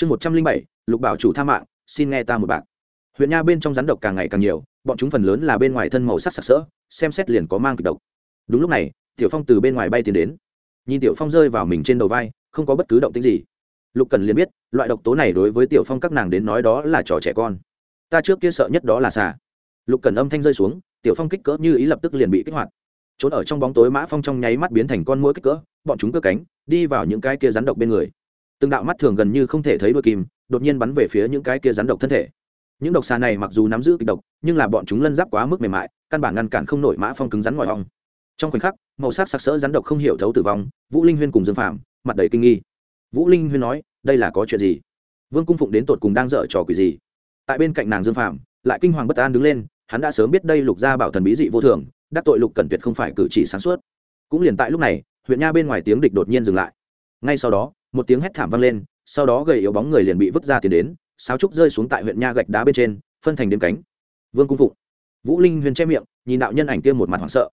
chương một trăm linh bảy, lục bảo chủ tha mạng, xin nghe ta một bạc. Huyện nha bên trong rắn độc càng ngày càng nhiều, bọn chúng phần lớn là bên ngoài thân màu sắc sặc sỡ, xem xét liền có mang kịch độc. Đúng lúc này, tiểu phong từ bên ngoài bay tiến đến. Nhìn tiểu phong rơi vào mình trên đầu vai, không có bất cứ động tĩnh gì. Lục cần liền biết, loại độc tố này đối với tiểu phong các nàng đến nói đó là trò trẻ con. Ta trước kia sợ nhất đó là xà. Lục cần âm thanh rơi xuống, tiểu phong kích cỡ như ý lập tức liền bị kích hoạt. Trốn ở trong bóng tối mã phong trong nháy mắt biến thành con mũi kích cỡ, bọn chúng cơ cánh, đi vào những cái kia rắn độc bên người từng đạo mắt thường gần như không thể thấy đôi kim, đột nhiên bắn về phía những cái kia rắn độc thân thể. Những độc xà này mặc dù nắm giữ kịch độc, nhưng là bọn chúng lân giáp quá mức mềm mại, căn bản ngăn cản không nổi mã phong cứng rắn ngoài hong trong khoảnh khắc, màu sắc sặc sỡ rắn độc không hiểu thấu tử vong, vũ linh huyên cùng dương phạm mặt đầy kinh nghi. Vũ linh huyên nói, đây là có chuyện gì? Vương cung phụng đến tột cùng đang dở trò quỷ gì? Tại bên cạnh nàng dương phạm lại kinh hoàng bất an đứng lên, hắn đã sớm biết đây lục gia bảo thần bí dị vô thường, đắc tội lục cần tuyệt không phải cử chỉ sáng suốt. Cũng liền tại lúc này, huyện nha bên ngoài tiếng địch đột nhiên dừng lại. Ngay sau đó một tiếng hét thảm vang lên, sau đó gầy yếu bóng người liền bị vứt ra tiền đến, sáo trúc rơi xuống tại huyện nha gạch đá bên trên, phân thành đêm cánh. Vương cung phụng. Vũ linh huyền che miệng, nhìn đạo nhân ảnh kia một mặt hoảng sợ.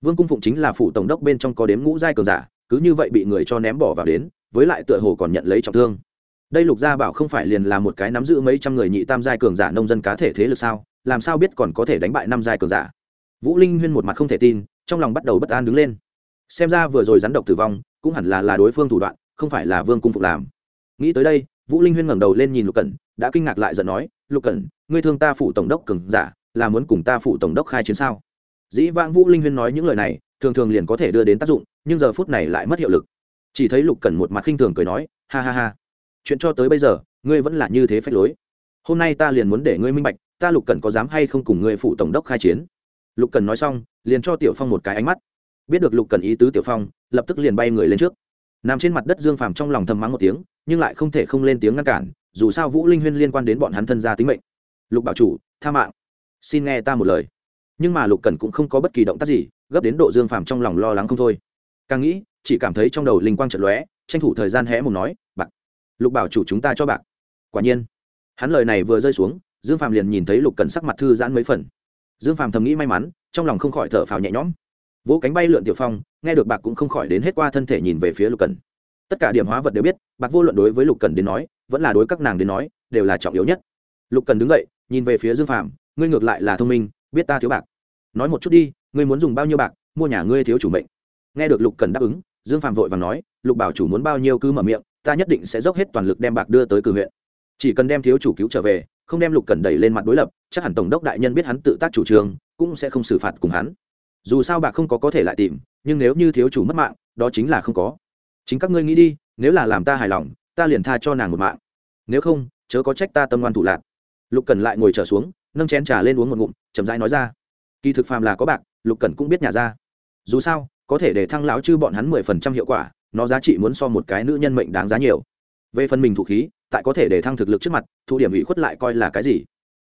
Vương cung phụng chính là phủ tổng đốc bên trong có đếm ngũ giai cường giả, cứ như vậy bị người cho ném bỏ vào đến, với lại tựa hồ còn nhận lấy trọng thương. Đây lục gia bảo không phải liền là một cái nắm giữ mấy trăm người nhị tam giai cường giả nông dân cá thể thế lực sao, làm sao biết còn có thể đánh bại năm giai cường giả? Vũ linh huyên một mặt không thể tin, trong lòng bắt đầu bất an đứng lên. Xem ra vừa rồi rắn độc tử vong, cũng hẳn là là đối phương thủ đoạn không phải là vương cung phục làm. Nghĩ tới đây, vũ linh huyên ngẩng đầu lên nhìn lục cẩn, đã kinh ngạc lại giận nói, lục cẩn, ngươi thương ta phủ tổng đốc cường giả, là muốn cùng ta phủ tổng đốc khai chiến sao? Dĩ vãng vũ linh huyên nói những lời này, thường thường liền có thể đưa đến tác dụng, nhưng giờ phút này lại mất hiệu lực. Chỉ thấy lục cẩn một mặt khinh thường cười nói, ha ha ha, chuyện cho tới bây giờ, ngươi vẫn là như thế phách lối. Hôm nay ta liền muốn để ngươi minh bạch, ta lục cẩn có dám hay không cùng ngươi phụ tổng đốc khai chiến? Lục cẩn nói xong, liền cho tiểu phong một cái ánh mắt. Biết được lục cẩn ý tứ tiểu phong, lập tức liền bay người lên trước nằm trên mặt đất dương phàm trong lòng thầm mắng một tiếng, nhưng lại không thể không lên tiếng ngăn cản, dù sao vũ linh huyên liên quan đến bọn hắn thân gia tính mệnh. Lục bảo chủ, tha mạng. Xin nghe ta một lời. Nhưng mà lục cẩn cũng không có bất kỳ động tác gì, gấp đến độ dương phàm trong lòng lo lắng không thôi. Càng nghĩ, chỉ cảm thấy trong đầu linh quang trận lóe, tranh thủ thời gian hé một nói, bạc, lục bảo chủ chúng ta cho bạc. Quả nhiên, hắn lời này vừa rơi xuống, dương phàm liền nhìn thấy lục cẩn sắc mặt thư giãn mấy phần. Dương phàm thầm nghĩ may mắn, trong lòng không khỏi thở phào nhẹ nhõm vỗ cánh bay lượn tiểu phong, nghe được bạc cũng không khỏi đến hết qua thân thể nhìn về phía lục cần tất cả điểm hóa vật đều biết, bạc vô luận đối với lục cần đến nói, vẫn là đối các nàng đến nói, đều là trọng yếu nhất. Lục cần đứng dậy, nhìn về phía dương phàm, ngươi ngược lại là thông minh, biết ta thiếu bạc. Nói một chút đi, ngươi muốn dùng bao nhiêu bạc, mua nhà ngươi thiếu chủ mệnh. Nghe được lục cần đáp ứng, dương phàm vội và nói, lục bảo chủ muốn bao nhiêu cứ mở miệng, ta nhất định sẽ dốc hết toàn lực đem bạc đưa tới cử huyện. Chỉ cần đem thiếu chủ cứu trở về, không đem lục cần đẩy lên mặt đối lập, chắc hẳn tổng đốc đại nhân biết hắn tự tác chủ trương, cũng sẽ không xử phạt cùng hắn dù sao bạc không có có thể lại tìm, nhưng nếu như thiếu chủ mất mạng, đó chính là không có. Chính các ngươi nghĩ đi, nếu là làm ta hài lòng, ta liền tha cho nàng một mạng. Nếu không, chớ có trách ta tâm ngoan thủ lạc. Lục cần lại ngồi trở xuống, nâng chén trà lên uống một ngụm, chậm rãi nói ra. Kỳ thực phàm là có bạc, lục cần cũng biết nhà ra. Dù sao, có thể để thăng lão chư bọn hắn mười phần trăm hiệu quả, nó giá trị muốn so một cái nữ nhân mệnh đáng giá nhiều. Về phần mình thủ khí, tại có thể để thăng thực lực trước mặt thụ điểm ủy khuất lại coi là cái gì?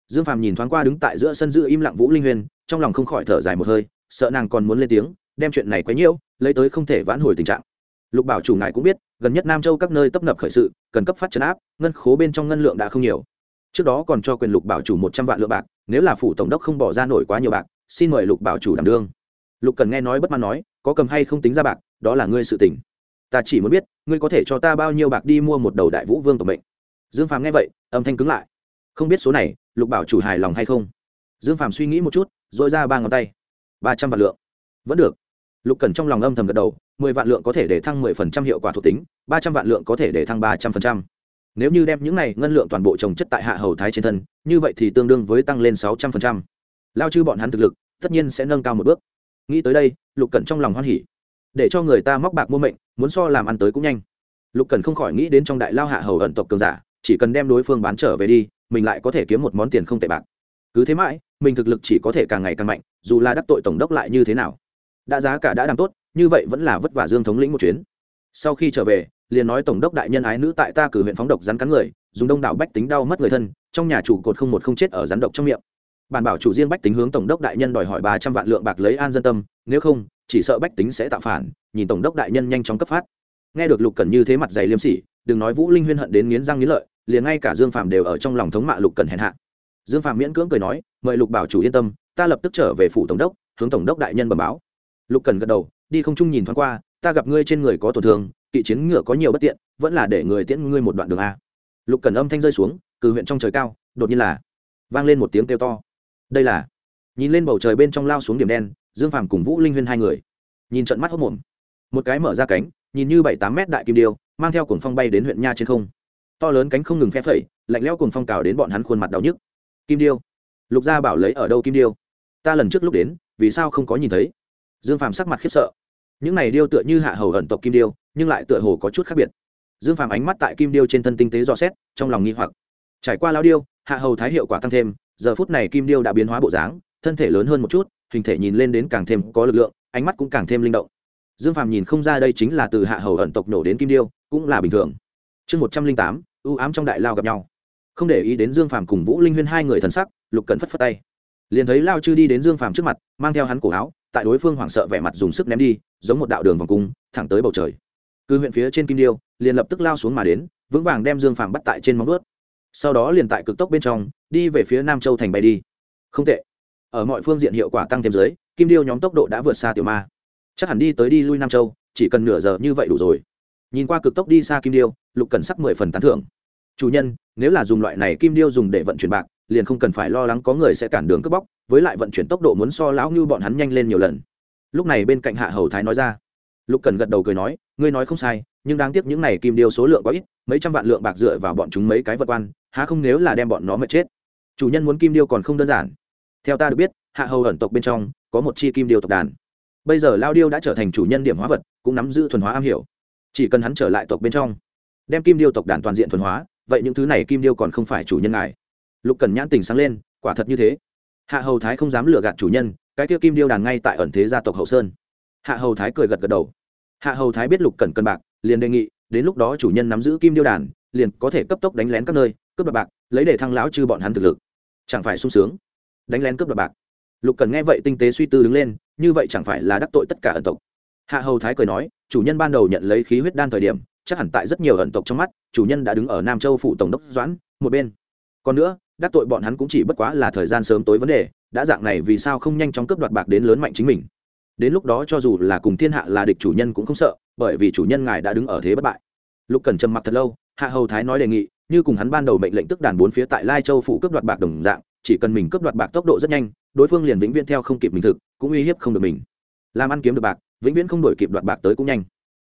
Dương phàm nhìn thoáng qua đứng tại giữa sân giữ im lặng vũ linh huyền, trong lòng không khỏi thở dài một hơi sợ nàng còn muốn lên tiếng, đem chuyện này quấy nhiễu, lấy tới không thể vãn hồi tình trạng. Lục bảo chủ ngài cũng biết, gần nhất nam châu các nơi tấp nập khởi sự, cần cấp phát chấn áp, ngân khố bên trong ngân lượng đã không nhiều. Trước đó còn cho quyền lục bảo chủ một trăm vạn lượng bạc, nếu là phủ tổng đốc không bỏ ra nổi quá nhiều bạc, xin mời lục bảo chủ đảm đương. Lục cần nghe nói bất mãn nói, có cầm hay không tính ra bạc, đó là ngươi sự tình. Ta chỉ muốn biết, ngươi có thể cho ta bao nhiêu bạc đi mua một đầu đại vũ vương tổng mệnh. Dương phàm nghe vậy, âm thanh cứng lại. Không biết số này, lục bảo chủ hài lòng hay không? Dương phàm suy nghĩ một chút dội ra ba ngón tay ba trăm vạn lượng. Vẫn được. Lục cần trong lòng âm thầm gật đầu, mười vạn lượng có thể để thăng mười phần trăm hiệu quả thuộc tính, ba trăm vạn lượng có thể để thăng ba trăm phần trăm. Nếu như đem những này ngân lượng toàn bộ trồng chất tại hạ hầu thái trên thân, như vậy thì tương đương với tăng lên sáu trăm phần trăm. Lao chư bọn hắn thực lực, tất nhiên sẽ nâng cao một bước. Nghĩ tới đây, lục cẩn trong lòng hoan hỉ. Để cho người ta móc bạc mua mệnh, muốn so làm ăn tới cũng nhanh. Lục cẩn không khỏi nghĩ đến trong đại lao hạ hầu ẩn tộc cường giả, chỉ cần đem đối phương bán trở về đi, mình lại có thể kiếm một món tiền không tệ bạc cứ thế mãi, mình thực lực chỉ có thể càng ngày càng mạnh, dù là đắc tội tổng đốc lại như thế nào. Đã giá cả đã đàm tốt, như vậy vẫn là vất vả dương thống lĩnh một chuyến. Sau khi trở về, liền nói tổng đốc đại nhân ái nữ tại ta cử huyện phóng độc rắn cắn người, dùng đông đảo bách tính đau mất người thân, trong nhà chủ cột không một không chết ở rắn độc trong miệng. Bản bảo chủ riêng bách tính hướng tổng đốc đại nhân đòi hỏi ba trăm vạn lượng bạc lấy an dân tâm, nếu không, chỉ sợ bách tính sẽ tạo phản, nhìn tổng đốc đại nhân nhanh chóng cấp phát. Nghe được lục cần như thế mặt dày liêm sỉ, đừng nói vũ linh huyên hận đến nghiến răng nghiến lợi, liền ngay cả dương phạm đều ở trong lòng thống mạ lục cần hèn hạ dương phạm miễn cưỡng cười nói, mời lục bảo chủ yên tâm, ta lập tức trở về phủ tổng đốc, hướng tổng đốc đại nhân bẩm báo. Lục cần gật đầu, đi không chung nhìn thoáng qua, ta gặp ngươi trên người có tổn thương, kỵ chiến ngựa có nhiều bất tiện, vẫn là để người tiễn ngươi một đoạn đường a. Lục cần âm thanh rơi xuống cử huyện trong trời cao, đột nhiên là vang lên một tiếng kêu to. Đây là nhìn lên bầu trời bên trong lao xuống điểm đen, dương phàm cùng vũ linh huyên hai người, nhìn trận mắt hốc mồm. Một cái mở ra cánh, nhìn như bảy tám mét đại kim điêu, mang theo cuồng phong bay đến huyện nha trên không. To lớn cánh không ngừng phe phẩy, lạnh lẽo cuồng phong cào đến bọn hắn khuôn mặt đau nhức kim điêu. Lục gia bảo lấy ở đâu kim điêu? Ta lần trước lúc đến, vì sao không có nhìn thấy? Dương phàm sắc mặt khiếp sợ. Những này điêu tựa như hạ hầu ẩn tộc kim điêu, nhưng lại tựa hồ có chút khác biệt. Dương phàm ánh mắt tại kim điêu trên thân tinh tế dò xét, trong lòng nghi hoặc. Trải qua lao điêu, hạ hầu thái hiệu quả tăng thêm, giờ phút này kim điêu đã biến hóa bộ dáng, thân thể lớn hơn một chút, hình thể nhìn lên đến càng thêm có lực lượng, ánh mắt cũng càng thêm linh động. Dương phàm nhìn không ra đây chính là từ hạ hầu ẩn tộc nổ đến kim điêu, cũng là bình thường. Chương một trăm linh tám, ưu ám trong đại lao gặp nhau không để ý đến dương phàm cùng vũ linh huyên hai người thần sắc, lục cần phất phất tay. Liền thấy lao chư đi đến dương phàm trước mặt, mang theo hắn cổ áo, tại đối phương hoảng sợ vẻ mặt dùng sức ném đi, giống một đạo đường vòng cung, thẳng tới bầu trời. Cứ huyện phía trên kim điêu, liền lập tức lao xuống mà đến, vững vàng đem dương phàm bắt tại trên móng ướt sau đó liền tại cực tốc bên trong, đi về phía nam châu thành bay đi. Không tệ. Ở mọi phương diện hiệu quả tăng thêm dưới, kim điêu nhóm tốc độ đã vượt xa tiểu ma. Chắc hẳn đi tới đi lui nam châu, chỉ cần nửa giờ như vậy đủ rồi. Nhìn qua cực tốc đi xa kim điêu, lục cần sắc mười phần tán thưởng chủ nhân, nếu là dùng loại này kim điêu dùng để vận chuyển bạc, liền không cần phải lo lắng có người sẽ cản đường cướp bóc, với lại vận chuyển tốc độ muốn so lão như bọn hắn nhanh lên nhiều lần. Lúc này bên cạnh hạ hầu thái nói ra. Lục cần gật đầu cười nói, ngươi nói không sai, nhưng đáng tiếc những này kim điêu số lượng quá ít, mấy trăm vạn lượng bạc dựa vào bọn chúng mấy cái vật quan, há không nếu là đem bọn nó mệt chết. Chủ nhân muốn kim điêu còn không đơn giản. Theo ta được biết, hạ hầu ẩn tộc bên trong, có một chi kim điêu tộc đàn. Bây giờ lao điêu đã trở thành chủ nhân điểm hóa vật, cũng nắm giữ thuần hóa am hiểu. Chỉ cần hắn trở lại tộc bên trong, đem kim điêu tộc đàn toàn diện thuần hóa vậy những thứ này kim điêu còn không phải chủ nhân ngài. Lục cần nhãn tình sáng lên, quả thật như thế. Hạ hầu thái không dám lừa gạt chủ nhân, cái kia kim điêu đàn ngay tại ẩn thế gia tộc hậu sơn. Hạ hầu thái cười gật gật đầu. Hạ hầu thái biết lục cần cân bạc, liền đề nghị, đến lúc đó chủ nhân nắm giữ kim điêu đàn, liền có thể cấp tốc đánh lén các nơi, cướp đoạt bạc, lấy để thăng lão chư bọn hắn thực lực. Chẳng phải sung sướng? Đánh lén cướp đoạt bạc. Lục cần nghe vậy tinh tế suy tư đứng lên, như vậy chẳng phải là đắc tội tất cả ẩn tộc. Hạ hầu thái cười nói, chủ nhân ban đầu nhận lấy khí huyết đan thời điểm chắc hẳn tại rất nhiều ẩn tộc trong mắt, chủ nhân đã đứng ở nam châu phủ tổng đốc doãn, một bên. Còn nữa, đắc tội bọn hắn cũng chỉ bất quá là thời gian sớm tối vấn đề, đã dạng này vì sao không nhanh chóng cướp đoạt bạc đến lớn mạnh chính mình? Đến lúc đó cho dù là cùng thiên hạ là địch chủ nhân cũng không sợ, bởi vì chủ nhân ngài đã đứng ở thế bất bại. Lục cần trầm mặc thật lâu, hạ hầu thái nói đề nghị, như cùng hắn ban đầu mệnh lệnh tức đàn bốn phía tại lai châu phủ cướp đoạt bạc đồng dạng, chỉ cần mình cướp đoạt bạc tốc độ rất nhanh, đối phương liền vĩnh viễn theo không kịp mình thực, cũng uy hiếp không được mình. Làm ăn kiếm được bạc, vĩnh viễn không đổi kịp đoạt bạc tới cũng nhanh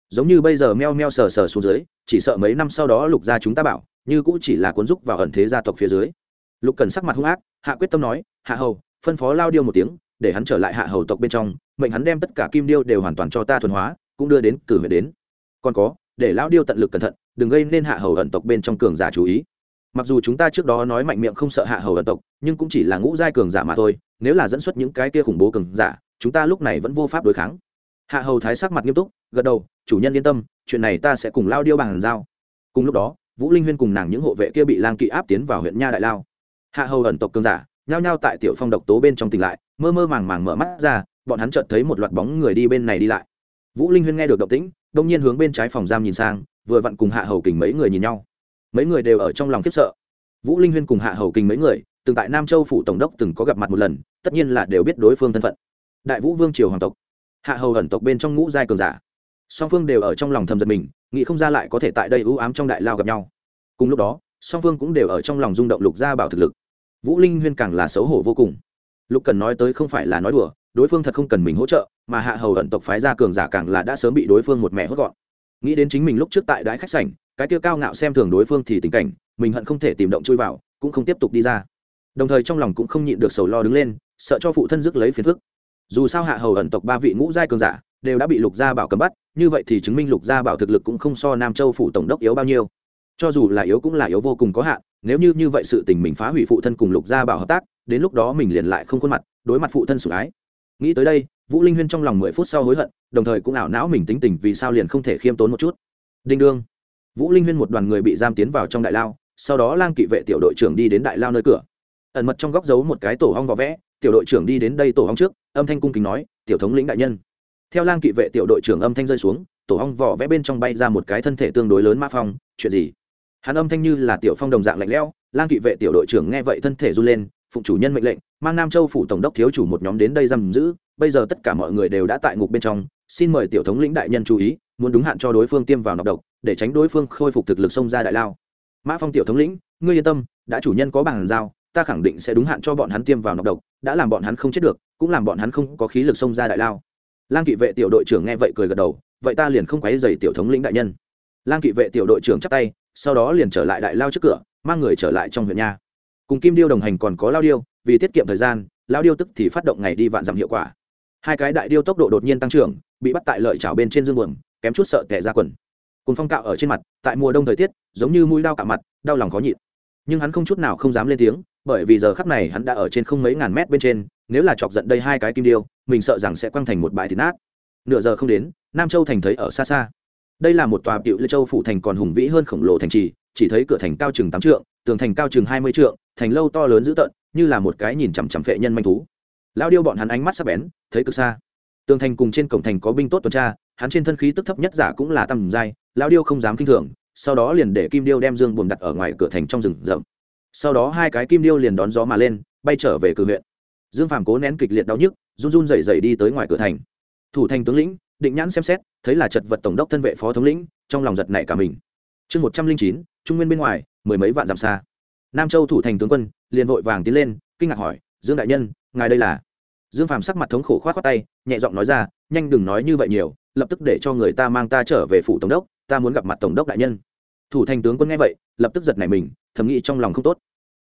giống như bây giờ meo meo sờ sờ xuống dưới, chỉ sợ mấy năm sau đó lục gia chúng ta bảo, như cũng chỉ là cuốn rúc vào ẩn thế gia tộc phía dưới. Lục cần sắc mặt hung ác, hạ quyết tâm nói, hạ hầu, phân phó lao điêu một tiếng, để hắn trở lại hạ hầu tộc bên trong, mệnh hắn đem tất cả kim điêu đều hoàn toàn cho ta thuần hóa, cũng đưa đến cử huyện đến. Còn có, để lão điêu tận lực cẩn thận, đừng gây nên hạ hầu ẩn tộc bên trong cường giả chú ý. Mặc dù chúng ta trước đó nói mạnh miệng không sợ hạ hầu ẩn tộc, nhưng cũng chỉ là ngũ giai cường giả mà thôi, nếu là dẫn xuất những cái kia khủng bố cường giả, chúng ta lúc này vẫn vô pháp đối kháng. Hạ hầu thái sắc mặt nghiêm túc gật đầu, chủ nhân yên tâm, chuyện này ta sẽ cùng lao điêu bằng giao. Cùng lúc đó, vũ linh huyên cùng nàng những hộ vệ kia bị lang kỵ áp tiến vào huyện nha đại lao. Hạ hầu ẩn tộc cường giả, nhao nhao tại tiểu phong độc tố bên trong tỉnh lại, mơ mơ màng màng mở mắt ra, bọn hắn chợt thấy một loạt bóng người đi bên này đi lại. Vũ linh huyên nghe được động tĩnh, đông nhiên hướng bên trái phòng giam nhìn sang, vừa vặn cùng hạ hầu kình mấy người nhìn nhau. Mấy người đều ở trong lòng khiếp sợ. Vũ linh huyên cùng hạ hầu kình mấy người, từng tại nam châu phủ tổng đốc từng có gặp mặt một lần, tất nhiên là đều biết đối phương thân phận. Đại vũ vương triều hoàng tộc. Hạ hầu ẩn tộc bên trong ngũ giai cường giả song phương đều ở trong lòng thầm giật mình, nghĩ không ra lại có thể tại đây ưu ám trong đại lao gặp nhau. Cùng lúc đó, song phương cũng đều ở trong lòng rung động lục gia bảo thực lực. Vũ linh huyên càng là xấu hổ vô cùng. Lục cần nói tới không phải là nói đùa, đối phương thật không cần mình hỗ trợ, mà hạ hầu ẩn tộc phái ra cường giả càng là đã sớm bị đối phương một mẹ hốt gọn. Nghĩ đến chính mình lúc trước tại đái khách sảnh, cái tiêu cao ngạo xem thường đối phương thì tình cảnh, mình hận không thể tìm động chui vào, cũng không tiếp tục đi ra. Đồng thời trong lòng cũng không nhịn được sầu lo đứng lên, sợ cho phụ thân dứt lấy phiền phức. Dù sao hạ hầu ẩn tộc ba vị ngũ giai cường giả đều đã bị lục gia bảo cầm bắt, như vậy thì chứng minh lục gia bảo thực lực cũng không so nam châu phủ tổng đốc yếu bao nhiêu. Cho dù là yếu cũng là yếu vô cùng có hạn, nếu như như vậy sự tình mình phá hủy phụ thân cùng lục gia bảo hợp tác, đến lúc đó mình liền lại không khuôn mặt, đối mặt phụ thân sủng ái. Nghĩ tới đây, vũ linh huyên trong lòng mười phút sau hối hận, đồng thời cũng ảo não mình tính tình vì sao liền không thể khiêm tốn một chút. Đinh đương. Vũ linh huyên một đoàn người bị giam tiến vào trong đại lao, sau đó lang kỵ vệ tiểu đội trưởng đi đến đại lao nơi cửa. Ẩn mật trong góc giấu một cái tổ hong vỏ vẽ, tiểu đội trưởng đi đến đây tổ hong trước, âm thanh cung kính nói, tiểu thống lĩnh đại nhân theo lang kỵ vệ tiểu đội trưởng âm thanh rơi xuống, tổ hong vỏ vẽ bên trong bay ra một cái thân thể tương đối lớn mã phong, chuyện gì? Hắn âm thanh như là tiểu phong đồng dạng lạnh lẽo, lang kỵ vệ tiểu đội trưởng nghe vậy thân thể run lên, phụng chủ nhân mệnh lệnh, mang nam châu phủ tổng đốc thiếu chủ một nhóm đến đây giam giữ, bây giờ tất cả mọi người đều đã tại ngục bên trong, xin mời tiểu thống lĩnh đại nhân chú ý, muốn đúng hạn cho đối phương tiêm vào nọc độc, để tránh đối phương khôi phục thực lực xông ra đại lao. Mã phong tiểu thống lĩnh, ngươi yên tâm, đã chủ nhân có bàn giao, ta khẳng định sẽ đúng hạn cho bọn hắn tiêm vào nọc độc, đã làm bọn hắn không chết được, cũng làm bọn hắn không có khí lực xông ra đại lao lang kỵ vệ tiểu đội trưởng nghe vậy cười gật đầu, vậy ta liền không quấy dày tiểu thống lĩnh đại nhân. Lang kỵ vệ tiểu đội trưởng chắp tay, sau đó liền trở lại đại lao trước cửa, mang người trở lại trong huyện nha. Cùng kim điêu đồng hành còn có lao điêu, vì tiết kiệm thời gian, lao điêu tức thì phát động ngày đi vạn dặm hiệu quả. Hai cái đại điêu tốc độ đột nhiên tăng trưởng, bị bắt tại lợi chảo bên trên dương buồm, kém chút sợ tẻ ra quần. Cùng phong cạo ở trên mặt, tại mùa đông thời tiết, giống như mũi đau cả mặt, đau lòng khó nhịn. Nhưng hắn không chút nào không dám lên tiếng, bởi vì giờ khắp này hắn đã ở trên không mấy ngàn mét bên trên nếu là chọc giận đây hai cái kim điêu, mình sợ rằng sẽ quăng thành một bãi thịt nát. Nửa giờ không đến, nam châu thành thấy ở xa xa. Đây là một tòa cựu lê châu phủ thành còn hùng vĩ hơn khổng lồ thành trì, chỉ thấy cửa thành cao chừng tám trượng, tường thành cao chừng hai mươi trượng, thành lâu to lớn dữ tợn, như là một cái nhìn chằm chằm phệ nhân manh thú. Lao điêu bọn hắn ánh mắt sắc bén, thấy cực xa. Tường thành cùng trên cổng thành có binh tốt tuần tra, hắn trên thân khí tức thấp nhất giả cũng là tầm giai lao điêu không dám kinh thường, sau đó liền để kim điêu đem dương buồm đặt ở ngoài cửa thành trong rừng rậm. Sau đó hai cái kim điêu liền đón gió mà lên, bay trở về cử huyện dương phàm cố nén kịch liệt đau nhức, run run rẩy rẩy đi tới ngoài cửa thành. Thủ thành tướng lĩnh, định nhãn xem xét, thấy là chật vật tổng đốc thân vệ phó thống lĩnh, trong lòng giật nảy cả mình. Chương một trăm linh chín, trung nguyên bên ngoài, mười mấy vạn dặm xa. Nam châu thủ thành tướng quân, liền vội vàng tiến lên, kinh ngạc hỏi, dương đại nhân, ngài đây là? Dương phàm sắc mặt thống khổ k h o á t khoác tay, nhẹ giọng nói ra, nhanh đừng nói như vậy nhiều, lập tức để cho người ta mang ta trở về phủ tổng đốc, ta muốn gặp mặt tổng đốc đại nhân. Thủ thành tướng quân nghe vậy, lập tức giật nảy mình, thầm nghĩ trong lòng không tốt.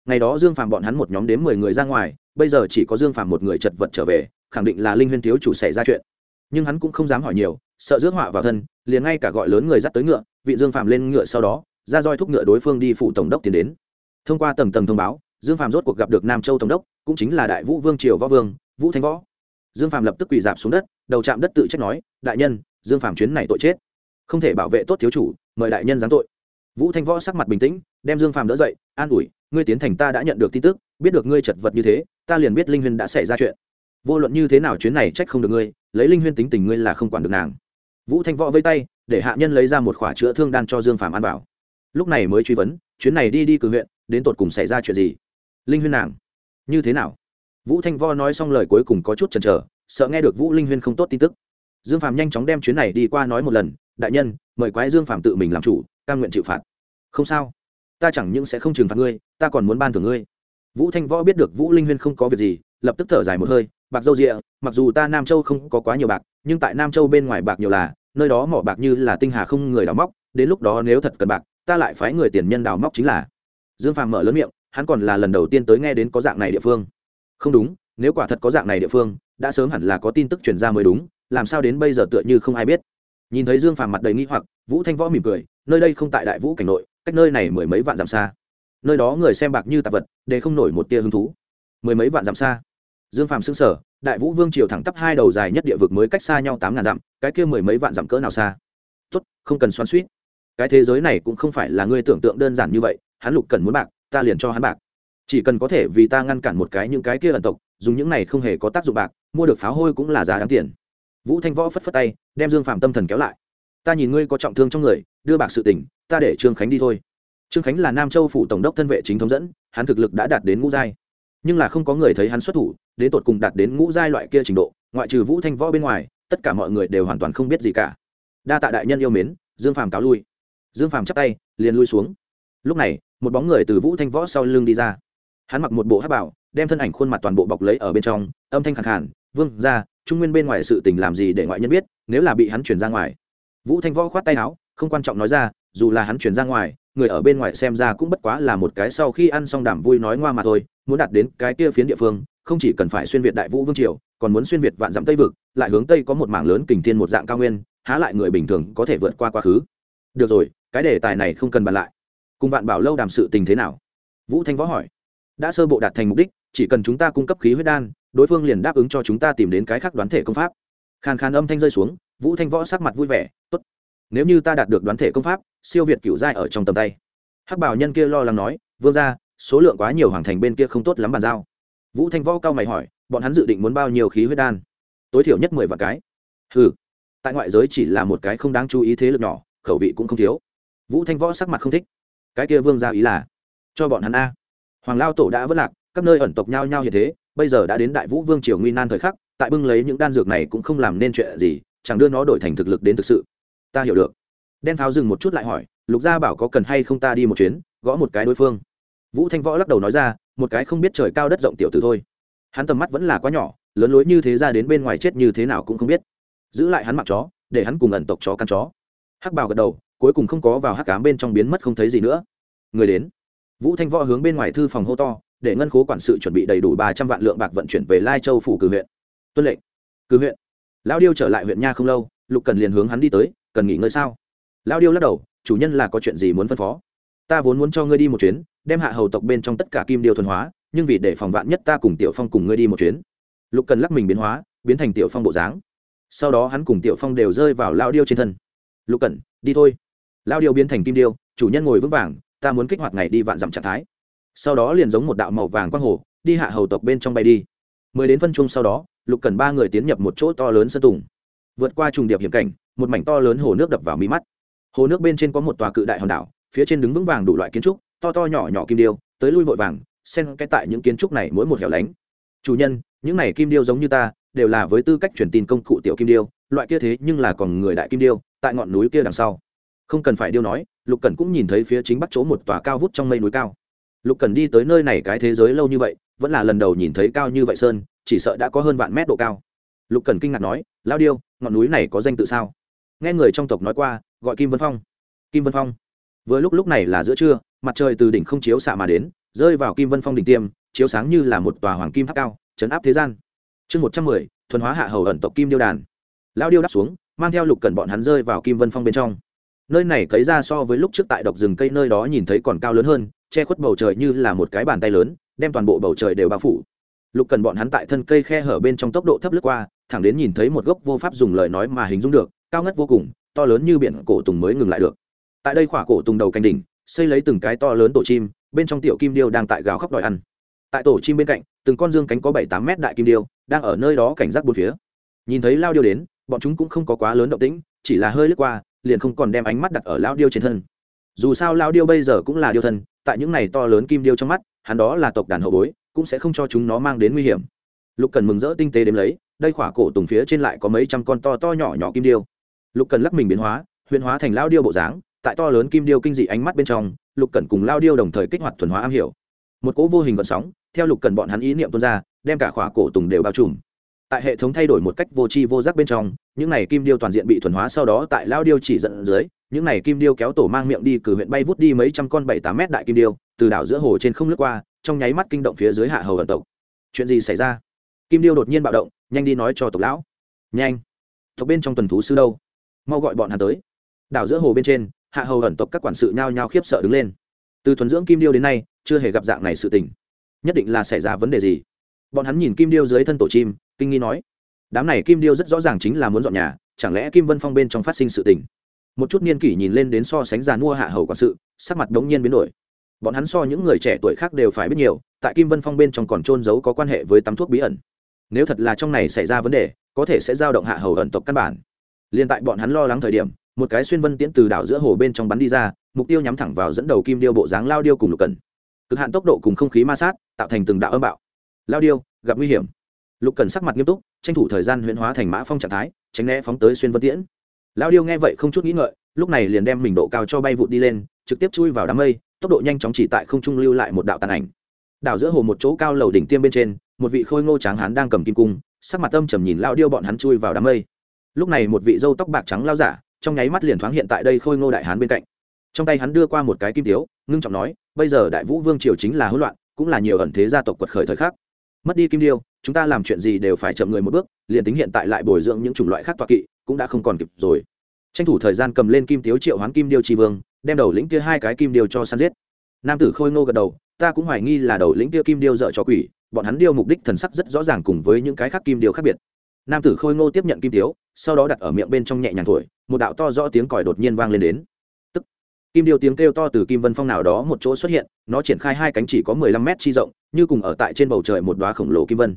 Ngày đó dương phàm bọn hắn một nhóm đến mười người ra ngoài bây giờ chỉ có dương phàm một người chật vật trở về, khẳng định là linh huyên thiếu chủ xảy ra chuyện. Nhưng hắn cũng không dám hỏi nhiều, sợ rước họa vào thân, liền ngay cả gọi lớn người dắt tới ngựa, vị dương phàm lên ngựa sau đó, ra roi thúc ngựa đối phương đi phụ tổng đốc tiến đến. Thông qua tầng tầng thông báo, dương phàm rốt cuộc gặp được nam châu tổng đốc, cũng chính là đại vũ vương triều võ vương, vũ thanh võ. Dương phàm lập tức quỳ dạp xuống đất, đầu chạm đất tự trách nói, đại nhân, dương phàm chuyến này tội chết. Không thể bảo vệ tốt thiếu chủ, mời đại nhân giáng tội. Vũ thanh võ sắc mặt bình tĩnh, đem dương phàm đỡ dậy, an ủi ngươi tiến thành ta đã nhận được tin tức, biết được ngươi chật vật như thế, ta liền biết linh huyên đã xảy ra chuyện. Vô luận như thế nào chuyến này trách không được ngươi, lấy linh huyên tính tình ngươi là không quản được nàng. Vũ thanh võ vây tay, để hạ nhân lấy ra một khỏa chữa thương đan cho dương phàm ăn bảo lúc này mới truy vấn, chuyến này đi đi cử huyện, đến tột cùng xảy ra chuyện gì? Linh huyên nàng, như thế nào? Vũ thanh võ nói xong lời cuối cùng có chút chần chờ, sợ nghe được vũ linh huyên không tốt tin tức. Dương phàm nhanh chóng đem chuyến này đi qua nói một lần, đại nhân, mời quái dương phàm tự mình làm chủ, cam nguyện chịu phạt. Không sao ta chẳng những sẽ không trừng phạt ngươi, ta còn muốn ban thưởng ngươi. Vũ thanh võ biết được vũ linh huyên không có việc gì, lập tức thở dài một hơi, bạc dâu rịa mặc dù ta nam châu không có quá nhiều bạc, nhưng tại nam châu bên ngoài bạc nhiều là, nơi đó mỏ bạc như là tinh hà không người đào móc, đến lúc đó nếu thật cần bạc, ta lại phái người tiền nhân đào móc chính là. Dương phàm mở lớn miệng, hắn còn là lần đầu tiên tới nghe đến có dạng này địa phương. Không đúng, nếu quả thật có dạng này địa phương, đã sớm hẳn là có tin tức chuyển ra mới đúng, làm sao đến bây giờ tựa như không ai biết. Nhìn thấy dương phàm mặt đầy nghi hoặc, vũ thanh võ mỉm cười, nơi đây không tại đại vũ cảnh nội cách nơi này mười mấy vạn dặm xa. Nơi đó người xem bạc như tạp vật, để không nổi một tia hứng thú. Mười mấy vạn dặm xa. Dương phàm xưng sở đại vũ vương triều thẳng tắp hai đầu dài nhất địa vực mới cách xa nhau tám ngàn dặm, cái kia mười mấy vạn dặm cỡ nào xa? Tốt, không cần xoắn suýt cái thế giới này cũng không phải là ngươi tưởng tượng đơn giản như vậy, hắn lục cần muốn bạc, ta liền cho hắn bạc. Chỉ cần có thể vì ta ngăn cản một cái những cái kia ẩn tộc, dùng những này không hề có tác dụng bạc, mua được pháo hôi cũng là giá đáng tiền. Vũ thanh võ phất phất tay, đem dương phạm tâm thần kéo lại. Ta nhìn ngươi có trọng thương trong người, đưa bạc sự tỉnh ta để trương khánh đi thôi. Trương khánh là nam châu phủ tổng đốc thân vệ chính thống dẫn, hắn thực lực đã đạt đến ngũ giai. Nhưng là không có người thấy hắn xuất thủ, đến tột cùng đạt đến ngũ giai loại kia trình độ, ngoại trừ vũ thanh võ bên ngoài, tất cả mọi người đều hoàn toàn không biết gì cả. Đa tạ đại nhân yêu mến, dương phàm cáo lui. Dương phàm chắp tay, liền lui xuống. Lúc này, một bóng người từ vũ thanh võ sau lưng đi ra. Hắn mặc một bộ hát bảo, đem thân ảnh khuôn mặt toàn bộ bọc lấy ở bên trong, âm thanh khẳng khản vương ra trung nguyên bên ngoài sự tình làm gì để ngoại nhân biết, nếu là bị hắn chuyển ra ngoài? Vũ thanh võ khoát tay áo, không quan trọng nói ra dù là hắn chuyển ra ngoài, người ở bên ngoài xem ra cũng bất quá là một cái sau khi ăn xong đảm vui nói ngoa mà thôi, muốn đạt đến cái kia phiến địa phương, không chỉ cần phải xuyên việt đại vũ vương triều, còn muốn xuyên việt vạn dặm tây vực, lại hướng tây có một mảng lớn kình thiên một dạng cao nguyên, há lại người bình thường có thể vượt qua quá khứ. Được rồi, cái đề tài này không cần bàn lại. Cùng vạn bảo lâu đàm sự tình thế nào? Vũ thanh võ hỏi. Đã sơ bộ đạt thành mục đích, chỉ cần chúng ta cung cấp khí huyết đan, đối phương liền đáp ứng cho chúng ta tìm đến cái khác đoán thể công pháp. Khàn khàn âm thanh rơi xuống, vũ thanh võ sắc mặt vui vẻ, tốt nếu như ta đạt được đoán thể công pháp, siêu việt cựu giai ở trong tầm tay. Hắc bảo nhân kia lo lắng nói, vương ra số lượng quá nhiều hoàng thành bên kia không tốt lắm bàn giao. Vũ thanh võ cao mày hỏi, bọn hắn dự định muốn bao nhiêu khí huyết đan? Tối thiểu nhất mười vạn cái. Ừ tại ngoại giới chỉ là một cái không đáng chú ý thế lực nhỏ, khẩu vị cũng không thiếu. Vũ thanh võ sắc mặt không thích. Cái kia vương ra ý là, cho bọn hắn a. Hoàng lao tổ đã vất lạc, các nơi ẩn tộc nhau nhau như thế, bây giờ đã đến đại vũ vương triều nguy nan thời khắc, tại bưng lấy những đan dược này cũng không làm nên chuyện gì, chẳng đưa nó đổi thành thực lực đến thực sự ta hiểu được. Đen pháo dừng một chút lại hỏi, lục gia bảo có cần hay không ta đi một chuyến, gõ một cái đối phương. Vũ thanh võ lắc đầu nói ra, một cái không biết trời cao đất rộng tiểu tử thôi. Hắn tầm mắt vẫn là quá nhỏ, lớn lối như thế ra đến bên ngoài chết như thế nào cũng không biết. Giữ lại hắn mặc chó, để hắn cùng ẩn tộc chó căn chó. Hắc bào gật đầu, cuối cùng không có vào hắc cám bên trong biến mất không thấy gì nữa. Người đến. Vũ thanh võ hướng bên ngoài thư phòng hô to, để ngân khố quản sự chuẩn bị đầy đủ ba trăm vạn lượng bạc vận chuyển về lai châu phủ cử huyện. Tuân lệnh. Cử huyện. Lao điêu trở lại huyện nha không lâu, lục cần liền hướng hắn đi tới cần nghỉ ngơi sao? Lao điêu lắc đầu, chủ nhân là có chuyện gì muốn phân phó? Ta vốn muốn cho ngươi đi một chuyến, đem hạ hầu tộc bên trong tất cả kim điêu thuần hóa, nhưng vì để phòng vạn nhất ta cùng tiểu phong cùng ngươi đi một chuyến. Lục cần lắc mình biến hóa, biến thành tiểu phong bộ dáng. Sau đó hắn cùng tiểu phong đều rơi vào lao điêu trên thân. Lục cần, đi thôi. Lao điêu biến thành kim điêu, chủ nhân ngồi vững vàng, ta muốn kích hoạt ngày đi vạn dặm trạng thái. Sau đó liền giống một đạo màu vàng quang hồ, đi hạ hầu tộc bên trong bay đi. Mười đến phân chung sau đó, lục cần ba người tiến nhập một chỗ to lớn sân tùng vượt qua trùng điệp hiểm cảnh, một mảnh to lớn hồ nước đập vào mí mắt. Hồ nước bên trên có một tòa cự đại hòn đảo, phía trên đứng vững vàng đủ loại kiến trúc, to to nhỏ nhỏ kim điêu, tới lui vội vàng, xen cái tại những kiến trúc này mỗi một hẻo lánh. Chủ nhân, những này kim điêu giống như ta, đều là với tư cách truyền tin công cụ tiểu kim điêu, loại kia thế nhưng là còn người đại kim điêu, tại ngọn núi kia đằng sau. Không cần phải điêu nói, lục cần cũng nhìn thấy phía chính bắc chỗ một tòa cao vút trong mây núi cao. Lục cần đi tới nơi này cái thế giới lâu như vậy, vẫn là lần đầu nhìn thấy cao như vậy sơn, chỉ sợ đã có hơn vạn mét độ cao. Lục cần kinh ngạc nói lao điêu, ngọn núi này có danh tự sao? Nghe người trong tộc nói qua, gọi kim vân phong. Kim vân phong. Vừa lúc lúc này là giữa trưa, mặt trời từ đỉnh không chiếu xạ mà đến, rơi vào kim vân phong đỉnh tiêm, chiếu sáng như là một tòa hoàng kim tháp cao chấn áp thế gian. Chương một trăm mười, thuần hóa hạ hầu ẩn tộc kim điêu đàn. Lao điêu đáp xuống, mang theo lục cần bọn hắn rơi vào kim vân phong bên trong. Nơi này cấy ra so với lúc trước tại độc rừng cây nơi đó nhìn thấy còn cao lớn hơn, che khuất bầu trời như là một cái bàn tay lớn, đem toàn bộ bầu trời đều bao phủ lục cần bọn hắn tại thân cây khe hở bên trong tốc độ thấp lướt qua, thẳng đến nhìn thấy một gốc vô pháp dùng lời nói mà hình dung được, cao ngất vô cùng, to lớn như biển cổ tùng mới ngừng lại được. Tại đây khỏa cổ tùng đầu canh đỉnh, xây lấy từng cái to lớn tổ chim, bên trong tiểu kim điêu đang tại gào khóc đòi ăn. Tại tổ chim bên cạnh, từng con dương cánh có bảy tám mét đại kim điêu, đang ở nơi đó cảnh giác bốn phía. Nhìn thấy lao điêu đến, bọn chúng cũng không có quá lớn động tĩnh, chỉ là hơi lướt qua, liền không còn đem ánh mắt đặt ở lao điêu trên thân. Dù sao lao điêu bây giờ cũng là điêu thân, tại những này to lớn kim điêu trong mắt, hắn đó là tộc đàn hậu bối cũng sẽ không cho chúng nó mang đến nguy hiểm. Lục cần mừng rỡ tinh tế đếm lấy, đây khỏa cổ tùng phía trên lại có mấy trăm con to to nhỏ nhỏ kim điêu. Lục cần lắc mình biến hóa, huyền hóa thành lao điêu bộ dáng, tại to lớn kim điêu kinh dị ánh mắt bên trong, lục cần cùng lao điêu đồng thời kích hoạt thuần hóa am hiểu. Một cỗ vô hình vận sóng, theo lục cần bọn hắn ý niệm tuôn ra, đem cả khỏa cổ tùng đều bao trùm. Tại hệ thống thay đổi một cách vô tri vô giác bên trong, những này kim điêu toàn diện bị thuần hóa sau đó tại lao điêu chỉ dẫn dưới, những này kim điêu kéo tổ mang miệng đi cử huyện bay vút đi mấy trăm con bảy tám mét đại kim điêu, từ đảo giữa hồ trên không lướt qua trong nháy mắt kinh động phía dưới hạ hầu ẩn tộc. Chuyện gì xảy ra? Kim điêu đột nhiên bạo động, nhanh đi nói cho tộc lão. Nhanh. Tộc bên trong tuần thú sư đâu? Mau gọi bọn hắn tới. Đảo giữa hồ bên trên, hạ hầu ẩn tộc các quản sự nhao nhao khiếp sợ đứng lên. Từ thuần dưỡng kim điêu đến nay, chưa hề gặp dạng này sự tình. Nhất định là xảy ra vấn đề gì? Bọn hắn nhìn kim điêu dưới thân tổ chim, kinh nghi nói. Đám này kim điêu rất rõ ràng chính là muốn dọn nhà, chẳng lẽ kim vân phong bên trong phát sinh sự tình? Một chút niên kỷ nhìn lên đến so sánh già mua hạ hầu quản sự, sắc mặt đống nhiên biến đổi bọn hắn so những người trẻ tuổi khác đều phải biết nhiều, tại kim vân phong bên trong còn trôn giấu có quan hệ với tắm thuốc bí ẩn. Nếu thật là trong này xảy ra vấn đề, có thể sẽ giao động hạ hầu ẩn tộc căn bản. Liền tại bọn hắn lo lắng thời điểm, một cái xuyên vân tiễn từ đảo giữa hồ bên trong bắn đi ra, mục tiêu nhắm thẳng vào dẫn đầu kim điêu bộ dáng lao điêu cùng lục cần cực hạn tốc độ cùng không khí ma sát, tạo thành từng đạo âm bạo. Lao điêu, gặp nguy hiểm. Lục cần sắc mặt nghiêm túc, tranh thủ thời gian huyễn hóa thành mã phong trạng thái, tránh né phóng tới xuyên vân tiễn. Lao điêu nghe vậy không chút nghĩ ngợi, lúc này liền đem mình độ cao cho bay vụt đi lên, trực tiếp chui vào đám mây tốc độ nhanh chóng chỉ tại không trung lưu lại một đạo tàn ảnh. Đảo giữa hồ một chỗ cao lầu đỉnh tiêm bên trên, một vị khôi ngô tráng hán đang cầm kim cung, sắc mặt âm trầm nhìn lao điêu bọn hắn chui vào đám mây. Lúc này một vị dâu tóc bạc trắng lao giả, trong nháy mắt liền thoáng hiện tại đây khôi ngô đại hán bên cạnh. Trong tay hắn đưa qua một cái kim tiếu, ngưng trọng nói, bây giờ đại vũ vương triều chính là hỗn loạn, cũng là nhiều ẩn thế gia tộc quật khởi thời khắc. Mất đi kim điêu, chúng ta làm chuyện gì đều phải chậm người một bước, liền tính hiện tại lại bồi dưỡng những chủng loại khác toa kỵ, cũng đã không còn kịp rồi. Tranh thủ thời gian cầm lên kim tiếu triệu hoán kim điêu tri vương đem đầu lĩnh kia hai cái kim điêu cho săn giết. Nam tử khôi ngô gật đầu, ta cũng hoài nghi là đầu lĩnh kia kim điêu dợ cho quỷ, bọn hắn điêu mục đích thần sắc rất rõ ràng cùng với những cái khác kim điêu khác biệt. Nam tử khôi ngô tiếp nhận kim tiếu, sau đó đặt ở miệng bên trong nhẹ nhàng thổi, một đạo to rõ tiếng còi đột nhiên vang lên đến. Tức, kim điêu tiếng kêu to từ kim vân phong nào đó một chỗ xuất hiện, nó triển khai hai cánh chỉ có mười lăm mét chi rộng, như cùng ở tại trên bầu trời một đoá khổng lồ kim vân.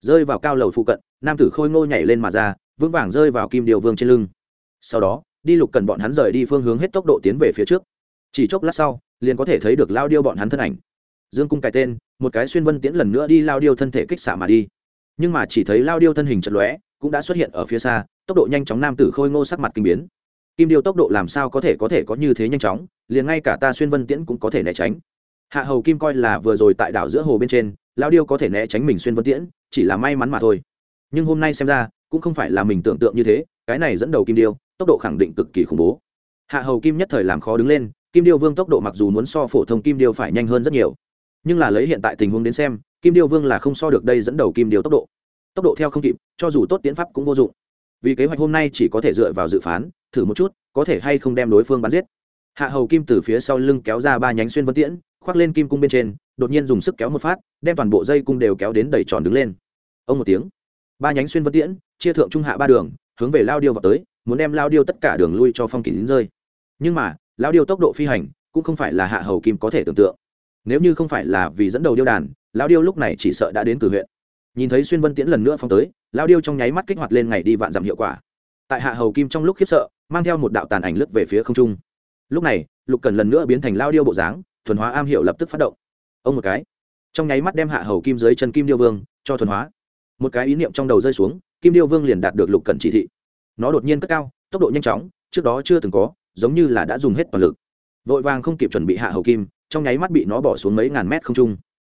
Rơi vào cao lầu phụ cận, nam tử khôi ngô nhảy lên mà ra, vững vàng rơi vào kim điêu vương trên lưng. Sau đó đi lục cần bọn hắn rời đi phương hướng hết tốc độ tiến về phía trước. Chỉ chốc lát sau, liền có thể thấy được lao điêu bọn hắn thân ảnh. Dương cung cài tên, một cái xuyên vân tiễn lần nữa đi lao điêu thân thể kích xả mà đi. Nhưng mà chỉ thấy lao điêu thân hình chật lóe, cũng đã xuất hiện ở phía xa, tốc độ nhanh chóng nam tử khôi ngô sắc mặt kinh biến. Kim điêu tốc độ làm sao có thể có thể có như thế nhanh chóng, liền ngay cả ta xuyên vân tiễn cũng có thể né tránh. Hạ hầu kim coi là vừa rồi tại đảo giữa hồ bên trên, lao điêu có thể né tránh mình xuyên vân tiễn, chỉ là may mắn mà thôi. Nhưng hôm nay xem ra, cũng không phải là mình tưởng tượng như thế, cái này dẫn đầu kim điêu tốc độ khẳng định cực kỳ khủng bố. Hạ hầu kim nhất thời làm khó đứng lên, kim điêu vương tốc độ mặc dù muốn so phổ thông kim điêu phải nhanh hơn rất nhiều, nhưng là lấy hiện tại tình huống đến xem, kim điêu vương là không so được đây dẫn đầu kim điêu tốc độ. Tốc độ theo không kịp, cho dù tốt tiến pháp cũng vô dụng. Vì kế hoạch hôm nay chỉ có thể dựa vào dự phán, thử một chút, có thể hay không đem đối phương bắn giết. Hạ hầu kim từ phía sau lưng kéo ra ba nhánh xuyên vân tiễn, khoác lên kim cung bên trên, đột nhiên dùng sức kéo một phát, đem toàn bộ dây cung đều kéo đến đầy tròn đứng lên. Ông một tiếng. Ba nhánh xuyên vân tiễn, chia thượng trung hạ ba đường, hướng về lao điêu vào tới muốn đem lao điêu tất cả đường lui cho phong kín lính rơi. Nhưng mà, lao điêu tốc độ phi hành cũng không phải là hạ hầu kim có thể tưởng tượng. Nếu như không phải là vì dẫn đầu điêu đàn, lao điêu lúc này chỉ sợ đã đến từ huyện. Nhìn thấy xuyên vân tiễn lần nữa phong tới, lao điêu trong nháy mắt kích hoạt lên ngày đi vạn dặm hiệu quả. Tại hạ hầu kim trong lúc khiếp sợ, mang theo một đạo tàn ảnh lướt về phía không trung. Lúc này, lục cần lần nữa biến thành lao điêu bộ dáng, thuần hóa am hiệu lập tức phát động. Ông một cái. Trong nháy mắt đem hạ hầu kim dưới chân kim điêu vương cho thuần hóa. Một cái ý niệm trong đầu rơi xuống, kim điêu vương liền đạt được lục cần chỉ thị nó đột nhiên cất cao, tốc độ nhanh chóng, trước đó chưa từng có, giống như là đã dùng hết toàn lực. Vội vàng không kịp chuẩn bị hạ hầu kim, trong nháy mắt bị nó bỏ xuống mấy ngàn mét không trung.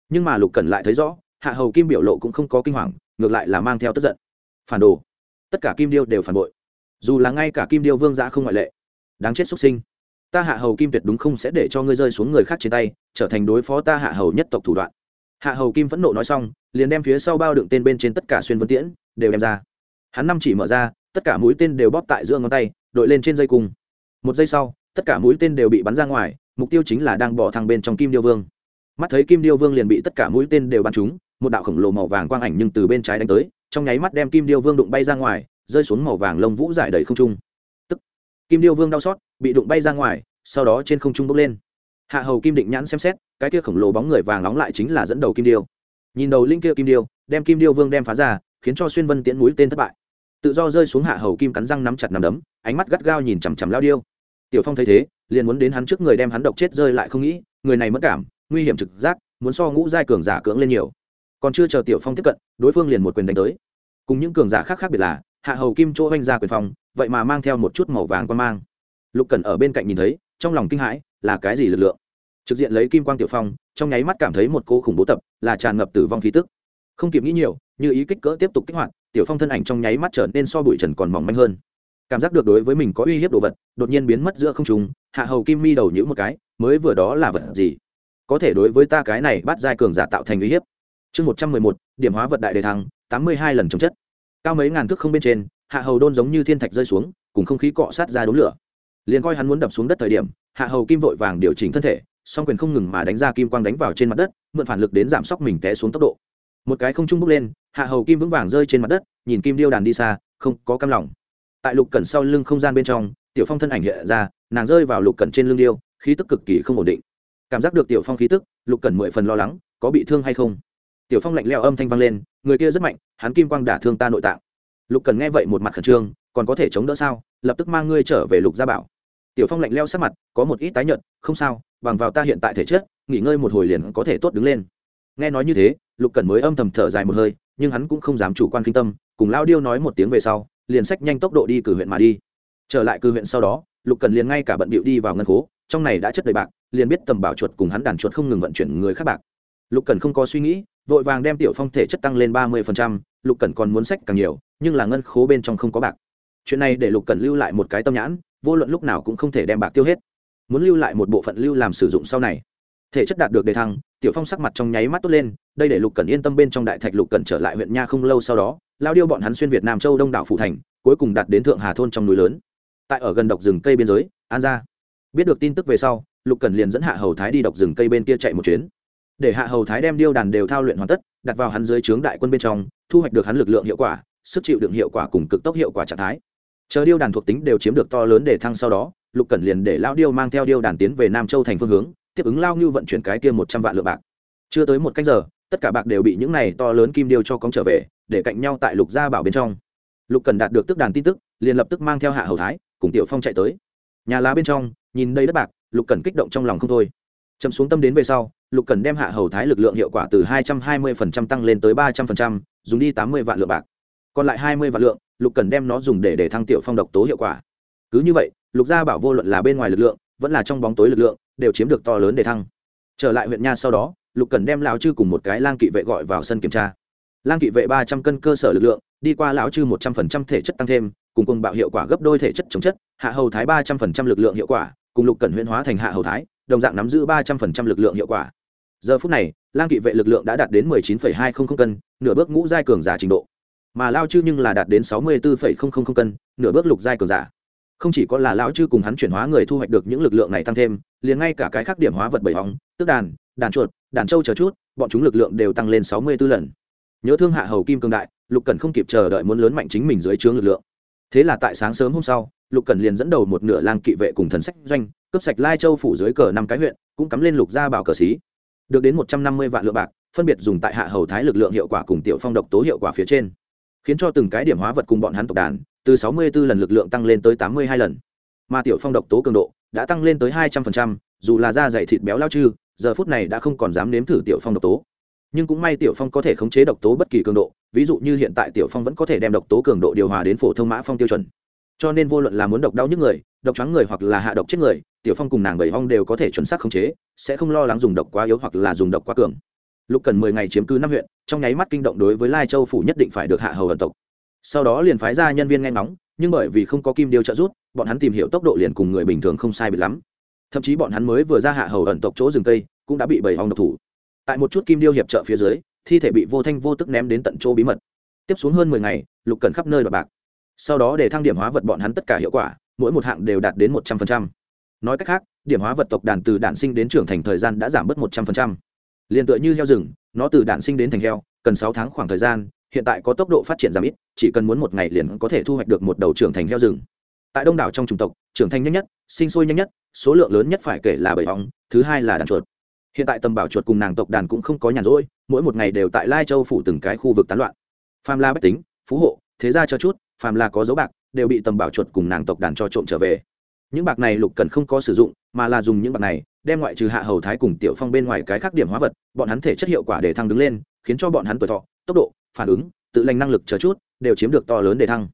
Nhưng mà lục cần lại thấy rõ, hạ hầu kim biểu lộ cũng không có kinh hoàng, ngược lại là mang theo tức giận. Phản đồ. Tất cả kim điêu đều phản bội. Dù là ngay cả kim điêu vương giã không ngoại lệ. Đáng chết xuất sinh. Ta hạ hầu kim tuyệt đúng không sẽ để cho ngươi rơi xuống người khác trên tay, trở thành đối phó ta hạ hầu nhất tộc thủ đoạn. Hạ hầu kim phẫn nộ nói xong, liền đem phía sau bao đựng tên bên trên tất cả xuyên vân tiễn, đều đem ra. Hắn năm chỉ mở ra tất cả mũi tên đều bóp tại giữa ngón tay, đội lên trên dây cung. Một giây sau, tất cả mũi tên đều bị bắn ra ngoài, mục tiêu chính là đang bỏ thang bên trong kim điêu vương. Mắt thấy kim điêu vương liền bị tất cả mũi tên đều bắn trúng, một đạo khổng lồ màu vàng quang ảnh nhưng từ bên trái đánh tới, trong nháy mắt đem kim điêu vương đụng bay ra ngoài, rơi xuống màu vàng lông vũ dải đầy không trung. Tức, kim điêu vương đau xót, bị đụng bay ra ngoài, sau đó trên không trung bốc lên. Hạ hầu kim định nhãn xem xét, cái kia khổng lồ bóng người vàng nóng lại chính là dẫn đầu kim điêu. Nhìn đầu linh kia kim điêu, đem kim điêu vương đem phá ra, khiến cho xuyên vân tiễn mũi tên thất bại tự do rơi xuống hạ hầu kim cắn răng nắm chặt nằm đấm, ánh mắt gắt gao nhìn chằm chằm lao điêu. Tiểu phong thấy thế, liền muốn đến hắn trước người đem hắn độc chết rơi lại không nghĩ, người này mất cảm, nguy hiểm trực giác, muốn so ngũ giai cường giả cưỡng lên nhiều. Còn chưa chờ tiểu phong tiếp cận, đối phương liền một quyền đánh tới. Cùng những cường giả khác khác biệt là, hạ hầu kim chỗ oanh ra quyền phong, vậy mà mang theo một chút màu vàng quan mang. Lục cần ở bên cạnh nhìn thấy, trong lòng kinh hãi, là cái gì lực lượng? Trực diện lấy kim quang tiểu phong, trong nháy mắt cảm thấy một cô khủng bố tập, là tràn ngập tử vong khí tức. Không kịp nghĩ nhiều, như ý kích cỡ tiếp tục kích hoạt tiểu phong thân ảnh trong nháy mắt trở nên so bụi trần còn mỏng manh hơn. Cảm giác được đối với mình có uy hiếp đồ vật, đột nhiên biến mất giữa không trùng hạ hầu kim mi đầu nhữ một cái, mới vừa đó là vật gì? Có thể đối với ta cái này bắt giai cường giả tạo thành uy hiếp. Chương một trăm mười một, điểm hóa vật đại đề thăng, tám mươi hai lần chống chất. Cao mấy ngàn thước không bên trên, hạ hầu đôn giống như thiên thạch rơi xuống, cùng không khí cọ sát ra đống lửa. Liền coi hắn muốn đập xuống đất thời điểm, hạ hầu kim vội vàng điều chỉnh thân thể, song quyền không ngừng mà đánh ra kim quang đánh vào trên mặt đất, mượn phản lực đến giảm sốc mình té xuống tốc độ một cái không trung bốc lên, hạ hầu kim vững vàng rơi trên mặt đất, nhìn kim điêu đàn đi xa, không có cam lòng. Tại lục cẩn sau lưng không gian bên trong, tiểu phong thân ảnh hiện ra, nàng rơi vào lục cẩn trên lưng điêu, khí tức cực kỳ không ổn định. Cảm giác được tiểu phong khí tức, lục cẩn mười phần lo lắng, có bị thương hay không? Tiểu phong lạnh leo âm thanh vang lên, người kia rất mạnh, hắn kim quang đả thương ta nội tạng. Lục cần nghe vậy một mặt khẩn trương, còn có thể chống đỡ sao? Lập tức mang ngươi trở về lục gia bảo. Tiểu phong lạnh leo sát mặt, có một ít tái nhợt, không sao, bằng vào ta hiện tại thể chất, nghỉ ngơi một hồi liền có thể tốt đứng lên. Nghe nói như thế lục cần mới âm thầm thở dài một hơi, nhưng hắn cũng không dám chủ quan kinh tâm, cùng lao điêu nói một tiếng về sau, liền sách nhanh tốc độ đi cử huyện mà đi. Trở lại cử huyện sau đó, lục cần liền ngay cả bận bịu đi vào ngân khố, trong này đã chất đầy bạc, liền biết tầm bảo chuột cùng hắn đàn chuột không ngừng vận chuyển người khác bạc. Lục cần không có suy nghĩ, vội vàng đem tiểu phong thể chất tăng lên ba mươi lục cần còn muốn sách càng nhiều, nhưng là ngân khố bên trong không có bạc. Chuyện này để lục cần lưu lại một cái tâm nhãn, vô luận lúc nào cũng không thể đem bạc tiêu hết. Muốn lưu lại một bộ phận lưu làm sử dụng sau này. Thể chất đạt được đề thăng tiểu phong sắc mặt trong nháy mắt tốt lên, đây để lục cần yên tâm bên trong đại thạch lục cần trở lại huyện nha không lâu sau đó, lao điêu bọn hắn xuyên việt nam châu đông đảo phủ thành, cuối cùng đạt đến thượng hà thôn trong núi lớn. Tại ở gần độc rừng cây biên giới, an ra biết được tin tức về sau, lục cần liền dẫn hạ hầu thái đi độc rừng cây bên kia chạy một chuyến. Để hạ hầu thái đem điêu đàn đều thao luyện hoàn tất, đặt vào hắn dưới trướng đại quân bên trong, thu hoạch được hắn lực lượng hiệu quả, sức chịu đựng hiệu quả cùng cực tốc hiệu quả trạng thái. Chờ điêu đàn thuộc tính đều chiếm được to lớn để thăng sau đó, lục cẩn liền để lao điêu mang theo điêu đàn tiến về nam châu thành phương hướng tiếp ứng lao như vận chuyển cái kia một trăm vạn lượng bạc. Chưa tới một cách giờ, tất cả bạc đều bị những này to lớn kim điêu cho cóng trở về, để cạnh nhau tại lục gia bảo bên trong. Lục cần đạt được tức đàn tin tức, liền lập tức mang theo hạ hầu thái, cùng tiểu phong chạy tới. Nhà lá bên trong, nhìn đây đất bạc, lục cần kích động trong lòng không thôi. Chấm xuống tâm đến về sau, lục cần đem hạ hầu thái lực lượng hiệu quả từ hai trăm hai mươi tăng lên tới ba trăm linh dùng đi tám mươi vạn lượng bạc. Còn lại hai mươi vạn lượng, lục cần đem nó dùng để để thăng tiểu phong độc tố hiệu quả. Cứ như vậy, lục gia bảo vô luận là bên ngoài lực lượng vẫn là trong bóng tối lực lượng, đều chiếm được to lớn để thăng. Trở lại huyện nha sau đó, lục cần đem lão chư cùng một cái lang kỵ vệ gọi vào sân kiểm tra. Lang kỵ vệ ba trăm cân cơ sở lực lượng, đi qua lão chư một trăm phần trăm thể chất tăng thêm, cùng cùng bạo hiệu quả gấp đôi thể chất chống chất, hạ hầu thái ba trăm phần trăm lực lượng hiệu quả, cùng lục cần huyễn hóa thành hạ hầu thái, đồng dạng nắm giữ ba trăm phần trăm lực lượng hiệu quả. Giờ phút này, lang kỵ vệ lực lượng đã đạt đến mười chín phẩy hai không không cân, nửa bước ngũ giai cường giả trình độ. Mà lao chư nhưng là đạt đến sáu mươi bốn phẩy không không không cân, nửa bước lục giai cường giả không chỉ có là lão chư cùng hắn chuyển hóa người thu hoạch được những lực lượng này tăng thêm, liền ngay cả cái khác điểm hóa vật bảy hóng, tức đàn đàn chuột, đàn trâu chờ chút, bọn chúng lực lượng đều tăng lên sáu mươi b ố lần. Nhớ thương hạ hầu kim cương đại, lục cần không kịp chờ đợi muốn lớn mạnh chính mình dưới trướng lực lượng. Thế là tại sáng sớm hôm sau, lục cần liền dẫn đầu một nửa lang kỵ vệ cùng thần sách doanh, cướp sạch lai châu phủ dưới cờ năm cái huyện, cũng cắm lên lục gia bảo cờ xí. Được đến một trăm năm mươi vạn lượng bạc, phân biệt dùng tại hạ hầu thái lực lượng hiệu quả cùng tiểu phong độc tố hiệu quả phía trên, khiến cho từng cái điểm hóa vật cùng bọn hắn tộc đàn từ 64 lần lực lượng tăng lên tới tám mươi hai lần. Mà tiểu phong độc tố cường độ đã tăng lên tới hai trăm phần trăm, dù là da dày thịt béo lao chư, giờ phút này đã không còn dám nếm thử tiểu phong độc tố. Nhưng cũng may tiểu phong có thể khống chế độc tố bất kỳ cường độ, ví dụ như hiện tại tiểu phong vẫn có thể đem độc tố cường độ điều hòa đến phổ thông mã phong tiêu chuẩn. Cho nên vô luận là muốn độc đau nhức người, độc trắng người hoặc là hạ độc chết người, tiểu phong cùng nàng bảy hong đều có thể chuẩn xác khống chế, sẽ không lo lắng dùng độc quá yếu hoặc là dùng độc quá cường. Lúc cần mười ngày chiếm cứ năm huyện, trong nháy mắt kinh động đối với lai châu phủ nhất định phải được hạ hầu ẩn tộc sau đó liền phái ra nhân viên nghe ngóng nhưng bởi vì không có kim điêu trợ rút, bọn hắn tìm hiểu tốc độ liền cùng người bình thường không sai biệt lắm. Thậm chí bọn hắn mới vừa ra hạ hầu ẩn tộc chỗ rừng cây, cũng đã bị bầy hòng độc thủ. Tại một chút kim điêu hiệp trợ phía dưới thi thể bị vô thanh vô tức ném đến tận chỗ bí mật. Tiếp xuống hơn mười ngày lục cần khắp nơi đoạt bạc. Sau đó để thăng điểm hóa vật bọn hắn tất cả hiệu quả mỗi một hạng đều đạt đến một trăm phần trăm. Nói cách khác điểm hóa vật tộc đàn từ đản sinh đến trưởng thành thời gian đã giảm bớt một trăm phần trăm. Liền tựa như heo rừng nó từ đản sinh đến thành heo cần sáu tháng khoảng thời gian hiện tại có tốc độ phát triển giảm ít, chỉ cần muốn một ngày liền có thể thu hoạch được một đầu trưởng thành heo rừng. Tại đông đảo trong chủng tộc, trưởng thành nhanh nhất, sinh sôi nhanh nhất, số lượng lớn nhất phải kể là bầy bóng thứ hai là đàn chuột. Hiện tại tầm bảo chuột cùng nàng tộc đàn cũng không có nhàn rỗi, mỗi một ngày đều tại lai châu phủ từng cái khu vực tán loạn. Pham la bách tính, phú hộ, thế ra cho chút, phàm la có dấu bạc, đều bị tầm bảo chuột cùng nàng tộc đàn cho trộm trở về. Những bạc này lục cần không có sử dụng, mà là dùng những bạc này, đem ngoại trừ hạ hầu thái cùng tiểu phong bên ngoài cái khác điểm hóa vật, bọn hắn thể chất hiệu quả để thăng đứng lên, khiến cho bọn hắn tuổi thọ, tốc độ phản ứng, tự lành năng lực chờ chút, đều chiếm được to lớn để thăng.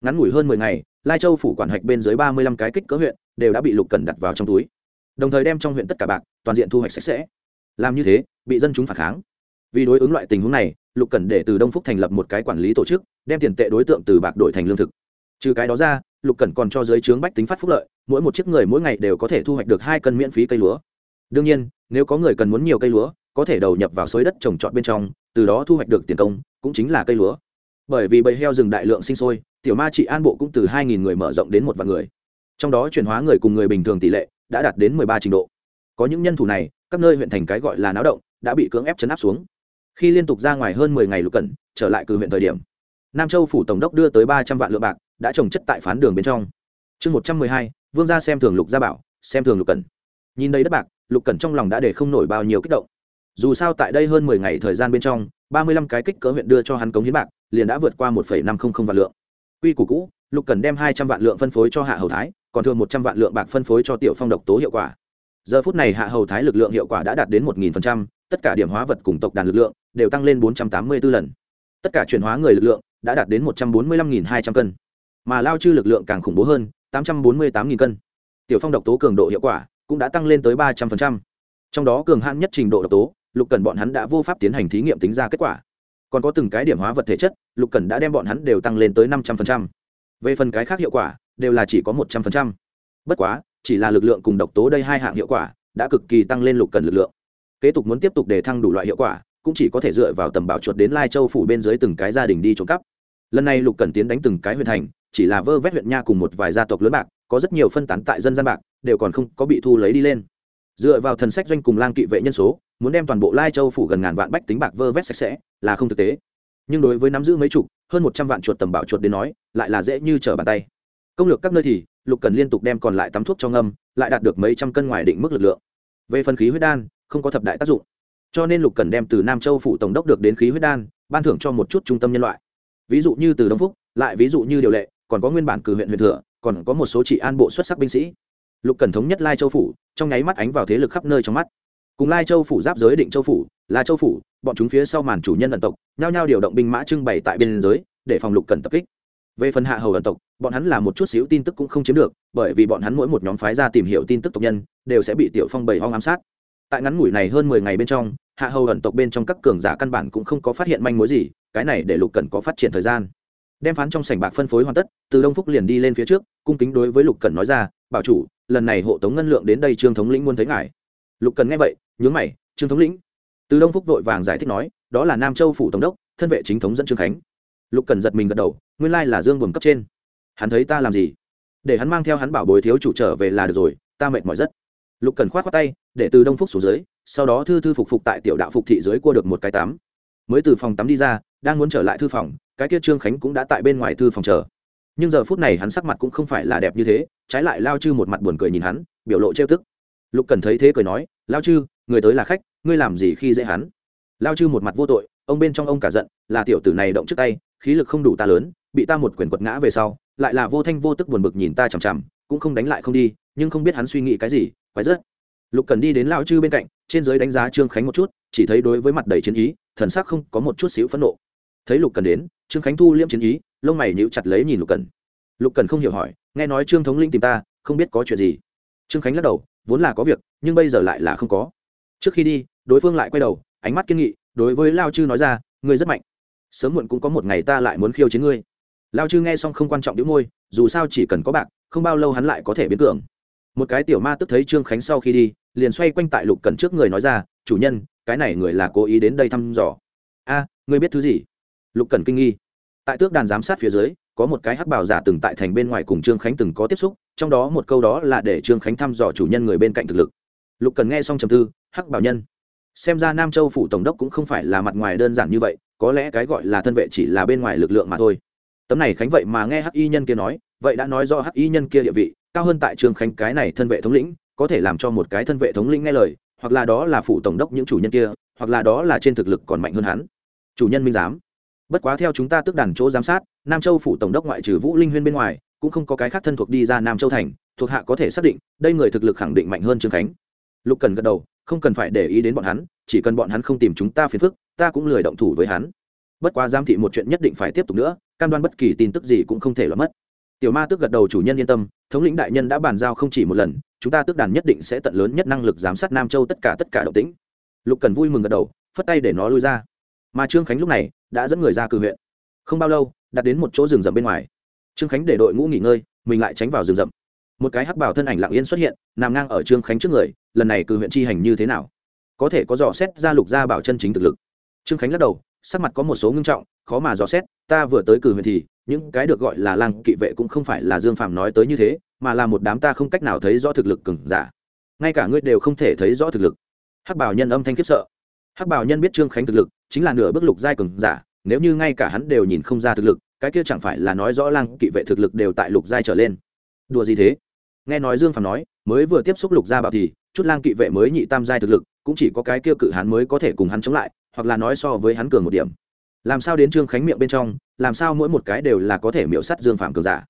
Ngắn ngủi hơn mười ngày, lai châu phủ quản hạch bên dưới ba mươi lăm cái kích cỡ huyện đều đã bị lục cần đặt vào trong túi. Đồng thời đem trong huyện tất cả bạc, toàn diện thu hoạch sạch sẽ. Làm như thế, bị dân chúng phản kháng. Vì đối ứng loại tình huống này, lục cần để từ đông phúc thành lập một cái quản lý tổ chức, đem tiền tệ đối tượng từ bạc đổi thành lương thực. Trừ cái đó ra, lục cần còn cho giới trướng bách tính phát phúc lợi, mỗi một chiếc người mỗi ngày đều có thể thu hoạch được hai cân miễn phí cây lúa. Đương nhiên, nếu có người cần muốn nhiều cây lúa, có thể đầu nhập vào xới đất trồng trọt bên trong, từ đó thu hoạch được tiền công cũng chính là cây lúa. Bởi vì bầy heo rừng đại lượng sinh sôi, tiểu ma trị an bộ cũng từ hai nghìn người mở rộng đến một vạn người. Trong đó chuyển hóa người cùng người bình thường tỷ lệ đã đạt đến mười ba trình độ. Có những nhân thủ này, các nơi huyện thành cái gọi là náo động, đã bị cưỡng ép chấn áp xuống. Khi liên tục ra ngoài hơn mười ngày lục cẩn, trở lại cử huyện thời điểm, nam châu phủ tổng đốc đưa tới ba trăm vạn lượng bạc, đã trồng chất tại phán đường bên trong. Chương một trăm mười hai, vương gia xem thường lục gia bảo, xem thường lục cẩn. Nhìn đây đất bạc, lục cẩn trong lòng đã để không nổi bao nhiêu kích động dù sao tại đây hơn mười ngày thời gian bên trong, ba mươi lăm cái kích cỡ huyện đưa cho hắn cống hiến bạc, liền đã vượt qua một phẩy năm không không vạn lượng. Quy củ cũ, lục cần đem hai trăm vạn lượng phân phối cho hạ hầu thái, còn thường một trăm vạn lượng bạc phân phối cho tiểu phong độc tố hiệu quả. Giờ phút này hạ hầu thái lực lượng hiệu quả đã đạt đến một nghìn phần trăm, tất cả điểm hóa vật cùng tộc đàn lực lượng đều tăng lên bốn trăm tám mươi b ố lần. Tất cả chuyển hóa người lực lượng đã đạt đến một trăm bốn mươi lăm nghìn hai trăm cân. Mà lao chư lực lượng càng khủng bố hơn, tám trăm bốn mươi tám nghìn cân. Tiểu phong độc tố cường độ hiệu quả cũng đã tăng lên tới ba trăm linh trong đó cường hạn nhất trình độ độc tố lục cần bọn hắn đã vô pháp tiến hành thí nghiệm tính ra kết quả. Còn có từng cái điểm hóa vật thể chất, lục cần đã đem bọn hắn đều tăng lên tới năm trăm linh về phần cái khác hiệu quả, đều là chỉ có một trăm linh bất quá, chỉ là lực lượng cùng độc tố đây hai hạng hiệu quả, đã cực kỳ tăng lên lục cần lực lượng. Kế tục muốn tiếp tục để thăng đủ loại hiệu quả, cũng chỉ có thể dựa vào tầm bảo chuột đến lai châu phủ bên dưới từng cái gia đình đi trộm cắp. Lần này lục cần tiến đánh từng cái huyện thành, chỉ là vơ vét huyện nha cùng một vài gia tộc lớn bạc, có rất nhiều phân tán tại dân gian bạc, đều còn không có bị thu lấy đi lên. Dựa vào thần sách doanh cùng lang kỵ vệ nhân số muốn đem toàn bộ lai châu phủ gần ngàn vạn bách tính bạc vơ vét sạch sẽ, là không thực tế. Nhưng đối với nắm giữ mấy chục, hơn một trăm vạn chuột tầm bảo chuột đến nói, lại là dễ như trở bàn tay. Công lược các nơi thì, lục cần liên tục đem còn lại tắm thuốc cho ngâm, lại đạt được mấy trăm cân ngoài định mức lực lượng. Về phần khí huyết đan, không có thập đại tác dụng. Cho nên lục cần đem từ nam châu phủ tổng đốc được đến khí huyết đan, ban thưởng cho một chút trung tâm nhân loại. Ví dụ như từ đông phúc, lại ví dụ như điều lệ, còn có nguyên bản cử huyện huyện thừa, còn có một số trị an bộ xuất sắc binh sĩ. Lục cần thống nhất lai châu phủ, trong nháy mắt ánh vào thế lực khắp nơi trong mắt cùng lai châu phủ giáp giới định châu phủ, là châu phủ, bọn chúng phía sau màn chủ nhân ẩn tộc, nhao nhao điều động binh mã trưng bày tại biên giới, để phòng lục cần tập kích. Về phần hạ hầu ẩn tộc, bọn hắn là một chút xíu tin tức cũng không chiếm được, bởi vì bọn hắn mỗi một nhóm phái ra tìm hiểu tin tức tộc nhân, đều sẽ bị tiểu phong bầy hoang ám sát. Tại ngắn ngủi này hơn mười ngày bên trong, hạ hầu ẩn tộc bên trong các cường giả căn bản cũng không có phát hiện manh mối gì, cái này để lục cần có phát triển thời gian. Đem phán trong sảnh bạc phân phối hoàn tất, từ đông phúc liền đi lên phía trước, cung kính đối với lục cần nói ra, bảo chủ, lần này hộ tống ngân lượng đến đây trương thống lĩnh muốn thấy ngài lục cần nghe vậy, nhướng mày, trương thống lĩnh. Từ đông phúc vội vàng giải thích nói, đó là nam châu phủ tổng đốc, thân vệ chính thống dẫn trương khánh. Lục cần giật mình gật đầu, nguyên lai là dương buồm cấp trên. Hắn thấy ta làm gì? Để hắn mang theo hắn bảo bồi thiếu chủ trở về là được rồi, ta mệt mỏi rất. Lục cần khoát khoát tay, để từ đông phúc xuống dưới, sau đó thư thư phục phục tại tiểu đạo phục thị dưới cua được một cái tắm. Mới từ phòng tắm đi ra, đang muốn trở lại thư phòng, cái kia trương khánh cũng đã tại bên ngoài thư phòng chờ. Nhưng giờ phút này hắn sắc mặt cũng không phải là đẹp như thế, trái lại lao chư một mặt buồn cười nhìn hắn, biểu lộ trêu tức lục cần thấy thế cười nói, lao chư, người tới là khách, ngươi làm gì khi dễ hắn? Lao chư một mặt vô tội, ông bên trong ông cả giận, là tiểu tử này động trước tay, khí lực không đủ ta lớn, bị ta một quyền quật ngã về sau, lại là vô thanh vô tức buồn bực nhìn ta chằm chằm, cũng không đánh lại không đi, nhưng không biết hắn suy nghĩ cái gì, quái rất lục cần đi đến lao chư bên cạnh, trên giới đánh giá trương khánh một chút, chỉ thấy đối với mặt đầy chiến ý, thần sắc không có một chút xíu phẫn nộ. Thấy lục cần đến, trương khánh thu liêm chiến ý, lông mày nhíu chặt lấy nhìn lục cần. Lục cần không hiểu hỏi, nghe nói trương thống linh tìm ta, không biết có chuyện gì? Trương khánh lắc đầu, vốn là có việc, nhưng bây giờ lại là không có. Trước khi đi, đối phương lại quay đầu, ánh mắt kiên nghị, đối với lao chư nói ra, ngươi rất mạnh. Sớm muộn cũng có một ngày ta lại muốn khiêu chiến ngươi. Lao chư nghe xong không quan trọng đĩu môi, dù sao chỉ cần có bạc, không bao lâu hắn lại có thể biến cường. Một cái tiểu ma tức thấy trương khánh sau khi đi, liền xoay quanh tại lục cần trước người nói ra, chủ nhân, cái này người là cố ý đến đây thăm dò. A, ngươi biết thứ gì? Lục cần kinh nghi. Tại tước đàn giám sát phía dưới, có một cái hắc bảo giả từng tại thành bên ngoài cùng trương khánh từng có tiếp xúc trong đó một câu đó là để trương khánh thăm dò chủ nhân người bên cạnh thực lực. Lục cần nghe xong trầm tư, hắc bảo nhân, xem ra nam châu phủ tổng đốc cũng không phải là mặt ngoài đơn giản như vậy, có lẽ cái gọi là thân vệ chỉ là bên ngoài lực lượng mà thôi. Tấm này khánh vậy mà nghe hắc y nhân kia nói, vậy đã nói do hắc y nhân kia địa vị, cao hơn tại trương khánh cái này thân vệ thống lĩnh, có thể làm cho một cái thân vệ thống lĩnh nghe lời, hoặc là đó là phủ tổng đốc những chủ nhân kia, hoặc là đó là trên thực lực còn mạnh hơn hắn. Chủ nhân minh giám bất quá theo chúng ta tức đàn chỗ giám sát, nam châu phủ tổng đốc ngoại trừ vũ linh huyên bên ngoài, cũng không có cái khác thân thuộc đi ra nam châu thành, thuộc hạ có thể xác định, đây người thực lực khẳng định mạnh hơn trương khánh. Lục cần gật đầu, không cần phải để ý đến bọn hắn, chỉ cần bọn hắn không tìm chúng ta phiền phức, ta cũng lười động thủ với hắn. Bất quá giám thị một chuyện nhất định phải tiếp tục nữa, cam đoan bất kỳ tin tức gì cũng không thể lọt mất. Tiểu ma tức gật đầu chủ nhân yên tâm, thống lĩnh đại nhân đã bàn giao không chỉ một lần, chúng ta tước đàn nhất định sẽ tận lớn nhất năng lực giám sát nam châu tất cả tất cả động tĩnh. Lục cần vui mừng gật đầu, phất tay để nó lui ra mà trương khánh lúc này đã dẫn người ra cử huyện không bao lâu đặt đến một chỗ rừng rậm bên ngoài trương khánh để đội ngũ nghỉ ngơi mình lại tránh vào rừng rậm một cái hắc bảo thân ảnh lặng yên xuất hiện nằm ngang ở trương khánh trước người lần này cử huyện chi hành như thế nào có thể có dò xét ra lục gia bảo chân chính thực lực trương khánh lắc đầu sắc mặt có một số ngưng trọng khó mà dò xét ta vừa tới cử huyện thì những cái được gọi là lang kỵ vệ cũng không phải là dương phạm nói tới như thế mà là một đám ta không cách nào thấy rõ thực lực cừng giả ngay cả ngươi đều không thể thấy rõ thực lực hắc bảo nhân âm thanh khiếp sợ hắc bảo nhân biết trương khánh thực lực chính là nửa bước lục giai cường giả, nếu như ngay cả hắn đều nhìn không ra thực lực, cái kia chẳng phải là nói rõ lang kỵ vệ thực lực đều tại lục giai trở lên. Đùa gì thế? Nghe nói dương phàm nói, mới vừa tiếp xúc lục gia bảo thì, chút lang kỵ vệ mới nhị tam giai thực lực, cũng chỉ có cái kia cự hắn mới có thể cùng hắn chống lại, hoặc là nói so với hắn cường một điểm. Làm sao đến trương khánh miệng bên trong, làm sao mỗi một cái đều là có thể miễu sắt dương phạm cường giả?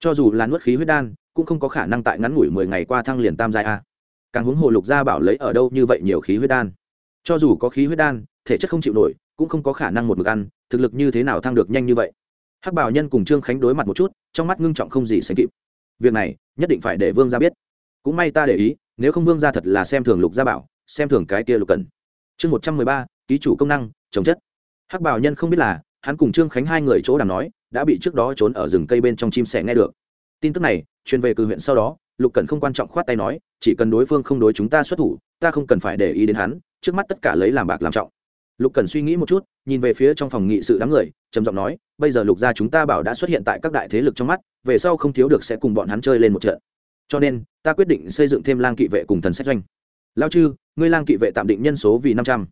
Cho dù là nuốt khí huyết đan, cũng không có khả năng tại ngắn ngủi mười ngày qua thăng liền tam giai a. Càng huống hồ lục gia bảo lấy ở đâu như vậy nhiều khí huyết đan. Cho dù có khí huyết đan thể chất không chịu nổi, cũng không có khả năng một mực ăn, thực lực như thế nào thăng được nhanh như vậy? Hắc bảo nhân cùng trương khánh đối mặt một chút, trong mắt ngưng trọng không gì sánh kịp. Việc này, nhất định phải để vương gia biết. Cũng may ta để ý, nếu không vương gia thật là xem thường lục gia bảo, xem thường cái kia lục cần chương một trăm mười ba, ký chủ công năng chống chất. Hắc bảo nhân không biết là, hắn cùng trương khánh hai người chỗ đàm nói, đã bị trước đó trốn ở rừng cây bên trong chim sẻ nghe được. Tin tức này, truyền về cử huyện sau đó, lục cần không quan trọng khoát tay nói, chỉ cần đối phương không đối chúng ta xuất thủ, ta không cần phải để ý đến hắn, trước mắt tất cả lấy làm bạc làm trọng lục cần suy nghĩ một chút, nhìn về phía trong phòng nghị sự đám người, trầm giọng nói, bây giờ lục gia chúng ta bảo đã xuất hiện tại các đại thế lực trong mắt, về sau không thiếu được sẽ cùng bọn hắn chơi lên một trận. Cho nên, ta quyết định xây dựng thêm lang kỵ vệ cùng thần sách doanh. Lao chư, ngươi lang kỵ vệ tạm định nhân số vì năm trăm.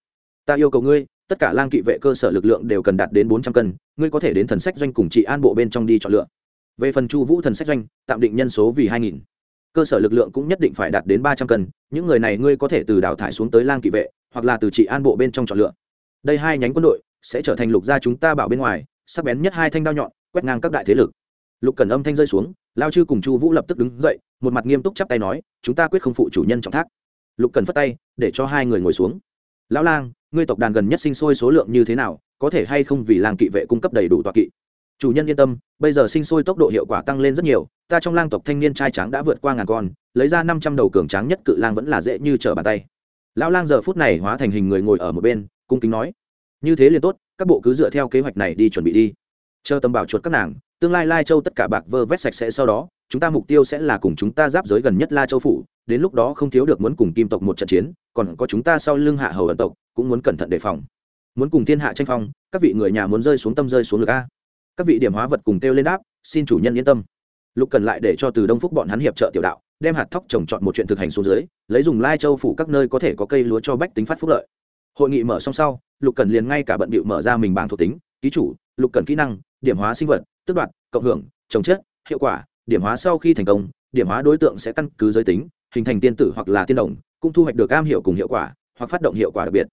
Ta yêu cầu ngươi, tất cả lang kỵ vệ cơ sở lực lượng đều cần đạt đến bốn trăm cân, ngươi có thể đến thần sách doanh cùng chị an bộ bên trong đi chọn lựa. Về phần chu vũ thần sách doanh, tạm định nhân số vì hai nghìn. Cơ sở lực lượng cũng nhất định phải đạt đến ba trăm cân, những người này ngươi có thể từ đào thải xuống tới lang kỵ vệ, hoặc là từ chị an bộ bên trong chọn lựa đây hai nhánh quân đội sẽ trở thành lục gia chúng ta bảo bên ngoài, sắc bén nhất hai thanh đao nhọn, quét ngang các đại thế lực. Lục cần âm thanh rơi xuống, lao chư cùng chu vũ lập tức đứng dậy, một mặt nghiêm túc chắp tay nói, chúng ta quyết không phụ chủ nhân trọng thác. Lục cần phất tay, để cho hai người ngồi xuống. Lão lang, ngươi tộc đàn gần nhất sinh sôi số lượng như thế nào, có thể hay không vì làng kỵ vệ cung cấp đầy đủ tọa kỵ? Chủ nhân yên tâm, bây giờ sinh sôi tốc độ hiệu quả tăng lên rất nhiều, ta trong lang tộc thanh niên trai trắng đã vượt qua ngàn con, lấy ra năm trăm đầu cường tráng nhất cự lang vẫn là dễ như trở bàn tay. Lão lang giờ phút này hóa thành hình người ngồi ở một bên cung kính nói, như thế liền tốt, các bộ cứ dựa theo kế hoạch này đi chuẩn bị đi. Chờ tầm bảo chuột các nàng, tương lai lai châu tất cả bạc vơ vét sạch sẽ sau đó, chúng ta mục tiêu sẽ là cùng chúng ta giáp giới gần nhất la châu phủ, đến lúc đó không thiếu được muốn cùng kim tộc một trận chiến, còn có chúng ta sau lưng hạ hầu ẩn tộc, cũng muốn cẩn thận đề phòng. Muốn cùng thiên hạ tranh phong, các vị người nhà muốn rơi xuống tâm rơi xuống lực a. Các vị điểm hóa vật cùng kêu lên đáp, xin chủ nhân yên tâm. Lục cần lại để cho từ đông phúc bọn hắn hiệp trợ tiểu đạo, đem hạt thóc trồng trọt một chuyện thực hành xuống dưới, lấy dùng lai châu phủ các nơi có thể có cây lúa cho bách tính phát phúc lợi hội nghị mở xong sau, lục cần liền ngay cả bận bịu mở ra mình bảng thuộc tính, ký chủ, lục cần kỹ năng, điểm hóa sinh vật, tước đoạt, cộng hưởng trồng chất, hiệu quả, điểm hóa sau khi thành công, điểm hóa đối tượng sẽ căn cứ giới tính, hình thành tiên tử hoặc là tiên đồng, cũng thu hoạch được am hiệu cùng hiệu quả, hoặc phát động hiệu quả đặc biệt.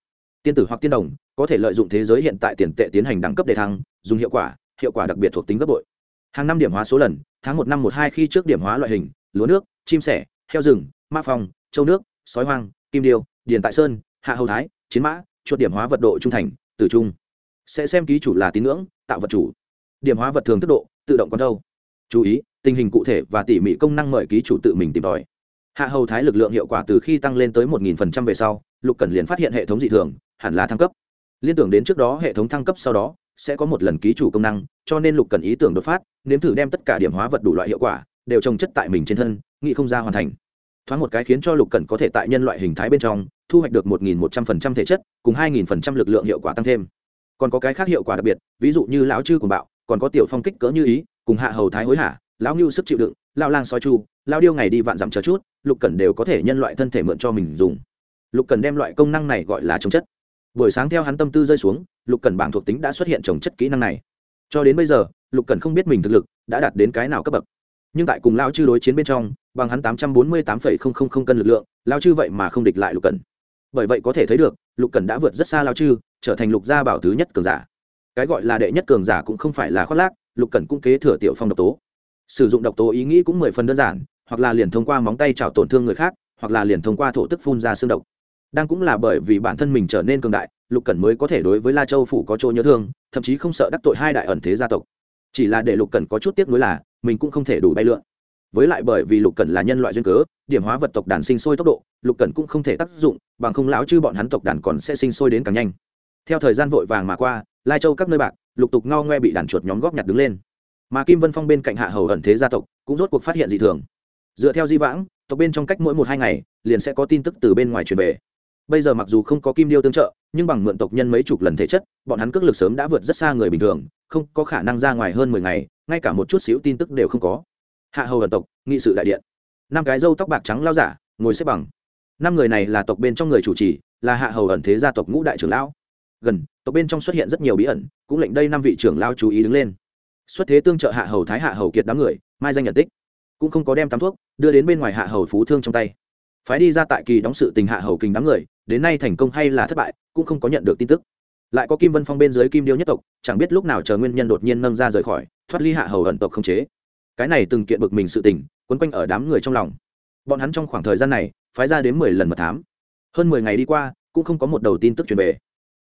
Tiên tử hoặc tiên đồng có thể lợi dụng thế giới hiện tại tiền tệ tiến hành đẳng cấp đề thăng, dùng hiệu quả hiệu quả đặc biệt thuộc tính gấp bội. Hàng năm điểm hóa số lần, tháng một năm một hai khi trước điểm hóa loại hình, lúa nước, chim sẻ, heo rừng ma phong, châu nước, sói hoang, kim điêu, điền tại sơn, hạ hầu thái chiến mã, chuột điểm hóa vật độ trung thành, tử trung. Sẽ xem ký chủ là tín ngưỡng, tạo vật chủ. Điểm hóa vật thường tức độ, tự động con đâu. Chú ý, tình hình cụ thể và tỉ mỉ công năng mời ký chủ tự mình tìm tòi. Hạ hầu thái lực lượng hiệu quả từ khi tăng lên tới một nghìn phần trăm về sau, lục cần liền phát hiện hệ thống dị thường, hẳn là thăng cấp. Liên tưởng đến trước đó hệ thống thăng cấp sau đó, sẽ có một lần ký chủ công năng, cho nên lục cần ý tưởng đột phát, nếm thử đem tất cả điểm hóa vật đủ loại hiệu quả, đều trồng chất tại mình trên thân nghị không ra hoàn thành. Thoáng một cái khiến cho lục cần có thể tại nhân loại hình thái bên trong thu hoạch được một nghìn một trăm phần trăm thể chất, cùng hai nghìn phần trăm lực lượng hiệu quả tăng thêm. Còn có cái khác hiệu quả đặc biệt, ví dụ như lão chư cuồng bạo, còn có tiểu phong kích cỡ như ý, cùng hạ hầu thái hối hả, lão ngưu sức chịu đựng lao lang soi chu lao điêu ngày đi vạn dặm chờ chút, lục cần đều có thể nhân loại thân thể mượn cho mình dùng. Lục cần đem loại công năng này gọi là trồng chất. Buổi sáng theo hắn tâm tư rơi xuống, lục cần bảng thuộc tính đã xuất hiện trồng chất kỹ năng này. Cho đến bây giờ, lục cần không biết mình thực lực đã đạt đến cái nào cấp bậc. Nhưng tại cùng lao chư đối chiến bên trong, bằng hắn tám trăm bốn mươi tám cân lực lượng lao chư vậy mà không địch lại lục cần bởi vậy có thể thấy được, lục cần đã vượt rất xa lao chư, trở thành lục gia bảo thứ nhất cường giả. Cái gọi là đệ nhất cường giả cũng không phải là khoác lác, lục cần cũng kế thừa tiểu phong độc tố. Sử dụng độc tố ý nghĩ cũng mười phần đơn giản, hoặc là liền thông qua móng tay chảo tổn thương người khác, hoặc là liền thông qua thổ tức phun ra xương độc. Đang cũng là bởi vì bản thân mình trở nên cường đại, lục cẩn mới có thể đối với la châu phủ có chỗ nhớ thương, thậm chí không sợ đắc tội hai đại ẩn thế gia tộc. Chỉ là để lục cẩn có chút tiếc nuối là, mình cũng không thể đủ bay lượn. Với lại bởi vì lục cẩn là nhân loại duyên cớ, điểm hóa vật tộc đàn sinh sôi tốc độ, lục cẩn cũng không thể tác dụng bằng không lão chư bọn hắn tộc đàn còn sẽ sinh sôi đến càng nhanh. Theo thời gian vội vàng mà qua, lai châu các nơi bạc, lục tục ngao ngoe bị đàn chuột nhóm góp nhặt đứng lên. Mà kim vân phong bên cạnh hạ hầu ẩn thế gia tộc, cũng rốt cuộc phát hiện dị thường. Dựa theo di vãng, tộc bên trong cách mỗi một hai ngày, liền sẽ có tin tức từ bên ngoài truyền về. Bây giờ mặc dù không có kim điêu tương trợ, nhưng bằng mượn tộc nhân mấy chục lần thể chất, bọn hắn cước lực sớm đã vượt rất xa người bình thường, không có khả năng ra ngoài hơn mười ngày, ngay cả một chút xíu tin tức đều không có. Hạ hầu ẩn tộc, nghị sự đại điện. Năm cái râu tóc bạc trắng lao giả, ngồi xếp bằng năm người này là tộc bên trong người chủ trì, là hạ hầu ẩn thế gia tộc ngũ đại trưởng lão. Gần, tộc bên trong xuất hiện rất nhiều bí ẩn, cũng lệnh đây năm vị trưởng lao chú ý đứng lên. Xuất thế tương trợ hạ hầu thái hạ hầu kiệt đám người, mai danh nhận tích. Cũng không có đem tắm thuốc, đưa đến bên ngoài hạ hầu phú thương trong tay. Phái đi ra tại kỳ đóng sự tình hạ hầu kinh đám người, đến nay thành công hay là thất bại, cũng không có nhận được tin tức. Lại có kim vân phong bên dưới kim điêu nhất tộc, chẳng biết lúc nào chờ nguyên nhân đột nhiên nâng ra rời khỏi, thoát ly hạ hầu ẩn tộc không chế. Cái này từng kiện bực mình sự tình, quấn quanh ở đám người trong lòng. Bọn hắn trong khoảng thời gian này phái ra đến mười lần mật thám. Hơn mười ngày đi qua, cũng không có một đầu tin tức truyền về.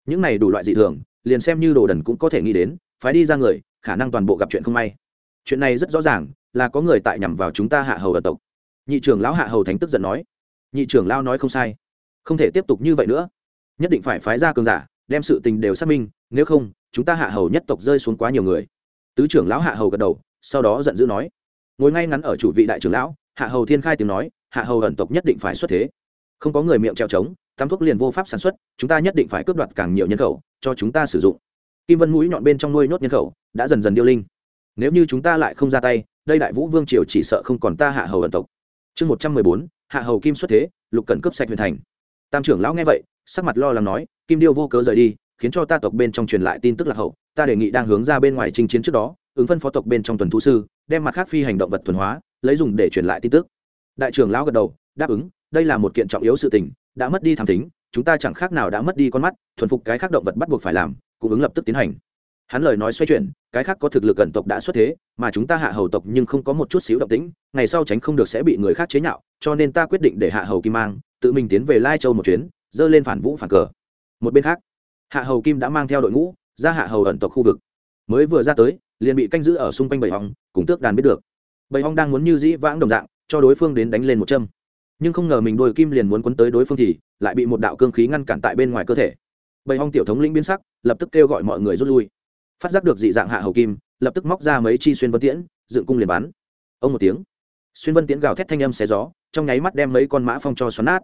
Những này đủ loại dị thường, liền xem như đồ đần cũng có thể nghĩ đến, phái đi ra người, khả năng toàn bộ gặp chuyện không may. Chuyện này rất rõ ràng, là có người tại nhằm vào chúng ta hạ hầu ở tộc. Nhị trưởng lão hạ hầu thánh tức giận nói. Nhị trưởng lão nói không sai. Không thể tiếp tục như vậy nữa. Nhất định phải phái ra cường giả, đem sự tình đều xác minh, nếu không, chúng ta hạ hầu nhất tộc rơi xuống quá nhiều người. Tứ trưởng lão hạ hầu gật đầu, sau đó giận dữ nói. Ngồi ngay ngắn ở chủ vị đại trưởng lão hạ hầu thiên khai tiếng nói, hạ hầu ẩn tộc nhất định phải xuất thế. Không có người miệng treo trống tam thuốc liền vô pháp sản xuất, chúng ta nhất định phải cướp đoạt càng nhiều nhân khẩu, cho chúng ta sử dụng. Kim vân mũi nhọn bên trong nuôi nhốt nhân khẩu, đã dần dần điêu linh. Nếu như chúng ta lại không ra tay, đây đại vũ vương triều chỉ sợ không còn ta hạ hầu ẩn tộc. Chương một trăm mười bốn, hạ hầu kim xuất thế, lục cần cướp sạch huyền thành. Tam trưởng lão nghe vậy, sắc mặt lo lắng nói, kim điêu vô cớ rời đi, khiến cho ta tộc bên trong truyền lại tin tức lạc hậu, ta đề nghị đang hướng ra bên ngoài chinh chiến trước đó, ứng phân phó tộc bên trong tuần thú sư, đem mặt khác phi hành động vật thuần hóa lấy dùng để truyền lại tin tức. Đại trưởng lão gật đầu, đáp ứng, đây là một kiện trọng yếu sự tình, đã mất đi tham tính, chúng ta chẳng khác nào đã mất đi con mắt, thuần phục cái khác động vật bắt buộc phải làm cung ứng lập tức tiến hành. Hắn lời nói xoay chuyển, cái khác có thực lực gần tộc đã xuất thế, mà chúng ta hạ hầu tộc nhưng không có một chút xíu động tĩnh, ngày sau tránh không được sẽ bị người khác chế nhạo, cho nên ta quyết định để hạ hầu kim mang, tự mình tiến về lai châu một chuyến, dơ lên phản vũ phản cờ. Một bên khác, hạ hầu kim đã mang theo đội ngũ, ra hạ hầu ẩn tộc khu vực. Mới vừa ra tới, liền bị canh giữ ở xung quanh bảy hong cùng tước đàn biết được bầy hong đang muốn như dĩ vãng đồng dạng, cho đối phương đến đánh lên một châm. Nhưng không ngờ mình đôi kim liền muốn quấn tới đối phương thì, lại bị một đạo cương khí ngăn cản tại bên ngoài cơ thể. Bầy hong tiểu thống lĩnh biến sắc, lập tức kêu gọi mọi người rút lui. Phát giác được dị dạng hạ hầu kim, lập tức móc ra mấy chi xuyên vân tiễn, dựng cung liền bắn. Ông một tiếng. Xuyên vân tiễn gào thét thanh âm xé gió, trong nháy mắt đem mấy con mã phong cho xoắn nát.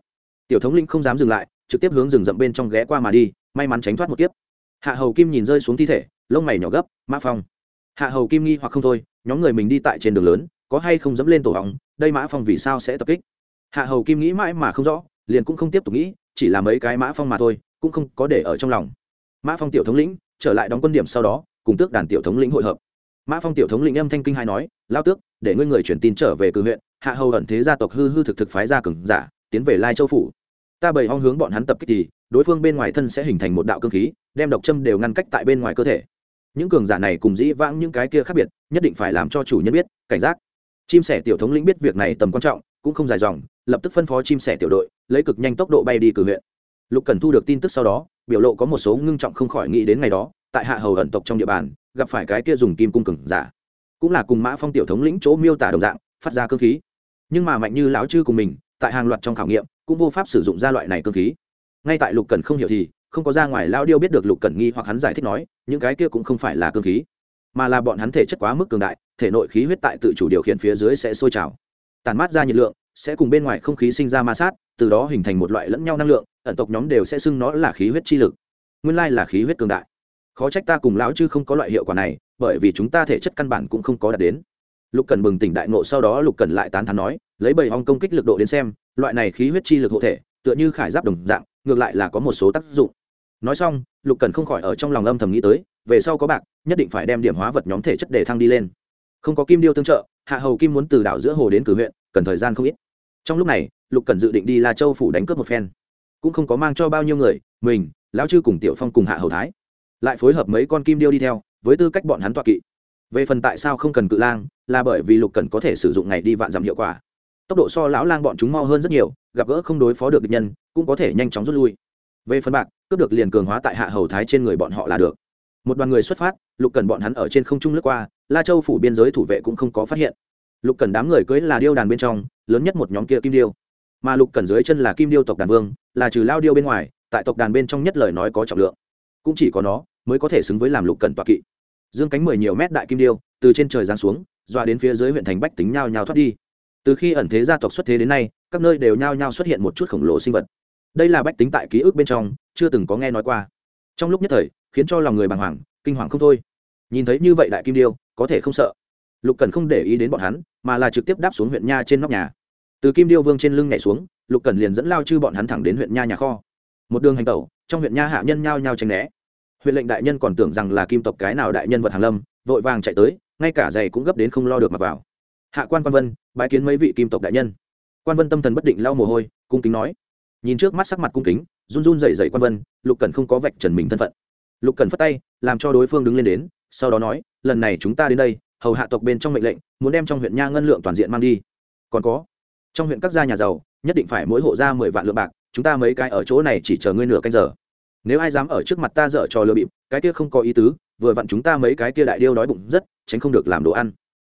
Tiểu thống linh không dám dừng lại, trực tiếp hướng rừng rậm bên trong ghé qua mà đi, may mắn tránh thoát một kiếp. Hạ hầu kim nhìn rơi xuống thi thể, lông mày nhỏ gấp, mã phong hạ hầu kim nghi hoặc không thôi, nhóm người mình đi tại trên đường lớn, có hay không dẫm lên tổ hóng đây mã phong vì sao sẽ tập kích? Hạ hầu kim nghĩ mãi mà không rõ, liền cũng không tiếp tục nghĩ, chỉ là mấy cái mã phong mà thôi, cũng không có để ở trong lòng. Mã phong tiểu thống lĩnh, trở lại đóng quân điểm sau đó, cùng tước đàn tiểu thống lĩnh hội hợp. Mã phong tiểu thống lĩnh âm thanh kinh hai nói, lao tước, để ngươi người chuyển tin trở về cử huyện. Hạ hầu ẩn thế gia tộc hư hư thực thực phái gia cường giả, tiến về lai châu phủ. Ta bày hong hướng bọn hắn tập kích thì, đối phương bên ngoài thân sẽ hình thành một đạo cương khí, đem độc châm đều ngăn cách tại bên ngoài cơ thể những cường giả này cùng dĩ vãng những cái kia khác biệt, nhất định phải làm cho chủ nhân biết, cảnh giác. Chim sẻ tiểu thống lĩnh biết việc này tầm quan trọng, cũng không dài dòng, lập tức phân phó chim sẻ tiểu đội, lấy cực nhanh tốc độ bay đi cử huyện. Lục cần thu được tin tức sau đó, biểu lộ có một số ngưng trọng không khỏi nghĩ đến ngày đó, tại hạ hầu ẩn tộc trong địa bàn, gặp phải cái kia dùng kim cung cường giả. Cũng là cùng mã phong tiểu thống lĩnh chỗ miêu tả đồng dạng, phát ra cơ khí. Nhưng mà mạnh như lão chư cùng mình, tại hàng loạt trong khảo nghiệm, cũng vô pháp sử dụng ra loại này cơ khí. Ngay tại lục cần không hiểu thì không có ra ngoài lao điêu biết được lục Cẩn nghi hoặc hắn giải thích nói, những cái kia cũng không phải là cương khí, mà là bọn hắn thể chất quá mức cường đại, thể nội khí huyết tại tự chủ điều khiển phía dưới sẽ sôi trào. Tàn mát ra nhiệt lượng, sẽ cùng bên ngoài không khí sinh ra ma sát, từ đó hình thành một loại lẫn nhau năng lượng, ẩn tộc nhóm đều sẽ xưng nó là khí huyết chi lực. Nguyên lai là khí huyết cường đại. Khó trách ta cùng lão chứ không có loại hiệu quả này, bởi vì chúng ta thể chất căn bản cũng không có đạt đến. Lục cần bừng tỉnh đại ngộ sau đó lục cần lại tán thán nói, lấy bầy hong công kích lực độ đến xem, loại này khí huyết chi lực hộ thể, tựa như khải giáp đồng dạng, ngược lại là có một số tác dụng nói xong, lục cần không khỏi ở trong lòng âm thầm nghĩ tới, về sau có bạc, nhất định phải đem điểm hóa vật nhóm thể chất để thăng đi lên. Không có kim điêu tương trợ, hạ hầu kim muốn từ đảo giữa hồ đến cử huyện, cần thời gian không ít. Trong lúc này, lục cần dự định đi la châu phủ đánh cướp một phen. Cũng không có mang cho bao nhiêu người, mình, lão chư cùng tiểu phong cùng hạ hầu thái, lại phối hợp mấy con kim điêu đi theo, với tư cách bọn hắn toạ kỵ. Về phần tại sao không cần cự lang, là bởi vì lục cần có thể sử dụng ngày đi vạn dặm hiệu quả. Tốc độ so lão lang bọn chúng mau hơn rất nhiều, gặp gỡ không đối phó được địch nhân, cũng có thể nhanh chóng rút lui về phần bạc, cướp được liền cường hóa tại hạ hầu thái trên người bọn họ là được. Một đoàn người xuất phát, lục cần bọn hắn ở trên không trung lướt qua, la châu phủ biên giới thủ vệ cũng không có phát hiện. Lục cần đám người cưới là điêu đàn bên trong, lớn nhất một nhóm kia kim điêu. Mà lục cần dưới chân là kim điêu tộc đàn vương, là trừ lao điêu bên ngoài, tại tộc đàn bên trong nhất lời nói có trọng lượng. Cũng chỉ có nó mới có thể xứng với làm lục cần toạc kỵ. Dương cánh mười nhiều mét đại kim điêu, từ trên trời giáng xuống, dọa đến phía dưới huyện thành bách tính nhao nhao thoát đi. Từ khi ẩn thế gia tộc xuất thế đến nay, các nơi đều nhao nhao xuất hiện một chút khổng lồ sinh vật đây là bách tính tại ký ức bên trong, chưa từng có nghe nói qua. Trong lúc nhất thời, khiến cho lòng người bàng hoàng, kinh hoàng không thôi. Nhìn thấy như vậy đại kim điêu, có thể không sợ. Lục cần không để ý đến bọn hắn, mà là trực tiếp đáp xuống huyện nha trên nóc nhà. Từ kim điêu vương trên lưng nhảy xuống, lục cần liền dẫn lao chư bọn hắn thẳng đến huyện nha nhà kho. Một đường hành tẩu, trong huyện nha hạ nhân nhao nhao tránh né. Huyện lệnh đại nhân còn tưởng rằng là kim tộc cái nào đại nhân vật hàn lâm, vội vàng chạy tới, ngay cả giày cũng gấp đến không lo được mà vào. Hạ quan quan vân, bái kiến mấy vị kim tộc đại nhân. Quan vân tâm thần bất định lau mồ hôi, cung kính nói nhìn trước mắt sắc mặt cung kính, run run dậy dậy quan vân, lục cần không có vạch trần mình thân phận. Lục cần phất tay, làm cho đối phương đứng lên đến, sau đó nói, lần này chúng ta đến đây, hầu hạ tộc bên trong mệnh lệnh, muốn đem trong huyện nha ngân lượng toàn diện mang đi. Còn có, trong huyện các gia nhà giàu, nhất định phải mỗi hộ ra mười vạn lượng bạc, chúng ta mấy cái ở chỗ này chỉ chờ ngươi nửa canh giờ. Nếu ai dám ở trước mặt ta dở trò lừa bịp, cái kia không có ý tứ, vừa vặn chúng ta mấy cái kia đại điêu đói bụng rất, tránh không được làm đồ ăn.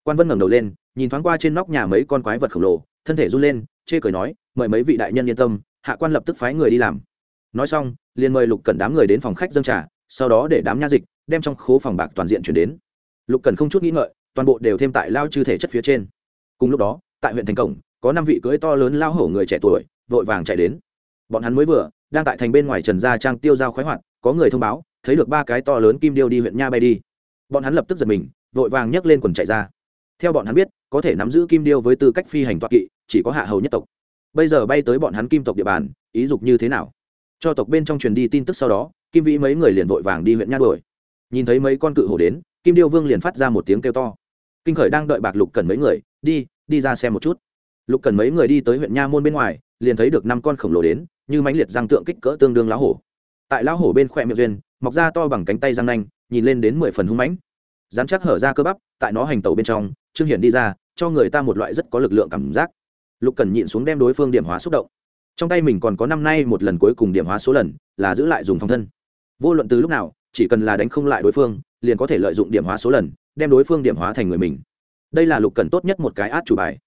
Quan vân ngẩng đầu lên, nhìn thoáng qua trên nóc nhà mấy con quái vật khổng lồ, thân thể run lên, chê cười nói, mời mấy vị đại nhân yên tâm hạ quan lập tức phái người đi làm. Nói xong, liền mời lục cần đám người đến phòng khách dâng trà, sau đó để đám nha dịch đem trong khố phòng bạc toàn diện chuyển đến. Lục cần không chút nghĩ ngợi, toàn bộ đều thêm tại lao chư thể chất phía trên. Cùng lúc đó, tại huyện thành cổng, có năm vị cưới to lớn lao hổ người trẻ tuổi, vội vàng chạy đến. Bọn hắn mới vừa, đang tại thành bên ngoài trần gia trang tiêu giao khoái hoạt, có người thông báo, thấy được ba cái to lớn kim điêu đi huyện nha bay đi. Bọn hắn lập tức giật mình, vội vàng nhấc lên quần chạy ra. Theo bọn hắn biết, có thể nắm giữ kim điêu với tư cách phi hành toạc kỵ, chỉ có hạ hầu nhất tộc bây giờ bay tới bọn hắn kim tộc địa bàn, ý dục như thế nào? Cho tộc bên trong truyền đi tin tức sau đó, kim vĩ mấy người liền vội vàng đi huyện nha đuổi. Nhìn thấy mấy con cự hổ đến, kim điêu vương liền phát ra một tiếng kêu to. Kinh khởi đang đợi bạc lục cần mấy người, đi đi ra xem một chút. Lục cần mấy người đi tới huyện nha môn bên ngoài, liền thấy được năm con khổng lồ đến, như mãnh liệt răng tượng kích cỡ tương đương lão hổ. Tại lão hổ bên khoe miệng duyên, mọc ra to bằng cánh tay răng nanh, nhìn lên đến mười phần hung mãnh. Dán chắc hở ra cơ bắp, tại nó hành tẩu bên trong, trương hiển đi ra, cho người ta một loại rất có lực lượng cảm giác lục cần nhịn xuống đem đối phương điểm hóa xúc động trong tay mình còn có năm nay một lần cuối cùng điểm hóa số lần là giữ lại dùng phòng thân vô luận từ lúc nào chỉ cần là đánh không lại đối phương liền có thể lợi dụng điểm hóa số lần đem đối phương điểm hóa thành người mình đây là lục cần tốt nhất một cái át chủ bài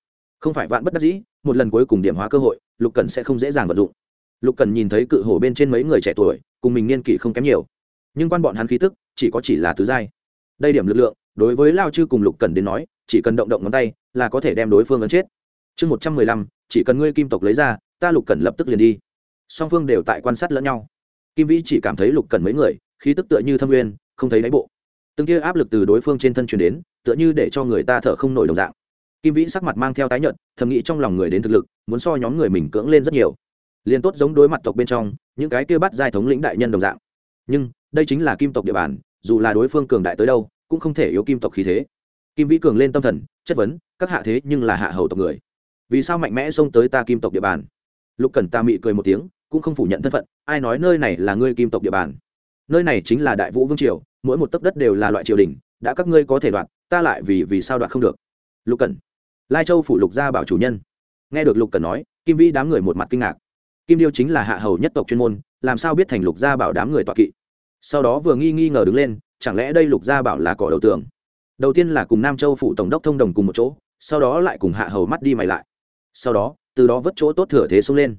không phải vạn bất đắc dĩ một lần cuối cùng điểm hóa cơ hội lục cần sẽ không dễ dàng vận dụng lục cần nhìn thấy cự hổ bên trên mấy người trẻ tuổi cùng mình niên kỷ không kém nhiều nhưng quan bọn hắn khí tức chỉ có chỉ là tứ giai đây điểm lực lượng đối với lao chư cùng lục cần đến nói chỉ cần động động ngón tay là có thể đem đối phương ấn chết chương một trăm mười lăm, chỉ cần ngươi kim tộc lấy ra, ta lục cần lập tức liền đi. Song phương đều tại quan sát lẫn nhau. Kim vĩ chỉ cảm thấy lục cần mấy người, khí tức tựa như thâm uyên không thấy đáy bộ. Từng kia áp lực từ đối phương trên thân truyền đến, tựa như để cho người ta thở không nổi đồng dạng. Kim vĩ sắc mặt mang theo tái nhợt, thầm nghĩ trong lòng người đến thực lực, muốn so nhóm người mình cưỡng lên rất nhiều. Liền tốt giống đối mặt tộc bên trong, những cái kia bắt giai thống lĩnh đại nhân đồng dạng. Nhưng, đây chính là kim tộc địa bàn, dù là đối phương cường đại tới đâu, cũng không thể yếu kim tộc khí thế. Kim vĩ cường lên tâm thần, chất vấn, các hạ thế nhưng là hạ hầu tộc người vì sao mạnh mẽ xông tới ta kim tộc địa bàn? Lục cẩn ta mị cười một tiếng, cũng không phủ nhận thân phận, ai nói nơi này là ngươi kim tộc địa bàn? Nơi này chính là đại vũ vương triều, mỗi một tấc đất đều là loại triều đình, đã các ngươi có thể đoạt, ta lại vì vì sao đoạt không được? Lục cẩn, lai châu phủ lục gia bảo chủ nhân. Nghe được lục cẩn nói, kim vĩ đám người một mặt kinh ngạc. Kim điêu chính là hạ hầu nhất tộc chuyên môn, làm sao biết thành lục gia bảo đám người tọa kỵ? Sau đó vừa nghi nghi ngờ đứng lên, chẳng lẽ đây lục gia bảo là cỏ đầu tường? Đầu tiên là cùng nam châu phủ tổng đốc thông đồng cùng một chỗ, sau đó lại cùng hạ hầu mắt đi mày lại sau đó, từ đó vớt chỗ tốt thừa thế xông lên.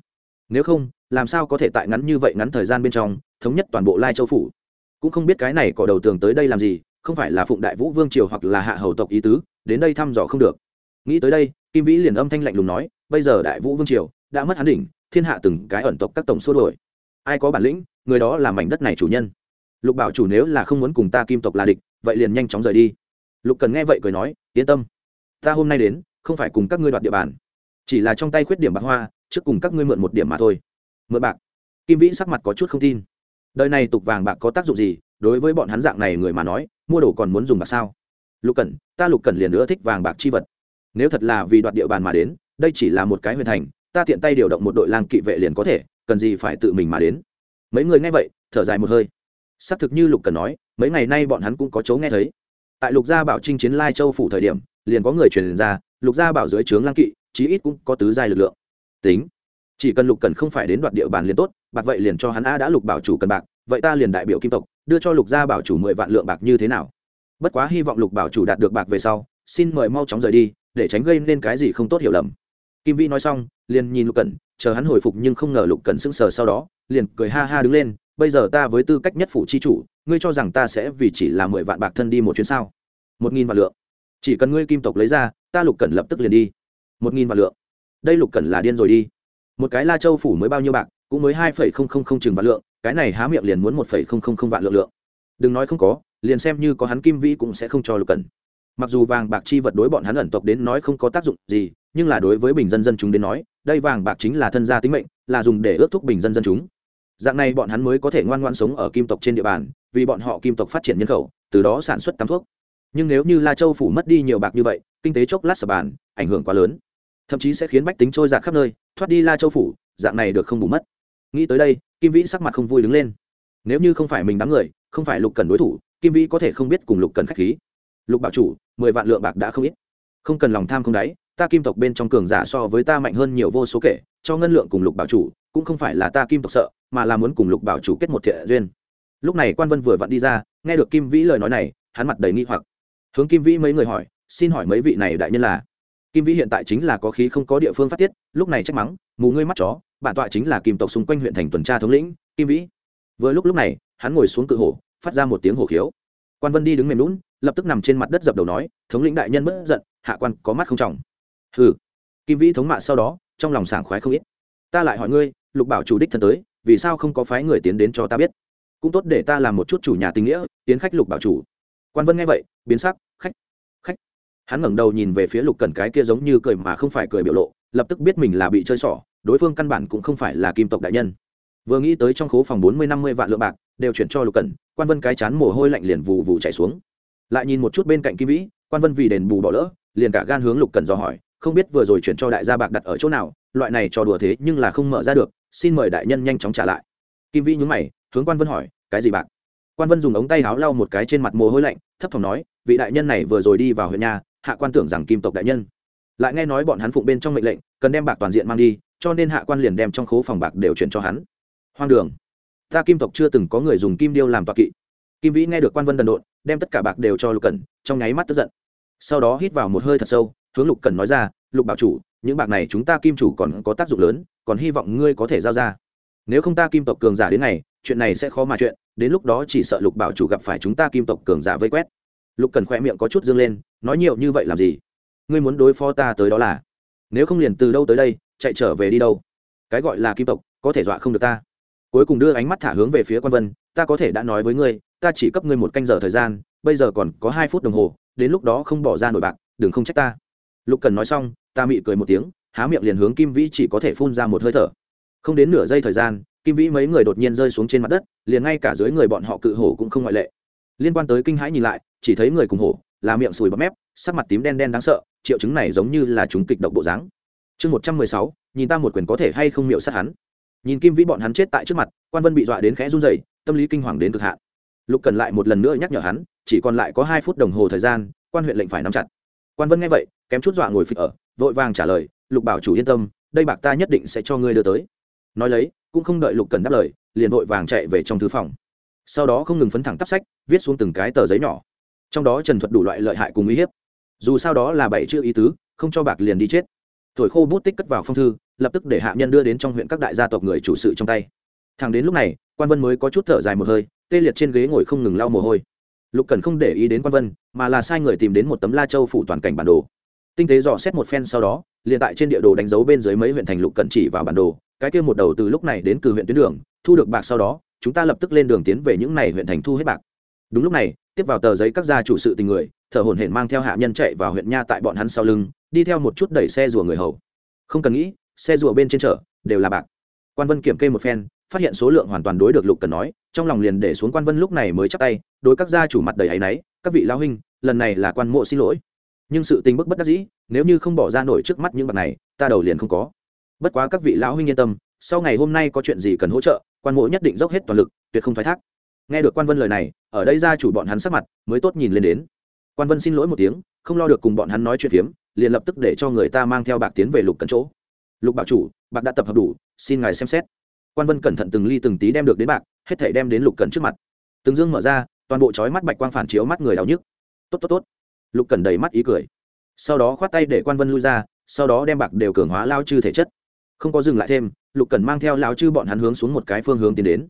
Nếu không, làm sao có thể tại ngắn như vậy ngắn thời gian bên trong, thống nhất toàn bộ lai châu phủ? Cũng không biết cái này cỏ đầu tường tới đây làm gì, không phải là phụng đại vũ vương triều hoặc là hạ hầu tộc ý tứ, đến đây thăm dò không được. Nghĩ tới đây, kim vĩ liền âm thanh lạnh lùng nói, bây giờ đại vũ vương triều đã mất hắn đỉnh, thiên hạ từng cái ẩn tộc các tổng xua đổi ai có bản lĩnh, người đó là mảnh đất này chủ nhân. Lục bảo chủ nếu là không muốn cùng ta kim tộc là địch, vậy liền nhanh chóng rời đi. Lục cần nghe vậy cười nói, yên tâm, ta hôm nay đến, không phải cùng các ngươi đoạt địa bàn chỉ là trong tay khuyết điểm bạc hoa, trước cùng các ngươi mượn một điểm mà thôi. Mượn bạc. Kim vĩ sắc mặt có chút không tin. Đời này tục vàng bạc có tác dụng gì? Đối với bọn hắn dạng này người mà nói, mua đồ còn muốn dùng bạc sao? Lục cẩn, ta lục cẩn liền nữa thích vàng bạc chi vật. Nếu thật là vì đoạt địa bàn mà đến, đây chỉ là một cái huyền thành, ta tiện tay điều động một đội lang kỵ vệ liền có thể, cần gì phải tự mình mà đến? Mấy người nghe vậy, thở dài một hơi. Xác thực như lục cần nói, mấy ngày nay bọn hắn cũng có chấu nghe thấy. Tại lục gia bảo trinh chiến lai châu phủ thời điểm, liền có người truyền ra, lục gia bảo dưới trướng lang kỵ chí ít cũng có tứ giai lực lượng. Tính, chỉ cần lục cần không phải đến đoạt địa bàn liền tốt, bạc vậy liền cho hắn a đã lục bảo chủ cần bạc, vậy ta liền đại biểu kim tộc, đưa cho lục gia bảo chủ mười vạn lượng bạc như thế nào? Bất quá hy vọng lục bảo chủ đạt được bạc về sau, xin mời mau chóng rời đi, để tránh gây nên cái gì không tốt hiểu lầm. Kim vĩ nói xong, liền nhìn lục cẩn, chờ hắn hồi phục nhưng không ngờ lục cẩn sững sờ sau đó, liền cười ha ha đứng lên, bây giờ ta với tư cách nhất phủ chi chủ, ngươi cho rằng ta sẽ vì chỉ là mười vạn bạc thân đi một chuyến sao? Một nghìn vạn lượng. Chỉ cần ngươi kim tộc lấy ra, ta lục cẩn lập tức liền đi một nghìn vạn lượng. Đây lục cần là điên rồi đi. Một cái la châu phủ mới bao nhiêu bạc, cũng mới hai phẩy không không không chừng vạn lượng, cái này há miệng liền muốn một phẩy không không không vạn lượng lượng. Đừng nói không có, liền xem như có hắn kim vĩ cũng sẽ không cho lục cần. mặc dù vàng bạc chi vật đối bọn hắn ẩn tộc đến nói không có tác dụng gì, nhưng là đối với bình dân dân chúng đến nói, đây vàng bạc chính là thân gia tính mệnh, là dùng để ước thúc bình dân dân chúng. Dạng này bọn hắn mới có thể ngoan ngoan sống ở kim tộc trên địa bàn, vì bọn họ kim tộc phát triển nhân khẩu, từ đó sản xuất tắm thuốc. Nhưng nếu như la châu phủ mất đi nhiều bạc như vậy, kinh tế chốc lát sập bàn, ảnh hưởng quá lớn thậm chí sẽ khiến bách tính trôi giạt khắp nơi, thoát đi la châu phủ, dạng này được không bù mất. Nghĩ tới đây, kim vĩ sắc mặt không vui đứng lên. Nếu như không phải mình đám người, không phải lục cần đối thủ, kim vĩ có thể không biết cùng lục cần k h á c h khí. Lục bảo chủ, mười vạn lượng bạc đã không ít. Không cần lòng tham không đáy, ta kim tộc bên trong cường giả so với ta mạnh hơn nhiều vô số kể, cho ngân lượng cùng lục bảo chủ, cũng không phải là ta kim tộc sợ, mà là muốn cùng lục bảo chủ kết một thiện duyên. Lúc này quan vân vừa vặn đi ra, nghe được kim vĩ lời nói này, hắn mặt đầy nghi hoặc. Hướng kim vĩ mấy người hỏi, xin hỏi mấy vị này đại nhân là? Kim vĩ hiện tại chính là có khí không có địa phương phát tiết, lúc này trách mắng, mù ngươi mắt chó, bản tọa chính là kim tộc xung quanh huyện thành tuần tra thống lĩnh, kim vĩ. Vừa lúc lúc này, hắn ngồi xuống cự hổ, phát ra một tiếng hổ khiếu. Quan vân đi đứng mềm lún lập tức nằm trên mặt đất dập đầu nói, thống lĩnh đại nhân bất giận, hạ quan có mắt không trọng. Hừ. Kim vĩ thống mạ sau đó, trong lòng sảng khoái không ít. Ta lại hỏi ngươi, lục bảo chủ đích thân tới, vì sao không có phái người tiến đến cho ta biết? Cũng tốt để ta làm một chút chủ nhà tình nghĩa, tiến khách lục bảo chủ. Quan vân nghe vậy, biến sắc hắn ngẩng đầu nhìn về phía lục cần cái kia giống như cười mà không phải cười biểu lộ, lập tức biết mình là bị chơi xỏ, đối phương căn bản cũng không phải là kim tộc đại nhân. Vừa nghĩ tới trong khố phòng bốn mươi năm mươi vạn lượng bạc, đều chuyển cho lục cần quan vân cái chán mồ hôi lạnh liền vù vù chạy xuống. Lại nhìn một chút bên cạnh kim vĩ, quan vân vì đền bù bỏ lỡ, liền cả gan hướng lục cần dò hỏi, không biết vừa rồi chuyển cho đại gia bạc đặt ở chỗ nào, loại này trò đùa thế nhưng là không mở ra được, xin mời đại nhân nhanh chóng trả lại. Kim vĩ nhúng mày, hướng quan vân hỏi, cái gì bạc? Quan vân dùng ống tay áo lau một cái trên mặt mồ hôi lạnh, thấp thỏm nói, vị đại nhân này vừa rồi đi vào huyện nhà hạ quan tưởng rằng kim tộc đại nhân. Lại nghe nói bọn hắn phụng bên trong mệnh lệnh, cần đem bạc toàn diện mang đi, cho nên hạ quan liền đem trong khố phòng bạc đều chuyển cho hắn. Hoang đường. Ta kim tộc chưa từng có người dùng kim điêu làm tọa kỵ. Kim vĩ nghe được quan vân đần độn, đem tất cả bạc đều cho lục cẩn, trong nháy mắt tức giận. Sau đó hít vào một hơi thật sâu, hướng lục cẩn nói ra, lục bảo chủ, những bạc này chúng ta kim chủ còn có tác dụng lớn, còn hy vọng ngươi có thể giao ra. Nếu không ta kim tộc cường giả đến ngày chuyện này sẽ khó mà chuyện, đến lúc đó chỉ sợ lục bảo chủ gặp phải chúng ta kim tộc cường giả vây quét lục cần khoe miệng có chút dương lên, nói nhiều như vậy làm gì? Ngươi muốn đối phó ta tới đó là? Nếu không liền từ đâu tới đây, chạy trở về đi đâu? Cái gọi là kim tộc, có thể dọa không được ta. Cuối cùng đưa ánh mắt thả hướng về phía quan vân, ta có thể đã nói với ngươi, ta chỉ cấp ngươi một canh giờ thời gian, bây giờ còn có hai phút đồng hồ, đến lúc đó không bỏ ra nổi bạc, đừng không trách ta. Lục cần nói xong, ta mị cười một tiếng, há miệng liền hướng kim vĩ chỉ có thể phun ra một hơi thở. Không đến nửa giây thời gian, kim vĩ mấy người đột nhiên rơi xuống trên mặt đất, liền ngay cả dưới người bọn họ cự hổ cũng không ngoại lệ. Liên quan tới kinh hãi nhìn lại chỉ thấy người cùng hổ, là miệng sùi bắp mép, sắc mặt tím đen đen đáng sợ, triệu chứng này giống như là chúng kịch độc bộ dáng. Chương một trăm mười sáu, nhìn ta một quyền có thể hay không miệu sát hắn. Nhìn kim vĩ bọn hắn chết tại trước mặt, quan vân bị dọa đến khẽ run dày tâm lý kinh hoàng đến cực hạn. Lục cần lại một lần nữa nhắc nhở hắn, chỉ còn lại có hai phút đồng hồ thời gian, quan huyện lệnh phải nắm chặt. Quan vân nghe vậy, kém chút dọa ngồi phịch ở, vội vàng trả lời, lục bảo chủ yên tâm, đây bạc ta nhất định sẽ cho ngươi đưa tới. Nói lấy, cũng không đợi lục cần đáp lời, liền vội vàng chạy về trong thư phòng. Sau đó không ngừng phấn thẳng tắp sách, viết xuống từng cái tờ giấy nhỏ trong đó trần thuật đủ loại lợi hại cùng uy hiếp. Dù sao đó là bảy chữ ý tứ, không cho bạc liền đi chết. Thổi khô bút tích cất vào phong thư, lập tức để hạ nhân đưa đến trong huyện các đại gia tộc người chủ sự trong tay. Thằng đến lúc này, quan vân mới có chút thở dài một hơi, tê liệt trên ghế ngồi không ngừng lau mồ hôi. Lục cần không để ý đến quan vân, mà là sai người tìm đến một tấm la châu phủ toàn cảnh bản đồ. Tinh tế dò xét một phen sau đó, liền tại trên địa đồ đánh dấu bên dưới mấy huyện thành lục cần chỉ vào bản đồ. Cái kia một đầu từ lúc này đến cử huyện tuyến đường, thu được bạc sau đó, chúng ta lập tức lên đường tiến về những này huyện thành thu hết bạc. Đúng lúc này tiếp vào tờ giấy các gia chủ sự tình người, thở hổn hển mang theo hạ nhân chạy vào huyện nha tại bọn hắn sau lưng, đi theo một chút đẩy xe rùa người hầu. Không cần nghĩ, xe rùa bên trên chợ đều là bạc. Quan vân kiểm kê một phen, phát hiện số lượng hoàn toàn đối được lục cần nói, trong lòng liền để xuống quan vân lúc này mới chắc tay, đối các gia chủ mặt đầy áy náy, các vị lao huynh, lần này là quan mộ xin lỗi. Nhưng sự tình bức bất đắc dĩ, nếu như không bỏ ra nổi trước mắt những bạc này, ta đầu liền không có. Bất quá các vị lão huynh yên tâm, sau ngày hôm nay có chuyện gì cần hỗ trợ, quan mộ nhất định dốc hết toàn lực, tuyệt không thoái thác. Nghe được quan vân lời này ở đây gia chủ bọn hắn sắc mặt mới tốt nhìn lên đến. Quan vân xin lỗi một tiếng, không lo được cùng bọn hắn nói chuyện phiếm, liền lập tức để cho người ta mang theo bạc tiến về lục cẩn chỗ. Lục bảo chủ, bạc đã tập hợp đủ, xin ngài xem xét. Quan vân cẩn thận từng ly từng tí đem được đến bạc, hết thể đem đến lục cẩn trước mặt. Từng dương mở ra, toàn bộ chói mắt bạch quang phản chiếu mắt người đau nhức. Tốt tốt tốt. Lục cẩn đầy mắt ý cười. Sau đó khoát tay để quan vân lui ra, sau đó đem bạc đều cường hóa lao chư thể chất. Không có dừng lại thêm, lục cẩn mang theo lao chư bọn hắn hướng xuống một cái phương hướng tiến đến.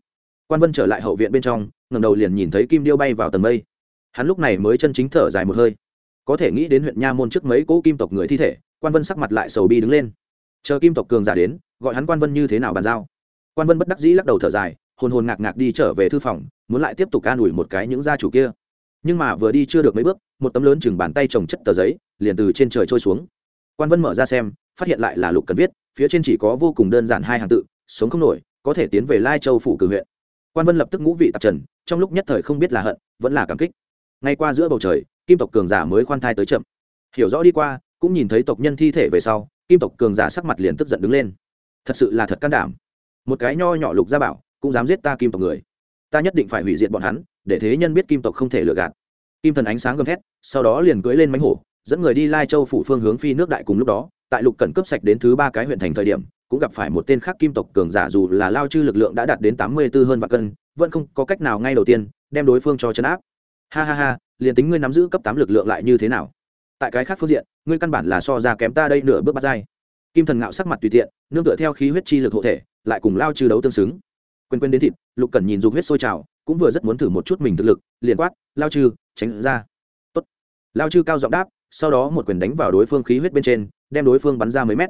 Quan vân trở lại hậu viện bên trong ngẩng đầu liền nhìn thấy kim điêu bay vào tầng mây. Hắn lúc này mới chân chính thở dài một hơi. Có thể nghĩ đến huyện nha môn trước mấy cỗ kim tộc người thi thể, quan vân sắc mặt lại sầu bi đứng lên. Chờ kim tộc cường giả đến, gọi hắn quan vân như thế nào bàn giao? Quan vân bất đắc dĩ lắc đầu thở dài, hồn hồn ngạc ngạc đi trở về thư phòng, muốn lại tiếp tục ca đuổi một cái những gia chủ kia. Nhưng mà vừa đi chưa được mấy bước, một tấm lớn chừng bàn tay trồng chất tờ giấy, liền từ trên trời trôi xuống. Quan vân mở ra xem, phát hiện lại là lục cần viết, phía trên chỉ có vô cùng đơn giản hai hàng tự, sống không nổi, có thể tiến về lai châu phủ cử huyện. Quan vân lập tức ngũ vị tạp trần trong lúc nhất thời không biết là hận, vẫn là cảm kích. Ngay qua giữa bầu trời, kim tộc cường giả mới khoan thai tới chậm. Hiểu rõ đi qua, cũng nhìn thấy tộc nhân thi thể về sau, kim tộc cường giả sắc mặt liền tức giận đứng lên. Thật sự là thật can đảm. Một cái nho nhỏ lục gia bảo, cũng dám giết ta kim tộc người. Ta nhất định phải hủy diệt bọn hắn, để thế nhân biết kim tộc không thể lừa gạt. Kim thần ánh sáng gầm thét, sau đó liền cưỡi lên mánh hổ, dẫn người đi lai châu phủ phương hướng phi nước đại cùng lúc đó, tại lục cẩn cấp sạch đến thứ ba cái huyện thành thời điểm, cũng gặp phải một tên khác kim tộc cường giả dù là lao chư lực lượng đã đạt đến tám mươi b ố hơn vạn cân vẫn không có cách nào ngay đầu tiên, đem đối phương cho chấn áp. Ha ha ha, liền tính ngươi nắm giữ cấp tám lực lượng lại như thế nào? Tại cái khác phương diện, ngươi căn bản là so ra kém ta đây nửa bước bắt dai. Kim thần ngạo sắc mặt tùy tiện, nương tựa theo khí huyết chi lực hộ thể, lại cùng lao chư đấu tương xứng. Quên quên đến thịt, lục cần nhìn dục huyết sôi trào, cũng vừa rất muốn thử một chút mình thực lực, liền quát, lao chư tránh ra. Tốt. lao chư cao giọng đáp, sau đó một quyền đánh vào đối phương khí huyết bên trên, đem đối phương bắn ra mấy mét.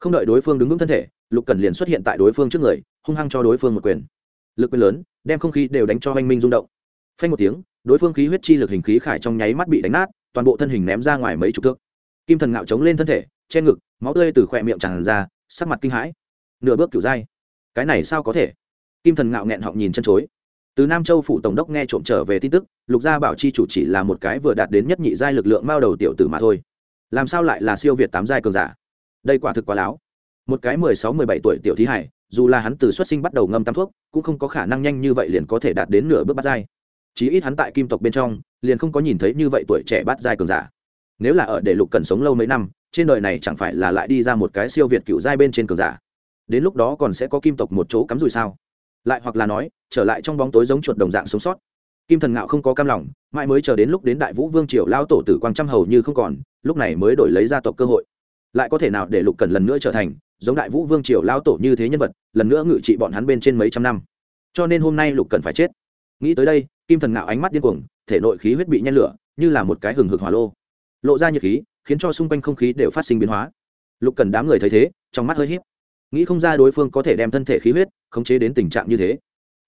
Không đợi đối phương đứng vững thân thể, lục cần liền xuất hiện tại đối phương trước người, hung hăng cho đối phương một quyền lực quyền lớn, đem không khí đều đánh cho oanh minh rung động. Phanh một tiếng, đối phương khí huyết chi lực hình khí khải trong nháy mắt bị đánh nát, toàn bộ thân hình ném ra ngoài mấy chục thước. Kim thần ngạo chống lên thân thể, che ngực, máu tươi từ khỏe miệng tràn ra, sắc mặt kinh hãi. Nửa bước kiểu dai cái này sao có thể? Kim thần ngạo nghẹn họng nhìn chân chối. Từ nam châu phủ tổng đốc nghe trộm trở về tin tức, lục gia bảo chi chủ chỉ là một cái vừa đạt đến nhất nhị giai lực lượng mao đầu tiểu tử mà thôi. Làm sao lại là siêu việt tám giai cường giả? Đây quả thực quá láo. Một cái mười sáu, mười bảy tuổi tiểu thí hải dù là hắn từ xuất sinh bắt đầu ngâm tam thuốc, cũng không có khả năng nhanh như vậy liền có thể đạt đến nửa bước bắt giai. Chí ít hắn tại kim tộc bên trong, liền không có nhìn thấy như vậy tuổi trẻ bắt giai cường giả. Nếu là ở để lục cần sống lâu mấy năm, trên đời này chẳng phải là lại đi ra một cái siêu việt cựu giai bên trên cường giả. Đến lúc đó còn sẽ có kim tộc một chỗ cắm rùi sao? Lại hoặc là nói, trở lại trong bóng tối giống chuột đồng dạng sống sót. Kim thần ngạo không có cam lòng, mãi mới chờ đến lúc đến đại vũ vương triều lao tổ tử quang trăm hầu như không còn, lúc này mới đổi lấy gia tộc cơ hội. Lại có thể nào để lục cần lần nữa trở thành giống đại vũ vương triều lao tổ như thế nhân vật, lần nữa ngự trị bọn hắn bên trên mấy trăm năm. Cho nên hôm nay lục cần phải chết. Nghĩ tới đây, kim thần ngạo ánh mắt điên cuồng, thể nội khí huyết bị nhen lửa, như là một cái hừng hực hỏa lô. Lộ ra nhiệt khí, khiến cho xung quanh không khí đều phát sinh biến hóa. Lục cần đám người thấy thế, trong mắt hơi h nghĩ không ra đối phương có thể đem thân thể khí huyết khống chế đến tình trạng như thế.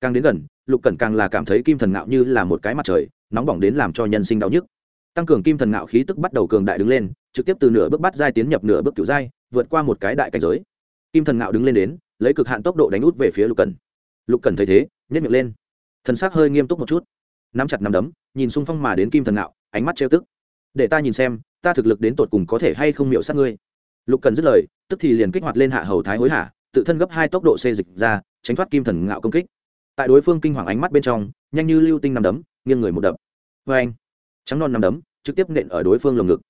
Càng đến gần, lục cần càng là cảm thấy kim thần ngạo như là một cái mặt trời, nóng bỏng đến làm cho nhân sinh đau nhức. Tăng cường kim thần ngạo khí tức bắt đầu cường đại đứng lên, trực tiếp từ nửa bước bắt giai tiến nhập nửa bước kiểu giai vượt qua một cái đại cảnh giới. Kim thần ngạo đứng lên đến, lấy cực hạn tốc độ đánh út về phía lục cần lục cần thấy thế nhét miệng lên. Thần sắc hơi nghiêm túc một chút. Nắm chặt nắm đấm, nhìn xung phong mà đến kim thần ngạo, ánh mắt trêu tức. Để ta nhìn xem, ta thực lực đến tột cùng có thể hay không miệu sát ngươi. Lục cần dứt lời, tức thì liền kích hoạt lên hạ hầu thái hối hả, tự thân gấp hai tốc độ xê dịch ra, tránh thoát kim thần ngạo công kích. Tại đối phương kinh hoàng ánh mắt bên trong, nhanh như lưu tinh nằm đấm, nghiêng người một đập. Vê anh trắng non nằm đấm, trực tiếp nện ở đối phương lồng ngực.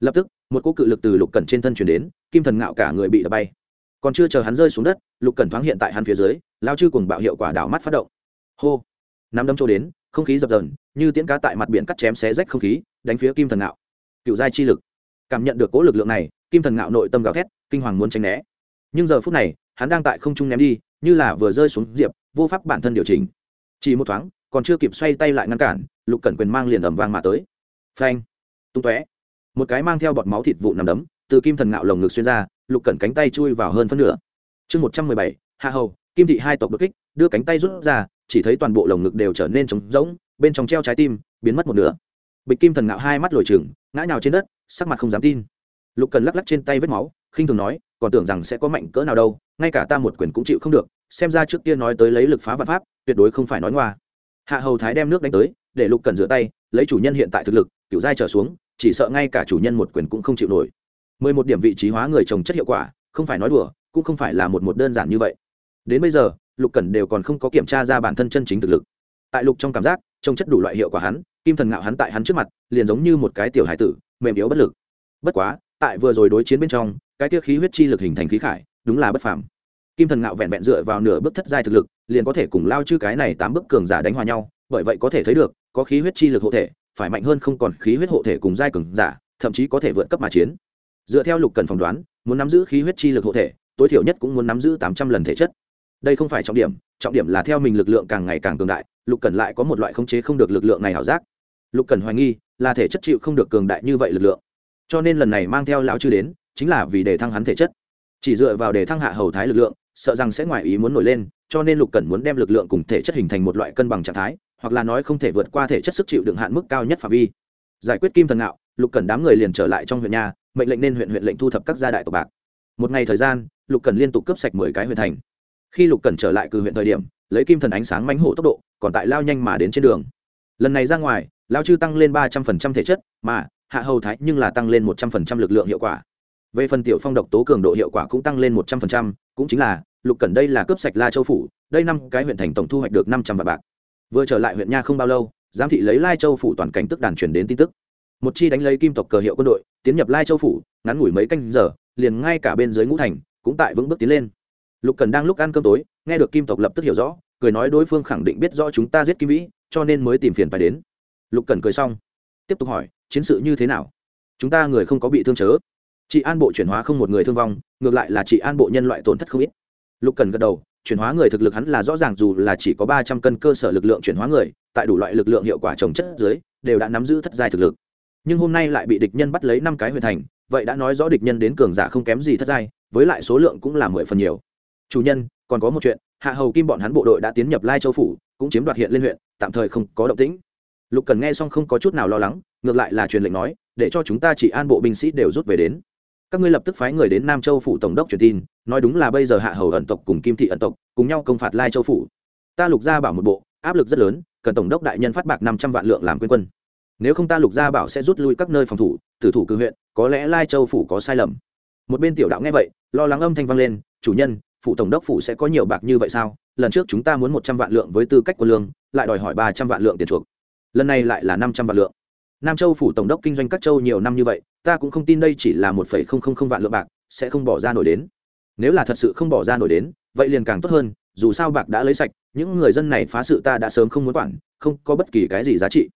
Lập tức, một cỗ cự lực từ lục cẩn trên thân chuyển đến kim thần ngạo cả người bị đập bay. Còn chưa chờ hắn rơi xuống đất, lục cẩn thoáng hiện tại hắn phía dưới, lao chư cùng bạo hiệu quả đảo mắt phát động. Hô! Nắm đấm trôi đến, không khí dập dờn, như tiễn cá tại mặt biển cắt chém xé rách không khí, đánh phía kim thần ngạo. Cựu giai chi lực. Cảm nhận được cố lực lượng này, kim thần ngạo nội tâm gào thét, kinh hoàng muốn tránh né. Nhưng giờ phút này, hắn đang tại không trung ném đi, như là vừa rơi xuống diệp, vô pháp bản thân điều chỉnh. Chỉ một thoáng, còn chưa kịp xoay tay lại ngăn cản, lục cẩn quyền mang liền ầm vang mà tới. Phanh! Tung tóe. Một cái mang theo bọt máu thịt vụ nằm đấm từ kim thần ngạo lồng ngực xuyên ra, lục cẩn cánh tay chui vào hơn phân nửa. Chương một trăm mười bảy, hạ hầu, kim thị hai tộc đột kích, đưa cánh tay rút ra, chỉ thấy toàn bộ lồng ngực đều trở nên trống rỗng, bên trong treo trái tim, biến mất một nửa. Bịch kim thần ngạo hai mắt lồi chừng ngã nhào trên đất, sắc mặt không dám tin. Lục cần lắc lắc trên tay vết máu, khinh thường nói, còn tưởng rằng sẽ có mạnh cỡ nào đâu, ngay cả ta một quyền cũng chịu không được, xem ra trước kia nói tới lấy lực phá vạn pháp, tuyệt đối không phải nói ngoa. Hạ hầu thái đem nước đánh tới, để lục cần rửa tay, lấy chủ nhân hiện tại thực lực cựu giai trở xuống, chỉ sợ ngay cả chủ nhân một quyền cũng không chịu nổi mười một điểm vị trí hóa người trồng chất hiệu quả, không phải nói đùa, cũng không phải là một một đơn giản như vậy. Đến bây giờ, lục cẩn đều còn không có kiểm tra ra bản thân chân chính thực lực. Tại lục trong cảm giác, trồng chất đủ loại hiệu quả hắn, kim thần ngạo hắn tại hắn trước mặt, liền giống như một cái tiểu hải tử, mềm yếu bất lực. Bất quá, tại vừa rồi đối chiến bên trong, cái tiêu khí huyết chi lực hình thành khí khải, đúng là bất phàm. Kim thần ngạo vẹn vẹn dựa vào nửa bước thất giai thực lực, liền có thể cùng lao chư cái này tám bước cường giả đánh hòa nhau, bởi vậy có thể thấy được, có khí huyết chi lực hộ thể, phải mạnh hơn không còn khí huyết hộ thể cùng giai cường giả, thậm chí có thể vượt cấp mà chiến dựa theo lục cần phỏng đoán, muốn nắm giữ khí huyết chi lực hộ thể, tối thiểu nhất cũng muốn nắm giữ tám trăm lần thể chất. Đây không phải trọng điểm trọng điểm là theo mình lực lượng càng ngày càng cường đại, lục cần lại có một loại khống chế không được lực lượng này ảo giác. Lục cần hoài nghi, là thể chất chịu không được cường đại như vậy lực lượng. Cho nên lần này mang theo lão chư đến, chính là vì để thăng hắn thể chất. Chỉ dựa vào để thăng hạ hầu thái lực lượng, sợ rằng sẽ ngoài ý muốn nổi lên, cho nên lục cần muốn đem lực lượng cùng thể chất hình thành một loại cân bằng trạng thái, hoặc là nói không thể vượt qua thể chất sức chịu đựng hạn mức cao nhất phạm vi. Giải quyết kim thần ngạo lục cần đám người liền trở lại trong huyện nhà, mệnh lệnh nên huyện huyện lệnh thu thập các gia đại tộc bạc. Một ngày thời gian, lục cần liên tục cướp sạch mười cái huyện thành. Khi lục cần trở lại cử huyện thời điểm, lấy kim thần ánh sáng mánh hổ tốc độ, còn tại lao nhanh mà đến trên đường. Lần này ra ngoài, lao chư tăng lên ba trăm phần trăm thể chất, mà hạ hầu thái nhưng là tăng lên một trăm phần trăm lực lượng hiệu quả. Về phần tiểu phong độc tố cường độ hiệu quả cũng tăng lên một trăm phần trăm, cũng chính là, lục cần đây là cướp sạch la châu phủ, đây năm cái huyện thành tổng thu hoạch được năm trăm vạn bạc. Vừa trở lại huyện nha không bao lâu, giám thị lấy lai châu phủ toàn cảnh tức đàn truyền đến tin tức một chi đánh lấy kim tộc cờ hiệu quân đội, tiến nhập lai châu phủ, ngắn ngủi mấy canh giờ, liền ngay cả bên dưới ngũ thành cũng tại vững bước tiến lên. Lục cần đang lúc ăn cơm tối, nghe được kim tộc lập tức hiểu rõ, cười nói đối phương khẳng định biết rõ chúng ta giết kim vĩ, cho nên mới tìm phiền phải đến. Lục cần cười xong, tiếp tục hỏi, chiến sự như thế nào? Chúng ta người không có bị thương chớ? Chị an bộ chuyển hóa không một người thương vong, ngược lại là chị an bộ nhân loại tổn thất không ít. Lục cần gật đầu, chuyển hóa người thực lực hắn là rõ ràng dù là chỉ có ba trăm cân cơ sở lực lượng chuyển hóa người, tại đủ loại lực lượng hiệu quả trồng chất dưới, đều đã nắm giữ thất giai thực lực nhưng hôm nay lại bị địch nhân bắt lấy năm cái huyền thành, vậy đã nói rõ địch nhân đến cường giả không kém gì thất giai với lại số lượng cũng là mười phần nhiều. Chủ nhân, còn có một chuyện, hạ hầu kim bọn hắn bộ đội đã tiến nhập lai châu phủ, cũng chiếm đoạt hiện lên huyện, tạm thời không có động tĩnh. Lục cần nghe xong không có chút nào lo lắng, ngược lại là truyền lệnh nói, để cho chúng ta chỉ an bộ binh sĩ đều rút về đến. Các ngươi lập tức phái người đến nam châu phủ tổng đốc truyền tin, nói đúng là bây giờ hạ hầu ẩn tộc cùng kim thị ẩn tộc cùng nhau công phạt lai châu phủ. Ta lục ra bảo một bộ, áp lực rất lớn, cần tổng đốc đại nhân phát bạc năm trăm vạn lượng làm quyên quân nếu không ta lục gia bảo sẽ rút lui các nơi phòng thủ, tử thủ cử huyện, có lẽ lai châu phủ có sai lầm. Một bên tiểu đạo nghe vậy, lo lắng âm thanh vang lên, chủ nhân phụ tổng đốc phủ sẽ có nhiều bạc như vậy sao? Lần trước chúng ta muốn một trăm vạn lượng với tư cách quân lương, lại đòi hỏi ba trăm vạn lượng tiền chuộc. Lần này lại là năm trăm vạn lượng. Nam châu phủ tổng đốc kinh doanh các châu nhiều năm như vậy, ta cũng không tin đây chỉ là một phẩy không không không vạn lượng bạc, sẽ không bỏ ra nổi đến. Nếu là thật sự không bỏ ra nổi đến, vậy liền càng tốt hơn, dù sao bạc đã lấy sạch, những người dân này phá sự ta đã sớm không muốn quản, không có bất kỳ cái gì giá trị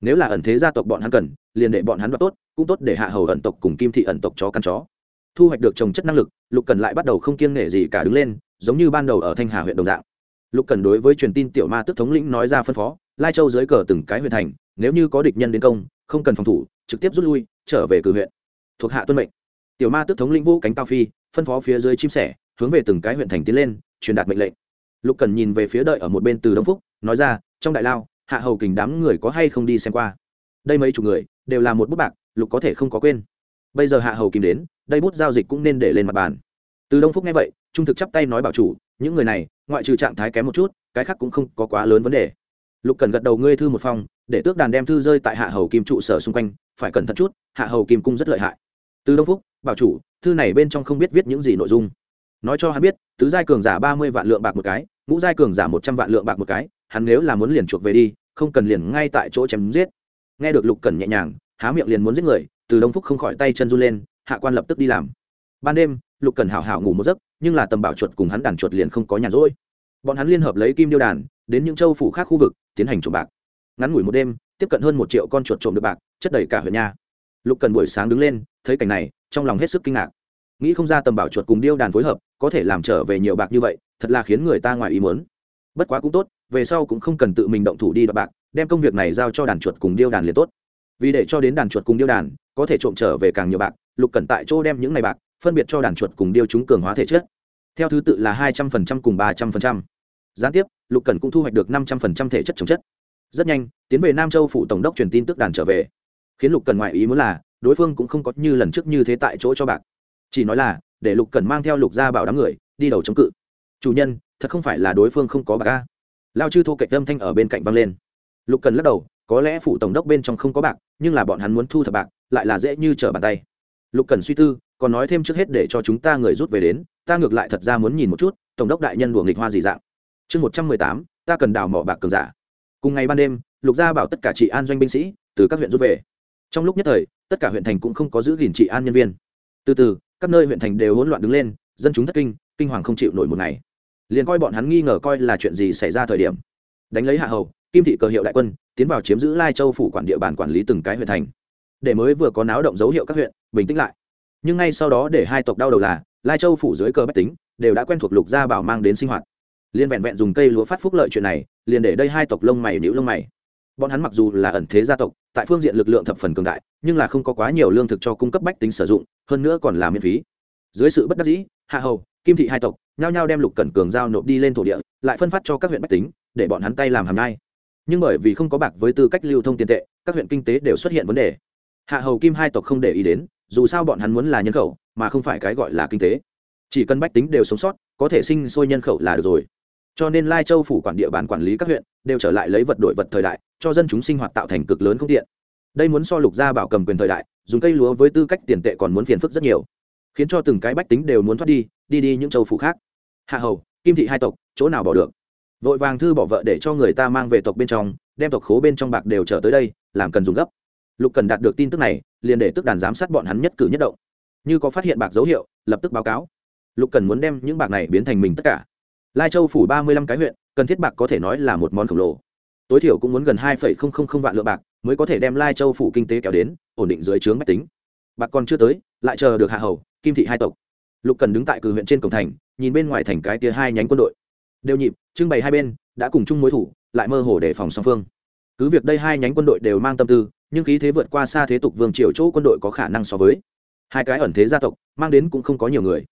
nếu là ẩn thế gia tộc bọn hắn cần, liền để bọn hắn đoạt tốt, cũng tốt để hạ hầu ẩn tộc cùng kim thị ẩn tộc chó căn chó. Thu hoạch được trồng chất năng lực, lục cần lại bắt đầu không kiêng nể gì cả đứng lên, giống như ban đầu ở thanh hà huyện đồng dạng. Lục cần đối với truyền tin tiểu ma tức thống lĩnh nói ra phân phó, lai châu dưới cờ từng cái huyện thành, nếu như có địch nhân đến công, không cần phòng thủ, trực tiếp rút lui, trở về cử huyện. Thuộc hạ tuân mệnh. Tiểu ma tức thống lĩnh vũ cánh cao phi, phân phó phía dưới chim sẻ, hướng về từng cái huyện thành tiến lên, truyền đạt mệnh lệnh. Lục cần nhìn về phía đợi ở một bên từ đông phúc, nói ra, trong đại lao hạ hầu kình đám người có hay không đi xem qua? Đây mấy chục người, đều là một bút bạc, lục có thể không có quên. Bây giờ hạ hầu kìm đến, đây bút giao dịch cũng nên để lên mặt bàn. Từ đông phúc nghe vậy, trung thực chắp tay nói bảo chủ, những người này, ngoại trừ trạng thái kém một chút, cái khác cũng không có quá lớn vấn đề. Lục cần gật đầu ngươi thư một phong để tước đàn đem thư rơi tại hạ hầu kim trụ sở xung quanh, phải cẩn thận chút, hạ hầu kim cung rất lợi hại. Từ đông phúc, bảo chủ, thư này bên trong không biết viết những gì nội dung. Nói cho hắn biết, tứ giai cường giả ba mươi vạn lượng bạc một cái, ngũ giai cường giả một trăm vạn lượng bạc một cái hắn nếu là muốn liền chuộc về đi, không cần liền ngay tại chỗ chém giết. Nghe được lục cần nhẹ nhàng, há miệng liền muốn giết người, từ đông phúc không khỏi tay chân run lên, hạ quan lập tức đi làm. Ban đêm, lục cần hảo hảo ngủ một giấc, nhưng là tầm bảo chuột cùng hắn đàn chuột liền không có nhàn rỗi. Bọn hắn liên hợp lấy kim điêu đàn, đến những châu phủ khác khu vực, tiến hành trộm bạc. Ngắn ngủi một đêm, tiếp cận hơn một triệu con chuột trộm được bạc, chất đầy cả huyện nhà. Lục cần buổi sáng đứng lên, thấy cảnh này, trong lòng hết sức kinh ngạc. Nghĩ không ra tầm bảo chuột cùng điêu đàn phối hợp, có thể làm trở về nhiều bạc như vậy, thật là khiến người ta ngoài ý muốn. Bất quá cũng tốt về sau cũng không cần tự mình động thủ đi đoạt bạc, đem công việc này giao cho đàn chuột cùng điêu đàn liền tốt. Vì để cho đến đàn chuột cùng điêu đàn, có thể trộm trở về càng nhiều bạc, lục cẩn tại chỗ đem những này bạc phân biệt cho đàn chuột cùng điêu chúng cường hóa thể chất. Theo thứ tự là hai trăm phần trăm cùng ba trăm phần trăm. Gián tiếp, lục cẩn cũng thu hoạch được năm trăm phần trăm thể chất chống chất. Rất nhanh, tiến về nam châu phụ tổng đốc truyền tin tức đàn trở về. Khiến lục cần ngoại ý muốn là, đối phương cũng không có như lần trước như thế tại chỗ cho bạc. Chỉ nói là, để lục cần mang theo lục gia bảo đám người, đi đầu chống cự. Chủ nhân, thật không phải là đối phương không có bạc a? Lao chư thô cạnh âm thanh ở bên cạnh vang lên. Lục cần lắc đầu, có lẽ phụ tổng đốc bên trong không có bạc, nhưng là bọn hắn muốn thu thập bạc, lại là dễ như trở bàn tay. Lục cần suy tư, còn nói thêm trước hết để cho chúng ta người rút về đến, ta ngược lại thật ra muốn nhìn một chút, tổng đốc đại nhân đùa nghịch hoa gì dạng. Chương một trăm mười tám, ta cần đào mỏ bạc cường giả. Cùng ngày ban đêm, lục gia bảo tất cả trị an doanh binh sĩ từ các huyện rút về. Trong lúc nhất thời, tất cả huyện thành cũng không có giữ gìn trị an nhân viên. Từ từ, các nơi huyện thành đều hỗn loạn đứng lên, dân chúng thất kinh kinh hoàng không chịu nổi một ngày liền coi bọn hắn nghi ngờ coi là chuyện gì xảy ra thời điểm. Đánh lấy hạ hầu, kim thị cờ hiệu đại quân, tiến vào chiếm giữ lai châu phủ quản địa bàn quản lý từng cái huyện thành. Để mới vừa có náo động dấu hiệu các huyện, bình tĩnh lại. Nhưng ngay sau đó để hai tộc đau đầu là, lai châu phủ dưới cờ bách tính, đều đã quen thuộc lục gia bảo mang đến sinh hoạt. Liên vẹn vẹn dùng cây lúa phát phúc lợi chuyện này, liền để đây hai tộc lông mày nữ lông mày. Bọn hắn mặc dù là ẩn thế gia tộc, tại phương diện lực lượng thập phần cường đại, nhưng là không có quá nhiều lương thực cho cung cấp bách tính sử dụng, hơn nữa còn là miễn phí. Dưới sự bất đắc dĩ, hạ hầu kim thị hai tộc, nhao nhao đem lục cẩn cường giao nộp đi lên thổ địa, lại phân phát cho các huyện bách tính, để bọn hắn tay làm hàm nhai. Nhưng bởi vì không có bạc với tư cách lưu thông tiền tệ, các huyện kinh tế đều xuất hiện vấn đề. Hạ hầu kim hai tộc không để ý đến, dù sao bọn hắn muốn là nhân khẩu, mà không phải cái gọi là kinh tế. Chỉ cần bách tính đều sống sót, có thể sinh sôi nhân khẩu là được rồi. Cho nên lai châu phủ quản địa bàn quản lý các huyện, đều trở lại lấy vật đổi vật thời đại, cho dân chúng sinh hoạt tạo thành cực lớn không tiện. Đây muốn so lục gia bảo cầm quyền thời đại, dùng cây lúa với tư cách tiền tệ còn muốn phiền phức rất nhiều khiến cho từng cái bách tính đều muốn thoát đi đi đi những châu phủ khác. Hạ hầu, kim thị hai tộc, chỗ nào bỏ được? Vội vàng thư bỏ vợ để cho người ta mang về tộc bên trong, đem tộc khố bên trong bạc đều trở tới đây, làm cần dùng gấp. Lục cần đạt được tin tức này, liền để tức đàn giám sát bọn hắn nhất cử nhất động. Như có phát hiện bạc dấu hiệu, lập tức báo cáo. Lục cần muốn đem những bạc này biến thành mình tất cả. Lai châu phủ ba mươi lăm cái huyện, cần thiết bạc có thể nói là một món khổng lồ. Tối thiểu cũng muốn gần hai phẩy không không không vạn lượng bạc, mới có thể đem lai châu phủ kinh tế kéo đến, ổn định dưới trướng mách tính. Bạc còn chưa tới, lại chờ được hạ hầu kim thị hai tộc. Lục cần đứng tại cử huyện trên cổng thành, nhìn bên ngoài thành cái tia hai nhánh quân đội. Đều nhịp, trưng bày hai bên, đã cùng chung mối thủ, lại mơ hồ đề phòng song phương. Cứ việc đây hai nhánh quân đội đều mang tâm tư, nhưng khí thế vượt qua xa thế tục vương triều chỗ quân đội có khả năng so với. Hai cái ẩn thế gia tộc, mang đến cũng không có nhiều người.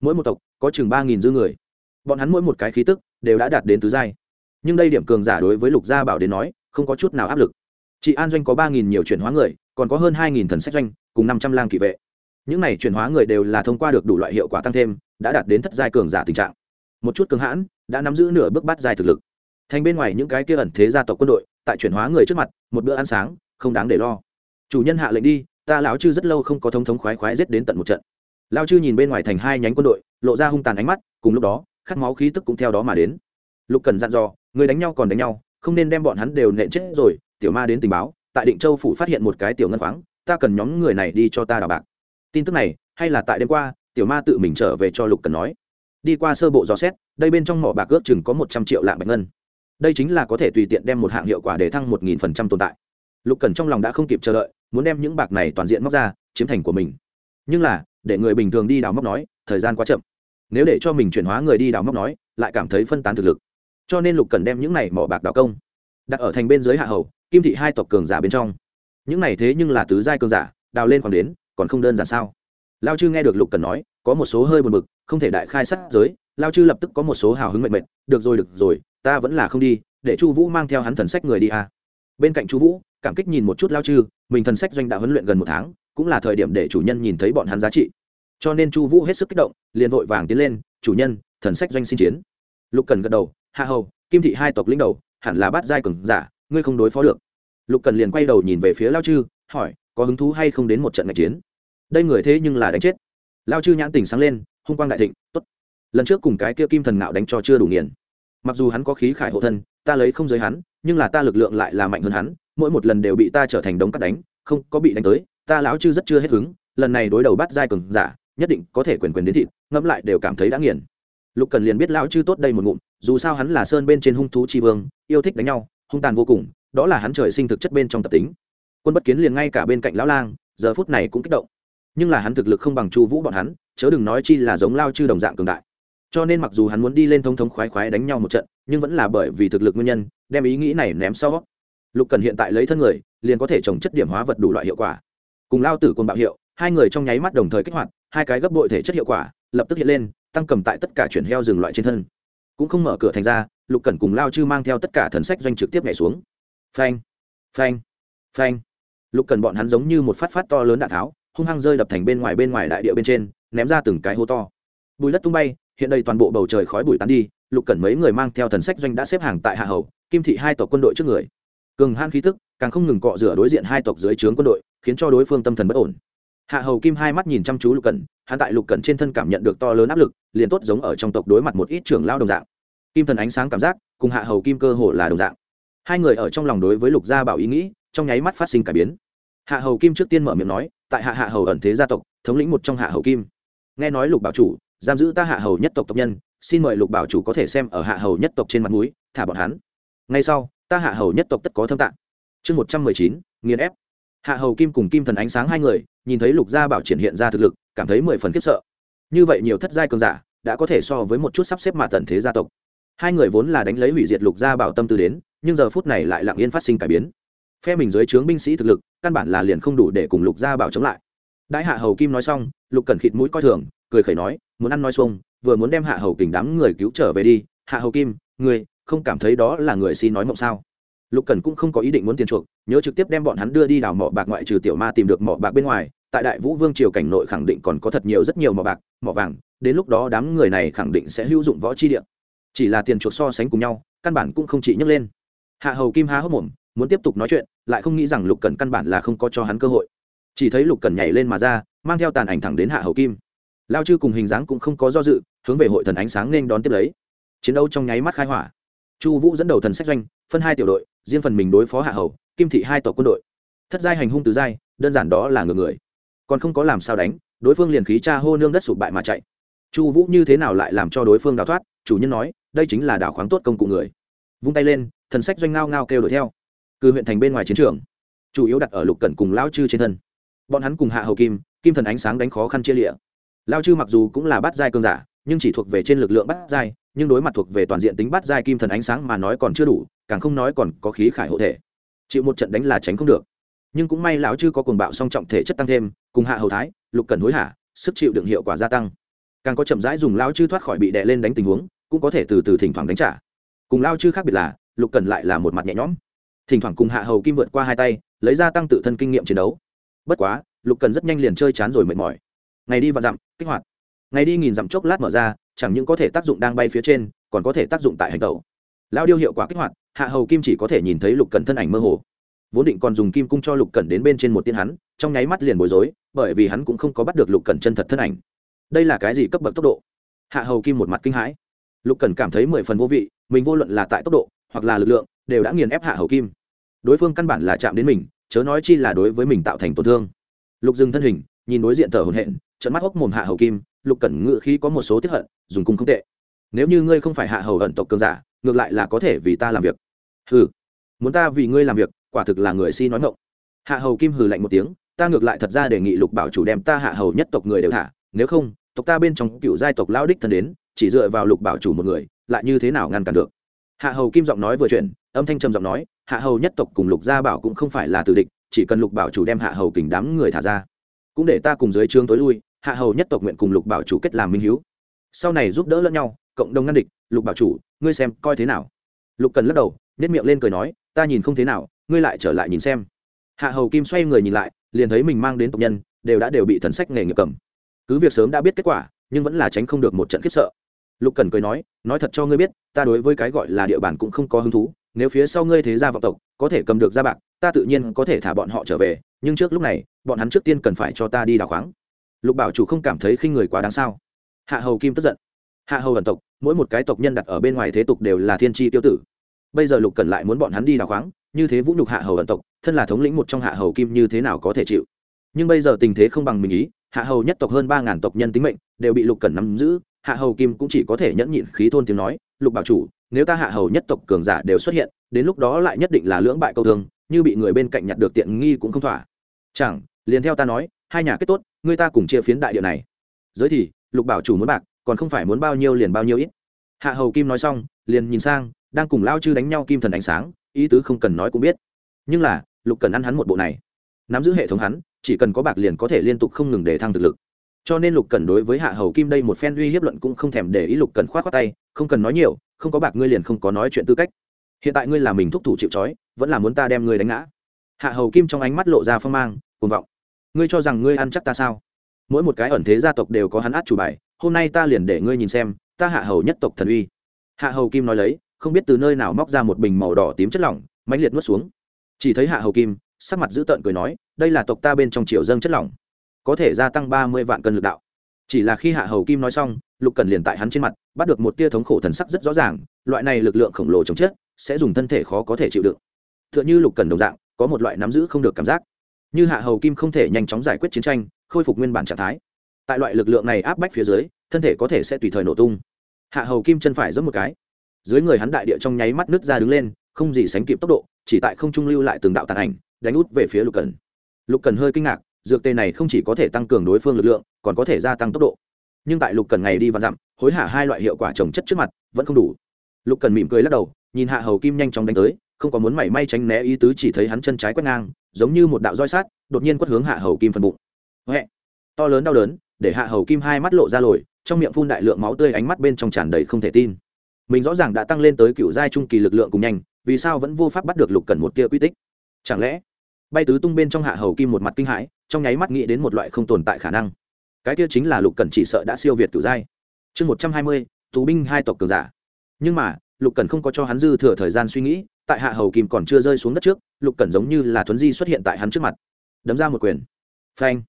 Mỗi một tộc, có chừng ba nghìn dư người. Bọn hắn mỗi một cái khí tức, đều đã đạt đến tứ giai. Nhưng đây điểm cường giả đối với lục gia bảo đến nói, không có chút nào áp lực. Chị an doanh có ba nghìn nhiều chuyển hóa người, còn có hơn hai nghìn thần sách doanh, cùng năm trăm lang kỵ vệ những này chuyển hóa người đều là thông qua được đủ loại hiệu quả tăng thêm, đã đạt đến thất giai cường giả tình trạng. Một chút cường hãn, đã nắm giữ nửa bước bắt giai thực lực. Thành bên ngoài những cái kia ẩn thế gia tộc quân đội, tại chuyển hóa người trước mặt, một bữa ăn sáng, không đáng để lo. Chủ nhân hạ lệnh đi, ta lão chư rất lâu không có thống thống khoái khoái giết đến tận một trận. Lao chư nhìn bên ngoài thành hai nhánh quân đội, lộ ra hung tàn ánh mắt, cùng lúc đó, khát máu khí tức cũng theo đó mà đến. Lục cần dặn dò, người đánh nhau còn đánh nhau, không nên đem bọn hắn đều nện chết rồi, tiểu ma đến tình báo, tại định châu phủ phát hiện một cái tiểu ngân khoáng, ta cần nhóm người này đi cho ta đào bạc tin tức này, hay là tại đêm qua, tiểu ma tự mình trở về cho lục cần nói. Đi qua sơ bộ dò xét, đây bên trong mỏ bạc ước chừng có một trăm triệu lạng bạch ngân. Đây chính là có thể tùy tiện đem một hạng hiệu quả để thăng một nghìn phần trăm tồn tại. Lục cần trong lòng đã không kịp chờ đợi, muốn đem những bạc này toàn diện móc ra, chiếm thành của mình. Nhưng là, để người bình thường đi đào móc nói, thời gian quá chậm. Nếu để cho mình chuyển hóa người đi đào móc nói, lại cảm thấy phân tán thực lực. Cho nên lục cần đem những này mỏ bạc đào công, đặt ở thành bên dưới hạ hầu, kim thị hai tộc cường giả bên trong. Những này thế nhưng là tứ giai cường giả, đào lên khoảng đến còn không đơn giản sao? Lao chư nghe được lục cần nói, có một số hơi buồn bực, không thể đại khai sát giới, lao chư lập tức có một số hào hứng mệt mệt, được rồi được rồi, ta vẫn là không đi, để chu vũ mang theo hắn thần sách người đi à. bên cạnh chu vũ, cảm kích nhìn một chút lao chư, mình thần sách doanh đạo huấn luyện gần một tháng, cũng là thời điểm để chủ nhân nhìn thấy bọn hắn giá trị. Cho nên chu vũ hết sức kích động, liền vội vàng tiến lên, chủ nhân, thần sách doanh xin chiến. Lục cần gật đầu, hạ hầu, kim thị hai tộc lĩnh đầu, hẳn là bát giai cường giả, ngươi không đối phó được. Lục cần liền quay đầu nhìn về phía lao chư, hỏi có hứng thú hay không đến một trận ngạch chiến. Đây người thế nhưng là đánh chết. Lao chư nhãn tình sáng lên, hung quang đại thịnh, tốt. Lần trước cùng cái kia kim thần ngạo đánh cho chưa đủ nghiền. Mặc dù hắn có khí khải hộ thân, ta lấy không giới hắn, nhưng là ta lực lượng lại là mạnh hơn hắn, mỗi một lần đều bị ta trở thành đống cắt đánh, không có bị đánh tới, ta lão chư rất chưa hết hứng, lần này đối đầu bắt giai cường giả, nhất định có thể quyền quyền đến thịt, ngẫm lại đều cảm thấy đã nghiền. Lục cần liền biết lão chư tốt đây một ngụm, dù sao hắn là sơn bên trên hung thú tri vương, yêu thích đánh nhau, hung tàn vô cùng, đó là hắn trời sinh thực chất bên trong tập tính quân bất kiến liền ngay cả bên cạnh lão lang, giờ phút này cũng kích động. Nhưng là hắn thực lực không bằng chu vũ bọn hắn, chớ đừng nói chi là giống lao chư đồng dạng cường đại. Cho nên mặc dù hắn muốn đi lên thông thống khoái khoái đánh nhau một trận, nhưng vẫn là bởi vì thực lực nguyên nhân, đem ý nghĩ này ném sau. Lục cần hiện tại lấy thân người, liền có thể trồng chất điểm hóa vật đủ loại hiệu quả. Cùng lao tử quân bạo hiệu, hai người trong nháy mắt đồng thời kích hoạt, hai cái gấp bội thể chất hiệu quả, lập tức hiện lên, tăng cầm tại tất cả chuyển heo rừng loại trên thân. Cũng không mở cửa thành ra, lục cần cùng lao chư mang theo tất cả thần sách doanh trực tiếp nhảy xuống. Phanh phanh phanh lục cần bọn hắn giống như một phát phát to lớn đạn tháo, hung hăng rơi đập thành bên ngoài bên ngoài đại địa bên trên, ném ra từng cái hố to. Bùi đất tung bay, hiện đây toàn bộ bầu trời khói bụi tán đi, lục cần mấy người mang theo thần sách doanh đã xếp hàng tại hạ hầu, kim thị hai tộc quân đội trước người. Cường han khí tức, càng không ngừng cọ rửa đối diện hai tộc dưới trướng quân đội, khiến cho đối phương tâm thần bất ổn. Hạ hầu kim hai mắt nhìn chăm chú lục cẩn hắn tại lục cẩn trên thân cảm nhận được to lớn áp lực, liền tốt giống ở trong tộc đối mặt một ít trưởng lao đồng dạng. Kim thần ánh sáng cảm giác, cùng hạ hầu kim cơ hồ là đồng dạng. Hai người ở trong lòng đối với lục gia bảo ý nghĩ, trong nháy mắt phát sinh cải biến hạ hầu kim trước tiên mở miệng nói, tại hạ hạ hầu ẩn thế gia tộc, thống lĩnh một trong hạ hầu kim. Nghe nói lục bảo chủ, giam giữ ta hạ hầu nhất tộc tộc nhân, xin mời lục bảo chủ có thể xem ở hạ hầu nhất tộc trên mặt núi thả bọn hắn. Ngay sau, ta hạ hầu nhất tộc tất có thâm tạng. Chương một trăm mười chín, nghiền ép. Hạ hầu kim cùng kim thần ánh sáng hai người, nhìn thấy lục gia bảo triển hiện ra thực lực, cảm thấy mười phần khiếp sợ. Như vậy nhiều thất giai cường giả, đã có thể so với một chút sắp xếp mà tần thế gia tộc. Hai người vốn là đánh lấy hủy diệt lục gia bảo tâm tư đến, nhưng giờ phút này lại lặng yên phát sinh cải biến phe mình dưới trướng binh sĩ thực lực, căn bản là liền không đủ để cùng lục gia bảo chống lại. Đại hạ hầu kim nói xong, lục cần khịt mũi coi thường, cười khẩy nói, muốn ăn nói xuông, vừa muốn đem hạ hầu kình đám người cứu trở về đi. Hạ hầu kim người không cảm thấy đó là người xin nói mộng sao? Lục cần cũng không có ý định muốn tiền chuộc, nhớ trực tiếp đem bọn hắn đưa đi đào mỏ bạc ngoại trừ tiểu ma tìm được mỏ bạc bên ngoài, tại đại vũ vương triều cảnh nội khẳng định còn có thật nhiều rất nhiều mỏ bạc, mỏ vàng, đến lúc đó đám người này khẳng định sẽ hữu dụng võ chi địa. Chỉ là tiền chuộc so sánh cùng nhau, căn bản cũng không chỉ nhấc lên. Hạ hầu kim há hốc mồm, muốn tiếp tục nói chuyện lại không nghĩ rằng lục cần căn bản là không có cho hắn cơ hội. Chỉ thấy lục cần nhảy lên mà ra, mang theo tàn ảnh thẳng đến hạ hầu kim. Lao chư cùng hình dáng cũng không có do dự, hướng về hội thần ánh sáng nên đón tiếp lấy. Chiến đấu trong nháy mắt khai hỏa. Chu vũ dẫn đầu thần sách doanh, phân hai tiểu đội, riêng phần mình đối phó hạ hầu, kim thị hai tộc quân đội. Thất giai hành hung từ giai, đơn giản đó là ngược người. Còn không có làm sao đánh, đối phương liền khí cha hô nương đất sụp bại mà chạy. Chu vũ như thế nào lại làm cho đối phương đào thoát? Chủ nhân nói, đây chính là đảo khoáng tốt công cụ người. Vung tay lên, thần sách doanh ngao ngao kêu đuổi theo cư huyện thành bên ngoài chiến trường. Chủ yếu đặt ở lục cẩn cùng lao chư trên thân. Bọn hắn cùng hạ hầu kim kim thần ánh sáng đánh khó khăn chia lịa. Lao chư mặc dù cũng là bát giai cơn giả, nhưng chỉ thuộc về trên lực lượng bát giai, nhưng đối mặt thuộc về toàn diện tính bát giai kim thần ánh sáng mà nói còn chưa đủ, càng không nói còn có khí khải hộ thể. Chịu một trận đánh là tránh không được. Nhưng cũng may lão chư có cuồng bạo song trọng thể chất tăng thêm, cùng hạ hầu thái, lục cần hối hả, sức chịu đựng hiệu quả gia tăng. Càng có chậm rãi dùng lão chư thoát khỏi bị đè lên đánh tình huống, cũng có thể từ từ thỉnh thoảng đánh trả. Cùng lao chư khác biệt là, lục cần lại là một mặt nhẹ nhõm thỉnh thoảng cùng hạ hầu kim vượt qua hai tay, lấy ra tăng tự thân kinh nghiệm chiến đấu. Bất quá, lục cần rất nhanh liền chơi chán rồi mệt mỏi. Ngày đi và dặm, kích hoạt. Ngày đi nghìn dặm chốc lát mở ra, chẳng những có thể tác dụng đang bay phía trên, còn có thể tác dụng tại hành tẩu. Lao điêu hiệu quả kích hoạt, hạ hầu kim chỉ có thể nhìn thấy lục cần thân ảnh mơ hồ. Vốn định còn dùng kim cung cho lục cần đến bên trên một tiên hắn, trong nháy mắt liền bối rối, bởi vì hắn cũng không có bắt được lục cần chân thật thân ảnh. Đây là cái gì cấp bậc tốc độ? Hạ hầu kim một mặt kinh hãi. Lục cần cảm thấy mười phần vô vị, mình vô luận là tại tốc độ, hoặc là lực lượng đều đã nghiền ép hạ hầu kim. Đối phương căn bản là chạm đến mình, chớ nói chi là đối với mình tạo thành tổn thương. Lục dừng thân hình, nhìn đối diện thở hồn hện trận mắt hốc mồm hạ hầu kim, lục cẩn ngự khi có một số tiếp hận, dùng cung không tệ. Nếu như ngươi không phải hạ hầu hận tộc cường giả, ngược lại là có thể vì ta làm việc. Hừ, muốn ta vì ngươi làm việc, quả thực là người si nói ngộng hạ hầu kim hừ lạnh một tiếng, ta ngược lại thật ra đề nghị lục bảo chủ đem ta hạ hầu nhất tộc người đều thả, nếu không, tộc ta bên trong cựu giai tộc lão đích thân đến, chỉ dựa vào lục bảo chủ một người, lại như thế nào ngăn cản được? Hạ hầu kim giọng nói vừa chuyển, âm thanh trầm giọng nói, hạ hầu nhất tộc cùng lục gia bảo cũng không phải là tử địch, chỉ cần lục bảo chủ đem hạ hầu kình đám người thả ra, cũng để ta cùng dưới trương tối lui, hạ hầu nhất tộc nguyện cùng lục bảo chủ kết làm minh hiếu. Sau này giúp đỡ lẫn nhau, cộng đồng ngăn địch, lục bảo chủ, ngươi xem coi thế nào? Lục cần lắc đầu nếp miệng lên cười nói, ta nhìn không thế nào, ngươi lại trở lại nhìn xem. Hạ hầu kim xoay người nhìn lại, liền thấy mình mang đến tộc nhân, đều đã đều bị thần sách nghề nghiệp cầm. Cứ việc sớm đã biết kết quả, nhưng vẫn là tránh không được một trận khiếp sợ lục cần cười nói nói thật cho ngươi biết, ta đối với cái gọi là địa bàn cũng không có hứng thú. Nếu phía sau ngươi thế gia vọng tộc, có thể cầm được ra bạc, ta tự nhiên có thể thả bọn họ trở về, nhưng trước lúc này, bọn hắn trước tiên cần phải cho ta đi đào khoáng. Lục bảo chủ không cảm thấy khinh người quá đáng sao? Hạ hầu kim tức giận. Hạ hầu ẩn tộc, mỗi một cái tộc nhân đặt ở bên ngoài thế tục đều là thiên tri tiêu tử. Bây giờ lục cần lại muốn bọn hắn đi đào khoáng, như thế vũ nhục hạ hầu ẩn tộc, thân là thống lĩnh một trong hạ hầu kim như thế nào có thể chịu? Nhưng bây giờ tình thế không bằng mình ý, hạ hầu nhất tộc hơn ba ngàn tộc nhân tính mệnh, đều bị lục cần nắm giữ hạ hầu kim cũng chỉ có thể nhẫn nhịn khí thôn tiếng nói, lục bảo chủ, nếu ta hạ hầu nhất tộc cường giả đều xuất hiện, đến lúc đó lại nhất định là lưỡng bại câu thương, như bị người bên cạnh nhặt được tiện nghi cũng không thỏa. Chẳng, liền theo ta nói, hai nhà kết tốt người ta cùng chia phiến đại địa này. Giới thì, lục bảo chủ muốn bạc, còn không phải muốn bao nhiêu liền bao nhiêu ít. Hạ hầu kim nói xong, liền nhìn sang, đang cùng lao chư đánh nhau kim thần ánh sáng, ý tứ không cần nói cũng biết. Nhưng là, lục cần ăn hắn một bộ này. Nắm giữ hệ thống hắn, chỉ cần có bạc liền có thể liên tục không ngừng để thăng thực lực cho nên lục cần đối với hạ hầu kim đây một phen uy hiếp luận cũng không thèm để ý lục cần k h o á t k tay, không cần nói nhiều, không có bạc ngươi liền không có nói chuyện tư cách. Hiện tại ngươi là mình thúc thủ chịu c vẫn là muốn ta đem ngươi đánh ngã. Hạ hầu kim trong ánh mắt lộ ra phong mang, cuồng vọng. Ngươi cho rằng ngươi ăn chắc ta sao? Mỗi một cái ẩn thế gia tộc đều có hắn át chủ bài, hôm nay ta liền để ngươi nhìn xem, ta hạ hầu nhất tộc thần uy. Hạ hầu kim nói lấy, không biết từ nơi nào móc ra một bình màu đỏ tím chất lỏng, mãnh liệt nuốt xuống. Chỉ thấy hạ hầu kim, sắc mặt dữ tợn cười nói, đây là tộc ta bên trong triều dâng chất lỏng có thể gia tăng ba mươi vạn cân lực đạo. Chỉ là khi hạ hầu kim nói xong, lục cần liền tại hắn trên mặt, bắt được một tia thống khổ thần sắc rất rõ ràng, loại này lực lượng khổng lồ chống chết, sẽ dùng thân thể khó có thể chịu đựng. T h ư ợ n h ư lục cần đồng dạng, có một loại nắm giữ không được cảm giác. Như hạ hầu kim không thể nhanh chóng giải quyết chiến tranh, khôi phục nguyên bản trạng thái, tại loại lực lượng này áp bách phía dưới, thân thể có thể sẽ tùy thời nổ tung. Hạ hầu kim chân phải giấm một cái. Dưới người hắn đại địa trong nháy mắt nước ra đứng lên, không gì sánh kịp tốc độ, chỉ tại không trung lưu lại từng đạo tàn ảnh, đánh út về phía lục cần lục cần hơi kinh ngạc dược tê này không chỉ có thể tăng cường đối phương lực lượng, còn có thể gia tăng tốc độ. Nhưng tại lục cần ngày đi và dặm, hối hả hai loại hiệu quả trồng chất trước mặt, vẫn không đủ. Lục cần mỉm cười lắc đầu, nhìn hạ hầu kim nhanh chóng đánh tới, không có muốn mảy may tránh né ý tứ chỉ thấy hắn chân trái quét ngang, giống như một đạo roi sát đột nhiên quất hướng hạ hầu kim phần bụng. Huệ to lớn đau đớn, để hạ hầu kim hai mắt lộ ra lồi, trong miệng phun đại lượng máu tươi ánh mắt bên trong tràn đầy không thể tin. Mình rõ ràng đã tăng lên tới cựu giai trung kỳ lực lượng cùng nhanh, vì sao vẫn vô pháp bắt được lục cần một tia quy tích? Chẳng lẽ bay tứ tung bên trong hạ hầu kim một mặt kinh hãi trong nháy mắt nghĩ đến một loại không tồn tại khả năng. Cái kia chính là lục cần chỉ sợ đã siêu việt cửu giai. Chương một trăm hai mươi tù binh hai tộc cường giả. Nhưng mà lục cần không có cho hắn dư thừa thời gian suy nghĩ tại hạ hầu kim còn chưa rơi xuống đất trước lục cần giống như là thuấn di xuất hiện tại hắn trước mặt. Đấm ra một quyền. Phanh.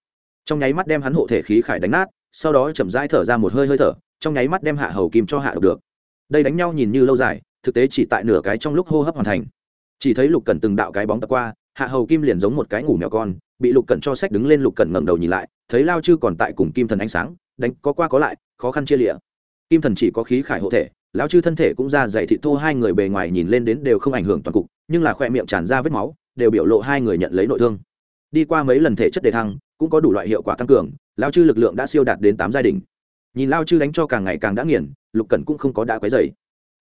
Trong nháy mắt đem hắn hộ thể khí khải đánh nát sau đó chậm rãi thở ra một hơi hơi thở trong nháy mắt đem hạ hầu kim cho hạ được, được. Đây đánh nhau nhìn như lâu dài thực tế chỉ tại nửa cái trong lúc hô hấp hoàn thành. Chỉ thấy lục cần từng đạo cái bóng tập qua hạ hầu kim liền giống một cái ngủ mèo con, bị lục cẩn cho sách đứng lên, lục cẩn ngẩng đầu nhìn lại, thấy lao chư còn tại cùng kim thần ánh sáng, đánh có qua có lại, khó khăn chia lịa. Kim thần chỉ có khí khải hộ thể lão chư thân thể cũng ra dày thị thô, hai người bề ngoài nhìn lên đến đều không ảnh hưởng toàn cục, nhưng là khoe miệng tràn ra vết máu, đều biểu lộ hai người nhận lấy nội thương. Đi qua mấy lần thể chất đề thăng, cũng có đủ loại hiệu quả tăng cường, lao chư lực lượng đã siêu đạt đến tám gia đình nhìn lao chư đánh cho càng ngày càng đã nghiền, lục cẩn cũng không có đã quấy dày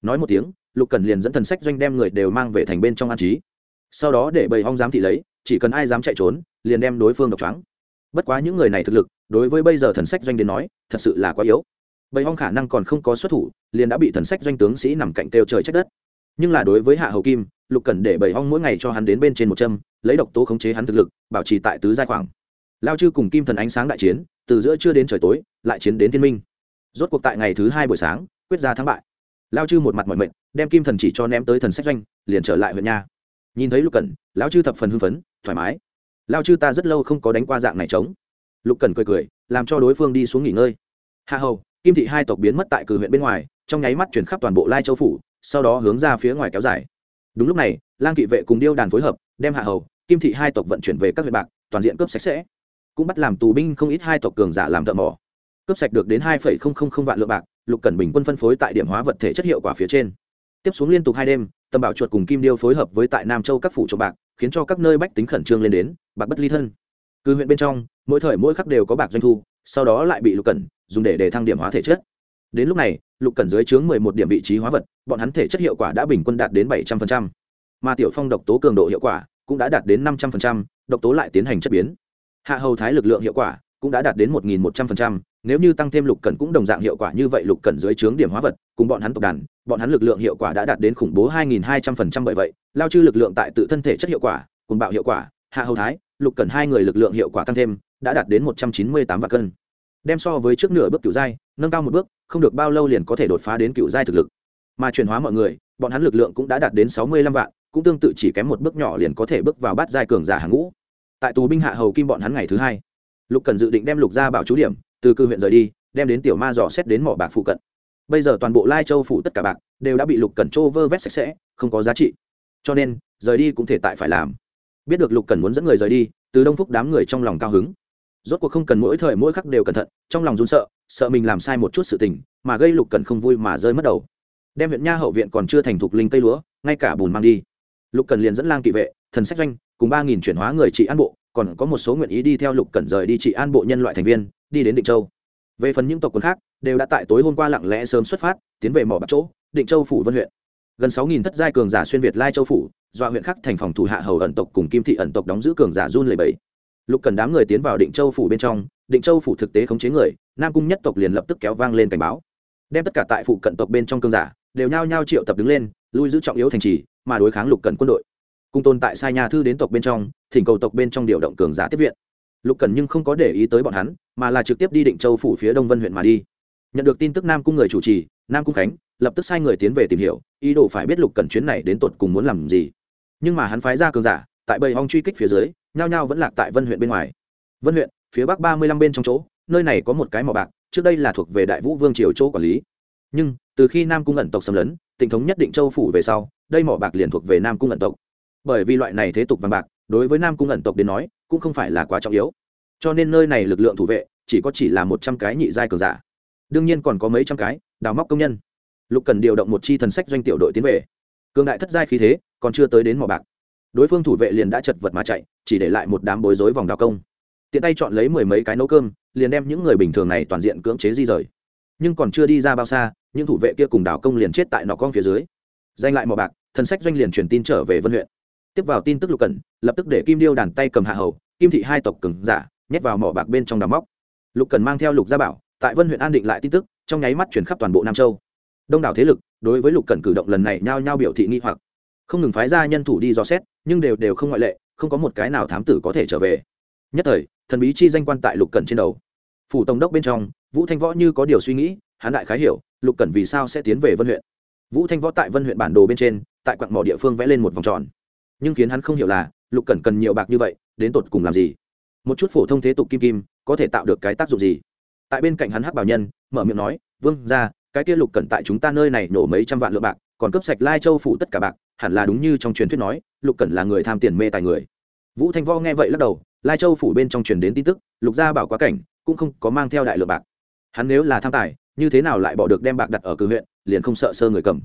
nói một tiếng, lục cẩn liền dẫn thần sách doanh đem người đều mang về thành bên trong an trí sau đó để bầy hong dám thị lấy, chỉ cần ai dám chạy trốn, liền đem đối phương độc trắng bất quá những người này thực lực, đối với bây giờ thần sách doanh đến nói, thật sự là quá yếu. Bầy hong khả năng còn không có xuất thủ, liền đã bị thần sách doanh tướng sĩ nằm cạnh kêu trời trách đất. Nhưng là đối với hạ hầu kim, lục cần để bầy hong mỗi ngày cho hắn đến bên trên một châm, lấy độc tố khống chế hắn thực lực, bảo trì tại tứ giai khoảng. Lao chư cùng kim thần ánh sáng đại chiến, từ giữa trưa đến trời tối, lại chiến đến thiên minh. Rốt cuộc tại ngày thứ hai buổi sáng, quyết ra thắng bại. Lao chư một mặt mọi mệnh đem kim thần chỉ cho ném tới thần sách doanh, liền trở lại huyện nha nhìn thấy lục cẩn, lão chư thập phần hưng phấn, thoải mái. Lao chư ta rất lâu không có đánh qua dạng này trống. Lục cẩn cười cười, làm cho đối phương đi xuống nghỉ ngơi. Hạ hầu, kim thị hai tộc biến mất tại cử huyện bên ngoài, trong nháy mắt chuyển khắp toàn bộ lai châu phủ, sau đó hướng ra phía ngoài kéo dài. Đúng lúc này, lang kỵ vệ cùng điêu đàn phối hợp, đem hạ hầu, kim thị hai tộc vận chuyển về các huyện bạc, toàn diện cướp sạch sẽ. Cũng bắt làm tù binh không ít hai tộc cường giả làm thợ mỏ. Cướp sạch được đến hai vạn lượng bạc, lục cẩn bình quân phân phối tại điểm hóa vật thể chất hiệu quả phía trên tiếp xuống liên tục hai đêm tầm bảo chuột cùng kim điêu phối hợp với tại nam châu các phủ trộm bạc, khiến cho các nơi bách tính khẩn trương lên đến, bạc bất ly thân. Cứ huyện bên trong, mỗi thời mỗi khắc đều có bạc doanh thu, sau đó lại bị lục cẩn dùng để để thăng điểm hóa thể chất. Đến lúc này, lục cẩn dưới chướng mười một điểm vị trí hóa vật, bọn hắn thể chất hiệu quả đã bình quân đạt đến bảy trăm phần trăm. Mà tiểu phong độc tố cường độ hiệu quả cũng đã đạt đến năm trăm phần trăm, độc tố lại tiến hành chất biến. Hạ hầu thái lực lượng hiệu quả cũng đã đạt đến một nghìn một trăm phần trăm nếu như tăng thêm lục cẩn cũng đồng dạng hiệu quả như vậy, lục cẩn dưới trướng điểm hóa vật, cùng bọn hắn tộc đàn, bọn hắn lực lượng hiệu quả đã đạt đến khủng bố hai nghìn hai trăm phần trăm bởi vậy, lao chư lực lượng tại tự thân thể chất hiệu quả, cùng bạo hiệu quả, hạ hầu thái, lục cẩn hai người lực lượng hiệu quả tăng thêm, đã đạt đến một trăm chín mươi tám vạn cân. Đem so với trước nửa bước cựu giai, nâng cao một bước, không được bao lâu liền có thể đột phá đến cựu giai thực lực. Mà chuyển hóa mọi người, bọn hắn lực lượng cũng đã đạt đến sáu mươi lăm vạn, cũng tương tự chỉ kém một bước nhỏ liền có thể bước vào bát giai cường giả hàng ngũ. Tại tù binh hạ hầu kim bọn hắn ngày thứ hai, lục cần dự định đem lục ra bảo chú điểm từ cư huyện rời đi, đem đến tiểu ma dò xét đến mỏ bạc phụ cận. Bây giờ toàn bộ lai châu phủ tất cả bạc đều đã bị lục cần trô vơ vét sạch sẽ, không có giá trị. Cho nên, rời đi cũng thể tại phải làm. Biết được lục cần muốn dẫn người rời đi, từ đông phúc đám người trong lòng cao hứng. Rốt cuộc không cần mỗi thời mỗi khắc đều cẩn thận, trong lòng run sợ sợ mình làm sai một chút sự tình, mà gây lục cần không vui mà rơi mất đầu. Đem huyện nha hậu viện còn chưa thành thục linh cây lúa, ngay cả bùn mang đi. Lục cần liền dẫn lang kỵ vệ, thần sách doanh, cùng ba nghìn chuyển hóa người trị an bộ, còn có một số nguyện ý đi theo lục cần rời đi trị an bộ nhân loại thành viên đi đến định châu. Về phần những tộc quân khác, đều đã tại tối hôm qua lặng lẽ sớm xuất phát, tiến về mỏ bạc chỗ, định châu phủ vân huyện. Gần sáu nghìn thất giai cường giả xuyên việt lai châu phủ, do huyện khác thành phòng thủ hạ hầu ẩn tộc cùng kim thị ẩn tộc đóng giữ cường giả run lầy bẫy. Lục cần đám người tiến vào định châu phủ bên trong, định châu phủ thực tế khống chế người, nam cung nhất tộc liền lập tức kéo vang lên cảnh báo. Đem tất cả tại phụ cận tộc bên trong cương giả, đều nhao nhao triệu tập đứng lên, lui giữ trọng yếu thành trì, mà đối kháng lục cần quân đội. Cung tôn tại sai nhà thư đến tộc bên trong, thỉnh cầu tộc bên trong điều động cường giả tiếp viện lục cần nhưng không có để ý tới bọn hắn, mà là trực tiếp đi định châu phủ phía đông vân huyện mà đi. Nhận được tin tức nam cung người chủ trì, nam cung khánh lập tức sai người tiến về tìm hiểu, ý đồ phải biết lục cần chuyến này đến tột cùng muốn làm gì. Nhưng mà hắn phái ra cường giả, tại bầy hong truy kích phía dưới, nhao nhao vẫn lạc tại vân huyện bên ngoài. Vân huyện, phía bắc ba mươi lăm bên trong chỗ, nơi này có một cái mỏ bạc, trước đây là thuộc về đại vũ vương triều chỗ quản lý. Nhưng, từ khi nam cung ẩn tộc xâm lấn, tỉnh thống nhất định châu phủ về sau, đây mỏ bạc liền thuộc về nam cung ẩn tộc. Bởi vì loại này thế tục vàng bạc, đối với nam cung ẩn tộc đến nói cũng không phải là quá trọng yếu. Cho nên nơi này lực lượng thủ vệ chỉ có chỉ là một trăm cái nhị giai cường giả. Đương nhiên còn có mấy trăm cái đào móc công nhân. Lục cần điều động một chi thần sách doanh tiểu đội tiến về. Cường đại thất giai khí thế còn chưa tới đến mỏ bạc. Đối phương thủ vệ liền đã chật vật mà chạy, chỉ để lại một đám bối rối vòng đào công. Tiện tay chọn lấy mười mấy cái nấu cơm, liền đem những người bình thường này toàn diện cưỡng chế di rời. Nhưng còn chưa đi ra bao xa, những thủ vệ kia cùng đào công liền chết tại nọ con phía dưới. Danh lại mỏ bạc, thần sách doanh liền truyền tin trở về vân huyện. Tiếp vào tin tức lục cẩn lập tức để kim điêu đàn tay cầm hạ hầu kim thị hai tộc cường giả, nhét vào mỏ bạc bên trong đào móc. Lục cẩn mang theo lục gia bảo, tại vân huyện an định lại tin tức, trong nháy mắt chuyển khắp toàn bộ nam châu. Đông đảo thế lực, đối với lục cẩn cử động lần này nhao nhao biểu thị nghi hoặc. Không ngừng phái ra nhân thủ đi dò xét, nhưng đều đều không ngoại lệ, không có một cái nào thám tử có thể trở về. Nhất thời, thần bí chi danh quan tại lục cẩn trên đầu. Phủ tổng đốc bên trong, vũ thanh võ như có điều suy nghĩ hán đại khái hiểu, lục cẩn vì sao sẽ tiến về vân huyện. Vũ thanh võ tại vân huyện bản đồ bên trên, tại quặng mỏ địa phương vẽ lên một vòng tròn. Nhưng khiến hắn không hiểu là, lục cẩn cần nhiều bạc như vậy đến tột cùng làm gì? Một chút phổ thông thế tục kim kim có thể tạo được cái tác dụng gì? Tại bên cạnh hắn hắc bảo nhân mở miệng nói, vương ra cái kia lục cẩn tại chúng ta nơi này nổ mấy trăm vạn lượng bạc, còn cấp sạch lai châu phủ tất cả bạc, hẳn là đúng như trong truyền thuyết nói, lục cẩn là người tham tiền mê tài người. Vũ thanh võ nghe vậy lắc đầu, lai châu phủ bên trong truyền đến tin tức, lục gia bảo quá cảnh, cũng không có mang theo đại lượng bạc. Hắn nếu là tham tài, như thế nào lại bỏ được đem bạc đặt ở cử huyện, liền không sợ sơ người cầm.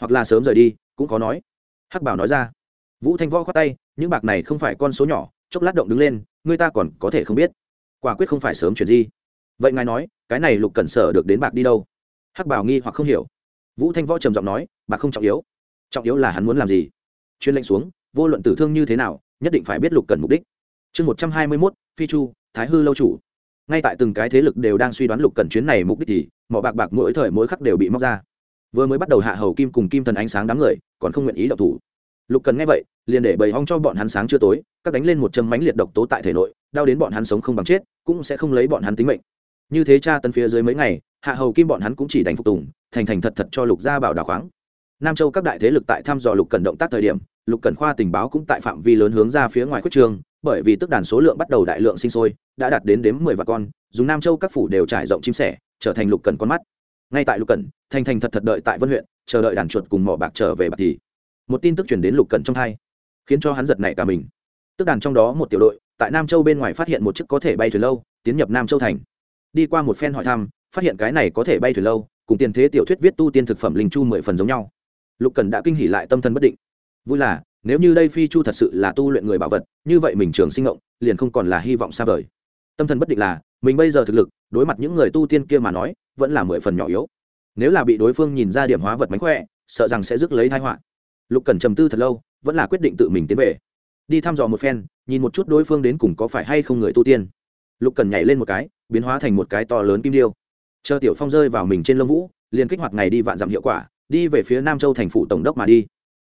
Hoặc là sớm rời đi, cũng có nói. Hắc bảo nói ra. Vũ thanh võ khoát tay, những bạc này không phải con số nhỏ chốc lát động đứng lên, người ta còn có thể không biết. Quả quyết không phải sớm chuyển di vậy ngài nói, cái này lục cẩn sở được đến bạc đi đâu? Hắc bảo nghi hoặc không hiểu. Vũ thanh võ trầm giọng nói, bạc không trọng yếu. Trọng yếu là hắn muốn làm gì? Chuyên lệnh xuống, vô luận tử thương như thế nào, nhất định phải biết lục cần mục đích. Chương một trăm hai mươi mốt, phi chu, thái hư lâu chủ. Ngay tại từng cái thế lực đều đang suy đoán lục cần chuyến này mục đích thì, mỏ bạc bạc mỗi thời mỗi khắc đều bị móc ra. Vừa mới bắt đầu hạ hầu kim cùng kim thần ánh sáng đám người, còn không nguyện ý động thủ lục cần nghe vậy, liền để bầy hong cho bọn hắn sáng chưa tối, các đánh lên một châm mánh liệt độc tố tại thể nội, đau đến bọn hắn sống không bằng chết, cũng sẽ không lấy bọn hắn tính mệnh. Như thế cha tân phía dưới mấy ngày, hạ hầu kim bọn hắn cũng chỉ đánh phục tùng, thành thành thật thật cho lục gia bảo đào khoáng. Nam châu các đại thế lực tại thăm dò lục cần động tác thời điểm, lục cần khoa tình báo cũng tại phạm vi lớn hướng ra phía ngoài khuất trường, bởi vì tức đàn số lượng bắt đầu đại lượng sinh sôi, đã đạt đến đếm mười vạn con, dùng nam châu các phủ đều trải rộng chim sẻ, trở thành lục cần con mắt. Ngay tại lục cần, thành thành thật thật đợi tại vân huyện, chờ đợi đàn chuột cùng mỏ bạc trở về bạc thì một tin tức chuyển đến lục cận trong thai, khiến cho hắn giật nảy cả mình. Tức đàn trong đó một tiểu đội, tại nam châu bên ngoài phát hiện một chiếc có thể bay thuyền lâu, tiến nhập nam châu thành. Đi qua một phen hỏi thăm, phát hiện cái này có thể bay thuyền lâu, cùng tiền thế tiểu thuyết viết tu tiên thực phẩm linh chu mười phần giống nhau. Lục cần đã kinh hỉ lại tâm thần bất định. Vui là, nếu như đây phi chu thật sự là tu luyện người bảo vật, như vậy mình trường sinh ngộng, liền không còn là hy vọng xa vời. Tâm thần bất định là, mình bây giờ thực lực, đối mặt những người tu tiên kia mà nói, vẫn là mười phần nhỏ yếu. Nếu là bị đối phương nhìn ra điểm hóa vật mánh khỏe, sợ rằng sẽ rước lấy thái họa lục cần trầm tư thật lâu, vẫn là quyết định tự mình tiến về. Đi thăm dò một phen, nhìn một chút đối phương đến cùng có phải hay không người tu tiên. Lục cần nhảy lên một cái, biến hóa thành một cái to lớn kim điêu. Chờ tiểu phong rơi vào mình trên lông vũ, liền kích hoạt ngày đi vạn dặm hiệu quả, đi về phía nam châu thành phủ tổng đốc mà đi.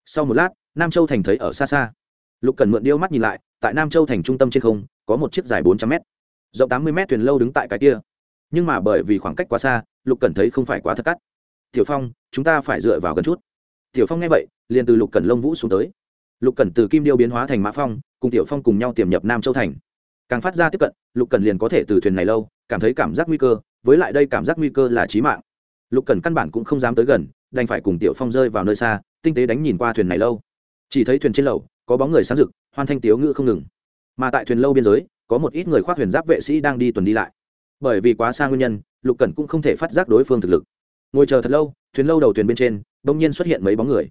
Sau một lát, nam châu thành thấy ở xa xa. Lục cần mượn điêu mắt nhìn lại, tại nam châu thành trung tâm trên không, có một chiếc dài bốn trăm m rộng tám mươi m thuyền lâu đứng tại cái kia. Nhưng mà bởi vì khoảng cách quá xa, lục cần thấy không phải quá thất cắt. Tiểu phong, chúng ta phải dựa vào gần chút tiểu phong nghe vậy, liền từ lục cần lông vũ xuống tới. Lục cần từ kim điêu biến hóa thành mã phong, cùng tiểu phong cùng nhau tiềm nhập nam châu thành. Càng phát ra tiếp cận, lục cần liền có thể từ thuyền này lâu, cảm thấy cảm giác nguy cơ, với lại đây cảm giác nguy cơ là trí mạng. Lục cần căn bản cũng không dám tới gần, đành phải cùng tiểu phong rơi vào nơi xa, tinh tế đánh nhìn qua thuyền này lâu. Chỉ thấy thuyền trên lầu, có bóng người sáng rực, hoan thanh tiếu ngự không ngừng. Mà tại thuyền lâu biên giới, có một ít người khoác thuyền giáp vệ sĩ đang đi tuần đi lại. Bởi vì quá xa nguyên nhân, lục cần cũng không thể phát giác đối phương thực lực. Ngồi chờ thật lâu, thuyền lâu đầu thuyền bên trên đông nhiên xuất hiện mấy bóng người.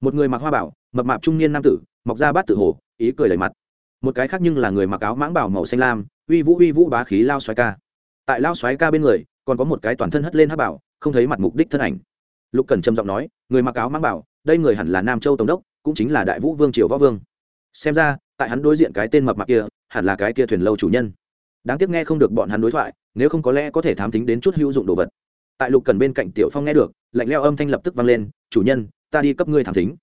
Một người mặc hoa bảo, mập mạp trung niên nam tử, mọc ra bát tự hồ, ý cười đầy mặt. Một cái khác nhưng là người mặc áo mãng bảo màu xanh lam, uy vũ uy vũ bá khí lao xoáy ca. Tại lao xoáy ca bên người, còn có một cái toàn thân hất lên hát bảo, không thấy mặt mục đích thân ảnh. Lục cần trầm giọng nói, người mặc áo mãng bảo, đây người hẳn là nam châu tổng đốc, cũng chính là đại vũ vương triều võ vương. Xem ra, tại hắn đối diện cái tên mập mạp kia, hẳn là cái kia thuyền lâu chủ nhân. Đáng tiếc nghe không được bọn hắn đối thoại, nếu không có lẽ có thể thám tính đến chút hữu dụng đồ vật tại lục cần bên cạnh tiểu phong nghe được, lạnh leo âm thanh lập tức vang lên, chủ nhân, ta đi cấp ngươi thẳng thính.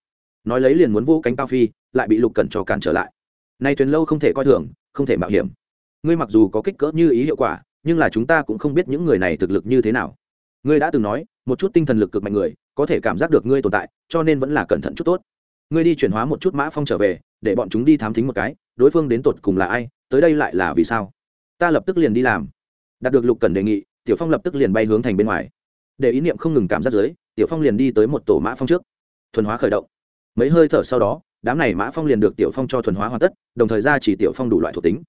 nói lấy liền muốn vô cánh cao phi, lại bị lục cần cho cản trở lại. Nay thuyền lâu không thể coi thường, không thể mạo hiểm. Ngươi mặc dù có kích cỡ như ý hiệu quả, nhưng là chúng ta cũng không biết những người này thực lực như thế nào. Ngươi đã từng nói, một chút tinh thần lực cực mạnh người, có thể cảm giác được ngươi tồn tại, cho nên vẫn là cẩn thận chút tốt. Ngươi đi chuyển hóa một chút mã phong trở về, để bọn chúng đi thám thính một cái, đối phương đến tột cùng là ai, tới đây lại là vì sao? Ta lập tức liền đi làm. Đạt được lục cần đề nghị tiểu phong lập tức liền bay hướng thành bên ngoài. Để ý niệm không ngừng cảm giác dưới tiểu phong liền đi tới một tổ mã phong trước. Thuần hóa khởi động. Mấy hơi thở sau đó đám này mã phong liền được tiểu phong cho thuần hóa hoàn tất đồng thời ra chỉ tiểu phong đủ loại thuộc tính.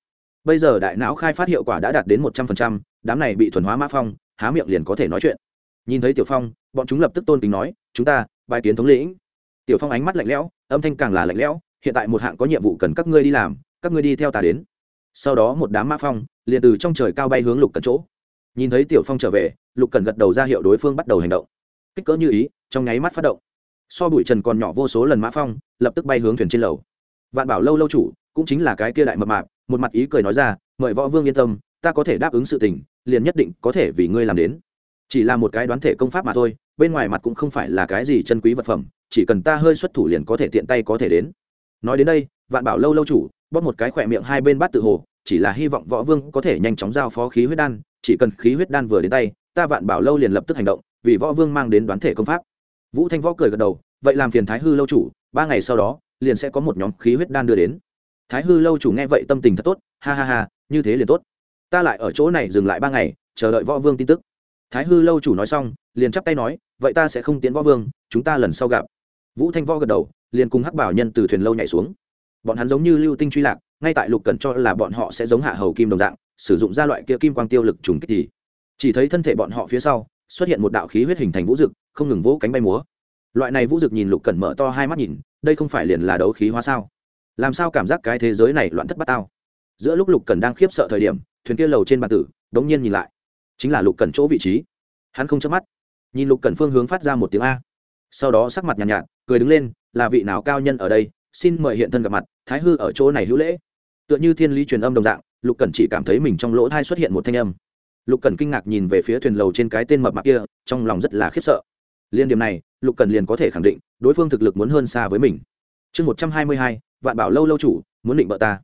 Bây giờ đại não khai phát hiệu quả đã đạt đến một trăm phần trăm, đám này bị thuần hóa mã phong há miệng liền có thể nói chuyện. Nhìn thấy tiểu phong bọn chúng lập tức tôn kính nói chúng ta bài kiến thống lĩnh. Tiểu phong ánh mắt lạnh lẽo âm thanh càng là lạnh lẽo hiện tại một hạng có nhiệm vụ cần các ngươi đi làm các ngươi đi theo ta đến. Sau đó một đám mã phong liền từ trong trời cao bay hướng lục cận chỗ nhìn thấy tiểu phong trở về, lục cần gật đầu ra hiệu đối phương bắt đầu hành động. Kích cỡ như ý, trong nháy mắt phát động. So bụi trần còn nhỏ vô số lần mã phong, lập tức bay hướng thuyền trên lầu. Vạn bảo lâu lâu chủ, cũng chính là cái kia đại mập mạp, một mặt ý cười nói ra, mời võ vương yên tâm, ta có thể đáp ứng sự tình, liền nhất định có thể vì ngươi làm đến. Chỉ là một cái đoán thể công pháp mà thôi, bên ngoài mặt cũng không phải là cái gì chân quý vật phẩm, chỉ cần ta hơi xuất thủ liền có thể tiện tay có thể đến. Nói đến đây, vạn bảo lâu lâu chủ bóp một cái khỏe miệng hai bên bát tự hồ chỉ là hy vọng võ vương có thể nhanh chóng giao phó khí huyết đan, chỉ cần khí huyết đan vừa đến tay, ta vạn bảo lâu liền lập tức hành động, vì võ vương mang đến đoán thể công pháp. Vũ thanh võ cười gật đầu, vậy làm phiền thái hư lâu chủ, ba ngày sau đó, liền sẽ có một nhóm khí huyết đan đưa đến. Thái hư lâu chủ nghe vậy tâm tình thật tốt, ha ha ha, như thế liền tốt. Ta lại ở chỗ này dừng lại ba ngày, chờ đợi võ vương tin tức. Thái hư lâu chủ nói xong, liền chắp tay nói, vậy ta sẽ không tiến võ vương, chúng ta lần sau gặp. Vũ thanh võ gật đầu, liền cùng hắc bảo nhân từ thuyền lâu nhảy xuống. Bọn hắn giống như lưu tinh truy lạc ngay tại lục cần cho là bọn họ sẽ giống hạ hầu kim đồng dạng sử dụng ra loại kia kim quang tiêu lực trùng kích thì chỉ thấy thân thể bọn họ phía sau xuất hiện một đạo khí huyết hình thành vũ dực không ngừng vỗ cánh bay múa. Loại này vũ dực nhìn lục cần mở to hai mắt nhìn đây không phải liền là đấu khí hóa sao? Làm sao cảm giác cái thế giới này loạn thất bát tao? Giữa lúc lục cần đang khiếp sợ thời điểm thuyền kia lầu trên bàn tử đống nhiên nhìn lại. Chính là lục cần chỗ vị trí. Hắn không chớp mắt. Nhìn lục cần phương hướng phát ra một tiếng a. Sau đó sắc mặt nhàn nhạt, nhạt cười đứng lên là vị nào cao nhân ở đây? Xin mời hiện thân gặp mặt thái hư ở chỗ này hữu lễ tựa như thiên lý truyền âm đồng dạng, lục Cẩn chỉ cảm thấy mình trong lỗ thai xuất hiện một thanh âm. Lục Cẩn kinh ngạc nhìn về phía thuyền lầu trên cái tên mập mạc kia, trong lòng rất là khiếp sợ. Liên điểm này, lục Cẩn liền có thể khẳng định, đối phương thực lực muốn hơn xa với mình. Chương một trăm hai mươi hai, vạn bảo lâu lâu chủ, muốn định bợ ta.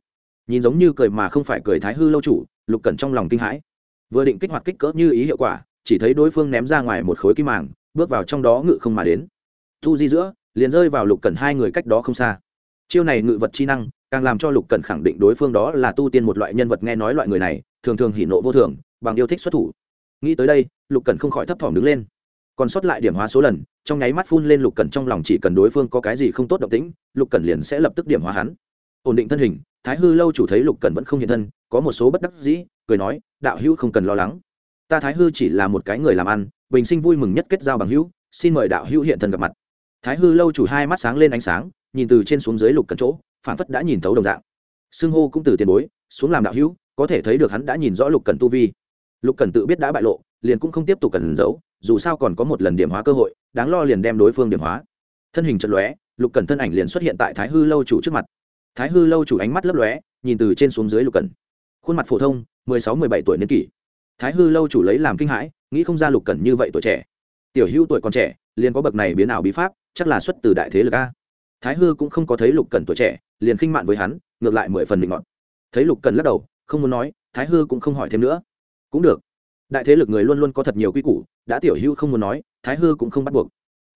Nhìn giống như cười mà không phải cười thái hư lâu chủ, lục Cẩn trong lòng kinh hãi. Vừa định kích hoạt kích cỡ như ý hiệu quả, chỉ thấy đối phương ném ra ngoài một khối kim màng, bước vào trong đó ngự không mà đến. Thu di giữa, liền rơi vào lục Cẩn hai người cách đó không xa. Chiêu này ngự vật chi năng càng làm cho lục cần khẳng định đối phương đó là tu tiên một loại nhân vật nghe nói loại người này, thường thường hỉ nộ vô thường, bằng yêu thích xuất thủ. Nghĩ tới đây, lục cần không khỏi thấp thỏm đứng lên. Còn sót lại điểm hóa số lần, trong nháy mắt phun lên lục cần trong lòng chỉ cần đối phương có cái gì không tốt động tĩnh, lục cần liền sẽ lập tức điểm hóa hắn. Ổn định thân hình, thái hư lâu chủ thấy lục cần vẫn không hiện thân, có một số bất đắc dĩ, cười nói, đạo hữu không cần lo lắng. Ta thái hư chỉ là một cái người làm ăn, bình sinh vui mừng nhất kết giao bằng hữu, xin mời đạo hữu hiện thân gặp mặt. Thái hư lâu chủ hai mắt sáng lên ánh sáng, nhìn từ trên xuống dưới lục cần chỗ phản phất đã nhìn thấu đồng dạng. Xưng hô cũng từ tiền bối, xuống làm đạo hữu, có thể thấy được hắn đã nhìn rõ lục cẩn tu vi. Lục cẩn tự biết đã bại lộ, liền cũng không tiếp tục cần giấu, dù sao còn có một lần điểm hóa cơ hội, đáng lo liền đem đối phương điểm hóa. Thân hình trận lóe, lục cẩn thân ảnh liền xuất hiện tại thái hư lâu chủ trước mặt. Thái hư lâu chủ ánh mắt lấp lóe, nhìn từ trên xuống dưới lục cẩn. Khuôn mặt phổ thông, mười sáu, mười bảy tuổi niên kỷ. Thái hư lâu chủ lấy làm kinh hãi, nghĩ không ra lục cẩn như vậy tuổi trẻ. Tiểu hữu tuổi còn trẻ, liền có bậc này biến ảo bí pháp, chắc là xuất từ đại thế lực a. Thái hư cũng không có thấy lục cẩn tuổi trẻ liền khinh mạn với hắn, ngược lại mười phần định ngọn thấy lục cần lắc đầu, không muốn nói, thái hư cũng không hỏi thêm nữa. Cũng được. Đại thế lực người luôn luôn có thật nhiều quy củ, đã tiểu hưu không muốn nói, thái hư cũng không bắt buộc.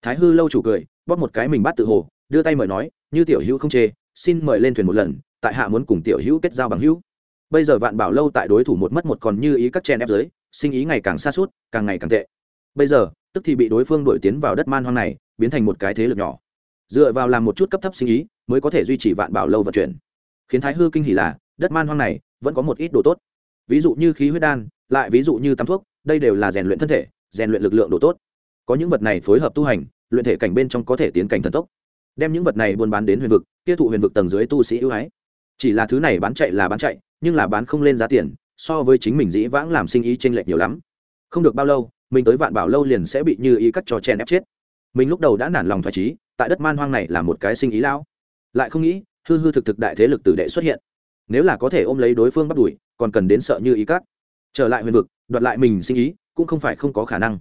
Thái hư lâu chủ cười, bóp một cái mình bắt tự hồ, đưa tay mời nói, như tiểu hưu không chê, xin mời lên thuyền một lần, tại hạ muốn cùng tiểu hữu kết giao bằng hữu. Bây giờ vạn bảo lâu tại đối thủ một mất một còn như ý các chen ép giới, sinh ý ngày càng xa suốt, càng ngày càng tệ. Bây giờ, tức thì bị đối phương đổi tiến vào đất man hoang này, biến thành một cái thế lực nhỏ. Dựa vào làm một chút cấp thấp sinh ý mới có thể duy trì vạn bảo lâu vận chuyển. Khiến thái hư kinh hỉ là, đất man hoang này vẫn có một ít đồ tốt. Ví dụ như khí huyết đan, lại ví dụ như tắm thuốc, đây đều là rèn luyện thân thể, rèn luyện lực lượng đồ tốt. Có những vật này phối hợp tu hành, luyện thể cảnh bên trong có thể tiến cảnh thần tốc. Đem những vật này buôn bán đến huyền vực, tiêu thụ huyền vực tầng dưới tu sĩ ưu ái. Chỉ là thứ này bán chạy là bán chạy, nhưng là bán không lên giá tiền, so với chính mình dĩ vãng làm sinh ý t r ê n lệch nhiều lắm. Không được bao lâu, mình tới vạn bảo lâu liền sẽ bị như ý cắt trò chen ép chết. Mình lúc đầu đã nản lòng thoải trí, tại đất man hoang này là một cái sinh ý lão lại không nghĩ, hư hư thực thực đại thế lực tử đệ xuất hiện. Nếu là có thể ôm lấy đối phương bắt đuổi, còn cần đến sợ như ý cắt trở lại huyền vực, đoạt lại mình sinh ý, cũng không phải không có khả năng.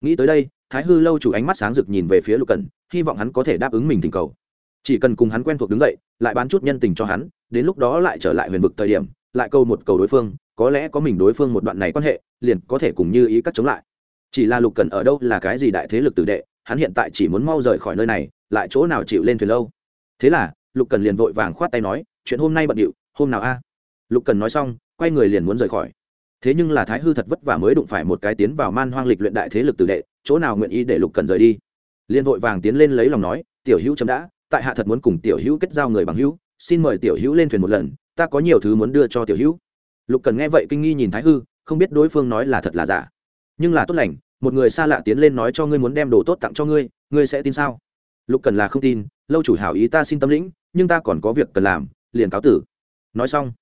Nghĩ tới đây, thái hư lâu chủ ánh mắt sáng rực nhìn về phía lục cần hy vọng hắn có thể đáp ứng mình thỉnh cầu. Chỉ cần cùng hắn quen thuộc đứng dậy, lại bán chút nhân tình cho hắn, đến lúc đó lại trở lại huyền vực thời điểm, lại câu một cầu đối phương, có lẽ có mình đối phương một đoạn này quan hệ, liền có thể cùng như ý cắt chống lại. Chỉ là lục cần ở đâu là cái gì đại thế lực tử đệ, hắn hiện tại chỉ muốn mau rời khỏi nơi này, lại chỗ nào chịu lên thuyền lâu. Thế là lục cần liền vội vàng khoát tay nói, chuyện hôm nay bận điệu, hôm nào a? Lục cần nói xong, quay người liền muốn rời khỏi. Thế nhưng là thái hư thật vất vả mới đụng phải một cái tiến vào man hoang lịch luyện đại thế lực tử đệ, chỗ nào nguyện ý để lục cần rời đi. Liền vội vàng tiến lên lấy lòng nói, tiểu hữu chấm đã, tại hạ thật muốn cùng tiểu hữu kết giao người bằng hữu, xin mời tiểu hữu lên thuyền một lần, ta có nhiều thứ muốn đưa cho tiểu hữu. Lục cần nghe vậy kinh nghi nhìn thái hư, không biết đối phương nói là thật là giả. Nhưng là tốt lành, một người xa lạ tiến lên nói cho ngươi muốn đem đồ tốt tặng cho ngươi ngươi sẽ tin sao? Lục cần là không tin, lâu chủ hảo ý ta xin tâm lĩnh nhưng ta còn có việc cần làm, liền cáo tử. Nói xong,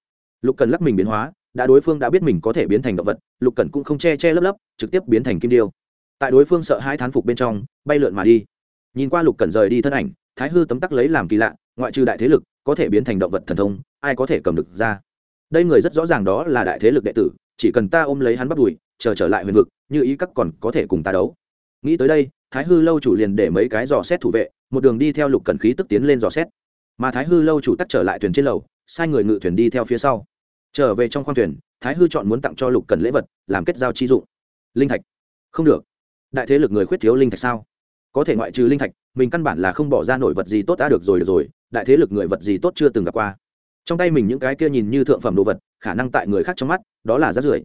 lục cần lắc mình biến hóa, đã đối phương đã biết mình có thể biến thành động vật, lục cần cũng không che che lấp lấp, trực tiếp biến thành kim điêu. Tại đối phương sợ hai thán phục bên trong, bay lượn mà đi. Nhìn qua lục cần rời đi thân ảnh, thái hư tấm tắc lấy làm kỳ lạ, ngoại trừ đại thế lực, có thể biến thành động vật thần thông, ai có thể cầm được ra? Đây người rất rõ ràng đó là đại thế lực đệ tử, chỉ cần ta ôm lấy hắn bắt đùi, chờ trở lại huyền vực, như ý các còn có thể cùng ta đấu. Nghĩ tới đây, thái hư lâu chủ liền để mấy cái dò xét thủ vệ, một đường đi theo lục cần khí tức tiến lên dò xét mà thái hư lâu chủ tắt trở lại thuyền trên lầu, sai người ngự thuyền đi theo phía sau. Trở về trong khoang thuyền, thái hư chọn muốn tặng cho lục cần lễ vật, làm kết giao chi dụng. Linh thạch. Không được. Đại thế lực người khuyết thiếu linh thạch sao? Có thể ngoại trừ linh thạch, mình căn bản là không bỏ ra nổi vật gì tốt đã được rồi được rồi. Đại thế lực người vật gì tốt chưa từng gặp qua. Trong tay mình những cái kia nhìn như thượng phẩm đồ vật, khả năng tại người khác trong mắt, đó là rát rưởi.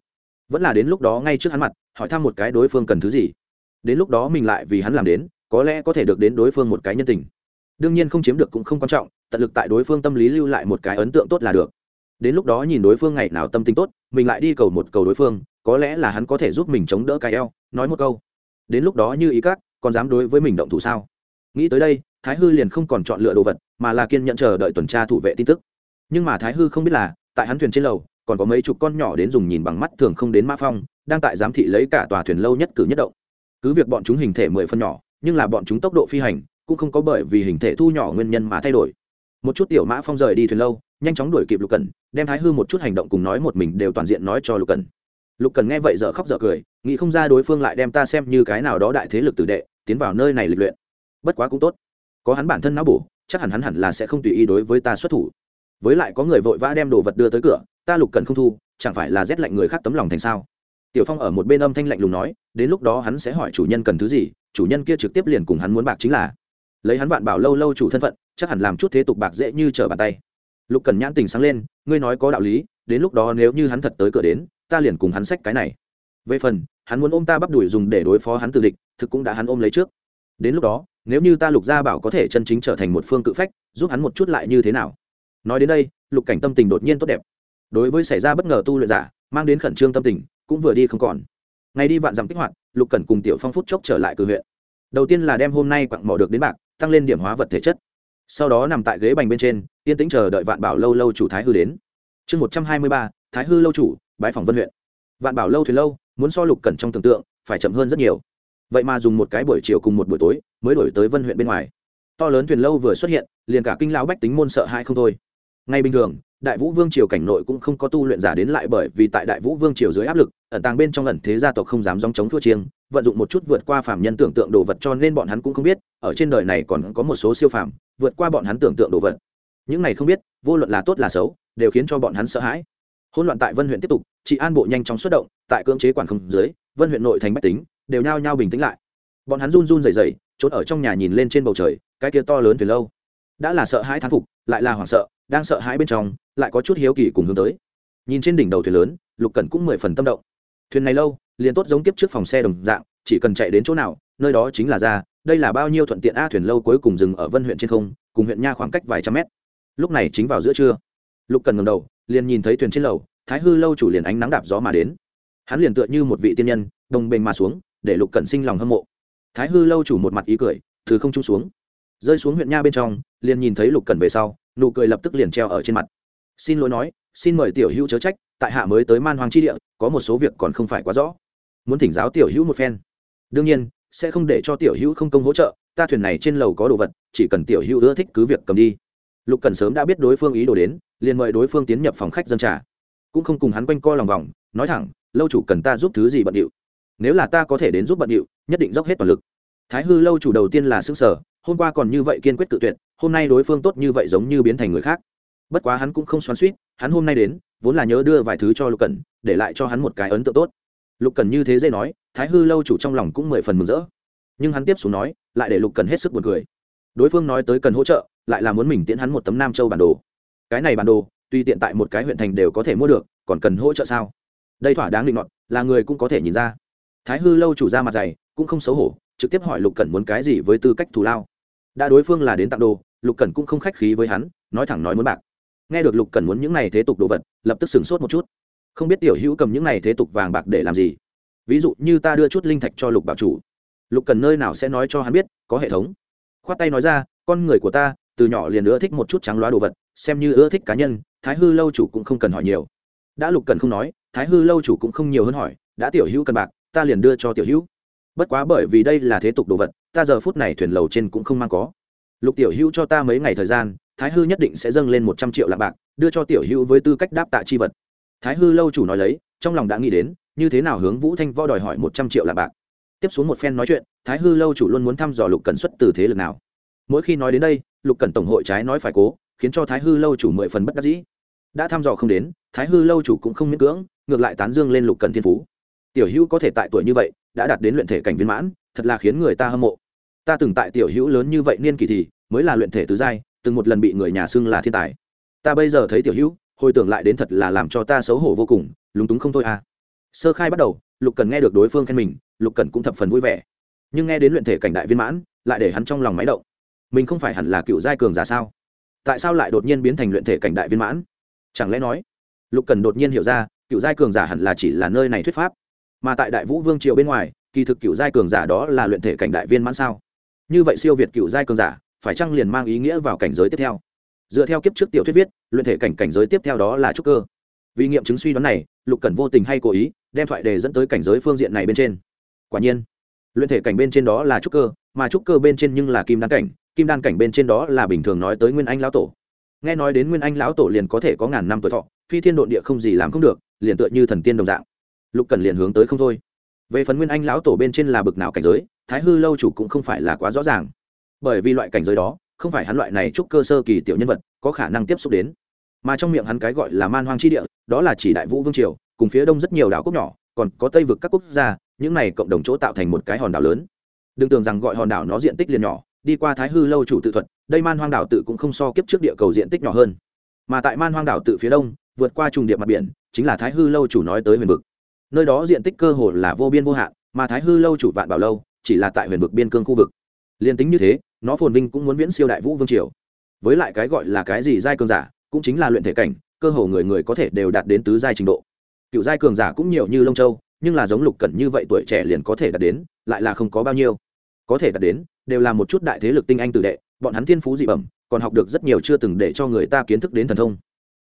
Vẫn là đến lúc đó ngay trước hắn mặt, hỏi thăm một cái đối phương cần thứ gì. Đến lúc đó mình lại vì hắn làm đến, có lẽ có thể được đến đối phương một cái nhân tình. Đương nhiên không chiếm được cũng không quan trọng tận lực tại đối phương tâm lý lưu lại một cái ấn tượng tốt là được. Đến lúc đó nhìn đối phương ngày nào tâm tính tốt, mình lại đi cầu một cầu đối phương, có lẽ là hắn có thể giúp mình chống đỡ cái eo, nói một câu. Đến lúc đó như ý các, còn dám đối với mình động thủ sao? Nghĩ tới đây, thái hư liền không còn chọn lựa đồ vật, mà là kiên nhận chờ đợi tuần tra thủ vệ tin tức. Nhưng mà thái hư không biết là, tại hắn thuyền trên lầu, còn có mấy chục con nhỏ đến dùng nhìn bằng mắt thường không đến mã phong, đang tại giám thị lấy cả tòa thuyền lâu nhất cử nhất động. Cứ việc bọn chúng hình thể mười phân nhỏ, nhưng là bọn chúng tốc độ phi hành, cũng không có bởi vì hình thể thu nhỏ nguyên nhân mà thay đổi một chút tiểu mã phong rời đi thuyền lâu, nhanh chóng đuổi kịp lục cần đem thái hư một chút hành động cùng nói một mình đều toàn diện nói cho lục cần lục cần nghe vậy dở khóc dở cười, nghĩ không ra đối phương lại đem ta xem như cái nào đó đại thế lực tử đệ, tiến vào nơi này lịch luyện. Bất quá cũng tốt. Có hắn bản thân não bổ, chắc hẳn hắn hẳn là sẽ không tùy ý đối với ta xuất thủ. Với lại có người vội vã đem đồ vật đưa tới cửa, ta lục cần không thu, chẳng phải là rét lạnh người khác tấm lòng thành sao? Tiểu phong ở một bên âm thanh lạnh lùng nói, đến lúc đó hắn sẽ hỏi chủ nhân cần thứ gì, chủ nhân kia trực tiếp liền cùng hắn muốn bạc chính là. Lấy hắn vạn bảo lâu lâu chủ thân phận chắc hẳn làm chút thế tục bạc dễ như trở bàn tay. Lục cần nhãn tình sáng lên, ngươi nói có đạo lý, đến lúc đó nếu như hắn thật tới cửa đến, ta liền cùng hắn xách cái này. Về phần, hắn muốn ôm ta bắp đuổi dùng để đối phó hắn từ địch, thực cũng đã hắn ôm lấy trước. Đến lúc đó, nếu như ta lục gia bảo có thể chân chính trở thành một phương cự phách, giúp hắn một chút lại như thế nào? Nói đến đây, lục cảnh tâm tình đột nhiên tốt đẹp. Đối với xảy ra bất ngờ tu luyện giả, mang đến khẩn trương tâm tình, cũng vừa đi không còn. Ngày đi vạn dặm kích hoạt, lục cẩn cùng tiểu phong phút chốc trở lại cử huyện. Đầu tiên là đem hôm nay quặng mỏ được đến bạc, tăng lên điểm hóa vật thể chất sau đó nằm tại ghế bành bên trên, yên tĩnh chờ đợi vạn bảo lâu lâu chủ thái hư đến. Chương một trăm hai mươi ba, thái hư lâu chủ bãi phòng vân huyện. Vạn bảo lâu thuyền lâu, muốn so lục cẩn trong tưởng tượng, phải chậm hơn rất nhiều. Vậy mà dùng một cái buổi chiều cùng một buổi tối, mới đổi tới vân huyện bên ngoài. To lớn thuyền lâu vừa xuất hiện, liền cả kinh lão bách tính môn sợ hai không thôi. Ngay bình thường, đại vũ vương triều cảnh nội cũng không có tu luyện giả đến lại bởi vì tại đại vũ vương triều dưới áp lực, ẩn tàng bên trong ẩn thế gia tộc không dám dòng chống thua chiêng, vận dụng một chút vượt qua phàm nhân tưởng tượng đồ vật cho nên bọn hắn cũng không biết, ở trên đời này còn có một số siêu phàm vượt qua bọn hắn tưởng tượng đồ vật. Những này không biết, vô luận là tốt là xấu, đều khiến cho bọn hắn sợ hãi. Hỗn loạn tại vân huyện tiếp tục chị an bộ nhanh chóng xuất động, tại cưỡng chế quản không dưới, vân huyện nội thành bách tính, đều nhao nhao bình tĩnh lại. Bọn hắn run run rẩy rẩy, trốn ở trong nhà nhìn lên trên bầu trời, cái kia to lớn từ lâu. Đã là sợ hãi thán phục, lại là hoảng sợ, đang sợ hãi bên trong, lại có chút hiếu kỳ cùng hướng tới. Nhìn trên đỉnh đầu thuyền lớn, lục cẩn cũng mười phần tâm động. Thuyền này lâu, liền tốt giống kiếp trước phòng xe đồng dạng, chỉ cần chạy đến chỗ nào, nơi đó chính là ra đây là bao nhiêu thuận tiện a thuyền lâu cuối cùng dừng ở vân huyện trên không, cùng huyện nha khoảng cách vài trăm mét. Lúc này chính vào giữa trưa, lục cần ngầm đầu, liền nhìn thấy thuyền trên lầu, thái hư lâu chủ liền ánh nắng đạp gió mà đến. Hắn liền tựa như một vị tiên nhân, đồng bền mà xuống, để lục cần sinh lòng hâm mộ. Thái hư lâu chủ một mặt ý cười, từ không trung xuống. Rơi xuống huyện nha bên trong, liền nhìn thấy lục cần về sau, nụ cười lập tức liền treo ở trên mặt. Xin lỗi nói, xin mời tiểu hữu chớ trách, tại hạ mới tới man hoàng chi địa, có một số việc còn không phải quá rõ. Muốn thỉnh giáo tiểu hữu một phen. Đương nhiên sẽ không để cho tiểu hữu không công hỗ trợ, ta thuyền này trên lầu có đồ vật, chỉ cần tiểu hữu ưa thích cứ việc cầm đi. Lục cần sớm đã biết đối phương ý đồ đến, liền mời đối phương tiến nhập phòng khách dân trà. Cũng không cùng hắn quanh co lòng vòng, nói thẳng, lâu chủ cần ta giúp thứ gì bận điệu? Nếu là ta có thể đến giúp bận điệu, nhất định dốc hết toàn lực. Thái hư lâu chủ đầu tiên là xứ sở hôm qua còn như vậy kiên quyết tự tuyệt, hôm nay đối phương tốt như vậy giống như biến thành người khác. Bất quá hắn cũng không xoắn suýt hắn hôm nay đến, vốn là nhớ đưa vài thứ cho lục cần để lại cho hắn một cái ấn tượng tốt. Lục cần như thế dây nói thái hư lâu chủ trong lòng cũng mười phần mừng rỡ. Nhưng hắn tiếp xuống nói, lại để lục cần hết sức buồn cười. Đối phương nói tới cần hỗ trợ, lại là muốn mình tiễn hắn một tấm nam châu bản đồ. Cái này bản đồ, tuy tiện tại một cái huyện thành đều có thể mua được, còn cần hỗ trợ sao? Đây thỏa đáng định luận là người cũng có thể nhìn ra. Thái hư lâu chủ ra mặt dày, cũng không xấu hổ, trực tiếp hỏi lục cẩn muốn cái gì với tư cách thù lao. Đã đối phương là đến tặng đồ, lục cẩn cũng không khách khí với hắn, nói thẳng nói muốn bạc. Nghe được lục cẩn muốn những này thế tục đồ vật, lập tức sửng sốt một chút. Không biết tiểu hữu cầm những này thế tục vàng bạc để làm gì? Ví dụ như ta đưa chút linh thạch cho lục bảo chủ. Lục cần nơi nào sẽ nói cho hắn biết, có hệ thống. Khoát tay nói ra, con người của ta, từ nhỏ liền ưa thích một chút trắng loá đồ vật, xem như ưa thích cá nhân, thái hư lâu chủ cũng không cần hỏi nhiều. Đã lục cần không nói, thái hư lâu chủ cũng không nhiều hơn hỏi, đã tiểu hữu cần bạc, ta liền đưa cho tiểu hữu. Bất quá bởi vì đây là thế tục đồ vật, ta giờ phút này thuyền lầu trên cũng không mang có. Lục tiểu hữu cho ta mấy ngày thời gian, thái hư nhất định sẽ dâng lên một trăm triệu lạng bạc, đưa cho tiểu hữu với tư cách đáp tạ chi vật. Thái hư lâu chủ nói lấy, trong lòng đã nghĩ đến như thế nào hướng vũ thanh võ đòi hỏi một trăm triệu lạng bạc? Tiếp xuống một phen nói chuyện, thái hư lâu chủ luôn muốn thăm dò lục cẩn xuất từ thế lực nào. Mỗi khi nói đến đây, lục cẩn tổng hội trái nói phải cố, khiến cho thái hư lâu chủ mười phần bất đắc dĩ. Đã thăm dò không đến, thái hư lâu chủ cũng không miễn cưỡng, ngược lại tán dương lên lục cẩn thiên phú. Tiểu hữu có thể tại tuổi như vậy, đã đạt đến luyện thể cảnh viên mãn, thật là khiến người ta hâm mộ. Ta từng tại tiểu hữu lớn như vậy niên kỳ thì, mới là luyện thể tứ giai, từng một lần bị người nhà xưng là thiên tài. Ta bây giờ thấy tiểu hữu, hồi tưởng lại đến thật là làm cho ta xấu hổ vô cùng, lúng túng không thôi à sơ khai bắt đầu, lục cần nghe được đối phương khen mình, lục cần cũng thập phần vui vẻ. Nhưng nghe đến luyện thể cảnh đại viên mãn, lại để hắn trong lòng máy động. Mình không phải hẳn là cựu giai cường giả sao? Tại sao lại đột nhiên biến thành luyện thể cảnh đại viên mãn? Chẳng lẽ nói, lục cần đột nhiên hiểu ra, cựu giai cường giả hẳn là chỉ là nơi này thuyết pháp. Mà tại đại vũ vương triều bên ngoài, kỳ thực cựu giai cường giả đó là luyện thể cảnh đại viên mãn sao? Như vậy siêu việt cựu giai cường giả, phải chăng liền mang ý nghĩa vào cảnh giới tiếp theo? Dựa theo kiếp trước tiểu thuyết viết, luyện thể cảnh cảnh giới tiếp theo đó là trúc cơ. Vì nghiệm chứng suy đoán này, lục cần vô tình hay cố ý đem thoại đề dẫn tới cảnh giới phương diện này bên trên. Quả nhiên, luyện thể cảnh bên trên đó là trúc cơ, mà trúc cơ bên trên nhưng là kim đan cảnh, kim đan cảnh bên trên đó là bình thường nói tới nguyên anh lão tổ. Nghe nói đến nguyên anh lão tổ liền có thể có ngàn năm tuổi thọ, phi thiên độn địa không gì làm không được, liền tựa như thần tiên đồng dạng. Lục cần liền hướng tới không thôi. Về phần nguyên anh lão tổ bên trên là bực nào cảnh giới, thái hư lâu chủ cũng không phải là quá rõ ràng. Bởi vì loại cảnh giới đó, không phải hắn loại này trúc cơ sơ kỳ tiểu nhân vật có khả năng tiếp xúc đến mà trong miệng hắn cái gọi là man hoang chi địa, đó là chỉ đại vũ vương triều, cùng phía đông rất nhiều đảo quốc nhỏ, còn có tây vực các quốc gia, những này cộng đồng chỗ tạo thành một cái hòn đảo lớn. Đừng tưởng rằng gọi hòn đảo nó diện tích liền nhỏ, đi qua thái hư lâu chủ tự thuật, đây man hoang đảo tự cũng không so kiếp trước địa cầu diện tích nhỏ hơn. Mà tại man hoang đảo tự phía đông, vượt qua trùng điệp mặt biển, chính là thái hư lâu chủ nói tới huyền vực. Nơi đó diện tích cơ hồ là vô biên vô hạn, mà thái hư lâu chủ vạn bảo lâu, chỉ là tại huyền vực biên cương khu vực. Liên tính như thế, nó phồn vinh cũng muốn viễn siêu đại vũ vương triều. Với lại cái gọi là cái gì giai cường giả cũng chính là luyện thể cảnh, cơ hồ người người có thể đều đạt đến tứ giai trình độ. Cựu giai cường giả cũng nhiều như lông châu, nhưng là giống lục cẩn như vậy tuổi trẻ liền có thể đạt đến, lại là không có bao nhiêu. Có thể đạt đến, đều là một chút đại thế lực tinh anh tử đệ, bọn hắn thiên phú dị bẩm, còn học được rất nhiều chưa từng để cho người ta kiến thức đến thần thông.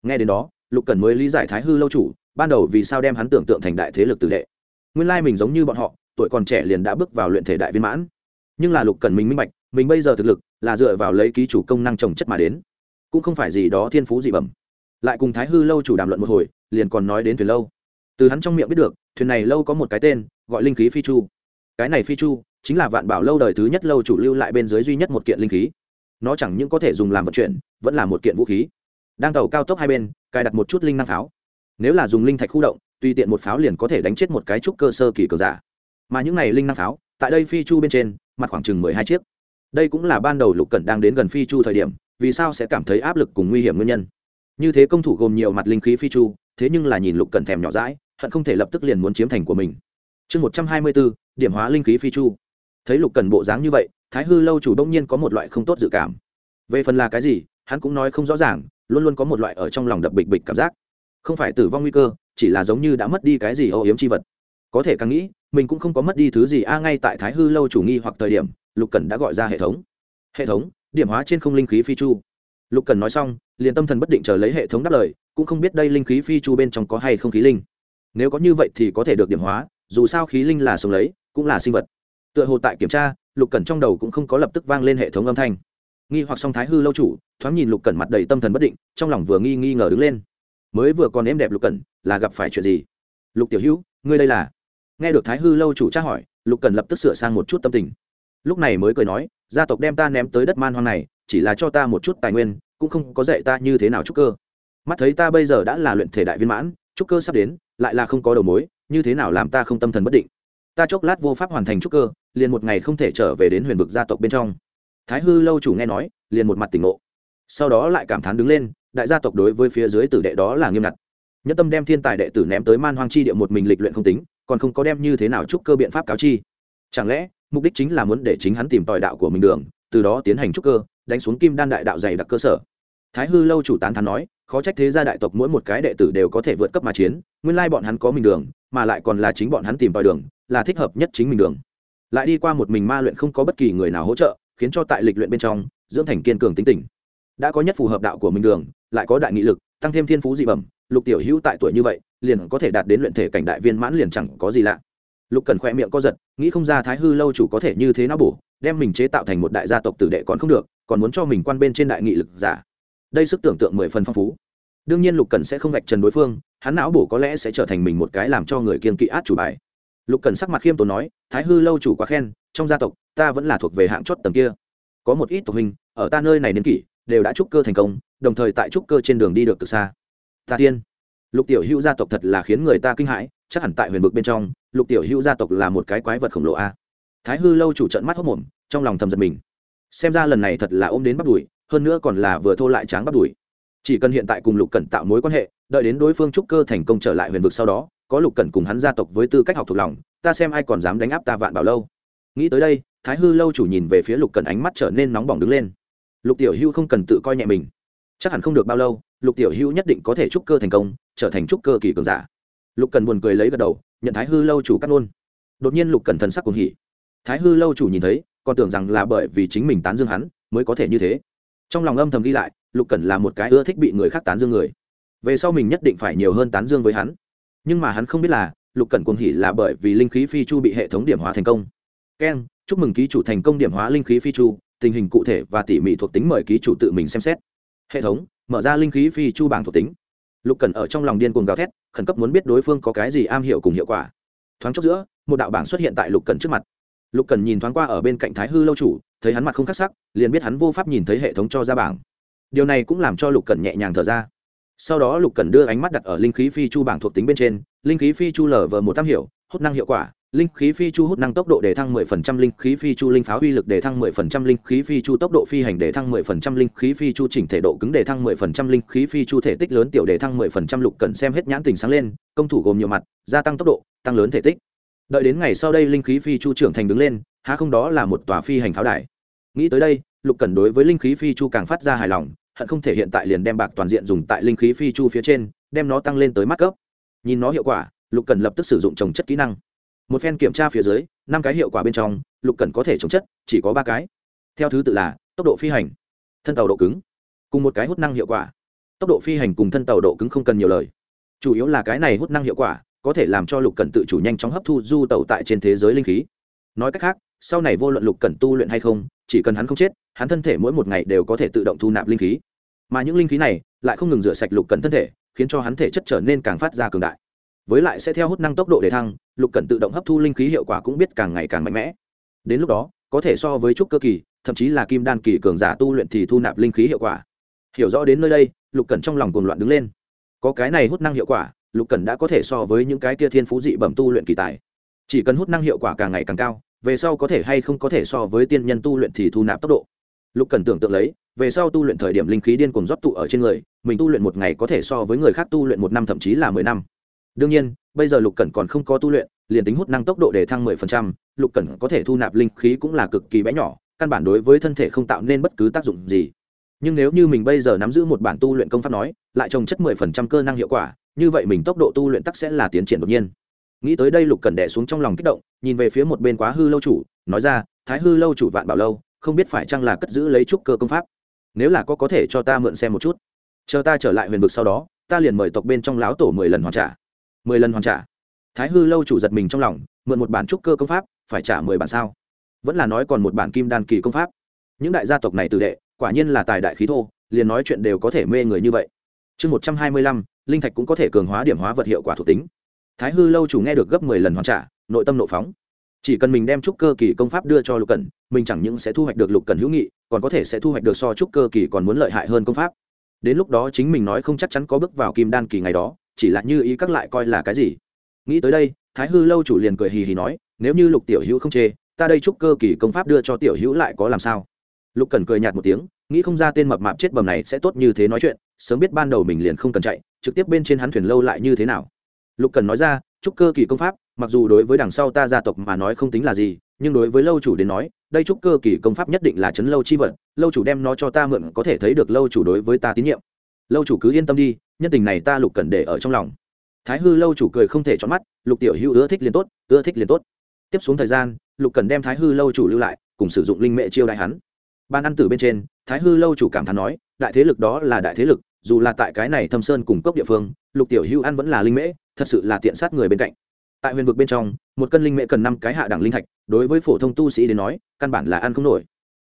Nghe đến đó, lục Cẩn mới lý giải thái hư lâu chủ, ban đầu vì sao đem hắn tưởng tượng thành đại thế lực tử đệ. Nguyên lai mình giống như bọn họ, tuổi còn trẻ liền đã bước vào luyện thể đại viên mãn. Nhưng là lục cần mình minh bạch, mình bây giờ thực lực là dựa vào lấy ký chủ công năng trồng chất mà đến cũng không phải gì đó thiên phú dị bẩm. Lại cùng thái hư lâu chủ đàm luận một hồi, liền còn nói đến thuyền lâu. Từ hắn trong miệng biết được, thuyền này lâu có một cái tên, gọi linh khí phi chu. Cái này phi chu chính là vạn bảo lâu đời thứ nhất lâu chủ lưu lại bên dưới duy nhất một kiện linh khí. Nó chẳng những có thể dùng làm vận chuyển, vẫn là một kiện vũ khí. Đang tàu cao tốc hai bên, cài đặt một chút linh năng pháo. Nếu là dùng linh thạch khu động, tùy tiện một pháo liền có thể đánh chết một cái trúc cơ sơ kỳ cờ giả. Mà những này linh năng pháo, tại đây phi chu bên trên, mặt khoảng chừng mười hai chiếc. Đây cũng là ban đầu lục cẩn đang đến gần phi chu thời điểm vì sao sẽ cảm thấy áp lực cùng nguy hiểm nguyên nhân? Như thế công thủ gồm nhiều mặt linh khí phi chu, thế nhưng là nhìn lục cẩn thèm nhỏ rãi hận không thể lập tức liền muốn chiếm thành của mình. Chương một trăm hai mươi bốn điểm hóa linh khí phi chu. Thấy lục cần bộ dáng như vậy, thái hư lâu chủ đông nhiên có một loại không tốt dự cảm. Về phần là cái gì, hắn cũng nói không rõ ràng, luôn luôn có một loại ở trong lòng đập bịch bịch cảm giác. Không phải tử vong nguy cơ, chỉ là giống như đã mất đi cái gì âu yếm c h i vật. Có thể càng nghĩ, mình cũng không có mất đi thứ gì, a, ngay tại thái hư lâu chủ nghi hoặc thời điểm, lục cần đã gọi ra hệ thống. Hệ thống điểm hóa trên không linh khí phi chu. Lục cần nói xong, liền tâm thần bất định chờ lấy hệ thống đáp lời, cũng không biết đây linh khí phi chu bên trong có hay không khí linh. Nếu có như vậy thì có thể được điểm hóa, dù sao khí linh là sống lấy, cũng là sinh vật. Tựa hồ tại kiểm tra, lục cẩn trong đầu cũng không có lập tức vang lên hệ thống âm thanh. Nghi hoặc song thái hư lâu chủ, thoáng nhìn lục cẩn mặt đầy tâm thần bất định, trong lòng vừa nghi nghi ngờ đứng lên. Mới vừa còn êm đẹp lục cẩn là gặp phải chuyện gì? Lục tiểu hữu, ngươi đây là? Nghe được thái hư lâu chủ tra hỏi, lục cẩn lập tức sửa sang một chút tâm tình lúc này mới cười nói, gia tộc đem ta ném tới đất man hoang này, chỉ là cho ta một chút tài nguyên, cũng không có dạy ta như thế nào trúc cơ. Mắt thấy ta bây giờ đã là luyện thể đại viên mãn, trúc cơ sắp đến, lại là không có đầu mối, như thế nào làm ta không tâm thần bất định. Ta chốc lát vô pháp hoàn thành trúc cơ, liền một ngày không thể trở về đến huyền vực gia tộc bên trong. Thái hư lâu chủ nghe nói, liền một mặt tỉnh ngộ. Sau đó lại cảm thán đứng lên, đại gia tộc đối với phía dưới tử đệ đó là nghiêm ngặt. Nhất tâm đem thiên tài đệ tử ném tới man hoang chi địa một mình lịch luyện không tính, còn không có đem như thế nào trúc cơ biện pháp cáo chi. Chẳng lẽ mục đích chính là muốn để chính hắn tìm tòi đạo của mình đường, từ đó tiến hành trúc cơ, đánh xuống kim đan đại đạo dày đặc cơ sở. Thái hư lâu chủ tán thắn nói, khó trách thế gia đại tộc mỗi một cái đệ tử đều có thể vượt cấp mà chiến, nguyên lai bọn hắn có mình đường, mà lại còn là chính bọn hắn tìm tòi đường, là thích hợp nhất chính mình đường. Lại đi qua một mình ma luyện không có bất kỳ người nào hỗ trợ, khiến cho tại lịch luyện bên trong, dưỡng thành kiên cường tính tình. Đã có nhất phù hợp đạo của mình đường, lại có đại nghị lực, tăng thêm thiên phú dị bẩm, lục tiểu hữu tại tuổi như vậy, liền có thể đạt đến luyện thể cảnh đại viên mãn liền chẳng có gì lạ lục cần khoe miệng co giật, nghĩ không ra thái hư lâu chủ có thể như thế nào bổ, đem mình chế tạo thành một đại gia tộc tử đệ còn không được, còn muốn cho mình quan bên trên đại nghị lực giả. Đây sức tưởng tượng mười phần phong phú. Đương nhiên lục cần sẽ không vạch trần đối phương, hắn não bổ có lẽ sẽ trở thành mình một cái làm cho người kiên kỵ át chủ bài. Lục cần sắc mặt khiêm tốn nói, thái hư lâu chủ quá khen, trong gia tộc, ta vẫn là thuộc về hạng chót tầng kia. Có một ít tộc hình ở ta nơi này đến kỷ, đều đã trúc cơ thành công, đồng thời tại trúc cơ trên đường đi được từ xa. Ta tiên. Lục tiểu hữu gia tộc thật là khiến người ta kinh hãi chắc hẳn tại huyền vực bên trong, lục tiểu hữu gia tộc là một cái quái vật khổng lồ a. Thái hư lâu chủ trận mắt hốc mồm, trong lòng thầm giật mình. Xem ra lần này thật là ôm đến bắt đùi hơn nữa còn là vừa thô lại tráng bắt đùi chỉ cần hiện tại cùng lục cẩn tạo mối quan hệ, đợi đến đối phương trúc cơ thành công trở lại huyền vực sau đó, có lục cẩn cùng hắn gia tộc với tư cách học thuộc lòng, ta xem ai còn dám đánh áp ta vạn bảo lâu. Nghĩ tới đây, thái hư lâu chủ nhìn về phía lục cẩn ánh mắt trở nên nóng bỏng đứng lên. Lục tiểu hữu không cần tự coi nhẹ mình. Chắc hẳn không được bao lâu, lục tiểu hữu nhất định có thể trúc cơ thành công, trở thành trúc cơ kỳ cường giả lục cần buồn cười lấy gật đầu, nhận thái hư lâu chủ cắt luôn. Đột nhiên lục cần thần sắc cuồng hỉ. Thái hư lâu chủ nhìn thấy, còn tưởng rằng là bởi vì chính mình tán dương hắn, mới có thể như thế. Trong lòng âm thầm ghi lại, lục cần là một cái ưa thích bị người khác tán dương người. Về sau mình nhất định phải nhiều hơn tán dương với hắn. Nhưng mà hắn không biết là, lục cần cuồng hỉ là bởi vì linh khí phi chu bị hệ thống điểm hóa thành công. Keng chúc mừng ký chủ thành công điểm hóa linh khí phi chu, tình hình cụ thể và tỉ mỉ thuộc tính mời ký chủ tự mình xem xét. Hệ thống, mở ra linh khí phi chu bảng thuộc tính lục cần ở trong lòng điên cuồng gào thét, khẩn cấp muốn biết đối phương có cái gì am hiểu cùng hiệu quả. Thoáng chốc giữa, một đạo bảng xuất hiện tại lục cần trước mặt. Lục cần nhìn thoáng qua ở bên cạnh thái hư lâu chủ, thấy hắn mặt không khắc sắc, liền biết hắn vô pháp nhìn thấy hệ thống cho ra bảng. Điều này cũng làm cho lục cần nhẹ nhàng thở ra. Sau đó lục cần đưa ánh mắt đặt ở linh khí phi chu bảng thuộc tính bên trên, linh khí phi chu lở vờ một tam hiệu hốt năng hiệu quả linh khí phi chu hút năng tốc độ để thăng 10% linh khí phi chu linh pháo uy lực để thăng 10% linh khí phi chu tốc độ phi hành để thăng 10% linh khí phi chu chỉnh thể độ cứng để thăng 10% linh khí phi chu thể tích lớn tiểu để thăng 10% lục cần xem hết nhãn tình sáng lên, công thủ gồm nhiều mặt, gia tăng tốc độ, tăng lớn thể tích. Đợi đến ngày sau đây linh khí phi chu trưởng thành đứng lên, há không đó là một tòa phi hành pháo đài. Nghĩ tới đây, lục cần đối với linh khí phi chu càng phát ra hài lòng, hận không thể hiện tại liền đem bạc toàn diện dùng tại linh khí phi chu phía trên, đem nó tăng lên tới mắt cấp. Nhìn nó hiệu quả, lục cần lập tức sử dụng trồng chất kỹ năng một phen kiểm tra phía dưới, năm cái hiệu quả bên trong, lục cần có thể chống chất, chỉ có ba cái. Theo thứ tự là, tốc độ phi hành, thân tàu độ cứng, cùng một cái hút năng hiệu quả. Tốc độ phi hành cùng thân tàu độ cứng không cần nhiều lời. Chủ yếu là cái này hút năng hiệu quả, có thể làm cho lục cần tự chủ nhanh chóng hấp thu du tàu tại trên thế giới linh khí. Nói cách khác, sau này vô luận lục cần tu luyện hay không, chỉ cần hắn không chết, hắn thân thể mỗi một ngày đều có thể tự động thu nạp linh khí. Mà những linh khí này lại không ngừng rửa sạch lục cần thân thể, khiến cho hắn thể chất trở nên càng phát ra cường đại với lại sẽ theo hút năng tốc độ để thăng, lục cần tự động hấp thu linh khí hiệu quả cũng biết càng ngày càng mạnh mẽ. Đến lúc đó, có thể so với trúc cơ kỳ, thậm chí là kim đan kỳ cường giả tu luyện thì thu nạp linh khí hiệu quả. Hiểu rõ đến nơi đây, lục cần trong lòng cuồng loạn đứng lên. Có cái này hút năng hiệu quả, lục cần đã có thể so với những cái kia thiên phú dị bẩm tu luyện kỳ tài. Chỉ cần hút năng hiệu quả càng ngày càng cao, về sau có thể hay không có thể so với tiên nhân tu luyện thì thu nạp tốc độ. Lục cần tưởng tượng lấy, về sau tu luyện thời điểm linh khí điên cuồng rót tụ ở trên người, mình tu luyện một ngày có thể so với người khác tu luyện một năm thậm chí là mười năm đương nhiên, bây giờ lục cẩn còn không có tu luyện, liền tính hút năng tốc độ để thăng mười phần trăm, lục cẩn có thể thu nạp linh khí cũng là cực kỳ bé nhỏ, căn bản đối với thân thể không tạo nên bất cứ tác dụng gì. Nhưng nếu như mình bây giờ nắm giữ một bản tu luyện công pháp nói, lại trồng chất mười phần trăm cơ năng hiệu quả, như vậy mình tốc độ tu luyện tắc sẽ là tiến triển đột nhiên. Nghĩ tới đây lục cẩn đẻ xuống trong lòng kích động, nhìn về phía một bên quá hư lâu chủ, nói ra, thái hư lâu chủ vạn bảo lâu, không biết phải chăng là cất giữ lấy trúc cơ công pháp? Nếu là có có thể cho ta mượn xem một chút. Chờ ta trở lại huyền vực sau đó, ta liền mời tộc bên trong láo tổ mười lần hoàn trả mười lần hoàn trả. Thái hư lâu chủ giật mình trong lòng, mượn một bản trúc cơ công pháp, phải trả mười bản sao? Vẫn là nói còn một bản kim đan kỳ công pháp. Những đại gia tộc này tự đệ, quả nhiên là tài đại khí thô, liền nói chuyện đều có thể mê người như vậy. Chương một trăm hai mươi lăm, linh thạch cũng có thể cường hóa điểm hóa vật hiệu quả thuộc tính. Thái hư lâu chủ nghe được gấp mười lần hoàn trả, nội tâm nộ phóng. Chỉ cần mình đem trúc cơ kỳ công pháp đưa cho lục cẩn, mình chẳng những sẽ thu hoạch được lục cẩn hữu nghị, còn có thể sẽ thu hoạch được so trúc cơ kỳ còn muốn lợi hại hơn công pháp. Đến lúc đó chính mình nói không chắc chắn có bước vào kim đan kỳ ngày đó chỉ là như ý các lại coi là cái gì? Nghĩ tới đây, thái hư lâu chủ liền cười hì hì nói, nếu như lục tiểu hữu không chê, ta đây chúc cơ kỳ công pháp đưa cho tiểu hữu lại có làm sao? Lục cần cười nhạt một tiếng, nghĩ không ra tên mập mạp chết bầm này sẽ tốt như thế nói chuyện, sớm biết ban đầu mình liền không cần chạy, trực tiếp bên trên hắn thuyền lâu lại như thế nào? Lục cần nói ra, chúc cơ kỳ công pháp, mặc dù đối với đằng sau ta gia tộc mà nói không tính là gì, nhưng đối với lâu chủ đến nói, đây chúc cơ kỳ công pháp nhất định là chấn lâu chi vật, lâu chủ đem nó cho ta mượn có thể thấy được lâu chủ đối với ta tín nhiệm. Lâu chủ cứ yên tâm đi nhân tình này ta lục cần để ở trong lòng. Thái hư lâu chủ cười không thể chọn mắt, lục tiểu hữu ưa thích liền tốt, ưa thích liền tốt. Tiếp xuống thời gian, lục cần đem thái hư lâu chủ lưu lại, cùng sử dụng linh mệ chiêu đại hắn. Ban ăn tử bên trên, thái hư lâu chủ cảm thán nói, đại thế lực đó là đại thế lực, dù là tại cái này thâm sơn cùng cốc địa phương, lục tiểu hữu ăn vẫn là linh mễ thật sự là tiện sát người bên cạnh. Tại huyền vực bên trong, một cân linh mễ cần năm cái hạ đẳng linh thạch, đối với phổ thông tu sĩ đến nói, căn bản là ăn không nổi.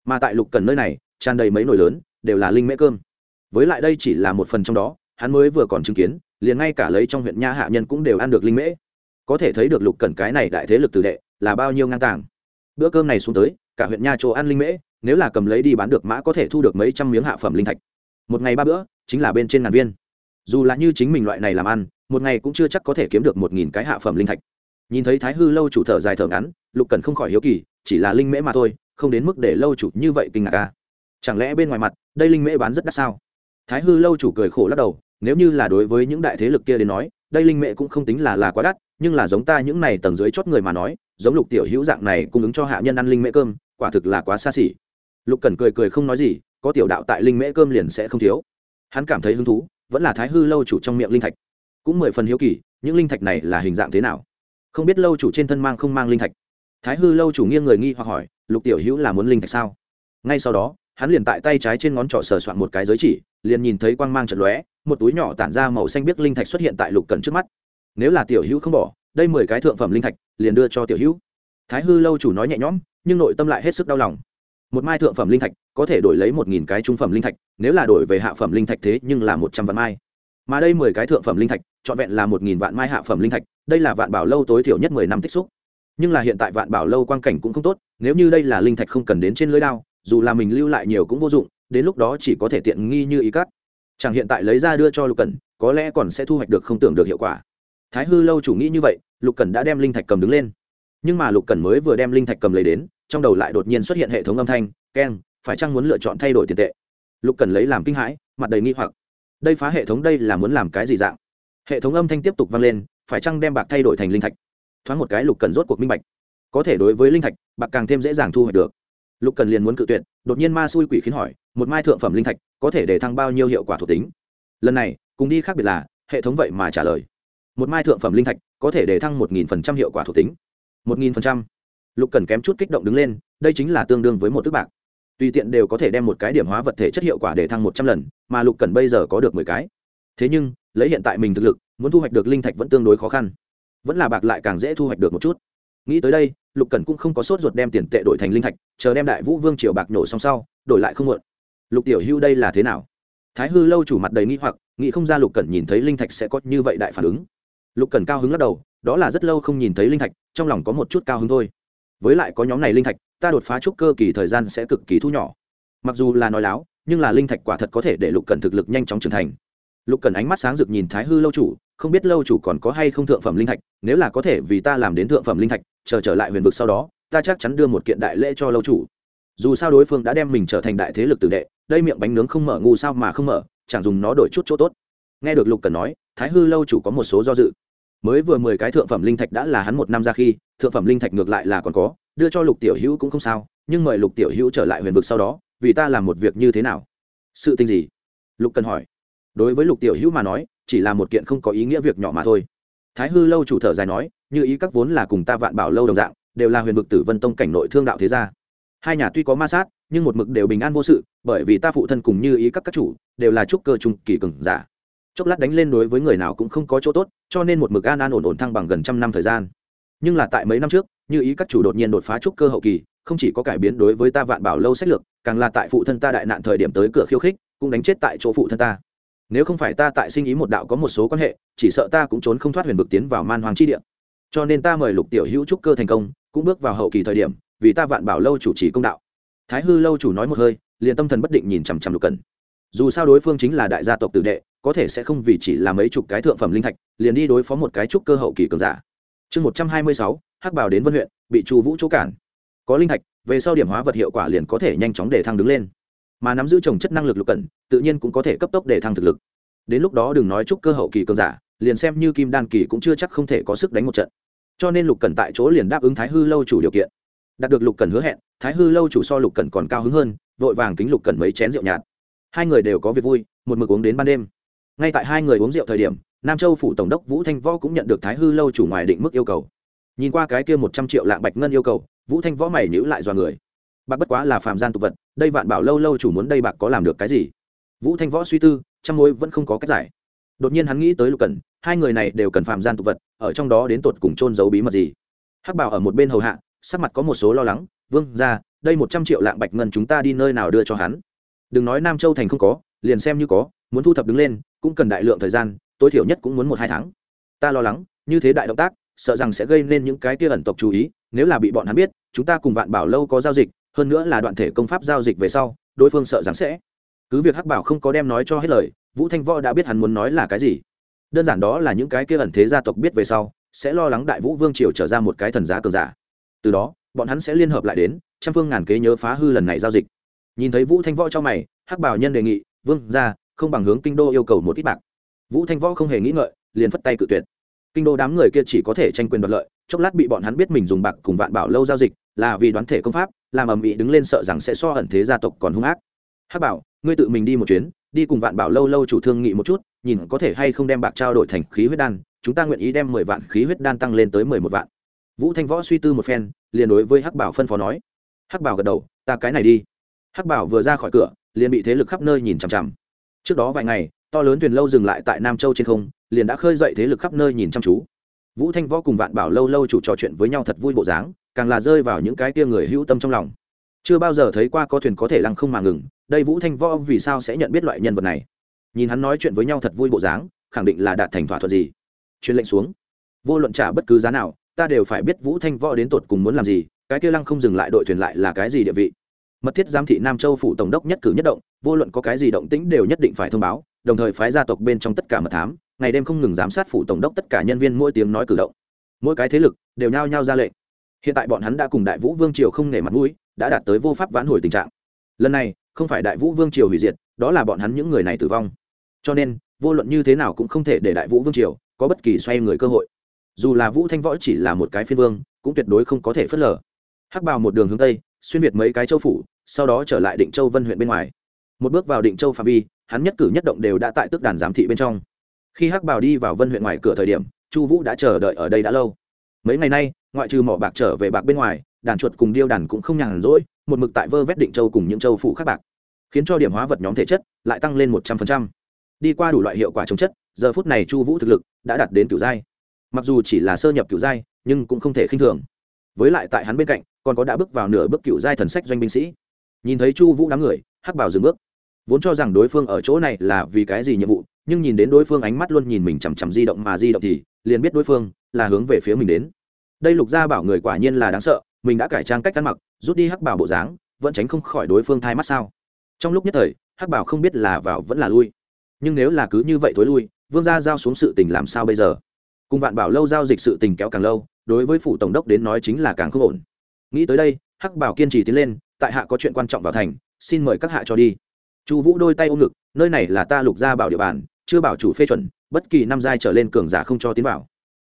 Mà tại lục cần nơi này, tràn đầy mấy nồi lớn, đều là linh mễ cơm. Với lại đây chỉ là một phần trong đó hắn mới vừa còn chứng kiến, liền ngay cả lấy trong huyện nha hạ nhân cũng đều ăn được linh mễ. Có thể thấy được lục cần cái này đại thế lực tử đệ, là bao nhiêu ngang tàng. Bữa cơm này xuống tới, cả huyện nha chỗ ăn linh mễ, nếu là cầm lấy đi bán được mã có thể thu được mấy trăm miếng hạ phẩm linh thạch. Một ngày ba bữa, chính là bên trên ngàn viên. Dù là như chính mình loại này làm ăn, một ngày cũng chưa chắc có thể kiếm được một nghìn cái hạ phẩm linh thạch. Nhìn thấy thái hư lâu chủ thở dài thở ngắn, lục cần không khỏi hiếu kỳ, chỉ là linh mễ mà thôi, không đến mức để lâu chủ như vậy kinh ngạc ca chẳng lẽ bên ngoài mặt, đây linh mễ bán rất đắt sao? Thái hư lâu chủ cười khổ lắc đầu, nếu như là đối với những đại thế lực kia đến nói, đây linh mệ cũng không tính là là quá đắt, nhưng là giống ta những này tầng dưới chót người mà nói, giống lục tiểu hữu dạng này cung ứng cho hạ nhân ăn linh mễ cơm, quả thực là quá xa xỉ. Lục cần cười cười không nói gì, có tiểu đạo tại linh mễ cơm liền sẽ không thiếu. Hắn cảm thấy hứng thú, vẫn là thái hư lâu chủ trong miệng linh thạch. Cũng mười phần hiếu kỳ, những linh thạch này là hình dạng thế nào? Không biết lâu chủ trên thân mang không mang linh thạch? Thái hư lâu chủ nghiêng người nghi hoặc hỏi, lục tiểu hữu là muốn linh thạch sao? Ngay sau đó hắn liền tại tay trái trên ngón trỏ sờ soạn một cái giới chỉ, liền nhìn thấy quang mang trận lóe, một túi nhỏ tản ra màu xanh biếc linh thạch xuất hiện tại lục cẩn trước mắt. Nếu là tiểu hữu không bỏ, đây mười cái thượng phẩm linh thạch, liền đưa cho tiểu hữu. Thái hư lâu chủ nói nhẹ nhõm, nhưng nội tâm lại hết sức đau lòng. Một mai thượng phẩm linh thạch, có thể đổi lấy một nghìn cái trung phẩm linh thạch, nếu là đổi về hạ phẩm linh thạch thế nhưng là một trăm vạn mai. Mà đây mười cái thượng phẩm linh thạch, trọn vẹn là một nghìn vạn mai hạ phẩm linh thạch, đây là vạn bảo lâu tối thiểu nhất mười năm tích xúc. Nhưng là hiện tại vạn bảo lâu quang cảnh cũng không tốt, nếu như đây là linh thạch không cần đến trên lưới đao dù là mình lưu lại nhiều cũng vô dụng, đến lúc đó chỉ có thể tiện nghi như ý cắt. Chẳng hiện tại lấy ra đưa cho lục cẩn, có lẽ còn sẽ thu hoạch được không tưởng được hiệu quả. Thái hư lâu chủ nghĩ như vậy, lục cẩn đã đem linh thạch cầm đứng lên. Nhưng mà lục cẩn mới vừa đem linh thạch cầm lấy đến, trong đầu lại đột nhiên xuất hiện hệ thống âm thanh keng phải chăng muốn lựa chọn thay đổi tiền tệ? Lục cẩn lấy làm kinh hãi, mặt đầy nghi hoặc. Đây phá hệ thống đây là muốn làm cái gì dạng? Hệ thống âm thanh tiếp tục vang lên, phải chăng đem bạc thay đổi thành linh thạch? Thoáng một cái lục cần rốt cuộc minh bạch. Có thể đối với linh thạch, bạc càng thêm dễ dàng thu hoạch được lục cần liền muốn cự tuyệt, đột nhiên ma xui quỷ khiến hỏi, một mai thượng phẩm linh thạch có thể để thăng bao nhiêu hiệu quả thuộc tính? Lần này, cùng đi khác biệt là, hệ thống vậy mà trả lời, một mai thượng phẩm linh thạch có thể để thăng một nghìn phần trăm hiệu quả thuộc tính. một nghìn phần trăm. Lục cần kém chút kích động đứng lên, đây chính là tương đương với một tức bạc. Tùy tiện đều có thể đem một cái điểm hóa vật thể chất hiệu quả để thăng một trăm lần, mà lục cần bây giờ có được mười cái. Thế nhưng, lấy hiện tại mình thực lực, muốn thu hoạch được linh thạch vẫn tương đối khó khăn. Vẫn là bạc lại càng dễ thu hoạch được một chút. Nghĩ tới đây lục Cẩn cũng không có sốt ruột đem tiền tệ đổi thành linh thạch, chờ đem đại vũ vương triều bạc nổ xong sau, đổi lại không muộn. Lục tiểu hưu đây là thế nào? Thái hư lâu chủ mặt đầy nghi hoặc, nghĩ không ra lục Cẩn nhìn thấy linh thạch sẽ có như vậy đại phản ứng. Lục Cẩn cao hứng lắc đầu, đó là rất lâu không nhìn thấy linh thạch, trong lòng có một chút cao hứng thôi. Với lại có nhóm này linh thạch, ta đột phá trúc cơ kỳ thời gian sẽ cực kỳ thu nhỏ. Mặc dù là nói láo, nhưng là linh thạch quả thật có thể để lục cần thực lực nhanh chóng trưởng thành. Lục cần ánh mắt sáng rực nhìn thái hư lâu chủ, không biết lâu chủ còn có hay không thượng phẩm linh thạch, nếu là có thể vì ta làm đến thượng phẩm linh thạch chờ trở lại huyền vực sau đó, ta chắc chắn đưa một kiện đại lễ cho lâu chủ. Dù sao đối phương đã đem mình trở thành đại thế lực tử đệ, đây miệng bánh nướng không mở ngu sao mà không mở, chẳng dùng nó đổi chút chỗ tốt. Nghe được lục cần nói, thái hư lâu chủ có một số do dự. Mới vừa mười cái thượng phẩm linh thạch đã là hắn một năm ra khi, thượng phẩm linh thạch ngược lại là còn có, đưa cho lục tiểu hữu cũng không sao, nhưng mời lục tiểu hữu trở lại huyền vực sau đó, vì ta làm một việc như thế nào? Sự tình gì? Lục cần hỏi. Đối với lục tiểu hữu mà nói, chỉ là một kiện không có ý nghĩa việc nhỏ mà thôi. Thái hư lâu chủ thở dài nói như ý các vốn là cùng ta vạn bảo lâu đồng dạng, đều là huyền vực tử vân tông cảnh nội thương đạo thế gia. Hai nhà tuy có ma sát, nhưng một mực đều bình an vô sự, bởi vì ta phụ thân cùng như ý các các chủ, đều là trúc cơ trung kỳ cường giả. Chốc lát đánh lên đối với người nào cũng không có chỗ tốt, cho nên một mực an an ổn ổn thăng bằng gần trăm năm thời gian. Nhưng là tại mấy năm trước, như ý các chủ đột nhiên đột phá trúc cơ hậu kỳ, không chỉ có cải biến đối với ta vạn bảo lâu sách lược, càng là tại phụ thân ta đại nạn thời điểm tới cửa khiêu khích, cũng đánh chết tại chỗ phụ thân ta. Nếu không phải ta tại sinh ý một đạo có một số quan hệ, chỉ sợ ta cũng trốn không thoát huyền vực tiến vào man hoàng chi địa cho nên ta mời lục tiểu hữu trúc cơ thành công, cũng bước vào hậu kỳ thời điểm, vì ta vạn bảo lâu chủ trì công đạo. Thái hư lâu chủ nói một hơi, liền tâm thần bất định nhìn chằm chằm lục cần dù sao đối phương chính là đại gia tộc tử đệ, có thể sẽ không vì chỉ là mấy chục cái thượng phẩm linh thạch, liền đi đối phó một cái trúc cơ hậu kỳ cường giả. Chương một trăm hai mươi sáu, hắc bảo đến vân huyện, bị chu vũ chỗ cản. Có linh thạch, về sau điểm hóa vật hiệu quả liền có thể nhanh chóng để thăng đứng lên. Mà nắm giữ trồng chất năng lực lục cẩn, tự nhiên cũng có thể cấp tốc để thăng thực lực. Đến lúc đó đừng nói chúc cơ hậu kỳ cường giả, liền xem như kim đan kỳ cũng chưa chắc không thể có sức đánh một trận cho nên lục cần tại chỗ liền đáp ứng thái hư lâu chủ điều kiện. Đạt được lục cần hứa hẹn, thái hư lâu chủ so lục cần còn cao hứng hơn, vội vàng kính lục cần mấy chén rượu nhạt. Hai người đều có việc vui, một mực uống đến ban đêm. Ngay tại hai người uống rượu thời điểm, nam châu phủ tổng đốc vũ thanh võ cũng nhận được thái hư lâu chủ ngoài định mức yêu cầu. Nhìn qua cái kia một trăm triệu lạng bạch ngân yêu cầu, vũ thanh võ mày nhữ lại dọa người. Bạc bất quá là phàm gian tục vật, đây vạn bảo lâu lâu chủ muốn đây bạc có làm được cái gì? Vũ thanh võ suy tư, trăm mối vẫn không có cách giải. Đột nhiên hắn nghĩ tới lục cần hai người này đều cần phàm gian tục vật, ở trong đó đến tột cùng trôn giấu bí mật gì. Hắc bảo ở một bên hầu hạ, sắc mặt có một số lo lắng, vương ra đây một trăm triệu lạng bạch ngân chúng ta đi nơi nào đưa cho hắn? Đừng nói nam châu thành không có, liền xem như có, muốn thu thập đứng lên, cũng cần đại lượng thời gian, tối thiểu nhất cũng muốn một hai tháng. Ta lo lắng, như thế đại động tác, sợ rằng sẽ gây nên những cái kia ẩn tộc chú ý, nếu là bị bọn hắn biết, chúng ta cùng vạn bảo lâu có giao dịch, hơn nữa là đoạn thể công pháp giao dịch về sau, đối phương sợ rằng sẽ. Cứ việc hắc bảo không có đem nói cho hết lời, vũ thanh võ đã biết hắn muốn nói là cái gì đơn giản đó là những cái kia ẩn thế gia tộc biết về sau, sẽ lo lắng đại vũ vương triều trở ra một cái thần giá cường giả. Từ đó, bọn hắn sẽ liên hợp lại đến, trăm phương ngàn kế nhớ phá hư lần này giao dịch. Nhìn thấy vũ thanh võ cho mày, hắc bảo nhân đề nghị, vương ra không bằng hướng kinh đô yêu cầu một ít bạc. Vũ thanh võ không hề nghĩ ngợi, liền phất tay cự tuyệt. Kinh đô đám người kia chỉ có thể tranh quyền đoạt lợi, chốc lát bị bọn hắn biết mình dùng bạc cùng vạn bảo lâu giao dịch, là vì đoán thể công pháp, làm ầm ĩ đứng lên sợ rằng sẽ so ẩn thế gia tộc còn hung ác. Hắc bảo, ngươi tự mình đi một chuyến, đi cùng vạn bảo lâu lâu chủ thương nghị một chút nhìn có thể hay không đem bạc trao đổi thành khí huyết đan, chúng ta nguyện ý đem mười vạn khí huyết đan tăng lên tới mười một vạn. Vũ thanh võ suy tư một phen, liền đối với hắc bảo phân phó nói. Hắc bảo gật đầu, ta cái này đi. Hắc bảo vừa ra khỏi cửa, liền bị thế lực khắp nơi nhìn chằm chằm. Trước đó vài ngày, to lớn thuyền lâu dừng lại tại nam châu trên không, liền đã khơi dậy thế lực khắp nơi nhìn chăm chú. Vũ thanh võ cùng vạn bảo lâu lâu chủ trò chuyện với nhau thật vui bộ dáng, càng là rơi vào những cái tia người hữu tâm trong lòng. Chưa bao giờ thấy qua có thuyền có thể lăng không mà ngừng, đây vũ thanh võ vì sao sẽ nhận biết loại nhân vật này? Nhìn hắn nói chuyện với nhau thật vui bộ dáng, khẳng định là đạt thành thỏa thuận gì. Truyền lệnh xuống. Vô luận trả bất cứ giá nào, ta đều phải biết vũ thanh võ đến tột cùng muốn làm gì, cái kia lăng không dừng lại đội thuyền lại là cái gì địa vị. Mật thiết giám thị nam châu phủ tổng đốc nhất cử nhất động, vô luận có cái gì động tĩnh đều nhất định phải thông báo, đồng thời phái gia tộc bên trong tất cả mật thám, ngày đêm không ngừng giám sát phủ tổng đốc tất cả nhân viên mỗi tiếng nói cử động. Mỗi cái thế lực đều nhao nhao ra lệnh. Hiện tại bọn hắn đã cùng đại vũ vương triều không nể mặt mũi, đã đạt tới vô pháp vãn hồi tình trạng. Lần này, không phải đại vũ vương triều hủy diệt, đó là bọn hắn những người này tử vong cho nên, vô luận như thế nào cũng không thể để đại vũ vương triều có bất kỳ xoay người cơ hội. Dù là vũ thanh võ chỉ là một cái phiên vương, cũng tuyệt đối không có thể phớt lờ. Hắc bào một đường hướng tây, xuyên việt mấy cái châu phủ, sau đó trở lại định châu vân huyện bên ngoài. Một bước vào định châu phạm vi, hắn nhất cử nhất động đều đã tại tức đàn giám thị bên trong. Khi hắc bào đi vào vân huyện ngoài cửa thời điểm, chu vũ đã chờ đợi ở đây đã lâu. Mấy ngày nay, ngoại trừ mỏ bạc trở về bạc bên ngoài, đàn chuột cùng điêu đàn cũng không nhàn rỗi, một mực tại vơ vét định châu cùng những châu phụ khác bạc. Khiến cho điểm hóa vật nhóm thể chất lại tăng lên một trăm phần trăm đi qua đủ loại hiệu quả chống chất, giờ phút này chu vũ thực lực đã đạt đến cựu giai. Mặc dù chỉ là sơ nhập cựu giai, nhưng cũng không thể khinh thường. Với lại tại hắn bên cạnh, còn có đã bước vào nửa bước cựu giai thần sách doanh binh sĩ. Nhìn thấy chu vũ đám người, hắc bảo dừng bước. Vốn cho rằng đối phương ở chỗ này là vì cái gì nhiệm vụ, nhưng nhìn đến đối phương ánh mắt luôn nhìn mình chằm chằm di động mà di động thì liền biết đối phương là hướng về phía mình đến. Đây lục gia bảo người quả nhiên là đáng sợ, mình đã cải trang cách ăn mặc, rút đi hắc bảo bộ dáng, vẫn tránh không khỏi đối phương thai mắt sao. Trong lúc nhất thời, hắc bảo không biết là vào vẫn là lui nhưng nếu là cứ như vậy thối lui, vương gia giao xuống sự tình làm sao bây giờ? Cùng vạn bảo lâu giao dịch sự tình kéo càng lâu, đối với phủ tổng đốc đến nói chính là càng không ổn. Nghĩ tới đây, hắc bảo kiên trì tiến lên, tại hạ có chuyện quan trọng vào thành, xin mời các hạ cho đi. Chu vũ đôi tay ôm ngực, nơi này là ta lục gia bảo địa bàn, chưa bảo chủ phê chuẩn, bất kỳ năm giai trở lên cường giả không cho tiến vào.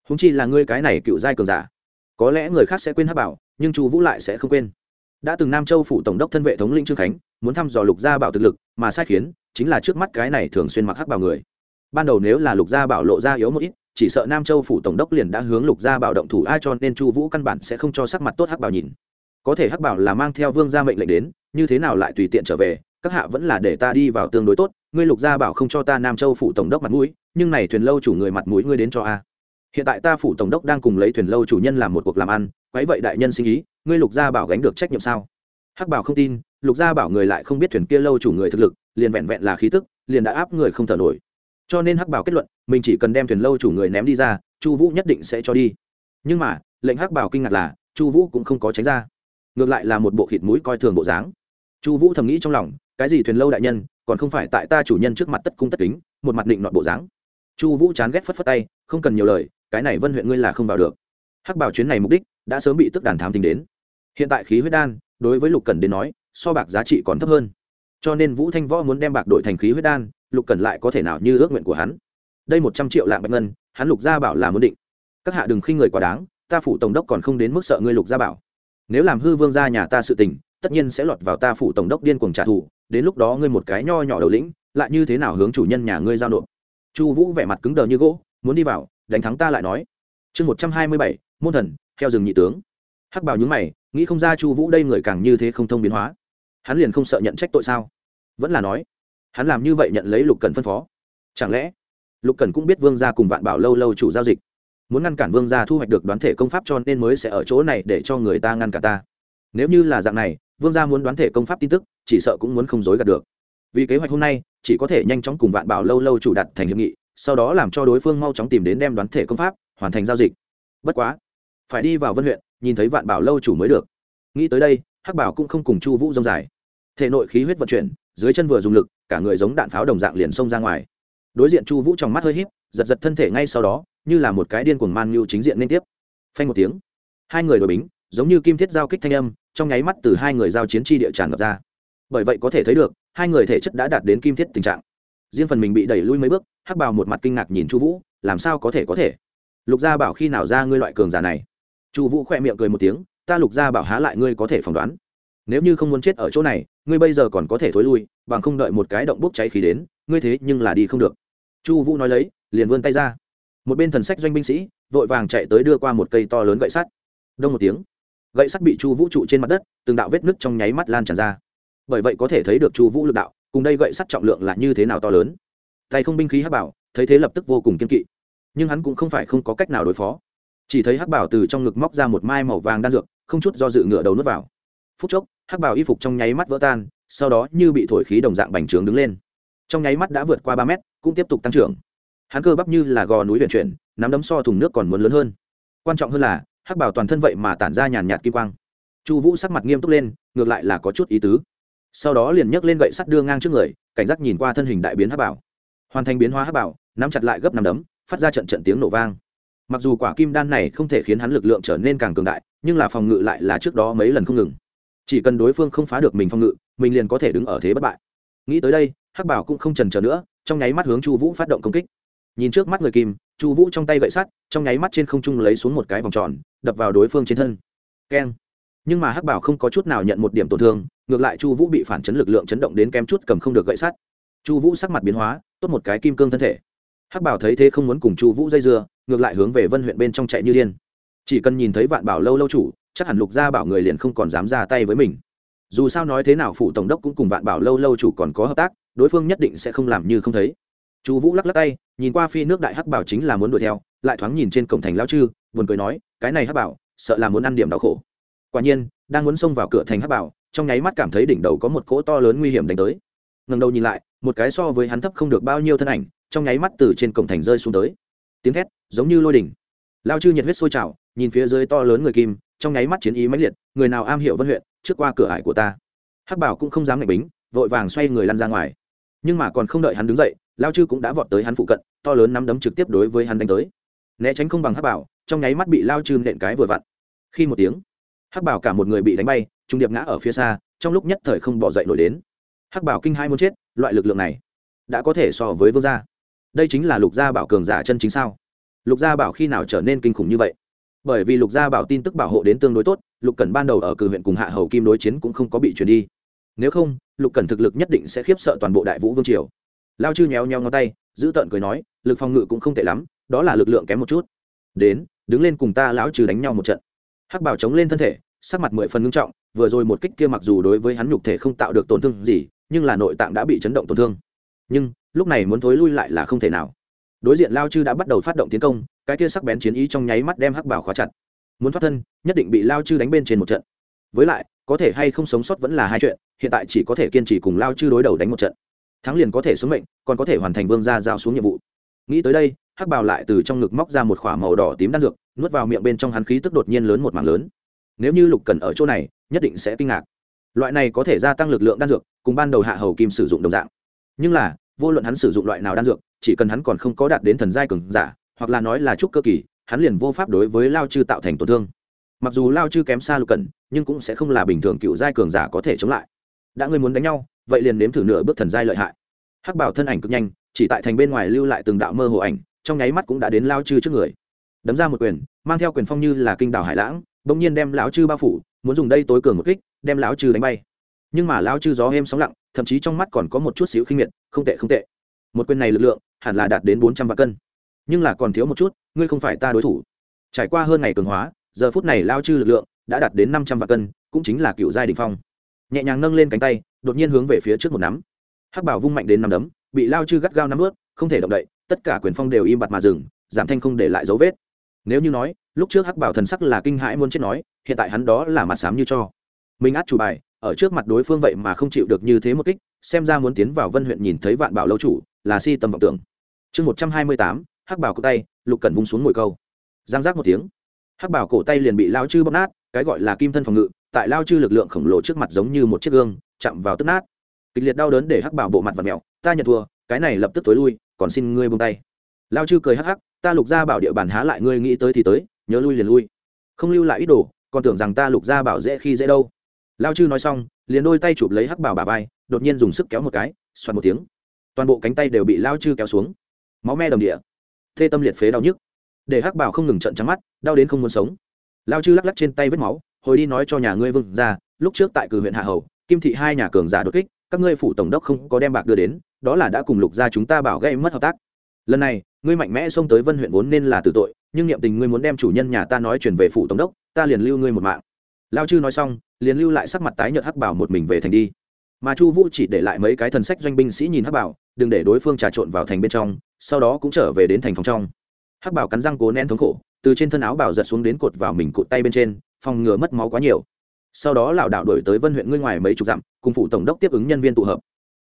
Húng chi là ngươi cái này cựu giai cường giả. Có lẽ người khác sẽ quên hắc bảo, nhưng chu vũ lại sẽ không quên. Đã từng nam châu phủ tổng đốc thân vệ thống linh trương khánh, muốn thăm dò lục gia bảo thực lực, mà sai khiến chính là trước mắt cái này thường xuyên mặc hắc bào người. Ban đầu nếu là lục gia bảo lộ ra yếu một ít, chỉ sợ nam châu phủ tổng đốc liền đã hướng lục gia bảo động thủ, ai cho nên chu vũ căn bản sẽ không cho sắc mặt tốt hắc bảo nhìn. Có thể hắc bảo là mang theo vương gia mệnh lệnh đến, như thế nào lại tùy tiện trở về, các hạ vẫn là để ta đi vào tương đối tốt, ngươi lục gia bảo không cho ta nam châu phủ tổng đốc mặt mũi, nhưng này thuyền lâu chủ người mặt mũi ngươi đến cho a. Hiện tại ta phủ tổng đốc đang cùng lấy thuyền lâu chủ nhân làm một cuộc làm ăn quái vậy đại nhân sinh ý, ngươi lục gia bảo gánh được trách nhiệm sao? Hắc bảo không tin, lục gia bảo người lại không biết thuyền kia lâu chủ người thực lực liền vẹn vẹn là khí tức, liền đã áp người không thở nổi. Cho nên hắc bảo kết luận, mình chỉ cần đem thuyền lâu chủ người ném đi ra, chu vũ nhất định sẽ cho đi. Nhưng mà, lệnh hắc bảo kinh ngạc là, chu vũ cũng không có tránh ra. Ngược lại là một bộ khịt mũi coi thường bộ dáng. Chu vũ thầm nghĩ trong lòng, cái gì thuyền lâu đại nhân, còn không phải tại ta chủ nhân trước mặt tất cung tất kính, một mặt định nọt bộ dáng. Chu vũ chán ghét phất phất tay, không cần nhiều lời, cái này vân huyện ngươi là không vào được. Hắc bảo chuyến này mục đích, đã sớm bị tức đàn thám tính đến. Hiện tại khí huyết đan, đối với lục cần đến nói, so bạc giá trị còn thấp hơn cho nên vũ thanh võ muốn đem bạc đổi thành khí huyết đan, lục cần lại có thể nào như ước nguyện của hắn. Đây một trăm triệu lạng bạch ngân, hắn lục gia bảo là muốn định. Các hạ đừng khinh người quá đáng, ta phủ tổng đốc còn không đến mức sợ ngươi lục gia bảo. Nếu làm hư vương gia nhà ta sự tình, tất nhiên sẽ lọt vào ta phủ tổng đốc điên cuồng trả thù, đến lúc đó ngươi một cái nho nhỏ đầu lĩnh, lại như thế nào hướng chủ nhân nhà ngươi giao nộp? Chu vũ vẻ mặt cứng đờ như gỗ, muốn đi vào, đánh thắng ta lại nói. Chương một trăm hai mươi bảy, môn thần, theo rừng nhị tướng. Hắc bảo nhúng mày, nghĩ không ra chu vũ đây người càng như thế không thông biến hóa hắn liền không sợ nhận trách tội sao? Vẫn là nói, hắn làm như vậy nhận lấy lục cần phân phó. Chẳng lẽ, lục cần cũng biết vương gia cùng vạn bảo lâu lâu chủ giao dịch, muốn ngăn cản vương gia thu hoạch được đoán thể công pháp cho nên mới sẽ ở chỗ này để cho người ta ngăn cả ta. Nếu như là dạng này, vương gia muốn đoán thể công pháp tin tức, chỉ sợ cũng muốn không dối gạt được. Vì kế hoạch hôm nay, chỉ có thể nhanh chóng cùng vạn bảo lâu lâu chủ đặt thành hiệp nghị, sau đó làm cho đối phương mau chóng tìm đến đem đoán thể công pháp hoàn thành giao dịch. Bất quá, phải đi vào vân huyện, nhìn thấy vạn bảo lâu chủ mới được. Nghĩ tới đây, hắc bảo cũng không cùng chu vũ dông dài thể nội khí huyết vận chuyển, dưới chân vừa dùng lực, cả người giống đạn pháo đồng dạng liền xông ra ngoài. Đối diện chu vũ trong mắt hơi h í p giật giật thân thể ngay sau đó, như là một cái điên cuồng man ngưu chính diện liên tiếp. Phanh một tiếng, hai người đội bính, giống như kim thiết giao kích thanh âm, trong nháy mắt từ hai người giao chiến tri địa tràn ngập ra. Bởi vậy có thể thấy được, hai người thể chất đã đạt đến kim thiết tình trạng. Riêng phần mình bị đẩy lui mấy bước, hắc bào một mặt kinh ngạc nhìn chu vũ, làm sao có thể có thể? Lục gia bảo khi nào ra ngươi loại cường giả này? Chu vũ khỏe miệng cười một tiếng, ta lục gia bảo há lại ngươi có thể phỏng đoán nếu như không muốn chết ở chỗ này, ngươi bây giờ còn có thể thối lui, bằng không đợi một cái động bốc cháy khí đến, ngươi thế nhưng là đi không được. Chu vũ nói lấy, liền vươn tay ra. Một bên thần sách doanh binh sĩ vội vàng chạy tới đưa qua một cây to lớn gậy sắt. Đông một tiếng, gậy sắt bị chu vũ trụ trên mặt đất, từng đạo vết nứt trong nháy mắt lan tràn ra. Bởi vậy có thể thấy được chu vũ lực đạo, cùng đây gậy sắt trọng lượng là như thế nào to lớn. Tay không binh khí hắc bảo, thấy thế lập tức vô cùng kiên kỵ. Nhưng hắn cũng không phải không có cách nào đối phó. Chỉ thấy hắc bảo từ trong ngực móc ra một mai màu vàng đan dược, không chút do dự ngựa đầu nuốt vào. Phút chốc hắc bào y phục trong nháy mắt vỡ tan, sau đó như bị thổi khí đồng dạng bành trướng đứng lên. Trong nháy mắt đã vượt qua ba mét, cũng tiếp tục tăng trưởng. Hắn cơ bắp như là gò núi vận chuyển, nắm đấm so thùng nước còn muốn lớn hơn. Quan trọng hơn là, hắc bảo toàn thân vậy mà tản ra nhàn nhạt kim quang. Chu vũ sắc mặt nghiêm túc lên, ngược lại là có chút ý tứ. Sau đó liền nhấc lên gậy sắt đưa ngang trước người, cảnh giác nhìn qua thân hình đại biến hắc bảo hoàn thành biến hóa hắc bảo nắm chặt lại gấp nằm đấm, phát ra trận trận tiếng nổ vang. Mặc dù quả kim đan này không thể khiến hắn lực lượng trở nên càng cường đại, nhưng là phòng ngự lại là trước đó mấy lần không ngừng chỉ cần đối phương không phá được mình phòng ngự, mình liền có thể đứng ở thế bất bại. Nghĩ tới đây, hắc bảo cũng không trần trờ nữa, trong nháy mắt hướng chu vũ phát động công kích. Nhìn trước mắt người kim, chu vũ trong tay gậy sắt, trong nháy mắt trên không trung lấy xuống một cái vòng tròn, đập vào đối phương trên thân. Keng. Nhưng mà hắc bảo không có chút nào nhận một điểm tổn thương, ngược lại chu vũ bị phản chấn lực lượng chấn động đến kém chút cầm không được gậy sắt. Chu vũ sắc mặt biến hóa, tốt một cái kim cương thân thể. Hắc bảo thấy thế không muốn cùng chu vũ dây dưa, ngược lại hướng về vân huyện bên trong chạy như điên. Chỉ cần nhìn thấy vạn bảo lâu lâu chủ chắc hẳn lục gia bảo người liền không còn dám ra tay với mình. Dù sao nói thế nào phủ tổng đốc cũng cùng vạn bảo lâu lâu chủ còn có hợp tác, đối phương nhất định sẽ không làm như không thấy. Chú vũ lắc lắc tay, nhìn qua phi nước đại hắc bảo chính là muốn đuổi theo, lại thoáng nhìn trên cổng thành lao chư, buồn cười nói, cái này hắc bảo, sợ là muốn ăn điểm đau khổ. Quả nhiên, đang muốn xông vào cửa thành hắc bảo, trong nháy mắt cảm thấy đỉnh đầu có một cỗ to lớn nguy hiểm đánh tới. Ngần đầu nhìn lại, một cái so với hắn thấp không được bao nhiêu thân ảnh, trong nháy mắt từ trên cổng thành rơi xuống tới. Tiếng thét, giống như lôi đỉnh. Lao chư nhiệt huyết sôi trào, nhìn phía dưới to lớn người kim trong nháy mắt chiến ý mãnh liệt, người nào am hiểu vân huyện, trước qua cửa ải của ta. Hắc bảo cũng không dám ngạch bính, vội vàng xoay người lăn ra ngoài. Nhưng mà còn không đợi hắn đứng dậy, lao chư cũng đã vọt tới hắn phụ cận, to lớn nắm đấm trực tiếp đối với hắn đánh tới. Né tránh không bằng hắc bảo, trong nháy mắt bị lao chư nện cái vừa vặn. Khi một tiếng, hắc bảo cả một người bị đánh bay, trung điệp ngã ở phía xa, trong lúc nhất thời không bỏ dậy nổi đến. Hắc bảo kinh hai muốn chết, loại lực lượng này đã có thể so với vương gia. Đây chính là lục gia bảo cường giả chân chính sao? Lục gia bảo khi nào trở nên kinh khủng như vậy? Bởi vì lục gia bảo tin tức bảo hộ đến tương đối tốt, lục cần ban đầu ở cử huyện cùng hạ hầu kim đối chiến cũng không có bị chuyển đi. Nếu không, lục cần thực lực nhất định sẽ khiếp sợ toàn bộ đại vũ vương triều. Lao chư nhéo nhéo ngón tay, giữ tợn cười nói, lực phòng ngự cũng không tệ lắm, đó là lực lượng kém một chút. Đến, đứng lên cùng ta lão trừ đánh nhau một trận. Hắc bảo chống lên thân thể, sắc mặt mười phần ngưng trọng, vừa rồi một kích kia mặc dù đối với hắn nhục thể không tạo được tổn thương gì, nhưng là nội tạng đã bị chấn động tổn thương. Nhưng, lúc này muốn thối lui lại là không thể nào. Đối diện lao chư đã bắt đầu phát động tiến công cái kia sắc bén chiến ý trong nháy mắt đem hắc bảo khóa chặt. Muốn thoát thân, nhất định bị lao chư đánh bên trên một trận. Với lại, có thể hay không sống sót vẫn là hai chuyện, hiện tại chỉ có thể kiên trì cùng lao chư đối đầu đánh một trận. Thắng liền có thể xuống mệnh, còn có thể hoàn thành vương gia giao xuống nhiệm vụ. Nghĩ tới đây, hắc bảo lại từ trong ngực móc ra một k h ỏ a màu đỏ tím đan dược, nuốt vào miệng bên trong hắn khí tức đột nhiên lớn một mảng lớn. Nếu như lục cần ở chỗ này, nhất định sẽ kinh ngạc. Loại này có thể gia tăng lực lượng đan dược, cùng ban đầu hạ hầu kim sử dụng đồng dạng. Nhưng là, vô luận hắn sử dụng loại nào đan dược, chỉ cần hắn còn không có đạt đến thần giai cường giả hoặc là nói là trúc cơ kỳ, hắn liền vô pháp đối với lao chư tạo thành tổn thương. Mặc dù lao chư kém xa lục cần nhưng cũng sẽ không là bình thường cựu giai cường giả có thể chống lại. Đã ngươi muốn đánh nhau, vậy liền nếm thử nửa bước thần giai lợi hại. Hắc bảo thân ảnh cực nhanh, chỉ tại thành bên ngoài lưu lại từng đạo mơ hồ ảnh, trong nháy mắt cũng đã đến lao chư trước người. Đấm ra một quyền, mang theo quyền phong như là kinh đảo hải lãng, bỗng nhiên đem lão chư bao phủ, muốn dùng đây tối cường một kích, đem lão chư đánh bay. Nhưng mà lão chư gió êm sóng lặng, thậm chí trong mắt còn có một chút xíu khinh miệt, không tệ không tệ. Một quyền này lực lượng, hẳn là đạt đến bốn trăm vạn cân nhưng là còn thiếu một chút, ngươi không phải ta đối thủ. Trải qua hơn ngày cường hóa, giờ phút này lao chư lực lượng đã đạt đến năm trăm vạn cân, cũng chính là cựu giai đình phong. Nhẹ nhàng nâng lên cánh tay, đột nhiên hướng về phía trước một nắm. Hắc bảo vung mạnh đến năm đấm, bị lao chư gắt gao nắm ướt không thể động đậy, tất cả quyền phong đều im bặt mà dừng, giảm thanh không để lại dấu vết. Nếu như nói, lúc trước hắc bảo thần sắc là kinh hãi muốn chết nói, hiện tại hắn đó là mặt sám như cho. Mình át chủ bài, ở trước mặt đối phương vậy mà không chịu được như thế một kích, xem ra muốn tiến vào vân huyện nhìn thấy vạn bảo lâu chủ, là si tâm vọng tưởng. Chương một trăm hai mươi tám hắc bảo cổ tay, lục cẩn vung xuống ngồi câu. Giang giác một tiếng. Hắc bảo cổ tay liền bị lao chư bóp nát, cái gọi là kim thân phòng ngự, tại lao chư lực lượng khổng lồ trước mặt giống như một chiếc gương, chạm vào tức nát. Kịch liệt đau đớn để hắc bảo bộ mặt và mẹo ta nhận thua, cái này lập tức tối lui, còn xin ngươi buông tay. Lao chư cười hắc hắc, ta lục ra bảo địa bàn há lại ngươi nghĩ tới thì tới, nhớ lui liền lui. Không lưu lại ít đồ, còn tưởng rằng ta lục ra bảo dễ khi dễ đâu. Lao chư nói xong, liền đôi tay chụp lấy hắc bảo bà vai, đột nhiên dùng sức kéo một cái xoắn một tiếng. Toàn bộ cánh tay đều bị lao chư kéo xuống. Máu me đồng địa thê tâm liệt phế đau nhức. Để hắc bảo không ngừng trận trắng mắt, đau đến không muốn sống. Lao chư lắc lắc trên tay vết máu, hồi đi nói cho nhà ngươi vương ra lúc trước tại cử huyện hạ hầu, kim thị hai nhà cường giả đột kích, các ngươi phủ tổng đốc không có đem bạc đưa đến, đó là đã cùng lục gia chúng ta bảo gây mất hợp tác. Lần này, ngươi mạnh mẽ xông tới vân huyện vốn nên là tử tội, nhưng niệm tình ngươi muốn đem chủ nhân nhà ta nói chuyển về phủ tổng đốc, ta liền lưu ngươi một mạng. Lao chư nói xong, liền lưu lại sắc mặt tái nhợt hắc bảo một mình về thành đi. Mà chu vũ chỉ để lại mấy cái thần sách doanh binh sĩ nhìn hắc bảo đừng để đối phương trà trộn vào thành bên trong, sau đó cũng trở về đến thành phòng trong. Hắc bảo cắn răng cố nén thống khổ, từ trên thân áo bảo giật xuống đến cột vào mình cụt tay bên trên, phòng ngừa mất máu quá nhiều. Sau đó lảo đạo đổi tới vân huyện ngươi ngoài mấy chục dặm, cùng phụ tổng đốc tiếp ứng nhân viên tụ hợp.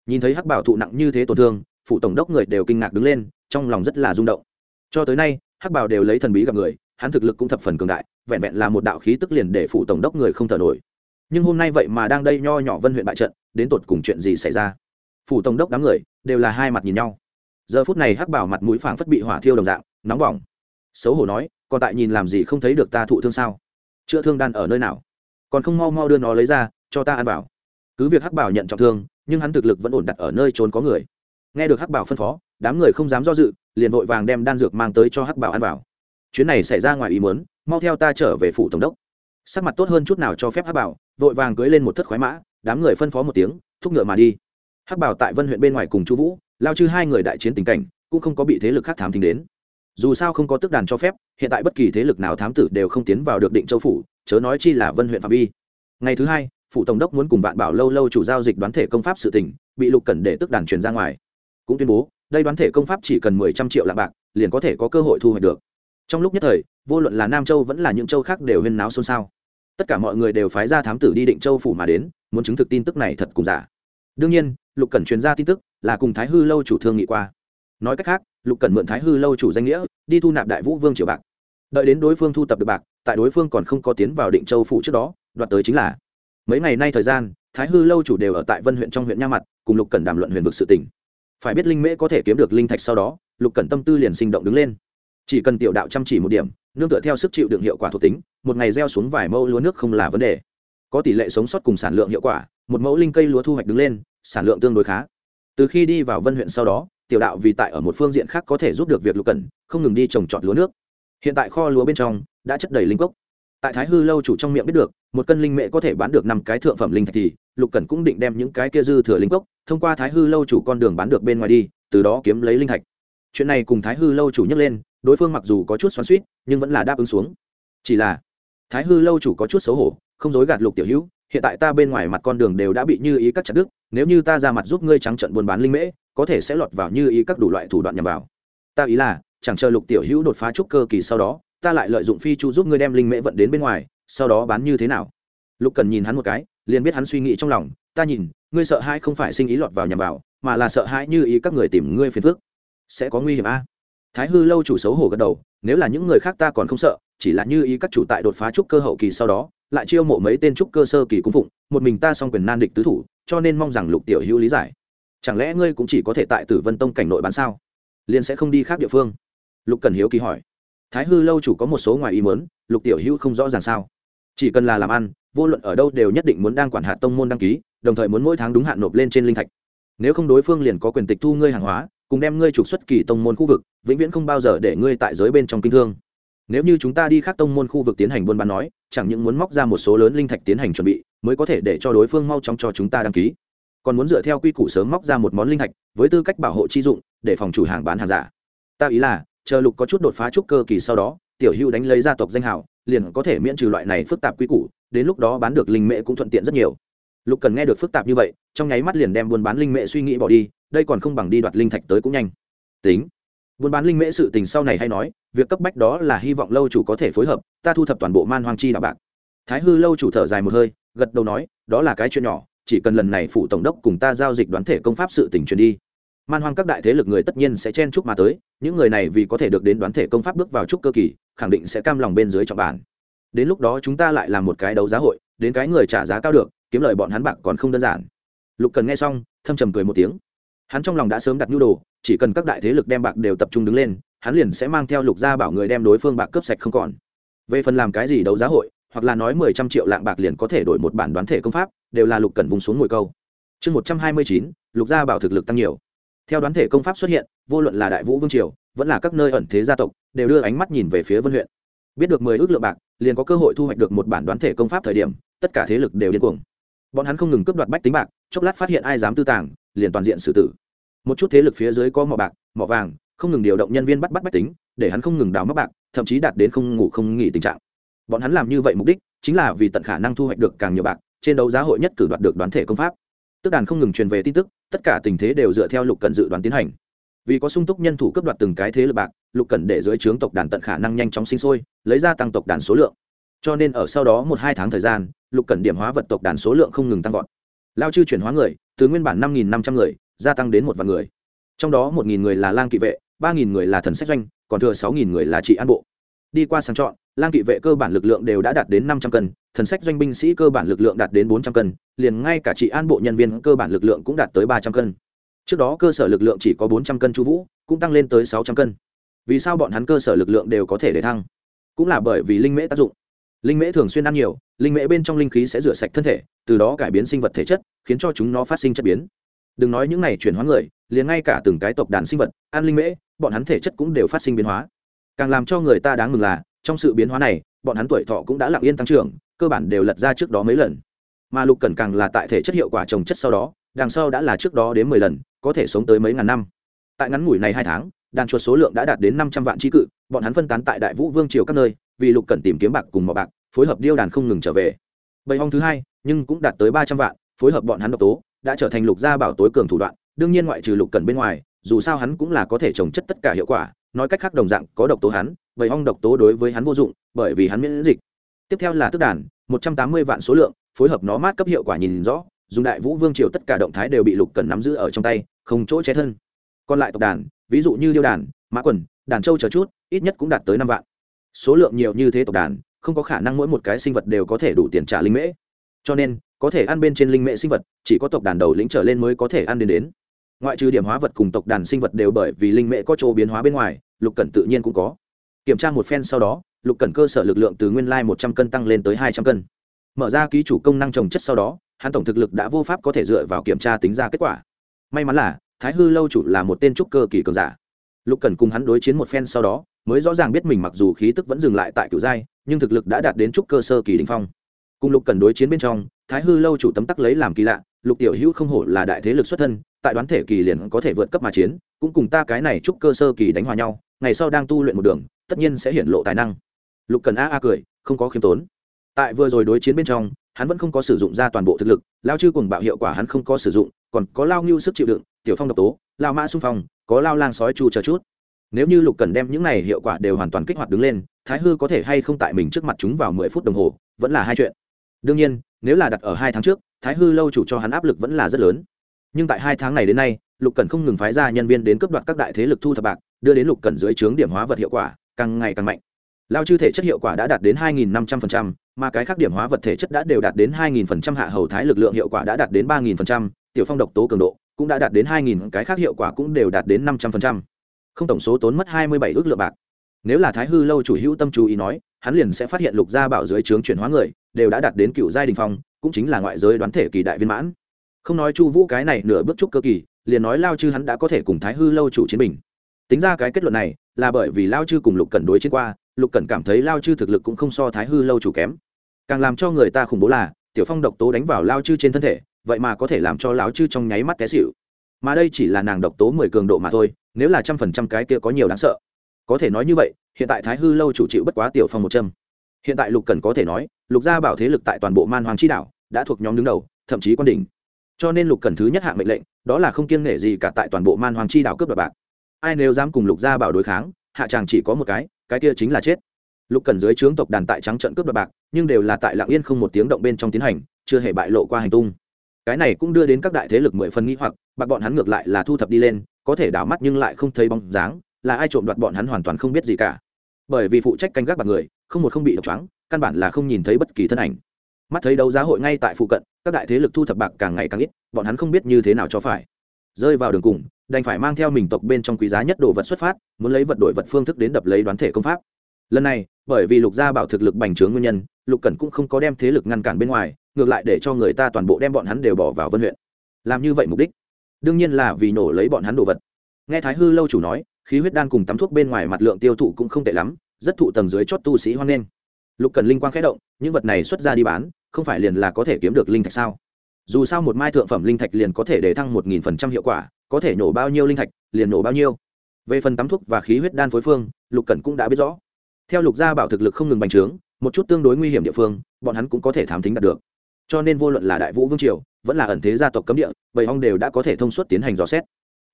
Nhìn thấy hắc bảo thụ nặng như thế tổn thương phụ tổng đốc người đều kinh ngạc đứng lên, trong lòng rất là rung động. Cho tới nay, hắc bảo đều lấy thần bí gặp người, hắn thực lực cũng thập phần cường đại, vẹn vẹn là một đạo khí tức liền để phụ tổng đốc người không thở nổi. Nhưng hôm nay vậy mà đang đây nho nhỏ vân huyện bại trận, đến tột cùng chuyện gì xảy ra? Phủ tổng đốc đám người đều là hai mặt nhìn nhau. Giờ phút này hắc bảo mặt mũi phảng phất bị hỏa thiêu đồng dạng, nóng bỏng. Xấu hổ nói, còn tại nhìn làm gì không thấy được ta thụ thương sao? Chữa thương đan ở nơi nào? Còn không mau mau đưa nó lấy ra, cho ta ăn bảo. Cứ việc hắc bảo nhận trọng thương, nhưng hắn thực lực vẫn ổn đặt ở nơi trốn có người. Nghe được hắc bảo phân phó, đám người không dám do dự, liền vội vàng đem đan dược mang tới cho hắc bảo ăn vào. chuyến này xảy ra ngoài ý muốn, mau theo ta trở về phủ tổng đốc. Sắc mặt tốt hơn chút nào cho phép hắc bảo, vội vàng cưới lên một thất khoái mã, đám người phân phó một tiếng, thúc ngựa mà đi hắc bảo tại vân huyện bên ngoài cùng chu vũ, lao chư hai người đại chiến tình cảnh, cũng không có bị thế lực khác thám tính đến. Dù sao không có tức đàn cho phép, hiện tại bất kỳ thế lực nào thám tử đều không tiến vào được định châu phủ, chớ nói chi là vân huyện phạm vi. Ngày thứ hai phụ tổng đốc muốn cùng vạn bảo lâu lâu chủ giao dịch đoán thể công pháp sự tỉnh bị lục cẩn để tức đàn truyền ra ngoài. Cũng tuyên bố, đây đoán thể công pháp chỉ cần mười trăm triệu lạng bạc, liền có thể có cơ hội thu hoạch được. Trong lúc nhất thời, vô luận là nam châu vẫn là những châu khác đều huyên náo xôn xao. Tất cả mọi người đều phái ra thám tử đi định châu phủ mà đến, muốn chứng thực tin tức này thật cùng giả đương nhiên, lục cần truyền ra tin tức là cùng thái hư lâu chủ thương nghị qua. Nói cách khác, lục cần mượn thái hư lâu chủ danh nghĩa đi thu nạp đại vũ vương triều bạc. Đợi đến đối phương thu tập được bạc, tại đối phương còn không có tiến vào định châu phủ trước đó, đoạt tới chính là mấy ngày nay thời gian, thái hư lâu chủ đều ở tại vân huyện trong huyện nha mặt, cùng lục cần đàm luận huyền vực sự tỉnh phải biết linh mễ có thể kiếm được linh thạch sau đó, lục cần tâm tư liền sinh động đứng lên. Chỉ cần tiểu đạo chăm chỉ một điểm, nương tựa theo sức chịu đựng hiệu quả thuộc tính, một ngày gieo xuống vài mẫu lúa nước không là vấn đề. Có tỷ lệ sống sót cùng sản lượng hiệu quả, một mẫu linh cây lúa thu hoạch đứng lên sản lượng tương đối khá. Từ khi đi vào vân huyện sau đó, tiểu đạo vì tại ở một phương diện khác có thể giúp được việc lục cẩn, không ngừng đi trồng trọt lúa nước. Hiện tại kho lúa bên trong đã chất đầy linh cốc. Tại thái hư lâu chủ trong miệng biết được, một cân linh mễ có thể bán được năm cái thượng phẩm linh thạch thì, lục cẩn cũng định đem những cái kia dư thừa linh cốc thông qua thái hư lâu chủ con đường bán được bên ngoài đi, từ đó kiếm lấy linh thạch. Chuyện này cùng thái hư lâu chủ nhắc lên, đối phương mặc dù có chút xoắn suýt nhưng vẫn là đáp ứng xuống. Chỉ là, thái hư lâu chủ có chút xấu hổ, không dối gạt lục tiểu hữu hiện tại ta bên ngoài mặt con đường đều đã bị như ý các chặt đức nếu như ta ra mặt giúp ngươi trắng trận buôn bán linh mễ, có thể sẽ lọt vào như ý các đủ loại thủ đoạn nhằm vào. Ta ý là, chẳng chờ lục tiểu hữu đột phá trúc cơ kỳ sau đó, ta lại lợi dụng phi chu giúp ngươi đem linh mễ vận đến bên ngoài, sau đó bán như thế nào? Lục cần nhìn hắn một cái, liền biết hắn suy nghĩ trong lòng, ta nhìn, ngươi sợ hãi không phải sinh ý lọt vào nhằm vào, mà là sợ hãi như ý các người tìm ngươi phiền phức. Sẽ có nguy hiểm a. Thái hư lâu chủ xấu hổ gật đầu, nếu là những người khác ta còn không sợ, chỉ là như ý các chủ tại đột phá trúc cơ hậu kỳ sau đó lại chiêu mộ mấy tên trúc cơ sơ kỳ cung phụng, một mình ta song quyền nan địch tứ thủ, cho nên mong rằng lục tiểu hữu lý giải. Chẳng lẽ ngươi cũng chỉ có thể tại tử vân tông cảnh nội bán sao? Liền sẽ không đi khác địa phương? Lục cần hiếu kỳ hỏi. Thái hư lâu chủ có một số ngoài ý muốn, lục tiểu hữu không rõ ràng sao? Chỉ cần là làm ăn, vô luận ở đâu đều nhất định muốn đang quản hạt tông môn đăng ký, đồng thời muốn mỗi tháng đúng hạn nộp lên trên linh thạch. Nếu không đối phương liền có quyền tịch thu ngươi hàng hóa, cùng đem ngươi trục xuất kỳ tông môn khu vực, vĩnh viễn không bao giờ để ngươi tại giới bên trong kinh thương. Nếu như chúng ta đi khác tông môn khu vực tiến hành buôn bán nói chẳng những muốn móc ra một số lớn linh thạch tiến hành chuẩn bị, mới có thể để cho đối phương mau chóng cho chúng ta đăng ký. Còn muốn dựa theo quy củ sớm móc ra một món linh thạch, với tư cách bảo hộ chi dụng, để phòng chủ hàng bán hàng giả. Ta ý là, chờ lục có chút đột phá trúc cơ kỳ sau đó, tiểu hưu đánh lấy gia tộc danh hào, liền có thể miễn trừ loại này phức tạp quy củ, đến lúc đó bán được linh mễ cũng thuận tiện rất nhiều. Lục cần nghe được phức tạp như vậy, trong nháy mắt liền đem buôn bán linh mễ suy nghĩ bỏ đi, đây còn không bằng đi đoạt linh thạch tới cũng nhanh. Tính buôn bán linh mễ sự tình sau này hay nói, việc cấp bách đó là hy vọng lâu chủ có thể phối hợp, ta thu thập toàn bộ man hoang chi đạo bạc. Thái hư lâu chủ thở dài một hơi, gật đầu nói, đó là cái chuyện nhỏ, chỉ cần lần này phụ tổng đốc cùng ta giao dịch đoán thể công pháp sự tình truyền đi. Man hoang các đại thế lực người tất nhiên sẽ chen chúc mà tới, những người này vì có thể được đến đoán thể công pháp bước vào chúc cơ kỳ, khẳng định sẽ cam lòng bên dưới trọng bản. Đến lúc đó chúng ta lại làm một cái đấu giá hội, đến cái người trả giá cao được, kiếm lời bọn hắn bạc còn không đơn giản. Lục cần nghe xong, thâm trầm cười một tiếng. Hắn trong lòng đã sớm đặt nhu đồ chỉ cần các đại thế lực đem bạc đều tập trung đứng lên, hắn liền sẽ mang theo lục gia bảo người đem đối phương bạc cướp sạch không còn. Về phần làm cái gì đấu giá hội, hoặc là nói mười trăm triệu lạng bạc liền có thể đổi một bản đoán thể công pháp, đều là lục cần vùng xuống ngồi câu. Chương một trăm hai mươi chín, lục gia bảo thực lực tăng nhiều. Theo đoán thể công pháp xuất hiện, vô luận là đại vũ vương triều, vẫn là các nơi ẩn thế gia tộc, đều đưa ánh mắt nhìn về phía vân huyện. Biết được mười ước lượng bạc, liền có cơ hội thu hoạch được một bản đoán thể công pháp thời điểm, tất cả thế lực đều điên cuồng. Bọn hắn không ngừng cướp đoạt bách tính bạc, chốc lát phát hiện ai dám tư tàng, liền toàn diện xử tử một chút thế lực phía dưới có mỏ bạc, mỏ vàng, không ngừng điều động nhân viên bắt bắt bách tính, để hắn không ngừng đào mắc bạc, thậm chí đạt đến không ngủ không nghỉ tình trạng. Bọn hắn làm như vậy mục đích chính là vì tận khả năng thu hoạch được càng nhiều bạc, trên đấu giá hội nhất cử đoạt được đoán thể công pháp. Tức đàn không ngừng truyền về tin tức, tất cả tình thế đều dựa theo lục cần dự đoán tiến hành. Vì có sung túc nhân thủ cấp đoạt từng cái thế lực bạc, lục cần để dưới trướng tộc đàn tận khả năng nhanh chóng sinh sôi, lấy ra tăng tộc đàn số lượng. Cho nên ở sau đó một hai tháng thời gian, lục cần điểm hóa vật tộc đàn số lượng không ngừng tăng vọt. Lao chư chuyển hóa người, từ nguyên bản năm nghìn năm trăm người gia tăng đến một vạn người. Trong đó một nghìn người là lang kỵ vệ, ba nghìn người là thần sách doanh, còn thừa sáu nghìn người là trị an bộ. Đi qua sàng chọn, lang kỵ vệ cơ bản lực lượng đều đã đạt đến năm trăm cân, thần sách doanh binh sĩ cơ bản lực lượng đạt đến bốn trăm cân, liền ngay cả trị an bộ nhân viên cơ bản lực lượng cũng đạt tới ba trăm cân. Trước đó cơ sở lực lượng chỉ có bốn trăm cân chu vũ, cũng tăng lên tới sáu trăm cân. Vì sao bọn hắn cơ sở lực lượng đều có thể để thăng? Cũng là bởi vì linh mễ tác dụng. Linh mễ thường xuyên ăn nhiều, linh mễ bên trong linh khí sẽ rửa sạch thân thể, từ đó cải biến sinh vật thể chất, khiến cho chúng nó phát sinh chất biến đừng nói những này chuyển hóa người, liền ngay cả từng cái tộc đàn sinh vật, an linh mễ, bọn hắn thể chất cũng đều phát sinh biến hóa. Càng làm cho người ta đáng mừng là, trong sự biến hóa này, bọn hắn tuổi thọ cũng đã lặng yên tăng trưởng, cơ bản đều lật ra trước đó mấy lần. Mà lục cần càng là tại thể chất hiệu quả trồng chất sau đó, đằng sau đã là trước đó đến mười lần, có thể sống tới mấy ngàn năm. Tại ngắn ngủi này hai tháng, đàn chuột số lượng đã đạt đến năm trăm vạn trí cự, bọn hắn phân tán tại đại vũ vương triều các nơi, vì lục cần tìm kiếm bạc cùng mỏ bạc, phối hợp điêu đàn không ngừng trở về. Bầy ong thứ hai, nhưng cũng đạt tới ba trăm vạn, phối hợp bọn hắn độc tố đã trở thành lục gia bảo tối cường thủ đoạn, đương nhiên ngoại trừ lục cần bên ngoài, dù sao hắn cũng là có thể trồng chất tất cả hiệu quả, nói cách khác đồng dạng, có độc tố hắn vậy ong độc tố đối với hắn vô dụng, bởi vì hắn miễn dịch. Tiếp theo là tức đàn, một trăm tám mươi vạn số lượng, phối hợp nó mát cấp hiệu quả nhìn rõ, dùng đại vũ vương triều tất cả động thái đều bị lục cần nắm giữ ở trong tay, không chỗ che thân. Còn lại tộc đàn, ví dụ như điêu đàn, mã quần, đàn trâu chờ chút, ít nhất cũng đạt tới năm vạn. Số lượng nhiều như thế tộc đàn, không có khả năng mỗi một cái sinh vật đều có thể đủ tiền trả linh mễ. Cho nên có thể ăn bên trên linh mệ sinh vật, chỉ có tộc đàn đầu lĩnh trở lên mới có thể ăn đến đến. Ngoại trừ điểm hóa vật cùng tộc đàn sinh vật đều bởi vì linh mệ có chỗ biến hóa bên ngoài, lục cẩn tự nhiên cũng có. Kiểm tra một phen sau đó, lục cẩn cơ sở lực lượng từ nguyên lai một trăm cân tăng lên tới hai trăm cân. Mở ra ký chủ công năng trồng chất sau đó, hắn tổng thực lực đã vô pháp có thể dựa vào kiểm tra tính ra kết quả. May mắn là, thái hư lâu chủ là một tên trúc cơ kỳ cường giả. Lục cẩn cùng hắn đối chiến một phen sau đó, mới rõ ràng biết mình mặc dù khí tức vẫn dừng lại tại cựu giai, nhưng thực lực đã đạt đến trúc cơ sơ kỳ đình phong. Cùng lục cần đối chiến bên trong thái hư lâu chủ tấm tắc lấy làm kỳ lạ, lục tiểu hữu không hổ là đại thế lực xuất thân, tại đoán thể kỳ liền có thể vượt cấp mà chiến, cũng cùng ta cái này chúc cơ sơ kỳ đánh hòa nhau, ngày sau đang tu luyện một đường, tất nhiên sẽ hiển lộ tài năng. Lục cần a a cười, không có khiêm tốn. Tại vừa rồi đối chiến bên trong, hắn vẫn không có sử dụng ra toàn bộ thực lực, lao chư cùng bạo hiệu quả hắn không có sử dụng, còn có lao ngưu sức chịu đựng, tiểu phong độc tố, lao mã xung phong, có lao lang sói chu chờ chút. Nếu như lục cần đem những này hiệu quả đều hoàn toàn kích hoạt đứng lên, thái hư có thể hay không tại mình trước mặt chúng vào mười phút đồng hồ, vẫn là hai chuyện. Đương nhiên nếu là đặt ở hai tháng trước thái hư lâu chủ cho hắn áp lực vẫn là rất lớn. Nhưng tại hai tháng này đến nay lục cần không ngừng phái ra nhân viên đến cướp đoạt các đại thế lực thu thập bạc đưa đến lục cần dưới trướng điểm hóa vật hiệu quả càng ngày càng mạnh. Lao chư thể chất hiệu quả đã đạt đến 2.500%, mà cái khác điểm hóa vật thể chất đã đều đạt đến 2.000% hạ hầu thái lực lượng hiệu quả đã đạt đến 3.000%, tiểu phong độc tố cường độ cũng đã đạt đến 2.000 cái khác hiệu quả cũng đều đạt đến 500%. không tổng số tốn mất 27 ước lượng bạc. Nếu là thái hư lâu chủ hữu tâm chú ý nói hắn liền sẽ phát hiện lục gia bảo dưới trướng chuyển hóa người, đều đã đạt đến cựu giai đình phong, cũng chính là ngoại giới đoán thể kỳ đại viên mãn. Không nói chu vũ cái này nửa bước trúc cơ kỳ, liền nói lao chư hắn đã có thể cùng thái hư lâu chủ chiến bình. Tính ra cái kết luận này, là bởi vì lao chư cùng lục cẩn đối chiến qua, lục cẩn cảm thấy lao chư thực lực cũng không so thái hư lâu chủ kém. Càng làm cho người ta khủng bố là, tiểu phong độc tố đánh vào lao chư trên thân thể, vậy mà có thể làm cho lão chư trong nháy mắt té xịu mà đây chỉ là nàng độc tố mười cường độ mà thôi, nếu là trăm phần trăm cái kia có nhiều đáng sợ. Có thể nói như vậy hiện tại thái hư lâu chủ chịu bất quá tiểu phong một châm. Hiện tại lục cần có thể nói, lục gia bảo thế lực tại toàn bộ man hoàng chi đảo đã thuộc nhóm đứng đầu, thậm chí quan đỉnh. Cho nên lục cần thứ nhất hạng mệnh lệnh, đó là không kiêng nể gì cả tại toàn bộ man hoàng chi đảo cướp đoạt bạc. Ai nếu dám cùng lục gia bảo đối kháng, hạ chàng chỉ có một cái cái kia chính là chết. Lục cần dưới trướng tộc đàn tại trắng trận cướp đoạt bạc, nhưng đều là tại lạng yên không một tiếng động bên trong tiến hành, chưa hề bại lộ qua hành tung. Cái này cũng đưa đến các đại thế lực mười phần nghĩ hoặc, bạc bọn hắn ngược lại là thu thập đi lên, có thể đảo mắt nhưng lại không thấy bóng dáng là ai trộm đoạt bọn hắn hoàn toàn không biết gì cả. Bởi vì phụ trách canh gác bạc người, không một không bị độc trắng căn bản là không nhìn thấy bất kỳ thân ảnh. Mắt thấy đấu giá hội ngay tại phụ cận, các đại thế lực thu thập bạc càng ngày càng ít, bọn hắn không biết như thế nào cho phải. Rơi vào đường cùng, đành phải mang theo mình tộc bên trong quý giá nhất đồ vật xuất phát, muốn lấy vật đổi vật phương thức đến đập lấy đoán thể công pháp. Lần này, bởi vì lục gia bảo thực lực bành trướng nguyên nhân, lục cẩn cũng không có đem thế lực ngăn cản bên ngoài, ngược lại để cho người ta toàn bộ đem bọn hắn đều bỏ vào vân huyện. Làm như vậy mục đích, đương nhiên là vì nổ lấy bọn hắn đồ vật. Nghe thái hư lâu chủ nói khí huyết đan cùng tắm thuốc bên ngoài mặt lượng tiêu thụ cũng không tệ lắm, rất thụ tầng dưới chót tu sĩ hoan nghênh. Lục cần linh quang khẽ động, những vật này xuất ra đi bán, không phải liền là có thể kiếm được linh thạch sao? Dù sao một mai thượng phẩm linh thạch liền có thể để thăng một nghìn phần trăm hiệu quả, có thể nổ bao nhiêu linh thạch, liền nổ bao nhiêu. Về phần tắm thuốc và khí huyết đan phối phương, lục cần cũng đã biết rõ. Theo lục gia bảo thực lực không ngừng bành trướng, một chút tương đối nguy hiểm địa phương, bọn hắn cũng có thể thám tính đạt được. Cho nên vô luận là đại vũ vương triều, vẫn là ẩn thế gia tộc cấm địa bảy hong đều đã có thể thông suốt tiến hành dò xét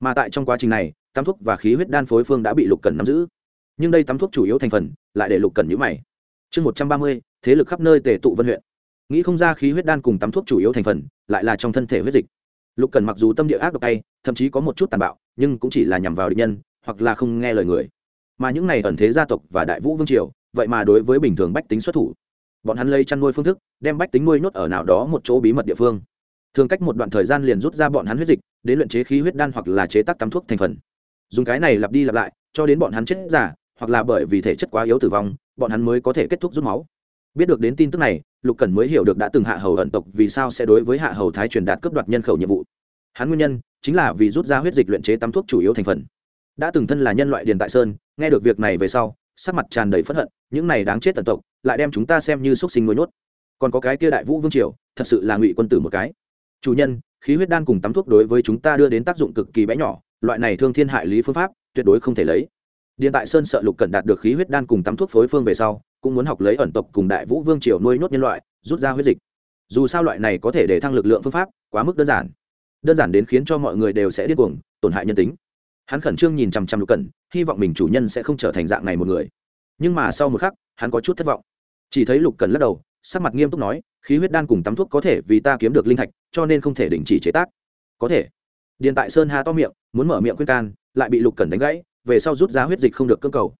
mà tại trong quá trình này, tắm thuốc và khí huyết đan phối phương đã bị lục cần nắm giữ. Nhưng đây tắm thuốc chủ yếu thành phần, lại để lục cần nhữ mày. Chương một trăm ba mươi, thế lực khắp nơi tề tụ vân huyện. Nghĩ không ra khí huyết đan cùng tắm thuốc chủ yếu thành phần, lại là trong thân thể huyết dịch. Lục cần mặc dù tâm địa ác độc tay thậm chí có một chút tàn bạo, nhưng cũng chỉ là nhằm vào địch nhân, hoặc là không nghe lời người. Mà những này ẩn thế gia tộc và đại vũ vương triều, vậy mà đối với bình thường bách tính xuất thủ. Bọn hắn lấy chăn nuôi phương thức, đem bách tính nuôi nhốt ở nào đó một chỗ bí mật địa phương thường cách một đoạn thời gian liền rút ra bọn hắn huyết dịch, đến luyện chế khí huyết đan hoặc là chế tác tắm thuốc thành phần. Dùng cái này lặp đi lặp lại, cho đến bọn hắn chết giả hoặc là bởi vì thể chất quá yếu tử vong, bọn hắn mới có thể kết thúc rút máu. Biết được đến tin tức này, lục cẩn mới hiểu được đã từng hạ hầu ẩn tộc vì sao sẽ đối với hạ hầu thái truyền đạt cấp đoạt nhân khẩu nhiệm vụ. Hắn nguyên nhân chính là vì rút ra huyết dịch luyện chế tắm thuốc chủ yếu thành phần. Đã từng thân là nhân loại điền tại sơn, nghe được việc này về sau, sắc mặt tràn đầy phẫn hận, những này đáng chết tận tộc lại đem chúng ta xem như xúc sinh nuôi nhốt. Còn có cái kia đại vũ vương triều, thật sự là ngụy quân tử một cái chủ nhân, khí huyết đan cùng tắm thuốc đối với chúng ta đưa đến tác dụng cực kỳ bé nhỏ, loại này thương thiên hại lý phương pháp, tuyệt đối không thể lấy. Điện tại sơn sợ lục cẩn đạt được khí huyết đan cùng tắm thuốc phối phương về sau, cũng muốn học lấy ẩn tộc cùng đại vũ vương triều nuôi nhốt nhân loại, rút ra huyết dịch. Dù sao loại này có thể để thăng lực lượng phương pháp, quá mức đơn giản. Đơn giản đến khiến cho mọi người đều sẽ điên cuồng, tổn hại nhân tính. Hắn khẩn trương nhìn chằm chằm lục cẩn, hy vọng mình chủ nhân sẽ không trở thành dạng này một người. Nhưng mà sau một khắc, hắn có chút thất vọng. Chỉ thấy lục cẩn lắc đầu, sắc mặt nghiêm túc nói, khí huyết đan cùng tắm thuốc có thể vì ta kiếm được linh thạch cho nên không thể đình chỉ chế tác. Có thể. Điền tại sơn hà to miệng, muốn mở miệng khuyên can, lại bị lục cẩn đánh gãy, về sau rút ra huyết dịch không được cơ cầu.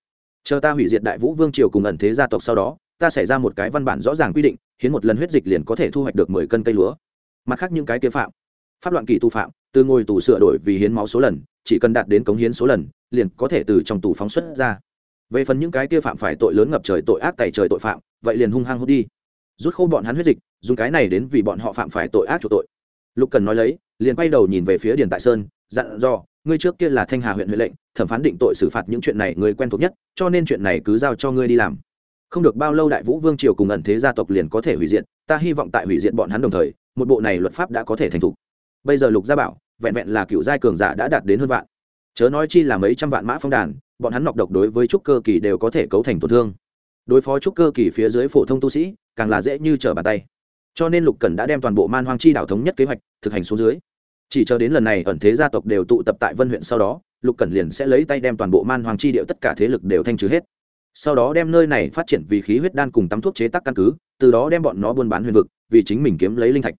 Chờ ta hủy diệt đại vũ vương triều cùng ẩn thế gia tộc sau đó, ta xảy ra một cái văn bản rõ ràng quy định, hiến một lần huyết dịch liền có thể thu hoạch được mười cân cây lúa. Mặt khác những cái kia phạm. Pháp loạn kỳ tu phạm, từ ngồi tù sửa đổi vì hiến máu số lần, chỉ cần đạt đến cống hiến số lần, liền có thể từ trong tù phóng xuất ra. Về phần những cái kia phạm phải tội lớn ngập trời tội ác tày trời tội phạm, vậy liền hung hăng hút đi rút khô bọn hắn huyết dịch dùng cái này đến vì bọn họ phạm phải tội ác chủ tội. Lục cần nói lấy liền quay đầu nhìn về phía điền tại sơn dặn dò ngươi trước kia là thanh hà huyện huệ lệnh thẩm phán định tội xử phạt những chuyện này ngươi quen thuộc nhất cho nên chuyện này cứ giao cho ngươi đi làm. Không được bao lâu đại vũ vương triều cùng ẩn thế gia tộc liền có thể hủy diện, ta hy vọng tại hủy diện bọn hắn đồng thời một bộ này luật pháp đã có thể thành thục bây giờ lục gia bảo vẹn vẹn là cựu giai cường giả đã đạt đến hơn vạn. Chớ nói chi là mấy trăm vạn mã phong đàn bọn hắn nọc độc đối với trúc cơ kỳ đều có thể cấu thành tổn thương. Đối phó trúc cơ kỳ phía dưới phổ thông tu sĩ càng là dễ như trở bàn tay. Cho nên lục cần đã đem toàn bộ man hoang chi đảo thống nhất kế hoạch thực hành xuống dưới. Chỉ chờ đến lần này ẩn thế gia tộc đều tụ tập tại vân huyện sau đó, lục cẩn liền sẽ lấy tay đem toàn bộ man Hoang chi điệu tất cả thế lực đều thanh trừ hết. Sau đó đem nơi này phát triển vì khí huyết đan cùng tắm thuốc chế tác căn cứ, từ đó đem bọn nó buôn bán huyền vực, vì chính mình kiếm lấy linh thạch.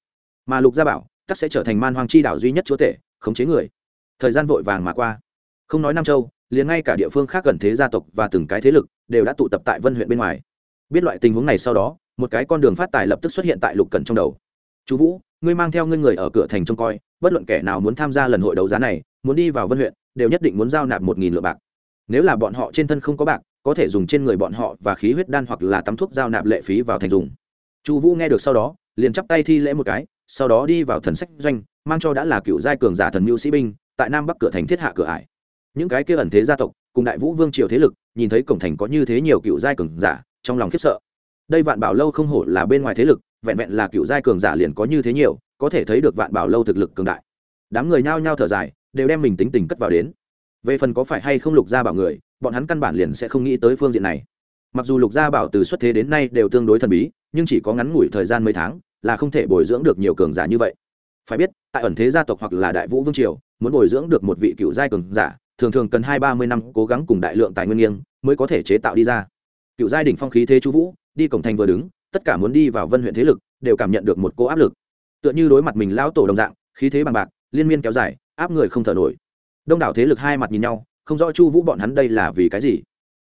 Mà lục gia bảo tất sẽ trở thành man Hoang chi đảo duy nhất chúa tể, khống chế người. Thời gian vội vàng mà qua. Không nói nam châu, liền ngay cả địa phương khác gần thế gia tộc và từng cái thế lực đều đã tụ tập tại vân huyện bên ngoài. Biết loại tình huống này sau đó một cái con đường phát tài lập tức xuất hiện tại lục cẩn trong đầu. Chú vũ, ngươi mang theo ngươi người ở cửa thành trông coi, bất luận kẻ nào muốn tham gia lần hội đấu giá này, muốn đi vào vân huyện, đều nhất định muốn giao nạp một nghìn lượng bạc. Nếu là bọn họ trên thân không có bạc, có thể dùng trên người bọn họ và khí huyết đan hoặc là tắm thuốc giao nạp lệ phí vào thành dùng. Chu vũ nghe được sau đó, liền chắp tay thi lễ một cái, sau đó đi vào thần sách doanh, mang cho đã là cựu giai cường giả thần mưu sĩ binh, tại nam bắc cửa thành thiết hạ cửa ải. Những cái kia ẩn thế gia tộc, cùng đại vũ vương triều thế lực, nhìn thấy cổng thành có như thế nhiều cựu giai cường giả, trong lòng khiếp sợ đây vạn bảo lâu không hổ là bên ngoài thế lực, vẹn vẹn là cựu giai cường giả liền có như thế nhiều, có thể thấy được vạn bảo lâu thực lực cường đại. Đám người nhao nhao thở dài, đều đem mình tính tình cất vào đến. Về phần có phải hay không lục gia bảo người, bọn hắn căn bản liền sẽ không nghĩ tới phương diện này. Mặc dù lục gia bảo từ xuất thế đến nay đều tương đối thần bí, nhưng chỉ có ngắn ngủi thời gian mấy tháng là không thể bồi dưỡng được nhiều cường giả như vậy. Phải biết, tại ẩn thế gia tộc hoặc là đại vũ vương triều, muốn bồi dưỡng được một vị cựu giai cường giả, thường thường cần hai ba mươi năm cố gắng cùng đại lượng tài nguyên nghiêng mới có thể chế tạo đi ra. Cựu giai đỉnh phong khí thế chú vũ đi cổng thành vừa đứng, tất cả muốn đi vào vân huyện thế lực, đều cảm nhận được một cô áp lực. Tựa như đối mặt mình lão tổ đồng dạng, khí thế bằng bạc, liên miên kéo dài, áp người không thở nổi. Đông đảo thế lực hai mặt nhìn nhau, không rõ chu vũ bọn hắn đây là vì cái gì.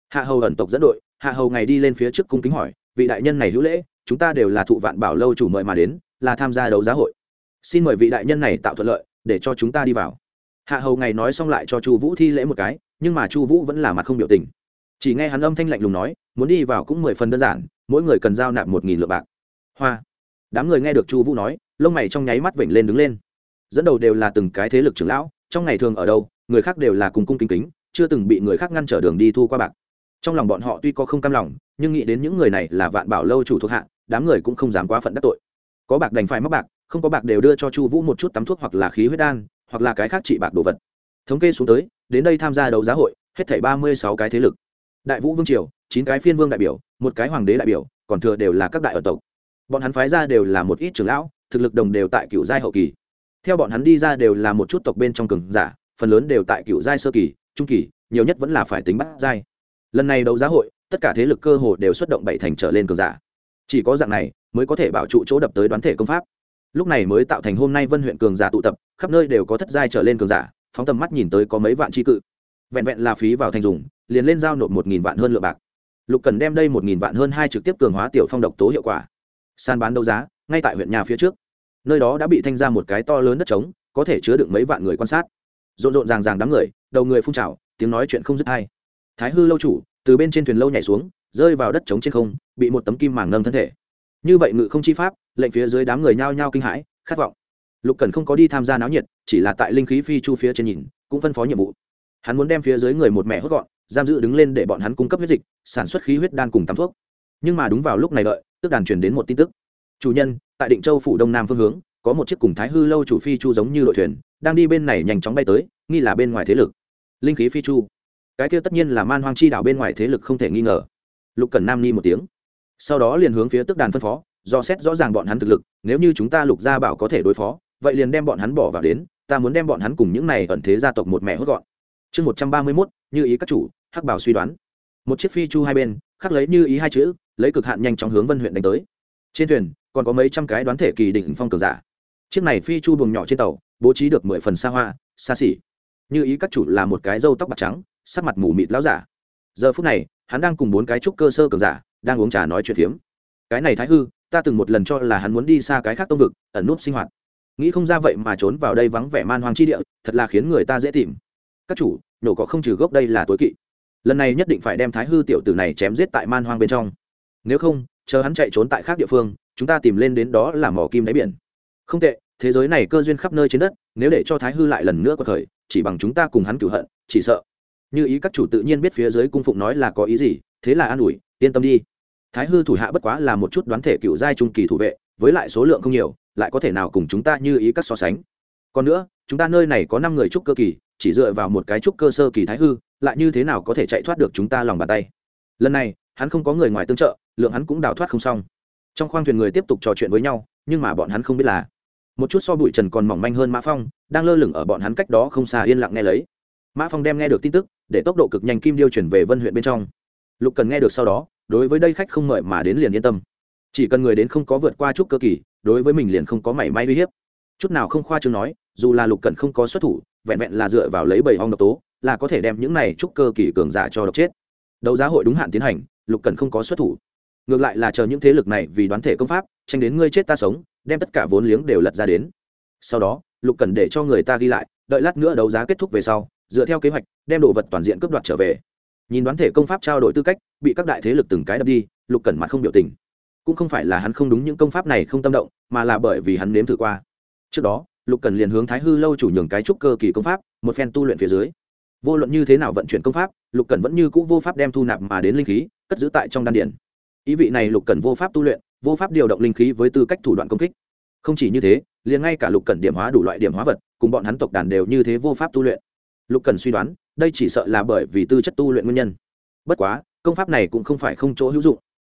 Hạ hầu ẩn tộc dẫn đội, hạ hầu ngày đi lên phía trước cung kính hỏi, vị đại nhân này hữu lễ, chúng ta đều là thụ vạn bảo lâu chủ mời mà đến, là tham gia đấu giá hội. Xin mời vị đại nhân này tạo thuận lợi, để cho chúng ta đi vào. Hạ hầu ngày nói xong lại cho chu vũ thi lễ một cái, nhưng mà chu vũ vẫn là mặt không biểu tình chỉ nghe hắn âm thanh lạnh lùng nói, muốn đi vào cũng mười phần đơn giản, mỗi người cần giao nạp một nghìn lượng bạc. Hoa. Đám người nghe được chu vũ nói, lông mày trong nháy mắt vểnh lên đứng lên. Dẫn đầu đều là từng cái thế lực trưởng lão, trong ngày thường ở đâu, người khác đều là cùng cung kính kính, chưa từng bị người khác ngăn trở đường đi thu qua bạc. Trong lòng bọn họ tuy có không cam lòng, nhưng nghĩ đến những người này là vạn bảo lâu chủ thuộc hạ, đám người cũng không dám quá phận đắc tội. Có bạc đành phải mắc bạc, không có bạc đều đưa cho chu vũ một chút tắm thuốc hoặc là khí huyết đan, hoặc là cái khác trị bạc đồ vật. Thống kê xuống tới, đến đây tham gia đấu giá hội, hết thảy ba mươi sáu cái thế lực đại vũ vương triều, chín cái phiên vương đại biểu, một cái hoàng đế đại biểu, còn thừa đều là các đại ở tộc. Bọn hắn phái ra đều là một ít trưởng lão, thực lực đồng đều tại cựu giai hậu kỳ. Theo bọn hắn đi ra đều là một chút tộc bên trong cường giả, phần lớn đều tại cựu giai sơ kỳ, trung kỳ, nhiều nhất vẫn là phải tính bắt giai. Lần này đấu giá hội, tất cả thế lực cơ hồ đều xuất động bảy thành trở lên cường giả. Chỉ có dạng này, mới có thể bảo trụ chỗ đập tới đoán thể công pháp. Lúc này mới tạo thành hôm nay vân huyện cường giả tụ tập, khắp nơi đều có thất giai trở lên cường giả, phóng tầm mắt nhìn tới có mấy vạn tri cự. Vẹn vẹn là phí vào thành dùng liền lên giao nộp một nghìn vạn hơn lượng bạc. Lục cần đem đây một nghìn vạn hơn hai trực tiếp cường hóa tiểu phong độc tố hiệu quả. Sàn bán đấu giá, ngay tại huyện nhà phía trước. Nơi đó đã bị thanh ra một cái to lớn đất trống, có thể chứa được mấy vạn người quan sát. Rộn rộn ràng ràng đám người, đầu người phun trào, tiếng nói chuyện không dứt hay. Thái hư lâu chủ, từ bên trên thuyền lâu nhảy xuống, rơi vào đất trống trên không, bị một tấm kim màng nâng thân thể. Như vậy ngự không chi pháp, lệnh phía dưới đám người nhao nhao kinh hãi, khát vọng. Lục cần không có đi tham gia náo nhiệt, chỉ là tại linh khí phi chu phía trên nhìn, cũng phân phó nhiệm vụ. Hắn muốn đem phía dưới người một mẹ hốt gọn giam giữ đứng lên để bọn hắn cung cấp huyết dịch, sản xuất khí huyết đan cùng tắm thuốc. Nhưng mà đúng vào lúc này đợi, tức đàn truyền đến một tin tức. Chủ nhân, tại định châu phủ đông nam phương hướng, có một chiếc cùng thái hư lâu chủ phi chu giống như đội thuyền, đang đi bên này nhanh chóng bay tới, nghi là bên ngoài thế lực. Linh khí phi chu. Cái kia tất nhiên là man hoang chi đảo bên ngoài thế lực không thể nghi ngờ. Lục cần nam ni một tiếng. Sau đó liền hướng phía tức đàn phân phó, do xét rõ ràng bọn hắn thực lực, nếu như chúng ta lục gia bảo có thể đối phó, vậy liền đem bọn hắn bỏ vào đến, ta muốn đem bọn hắn cùng những này ẩn thế gia tộc một mẹ hốt gọn chương một trăm ba mươi mốt, như ý các chủ, hắc bảo suy đoán. Một chiếc phi chu hai bên, khắc lấy như ý hai chữ, lấy cực hạn nhanh chóng hướng vân huyện đánh tới. Trên thuyền, còn có mấy trăm cái đoán thể kỳ đỉnh phong cường giả. Chiếc này phi chu buồng nhỏ trên tàu, bố trí được mười phần xa hoa, xa xỉ. Như ý các chủ là một cái râu tóc bạc trắng, sắc mặt mù mịt láo giả. Giờ phút này, hắn đang cùng bốn cái trúc cơ sơ cường giả, đang uống trà nói chuyện phiếm. Cái này thái hư, ta từng một lần cho là hắn muốn đi xa cái khác tông vực, ẩn núp sinh hoạt. Nghĩ không ra vậy mà trốn vào đây vắng vẻ man hoang chi địa, thật là khiến người ta dễ tìm các chủ, nổ cỏ không trừ gốc đây là tối kỵ. Lần này nhất định phải đem thái hư tiểu tử này chém giết tại man hoang bên trong. Nếu không, chờ hắn chạy trốn tại khác địa phương, chúng ta tìm lên đến đó là mỏ kim đáy biển. Không tệ, thế giới này cơ duyên khắp nơi trên đất, nếu để cho thái hư lại lần nữa có thời chỉ bằng chúng ta cùng hắn cửu hận, chỉ sợ. Như ý các chủ tự nhiên biết phía dưới cung phụng nói là có ý gì, thế là an ủi, yên tâm đi. Thái hư thủ hạ bất quá là một chút đoán thể cựu giai trung kỳ thủ vệ, với lại số lượng không nhiều, lại có thể nào cùng chúng ta như ý các so sánh. Còn nữa, chúng ta nơi này có năm người trúc cơ kỳ chỉ dựa vào một cái trúc cơ sơ kỳ thái hư, lại như thế nào có thể chạy thoát được chúng ta lòng bàn tay? Lần này, hắn không có người ngoài tương trợ, lượng hắn cũng đào thoát không xong. Trong khoang thuyền người tiếp tục trò chuyện với nhau, nhưng mà bọn hắn không biết là. Một chút so bụi trần còn mỏng manh hơn mã phong, đang lơ lửng ở bọn hắn cách đó không xa yên lặng nghe lấy. Mã phong đem nghe được tin tức, để tốc độ cực nhanh kim điêu chuyển về vân huyện bên trong. Lục cần nghe được sau đó, đối với đây khách không mời mà đến liền yên tâm. Chỉ cần người đến không có vượt qua chút cơ kỳ, đối với mình liền không có mảy may uy hiếp. Chút nào không khoa chương nói, dù là lục cần không có xuất thủ vẹn vẹn là dựa vào lấy bảy hong độc tố, là có thể đem những này chút cơ kỳ cường giả cho độc chết. Đấu giá hội đúng hạn tiến hành, lục cần không có xuất thủ. Ngược lại là chờ những thế lực này vì đoán thể công pháp, tranh đến ngươi chết ta sống, đem tất cả vốn liếng đều lật ra đến. Sau đó, lục cần để cho người ta ghi lại, đợi lát nữa đấu giá kết thúc về sau, dựa theo kế hoạch, đem đồ vật toàn diện cướp đoạt trở về. Nhìn đoán thể công pháp trao đổi tư cách, bị các đại thế lực từng cái đập đi, lục cần mặt không biểu tình. Cũng không phải là hắn không đúng những công pháp này không tâm động, mà là bởi vì hắn nếm thử qua. Trước đó lục cần liền hướng thái hư lâu chủ nhường cái trúc cơ kỳ công pháp, một phen tu luyện phía dưới. Vô luận như thế nào vận chuyển công pháp, lục cần vẫn như c ũ vô pháp đem thu nạp mà đến linh khí, cất giữ tại trong đan điển ý vị này lục cần vô pháp tu luyện, vô pháp điều động linh khí với tư cách thủ đoạn công kích. Không chỉ như thế, liền ngay cả lục cần điểm hóa đủ loại điểm hóa vật, cùng bọn hắn tộc đàn đều như thế vô pháp tu luyện. Lục cần suy đoán, đây chỉ sợ là bởi vì tư chất tu luyện nguyên nhân. Bất quá, công pháp này cũng không phải không chỗ hữu dụng.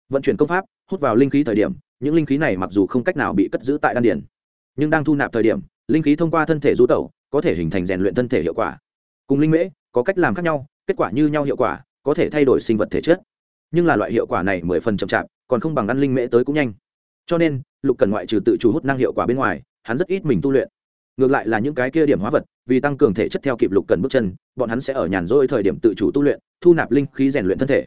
Vận chuyển công pháp, hút vào linh khí thời điểm, những linh khí này mặc dù không cách nào bị cất giữ tại đan điển nhưng đang thu nạp thời điểm linh khí thông qua thân thể du tẩu, có thể hình thành rèn luyện thân thể hiệu quả. Cùng linh mễ, có cách làm khác nhau, kết quả như nhau hiệu quả, có thể thay đổi sinh vật thể chất. Nhưng là loại hiệu quả này mười phần chậm chạp, còn không bằng ăn linh mễ tới cũng nhanh. Cho nên, lục cần ngoại trừ tự chủ hút năng hiệu quả bên ngoài, hắn rất ít mình tu luyện. Ngược lại là những cái kia điểm hóa vật, vì tăng cường thể chất theo kịp lục cần bước chân, bọn hắn sẽ ở nhàn rỗi thời điểm tự chủ tu luyện, thu nạp linh khí rèn luyện thân thể.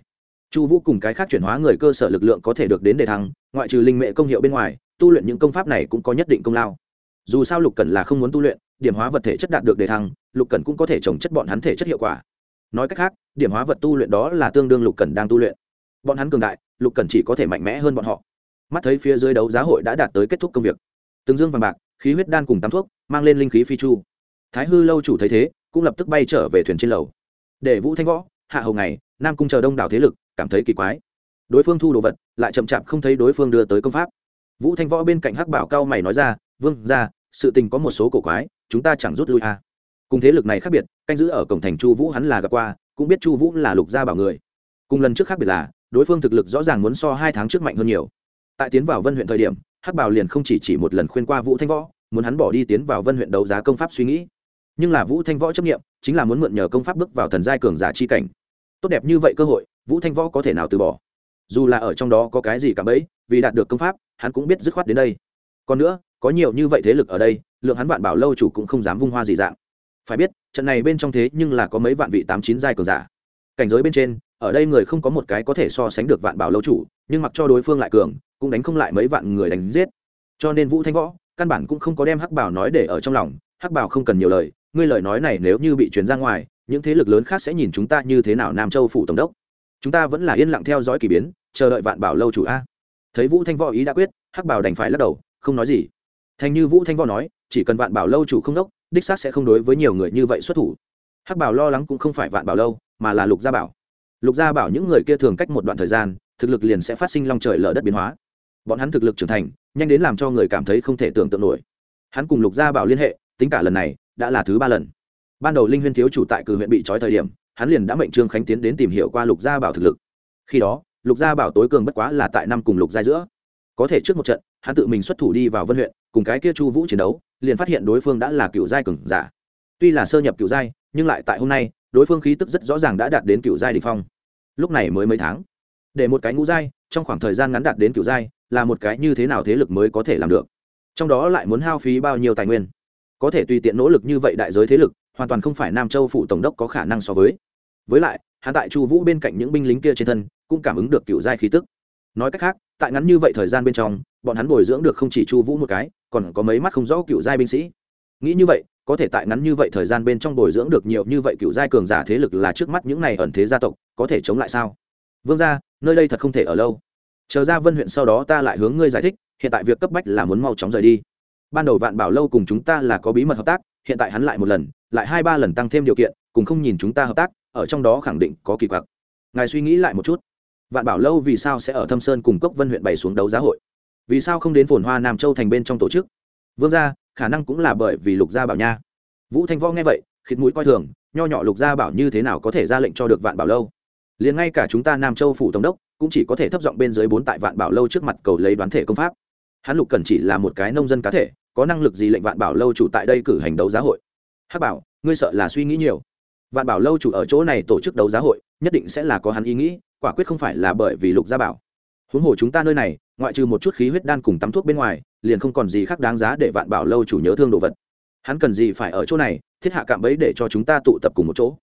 Chu vũ cùng cái khác chuyển hóa người cơ sở lực lượng có thể được đến đề thăng, ngoại trừ linh mệ công hiệu bên ngoài, tu luyện những công pháp này cũng có nhất định công lao dù sao lục cần là không muốn tu luyện, điểm hóa vật thể chất đạt được đề thăng, lục cần cũng có thể trồng chất bọn hắn thể chất hiệu quả. Nói cách khác, điểm hóa vật tu luyện đó là tương đương lục cần đang tu luyện. Bọn hắn cường đại, lục cần chỉ có thể mạnh mẽ hơn bọn họ. Mắt thấy phía dưới đấu giá hội đã đạt tới kết thúc công việc tương dương vàng bạc, khí huyết đan cùng tắm thuốc, mang lên linh khí phi chu. Thái hư lâu chủ thấy thế, cũng lập tức bay trở về thuyền trên lầu. Để vũ thanh võ, hạ hầu ngày, nam cung chờ đông đảo thế lực, cảm thấy kỳ quái. Đối phương thu đồ vật, lại chậm chạp không thấy đối phương đưa tới công pháp. Vũ thanh võ bên cạnh hắc bảo cao mày nói ra, vương ra sự tình có một số cổ quái, chúng ta chẳng rút lui à. cùng thế lực này khác biệt, canh giữ ở cổng thành chu vũ hắn là gặp qua, cũng biết chu vũ là lục gia bảo người. Cùng lần trước khác biệt là, đối phương thực lực rõ ràng muốn so hai tháng trước mạnh hơn nhiều. Tại tiến vào vân huyện thời điểm, hắc bảo liền không chỉ chỉ một lần khuyên qua vũ thanh võ, muốn hắn bỏ đi tiến vào vân huyện đấu giá công pháp suy nghĩ. Nhưng là vũ thanh võ chấp nghiệm chính là muốn mượn nhờ công pháp bước vào thần giai cường giả chi cảnh. Tốt đẹp như vậy cơ hội, vũ thanh võ có thể nào từ bỏ? Dù là ở trong đó có cái gì cả bấy vì đạt được công pháp, hắn cũng biết dứt khoát đến đây. Còn nữa có nhiều như vậy thế lực ở đây, lượng hắn vạn bảo lâu chủ cũng không dám vung hoa gì dạng. Phải biết, trận này bên trong thế nhưng là có mấy vạn vị tám chín giai cường giả. Cảnh giới bên trên, ở đây người không có một cái có thể so sánh được vạn bảo lâu chủ, nhưng mặc cho đối phương lại cường, cũng đánh không lại mấy vạn người đánh giết. Cho nên vũ thanh võ, căn bản cũng không có đem hắc bảo nói để ở trong lòng, hắc bảo không cần nhiều lời, ngươi lời nói này nếu như bị truyền ra ngoài, những thế lực lớn khác sẽ nhìn chúng ta như thế nào nam châu phủ tổng đốc. Chúng ta vẫn là yên lặng theo dõi k ỳ biến, chờ đợi vạn bảo lâu chủ a. Thấy vũ thanh võ ý đã quyết, hắc bảo đành phải lắc đầu, không nói gì thành như vũ thanh võ nói, chỉ cần vạn bảo lâu chủ không đốc, đích xác sẽ không đối với nhiều người như vậy xuất thủ. Hắc bảo lo lắng cũng không phải vạn bảo lâu, mà là lục gia bảo. Lục gia bảo những người kia thường cách một đoạn thời gian, thực lực liền sẽ phát sinh long trời lở đất biến hóa. Bọn hắn thực lực trưởng thành, nhanh đến làm cho người cảm thấy không thể tưởng tượng nổi. Hắn cùng lục gia bảo liên hệ, tính cả lần này, đã là thứ ba lần. Ban đầu linh huyên thiếu chủ tại cử huyện bị trói thời điểm, hắn liền đã mệnh trương khánh tiến đến tìm hiểu qua lục gia bảo thực lực. Khi đó, lục gia bảo tối cường bất quá là tại năm cùng lục giai giữa có thể trước một trận, hắn tự mình xuất thủ đi vào vân huyện, cùng cái kia chu vũ chiến đấu, liền phát hiện đối phương đã là cựu giai cường giả. Tuy là sơ nhập cựu giai, nhưng lại tại hôm nay, đối phương khí tức rất rõ ràng đã đạt đến cựu giai đ phong. Lúc này mới mấy tháng, để một cái ngũ giai, trong khoảng thời gian ngắn đạt đến cựu giai, là một cái như thế nào thế lực mới có thể làm được? Trong đó lại muốn hao phí bao nhiêu tài nguyên? Có thể tùy tiện nỗ lực như vậy đại giới thế lực, hoàn toàn không phải nam châu phụ tổng đốc có khả năng so với. Với lại, hắn tại chu vũ bên cạnh những binh lính kia trên thân, cũng cảm ứng được cựu giai khí tức nói cách khác, tại ngắn như vậy thời gian bên trong, bọn hắn bồi dưỡng được không chỉ chu vũ một cái, còn có mấy mắt không rõ cựu giai binh sĩ. Nghĩ như vậy, có thể tại ngắn như vậy thời gian bên trong bồi dưỡng được nhiều như vậy cựu giai cường giả thế lực là trước mắt những này ẩn thế gia tộc, có thể chống lại sao? Vương gia, nơi đây thật không thể ở lâu. Chờ ra vân huyện sau đó ta lại hướng ngươi giải thích, hiện tại việc cấp bách là muốn mau chóng rời đi. Ban đầu vạn bảo lâu cùng chúng ta là có bí mật hợp tác, hiện tại hắn lại một lần, lại hai ba lần tăng thêm điều kiện, cùng không nhìn chúng ta hợp tác, ở trong đó khẳng định có kỳ quặc. Ngài suy nghĩ lại một chút vạn bảo lâu vì sao sẽ ở thâm sơn cùng cốc vân huyện bày xuống đấu giá hội? Vì sao không đến phồn hoa nam châu thành bên trong tổ chức? Vương gia, khả năng cũng là bởi vì lục gia bảo nha. Vũ thanh võ nghe vậy, khịt mũi coi thường, nho nhỏ lục gia bảo như thế nào có thể ra lệnh cho được vạn bảo lâu? Liền ngay cả chúng ta nam châu phủ tổng đốc, cũng chỉ có thể thấp giọng bên dưới bốn tại vạn bảo lâu trước mặt cầu lấy đoán thể công pháp. Hắn lục cần chỉ là một cái nông dân cá thể, có năng lực gì lệnh vạn bảo lâu chủ tại đây cử hành đấu giá hội? Hắc bảo, ngươi sợ là suy nghĩ nhiều. Vạn bảo lâu chủ ở chỗ này tổ chức đấu giá hội, nhất định sẽ là có hắn ý nghĩ quả quyết không phải là bởi vì lục gia bảo. Huống hồ chúng ta nơi này, ngoại trừ một chút khí huyết đan cùng tắm thuốc bên ngoài, liền không còn gì khác đáng giá để vạn bảo lâu chủ nhớ thương đồ vật. Hắn cần gì phải ở chỗ này, thiết hạ cạm bẫy để cho chúng ta tụ tập cùng một chỗ.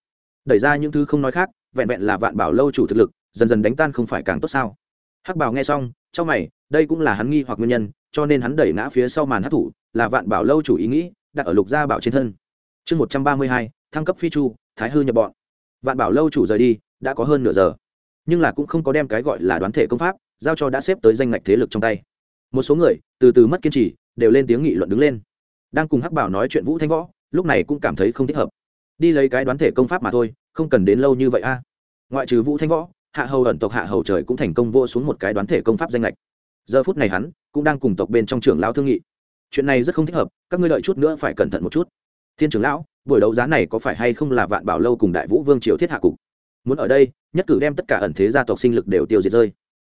Đẩy ra những thứ không nói khác, vẹn vẹn là vạn bảo lâu chủ thực lực, dần dần đánh tan không phải càng tốt sao? Hắc bảo nghe xong trong mày, đây cũng là hắn nghi hoặc nguyên nhân, cho nên hắn đẩy ngã phía sau màn hát thủ, là vạn bảo lâu chủ ý nghĩ, đặt ở lục gia bảo trên thân. Chương một trăm ba mươi hai, thăng cấp phi chu, thái hư nhập bọn. Vạn bảo lâu chủ rời đi, đã có hơn nửa giờ nhưng là cũng không có đem cái gọi là đoán thể công pháp giao cho đã xếp tới danh ngạch thế lực trong tay. Một số người từ từ mất kiên trì, đều lên tiếng nghị luận đứng lên. Đang cùng hắc bảo nói chuyện vũ thanh võ, lúc này cũng cảm thấy không thích hợp. Đi lấy cái đoán thể công pháp mà thôi, không cần đến lâu như vậy a. Ngoại trừ vũ thanh võ, hạ hầu ẩn tộc hạ hầu trời cũng thành công vô xuống một cái đoán thể công pháp danh lệch giờ phút này hắn cũng đang cùng tộc bên trong trưởng lão thương nghị. Chuyện này rất không thích hợp, các ngươi đợi chút nữa phải cẩn thận một chút. Thiên trưởng lão, buổi đấu giá này có phải hay không là vạn bảo lâu cùng đại vũ vương triều thiết hạ cục? Muốn ở đây nhất cử đem tất cả ẩn thế gia tộc sinh lực đều tiêu diệt rơi.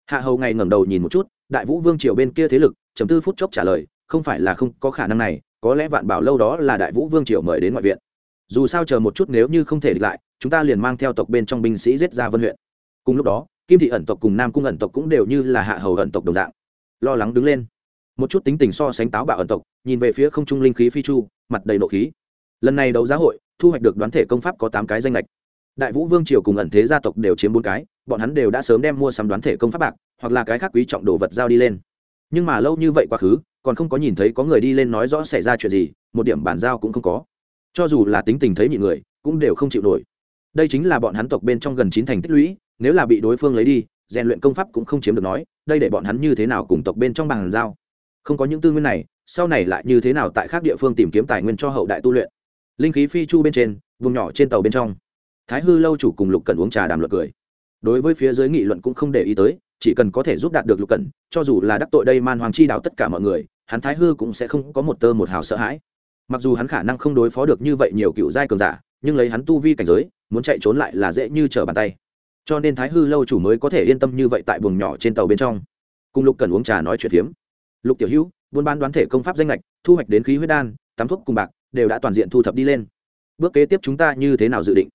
Hạ hầu ngày ngẩng đầu nhìn một chút, đại vũ vương triều bên kia thế lực chấm tư phút chốc trả lời, không phải là không có khả năng này, có lẽ vạn bảo lâu đó là đại vũ vương triều mời đến ngoại viện. Dù sao chờ một chút nếu như không thể địch lại, chúng ta liền mang theo tộc bên trong binh sĩ giết ra vân huyện. Cùng lúc đó, kim thị ẩn tộc cùng nam cung ẩn tộc cũng đều như là hạ hầu ẩn tộc đồng dạng. Lo lắng đứng lên. Một chút tính tình so sánh táo bạo ẩn tộc, nhìn về phía không trung linh khí phi chu, mặt đầy nộ khí. Lần này đấu giá hội, thu hoạch được đoán thể công pháp có tám cái danh lệch đại vũ vương triều cùng ẩn thế gia tộc đều chiếm bốn cái, bọn hắn đều đã sớm đem mua sắm đoán thể công pháp bạc, hoặc là cái khác quý trọng đồ vật giao đi lên. Nhưng mà lâu như vậy quá khứ, còn không có nhìn thấy có người đi lên nói rõ xảy ra chuyện gì, một điểm bản giao cũng không có. Cho dù là tính tình thấy nhị người, cũng đều không chịu nổi. Đây chính là bọn hắn tộc bên trong gần chín thành tích lũy, nếu là bị đối phương lấy đi, rèn luyện công pháp cũng không chiếm được nói, đây để bọn hắn như thế nào cùng tộc bên trong bàn giao? Không có những tư nguyên này, sau này lại như thế nào tại khác địa phương tìm kiếm tài nguyên cho hậu đại tu luyện? Linh khí phi chu bên trên, vùng nhỏ trên tàu bên trong thái hư lâu chủ cùng lục cần uống trà đàm luận cười. Đối với phía dưới nghị luận cũng không để ý tới, chỉ cần có thể giúp đạt được lục cần cho dù là đắc tội đây man hoàng chi đạo tất cả mọi người, hắn thái hư cũng sẽ không có một tơ một hào sợ hãi. Mặc dù hắn khả năng không đối phó được như vậy nhiều cựu giai cường giả, nhưng lấy hắn tu vi cảnh giới, muốn chạy trốn lại là dễ như trở bàn tay. Cho nên thái hư lâu chủ mới có thể yên tâm như vậy tại buồng nhỏ trên tàu bên trong. Cùng lục cần uống trà nói chuyện phiếm. Lục tiểu hữu, buôn bán đoán thể công pháp danh lệch thu hoạch đến khí huyết đan, tắm thuốc cùng bạc, đều đã toàn diện thu thập đi lên. Bước kế tiếp chúng ta như thế nào dự định?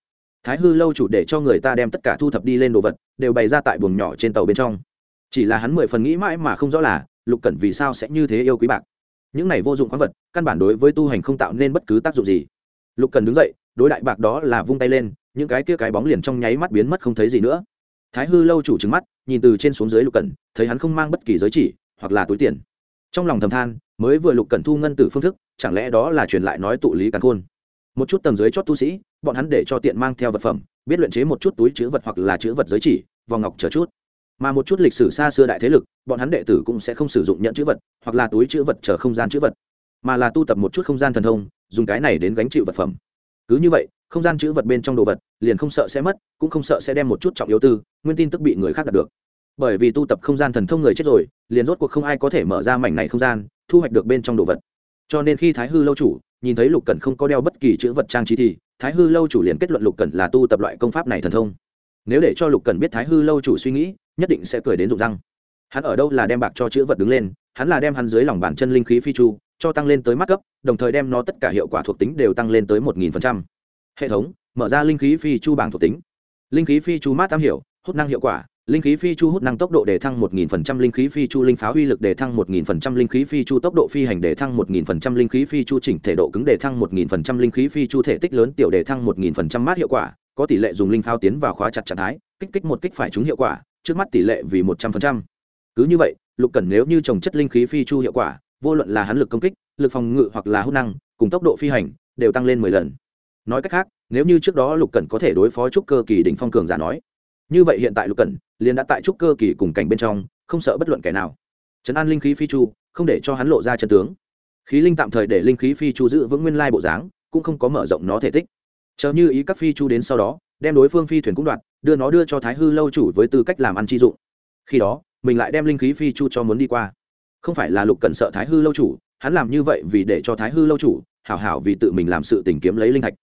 Thái hư lâu chủ để cho người ta đem tất cả thu thập đi lên đồ vật, đều bày ra tại buồng nhỏ trên tàu bên trong. Chỉ là hắn mười phần nghĩ mãi mà không rõ là, lục cẩn vì sao sẽ như thế yêu quý bạc. Những này vô dụng khoáng vật, căn bản đối với tu hành không tạo nên bất cứ tác dụng gì. Lục cần đứng dậy, đối đại bạc đó là vung tay lên, những cái kia cái bóng liền trong nháy mắt biến mất không thấy gì nữa. Thái hư lâu chủ trứng mắt, nhìn từ trên xuống dưới lục cẩn, thấy hắn không mang bất kỳ giới chỉ, hoặc là túi tiền. Trong lòng thầm than, mới vừa lục cẩn thu ngân từ phương thức, chẳng lẽ đó là truyền lại nói tụ lý càn khôn. Một chút tầng dưới chót tu sĩ bọn hắn để cho tiện mang theo vật phẩm, biết luyện chế một chút túi chữ vật hoặc là chữ vật giới chỉ, vòng ngọc chờ chút. Mà một chút lịch sử xa xưa đại thế lực, bọn hắn đệ tử cũng sẽ không sử dụng nhận chữ vật, hoặc là túi chữ vật chờ không gian chữ vật, mà là tu tập một chút không gian thần thông, dùng cái này đến gánh chịu vật phẩm. Cứ như vậy, không gian chữ vật bên trong đồ vật, liền không sợ sẽ mất, cũng không sợ sẽ đem một chút trọng yếu tư, nguyên tin tức bị người khác đạt được. Bởi vì tu tập không gian thần thông người chết rồi, liền rốt cuộc không ai có thể mở ra mảnh này không gian, thu hoạch được bên trong đồ vật. Cho nên khi thái hư lâu chủ nhìn thấy lục cẩn không có đeo bất kỳ chữ vật trang trí thì thái hư lâu chủ liền kết luận lục cẩn là tu tập loại công pháp này thần thông. Nếu để cho lục cẩn biết thái hư lâu chủ suy nghĩ, nhất định sẽ cười đến rụng răng. Hắn ở đâu là đem bạc cho chữ vật đứng lên, hắn là đem hắn dưới lòng bàn chân linh khí phi chu, cho tăng lên tới mắt cấp, đồng thời đem nó tất cả hiệu quả thuộc tính đều tăng lên tới một nghìn phần trăm. Hệ thống, mở ra linh khí phi chu bảng thuộc tính. Linh khí phi chu mát am hiểu, hút năng hiệu quả linh khí phi chu hút năng tốc độ để thăng 1000% linh khí phi chu linh pháo uy lực để thăng 1000% linh khí phi chu tốc độ phi hành để thăng 1000% linh khí phi chu chỉnh thể độ cứng để thăng 1000% linh khí phi chu thể tích lớn tiểu để thăng 1000% mát hiệu quả, có tỷ lệ dùng linh pháo tiến vào khóa chặt trạng thái, kích kích một kích phải trúng hiệu quả, trước mắt tỷ lệ vì 100%. cứ như vậy, lục cẩn nếu như trồng chất linh khí phi chu hiệu quả, vô luận là hắn lực công kích, lực phòng ngự hoặc là hút năng, cùng tốc độ phi hành, đều tăng lên 10 lần nói cách khác, nếu như trước đó lục cẩn có thể đối phó trúc cơ kỳ đỉnh phong cường giả nói như vậy hiện tại lục cẩn liền đã tại trúc cơ kỳ cùng cảnh bên trong, không sợ bất luận kẻ nào. Trấn an linh khí phi chu, không để cho hắn lộ ra chân tướng. Khí linh tạm thời để linh khí phi chu giữ vững nguyên lai bộ dáng, cũng không có mở rộng nó thể tích. Chờ như ý các phi chu đến sau đó, đem đối phương phi thuyền cũng đoạt, đưa nó đưa cho thái hư lâu chủ với tư cách làm ăn chi dụng. Khi đó, mình lại đem linh khí phi chu cho muốn đi qua. Không phải là lục cẩn sợ thái hư lâu chủ, hắn làm như vậy vì để cho thái hư lâu chủ hảo hảo vì tự mình làm sự tìm kiếm lấy linh thạch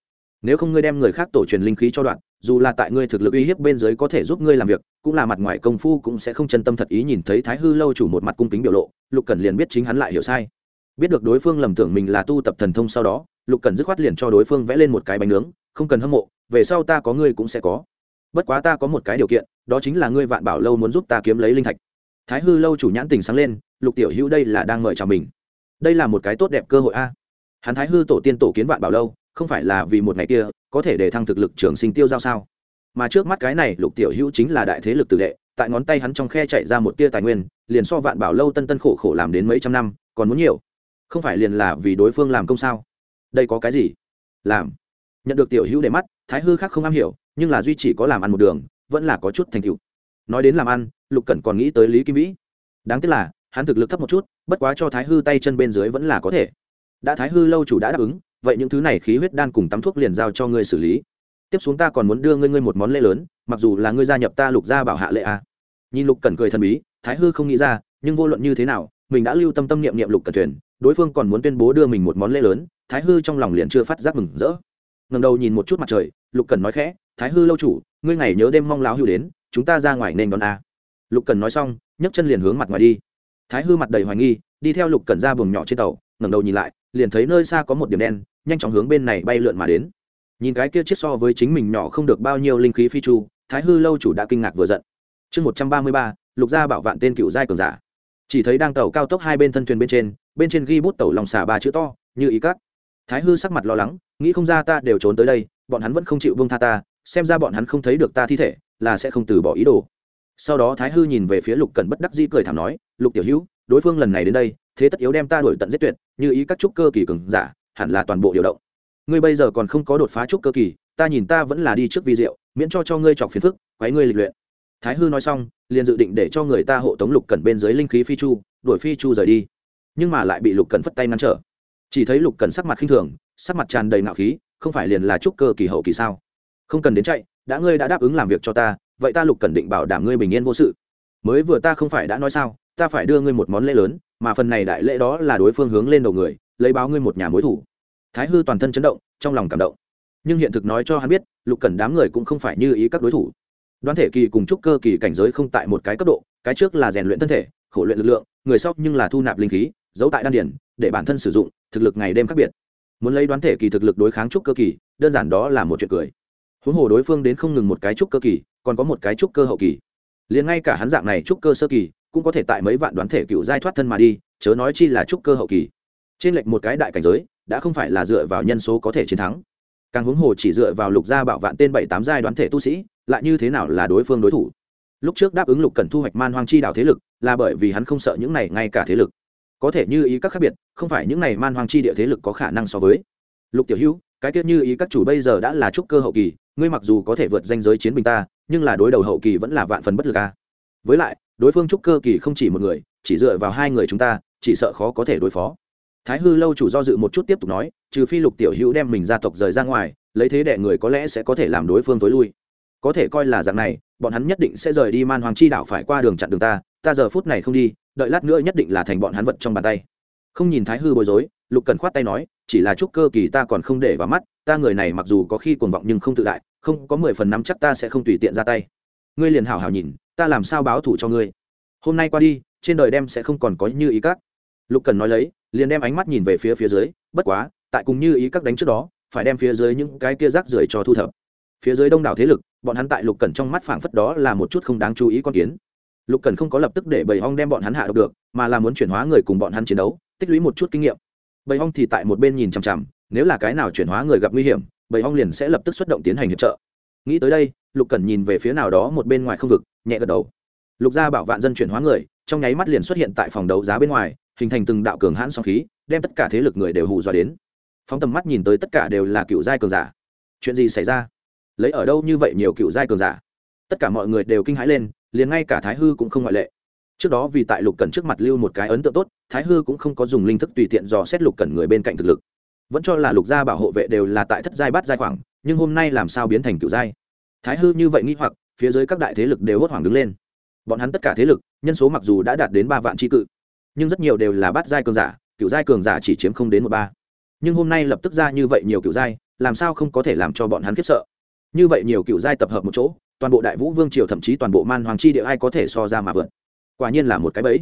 nếu không ngươi đem người khác tổ truyền linh khí cho đoạn, dù là tại ngươi thực lực uy hiếp bên dưới có thể giúp ngươi làm việc, cũng là mặt ngoài công phu cũng sẽ không chân tâm thật ý nhìn thấy thái hư lâu chủ một mặt cung kính biểu lộ, lục cần liền biết chính hắn lại hiểu sai. Biết được đối phương lầm tưởng mình là tu tập thần thông sau đó, lục cần dứt khoát liền cho đối phương vẽ lên một cái bánh nướng, không cần hâm mộ, về sau ta có ngươi cũng sẽ có. Bất quá ta có một cái điều kiện, đó chính là ngươi vạn bảo lâu muốn giúp ta kiếm lấy linh thạch. Thái hư lâu chủ nhãn tình sáng lên, lục tiểu hữu đây là đang mời chào mình. Đây là một cái tốt đẹp cơ hội a. Hắn thái hư tổ tiên tổ kiến vạn bảo lâu không phải là vì một ngày kia, có thể để thăng thực lực trường sinh tiêu giao sao? Mà trước mắt cái này lục tiểu hữu chính là đại thế lực tử đệ, tại ngón tay hắn trong khe chạy ra một tia tài nguyên, liền so vạn bảo lâu tân tân khổ khổ làm đến mấy trăm năm, còn muốn nhiều. Không phải liền là vì đối phương làm công sao? Đây có cái gì? Làm. Nhận được tiểu hữu để mắt, thái hư khác không am hiểu, nhưng là duy chỉ có làm ăn một đường, vẫn là có chút thành tựu. Nói đến làm ăn, lục cẩn còn nghĩ tới lý kim vĩ. Đáng tiếc là, hắn thực lực thấp một chút, bất quá cho thái hư tay chân bên dưới vẫn là có thể. Đã thái hư lâu chủ đã đáp ứng vậy những thứ này khí huyết đan cùng tắm thuốc liền giao cho ngươi xử lý. Tiếp xuống ta còn muốn đưa ngươi ngươi một món lễ lớn, mặc dù là ngươi gia nhập ta lục gia bảo hạ lệ a. Nhìn lục cẩn cười thần bí, thái hư không nghĩ ra, nhưng vô luận như thế nào, mình đã lưu tâm tâm niệm niệm lục cẩn thuyền, đối phương còn muốn tuyên bố đưa mình một món lễ lớn, thái hư trong lòng liền chưa phát giác mừng rỡ. Ngầm đầu nhìn một chút mặt trời, lục cần nói khẽ, thái hư lâu chủ, ngươi ngày nhớ đêm mong láo hưu đến, chúng ta ra ngoài nên đón a. Lục cần nói xong, nhấc chân liền hướng mặt ngoài đi. Thái hư mặt đầy hoài nghi, đi theo lục cần ra buồng nhỏ trên tàu, ngẩng đầu nhìn lại, liền thấy nơi xa có một điểm đen nhanh chóng hướng bên này bay lượn mà đến. Nhìn cái kia chiếc so với chính mình nhỏ không được bao nhiêu linh khí phi chu, thái hư lâu chủ đã kinh ngạc vừa giận. Chương một trăm ba mươi ba, lục gia bảo vạn tên cựu giai cường giả. Chỉ thấy đang tàu cao tốc hai bên thân thuyền bên trên bên trên ghi bút tàu lòng xả ba chữ to, như ý cắt thái hư sắc mặt lo lắng, nghĩ không ra ta đều trốn tới đây, bọn hắn vẫn không chịu vương tha ta, xem ra bọn hắn không thấy được ta thi thể, là sẽ không từ bỏ ý đồ. Sau đó thái hư nhìn về phía lục cần bất đắc dĩ cười thảm nói, lục tiểu hữu, đối phương lần này đến đây, thế tất yếu đem ta đuổi tận giết tuyệt, như ý các trúc cơ kỳ cường giả hẳn là toàn bộ điều động. Ngươi bây giờ còn không có đột phá trúc cơ kỳ, ta nhìn ta vẫn là đi trước vi diệu, miễn cho cho ngươi chọc phiền phức, quấy ngươi lịch luyện. Thái hư nói xong, liền dự định để cho người ta hộ tống lục cẩn bên dưới linh khí phi chu, đuổi phi chu rời đi. Nhưng mà lại bị lục cẩn phất tay ngăn trở. Chỉ thấy lục cẩn sắc mặt khinh thường, sắc mặt tràn đầy ngạo khí, không phải liền là trúc cơ kỳ hậu kỳ sao? Không cần đến chạy, đã ngươi đã đáp ứng làm việc cho ta, vậy ta lục cẩn định bảo đảm ngươi bình yên vô sự. Mới vừa ta không phải đã nói sao, ta phải đưa ngươi một món lễ lớn, mà phần này đại lễ đó là đối phương hướng lên đầu người lấy báo ngươi một nhà mối thủ. Thái hư toàn thân chấn động, trong lòng cảm động. Nhưng hiện thực nói cho hắn biết, lục cần đám người cũng không phải như ý các đối thủ. Đoán thể kỳ cùng Chúc cơ kỳ cảnh giới không tại một cái cấp độ, cái trước là rèn luyện thân thể, khổ luyện lực lượng, người sau nhưng là thu nạp linh khí, giấu tại đan điển để bản thân sử dụng, thực lực ngày đêm khác biệt. Muốn lấy đoán thể kỳ thực lực đối kháng trúc cơ kỳ, đơn giản đó là một chuyện cười. Huống hồ đối phương đến không ngừng một cái trúc cơ kỳ, còn có một cái trúc cơ hậu kỳ. Liền ngay cả hắn dạng này trúc cơ sơ kỳ, cũng có thể tại mấy vạn đoán thể cựu giai thoát thân mà đi, chớ nói chi là trúc cơ hậu kỳ trên lệch một cái đại cảnh giới, đã không phải là dựa vào nhân số có thể chiến thắng. Càng huống hồ chỉ dựa vào lục gia bảo vạn tên bảy tám giai đoán thể tu sĩ, lại như thế nào là đối phương đối thủ? Lúc trước đáp ứng lục cần thu hoạch man hoang chi đảo thế lực, là bởi vì hắn không sợ những này ngay cả thế lực. Có thể như ý các khác biệt, không phải những này man hoang chi địa thế lực có khả năng so với. Lục tiểu hữu, cái tiết như ý các chủ bây giờ đã là trúc cơ hậu kỳ, ngươi mặc dù có thể vượt danh giới chiến bình ta, nhưng là đối đầu hậu kỳ vẫn là vạn phần bất lực a. Với lại, đối phương trúc cơ kỳ không chỉ một người, chỉ dựa vào hai người chúng ta, chỉ sợ khó có thể đối phó thái hư lâu chủ do dự một chút tiếp tục nói, trừ phi lục tiểu hữu đem mình gia tộc rời ra ngoài, lấy thế đệ người có lẽ sẽ có thể làm đối phương tối lui. Có thể coi là dạng này, bọn hắn nhất định sẽ rời đi man hoàng chi đảo phải qua đường chặn đường ta ta giờ phút này không đi, đợi lát nữa nhất định là thành bọn hắn vật trong bàn tay. Không nhìn thái hư bối rối, lục cần khoát tay nói, chỉ là chút cơ kỳ ta còn không để vào mắt, ta người này mặc dù có khi cuồng vọng nhưng không tự đại, không có mười phần nắm chắc ta sẽ không tùy tiện ra tay. Ngươi liền hảo hảo nhìn, ta làm sao báo thủ cho ngươi? Hôm nay qua đi, trên đời đem sẽ không còn có như ý các. Lục cần nói lấy liền đem ánh mắt nhìn về phía phía dưới, bất quá, tại cùng như ý các đánh trước đó, phải đem phía dưới những cái kia rác rưởi cho thu thập. Phía dưới đông đảo thế lực, bọn hắn tại lục cần trong mắt phảng phất đó là một chút không đáng chú ý con kiến. Lục cần không có lập tức để bầy hong đem bọn hắn hạ độc được, mà là muốn chuyển hóa người cùng bọn hắn chiến đấu, tích lũy một chút kinh nghiệm. Bầy hong thì tại một bên nhìn chằm chằm, nếu là cái nào chuyển hóa người gặp nguy hiểm, bầy hong liền sẽ lập tức xuất động tiến hành hiệp trợ. Nghĩ tới đây, lục cần nhìn về phía nào đó một bên ngoài không vực, nhẹ gật đầu. Lục gia bảo vạn dân chuyển hóa người, trong nháy mắt liền xuất hiện tại phòng đấu giá bên ngoài hình thành từng đạo cường hãn song khí, đem tất cả thế lực người đều hù dọa đến. Phóng tầm mắt nhìn tới tất cả đều là cựu giai cường giả. Chuyện gì xảy ra? Lấy ở đâu như vậy nhiều cựu giai cường giả? Tất cả mọi người đều kinh hãi lên, liền ngay cả thái hư cũng không ngoại lệ. Trước đó vì tại lục cần trước mặt lưu một cái ấn tượng tốt, thái hư cũng không có dùng linh thức tùy tiện dò xét lục cần người bên cạnh thực lực. Vẫn cho là lục gia bảo hộ vệ đều là tại thất giai bát giai khoảng, nhưng hôm nay làm sao biến thành cựu giai? Thái hư như vậy nghĩ hoặc, phía dưới các đại thế lực đều hốt hoảng đứng lên. Bọn hắn tất cả thế lực, nhân số mặc dù đã đạt đến ba vạn tri cự nhưng rất nhiều đều là bát giai cường giả, cựu giai cường giả chỉ chiếm không đến một ba. Nhưng hôm nay lập tức ra như vậy nhiều cựu giai, làm sao không có thể làm cho bọn hắn khiếp sợ? Như vậy nhiều cựu giai tập hợp một chỗ, toàn bộ đại vũ vương triều thậm chí toàn bộ man hoàng chi địa ai có thể so ra mà vượt? Quả nhiên là một cái bẫy.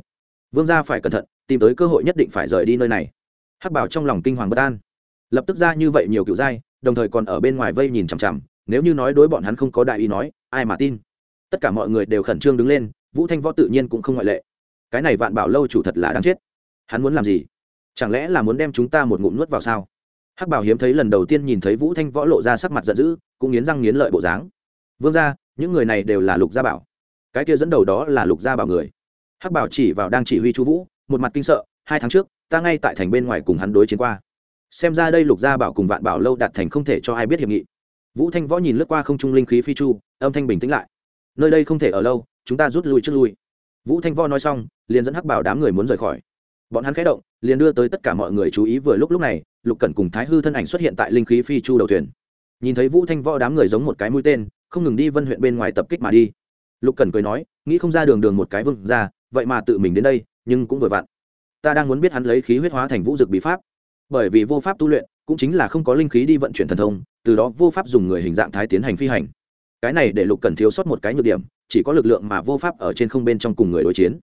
Vương gia phải cẩn thận, tìm tới cơ hội nhất định phải rời đi nơi này. Hắc bảo trong lòng kinh hoàng bất an. Lập tức ra như vậy nhiều cựu giai, đồng thời còn ở bên ngoài vây nhìn chằm chằm, nếu như nói đối bọn hắn không có đại ý nói, ai mà tin? Tất cả mọi người đều khẩn trương đứng lên, vũ thanh võ tự nhiên cũng không ngoại lệ cái này vạn bảo lâu chủ thật là đáng chết. Hắn muốn làm gì? Chẳng lẽ là muốn đem chúng ta một ngụm nuốt vào sao? Hắc bảo hiếm thấy lần đầu tiên nhìn thấy vũ thanh võ lộ ra sắc mặt giận dữ, cũng nghiến răng nghiến lợi bộ dáng. Vương ra những người này đều là lục gia bảo. Cái kia dẫn đầu đó là lục gia bảo người. Hắc bảo chỉ vào đang chỉ huy chu vũ, một mặt kinh sợ, hai tháng trước, ta ngay tại thành bên ngoài cùng hắn đối chiến qua. Xem ra đây lục gia bảo cùng vạn bảo lâu đạt thành không thể cho ai biết hiệp nghị. Vũ thanh võ nhìn lướt qua không trung linh khí phi chu, âm thanh bình tĩnh lại. Nơi đây không thể ở lâu, chúng ta rút lui trước lui vũ thanh võ nói xong, liền dẫn hắc bảo đám người muốn rời khỏi. Bọn hắn khẽ động, liền đưa tới tất cả mọi người chú ý vừa lúc lúc này, lục cẩn cùng thái hư thân ảnh xuất hiện tại linh khí phi chu đầu thuyền. Nhìn thấy vũ thanh võ đám người giống một cái mũi tên, không ngừng đi vân huyện bên ngoài tập kích mà đi. Lục cẩn cười nói, nghĩ không ra đường đường một cái vương ra vậy mà tự mình đến đây, nhưng cũng vừa vặn. Ta đang muốn biết hắn lấy khí huyết hóa thành vũ dực bí pháp. Bởi vì vô pháp tu luyện, cũng chính là không có linh khí đi vận chuyển thần thông, từ đó vô pháp dùng người hình dạng thái tiến hành phi hành. Cái này để lục Cẩn thiếu sót một cái nhược điểm chỉ có lực lượng mà vô pháp ở trên không bên trong cùng người đối chiến.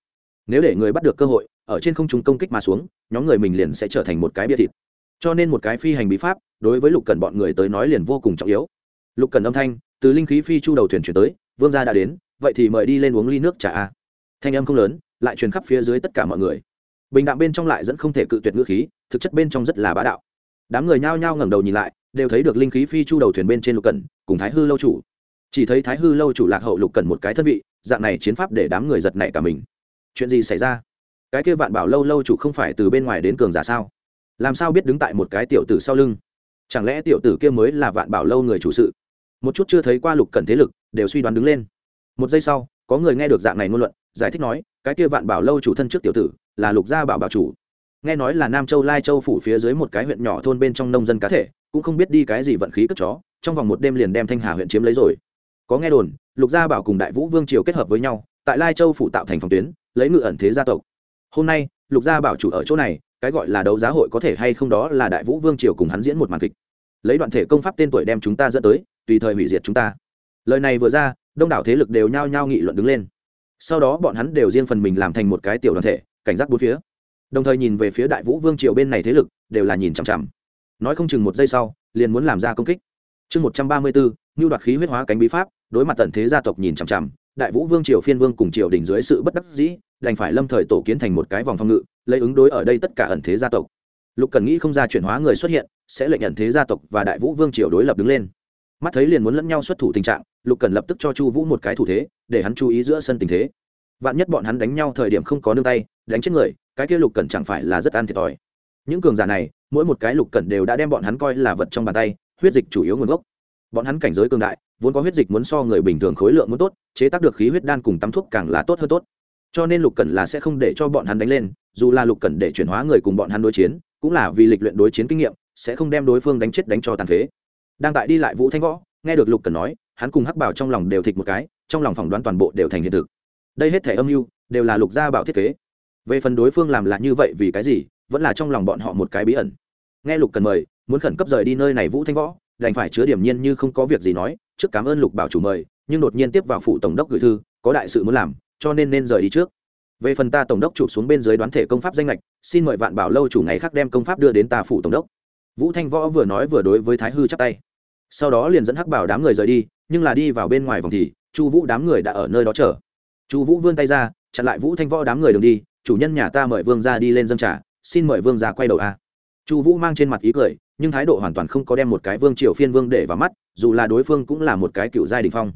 Nếu để người bắt được cơ hội, ở trên không chúng công kích mà xuống, nhóm người mình liền sẽ trở thành một cái bia thịt. Cho nên một cái phi hành bí pháp, đối với lục cần bọn người tới nói liền vô cùng trọng yếu. Lục cần âm thanh, từ linh khí phi chu đầu thuyền chuyển tới, vương gia đã đến, vậy thì mời đi lên uống ly nước trà a. Thanh âm không lớn, lại truyền khắp phía dưới tất cả mọi người. Bình đạm bên trong lại dẫn không thể cự tuyệt ngữ khí, thực chất bên trong rất là bá đạo. Đám người nhao nhao ngẩng đầu nhìn lại, đều thấy được linh khí phi chu đầu thuyền bên trên lục cần cùng thái hư lâu chủ chỉ thấy thái hư lâu chủ lạc hậu lục cần một cái thân vị, dạng này chiến pháp để đám người giật nảy cả mình. Chuyện gì xảy ra? Cái kia vạn bảo lâu lâu chủ không phải từ bên ngoài đến cường giả sao? Làm sao biết đứng tại một cái tiểu tử sau lưng? Chẳng lẽ tiểu tử kia mới là vạn bảo lâu người chủ sự? Một chút chưa thấy qua lục cần thế lực, đều suy đoán đứng lên. Một giây sau, có người nghe được dạng này ngôn luận, giải thích nói, cái kia vạn bảo lâu chủ thân trước tiểu tử, là lục gia bảo bảo chủ. Nghe nói là nam châu lai châu phủ phía dưới một cái huyện nhỏ thôn bên trong nông dân cá thể, cũng không biết đi cái gì vận khí cất chó, trong vòng một đêm liền đem thanh hà huyện chiếm lấy rồi có nghe đồn, lục gia bảo cùng đại vũ vương triều kết hợp với nhau, tại lai châu phủ tạo thành phòng tuyến, lấy ngự ẩn thế gia tộc. Hôm nay, lục gia bảo chủ ở chỗ này, cái gọi là đấu giá hội có thể hay không đó là đại vũ vương triều cùng hắn diễn một màn kịch. Lấy đoạn thể công pháp tên tuổi đem chúng ta dẫn tới, tùy thời hủy diệt chúng ta. Lời này vừa ra, đông đảo thế lực đều nhao nhao nghị luận đứng lên. Sau đó bọn hắn đều riêng phần mình làm thành một cái tiểu đoàn thể, cảnh giác bốn phía. Đồng thời nhìn về phía đại vũ vương triều bên này thế lực, đều là nhìn chằm chằm. Nói không chừng một giây sau, liền muốn làm ra công kích. Chương một trăm ba mươi bốn như đoạt khí huyết hóa cánh bí pháp đối mặt tận thế gia tộc nhìn chằm chằm, đại vũ vương triều phiên vương cùng triều đình dưới sự bất đắc dĩ, đành phải lâm thời tổ kiến thành một cái vòng phòng ngự, lấy ứng đối ở đây tất cả ẩn thế gia tộc. Lục cần nghĩ không ra chuyển hóa người xuất hiện, sẽ lệnh ẩn thế gia tộc và đại vũ vương triều đối lập đứng lên. Mắt thấy liền muốn lẫn nhau xuất thủ tình trạng, lục cần lập tức cho chu vũ một cái thủ thế, để hắn chú ý giữa sân tình thế. Vạn nhất bọn hắn đánh nhau thời điểm không có nương tay, đánh chết người, cái kia lục cần chẳng phải là rất an thiệt thòi. Những cường giả này, mỗi một cái lục cần đều đã đem bọn hắn coi là vật trong bàn tay, huyết dịch chủ yếu nguồn gốc bọn hắn cảnh giới cường đại, vốn có huyết dịch muốn so người bình thường khối lượng muốn tốt, chế tác được khí huyết đan cùng tắm thuốc càng là tốt hơn tốt. Cho nên lục cần là sẽ không để cho bọn hắn đánh lên, dù là lục cần để chuyển hóa người cùng bọn hắn đối chiến, cũng là vì lịch luyện đối chiến kinh nghiệm, sẽ không đem đối phương đánh chết đánh cho tàn phế. Đang tại đi lại vũ thanh võ, nghe được lục cần nói, hắn cùng hắc bảo trong lòng đều thịt một cái, trong lòng phỏng đoán toàn bộ đều thành hiện thực. Đây hết thể âm mưu, đều là lục gia bảo thiết kế. Về phần đối phương làm là như vậy vì cái gì, vẫn là trong lòng bọn họ một cái bí ẩn. Nghe lục cần mời, muốn khẩn cấp rời đi nơi này vũ thanh võ đành phải chứa điểm nhiên như không có việc gì nói, trước cảm ơn lục bảo chủ mời, nhưng đột nhiên tiếp vào phủ tổng đốc gửi thư, có đại sự muốn làm, cho nên nên rời đi trước. Về phần ta tổng đốc chụp xuống bên dưới đoán thể công pháp danh lệch xin mời vạn bảo lâu chủ ngày khác đem công pháp đưa đến ta phủ tổng đốc. Vũ thanh võ vừa nói vừa đối với thái hư chắp tay. Sau đó liền dẫn hắc bảo đám người rời đi, nhưng là đi vào bên ngoài vòng thì, chu vũ đám người đã ở nơi đó chờ. Chu vũ vươn tay ra, chặn lại vũ thanh võ đám người đường đi, chủ nhân nhà ta mời vương ra đi lên dân trả xin mời vương ra quay đầu a. Chu vũ mang trên mặt ý cười nhưng thái độ hoàn toàn không có đem một cái vương triều phiên vương để vào mắt, dù là đối phương cũng là một cái cựu giai đình phong.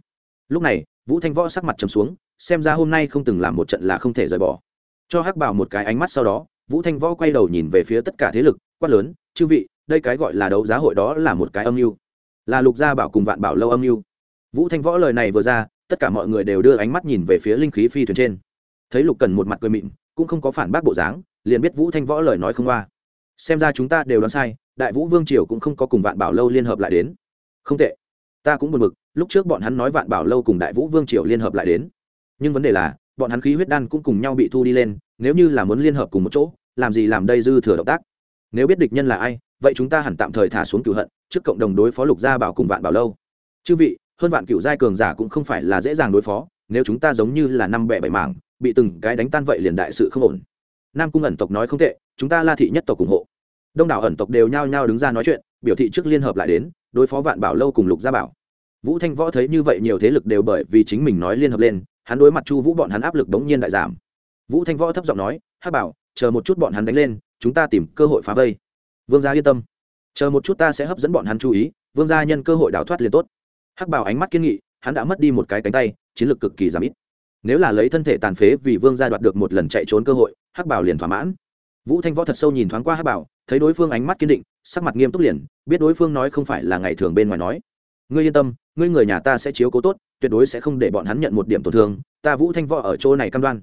Lúc này, vũ thanh võ sắc mặt trầm xuống, xem ra hôm nay không từng làm một trận là không thể rời bỏ. Cho hắc bảo một cái ánh mắt sau đó, vũ thanh võ quay đầu nhìn về phía tất cả thế lực, quát lớn, chư vị, đây cái gọi là đấu giá hội đó là một cái âm mưu. Là lục gia bảo cùng vạn bảo lâu âm mưu. Vũ thanh võ lời này vừa ra, tất cả mọi người đều đưa ánh mắt nhìn về phía linh khí phi thuyền trên. Thấy lục cần một mặt cười mịn, cũng không có phản bác bộ dáng, liền biết vũ thanh võ lời nói không qua xem ra chúng ta đều đoán sai, đại vũ vương triều cũng không có cùng vạn bảo lâu liên hợp lại đến. Không tệ. Ta cũng buồn bực, lúc trước bọn hắn nói vạn bảo lâu cùng đại vũ vương triều liên hợp lại đến. Nhưng vấn đề là, bọn hắn khí huyết đan cũng cùng nhau bị thu đi lên, nếu như là muốn liên hợp cùng một chỗ, làm gì làm đây dư thừa động tác? Nếu biết địch nhân là ai, vậy chúng ta hẳn tạm thời thả xuống cựu hận, trước cộng đồng đối phó lục gia bảo cùng vạn bảo lâu. Chư vị, hơn vạn cựu giai cường giả cũng không phải là dễ dàng đối phó, nếu chúng ta giống như là năm bẻ bảy mảng, bị từng cái đánh tan vậy liền đại sự không ổn nam cung ẩn tộc nói không tệ, chúng ta la thị nhất tộc ủng hộ. Đông đảo ẩn tộc đều nhao nhao đứng ra nói chuyện, biểu thị trước liên hợp lại đến, đối phó vạn bảo lâu cùng lục gia bảo. Vũ thanh võ thấy như vậy nhiều thế lực đều bởi vì chính mình nói liên hợp lên, hắn đối mặt chu vũ bọn hắn áp lực đống nhiên đại giảm. Vũ thanh võ thấp giọng nói, hắc bảo, chờ một chút bọn hắn đánh lên, chúng ta tìm cơ hội phá vây. Vương gia yên tâm. Chờ một chút ta sẽ hấp dẫn bọn hắn chú ý, vương gia nhân cơ hội đào thoát liền tốt. Hắc bảo ánh mắt kiên nghị, hắn đã mất đi một cái cánh tay, chiến lược cực kỳ giảm ít nếu là lấy thân thể tàn phế vì vương gia đoạt được một lần chạy trốn cơ hội, hắc bảo liền thỏa mãn. Vũ thanh võ thật sâu nhìn thoáng qua hắc bảo, thấy đối phương ánh mắt kiên định, sắc mặt nghiêm túc liền, biết đối phương nói không phải là ngày thường bên ngoài nói. Ngươi yên tâm, ngươi người nhà ta sẽ chiếu cố tốt, tuyệt đối sẽ không để bọn hắn nhận một điểm tổn thương, ta vũ thanh võ ở chỗ này cam đoan.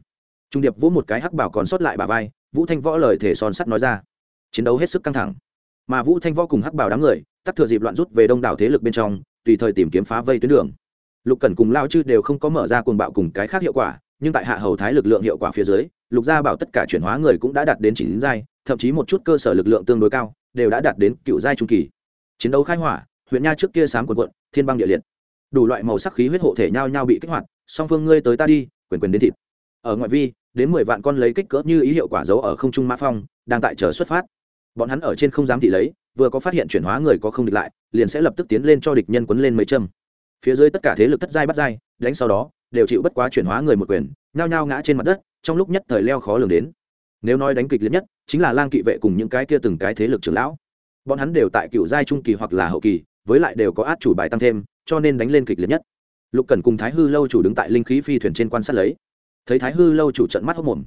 Trung điệp vỗ một cái hắc bảo còn sót lại bà vai, vũ thanh võ lời thể son sắt nói ra. Chiến đấu hết sức căng thẳng. Mà vũ thanh võ cùng hắc bảo đám người tắt thừa dịp loạn rút về đông đảo thế lực bên trong, tùy thời tìm kiếm phá vây tuyến đường lục cẩn cùng lao chư đều không có mở ra cuồng bạo cùng cái khác hiệu quả, nhưng tại hạ hầu thái lực lượng hiệu quả phía dưới, lục gia bảo tất cả chuyển hóa người cũng đã đạt đến chín giai, thậm chí một chút cơ sở lực lượng tương đối cao, đều đã đạt đến cựu giai trung kỳ. Chiến đấu khai hỏa, huyện nha trước kia sám quần quận, thiên băng địa liệt. Đủ loại màu sắc khí huyết hộ thể nhau nhau bị kích hoạt, song phương ngươi tới ta đi, quyền quyền đến thịt. Ở ngoại vi, đến mười vạn con lấy kích cỡ như ý hiệu quả giấu ở không trung mã phong, đang tại chờ xuất phát. Bọn hắn ở trên không dám thị lấy, vừa có phát hiện chuyển hóa người có không địch lại, liền sẽ lập tức tiến lên cho địch nhân quấn lên mấy châm phía dưới tất cả thế lực thất giai bắt giai, đánh sau đó, đều chịu bất quá chuyển hóa người một quyền, nhao nhao ngã trên mặt đất, trong lúc nhất thời leo khó lường đến. Nếu nói đánh kịch liệt nhất, chính là lang kỵ vệ cùng những cái kia từng cái thế lực trưởng lão. Bọn hắn đều tại cựu giai trung kỳ hoặc là hậu kỳ, với lại đều có át chủ bài tăng thêm, cho nên đánh lên kịch liệt nhất. Lục cần cùng thái hư lâu chủ đứng tại linh khí phi thuyền trên quan sát lấy. Thấy thái hư lâu chủ trận mắt hốc mồm.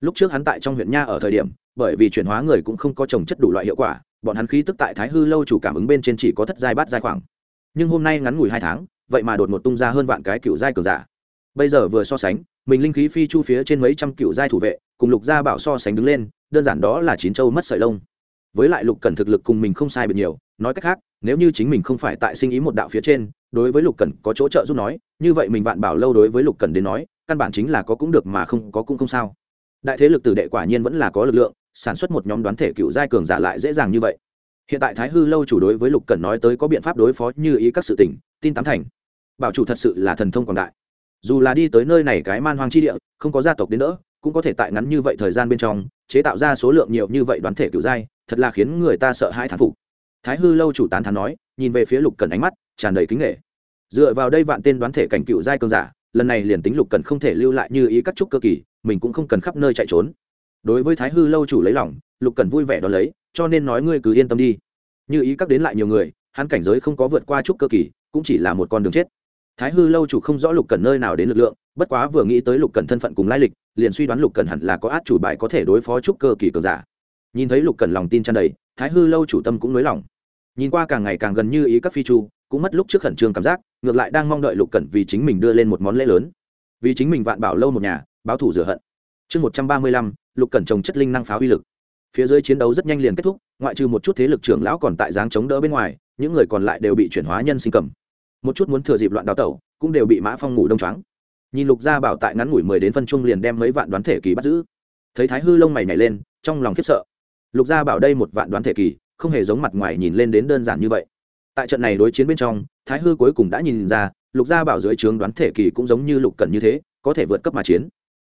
Lúc trước hắn tại trong huyện nha ở thời điểm, bởi vì chuyển hóa người cũng không có trồng chất đủ loại hiệu quả, bọn hắn khí tức tại thái hư lâu chủ cảm ứng bên trên chỉ có thất giai bát giai khoảng nhưng hôm nay ngắn ngủi hai tháng, vậy mà đột một tung ra hơn vạn cái cựu giai cường giả. Bây giờ vừa so sánh, mình linh khí phi chu phía trên mấy trăm cựu giai thủ vệ, cùng lục gia bảo so sánh đứng lên, đơn giản đó là chín châu mất sợi lông. Với lại lục cần thực lực cùng mình không sai biệt nhiều, nói cách khác, nếu như chính mình không phải tại sinh ý một đạo phía trên, đối với lục cần có chỗ trợ giúp nói, như vậy mình vạn bảo lâu đối với lục cần đến nói, căn bản chính là có cũng được mà không có cũng không sao. Đại thế lực tử đệ quả nhiên vẫn là có lực lượng, sản xuất một nhóm đoán thể cựu giai cường giả lại dễ dàng như vậy hiện tại thái hư lâu chủ đối với lục cần nói tới có biện pháp đối phó như ý các sự tình, tin tám thành. Bảo chủ thật sự là thần thông quảng đại. Dù là đi tới nơi này cái man hoang chi địa, không có gia tộc đến nữa cũng có thể tại ngắn như vậy thời gian bên trong, chế tạo ra số lượng nhiều như vậy đoán thể cựu giai, thật là khiến người ta sợ hãi thán phục. Thái hư lâu chủ tán thán nói, nhìn về phía lục cần ánh mắt, tràn đầy kính nghệ dựa vào đây vạn tên đoán thể cảnh cựu giai cường giả, lần này liền tính lục cần không thể lưu lại như ý các trúc cơ kỳ, mình cũng không cần khắp nơi chạy trốn. Đối với thái hư lâu chủ lấy lòng, lục cần vui vẻ đón lấy cho nên nói ngươi cứ yên tâm đi. Như ý các đến lại nhiều người, hắn cảnh giới không có vượt qua trúc cơ kỳ, cũng chỉ là một con đường chết. Thái hư lâu chủ không rõ lục cần nơi nào đến lực lượng, bất quá vừa nghĩ tới lục cần thân phận cùng lai lịch, liền suy đoán lục cần hẳn là có át chủ bài có thể đối phó trúc cơ kỳ cường giả. Nhìn thấy lục cần lòng tin tràn đầy, thái hư lâu chủ tâm cũng nới lòng nhìn qua càng ngày càng gần như ý các phi chu, cũng mất lúc trước khẩn trương cảm giác, ngược lại đang mong đợi lục cần vì chính mình đưa lên một món lễ lớn. Vì chính mình vạn bảo lâu một nhà, báo thủ rửa hận. Chương một trăm ba mươi lăm, lục cần trồng chất linh năng pháo uy lực phía dưới chiến đấu rất nhanh liền kết thúc, ngoại trừ một chút thế lực trưởng lão còn tại dáng chống đỡ bên ngoài, những người còn lại đều bị chuyển hóa nhân sinh cầm. Một chút muốn thừa dịp loạn đào tẩu, cũng đều bị mã phong ngủ đông trắng nhìn lục gia bảo tại ngắn ngủi mười đến phân trung liền đem mấy vạn đoán thể kỳ bắt giữ. Thấy thái hư lông mày nhảy lên, trong lòng khiếp sợ. Lục gia bảo đây một vạn đoán thể kỳ, không hề giống mặt ngoài nhìn lên đến đơn giản như vậy. Tại trận này đối chiến bên trong, thái hư cuối cùng đã nhìn ra, lục gia bảo dưới trướng đoán thể kỳ cũng giống như lục cần như thế, có thể vượt cấp mà chiến.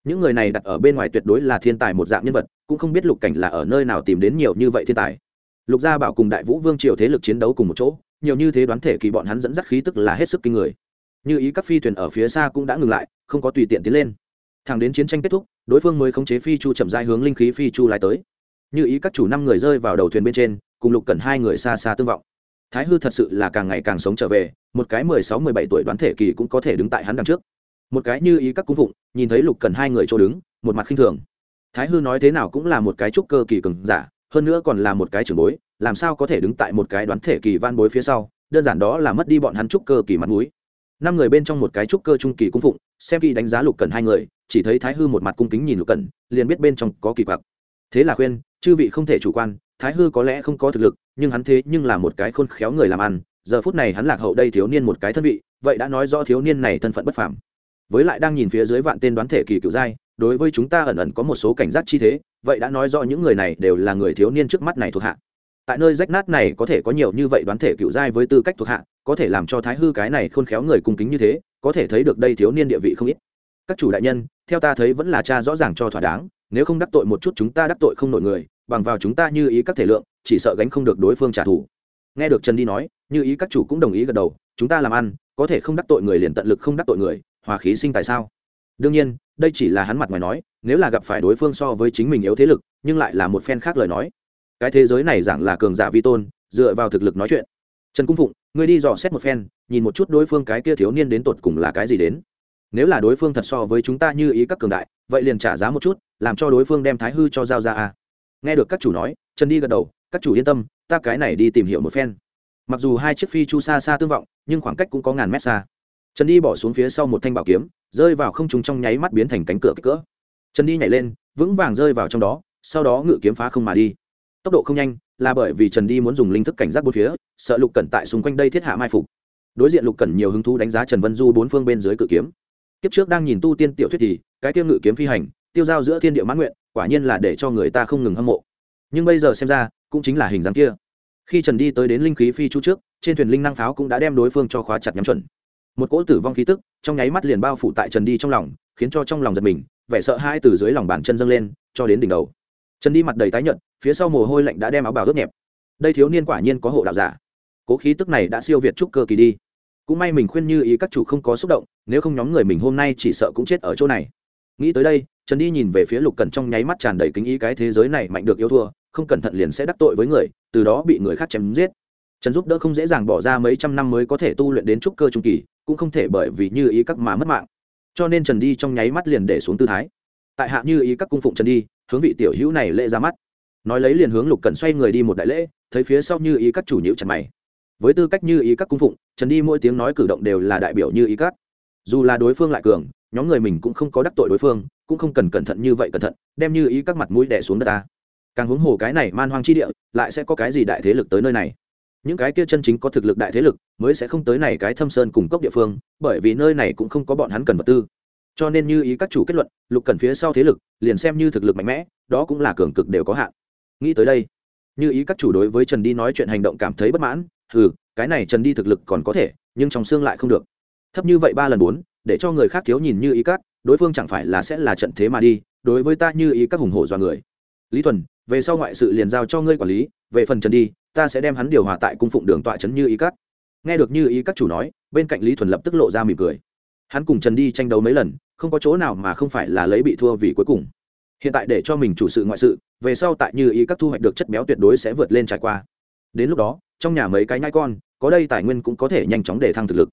Những người này đặt ở bên ngoài tuyệt đối là thiên tài một dạng nhân vật cũng không biết lục cảnh là ở nơi nào tìm đến nhiều như vậy thiên tài. Lục gia bảo cùng đại vũ vương triều thế lực chiến đấu cùng một chỗ, nhiều như thế đoán thể kỳ bọn hắn dẫn dắt khí tức là hết sức kinh người. Như ý các phi thuyền ở phía xa cũng đã ngừng lại, không có tùy tiện tiến lên. Thẳng đến chiến tranh kết thúc, đối phương mới khống chế phi chu chậm rãi hướng linh khí phi chu lại tới. Như ý các chủ năm người rơi vào đầu thuyền bên trên, cùng lục cẩn hai người xa xa tương vọng. Thái hư thật sự là càng ngày càng sống trở về, một cái mười sáu, mười bảy tuổi đoán thể kỳ cũng có thể đứng tại hắn đằng trước. Một cái như ý các cung phụng, nhìn thấy lục cẩn hai người chỗ đứng, một mặt khinh thường thái hư nói thế nào cũng là một cái trúc cơ kỳ cường giả, hơn nữa còn là một cái trưởng bối, làm sao có thể đứng tại một cái đoán thể kỳ van bối phía sau, đơn giản đó là mất đi bọn hắn trúc cơ kỳ mặt mũi. Năm người bên trong một cái trúc cơ trung kỳ cung phụng, xem kỳ đánh giá lục cần hai người, chỉ thấy thái hư một mặt cung kính nhìn lục cần liền biết bên trong có kỳ quặc. Thế là khuyên, chư vị không thể chủ quan, thái hư có lẽ không có thực lực, nhưng hắn thế nhưng là một cái khôn khéo người làm ăn, giờ phút này hắn lạc hậu đây thiếu niên một cái thân vị, vậy đã nói rõ thiếu niên này thân phận bất phàm. Với lại đang nhìn phía dưới vạn tên đoán thể kỳ cựu giai đối với chúng ta ẩn ẩn có một số cảnh giác chi thế, vậy đã nói rõ những người này đều là người thiếu niên trước mắt này thuộc hạ. Tại nơi rách nát này có thể có nhiều như vậy đoán thể cựu giai với tư cách thuộc hạ, có thể làm cho thái hư cái này khôn khéo người cung kính như thế, có thể thấy được đây thiếu niên địa vị không ít. Các chủ đại nhân, theo ta thấy vẫn là cha rõ ràng cho thỏa đáng, nếu không đắc tội một chút chúng ta đắc tội không nổi người, bằng vào chúng ta như ý các thể lượng, chỉ sợ gánh không được đối phương trả thù. Nghe được trần đi nói, như ý các chủ cũng đồng ý gật đầu, chúng ta làm ăn, có thể không đắc tội người liền tận lực không đắc tội người, hòa khí sinh tại sao? Đương nhiên, đây chỉ là hắn mặt ngoài nói, nếu là gặp phải đối phương so với chính mình yếu thế lực, nhưng lại là một phen khác lời nói. Cái thế giới này giảng là cường giả vi tôn, dựa vào thực lực nói chuyện. Trần cung phụng, ngươi đi dò xét một phen, nhìn một chút đối phương cái kia thiếu niên đến tột cùng là cái gì đến. Nếu là đối phương thật so với chúng ta như ý các cường đại, vậy liền trả giá một chút, làm cho đối phương đem thái hư cho giao ra a. Nghe được các chủ nói, trần đi gật đầu, các chủ yên tâm, ta cái này đi tìm hiểu một phen. Mặc dù hai chiếc phi chu xa xa tương vọng, nhưng khoảng cách cũng có ngàn mét xa trần đi bỏ xuống phía sau một thanh bảo kiếm, rơi vào không trùng trong nháy mắt biến thành cánh cửa kích cỡ. Trần đi nhảy lên, vững vàng rơi vào trong đó, sau đó ngự kiếm phá không mà đi. Tốc độ không nhanh, là bởi vì trần đi muốn dùng linh thức cảnh giác bốn phía, sợ lục cẩn tại xung quanh đây thiết hạ mai phục. Đối diện lục cẩn nhiều hứng thú đánh giá trần vân du bốn phương bên dưới cự kiếm. Kiếp trước đang nhìn tu tiên tiểu thuyết thì, cái tiêu ngự kiếm phi hành, tiêu giao giữa thiên địa mãn nguyện, quả nhiên là để cho người ta không ngừng hâm mộ. Nhưng bây giờ xem ra, cũng chính là hình dáng kia. Khi trần đi tới đến linh khí phi chu trước, trên thuyền linh năng pháo cũng đã đem đối phương cho khóa chặt nhắm chuẩn một cỗ tử vong khí tức trong nháy mắt liền bao phủ tại trần đi trong lòng, khiến cho trong lòng giật mình, vẻ sợ hai từ dưới lòng bàn chân dâng lên, cho đến đỉnh đầu. Trần đi mặt đầy tái nhợt, phía sau mồ hôi lạnh đã đem áo bào ướt nhẹp. Đây thiếu niên quả nhiên có hộ đạo giả. Cố khí tức này đã siêu việt trúc cơ kỳ đi. Cũng may mình khuyên như ý các chủ không có xúc động, nếu không nhóm người mình hôm nay chỉ sợ cũng chết ở chỗ này. Nghĩ tới đây, trần đi nhìn về phía lục cần trong nháy mắt tràn đầy kính ý cái thế giới này mạnh được yêu thua, không cẩn thận liền sẽ đắc tội với người, từ đó bị người khác chém giết. Trần giúp đỡ không dễ dàng bỏ ra mấy trăm năm mới có thể tu luyện đến trúc cơ trung kỳ cũng không thể bởi vì như ý các mà mất mạng. Cho nên trần đi trong nháy mắt liền để xuống tư thái. Tại hạ như ý các cung phụng trần đi, hướng vị tiểu hữu này lễ ra mắt. Nói lấy liền hướng lục cẩn xoay người đi một đại lễ, thấy phía sau như ý các chủ nhữ trần mày. Với tư cách như ý các cung phụng, trần đi mỗi tiếng nói cử động đều là đại biểu như ý các. Dù là đối phương lại cường, nhóm người mình cũng không có đắc tội đối phương, cũng không cần cẩn thận như vậy cẩn thận, đem như ý các mặt mũi đẻ xuống đất ta. Càng huống hồ cái này man hoang chi địa, lại sẽ có cái gì đại thế lực tới nơi này? Những cái kia chân chính có thực lực đại thế lực mới sẽ không tới này cái thâm sơn cùng cốc địa phương, bởi vì nơi này cũng không có bọn hắn cần vật tư. Cho nên như ý các chủ kết luận, lục cần phía sau thế lực liền xem như thực lực mạnh mẽ, đó cũng là cường cực đều có hạn. Nghĩ tới đây, như ý các chủ đối với trần đi nói chuyện hành động cảm thấy bất mãn ừ cái này trần đi thực lực còn có thể, nhưng trong xương lại không được. Thấp như vậy ba lần bốn, để cho người khác thiếu nhìn như ý các, đối phương chẳng phải là sẽ là trận thế mà đi, đối với ta như ý các hùng hổ do người. Lý thuần, về sau ngoại sự liền giao cho ngươi quản lý, về phần trần đi ta sẽ đem hắn điều hòa tại cung phụng đường tọa trấn như ý cắt nghe được như ý các chủ nói, bên cạnh lý thuần lập tức lộ ra mỉm cười. Hắn cùng trần đi tranh đấu mấy lần, không có chỗ nào mà không phải là lấy bị thua vì cuối cùng. Hiện tại để cho mình chủ sự ngoại sự, về sau tại như ý các thu hoạch được chất béo tuyệt đối sẽ vượt lên trải qua. Đến lúc đó, trong nhà mấy cái nhai con, có đây tài nguyên cũng có thể nhanh chóng để thăng thực lực.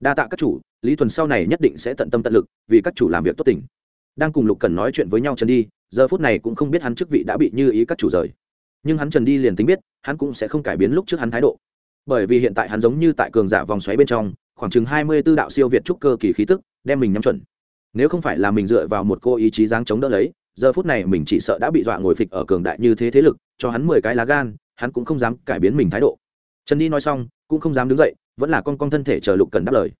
Đa tạ các chủ, lý thuần sau này nhất định sẽ tận tâm tận lực, vì các chủ làm việc tốt tình. Đang cùng lục cần nói chuyện với nhau trần đi, giờ phút này cũng không biết hắn chức vị đã bị như ý các chủ rời nhưng hắn trần đi liền tính biết hắn cũng sẽ không cải biến lúc trước hắn thái độ. Bởi vì hiện tại hắn giống như tại cường giả vòng xoáy bên trong khoảng chừng hai mươi b ố đạo siêu việt trúc cơ kỳ khí tức đem mình nhắm chuẩn. Nếu không phải là mình dựa vào một cô ý chí dáng chống đỡ lấy giờ phút này mình chỉ sợ đã bị dọa ngồi phịch ở cường đại như thế thế lực cho hắn mười cái lá gan hắn cũng không dám cải biến mình thái độ. Trần đi nói xong cũng không dám đứng dậy vẫn là con con thân thể chờ lục cần đáp lời.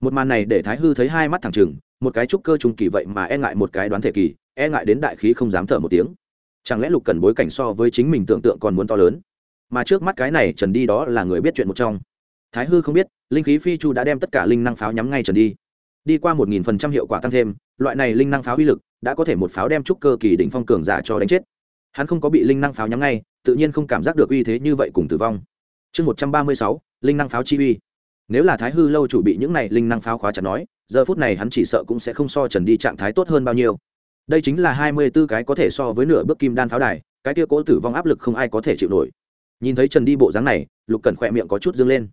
Một màn này để thái hư thấy hai mắt thẳng chừng, một cái trúc cơ trung kỳ vậy mà e ngại một cái đoán thể kỳ e ngại đến đại khí không dám thở một tiếng chẳng lẽ lục cần bối cảnh so với chính mình tưởng tượng còn muốn to lớn? Mà trước mắt cái này trần đi đó là người biết chuyện một trong. Thái hư không biết, linh khí phi chu đã đem tất cả linh năng pháo nhắm ngay trần đi. Đi qua một nghìn phần trăm hiệu quả tăng thêm, loại này linh năng pháo uy lực đã có thể một pháo đem trúc cơ kỳ đỉnh phong cường giả cho đánh chết. Hắn không có bị linh năng pháo nhắm ngay, tự nhiên không cảm giác được uy thế như vậy cùng tử vong. Chương một trăm ba mươi sáu, linh năng pháo chi uy. Nếu là thái hư lâu chủ bị những này linh năng pháo khóa chặt nói, giờ phút này hắn chỉ sợ cũng sẽ không so trần đi trạng thái tốt hơn bao nhiêu đây chính là hai mươi b ố cái có thể so với nửa bước kim đan pháo đài, cái kia cố tử vong áp lực không ai có thể chịu nổi. Nhìn thấy trần đi bộ dáng này, lục cẩn khỏe miệng có chút dâng lên.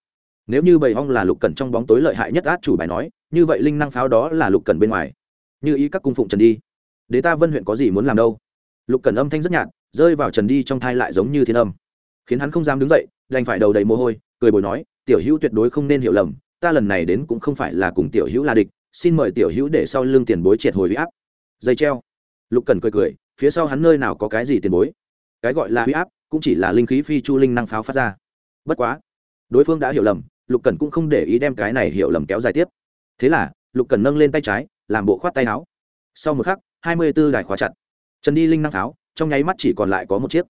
Nếu như bầy hong là lục cẩn trong bóng tối lợi hại nhất át chủ bài nói, như vậy linh năng pháo đó là lục cẩn bên ngoài. Như ý các cung phụng trần đi. Đế ta vân huyện có gì muốn làm đâu? Lục cẩn âm thanh rất nhạt, rơi vào trần đi trong thai lại giống như thiên âm. Khiến hắn không dám đứng dậy, đành phải đầu đầy mồ hôi, cười bồi nói, tiểu hữu tuyệt đối không nên hiểu lầm, ta lần này đến cũng không phải là cùng tiểu hữu là địch, xin mời tiểu hữu để sau lương tiền bối triệt hồi huy áp dây treo. Lục cần cười cười, phía sau hắn nơi nào có cái gì tiền bối? Cái gọi là huy áp, cũng chỉ là linh khí phi chu linh năng pháo phát ra. Bất quá, đối phương đã hiểu lầm, lục cần cũng không để ý đem cái này hiểu lầm kéo dài tiếp. Thế là, lục cần nâng lên tay trái, làm bộ khoát tay áo. Sau một khắc, hai mươi b ố đài khóa chặt. Trần đi linh năng pháo, trong nháy mắt chỉ còn lại có một chiếc.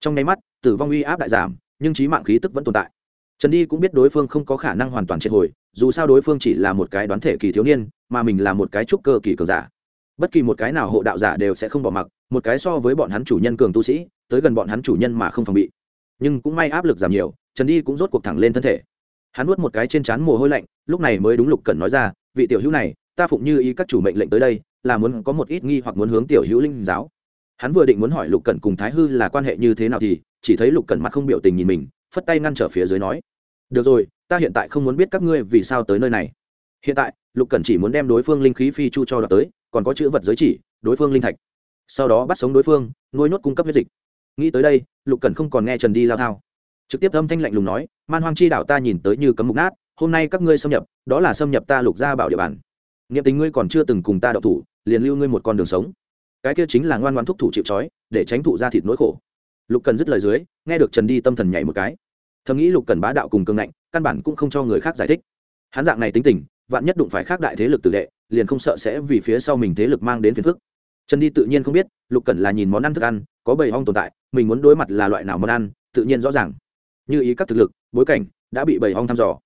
Trong nháy mắt, tử vong uy áp đại giảm, nhưng trí mạng khí tức vẫn tồn tại. Trần đi cũng biết đối phương không có khả năng hoàn toàn triệt hồi, dù sao đối phương chỉ là một cái đoán thể kỳ thiếu niên, mà mình là một cái trúc cơ kỳ cường giả bất kỳ một cái nào hộ đạo giả đều sẽ không bỏ mặc, một cái so với bọn hắn chủ nhân cường tu sĩ, tới gần bọn hắn chủ nhân mà không phòng bị. Nhưng cũng may áp lực giảm nhiều, trần đi cũng rốt cuộc thẳng lên thân thể. Hắn nuốt một cái trên trán mồ hôi lạnh, lúc này mới đúng lục cần nói ra, vị tiểu hữu này, ta phụng như ý các chủ mệnh lệnh tới đây, là muốn có một ít nghi hoặc muốn hướng tiểu hữu linh giáo. Hắn vừa định muốn hỏi lục cẩn cùng thái hư là quan hệ như thế nào thì chỉ thấy lục cẩn mặt không biểu tình nhìn mình, phất tay ngăn trở phía dưới nói, được rồi, ta hiện tại không muốn biết các ngươi vì sao tới nơi này. Hiện tại, lục cẩn chỉ muốn đem đối phương linh khí phi chu cho đợt tới còn có chữ vật giới chỉ, đối phương linh thạch. Sau đó bắt sống đối phương, nuôi nhốt cung cấp huyết dịch. Nghĩ tới đây, lục cần không còn nghe trần đi lao thao. Trực tiếp âm thanh lạnh lùng nói, man hoang chi đảo ta nhìn tới như cấm mục nát, hôm nay các ngươi xâm nhập, đó là xâm nhập ta lục gia bảo địa bàn. Nghiệm tình ngươi còn chưa từng cùng ta đậu thủ, liền lưu ngươi một con đường sống. Cái kia chính là ngoan ngoan thúc thủ chịu trói, để tránh thụ ra thịt nỗi khổ. Lục cần dứt lời dưới, nghe được trần đi tâm thần nhảy một cái. Thầm nghĩ lục cần bá đạo cùng cường ngạnh, căn bản cũng không cho người khác giải thích. Hắn dạng này tính tình, vạn nhất đụng phải khác đại thế lực tử đệ liền không sợ sẽ vì phía sau mình thế lực mang đến phiền phức. Trần đi tự nhiên không biết, lục Cẩn là nhìn món ăn thức ăn, có bầy hong tồn tại, mình muốn đối mặt là loại nào món ăn, tự nhiên rõ ràng. Như ý các thực lực, bối cảnh, đã bị bầy hong thăm dò.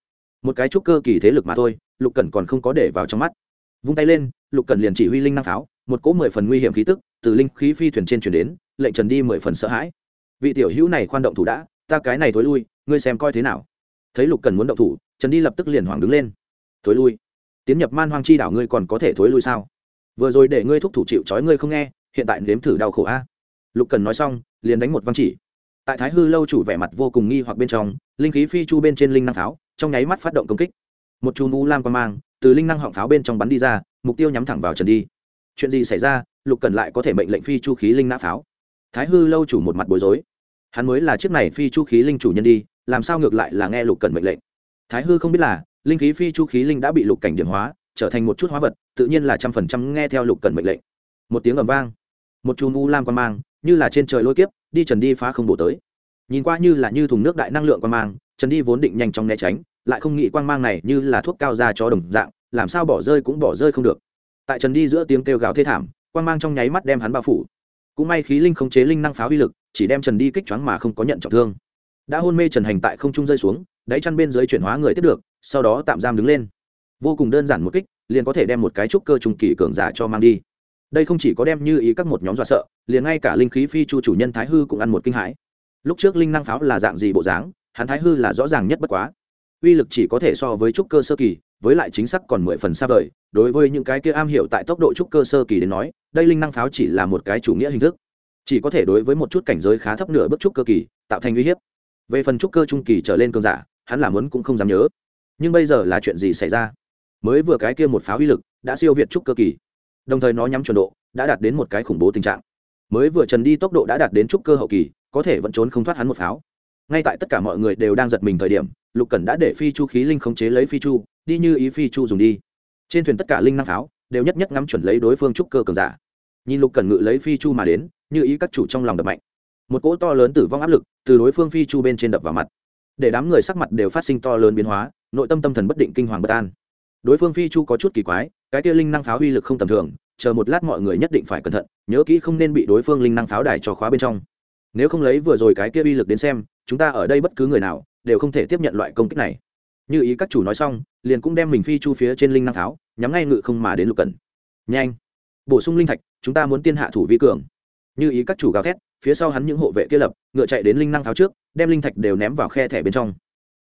Một cái trúc cơ kỳ thế lực mà thôi, lục Cẩn còn không có để vào trong mắt. Vung tay lên, lục Cẩn liền chỉ huy linh năng pháo, một cỗ mười phần nguy hiểm khí tức từ linh khí phi thuyền trên chuyển đến, lệnh trần đi mười phần sợ hãi. Vị tiểu hữu này khoan động thủ đã, ta cái này thối lui, ngươi xem coi thế nào. Thấy lục cần muốn động thủ, trần đi lập tức liền hoảng đứng lên. Thối lui tiến nhập man hoang chi đảo ngươi còn có thể thối lui sao? Vừa rồi để ngươi thúc thủ chịu trói ngươi không nghe, hiện tại nếm thử đau khổ a. Lục cần nói xong, liền đánh một văn chỉ. Tại thái hư lâu chủ vẻ mặt vô cùng nghi hoặc bên trong, linh khí phi chu bên trên linh năng pháo trong nháy mắt phát động công kích. Một chùm u lam quan mang từ linh năng họng pháo bên trong bắn đi ra, mục tiêu nhắm thẳng vào trần đi. Chuyện gì xảy ra, lục cần lại có thể mệnh lệnh phi chu khí linh nã pháo. Thái hư lâu chủ một mặt bối rối. Hắn mới là chiếc này phi chu khí linh chủ nhân đi, làm sao ngược lại là nghe lục cần mệnh lệnh? Thái hư không biết là linh khí phi chu khí linh đã bị lục cảnh điểm hóa, trở thành một chút hóa vật, tự nhiên là trăm phần trăm nghe theo lục cần mệnh lệnh. Một tiếng ầm vang, một chùm u lam quan mang, như là trên trời lôi kiếp, đi trần đi phá không bổ tới. Nhìn qua như là như thùng nước đại năng lượng quan mang, trần đi vốn định nhanh chóng né tránh, lại không nghĩ quan mang này như là thuốc cao ra cho đồng dạng, làm sao bỏ rơi cũng bỏ rơi không được. Tại trần đi giữa tiếng kêu gào thê thảm quan mang trong nháy mắt đem hắn bao phủ. Cũng may khí linh không chế linh năng pháo uy lực, chỉ đem trần đi kích choáng mà không có nhận trọng thương. Đã hôn mê trần hành tại không trung rơi xuống, đáy chăn bên dưới chuyển hóa người tiếp được sau đó tạm giam đứng lên. Vô cùng đơn giản một kích, liền có thể đem một cái trúc cơ trung kỳ cường giả cho mang đi. Đây không chỉ có đem như ý các một nhóm dọa sợ, liền ngay cả linh khí phi chu chủ nhân thái hư cũng ăn một kinh hãi. Lúc trước linh năng pháo là dạng gì bộ dáng, hắn thái hư là rõ ràng nhất bất quá. Uy lực chỉ có thể so với trúc cơ sơ kỳ, với lại chính xác còn mười phần xa vời, đối với những cái kia am hiểu tại tốc độ trúc cơ sơ kỳ đến nói, đây linh năng pháo chỉ là một cái chủ nghĩa hình thức. Chỉ có thể đối với một chút cảnh giới khá thấp nửa bước trúc cơ kỳ, tạo thành uy hiếp. Về phần trúc cơ trung kỳ trở lên cơn giả, hắn làm muốn cũng không dám nhớ nhưng bây giờ là chuyện gì xảy ra? Mới vừa cái kia một pháo uy lực đã siêu việt trúc cơ kỳ, đồng thời nó nhắm chuẩn độ đã đạt đến một cái khủng bố tình trạng. Mới vừa trần đi tốc độ đã đạt đến trúc cơ hậu kỳ, có thể vẫn trốn không thoát hắn một pháo. Ngay tại tất cả mọi người đều đang giật mình thời điểm, lục cẩn đã để phi chu khí linh khống chế lấy phi chu, đi như ý phi chu dùng đi. Trên thuyền tất cả linh năng pháo đều nhất nhất ngắm chuẩn lấy đối phương trúc cơ cường giả. Nhìn lục cẩn ngự lấy phi chu mà đến, như ý các chủ trong lòng đập mạnh. Một cỗ to lớn tử vong áp lực từ đối phương phi chu bên trên đập vào mặt. Để đám người sắc mặt đều phát sinh to lớn biến hóa nội tâm tâm thần bất định kinh hoàng bất an. Đối phương phi chu có chút kỳ quái, cái kia linh năng pháo uy lực không tầm thường, chờ một lát mọi người nhất định phải cẩn thận, nhớ kỹ không nên bị đối phương linh năng pháo đài cho khóa bên trong. Nếu không lấy vừa rồi cái kia uy lực đến xem, chúng ta ở đây bất cứ người nào đều không thể tiếp nhận loại công kích này. Như ý các chủ nói xong, liền cũng đem mình phi chu phía trên linh năng tháo nhắm ngay ngự không mà đến lục cần nhanh, bổ sung linh thạch, chúng ta muốn tiên hạ thủ vi cường. Như ý các chủ gào thét, phía sau hắn những hộ vệ kia lập, ngựa chạy đến linh năng pháo trước, đem linh thạch đều ném vào khe thẻ bên trong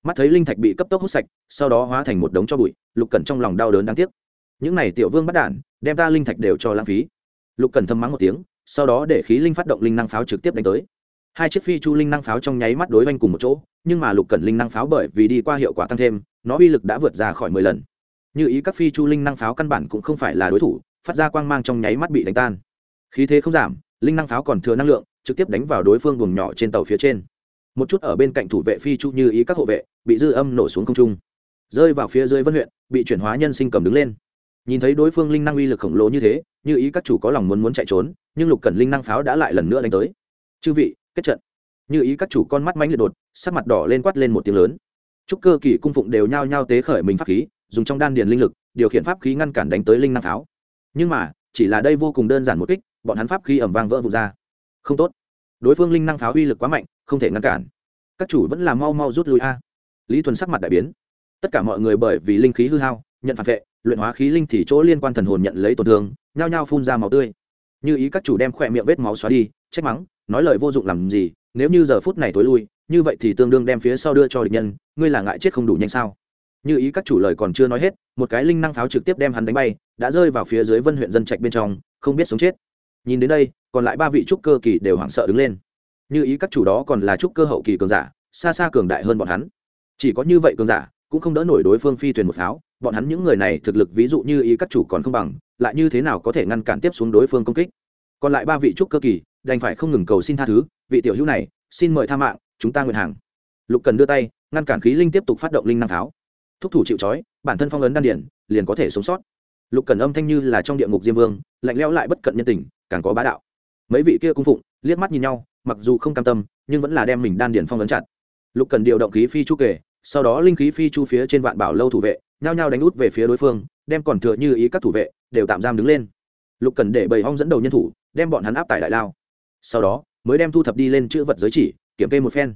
mắt thấy linh thạch bị cấp tốc hút sạch, sau đó hóa thành một đống cho bụi, lục cẩn trong lòng đau đớn đáng tiếc. Những này tiểu vương bắt đản đem ta linh thạch đều cho lãng phí. Lục cẩn thâm mắng một tiếng, sau đó để khí linh phát động linh năng pháo trực tiếp đánh tới. Hai chiếc phi chu linh năng pháo trong nháy mắt đối oanh cùng một chỗ, nhưng mà lục cẩn linh năng pháo bởi vì đi qua hiệu quả tăng thêm, nó uy lực đã vượt ra khỏi mười lần. Như ý các phi chu linh năng pháo căn bản cũng không phải là đối thủ, phát ra quang mang trong nháy mắt bị đánh tan. Khí thế không giảm, linh năng pháo còn thừa năng lượng, trực tiếp đánh vào đối phương buồng nhỏ trên tàu phía trên một chút ở bên cạnh thủ vệ phi chu như ý các hộ vệ, bị dư âm nổ xuống không trung. Rơi vào phía dưới vân huyện, bị chuyển hóa nhân sinh cầm đứng lên. Nhìn thấy đối phương linh năng uy lực khổng lồ như thế, như ý các chủ có lòng muốn muốn chạy trốn, nhưng lục cần linh năng pháo đã lại lần nữa đánh tới. Chư vị, kết trận. Như ý các chủ con mắt mánh liệt đột, sắc mặt đỏ lên quát lên một tiếng lớn. Chúc cơ kỳ cung phụng đều nhao nhao tế khởi mình pháp khí, dùng trong đan điền linh lực, điều khiển pháp khí ngăn cản đánh tới linh năng pháo. Nhưng mà, chỉ là đây vô cùng đơn giản một kích, bọn hắn pháp khí ẩm vang vỡ vụt ra. Không tốt đối phương linh năng pháo uy lực quá mạnh, không thể ngăn cản. Các chủ vẫn là mau mau rút lui a. Lý thuần sắc mặt đại biến. Tất cả mọi người bởi vì linh khí hư hao, nhận phản vệ, luyện hóa khí linh thì chỗ liên quan thần hồn nhận lấy tổn thương, nhao nhao phun ra máu tươi. Như ý các chủ đem khỏe miệng vết máu xóa đi, trách mắng, nói lời vô dụng làm gì, nếu như giờ phút này tối lui, như vậy thì tương đương đem phía sau đưa cho địch nhân, ngươi là ngại chết không đủ nhanh sao? Như ý các chủ lời còn chưa nói hết, một cái linh năng pháo trực tiếp đem hắn đánh bay, đã rơi vào phía dưới vân huyện dân trạch bên trong, không biết sống chết nhìn đến đây, còn lại ba vị trúc cơ kỳ đều hoảng sợ đứng lên. Như ý các chủ đó còn là trúc cơ hậu kỳ cường giả, xa xa cường đại hơn bọn hắn. Chỉ có như vậy cường giả, cũng không đỡ nổi đối phương phi thuyền một pháo. Bọn hắn những người này thực lực ví dụ như ý các chủ còn không bằng, lại như thế nào có thể ngăn cản tiếp xuống đối phương công kích? Còn lại ba vị trúc cơ kỳ, đành phải không ngừng cầu xin tha thứ, vị tiểu hữu này, xin mời tha mạng, chúng ta nguyện hàng. Lục cần đưa tay, ngăn cản khí linh tiếp tục phát động linh năng pháo. Thúc thủ chịu trói, bản thân phong ấn đan điển liền có thể sống sót. Lục cần âm thanh như là trong địa ngục diêm vương, lạnh lẽo lại bất cận nhân tình càng có bá đạo. Mấy vị kia cung phụng liếc mắt nhìn nhau, mặc dù không cam tâm, nhưng vẫn là đem mình đan điển phong ấn chặt. Lục cần điều động khí phi chu kể sau đó linh khí phi chu phía trên vạn bảo lâu thủ vệ, nhao nhao đánh út về phía đối phương, đem còn thừa như ý các thủ vệ đều tạm giam đứng lên. Lục cần để bầy hong dẫn đầu nhân thủ, đem bọn hắn áp tại đại lao. Sau đó, mới đem thu thập đi lên chữ vật giới chỉ, kiểm kê một phen.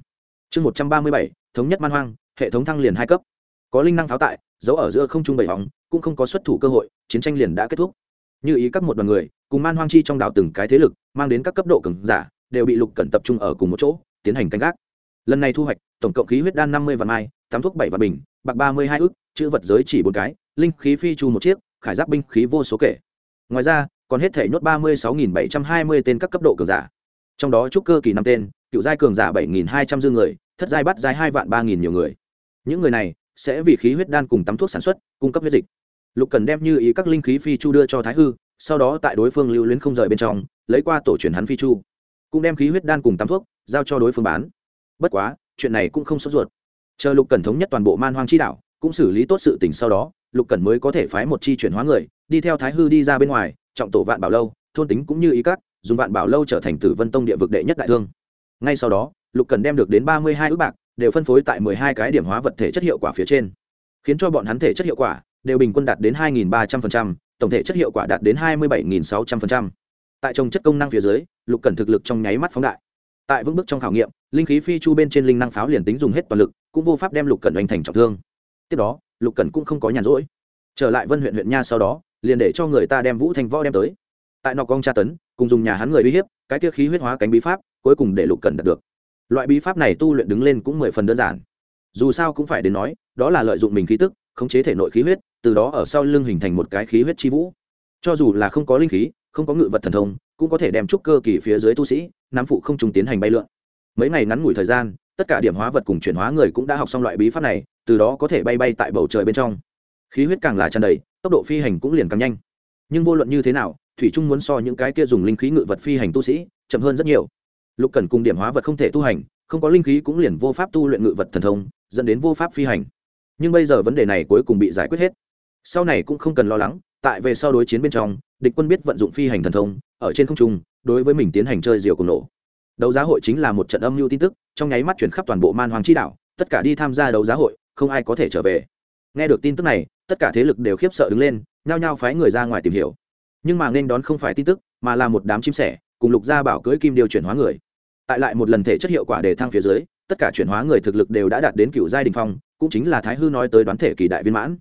Chương một trăm ba mươi bảy, thống nhất man hoang, hệ thống thăng liền hai cấp. Có linh năng pháo tại, giấu ở giữa không trung bầy hóng cũng không có xuất thủ cơ hội, chiến tranh liền đã kết thúc như ý các một đoàn người, cùng man hoang chi trong đảo từng cái thế lực, mang đến các cấp độ cường giả, đều bị lục cẩn tập trung ở cùng một chỗ, tiến hành canh gác. Lần này thu hoạch, tổng cộng khí huyết đan năm mươi vạn mai, tám thuốc bảy vạn bình, bạc ba mươi hai ước chữ vật giới chỉ bốn cái, linh khí phi chu một chiếc, khải giáp binh khí vô số kể. Ngoài ra, còn hết thể nhốt ba mươi sáu bảy trăm hai mươi tên các cấp độ cường giả. Trong đó trúc cơ kỳ năm tên, cựu giai cường giả bảy nghìn hai trăm dư người, thất giai bắt giai hai vạn ba nghìn nhiều người. Những người này sẽ vì khí huyết đan cùng tắm thuốc sản xuất, cung cấp huyết dịch lục cần đem như ý các linh khí phi chu đưa cho thái hư, sau đó tại đối phương lưu luyến không rời bên trong, lấy qua tổ truyền hắn phi chu. Cũng đem khí huyết đan cùng tắm thuốc, giao cho đối phương bán. Bất quá, chuyện này cũng không sốt ruột. Chờ lục cần thống nhất toàn bộ man hoang chi đảo cũng xử lý tốt sự tình sau đó, lục cần mới có thể phái một chi chuyển hóa người, đi theo thái hư đi ra bên ngoài, trọng tổ vạn bảo lâu, thôn tính cũng như ý các, dùng vạn bảo lâu trở thành tử vân tông địa vực đệ nhất đại thương. Ngay sau đó, lục cần đem được đến ba mươi hai ước bạc, đều phân phối tại mười hai cái điểm hóa vật thể chất hiệu quả phía trên, khiến cho bọn hắn thể chất hiệu quả đều bình quân đạt đến hai nghìn ba trăm linh tổng thể chất hiệu quả đạt đến hai mươi bảy sáu trăm linh tại trồng chất công năng phía dưới, lục cẩn thực lực trong nháy mắt phóng đại. Tại vững bước trong khảo nghiệm, linh khí phi chu bên trên linh năng pháo liền tính dùng hết toàn lực, cũng vô pháp đem lục cẩn đánh thành trọng thương. Tiếp đó, lục cẩn cũng không có nhàn rỗi. Trở lại vân huyện huyện nha sau đó, liền để cho người ta đem vũ thành võ đem tới. Tại nọ con tra tấn, cùng dùng nhà hắn người uy hiếp, cái kia khí huyết hóa cánh bí pháp, cuối cùng để lục cẩn đạt được. Loại bí pháp này tu luyện đứng lên cũng mười phần đơn giản. Dù sao cũng phải đến nói, đó là lợi dụng mình khí tức khống chế thể nội khí huyết, từ đó ở sau lưng hình thành một cái khí huyết chi vũ. Cho dù là không có linh khí, không có ngự vật thần thông, cũng có thể đem trúc cơ kỳ phía dưới tu sĩ, nam phụ không trùng tiến hành bay lượn. Mấy ngày ngắn ngủi thời gian, tất cả điểm hóa vật cùng chuyển hóa người cũng đã học xong loại bí pháp này, từ đó có thể bay bay tại bầu trời bên trong. Khí huyết càng là tràn đầy, tốc độ phi hành cũng liền càng nhanh. Nhưng vô luận như thế nào, thủy trung muốn so những cái kia dùng linh khí ngự vật phi hành tu sĩ, chậm hơn rất nhiều. Lục cần cùng điểm hóa vật không thể tu hành, không có linh khí cũng liền vô pháp tu luyện ngự vật thần thông, dẫn đến vô pháp phi hành nhưng bây giờ vấn đề này cuối cùng bị giải quyết hết. Sau này cũng không cần lo lắng, tại về sau đối chiến bên trong, địch quân biết vận dụng phi hành thần thông, ở trên không trung, đối với mình tiến hành chơi diều cùng nổ. Đấu giá hội chính là một trận âm mưu tin tức, trong nháy mắt chuyển khắp toàn bộ man hoàng chi đảo, tất cả đi tham gia đấu giá hội, không ai có thể trở về. Nghe được tin tức này, tất cả thế lực đều khiếp sợ đứng lên, nhao nhao phái người ra ngoài tìm hiểu. Nhưng mà nên đón không phải tin tức, mà là một đám chim sẻ, cùng lục gia bảo cưỡi kim điều chuyển hóa người. Tại lại một lần thể chất hiệu quả để thăng phía dưới, tất cả chuyển hóa người thực lực đều đã đạt đến cựu giai đình phong cũng chính là thái hư nói tới đoán thể kỳ đại viên mãn.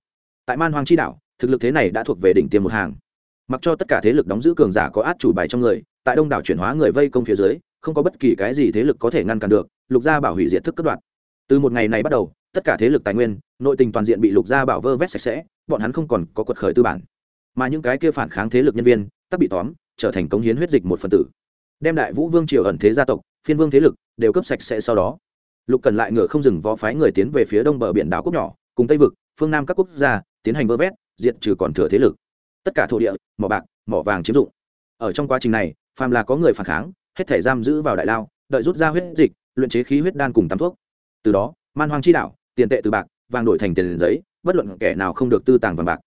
Tại man hoàng chi đảo thực lực thế này đã thuộc về đỉnh tiêm một hàng. Mặc cho tất cả thế lực đóng giữ cường giả có át chủ bài trong người, tại đông đảo chuyển hóa người vây công phía dưới, không có bất kỳ cái gì thế lực có thể ngăn cản được, lục gia bảo hủy diệt thức cất đoạn. Từ một ngày này bắt đầu, tất cả thế lực tài nguyên, nội tình toàn diện bị lục gia bảo vơ vét sạch sẽ, bọn hắn không còn có quật khởi tư bản. Mà những cái kia phản kháng thế lực nhân viên, tắc bị tóm, trở thành cống hiến huyết dịch một phần tử. Đem đại vũ vương triều ẩn thế gia tộc, phiên vương thế lực, đều cấp sạch sẽ sau đó lục cần lại ngựa không dừng vó phái người tiến về phía đông bờ biển đảo quốc nhỏ, cùng tây vực, phương nam các quốc gia, tiến hành vơ vét, diệt trừ còn thừa thế lực. Tất cả thổ địa, mỏ bạc, mỏ vàng chiếm dụng. Ở trong quá trình này, phàm là có người phản kháng, hết thể giam giữ vào đại lao, đợi rút ra huyết dịch, luyện chế khí huyết đan cùng tắm thuốc. Từ đó, man hoang chi đạo, tiền tệ từ bạc, vàng đổi thành tiền giấy, bất luận kẻ nào không được tư tàng vàng bạc.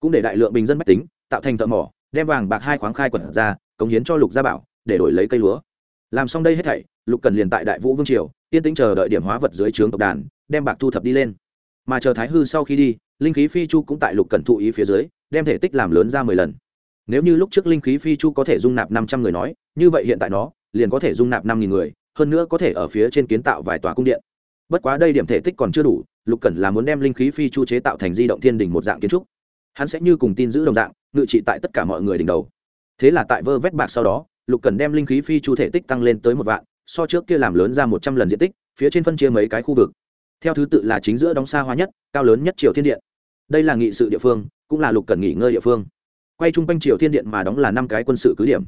Cũng để đại lượng bình dân mách tính, tạo thành thợ mỏ, đem vàng bạc hai khoáng khai quẩn ra, cống hiến cho lục gia bảo, để đổi lấy cây lúa. Làm xong đây hết thảy lục cần liền tại đại vũ vương triều, yên tĩnh chờ đợi điểm hóa vật dưới trướng tộc đàn, đem bạc thu thập đi lên. Mà chờ thái hư sau khi đi, linh khí phi chu cũng tại lục cần thụ ý phía dưới, đem thể tích làm lớn ra mười lần. Nếu như lúc trước linh khí phi chu có thể dung nạp năm trăm người nói, như vậy hiện tại nó, liền có thể dung nạp năm nghìn người, hơn nữa có thể ở phía trên kiến tạo vài tòa cung điện. Bất quá đây điểm thể tích còn chưa đủ, lục cần là muốn đem linh khí phi chu chế tạo thành di động thiên đình một dạng kiến trúc. Hắn sẽ như cùng tin giữ đồng dạng, ngự trị tại tất cả mọi người đỉnh đầu. Thế là tại vơ vét bạc sau đó, lục cần đem linh khí phi chu thể tích tăng lên tới một vạn so trước kia làm lớn ra một trăm lần diện tích, phía trên phân chia mấy cái khu vực. Theo thứ tự là chính giữa đóng xa hoa nhất, cao lớn nhất triều thiên điện. Đây là nghị sự địa phương, cũng là lục cần nghỉ ngơi địa phương. Quay chung quanh triều thiên điện mà đóng là năm cái quân sự cứ điểm.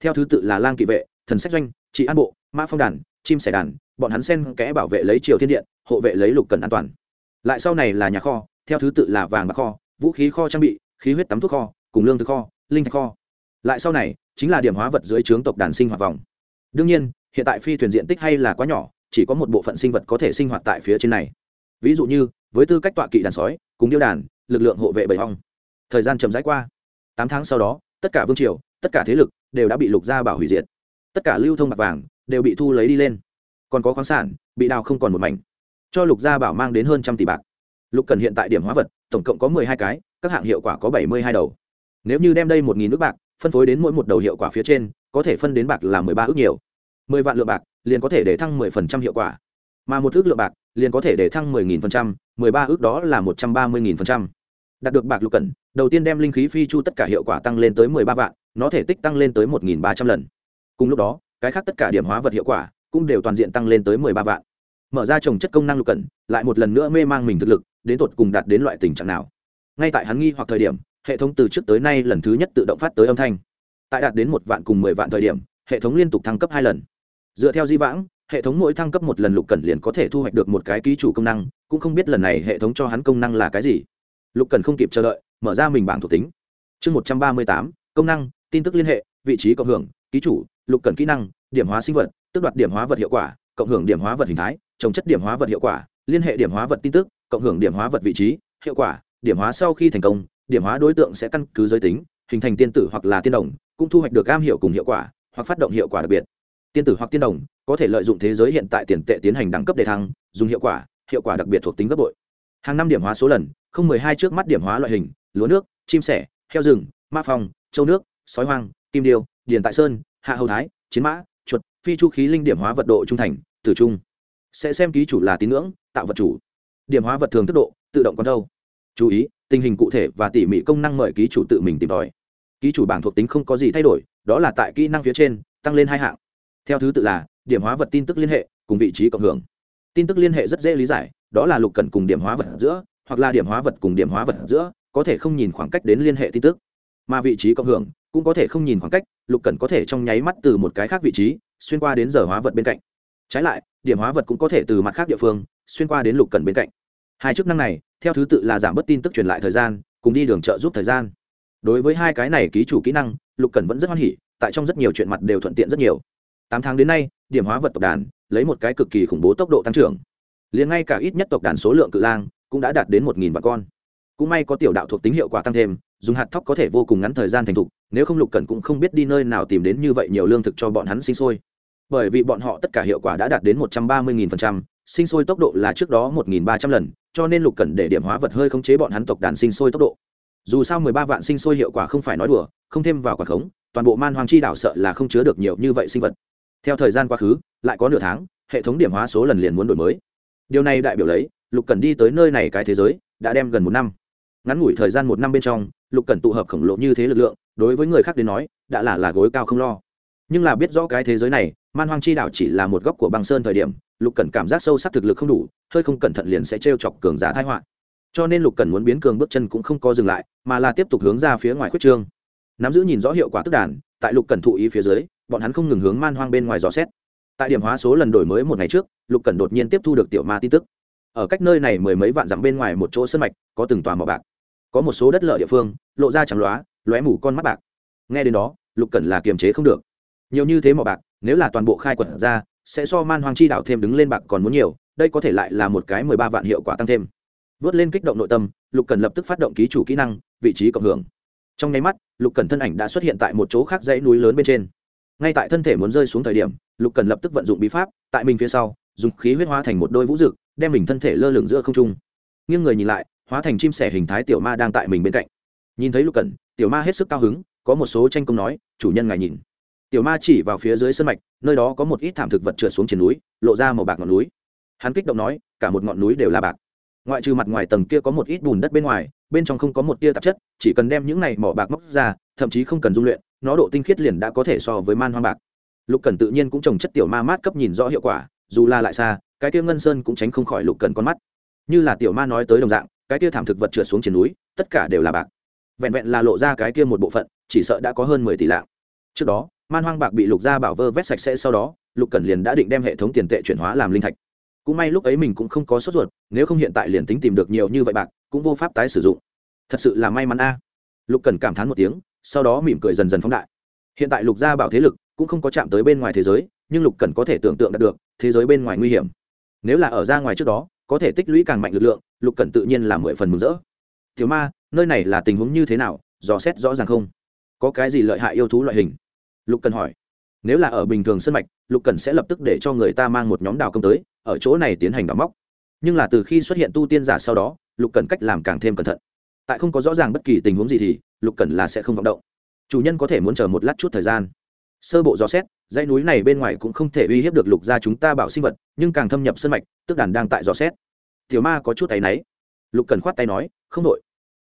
Theo thứ tự là lang kỵ vệ, thần sách doanh, trị an bộ, mã phong đàn, chim sẻ đàn, bọn hắn sen kẽ bảo vệ lấy triều thiên điện, hộ vệ lấy lục cần an toàn. Lại sau này là nhà kho, theo thứ tự là vàng bạc kho, vũ khí kho trang bị, khí huyết tắm thuốc kho, cùng lương thực kho, linh thạch kho. Lại sau này, chính là điểm hóa vật dưới trướng tộc đàn sinh hoạt vòng. Đương nhiên hiện tại phi thuyền diện tích hay là quá nhỏ, chỉ có một bộ phận sinh vật có thể sinh hoạt tại phía trên này. Ví dụ như, với tư cách tọa kỵ đàn sói, cùng điêu đàn, lực lượng hộ vệ bầy hong thời gian chậm rãi qua. Tám tháng sau đó, tất cả vương triều, tất cả thế lực đều đã bị lục gia bảo hủy diệt. Tất cả lưu thông bạc vàng đều bị thu lấy đi lên. Còn có khoáng sản, bị đào không còn một mảnh. Cho lục gia bảo mang đến hơn trăm tỷ bạc. Lục cần hiện tại điểm hóa vật, tổng cộng có mười hai cái, các hạng hiệu quả có bảy mươi hai đầu. Nếu như đem đây một nghìn nước bạc, phân phối đến mỗi một đầu hiệu quả phía trên, có thể phân đến bạc là mười ba ước nhiều mười vạn lượng bạc liền có thể để thăng mười phần trăm hiệu quả. Mà một ước lượng bạc liền có thể để thăng mười nghìn phần trăm mười ba ước đó là một trăm ba mươi nghìn phần trăm. Đạt được bạc lục cẩn, đầu tiên đem linh khí phi chu tất cả hiệu quả tăng lên tới mười ba vạn nó thể tích tăng lên tới một nghìn ba trăm lần. Cùng lúc đó cái khác tất cả điểm hóa vật hiệu quả cũng đều toàn diện tăng lên tới mười ba vạn. Mở ra trồng chất công năng lục cẩn, lại một lần nữa mê mang mình thực lực đến tột cùng đạt đến loại tình trạng nào? Ngay tại hắn nghi hoặc thời điểm hệ thống từ trước tới nay lần thứ nhất tự động phát tới âm thanh. Tại đạt đến một vạn cùng mười vạn thời điểm hệ thống liên tục thăng cấp hai lần dựa theo di vãng, hệ thống mỗi thăng cấp một lần lục cần liền có thể thu hoạch được một cái ký chủ công năng, cũng không biết lần này hệ thống cho hắn công năng là cái gì. Lục cần không kịp chờ đợi, mở ra mình bảng thuộc tính. Chương một trăm ba mươi tám, công năng, tin tức liên hệ, vị trí cộng hưởng, ký chủ, lục cần kỹ năng, điểm hóa sinh vật, tức đoạt điểm hóa vật hiệu quả, cộng hưởng điểm hóa vật hình thái, trồng chất điểm hóa vật hiệu quả, liên hệ điểm hóa vật tin tức, cộng hưởng điểm hóa vật vị trí, hiệu quả, điểm hóa sau khi thành công, điểm hóa đối tượng sẽ căn cứ giới tính, hình thành tiên tử hoặc là tiên đồng, cũng thu hoạch được am hiệu cùng hiệu quả, hoặc phát động hiệu quả đặc biệt tiên tử hoặc tiên đồng có thể lợi dụng thế giới hiện tại tiền tệ tiến hành đẳng cấp đề thăng, dùng hiệu quả hiệu quả đặc biệt thuộc tính gấp bội. Hàng năm điểm hóa số lần, không mười hai trước mắt điểm hóa loại hình, lúa nước, chim sẻ, heo rừng ma phong, châu nước, sói hoang, kim điêu, điền tại sơn, hạ hầu thái, chiến mã, chuột, phi chu khí linh điểm hóa vật độ trung thành, tử trung. Sẽ xem ký chủ là tín ngưỡng, tạo vật chủ. Điểm hóa vật thường thức độ, tự động con đâu. Chú ý, tình hình cụ thể và tỉ mỉ công năng mời ký chủ tự mình tìm tòi. Ký chủ bảng thuộc tính không có gì thay đổi, đó là tại kỹ năng phía trên, tăng lên hai hạng theo thứ tự là, điểm hóa vật tin tức liên hệ cùng vị trí cộng hưởng. Tin tức liên hệ rất dễ lý giải, đó là lục cần cùng điểm hóa vật giữa, hoặc là điểm hóa vật cùng điểm hóa vật giữa, có thể không nhìn khoảng cách đến liên hệ tin tức. Mà vị trí cộng hưởng cũng có thể không nhìn khoảng cách, lục cần có thể trong nháy mắt từ một cái khác vị trí, xuyên qua đến giờ hóa vật bên cạnh. Trái lại, điểm hóa vật cũng có thể từ mặt khác địa phương, xuyên qua đến lục cần bên cạnh. Hai chức năng này, theo thứ tự là giảm bớt tin tức truyền lại thời gian, cùng đi đường trợ giúp thời gian. Đối với hai cái này ký chủ kỹ năng, lục cần vẫn rất hoan hỉ, tại trong rất nhiều chuyện mặt đều thuận tiện rất nhiều tám tháng đến nay, điểm hóa vật tộc đàn, lấy một cái cực kỳ khủng bố tốc độ tăng trưởng. Liền ngay cả ít nhất tộc đàn số lượng cự lang cũng đã đạt đến một nghìn vạn con. Cũng may có tiểu đạo thuộc tính hiệu quả tăng thêm, dùng hạt thóc có thể vô cùng ngắn thời gian thành thục, nếu không lục cần cũng không biết đi nơi nào tìm đến như vậy nhiều lương thực cho bọn hắn sinh sôi. Bởi vì bọn họ tất cả hiệu quả đã đạt đến một trăm ba mươi nghìn phần trăm, sinh sôi tốc độ là trước đó một nghìn ba trăm lần, cho nên lục cần để điểm hóa vật hơi khống chế bọn hắn tộc đàn sinh sôi tốc độ. Dù sao mười ba vạn sinh sôi hiệu quả không phải nói đùa, không thêm vào quả khống, toàn bộ man hoàng chi đảo sợ là không chứa được nhiều như vậy sinh vật theo thời gian quá khứ, lại có nửa tháng, hệ thống điểm hóa số lần liền muốn đổi mới. Điều này đại biểu lấy, lục cần đi tới nơi này cái thế giới, đã đem gần một năm. Ngắn ngủi thời gian một năm bên trong, lục cần tụ hợp khổng lồ như thế lực lượng, đối với người khác đến nói, đã là là gối cao không lo. Nhưng là biết rõ cái thế giới này, man hoang chi đảo chỉ là một góc của băng sơn thời điểm, lục cần cảm giác sâu sắc thực lực không đủ, hơi không cẩn thận liền sẽ t chọc cường giả thái họa. Cho nên lục cần muốn biến cường bước chân cũng không có dừng lại, mà là tiếp tục hướng ra phía ngoài khuyết trương. Nắm giữ nhìn rõ hiệu quả tức đàn, tại lục cần thụ ý phía dưới bọn hắn không ngừng hướng man hoang bên ngoài dò xét. Tại điểm hóa số lần đổi mới một ngày trước, lục cần đột nhiên tiếp thu được tiểu ma tin tức. Ở cách nơi này mười mấy vạn dặm bên ngoài một chỗ sân mạch, có từng tòa mỏ bạc. Có một số đất lở địa phương, lộ ra trắng loá, lóe mủ con mắt bạc. Nghe đến đó, lục cần là kiềm chế không được. Nhiều như thế mỏ bạc, nếu là toàn bộ khai quật ra, sẽ so man hoang chi đảo thêm đứng lên bạc còn muốn nhiều, đây có thể lại là một cái mười ba vạn hiệu quả tăng thêm. Vớt lên kích động nội tâm, lục cần lập tức phát động ký chủ kỹ năng, vị trí cộng hưởng. Trong nháy mắt, lục cần thân ảnh đã xuất hiện tại một chỗ khác dãy núi lớn bên trên ngay tại thân thể muốn rơi xuống thời điểm, lục cần lập tức vận dụng bí pháp, tại mình phía sau, dùng khí huyết hóa thành một đôi vũ rực đem mình thân thể lơ lửng giữa không trung. Nghiêng người nhìn lại, hóa thành chim sẻ hình thái tiểu ma đang tại mình bên cạnh. Nhìn thấy lục cần, tiểu ma hết sức cao hứng, có một số tranh công nói, chủ nhân ngài nhìn. Tiểu ma chỉ vào phía dưới sân mạch, nơi đó có một ít thảm thực vật trượt xuống trên núi, lộ ra màu bạc ngọn núi. Hắn kích động nói, cả một ngọn núi đều là bạc. Ngoại trừ mặt ngoài tầng kia có một ít bùn đất bên ngoài, bên trong không có một tia tạp chất, chỉ cần đem những này mỏ bạc móc ra, thậm chí không cần dung luyện nó độ tinh khiết liền đã có thể so với man hoang bạc. Lục cần tự nhiên cũng trồng chất tiểu ma mát cấp nhìn rõ hiệu quả, dù là lại xa, cái kia ngân sơn cũng tránh không khỏi lục cần con mắt. Như là tiểu ma nói tới đồng dạng, cái kia thảm thực vật trượt xuống trên núi, tất cả đều là bạc. Vẹn vẹn là lộ ra cái kia một bộ phận, chỉ sợ đã có hơn mười tỷ lạng. Trước đó, man hoang bạc bị lục gia bảo vơ vét sạch sẽ sau đó, lục cần liền đã định đem hệ thống tiền tệ chuyển hóa làm linh thạch. Cũng may lúc ấy mình cũng không có sốt ruột, nếu không hiện tại liền tính tìm được nhiều như vậy bạc, cũng vô pháp tái sử dụng. Thật sự là may mắn a. Lục cần cảm thán một tiếng sau đó mỉm cười dần dần phóng đại. Hiện tại lục gia bảo thế lực cũng không có chạm tới bên ngoài thế giới, nhưng lục cần có thể tưởng tượng được, thế giới bên ngoài nguy hiểm. Nếu là ở ra ngoài trước đó, có thể tích lũy càng mạnh lực lượng, lục cần tự nhiên là mười phần mừng rỡ. Thiếu ma, nơi này là tình huống như thế nào, dò xét rõ ràng không? Có cái gì lợi hại yêu thú loại hình? Lục cần hỏi. Nếu là ở bình thường sân mạch, lục cần sẽ lập tức để cho người ta mang một nhóm đào công tới, ở chỗ này tiến hành đào móc. Nhưng là từ khi xuất hiện tu tiên giả sau đó, lục cần cách làm càng thêm cẩn thận. Tại không có rõ ràng bất kỳ tình huống gì thì lục cần là sẽ không vọng động. Chủ nhân có thể muốn chờ một lát chút thời gian. Sơ bộ dò xét, dãy núi này bên ngoài cũng không thể uy hiếp được lục gia chúng ta bảo sinh vật, nhưng càng thâm nhập sân mạch, tức đàn đang tại dò xét. Tiểu ma có chút tay náy. Lục cần khoát tay nói, không đội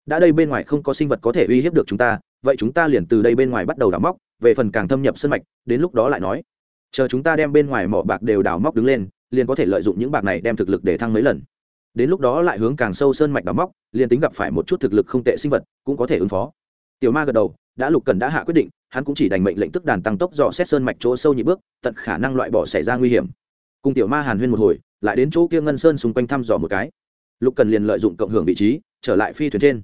đã đây bên ngoài không có sinh vật có thể uy hiếp được chúng ta, vậy chúng ta liền từ đây bên ngoài bắt đầu đào móc, về phần càng thâm nhập sân mạch, đến lúc đó lại nói. Chờ chúng ta đem bên ngoài mỏ bạc đều đào móc đứng lên, liền có thể lợi dụng những bạc này đem thực lực để thăng mấy lần. Đến lúc đó lại hướng càng sâu sơn mạch đào móc, liền tính gặp phải một chút thực lực không tệ sinh vật, cũng có thể ứng phó tiểu ma gật đầu, đã lục cần đã hạ quyết định, hắn cũng chỉ đành mệnh lệnh tức đàn tăng tốc dò xét sơn mạch chỗ sâu nhị bước, tận khả năng loại bỏ xảy ra nguy hiểm. Cùng tiểu ma hàn huyên một hồi, lại đến chỗ kia ngân sơn xung quanh thăm dò một cái. Lục cần liền lợi dụng cộng hưởng vị trí, trở lại phi thuyền trên.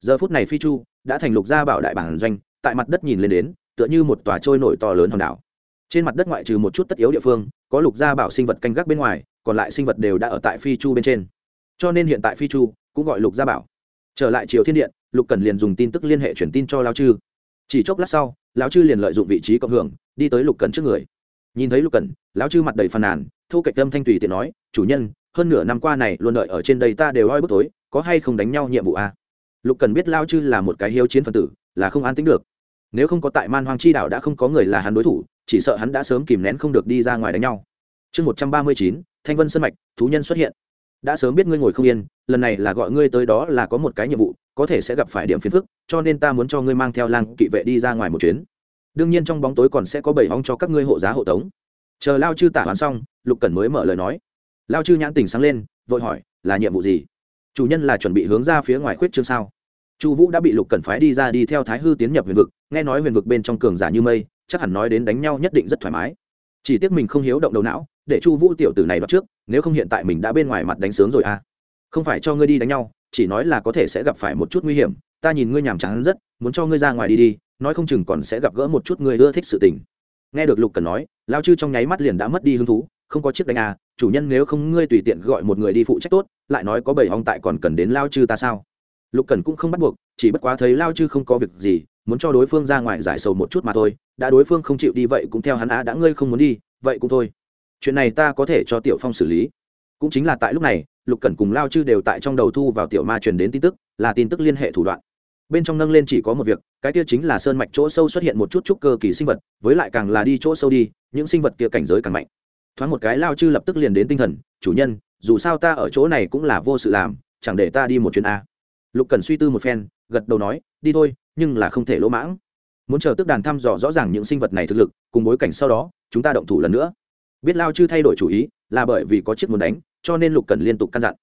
Giờ phút này phi chu, đã thành lục gia bảo đại bản doanh, tại mặt đất nhìn lên đến, tựa như một tòa trôi nổi to lớn hòn đảo. Trên mặt đất ngoại trừ một chút tất yếu địa phương, có lục gia bảo sinh vật canh gác bên ngoài, còn lại sinh vật đều đã ở tại phi chu bên trên. Cho nên hiện tại phi chu cũng gọi lục gia bảo. Trở lại triều thiên điện lục cần liền dùng tin tức liên hệ truyền tin cho lao chư. Chỉ chốc lát sau, lão chư liền lợi dụng vị trí cộng hưởng, đi tới lục cần trước người. Nhìn thấy lục cần lão chư mặt đầy phàn nàn thu cạch tâm thanh tùy tiện nói, chủ nhân, hơn nửa năm qua này luôn đợi ở trên đây ta đều oi bức tối có hay không đánh nhau nhiệm vụ a à? lục cần biết lao chư là một cái hiếu chiến phần tử, là không an tính được. Nếu không có tại man hoang chi đảo đã không có người là hắn đối thủ, chỉ sợ hắn đã sớm kìm nén không được đi ra ngoài đánh nhau. Chương một trăm ba mươi chín, thanh vân sân mạch, thú nhân xuất hiện đã sớm biết ngươi ngồi không yên, lần này là gọi ngươi tới đó là có một cái nhiệm vụ, có thể sẽ gặp phải điểm phiền phức, cho nên ta muốn cho ngươi mang theo lang kỵ vệ đi ra ngoài một chuyến. Đương nhiên trong bóng tối còn sẽ có bảy hóng cho các ngươi hộ giá hộ tống. Chờ lao chư tả hoán xong, lục cẩn mới mở lời nói. Lao chư nhãn tình sáng lên, vội hỏi, là nhiệm vụ gì? Chủ nhân là chuẩn bị hướng ra phía ngoài khuyết chương sao? Chu vũ đã bị lục cẩn phái đi ra đi theo thái hư tiến nhập huyền vực, nghe nói huyền vực bên trong cường giả như mây, chắc hẳn nói đến đánh nhau nhất định rất thoải mái chỉ tiếc mình không hiếu động đầu não, để chu vũ tiểu tử này đoạt trước, nếu không hiện tại mình đã bên ngoài mặt đánh sướng rồi à. Không phải cho ngươi đi đánh nhau, chỉ nói là có thể sẽ gặp phải một chút nguy hiểm, ta nhìn ngươi nhàm chán rất, muốn cho ngươi ra ngoài đi đi, nói không chừng còn sẽ gặp gỡ một chút ngươi ưa thích sự tình. Nghe được lục cần nói, lao chư trong nháy mắt liền đã mất đi hứng thú, không có chiếc đánh à chủ nhân nếu không ngươi tùy tiện gọi một người đi phụ trách tốt, lại nói có bảy hong tại còn cần đến lao chư ta sao? Lục cần cũng không bắt buộc, chỉ bất quá thấy lao chư không có việc gì muốn cho đối phương ra ngoài giải sầu một chút mà thôi, đã đối phương không chịu đi vậy cũng theo hắn á đã ngươi không muốn đi, vậy cũng thôi. Chuyện này ta có thể cho tiểu phong xử lý. Cũng chính là tại lúc này, lục cẩn cùng lao chư đều tại trong đầu thu vào tiểu ma truyền đến tin tức, là tin tức liên hệ thủ đoạn. Bên trong nâng lên chỉ có một việc, cái kia chính là sơn mạch chỗ sâu xuất hiện một chút chút cơ kỳ sinh vật, với lại càng là đi chỗ sâu đi, những sinh vật kia cảnh giới càng mạnh. Thoáng một cái lao chư lập tức liền đến tinh thần, chủ nhân, dù sao ta ở chỗ này cũng là vô sự làm, chẳng để ta đi một chuyến a. Lục cần suy tư một phen, gật đầu nói, đi thôi nhưng là không thể lỗ mãng. Muốn chờ tức đàn thăm dò rõ ràng những sinh vật này thực lực, cùng bối cảnh sau đó, chúng ta động thủ lần nữa. Biết lao chư thay đổi chủ ý, là bởi vì có chiếc muốn đánh, cho nên lục cần liên tục căn dặn.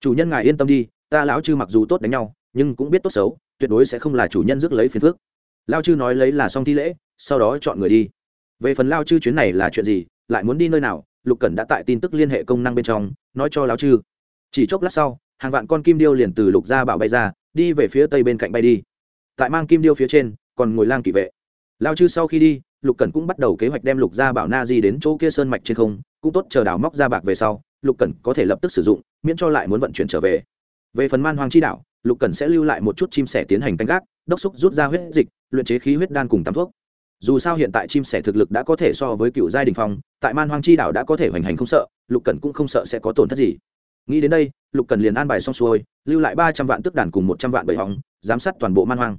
Chủ nhân ngài yên tâm đi, ta lão chư mặc dù tốt đánh nhau, nhưng cũng biết tốt xấu, tuyệt đối sẽ không là chủ nhân rước lấy phiền phước lao chư nói lấy là xong thi lễ, sau đó chọn người đi. Về phần lao chư chuyến này là chuyện gì, lại muốn đi nơi nào, lục cẩn đã tại tin tức liên hệ công năng bên trong, nói cho lao chư. Chỉ chốc lát sau, hàng vạn con kim điêu liền từ lục gia bảo bay ra, đi về phía tây bên cạnh bay đi tại mang kim điêu phía trên, còn ngồi lang kỵ vệ. Lao chư sau khi đi, lục cẩn cũng bắt đầu kế hoạch đem lục gia bảo na di đến chỗ kia sơn mạch trên không, cũng tốt chờ đào móc ra bạc về sau, lục cẩn có thể lập tức sử dụng, miễn cho lại muốn vận chuyển trở về. Về phần man hoang chi đảo lục cẩn sẽ lưu lại một chút chim sẻ tiến hành canh gác, đốc xúc rút ra huyết dịch, luyện chế khí huyết đan cùng tắm thuốc. Dù sao hiện tại chim sẻ thực lực đã có thể so với cựu giai đình phong, tại man hoang chi đảo đã có thể hoành hành không sợ, lục cần cũng không sợ sẽ có tổn thất gì. Nghĩ đến đây, lục cần liền an bài xong xuôi, lưu lại ba trăm vạn tức đàn cùng một trăm vạn bầy hóng, giám sát toàn bộ man hoang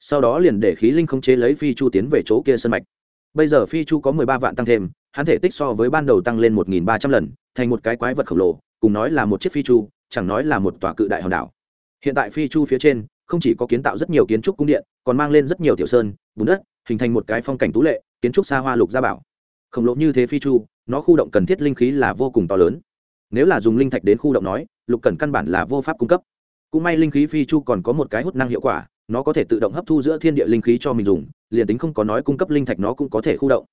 sau đó liền để khí linh khống chế lấy phi chu tiến về chỗ kia sân mạch. Bây giờ phi chu có mười ba vạn tăng thêm, hắn thể tích so với ban đầu tăng lên một nghìn ba trăm lần, thành một cái quái vật khổng lồ, cùng nói là một chiếc phi chu, chẳng nói là một tòa cự đại hòn đảo. Hiện tại phi chu phía trên, không chỉ có kiến tạo rất nhiều kiến trúc cung điện, còn mang lên rất nhiều tiểu sơn, bùn đất, hình thành một cái phong cảnh tú lệ, kiến trúc xa hoa lục gia bảo. Khổng lồ như thế phi chu, nó khu động cần thiết linh khí là vô cùng to lớn. Nếu là dùng linh thạch đến khu động nói, lục cần căn bản là vô pháp cung cấp. Cũng may linh khí phi chu còn có một cái hút năng hiệu quả nó có thể tự động hấp thu giữa thiên địa linh khí cho mình dùng, liền tính không có nói cung cấp linh thạch nó cũng có thể khu động.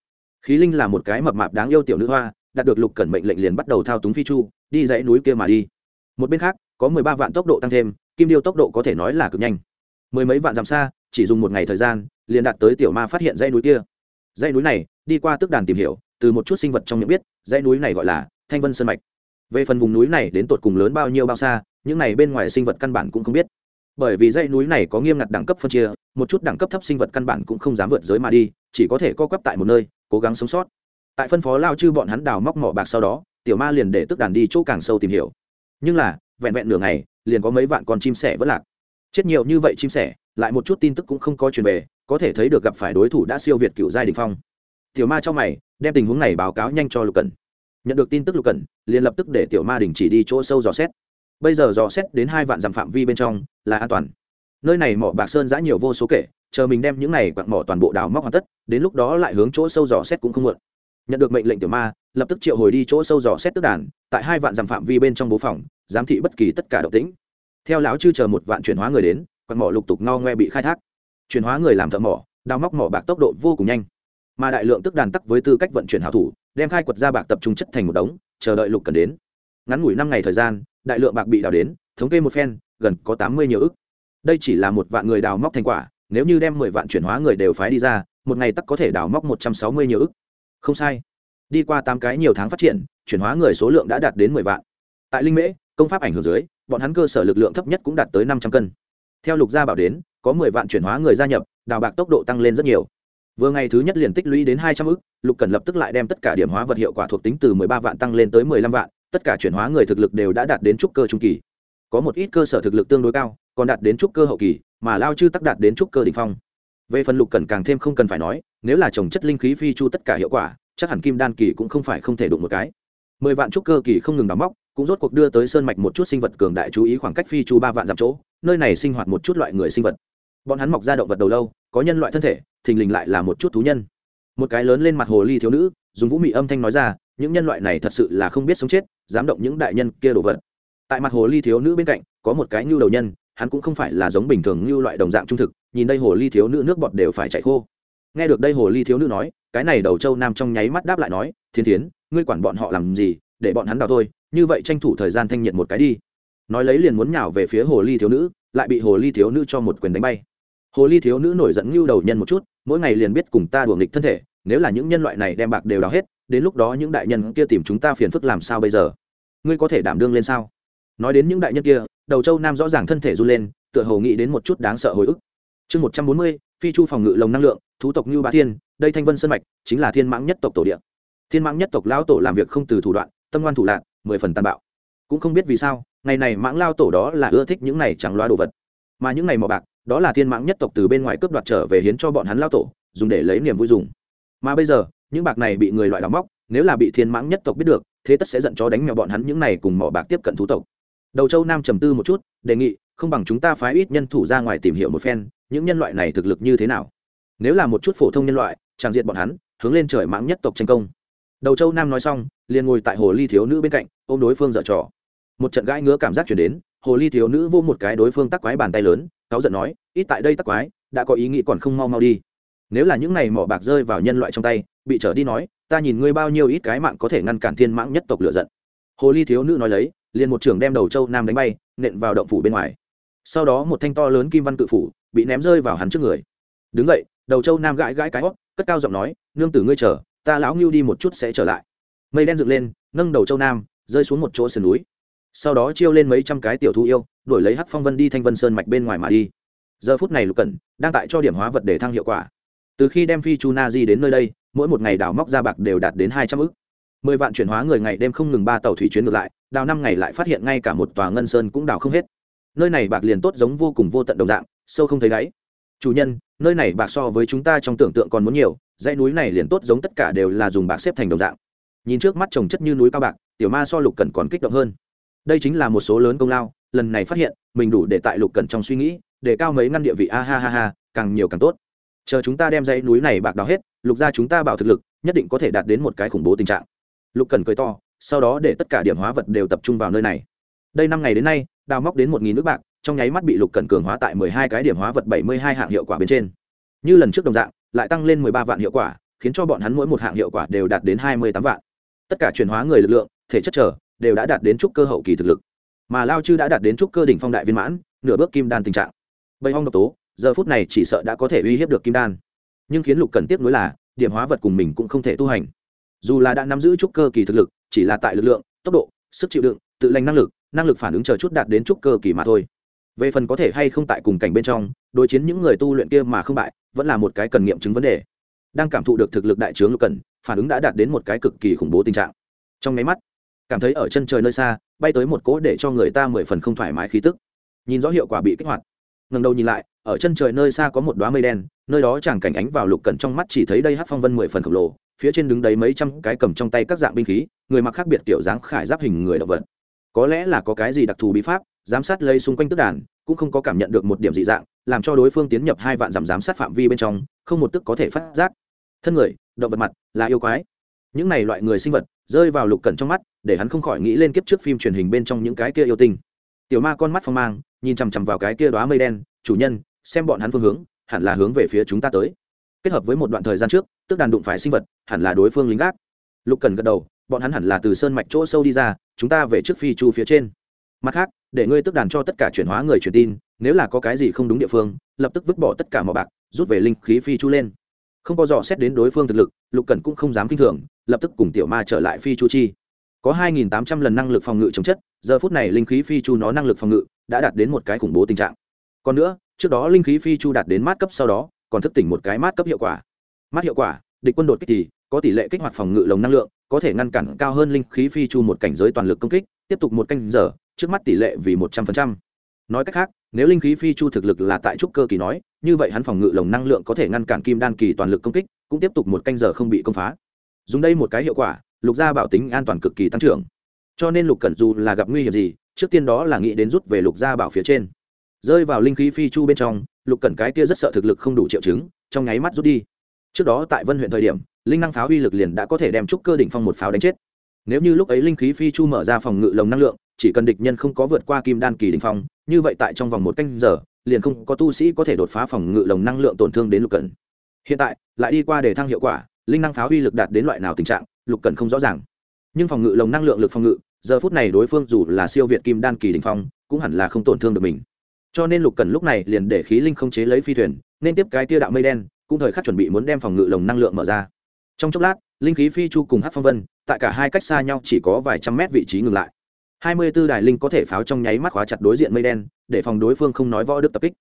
Khí linh là một cái mập mạp đáng yêu tiểu nữ hoa, đạt được lục cẩn mệnh lệnh liền bắt đầu thao túng phi chu, đi dãy núi kia mà đi. Một bên khác, có mười ba vạn tốc độ tăng thêm, kim điêu tốc độ có thể nói là cực nhanh. Mười mấy vạn dặm xa, chỉ dùng một ngày thời gian, liền đạt tới tiểu ma phát hiện dãy núi kia. Dãy núi này, đi qua tức đàn tìm hiểu, từ một chút sinh vật trong miệng biết, dãy núi này gọi là thanh vân sơn mạch. Về phần vùng núi này đến tột cùng lớn bao nhiêu bao xa, những này bên ngoài sinh vật căn bản cũng không biết bởi vì dãy núi này có nghiêm ngặt đẳng cấp phân chia, một chút đẳng cấp thấp sinh vật căn bản cũng không dám vượt giới mà đi, chỉ có thể co quắp tại một nơi, cố gắng sống sót. Tại phân phó lao chư bọn hắn đào móc mỏ bạc sau đó, tiểu ma liền để tức đàn đi chỗ càng sâu tìm hiểu. Nhưng là, vẹn vẹn nửa ngày, liền có mấy vạn con chim sẻ vẫn lạc. Chết nhiều như vậy chim sẻ, lại một chút tin tức cũng không có truyền về, có thể thấy được gặp phải đối thủ đã siêu việt cựu giai đình phong. Tiểu ma trong mày, đem tình huống này báo cáo nhanh cho lục cần nhận được tin tức lục cần liền lập tức để tiểu ma đình chỉ đi chỗ sâu dò xét bây giờ dò xét đến hai vạn dặm phạm vi bên trong, là an toàn. Nơi này mỏ bạc sơn giã nhiều vô số kể, chờ mình đem những này quặng mỏ toàn bộ đào móc hoàn tất, đến lúc đó lại hướng chỗ sâu dò xét cũng không muộn. Nhận được mệnh lệnh tiểu ma, lập tức triệu hồi đi chỗ sâu dò xét tức đàn, tại hai vạn dặm phạm vi bên trong bố phòng, giám thị bất kỳ tất cả động tĩnh. Theo lão chư chờ một vạn chuyển hóa người đến, quặng mỏ lục tục ngao ngoe bị khai thác. Chuyển hóa người làm thợ mỏ, đào móc mỏ bạc tốc độ vô cùng nhanh. Mà đại lượng tức đàn tắc với tư cách vận chuyển hảo thủ, đem khai quật ra bạc tập trung chất thành một đống, chờ đợi lục cần đến. Ngắn ngủi năm ngày thời gian đại lượng bạc bị đào đến, thống kê một phen, gần có tám mươi nhiều ức. Đây chỉ là một vạn người đào móc thành quả, nếu như đem mười vạn chuyển hóa người đều phái đi ra, một ngày tắc có thể đào móc một trăm sáu mươi nhiều ức. Không sai. Đi qua tám cái nhiều tháng phát triển, chuyển hóa người số lượng đã đạt đến mười vạn. Tại linh mễ, công pháp ảnh hưởng dưới, bọn hắn cơ sở lực lượng thấp nhất cũng đạt tới năm trăm cân. Theo lục gia bảo đến, có mười vạn chuyển hóa người gia nhập, đào bạc tốc độ tăng lên rất nhiều. Vừa ngày thứ nhất liền tích lũy đến hai trăm ức, lục cần lập tức lại đem tất cả điểm hóa vật hiệu quả thuộc tính từ mười ba vạn tăng lên tới mười lăm vạn tất cả chuyển hóa người thực lực đều đã đạt đến trúc cơ trung kỳ. Có một ít cơ sở thực lực tương đối cao, còn đạt đến trúc cơ hậu kỳ, mà lao chư tắc đạt đến trúc cơ đ ỉ n h phong. Về phần lục cần càng thêm không cần phải nói, nếu là trồng chất linh khí phi chu tất cả hiệu quả, chắc hẳn kim đan kỳ cũng không phải không thể đụng một cái. Mười vạn trúc cơ kỳ không ngừng đóng móc, cũng rốt cuộc đưa tới sơn mạch một chút sinh vật cường đại chú ý khoảng cách phi chu ba vạn dặm chỗ, nơi này sinh hoạt một chút loại người sinh vật. Bọn hắn mọc ra động vật đầu lâu, có nhân loại thân thể, thình lình lại là một chút thú nhân. Một cái lớn lên mặt hồ ly thiếu nữ, dùng vũ mị âm thanh nói ra những nhân loại này thật sự là không biết sống chết, dám động những đại nhân kia đồ vật. Tại mặt hồ ly thiếu nữ bên cạnh, có một cái nhu đầu nhân, hắn cũng không phải là giống bình thường như loại đồng dạng trung thực, nhìn đây hồ ly thiếu nữ nước bọt đều phải chạy khô. Nghe được đây hồ ly thiếu nữ nói, cái này đầu châu nam trong nháy mắt đáp lại nói, thiên thiến, ngươi quản bọn họ làm gì, để bọn hắn đào thôi, như vậy tranh thủ thời gian thanh nhiệt một cái đi. Nói lấy liền muốn nhào về phía hồ ly thiếu nữ, lại bị hồ ly thiếu nữ cho một quyền đánh bay. Hồ ly thiếu nữ nổi giận như đầu nhân một chút, mỗi ngày liền biết cùng ta đùa nghịch thân thể, nếu là những nhân loại này đem bạc đều đào hết đến lúc đó những đại nhân kia tìm chúng ta phiền phức làm sao bây giờ? Ngươi có thể đảm đương lên sao? Nói đến những đại nhân kia, đầu châu nam rõ ràng thân thể run lên, tựa hồ nghĩ đến một chút đáng sợ hồi ức. Chương một trăm bốn mươi, phi chu phòng ngự lồng năng lượng, thú tộc như bá thiên, đây thanh vân sơn mạch, chính là thiên mãng nhất tộc tổ địa. Thiên mãng nhất tộc lão tổ làm việc không từ thủ đoạn, tâm ngoan thủ lạc mười phần tàn bạo. Cũng không biết vì sao, ngày này mãng lao tổ đó là ưa thích những này chẳng loa đồ vật. Mà những ngày màu bạc, đó là thiên mãng nhất tộc từ bên ngoài cướp đoạt trở về hiến cho bọn hắn lao tổ, dùng để lấy niềm vui dùng. Mà bây giờ những bạc này bị người loại đóng móc, nếu là bị thiên mãng nhất tộc biết được, thế tất sẽ giận cho đánh mèo bọn hắn những này cùng mỏ bạc tiếp cận thú tộc. Đầu châu nam trầm tư một chút, đề nghị, không bằng chúng ta phái ít nhân thủ ra ngoài tìm hiểu một phen, những nhân loại này thực lực như thế nào. Nếu là một chút phổ thông nhân loại trang diện bọn hắn, hướng lên trời mãng nhất tộc tranh công. Đầu châu nam nói xong, liền ngồi tại hồ ly thiếu nữ bên cạnh, ôm đối phương dở trò. Một trận gãi ngứa cảm giác chuyển đến, hồ ly thiếu nữ vô một cái đối phương tắc quái bàn tay lớn, cáu giận nói, ít tại đây tắc quái, đã có ý nghĩ còn không mau mau đi. Nếu là những này mỏ bạc rơi vào nhân loại trong tay bị trở đi nói, ta nhìn ngươi bao nhiêu ít cái mạng có thể ngăn cản thiên mãng nhất tộc lựa giận. Hồ ly thiếu nữ nói lấy, liền một trưởng đem đầu châu nam đánh bay, nện vào động phủ bên ngoài. Sau đó một thanh to lớn kim văn cự phủ bị ném rơi vào hắn trước người. Đứng vậy đầu châu nam gãi gãi cái hót, cất cao giọng nói, nương tử ngươi chờ, ta lão ngưu đi một chút sẽ trở lại. Mây đen dựng lên, nâng đầu châu nam, rơi xuống một chỗ sườn núi. Sau đó chiêu lên mấy trăm cái tiểu thu yêu đổi lấy hắc phong vân đi thanh vân sơn mạch bên ngoài mà đi. Giờ phút này lục cẩn đang tại cho điểm hóa vật để thăng hiệu quả từ khi đem phi chu na di đến nơi đây, mỗi một ngày đào móc ra bạc đều đạt đến hai trăm ư c mười vạn chuyển hóa người ngày đêm không ngừng ba tàu thủy chuyến ngược lại, đào năm ngày lại phát hiện ngay cả một tòa ngân sơn cũng đào không hết. Nơi này bạc liền tốt giống vô cùng vô tận đồng dạng, sâu không thấy đáy. Chủ nhân, nơi này bạc so với chúng ta trong tưởng tượng còn muốn nhiều, dãy núi này liền tốt giống tất cả đều là dùng bạc xếp thành đồng dạng. Nhìn trước mắt trồng chất như núi cao bạc, tiểu ma so lục cần còn kích động hơn. Đây chính là một số lớn công lao, lần này phát hiện, mình đủ để tại lục cần trong suy nghĩ, để cao mấy ngăn địa vị, a ha ha ha, càng nhiều càng tốt chờ chúng ta đem dãy núi này bạc đào hết, lục ra chúng ta bảo thực lực, nhất định có thể đạt đến một cái khủng bố tình trạng. Lục cần cười to, sau đó để tất cả điểm hóa vật đều tập trung vào nơi này. Đây năm ngày đến nay, đào móc đến một nghìn nước bạc, trong nháy mắt bị lục cần cường hóa tại mười hai cái điểm hóa vật bảy mươi hai hạng hiệu quả bên trên. Như lần trước đồng dạng, lại tăng lên mười ba vạn hiệu quả, khiến cho bọn hắn mỗi một hạng hiệu quả đều đạt đến hai mươi tám vạn. Tất cả chuyển hóa người lực lượng, thể chất trở, đều đã đạt đến trúc cơ hậu kỳ thực lực. Mà lao chư đã đạt đến trúc cơ đỉnh phong đại viên mãn, nửa bước kim đan tình trạng. Bầy hong độc tố giờ phút này chỉ sợ đã có thể uy hiếp được kim đan. Nhưng khiến lục cần tiếp nối là, điểm hóa vật cùng mình cũng không thể tu hành. Dù là đã nắm giữ trúc cơ kỳ thực lực, chỉ là tại lực lượng, tốc độ, sức chịu đựng, tự lành năng lực năng lực phản ứng chờ chút đạt đến trúc cơ kỳ mà thôi. Về phần có thể hay không tại cùng cảnh bên trong, đối chiến những người tu luyện kia mà không bại, vẫn là một cái cần nghiệm chứng vấn đề. Đang cảm thụ được thực lực đại trướng lục cần, phản ứng đã đạt đến một cái cực kỳ khủng bố tình trạng. Trong máy mắt, cảm thấy ở chân trời nơi xa, bay tới một cỗ để cho người ta mười phần không thoải mái khí tức. Nhìn rõ hiệu quả bị kích hoạt. Ngần đầu nhìn lại ở chân trời nơi xa có một đóa mây đen, nơi đó chẳng cảnh ánh vào lục cẩn trong mắt chỉ thấy đây hát phong vân mười phần khổng lồ, phía trên đứng đấy mấy trăm cái cầm trong tay các dạng binh khí, người mặc khác biệt kiểu dáng khải giáp hình người động vật. Có lẽ là có cái gì đặc thù bí pháp, giám sát lây xung quanh tức đàn, cũng không có cảm nhận được một điểm dị dạng, làm cho đối phương tiến nhập hai vạn dặm giám sát phạm vi bên trong, không một tức có thể phát giác. Thân người, động vật mặt, là yêu quái. Những này loại người sinh vật, rơi vào lục cẩn trong mắt, để hắn không khỏi nghĩ lên kiếp trước phim truyền hình bên trong những cái kia yêu tinh. Tiểu ma con mắt phong mang, nhìn chằm chằm vào cái kia đóa mây đen, chủ nhân xem bọn hắn phương hướng, hẳn là hướng về phía chúng ta tới. Kết hợp với một đoạn thời gian trước, tức đàn đụng phải sinh vật, hẳn là đối phương lính gác. Lục cần gật đầu, bọn hắn hẳn là từ sơn mạch chỗ sâu đi ra, chúng ta về trước phi chu phía trên. Mặt khác, để ngươi tức đàn cho tất cả chuyển hóa người truyền tin, nếu là có cái gì không đúng địa phương, lập tức vứt bỏ tất cả mỏ bạc, rút về linh khí phi chu lên. Không có dò xét đến đối phương thực lực, lục cần cũng không dám kinh thường, lập tức cùng tiểu ma trở lại phi chu chi. Có 2.800 lần năng lực phòng ngự chống chất, giờ phút này linh khí phi chu nó năng lực phòng ngự đã đạt đến một cái khủng bố tình trạng. Còn nữa trước đó linh khí phi chu đạt đến mát cấp sau đó, còn thức tỉnh một cái mát cấp hiệu quả. Mát hiệu quả, địch quân đột kích thì có tỷ lệ kích hoạt phòng ngự lồng năng lượng, có thể ngăn cản cao hơn linh khí phi chu một cảnh giới toàn lực công kích, tiếp tục một canh giờ, trước mắt tỷ lệ vì một trăm phần trăm. nói cách khác, nếu linh khí phi chu thực lực là tại trúc cơ kỳ nói, như vậy hắn phòng ngự lồng năng lượng có thể ngăn cản kim đan kỳ toàn lực công kích, cũng tiếp tục một canh giờ không bị công phá. Dùng đây một cái hiệu quả, lục gia bảo tính an toàn cực kỳ tăng trưởng. Cho nên lục cẩn dù là gặp nguy hiểm gì, trước tiên đó là nghĩ đến rút về lục gia bảo phía trên rơi vào linh khí phi chu bên trong, lục cẩn cái kia rất sợ thực lực không đủ triệu chứng, trong nháy mắt rút đi. Trước đó tại vân huyện thời điểm, linh năng pháo uy lực liền đã có thể đem trúc cơ đỉnh phong một pháo đánh chết. Nếu như lúc ấy linh khí phi chu mở ra phòng ngự lồng năng lượng, chỉ cần địch nhân không có vượt qua kim đan kỳ đỉnh phong, như vậy tại trong vòng một canh giờ, liền không có tu sĩ có thể đột phá phòng ngự lồng năng lượng tổn thương đến lục cẩn. Hiện tại, lại đi qua để thăng hiệu quả, linh năng pháo uy lực đạt đến loại nào tình trạng, lục cẩn không rõ ràng. Nhưng phòng ngự lồng năng lượng lực phòng ngự, giờ phút này đối phương dù là siêu việt kim đan kỳ đỉnh phong, cũng hẳn là không tổn thương được mình cho nên lục cần lúc này liền để khí linh không chế lấy phi thuyền, nên tiếp cái tia đạo mây đen, cũng thời khắc chuẩn bị muốn đem phòng ngự lồng năng lượng mở ra. Trong chốc lát, linh khí phi chu cùng hát phong vân, tại cả hai cách xa nhau chỉ có vài trăm mét vị trí ngừng lại. Hai mươi b ố đài linh có thể pháo trong nháy mắt khóa chặt đối diện mây đen, để phòng đối phương không nói võ đức tập kích.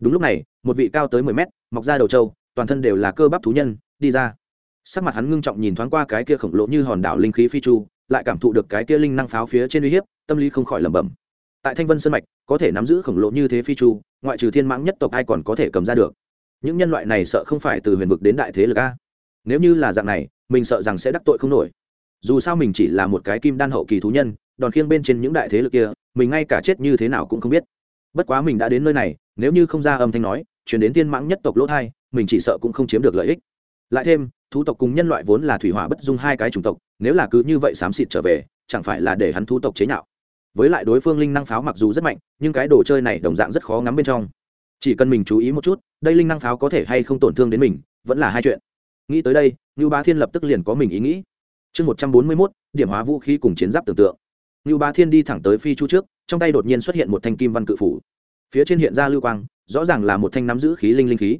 Đúng lúc này, một vị cao tới mười mét, mọc ra đầu trâu, toàn thân đều là cơ bắp thú nhân, đi ra. Sắc mặt hắn ngưng trọng nhìn thoáng qua cái kia khổng lồ như hòn đảo linh khí phi chu, lại cảm thụ được cái kia linh năng pháo phía trên uy hiếp, tâm lý không khỏi lẩm bẩm. Tại thanh vân sơn mạch có thể nắm giữ khổng lồ như thế phi chu, ngoại trừ thiên mãng nhất tộc ai còn có thể cầm ra được. Những nhân loại này sợ không phải từ huyền vực đến đại thế lực a. Nếu như là dạng này, mình sợ rằng sẽ đắc tội không nổi. Dù sao mình chỉ là một cái kim đan hậu kỳ thú nhân, đòn khiêng bên trên những đại thế lực kia, mình ngay cả chết như thế nào cũng không biết. Bất quá mình đã đến nơi này, nếu như không ra âm thanh nói, chuyển đến thiên mãng nhất tộc lỗ thai, mình chỉ sợ cũng không chiếm được lợi ích. Lại thêm, thú tộc cùng nhân loại vốn là thủy hỏa bất dung hai cái chủng tộc, nếu là cứ như vậy xám xịt trở về, chẳng phải là để hắn thú tộc chế nhạo với lại đối phương linh năng pháo mặc dù rất mạnh, nhưng cái đồ chơi này đồng dạng rất khó ngắm bên trong. Chỉ cần mình chú ý một chút, đây linh năng pháo có thể hay không tổn thương đến mình, vẫn là hai chuyện. Nghĩ tới đây ngưu bá thiên lập tức liền có mình ý nghĩ. Chương một trăm bốn mươi mốt, điểm hóa vũ khí cùng chiến giáp tưởng tượng. Ngưu bá thiên đi thẳng tới phi chu trước, trong tay đột nhiên xuất hiện một thanh kim văn cự phủ. Phía trên hiện ra lưu quang, rõ ràng là một thanh nắm giữ khí linh linh khí.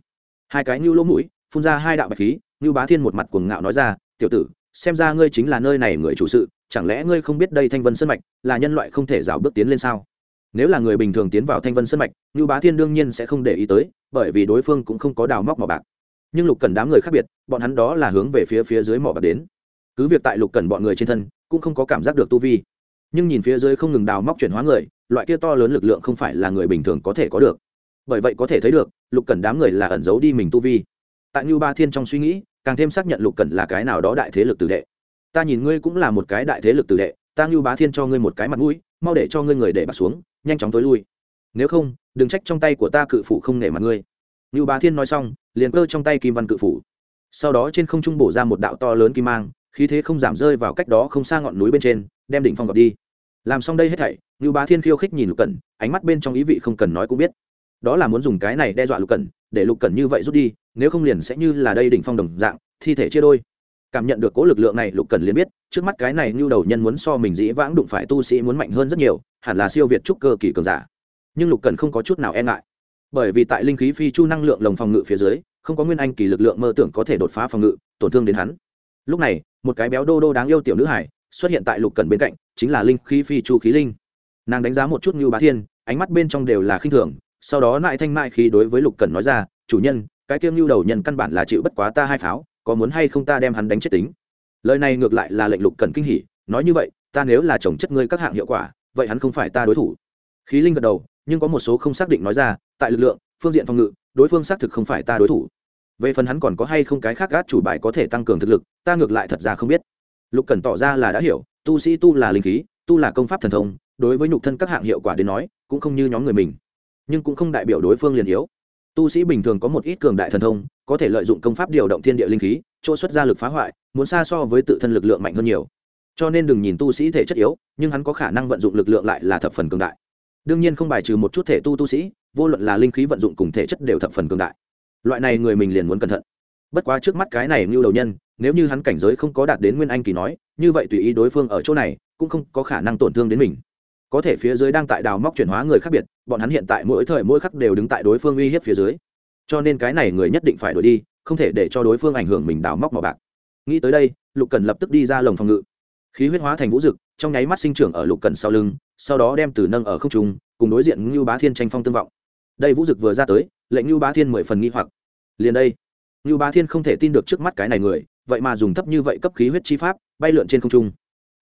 Hai cái ngưu lỗ mũi, phun ra hai đạo bạch khí ngưu bá thiên một mặt cuồng ngạo nói ra, tiểu tử, xem ra ngươi chính là nơi này người chủ sự chẳng lẽ ngươi không biết đây thanh vân sơn mạch là nhân loại không thể rào bước tiến lên sao? Nếu là người bình thường tiến vào thanh vân sơn mạch, ngưu bá thiên đương nhiên sẽ không để ý tới, bởi vì đối phương cũng không có đào móc mỏ bạc. Nhưng lục cần đám người khác biệt, bọn hắn đó là hướng về phía phía dưới mỏ bạc đến. Cứ việc tại lục cần bọn người trên thân, cũng không có cảm giác được tu vi. Nhưng nhìn phía dưới không ngừng đào móc chuyển hóa người, loại kia to lớn lực lượng không phải là người bình thường có thể có được. Bởi vậy có thể thấy được, lục cần đám người là ẩn giấu đi mình tu vi. Tại như ba thiên trong suy nghĩ, càng thêm xác nhận lục cần là cái nào đó đại thế lực tử đệ ta nhìn ngươi cũng là một cái đại thế lực tử đệ, ta ngưu bá thiên cho ngươi một cái mặt mũi, mau để cho ngươi người để bạc xuống, nhanh chóng tối lui. Nếu không, đừng trách trong tay của ta cự phủ không nể mặt ngươi. Ngưu bá thiên nói xong, liền cơ trong tay kim văn cự phủ. Sau đó trên không trung bổ ra một đạo to lớn kim mang, khí thế không giảm rơi vào cách đó không xa ngọn núi bên trên, đem đỉnh phong gọt đi. Làm xong đây hết thảy, ngưu bá thiên khiêu khích nhìn lục cẩn, ánh mắt bên trong ý vị không cần nói cũng biết. Đó là muốn dùng cái này đe dọa lục cẩn, để lục cẩn như vậy rút đi, nếu không liền sẽ như là đây đỉnh phong đồng dạng, thi thể chia đôi cảm nhận được cố lực lượng này lục cần liền biết, trước mắt cái này như đầu nhân muốn so mình dĩ vãng đụng phải tu sĩ muốn mạnh hơn rất nhiều, hẳn là siêu việt trúc cơ kỳ cường giả. Nhưng lục cần không có chút nào e ngại. Bởi vì tại linh khí phi chu năng lượng lồng phòng ngự phía dưới, không có nguyên anh kỳ lực lượng mơ tưởng có thể đột phá phòng ngự, tổn thương đến hắn. Lúc này, một cái béo đô đô đáng yêu tiểu nữ hải xuất hiện tại lục cần bên cạnh, chính là linh khí phi chu khí linh. Nàng đánh giá một chút như bá thiên, ánh mắt bên trong đều là khinh thường, sau đó lại thanh mại khí đối với lục cần nói ra, chủ nhân, cái kiêng lưu đầu nhân căn bản là chịu bất quá ta hai pháo có muốn hay không ta đem hắn đánh chết tính? Lời này ngược lại là lệnh lục cần kinh hỉ, nói như vậy, ta nếu là chồng chất ngươi các hạng hiệu quả, vậy hắn không phải ta đối thủ. Khí linh gật đầu, nhưng có một số không xác định nói ra, tại lực lượng, phương diện phòng ngự, đối phương xác thực không phải ta đối thủ. Về phần hắn còn có hay không cái khác gác chủ bài có thể tăng cường thực lực, ta ngược lại thật ra không biết. Lục cần tỏ ra là đã hiểu, tu sĩ tu là linh khí, tu là công pháp thần thông, đối với nhục thân các hạng hiệu quả đến nói, cũng không như nhóm người mình. Nhưng cũng không đại biểu đối phương liền yếu tu sĩ bình thường có một ít cường đại thần thông, có thể lợi dụng công pháp điều động thiên địa linh khí, chỗ xuất ra lực phá hoại, muốn xa so với tự thân lực lượng mạnh hơn nhiều. Cho nên đừng nhìn tu sĩ thể chất yếu, nhưng hắn có khả năng vận dụng lực lượng lại là thập phần cường đại. Đương nhiên không bài trừ một chút thể tu tu sĩ, vô luận là linh khí vận dụng cùng thể chất đều thập phần cường đại. Loại này người mình liền muốn cẩn thận. Bất quá trước mắt cái này như đầu nhân, nếu như hắn cảnh giới không có đạt đến nguyên anh kỳ nói, như vậy tùy ý đối phương ở chỗ này, cũng không có khả năng tổn thương đến mình có thể phía dưới đang tại đào móc chuyển hóa người khác biệt, bọn hắn hiện tại mỗi thời mỗi khắc đều đứng tại đối phương uy hiếp phía dưới. Cho nên cái này người nhất định phải đổi đi, không thể để cho đối phương ảnh hưởng mình đào móc màu bạc. Nghĩ tới đây, lục cần lập tức đi ra lồng phòng ngự. Khí huyết hóa thành vũ rực trong nháy mắt sinh trưởng ở lục cần sau lưng, sau đó đem từ nâng ở không trung, cùng đối diện ngưu bá thiên tranh phong tương vọng. Đây vũ rực vừa ra tới, lệnh ngưu bá thiên mười phần nghi hoặc. Liền đây, ngưu bá thiên không thể tin được trước mắt cái này người, vậy mà dùng thấp như vậy cấp khí huyết chi pháp, bay lượn trên không trung.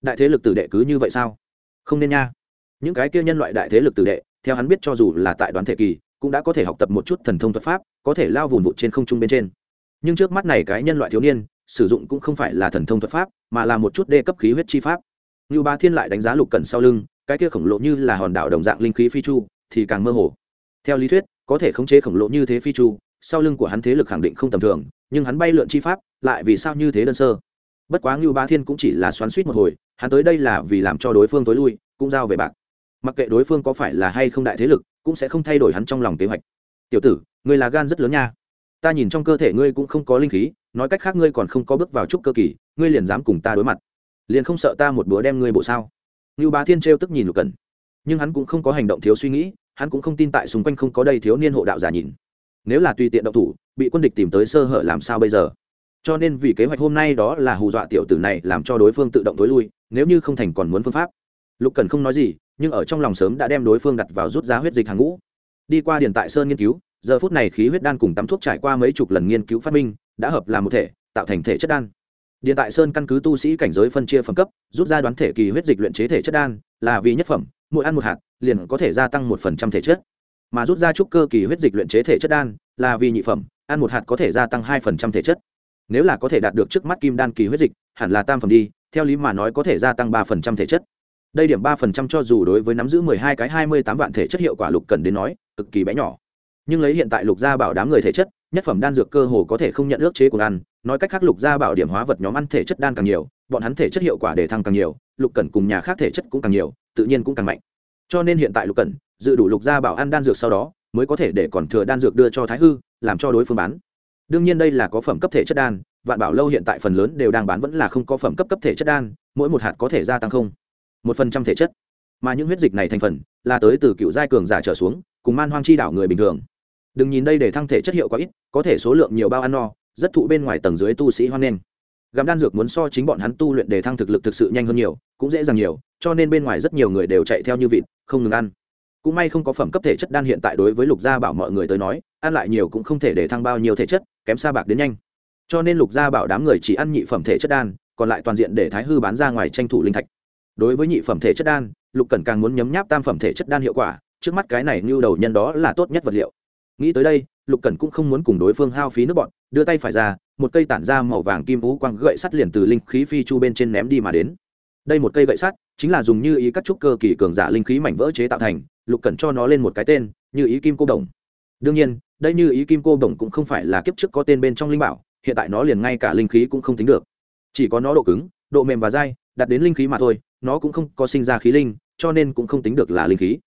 Đại thế lực tử đệ cứ như vậy sao? Không nên nha những cái kia nhân loại đại thế lực tử đệ, theo hắn biết cho dù là tại đoán thể kỳ, cũng đã có thể học tập một chút thần thông thuật pháp, có thể lao vùn vụt trên không trung bên trên. Nhưng trước mắt này cái nhân loại thiếu niên, sử dụng cũng không phải là thần thông thuật pháp, mà là một chút đê cấp khí huyết chi pháp. Như ba thiên lại đánh giá lục cẩn sau lưng, cái kia khổng lồ như là hòn đảo đồng dạng linh khí phi chu, thì càng mơ hồ. Theo lý thuyết, có thể khống chế khổng lồ như thế phi chu, sau lưng của hắn thế lực khẳng định không tầm thường, nhưng hắn bay lượn chi pháp, lại vì sao như thế đơn sơ? Bất quá ngưu ba thiên cũng chỉ là xoắn suýt một hồi, hắn tới đây là vì làm cho đối phương tối lui, cũng giao về bạc mặc kệ đối phương có phải là hay không đại thế lực, cũng sẽ không thay đổi hắn trong lòng kế hoạch. Tiểu tử, ngươi là gan rất lớn nha. Ta nhìn trong cơ thể ngươi cũng không có linh khí, nói cách khác ngươi còn không có bước vào trúc cơ kỳ, ngươi liền dám cùng ta đối mặt. Liền không sợ ta một bữa đem ngươi bộ sao? Ngưu bá thiên trêu tức nhìn lục cần nhưng hắn cũng không có hành động thiếu suy nghĩ, hắn cũng không tin tại xung quanh không có đây thiếu niên hộ đạo giả nhìn. Nếu là tùy tiện động thủ, bị quân địch tìm tới sơ hở làm sao bây giờ? Cho nên vì kế hoạch hôm nay đó là hù dọa tiểu tử này làm cho đối phương tự động tối lui, nếu như không thành còn muốn phương pháp. Lục cần không nói gì nhưng ở trong lòng sớm đã đem đối phương đặt vào rút ra huyết dịch hàng ngũ. Đi qua điền tại sơn nghiên cứu, giờ phút này khí huyết đan cùng tắm thuốc trải qua mấy chục lần nghiên cứu phát minh, đã hợp làm một thể, tạo thành thể chất đan. Điện tại sơn căn cứ tu sĩ cảnh giới phân chia phẩm cấp, rút ra đoán thể kỳ huyết dịch luyện chế thể chất đan, là vì nhất phẩm, mỗi ăn một hạt, liền có thể gia tăng một phần trăm thể chất. Mà rút ra trúc cơ kỳ huyết dịch luyện chế thể chất đan, là vì nhị phẩm, ăn một hạt có thể gia tăng hai phần trăm thể chất. Nếu là có thể đạt được trước mắt kim đan kỳ huyết dịch, hẳn là tam phẩm đi, theo lý mà nói có thể gia tăng ba phần trăm thể chất đây điểm ba phần trăm cho dù đối với nắm giữ mười hai cái hai mươi tám vạn thể chất hiệu quả lục cần đến nói, cực kỳ bé nhỏ. Nhưng lấy hiện tại lục gia bảo đám người thể chất, nhất phẩm đan dược cơ hồ có thể không nhận ước chế của ăn. Nói cách khác lục gia bảo điểm hóa vật nhóm ăn thể chất đan càng nhiều, bọn hắn thể chất hiệu quả để thăng càng nhiều, lục cần cùng nhà khác thể chất cũng càng nhiều, tự nhiên cũng càng mạnh. Cho nên hiện tại lục cần, dự đủ lục gia bảo ăn đan dược sau đó, mới có thể để còn thừa đan dược đưa cho thái hư, làm cho đối phương bán. Đương nhiên đây là có phẩm cấp thể chất đan, vạn bảo lâu hiện tại phần lớn đều đang bán vẫn là không có phẩm cấp cấp thể chất đan, mỗi một hạt có thể gia tăng không? Một phần trăm thể chất. Mà những huyết dịch này thành phần là tới từ cựu giai cường giả trở xuống, cùng man hoang chi đảo người bình thường. Đừng nhìn đây để thăng thể chất hiệu quá ít, có thể số lượng nhiều bao ăn no, rất thụ bên ngoài tầng dưới tu sĩ hoan nghênh. Gặm đan dược muốn so chính bọn hắn tu luyện để thăng thực lực thực sự nhanh hơn nhiều, cũng dễ dàng nhiều, cho nên bên ngoài rất nhiều người đều chạy theo như vịt, không ngừng ăn. Cũng may không có phẩm cấp thể chất đan hiện tại đối với lục gia bảo mọi người tới nói, ăn lại nhiều cũng không thể để thăng bao nhiêu thể chất, kém xa bạc đến nhanh. Cho nên lục gia bảo đám người chỉ ăn nhị phẩm thể chất đan, còn lại toàn diện để thái hư bán ra ngoài tranh thủ linh thạch đối với nhị phẩm thể chất đan, lục cẩn càng muốn nhấm nháp tam phẩm thể chất đan hiệu quả, trước mắt cái này như đầu nhân đó là tốt nhất vật liệu. Nghĩ tới đây, lục cẩn cũng không muốn cùng đối phương hao phí nước bọn, đưa tay phải ra, một cây tản ra màu vàng kim vũ quang gậy sắt liền từ linh khí phi chu bên trên ném đi mà đến. Đây một cây gậy sắt, chính là dùng như ý các trúc cơ kỳ cường giả linh khí mảnh vỡ chế tạo thành, lục cẩn cho nó lên một cái tên, như ý kim cô đồng. Đương nhiên, đây như ý kim cô đồng cũng không phải là kiếp trước có tên bên trong linh bảo, hiện tại nó liền ngay cả linh khí cũng không tính được. Chỉ có nó độ cứng, độ mềm và dai đặt đến linh khí mà thôi, nó cũng không có sinh ra khí linh, cho nên cũng không tính được là linh khí.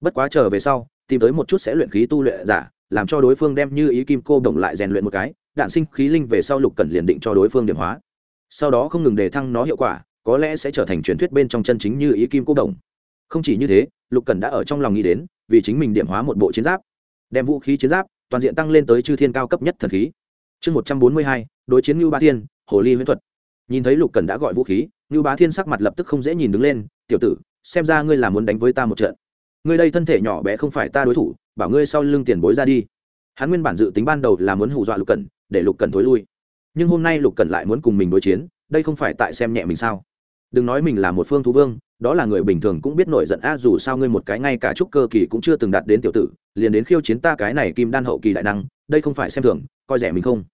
Bất quá chờ về sau, tìm tới một chút sẽ luyện khí tu luyện giả, làm cho đối phương đem như ý kim cô đồng lại rèn luyện một cái, đạn sinh khí linh về sau lục cần liền định cho đối phương điểm hóa. Sau đó không ngừng đề thăng nó hiệu quả, có lẽ sẽ trở thành truyền thuyết bên trong chân chính như ý kim cô đồng. Không chỉ như thế, lục cần đã ở trong lòng nghĩ đến, vì chính mình điểm hóa một bộ chiến giáp. Đem vũ khí chiến giáp, toàn diện tăng lên tới chư thiên cao cấp nhất thần khí. Chương một trăm bốn mươi hai, đối chiến ngưu ba thiên, hồ ly huyễn thuật. Nhìn thấy lục cần đã gọi vũ khí ngưu bá thiên sắc mặt lập tức không dễ nhìn đứng lên tiểu tử xem ra ngươi là muốn đánh với ta một trận. Ngươi đây thân thể nhỏ bé không phải ta đối thủ bảo ngươi sau lưng tiền bối ra đi. Hắn nguyên bản dự tính ban đầu là muốn hù dọa lục Cẩn, để lục Cẩn thối lui. Nhưng hôm nay lục Cẩn lại muốn cùng mình đối chiến đây không phải tại xem nhẹ mình sao? Đừng nói mình là một phương thú vương đó là người bình thường cũng biết nổi giận a dù sao ngươi một cái ngay cả chút cơ kỳ cũng chưa từng đạt đến tiểu tử liền đến khiêu chiến ta cái này kim đan hậu kỳ đại năng đây không phải xem thường coi rẻ mình không?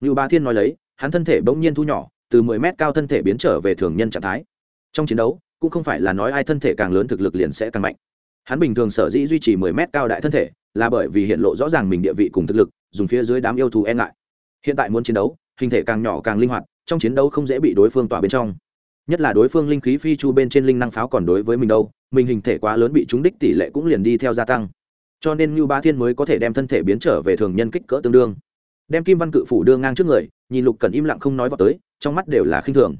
Nưu Bá thiên nói lấy hắn thân thể bỗng nhiên thu nhỏ từ mười mét cao thân thể biến trở về thường nhân trạng thái. Trong chiến đấu, cũng không phải là nói ai thân thể càng lớn thực lực liền sẽ càng mạnh. Hắn bình thường sở dĩ duy trì mười mét cao đại thân thể là bởi vì hiện lộ rõ ràng mình địa vị cùng thực lực, dùng phía dưới đám yêu thú e ngại. Hiện tại muốn chiến đấu, hình thể càng nhỏ càng linh hoạt, trong chiến đấu không dễ bị đối phương tỏa bên trong. Nhất là đối phương linh khí phi chu bên trên linh năng pháo còn đối với mình đâu, mình hình thể quá lớn bị trúng đích tỷ lệ cũng liền đi theo gia tăng. Cho nên Ngưu ba thiên mới có thể đem thân thể biến trở về thường nhân kích cỡ tương đương đem kim văn cự phủ đưa ngang trước người, nhìn lục cần im lặng không nói vào tới, trong mắt đều là khinh thường.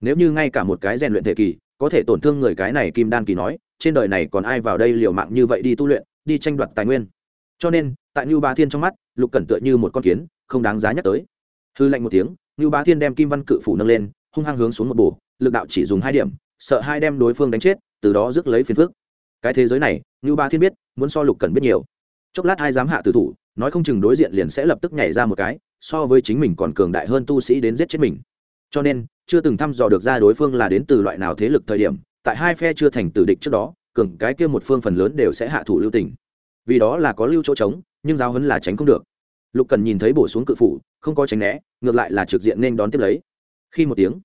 Nếu như ngay cả một cái rèn luyện thể kỳ, có thể tổn thương người cái này kim đan kỳ nói, trên đời này còn ai vào đây liều mạng như vậy đi tu luyện, đi tranh đoạt tài nguyên. Cho nên, tại như bá thiên trong mắt, lục cẩn tựa như một con kiến, không đáng giá nhắc tới. Hư lạnh một tiếng như bá thiên đem kim văn cự phủ nâng lên, hung hăng hướng xuống một bổ, lực đạo chỉ dùng hai điểm, sợ hai đem đối phương đánh chết, từ đó rước lấy phiền phước cái thế giới này như bá thiên biết, muốn so lục cẩn biết nhiều. Chốc lát hai dám hạ tử thủ nói không chừng đối diện liền sẽ lập tức nhảy ra một cái, so với chính mình còn cường đại hơn tu sĩ đến giết chết mình. Cho nên, chưa từng thăm dò được ra đối phương là đến từ loại nào thế lực thời điểm, tại hai phe chưa thành tử địch trước đó, cường cái kia một phương phần lớn đều sẽ hạ thủ lưu tình. Vì đó là có lưu chỗ trống, nhưng giáo hấn là tránh không được. Lục cần nhìn thấy bổ xuống cự phủ, không có tránh né, ngược lại là trực diện nên đón tiếp lấy. Khi một tiếng,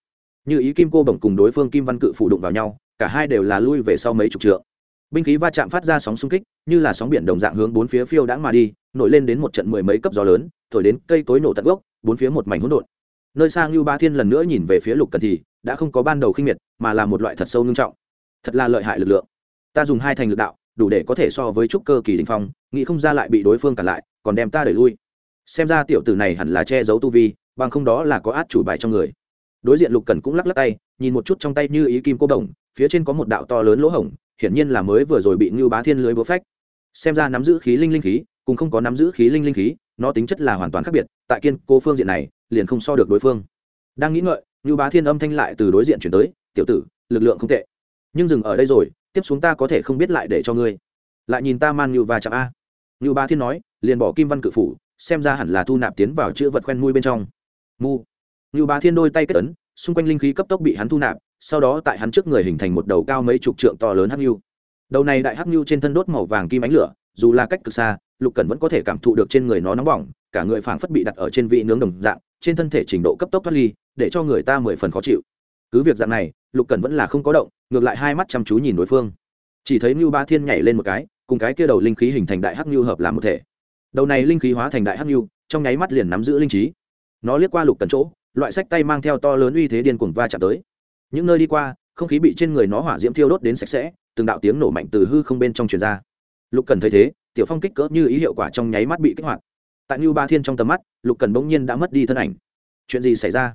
như ý kim cô bổng cùng đối phương kim văn cự phủ đụng vào nhau, cả hai đều là lui về sau mấy chục trượng binh khí va chạm phát ra sóng xung kích, như là sóng biển đồng dạng hướng bốn phía phiêu đãng mà đi, nổi lên đến một trận mười mấy cấp gió lớn, thổi đến cây cối nổ tận gốc, bốn phía một mảnh hỗn độn. Nơi sang lưu ba thiên lần nữa nhìn về phía lục cần thì, đã không có ban đầu khinh miệt, mà là một loại thật sâu nghiêm trọng. Thật là lợi hại lực lượng. Ta dùng hai thành lực đạo, đủ để có thể so với trúc cơ kỳ đình phong, nghĩ không ra lại bị đối phương cản lại, còn đem ta đẩy lui. Xem ra tiểu tử này hẳn là che giấu tu vi, bằng không đó là có át chủ bài trong người. Đối diện lục cần cũng lắc lắc tay, nhìn một chút trong tay như ý kim cô đồng, phía trên có một đạo to lớn lỗ hổng hiển nhiên là mới vừa rồi bị ngưu bá thiên lưới búa phách. Xem ra nắm giữ khí linh linh khí, cùng không có nắm giữ khí linh linh khí, nó tính chất là hoàn toàn khác biệt, tại kiên cô phương diện này, liền không so được đối phương. Đang nghĩ ngợi, ngưu bá thiên âm thanh lại từ đối diện chuyển tới, tiểu tử, lực lượng không tệ. Nhưng dừng ở đây rồi, tiếp xuống ta có thể không biết lại để cho ngươi. Lại nhìn ta man ngưu và chạm a. Ngưu bá thiên nói, liền bỏ kim văn cự phủ, xem ra hẳn là thu nạp tiến vào chữ vật khoen mui bên trong. Mu. Ngưu bá thiên đôi tay kết ấn, xung quanh linh khí cấp tốc bị hắn thu nạp sau đó tại hắn trước người hình thành một đầu cao mấy chục trượng to lớn hắc nhu. Đầu này đại hắc nhu trên thân đốt màu vàng kim ánh lửa, dù là cách cực xa, lục cẩn vẫn có thể cảm thụ được trên người nó nóng bỏng, cả người phảng phất bị đặt ở trên vị nướng đồng dạng, trên thân thể trình độ cấp tốc thoát ly, để cho người ta mười phần khó chịu. Cứ việc dạng này, lục cẩn vẫn là không có động, ngược lại hai mắt chăm chú nhìn đối phương. Chỉ thấy mưu ba thiên nhảy lên một cái, cùng cái kia đầu linh khí hình thành đại hắc nhu hợp làm một thể. Đầu này linh khí hóa thành đại hắc nhu, trong nháy mắt liền nắm giữ linh trí. Nó liếc qua lục cần chỗ, loại sách tay mang theo to lớn uy thế điên cuồng va chạm tới những nơi đi qua, không khí bị trên người nó hỏa diễm thiêu đốt đến sạch sẽ, từng đạo tiếng nổ mạnh từ hư không bên trong truyền ra. Lục cần thấy thế, tiểu phong kích cỡ như ý hiệu quả trong nháy mắt bị kích hoạt. Tại như ba thiên trong tầm mắt, lục cần bỗng nhiên đã mất đi thân ảnh. Chuyện gì xảy ra?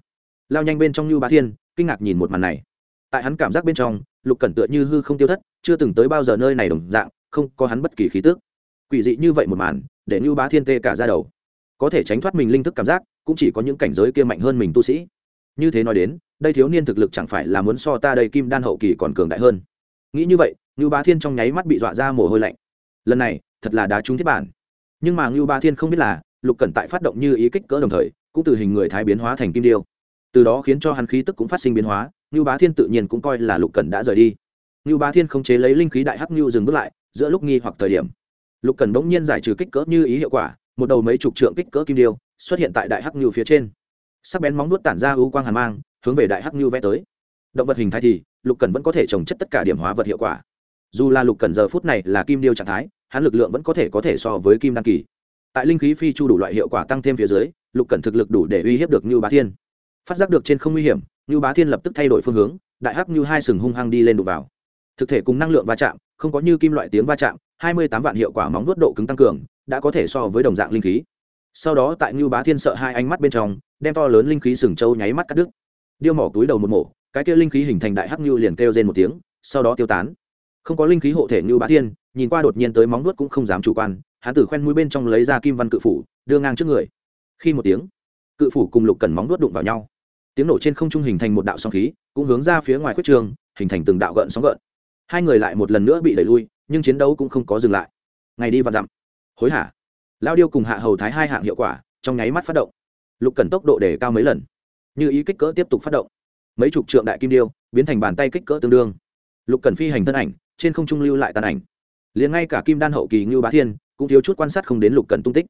Lao nhanh bên trong như ba thiên, kinh ngạc nhìn một màn này. Tại hắn cảm giác bên trong, lục cẩn tựa như hư không tiêu thất, chưa từng tới bao giờ nơi này đồng dạng, không có hắn bất kỳ khí tước quỷ dị như vậy một màn, để như bá thiên tê cả ra đầu. Có thể tránh thoát mình linh thức cảm giác, cũng chỉ có những cảnh giới kia mạnh hơn mình tu sĩ như thế nói đến, đây thiếu niên thực lực chẳng phải là muốn so ta đây kim đan hậu kỳ còn cường đại hơn. Nghĩ như vậy, ngưu bá thiên trong nháy mắt bị dọa ra mồ hôi lạnh. Lần này, thật là đá trúng thiết bản. Nhưng mà ngưu bá thiên không biết là, lục cẩn tại phát động như ý kích cỡ đồng thời, cũng từ hình người thái biến hóa thành kim điêu. Từ đó khiến cho hắn khí tức cũng phát sinh biến hóa, ngưu bá thiên tự nhiên cũng coi là lục cẩn đã rời đi. Ngưu bá thiên không chế lấy linh khí đại hắc ngưu dừng bước lại, giữa lúc nghi hoặc thời điểm, lục cẩn bỗng nhiên giải trừ kích cỡ như ý hiệu quả, một đầu mấy chục trượng kích cỡ kim điêu xuất hiện tại đại hắc ngưu phía trên sắc bén móng nuốt tản ra ưu quang hàn mang, hướng về đại hắc như vẽ tới. Động vật hình thái thì, lục cẩn vẫn có thể trồng chất tất cả điểm hóa vật hiệu quả. Dù là lục cẩn giờ phút này là kim điêu trạng thái, hắn lực lượng vẫn có thể có thể so với kim đăng kỳ. Tại linh khí phi chu đủ loại hiệu quả tăng thêm phía dưới, lục cẩn thực lực đủ để uy hiếp được như bá thiên. Phát giác được trên không nguy hiểm như bá thiên lập tức thay đổi phương hướng, đại hắc như hai sừng hung hăng đi lên đục vào. Thực thể cùng năng lượng va chạm, không có như kim loại tiếng va chạm, hai mươi tám vạn hiệu quả móng vuốt độ cứng tăng cường, đã có thể so với đồng dạng linh khí sau đó tại ngưu bá thiên sợ hai ánh mắt bên trong, đem to lớn linh khí sừng trâu nháy mắt cắt đứt. Điêu mỏ túi đầu một mổ, cái kia linh khí hình thành đại hắc ngưu liền kêu rên một tiếng, sau đó tiêu tán. Không có linh khí hộ thể ngưu bá thiên, nhìn qua đột nhiên tới móng nuốt cũng không dám chủ quan, hắn từ khoen mũi bên trong lấy ra kim văn cự phủ, đưa ngang trước người. Khi một tiếng, cự phủ cùng lục cần móng nuốt đụng vào nhau. Tiếng nổ trên không trung hình thành một đạo sóng khí, cũng hướng ra phía ngoài khuất trường, hình thành từng đạo gợn sóng gợn. Hai người lại một lần nữa bị đẩy lui, nhưng chiến đấu cũng không có dừng lại. Ngày đi và dặm. Hối hả? Lao điêu cùng hạ hầu thái hai hạng hiệu quả, trong nháy mắt phát động. Lục cần tốc độ để cao mấy lần. Như ý kích cỡ tiếp tục phát động. Mấy chục trượng đại kim điêu, biến thành bàn tay kích cỡ tương đương. Lục cần phi hành thân ảnh, trên không trung lưu lại tàn ảnh. Liền ngay cả kim đan hậu kỳ ngưu bá thiên, cũng thiếu chút quan sát không đến lục cần tung tích.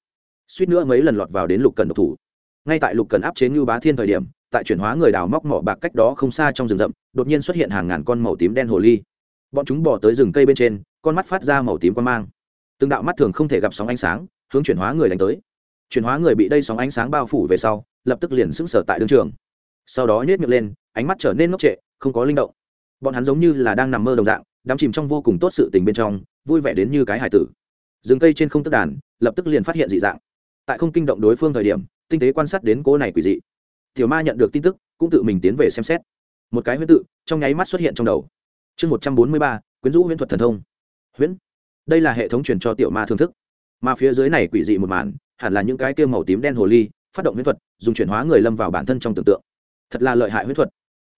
Suýt nữa mấy lần lọt vào đến lục cần độc thủ. Ngay tại lục cần áp chế ngưu bá thiên thời điểm, tại chuyển hóa người đào móc mỏ bạc cách đó không xa trong rừng rậm, đột nhiên xuất hiện hàng ngàn con màu tím đen hồ ly. Bọn chúng bỏ tới rừng cây bên trên, con mắt phát ra màu tím quan mang. Từng đạo mắt thường không thể gặp sóng ánh sáng hướng chuyển hóa người đánh tới. Chuyển hóa người bị đây sóng ánh sáng bao phủ về sau, lập tức liền sững sờ tại đương trường. Sau đó nhét miệng lên, ánh mắt trở nên ngốc trệ, không có linh động. Bọn hắn giống như là đang nằm mơ đồng dạng, đắm chìm trong vô cùng tốt sự tình bên trong, vui vẻ đến như cái hải tử. Rừng cây trên không tức đàn, lập tức liền phát hiện dị dạng. Tại không kinh động đối phương thời điểm, tinh tế quan sát đến cố này quỷ dị. Tiểu ma nhận được tin tức, cũng tự mình tiến về xem xét. Một cái huyễn tự, trong nháy mắt xuất hiện trong đầu. Chương một trăm bốn mươi ba, quyến rũ huyễn thuật thần thông. Huyễn, đây là hệ thống truyền cho tiểu ma thưởng thức mà phía dưới này quỷ dị một màn, hẳn là những cái kia màu tím đen hồ ly, phát động huyễn thuật, dùng chuyển hóa người lâm vào bản thân trong tưởng tượng. Thật là lợi hại huyễn thuật.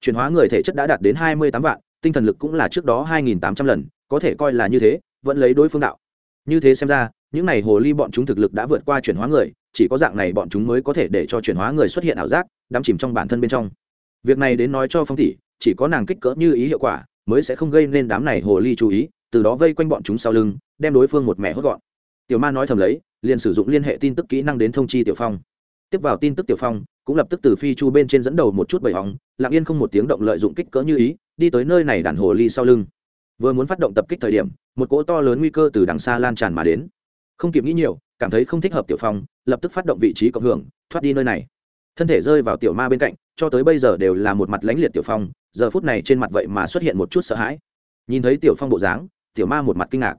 Chuyển hóa người thể chất đã đạt đến hai mươi tám vạn, tinh thần lực cũng là trước đó hai nghìn tám trăm lần, có thể coi là như thế, vẫn lấy đối phương đạo. Như thế xem ra, những này hồ ly bọn chúng thực lực đã vượt qua chuyển hóa người, chỉ có dạng này bọn chúng mới có thể để cho chuyển hóa người xuất hiện ảo giác, đắm chìm trong bản thân bên trong. Việc này đến nói cho phong tỷ chỉ có nàng kích cỡ như ý hiệu quả, mới sẽ không gây nên đám này hồ ly chú ý, từ đó vây quanh bọn chúng sau lưng, đem đối phương một mẹ hốt gọn tiểu ma nói thầm lấy, liền sử dụng liên hệ tin tức kỹ năng đến thông chi tiểu phong. Tiếp vào tin tức tiểu phong, cũng lập tức từ phi chu bên trên dẫn đầu một chút bầy hóng, lặng yên không một tiếng động lợi dụng kích cỡ như ý, đi tới nơi này đàn hồ ly sau lưng. Vừa muốn phát động tập kích thời điểm, một cỗ to lớn nguy cơ từ đằng xa lan tràn mà đến. Không kịp nghĩ nhiều, cảm thấy không thích hợp tiểu phong, lập tức phát động vị trí cộng hưởng, thoát đi nơi này. Thân thể rơi vào tiểu ma bên cạnh, cho tới bây giờ đều là một mặt lãnh liệt tiểu phong, giờ phút này trên mặt vậy mà xuất hiện một chút sợ hãi. Nhìn thấy tiểu phong bộ dáng, tiểu ma một mặt kinh ngạc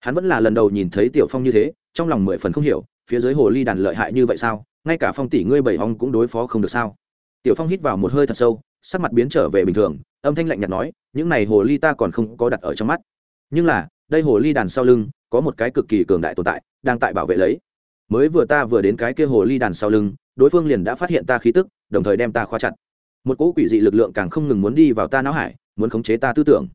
hắn vẫn là lần đầu nhìn thấy tiểu phong như thế, trong lòng mười phần không hiểu, phía dưới hồ ly đàn lợi hại như vậy sao, ngay cả phong tỷ ngươi bảy hong cũng đối phó không được sao? Tiểu phong hít vào một hơi thật sâu, sắc mặt biến trở về bình thường, âm thanh lạnh nhạt nói, những này hồ ly ta còn không có đặt ở trong mắt. Nhưng là, đây hồ ly đàn sau lưng, có một cái cực kỳ cường đại tồn tại, đang tại bảo vệ lấy. Mới vừa ta vừa đến cái kia hồ ly đàn sau lưng, đối phương liền đã phát hiện ta khí tức, đồng thời đem ta khóa chặt. Một cỗ quỷ dị lực lượng càng không ngừng muốn đi vào ta não hải, muốn khống chế ta tư tưởng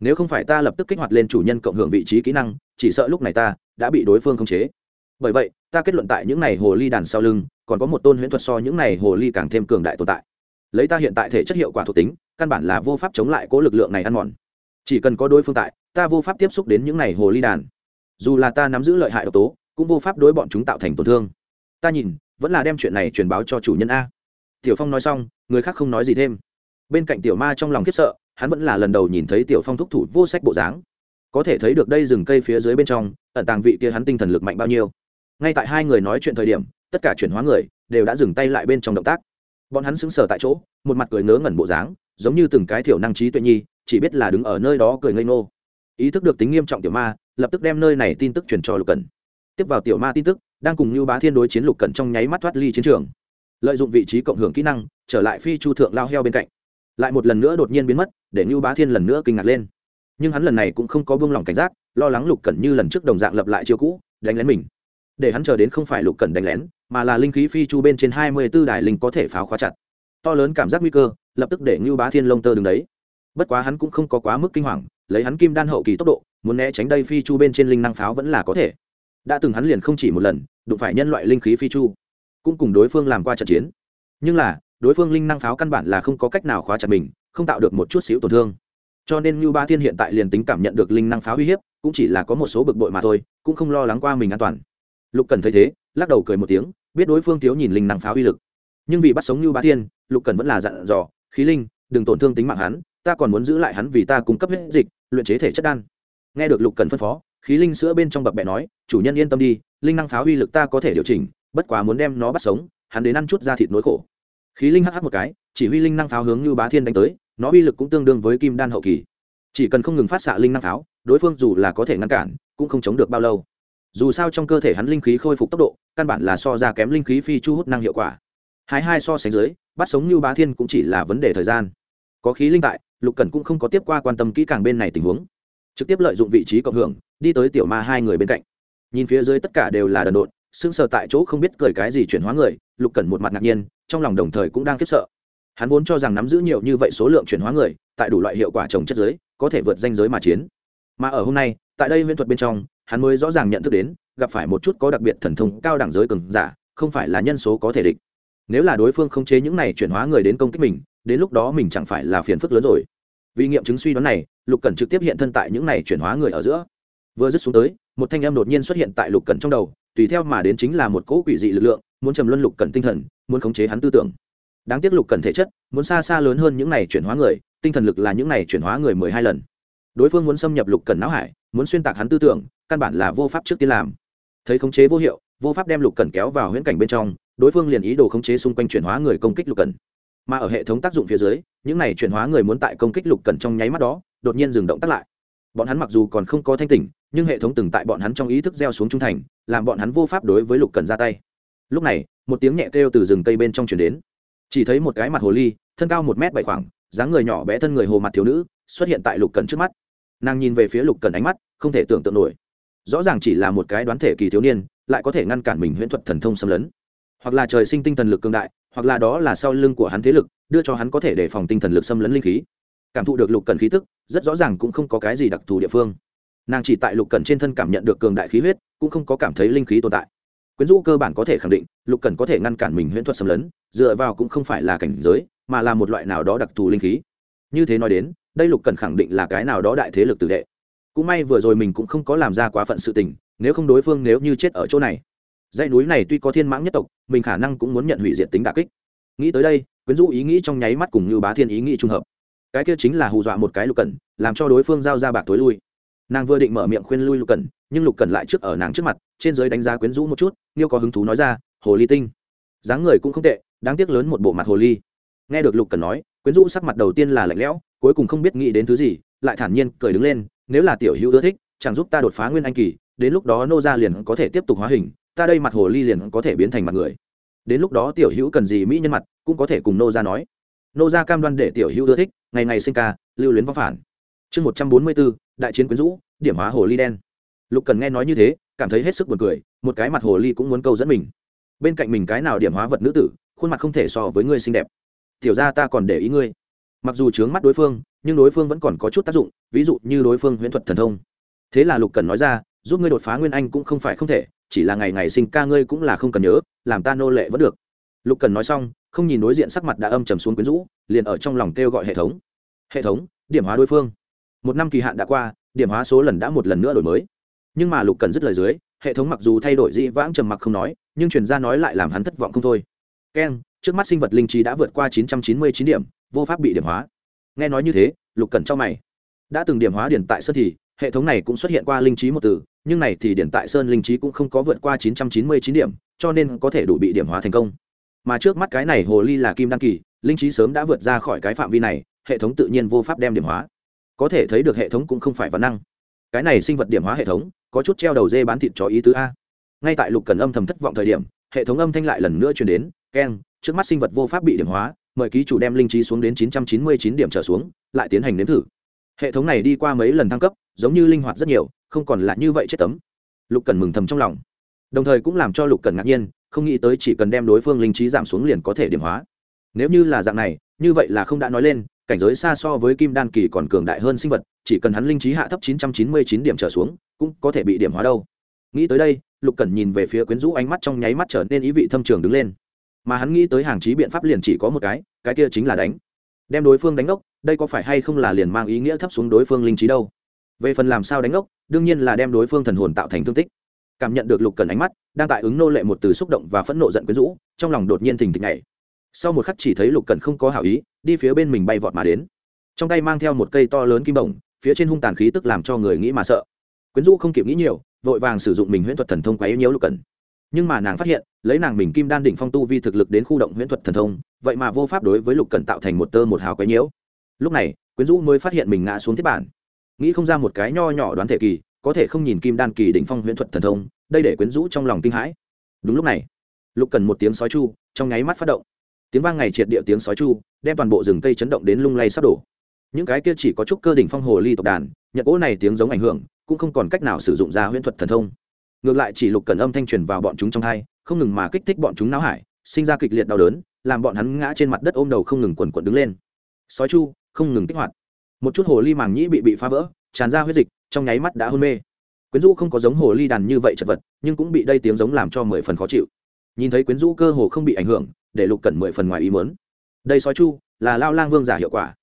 nếu không phải ta lập tức kích hoạt lên chủ nhân cộng hưởng vị trí kỹ năng, chỉ sợ lúc này ta đã bị đối phương khống chế. Bởi vậy, ta kết luận tại những này hồ ly đàn sau lưng, còn có một tôn huyễn thuật so những này hồ ly càng thêm cường đại tồn tại. Lấy ta hiện tại thể chất hiệu quả thuộc tính, căn bản là vô pháp chống lại cố lực lượng này ăn mòn. Chỉ cần có đối phương tại, ta vô pháp tiếp xúc đến những này hồ ly đàn. Dù là ta nắm giữ lợi hại độc tố, cũng vô pháp đối bọn chúng tạo thành tổn thương. Ta nhìn, vẫn là đem chuyện này truyền báo cho chủ nhân a. Tiểu phong nói xong, người khác không nói gì thêm. Bên cạnh tiểu ma trong lòng khiếp sợ hắn vẫn là lần đầu nhìn thấy tiểu phong thúc thủ vô sách bộ dáng. Có thể thấy được đây rừng cây phía dưới bên trong, ẩn tàng vị kia hắn tinh thần lực mạnh bao nhiêu. Ngay tại hai người nói chuyện thời điểm, tất cả chuyển hóa người đều đã dừng tay lại bên trong động tác. Bọn hắn sững sờ tại chỗ, một mặt cười ngớ ngẩn bộ dáng, giống như từng cái thiểu năng trí tuệ nhi, chỉ biết là đứng ở nơi đó cười ngây ngô. Ý thức được tính nghiêm trọng tiểu ma, lập tức đem nơi này tin tức truyền cho lục cần tiếp vào tiểu ma tin tức, đang cùng như bá thiên đối chiến lục cần trong nháy mắt thoát ly chiến trường. Lợi dụng vị trí cộng hưởng kỹ năng, trở lại phi chu thượng lao heo bên cạnh. Lại một lần nữa đột nhiên biến mất để Nưu bá thiên lần nữa kinh ngạc lên. Nhưng hắn lần này cũng không có buông lỏng cảnh giác, lo lắng lục cẩn như lần trước đồng dạng lập lại chiêu cũ, đánh lén mình. Để hắn chờ đến không phải lục cẩn đánh lén, mà là linh khí phi chu bên trên hai mươi b đài linh có thể pháo khóa chặt. To lớn cảm giác nguy cơ, lập tức để ngưu bá thiên lông tơ đứng đấy. Bất quá hắn cũng không có quá mức kinh hoàng, lấy hắn kim đan hậu kỳ tốc độ, muốn né tránh đây phi chu bên trên linh năng pháo vẫn là có thể. Đã từng hắn liền không chỉ một lần, đụng phải nhân loại linh khí phi chu, cũng cùng đối phương làm qua trận chiến. Nhưng là, đối phương linh năng pháo căn bản là không có cách nào khóa chặt mình không tạo được một chút xíu tổn thương. Cho nên như ba thiên hiện tại liền tính cảm nhận được linh năng pháo uy hiếp, cũng chỉ là có một số bực bội mà thôi, cũng không lo lắng qua mình an toàn. Lục cần thấy thế, lắc đầu cười một tiếng, biết đối phương thiếu nhìn linh năng pháo uy lực. Nhưng vì bắt sống như ba thiên, lục cần vẫn là dặn dò, khí linh, đừng tổn thương tính mạng hắn, ta còn muốn giữ lại hắn vì ta cung cấp huyết dịch, luyện chế thể chất đan. Nghe được lục cần phân phó, khí linh sữa bên trong bập bẹ nói, chủ nhân yên tâm đi, linh năng pháo uy lực ta có thể điều chỉnh, bất quá muốn đem nó bắt sống, hắn đến ăn chút ra thịt nỗi khổ. Khí linh hh một cái, chỉ huy linh năng pháo hướng như bá thiên đánh tới nó uy lực cũng tương đương với kim đan hậu kỳ. Chỉ cần không ngừng phát xạ linh năng pháo, đối phương dù là có thể ngăn cản, cũng không chống được bao lâu. Dù sao trong cơ thể hắn linh khí khôi phục tốc độ, căn bản là so ra kém linh khí phi chu hút năng hiệu quả. Hai hai so sánh dưới, bắt sống như bá thiên cũng chỉ là vấn đề thời gian. Có khí linh tại, lục cần cũng không có tiếp qua quan tâm kỹ càng bên này tình huống. Trực tiếp lợi dụng vị trí cộng hưởng, đi tới tiểu ma hai người bên cạnh. Nhìn phía dưới tất cả đều là đần độn, sững sờ tại chỗ không biết cười cái gì chuyển hóa người, lục cần một mặt ngạc nhiên, trong lòng đồng thời cũng đang khiếp sợ hắn vốn cho rằng nắm giữ nhiều như vậy số lượng chuyển hóa người, tại đủ loại hiệu quả trồng chất giới, có thể vượt danh giới mà chiến. Mà ở hôm nay, tại đây viễn thuật bên trong, hắn mới rõ ràng nhận thức đến, gặp phải một chút có đặc biệt thần thông cao đẳng giới cường giả, không phải là nhân số có thể địch. Nếu là đối phương không chế những này chuyển hóa người đến công kích mình, đến lúc đó mình chẳng phải là phiền phức lớn rồi. Vì nghiệm chứng suy đoán này, lục cần trực tiếp hiện thân tại những này chuyển hóa người ở giữa. Vừa dứt xuống tới, một thanh âm đột nhiên xuất hiện tại lục cần trong đầu, tùy theo mà đến chính là một cỗ quỷ dị lực lượng, muốn trầm luân lục cần tinh thần, muốn khống chế hắn tư tưởng đáng tiếc lục cần thể chất, muốn xa xa lớn hơn những này chuyển hóa người, tinh thần lực là những này chuyển hóa người mười hai lần. Đối phương muốn xâm nhập lục cần não hải, muốn xuyên tạc hắn tư tưởng, căn bản là vô pháp trước tiên làm. Thấy khống chế vô hiệu, vô pháp đem lục cần kéo vào huyễn cảnh bên trong, đối phương liền ý đồ khống chế xung quanh chuyển hóa người công kích lục cần mà ở hệ thống tác dụng phía dưới, những này chuyển hóa người muốn tại công kích lục cần trong nháy mắt đó, đột nhiên dừng động tác lại. Bọn hắn mặc dù còn không có thanh tỉnh, nhưng hệ thống từng tại bọn hắn trong ý thức gieo xuống trung thành, làm bọn hắn vô pháp đối với lục cần ra tay. Lúc này, một tiếng nhẹ kêu từ rừng cây bên trong chuyển đến chỉ thấy một cái mặt hồ ly, thân cao một m bảy khoảng, dáng người nhỏ bé thân người hồ mặt thiếu nữ, xuất hiện tại lục cần trước mắt. Nàng nhìn về phía lục cần ánh mắt, không thể tưởng tượng nổi. Rõ ràng chỉ là một cái đoán thể kỳ thiếu niên, lại có thể ngăn cản mình huyễn thuật thần thông xâm lấn. Hoặc là trời sinh tinh thần lực cường đại, hoặc là đó là sau lưng của hắn thế lực, đưa cho hắn có thể đề phòng tinh thần lực xâm lấn linh khí. Cảm thụ được lục cần khí tức, rất rõ ràng cũng không có cái gì đặc thù địa phương. Nàng chỉ tại lục cần trên thân cảm nhận được cường đại khí huyết, cũng không có cảm thấy linh khí tồn tại quyến rũ cơ bản có thể khẳng định, lục cần có thể ngăn cản mình huyễn thuật xâm lấn, dựa vào cũng không phải là cảnh giới, mà là một loại nào đó đặc thù linh khí. Như thế nói đến, đây lục cần khẳng định là cái nào đó đại thế lực tự đệ. Cũng may vừa rồi mình cũng không có làm ra quá phận sự tình, nếu không đối phương nếu như chết ở chỗ này. Dãy núi này tuy có thiên mãng nhất tộc, mình khả năng cũng muốn nhận hủy diệt tính đà kích. Nghĩ tới đây, quyến rũ ý nghĩ trong nháy mắt cùng như bá thiên ý nghĩ trùng hợp. Cái kia chính là hù dọa một cái lục cần, làm cho đối phương giao ra bạc tối lui. Nàng vừa định mở miệng khuyên lui lục cần nhưng lục cần lại trước ở nàng trước mặt, trên giới đánh giá quyến rũ một chút, nghiêu có hứng thú nói ra, hồ ly tinh. Dáng người cũng không tệ, đáng tiếc lớn một bộ mặt hồ ly. Nghe được lục cần nói, quyến rũ sắc mặt đầu tiên là lạnh lẽo, cuối cùng không biết nghĩ đến thứ gì, lại thản nhiên cười đứng lên, nếu là tiểu hữu ưa thích, chẳng giúp ta đột phá nguyên anh kỳ, đến lúc đó nô gia liền có thể tiếp tục hóa hình, ta đây mặt hồ ly liền có thể biến thành mặt người. Đến lúc đó tiểu hữu cần gì mỹ nhân mặt, cũng có thể cùng nô gia nói. Nô gia cam đoan để tiểu hữu ưa thích, ngày ngày sinh ca, lưu luyến vong phản. Chương một trăm bốn mươi bốn, đại chiến quyến rũ, điểm hóa hồ ly đen lục cần nghe nói như thế, cảm thấy hết sức buồn cười, một cái mặt hồ ly cũng muốn câu dẫn mình. Bên cạnh mình cái nào điểm hóa vật nữ tử, khuôn mặt không thể so với ngươi xinh đẹp. Tiểu ra ta còn để ý ngươi. Mặc dù trướng mắt đối phương, nhưng đối phương vẫn còn có chút tác dụng, ví dụ như đối phương huyễn thuật thần thông. Thế là lục cần nói ra, giúp ngươi đột phá nguyên anh cũng không phải không thể, chỉ là ngày ngày sinh ca ngươi cũng là không cần nhớ, làm ta nô lệ vẫn được. Lục cần nói xong, không nhìn đối diện sắc mặt đã âm trầm xuống quyến rũ, liền ở trong lòng kêu gọi hệ thống. Hệ thống, điểm hóa đối phương. Một năm kỳ hạn đã qua, điểm hóa số lần đã một lần nữa đổi mới nhưng mà lục cần dứt lời dưới, hệ thống mặc dù thay đổi dĩ vãng trầm mặc không nói, nhưng truyền ra nói lại làm hắn thất vọng không thôi. Keng, trước mắt sinh vật linh trí đã vượt qua chín trăm chín mươi chín điểm, vô pháp bị điểm hóa. Nghe nói như thế, lục cần cho mày. Đã từng điểm hóa điển tại sơn thì, hệ thống này cũng xuất hiện qua linh trí một từ, nhưng này thì điển tại sơn linh trí cũng không có vượt qua chín trăm chín mươi chín điểm, cho nên có thể đủ bị điểm hóa thành công. Mà trước mắt cái này hồ ly là kim đăng kỳ, linh trí sớm đã vượt ra khỏi cái phạm vi này, hệ thống tự nhiên vô pháp đem điểm hóa. Có thể thấy được hệ thống cũng không phải văn năng cái này sinh vật điểm hóa hệ thống có chút treo đầu dê bán thịt cho ý tứ a. Ngay tại lục cần âm thầm thất vọng thời điểm, hệ thống âm thanh lại lần nữa chuyển đến, keng, trước mắt sinh vật vô pháp bị điểm hóa, mời ký chủ đem linh trí xuống đến chín trăm chín mươi chín điểm trở xuống, lại tiến hành nếm thử. Hệ thống này đi qua mấy lần thăng cấp, giống như linh hoạt rất nhiều, không còn là như vậy chết tấm. Lục cần mừng thầm trong lòng. Đồng thời cũng làm cho lục cần ngạc nhiên, không nghĩ tới chỉ cần đem đối phương linh trí giảm xuống liền có thể điểm hóa. Nếu như là dạng này, như vậy là không đã nói lên cảnh giới xa so với kim đan kỳ còn cường đại hơn sinh vật, chỉ cần hắn linh trí hạ thấp 999 điểm trở xuống, cũng có thể bị điểm hóa đâu. Nghĩ tới đây, lục cẩn nhìn về phía quyến rũ ánh mắt trong nháy mắt trở nên ý vị thâm trường đứng lên. Mà hắn nghĩ tới hàng chí biện pháp liền chỉ có một cái cái kia chính là đánh. Đem đối phương đánh ốc đây có phải hay không là liền mang ý nghĩa thấp xuống đối phương linh trí đâu? Về phần làm sao đánh ốc đương nhiên là đem đối phương thần hồn tạo thành thương tích. Cảm nhận được lục cần ánh mắt, đang tại ứng nô lệ một từ xúc động và phẫn nộ giận quyến rũ, trong lòng đột nhiên thình thịch nhảy sau một khắc chỉ thấy lục cần không có hảo ý, đi phía bên mình bay vọt mà đến. Trong tay mang theo một cây to lớn kim đồng, phía trên hung tàn khí tức làm cho người nghĩ mà sợ. Quyến rũ không kịp nghĩ nhiều, vội vàng sử dụng mình huyễn thuật thần thông quấy nhiễu lục cần nhưng mà nàng phát hiện, lấy nàng mình kim đan đỉnh phong tu vi thực lực đến khu động huyễn thuật thần thông, vậy mà vô pháp đối với lục cần tạo thành một tơ một hào quấy nhiễu. Lúc này, quyến rũ mới phát hiện mình ngã xuống thiết bản. Nghĩ không ra một cái nho nhỏ đoán thể kỳ, có thể không nhìn kim đan kỳ đỉnh phong huyễn thuật thần thông, đây để quyến rũ trong lòng kinh hãi. Đúng lúc này, lục cần một tiếng sói chu, trong nháy mắt phát động tiếng vang ngày triệt địa tiếng sói chu, đem toàn bộ rừng cây chấn động đến lung lay sắp đổ. Những cái kia chỉ có chút cơ đỉnh phong hồ ly tộc đàn nhận cỗ này tiếng giống ảnh hưởng, cũng không còn cách nào sử dụng ra huyễn thuật thần thông. Ngược lại chỉ lục cần âm thanh truyền vào bọn chúng trong hai, không ngừng mà kích thích bọn chúng não hải, sinh ra kịch liệt đau đớn, làm bọn hắn ngã trên mặt đất ôm đầu không ngừng quần quần đứng lên. Sói chu, không ngừng kích hoạt. Một chút hồ ly màng nhĩ bị bị phá vỡ, tràn ra huyết dịch, trong nháy mắt đã hôn mê. Quyến rũ không có giống hồ ly đàn như vậy chật vật, nhưng cũng bị đây tiếng giống làm cho mười phần khó chịu. Nhìn thấy quyến rũ cơ hồ không bị ảnh hưởng để lục cẩn mười phần ngoài ý muốn. đây sói chu là lao lang vương giả hiệu quả.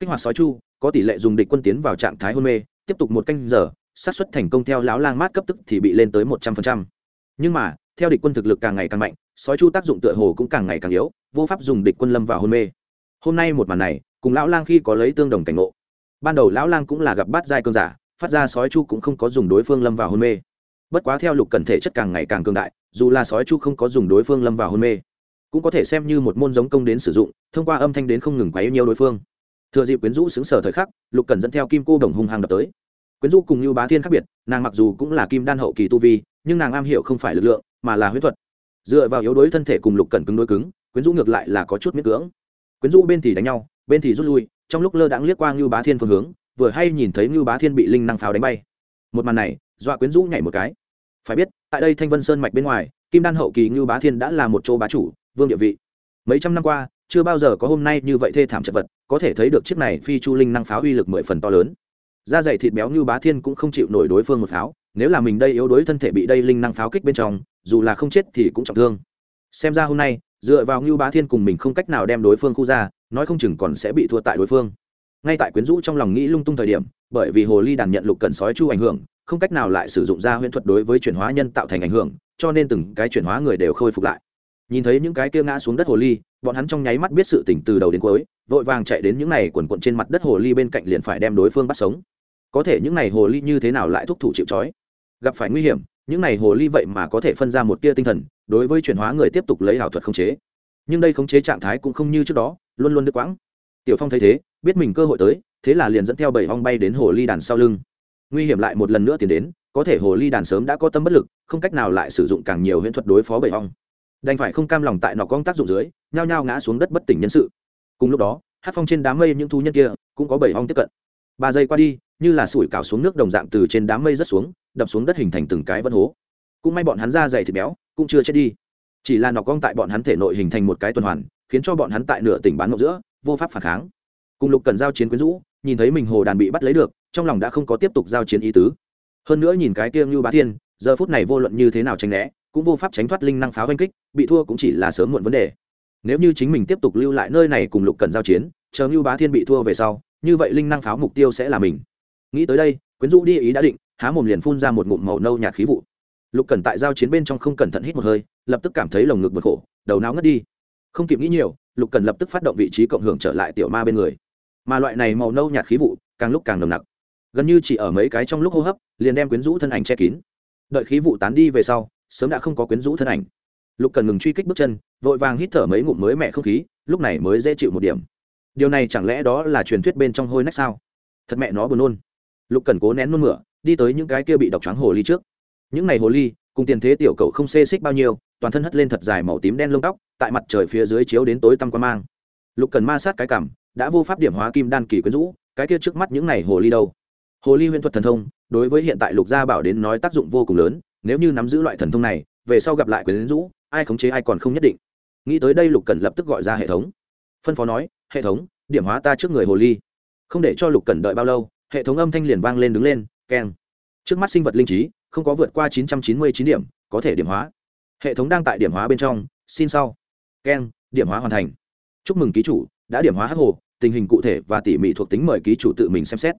Kích hoạt sói chu, có tỷ lệ dùng địch quân tiến vào trạng thái hôn mê, tiếp tục một canh giờ, xác suất thành công theo lão lang mát cấp tức thì bị lên tới một trăm phần trăm. Nhưng mà, theo địch quân thực lực càng ngày càng mạnh, sói chu tác dụng tựa hồ cũng càng ngày càng yếu, vô pháp dùng địch quân lâm vào hôn mê. Hôm nay một màn này, cùng lão lang khi có lấy tương đồng cảnh ngộ. Ban đầu lão lang cũng là gặp bát giai cơn giả, phát ra sói chu cũng không có dùng đối phương lâm vào hôn mê. Bất quá theo lục cần thể chất càng ngày càng cường đại, dù là sói chu không có dùng đối phương lâm vào hôn mê cũng có thể xem như một môn giống công đến sử dụng, thông qua âm thanh đến không ngừng quấy nhiều đối phương. Thừa dịp quyến rũ xứng sở thời khắc, lục cần dẫn theo kim cô đồng hung hăng đập tới. Quyến rũ cùng như bá thiên khác biệt, nàng mặc dù cũng là kim đan hậu kỳ tu vi, nhưng nàng am hiểu không phải lực lượng, mà là huyết thuật. Dựa vào yếu đuối thân thể cùng lục cần cứng đối cứng, quyến rũ ngược lại là có chút miễn cưỡng. Quyến rũ bên thì đánh nhau, bên thì rút lui, trong lúc lơ đãng liếc qua như bá thiên phương hướng, vừa hay nhìn thấy như bá thiên bị linh năng pháo đánh bay. Một màn này, dọa quyến rũ nhảy một cái. Phải biết, tại đây thanh vân sơn mạch bên ngoài, kim đan hậu kỳ như bá thiên đã là một chỗ bá chủ vương địa vị. Mấy trăm năm qua, chưa bao giờ có hôm nay như vậy thê thảm chật vật, có thể thấy được chiếc này phi chu linh năng pháo uy lực mười phần to lớn. Da dày thịt béo như bá thiên cũng không chịu nổi đối phương một pháo, nếu là mình đây yếu đuối thân thể bị đây linh năng pháo kích bên trong, dù là không chết thì cũng trọng thương. Xem ra hôm nay, dựa vào như bá thiên cùng mình không cách nào đem đối phương khu ra, nói không chừng còn sẽ bị thua tại đối phương. Ngay tại quyến rũ trong lòng nghĩ lung tung thời điểm, bởi vì hồ ly đàn nhận lục cần sói chu ảnh hưởng, không cách nào lại sử dụng ra huyễn thuật đối với chuyển hóa nhân tạo thành ảnh hưởng, cho nên từng cái chuyển hóa người đều khôi phục lại nhìn thấy những cái kia ngã xuống đất hồ ly, bọn hắn trong nháy mắt biết sự tỉnh từ đầu đến cuối, vội vàng chạy đến những này quần quận trên mặt đất hồ ly bên cạnh liền phải đem đối phương bắt sống. Có thể những này hồ ly như thế nào lại thúc thủ chịu trói? Gặp phải nguy hiểm, những này hồ ly vậy mà có thể phân ra một tia tinh thần, đối với chuyển hóa người tiếp tục lấy ảo thuật khống chế. Nhưng đây khống chế trạng thái cũng không như trước đó, luôn luôn đứt quãng. Tiểu phong thấy thế, biết mình cơ hội tới, thế là liền dẫn theo bảy hong bay đến hồ ly đàn sau lưng. Nguy hiểm lại một lần nữa tiến đến, có thể hồ ly đàn sớm đã có tâm bất lực, không cách nào lại sử dụng càng nhiều huyễn thuật đối phó bảy hong đành phải không cam lòng tại nọ con tác dụng dưới, nhao nhao ngã xuống đất bất tỉnh nhân sự. Cùng lúc đó, hát phong trên đám mây những thú nhân kia cũng có bảy hong tiếp cận. Ba giây qua đi, như là sủi cào xuống nước đồng dạng từ trên đám mây rất xuống, đập xuống đất hình thành từng cái vân hố. Cũng may bọn hắn ra dày thịt béo, cũng chưa chết đi. Chỉ là nọ con tại bọn hắn thể nội hình thành một cái tuần hoàn, khiến cho bọn hắn tại nửa tỉnh bán ngọc giữa, vô pháp phản kháng. Cùng lục cần giao chiến quyến rũ, nhìn thấy mình hồ đàn bị bắt lấy được, trong lòng đã không có tiếp tục giao chiến ý tứ. Hơn nữa nhìn cái tiêm như bá thiên, giờ phút này vô luận như thế nào tránh né cũng vô pháp tránh thoát linh năng pháo oanh kích, bị thua cũng chỉ là sớm muộn vấn đề. Nếu như chính mình tiếp tục lưu lại nơi này cùng lục cần giao chiến, chờ như bá thiên bị thua về sau, như vậy linh năng pháo mục tiêu sẽ là mình. Nghĩ tới đây, quyến rũ đi ý đã định, há mồm liền phun ra một ngụm màu nâu nhạt khí vụ. Lục cần tại giao chiến bên trong không cẩn thận hít một hơi, lập tức cảm thấy lồng ngực bực khổ, đầu não ngất đi. Không kịp nghĩ nhiều, lục cần lập tức phát động vị trí cộng hưởng trở lại tiểu ma bên người. Mà loại này màu nâu nhạt khí vụ, càng lúc càng nồng nặc. Gần như chỉ ở mấy cái trong lúc hô hấp, liền đem quyến rũ thân ảnh che kín. Đợi khí vụ tán đi về sau sớm đã không có quyến rũ thân ảnh. Lục cần ngừng truy kích bước chân, vội vàng hít thở mấy ngụm mới mẹ không khí, lúc này mới dễ chịu một điểm. Điều này chẳng lẽ đó là truyền thuyết bên trong hôi nách sao? Thật mẹ nó buồn nôn. Lục cần cố nén nôn mửa, đi tới những cái kia bị độc trắng hồ ly trước. Những này hồ ly, cùng tiền thế tiểu cậu không xê xích bao nhiêu, toàn thân hất lên thật dài màu tím đen lông tóc, tại mặt trời phía dưới chiếu đến tối tăm quan mang. Lục cần ma sát cái cảm, đã vô pháp điểm hóa kim đan kỳ quyến rũ, cái kia trước mắt những này hồ ly đâu? Hồ ly huyễn thuật thần thông, đối với hiện tại lục gia bảo đến nói tác dụng vô cùng lớn nếu như nắm giữ loại thần thông này, về sau gặp lại quyến rũ, ai khống chế ai còn không nhất định. Nghĩ tới đây lục cần lập tức gọi ra hệ thống. Phân phó nói, hệ thống, điểm hóa ta trước người hồ ly. Không để cho lục cần đợi bao lâu, hệ thống âm thanh liền vang lên đứng lên, keng. Trước mắt sinh vật linh trí, không có vượt qua chín trăm chín mươi chín điểm, có thể điểm hóa. Hệ thống đang tại điểm hóa bên trong, xin sau. Keng, điểm hóa hoàn thành. Chúc mừng ký chủ, đã điểm hóa hắc hồ, tình hình cụ thể và tỉ mỉ thuộc tính mời ký chủ tự mình xem xét.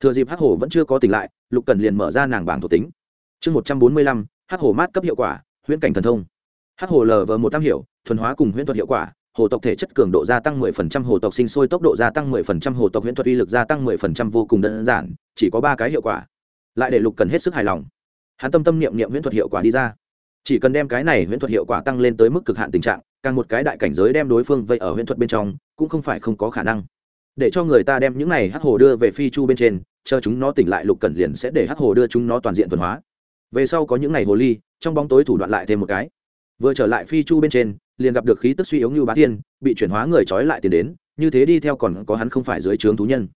Thừa dịp hắc hồ vẫn chưa có tỉnh lại, lục cần liền mở ra nàng bảng thuộc tính chương một trăm bốn mươi lăm hắc hồ mát cấp hiệu quả huyễn cảnh thần thông hắc hồ lv một tam hiệu thuần hóa cùng huyễn thuật hiệu quả hồ tộc thể chất cường độ gia tăng 10%, hồ tộc sinh sôi tốc độ gia tăng 10%, hồ tộc huyễn thuật uy lực gia tăng 10% vô cùng đơn giản, chỉ có ba cái hiệu quả. Lại để Lục cần hết sức hài lòng. Hắn tâm tâm niệm niệm huyễn thuật hiệu quả đi ra. Chỉ cần đem cái này huyễn thuật hiệu quả tăng lên tới mức cực hạn tình trạng, càng một cái đại cảnh giới đem đối phương vây ở huyễn thuật bên trong, cũng không phải không có khả năng. Để cho người ta đem những này hắc hồ đưa về phi chu bên trên, chờ chúng nó tỉnh lại Lục cần liền sẽ để hắc hồ đưa chúng nó toàn diện thuần hóa. Về sau có những ngày hồ ly, trong bóng tối thủ đoạn lại thêm một cái. Vừa trở lại phi chu bên trên, liền gặp được khí tức suy yếu như bá thiên bị chuyển hóa người trói lại tiền đến như thế đi theo còn có hắn không phải dưới trướng thú nhân.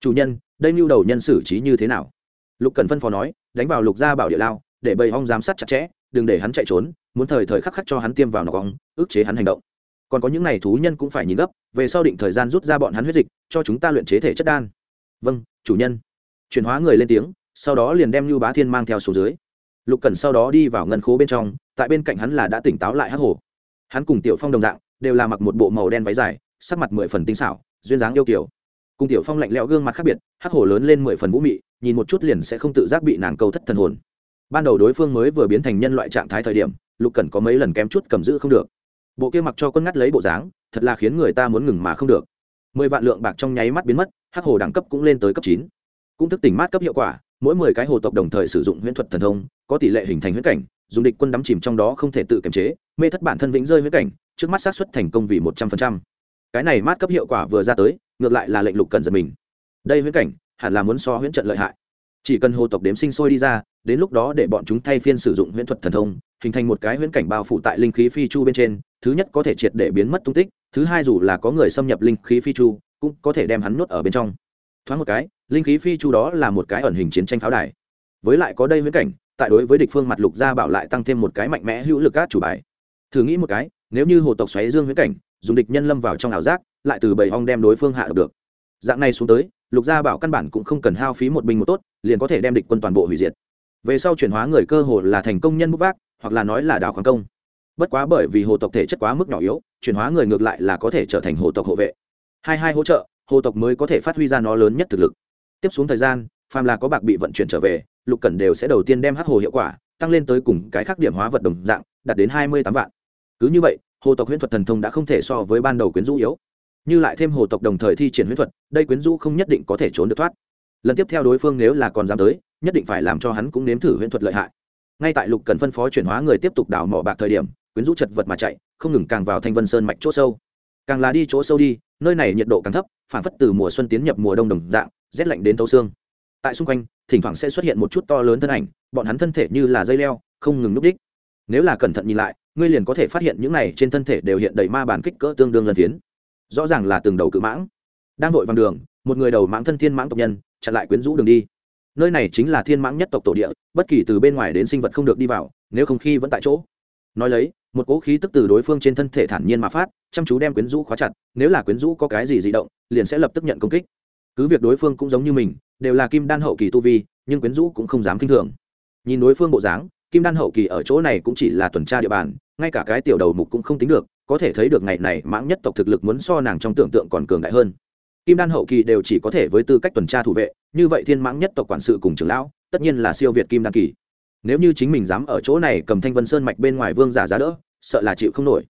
Chủ nhân đây mưu đầu nhân xử trí như thế nào? Lục cần phân phó nói đánh vào lục gia bảo địa lao để bầy hong giám sát chặt chẽ đừng để hắn chạy trốn muốn thời thời khắc khắc cho hắn tiêm vào nọc ong ức chế hắn hành động. Còn có những n à y thú nhân cũng phải nhìn gấp về sau định thời gian rút ra bọn hắn huyết dịch cho chúng ta luyện chế thể chất đan. Vâng chủ nhân. Chuyển hóa người lên tiếng sau đó liền đem lưu bá thiên mang theo số dưới lục cần sau đó đi vào ngân khố bên trong, tại bên cạnh hắn là đã tỉnh táo lại hắc hổ. Hắn cùng tiểu phong đồng dạng, đều là mặc một bộ màu đen váy dài, sắc mặt mười phần tinh xảo, duyên dáng yêu kiểu cùng tiểu phong lạnh lẽo gương mặt khác biệt, hắc hổ lớn lên mười phần vũ mị, nhìn một chút liền sẽ không tự giác bị nàng câu thất thần hồn. Ban đầu đối phương mới vừa biến thành nhân loại trạng thái thời điểm, lục cần có mấy lần kém chút cầm giữ không được. Bộ kia mặc cho quân ngắt lấy bộ dáng, thật là khiến người ta muốn ngừng mà không được. Mười vạn lượng bạc trong nháy mắt biến mất, hắc hồ đẳng cấp cũng lên tới cấp chín. Cũng thức tỉnh mát cấp hiệu quả mỗi mười cái hồ tộc đồng thời sử dụng huyễn thuật thần thông, có tỷ lệ hình thành huyễn cảnh, dùng địch quân đắm chìm trong đó không thể tự kiềm chế, mê thất bản thân vĩnh rơi huyễn cảnh, trước mắt xác suất thành công vì một trăm phần trăm. Cái này mát cấp hiệu quả vừa ra tới, ngược lại là lệnh lục cần giật mình. Đây huyễn cảnh, hẳn là muốn so huyễn trận lợi hại. Chỉ cần hồ tộc đếm sinh sôi đi ra, đến lúc đó để bọn chúng thay phiên sử dụng huyễn thuật thần thông, hình thành một cái huyễn cảnh bao phủ tại linh khí phi chu bên trên, thứ nhất có thể triệt để biến mất tung tích, thứ hai dù là có người xâm nhập linh khí phi chu, cũng có thể đem hắn nuốt ở bên trong thoáng một cái, linh khí phi chu đó là một cái ẩn hình chiến tranh pháo đài. Với lại có đây huyễn cảnh, tại đối với địch phương mặt lục gia bảo lại tăng thêm một cái mạnh mẽ hữu lực át chủ bài. Thử nghĩ một cái, nếu như hồ tộc xoáy dương huyễn cảnh, dùng địch nhân lâm vào trong ảo giác, lại từ bầy hong đem đối phương hạ được dạng này xuống tới, lục gia bảo căn bản cũng không cần hao phí một binh một tốt, liền có thể đem địch quân toàn bộ hủy diệt. Về sau chuyển hóa người cơ hồ là thành công nhân bút vác, hoặc là nói là đào khoáng công. Bất quá bởi vì hồ tộc thể chất quá mức nhỏ yếu, chuyển hóa người ngược lại là có thể trở thành hồ tộc hộ vệ. Hai hai hỗ trợ hồ tộc mới có thể phát huy ra nó lớn nhất thực lực. Tiếp xuống thời gian, phàm là có bạc bị vận chuyển trở về, lục cẩn đều sẽ đầu tiên đem hắc hồ hiệu quả tăng lên tới cùng cái khác điểm hóa vật đồng dạng, đạt đến hai mươi tám vạn. Cứ như vậy, hồ tộc huyễn thuật thần thông đã không thể so với ban đầu quyến rũ yếu. Như lại thêm hồ tộc đồng thời thi triển huyễn thuật, đây quyến rũ không nhất định có thể trốn được thoát. Lần tiếp theo đối phương nếu là còn dám tới, nhất định phải làm cho hắn cũng nếm thử huyễn thuật lợi hại. Ngay tại lục cần phân phó chuyển hóa người tiếp tục đào mỏ bạc thời điểm, quyến rũ chật vật mà chạy, không ngừng càng vào thanh vân sơn mạch chỗ sâu càng là đi chỗ sâu đi, nơi này nhiệt độ càng thấp, phản phất từ mùa xuân tiến nhập mùa đông đồng dạng, rét lạnh đến thấu xương. Tại xung quanh, thỉnh thoảng sẽ xuất hiện một chút to lớn thân ảnh, bọn hắn thân thể như là dây leo, không ngừng núp đích. Nếu là cẩn thận nhìn lại, ngươi liền có thể phát hiện những này trên thân thể đều hiện đầy ma bản kích cỡ tương đương lần tiến. Rõ ràng là từng đầu cự mãng. Đang vội vàng đường, một người đầu mãng thân thiên mãng tộc nhân, chặn lại quyến rũ đường đi. Nơi này chính là thiên mãng nhất tộc tổ địa, bất kỳ từ bên ngoài đến sinh vật không được đi vào, nếu không khi vẫn tại chỗ nói lấy, một cỗ khí tức từ đối phương trên thân thể thản nhiên mà phát, chăm chú đem quyến rũ khóa chặt, nếu là quyến rũ có cái gì di động, liền sẽ lập tức nhận công kích. Cứ việc đối phương cũng giống như mình, đều là kim đan hậu kỳ tu vi, nhưng quyến rũ cũng không dám kinh thường. Nhìn đối phương bộ dáng, kim đan hậu kỳ ở chỗ này cũng chỉ là tuần tra địa bàn, ngay cả cái tiểu đầu mục cũng không tính được, có thể thấy được ngày này mãng nhất tộc thực lực muốn so nàng trong tưởng tượng còn cường đại hơn. Kim đan hậu kỳ đều chỉ có thể với tư cách tuần tra thủ vệ, như vậy thiên mãng nhất tộc quản sự cùng trưởng lão, tất nhiên là siêu việt kim đan kỳ nếu như chính mình dám ở chỗ này cầm thanh vân sơn mạch bên ngoài vương giả giá đỡ, sợ là chịu không nổi.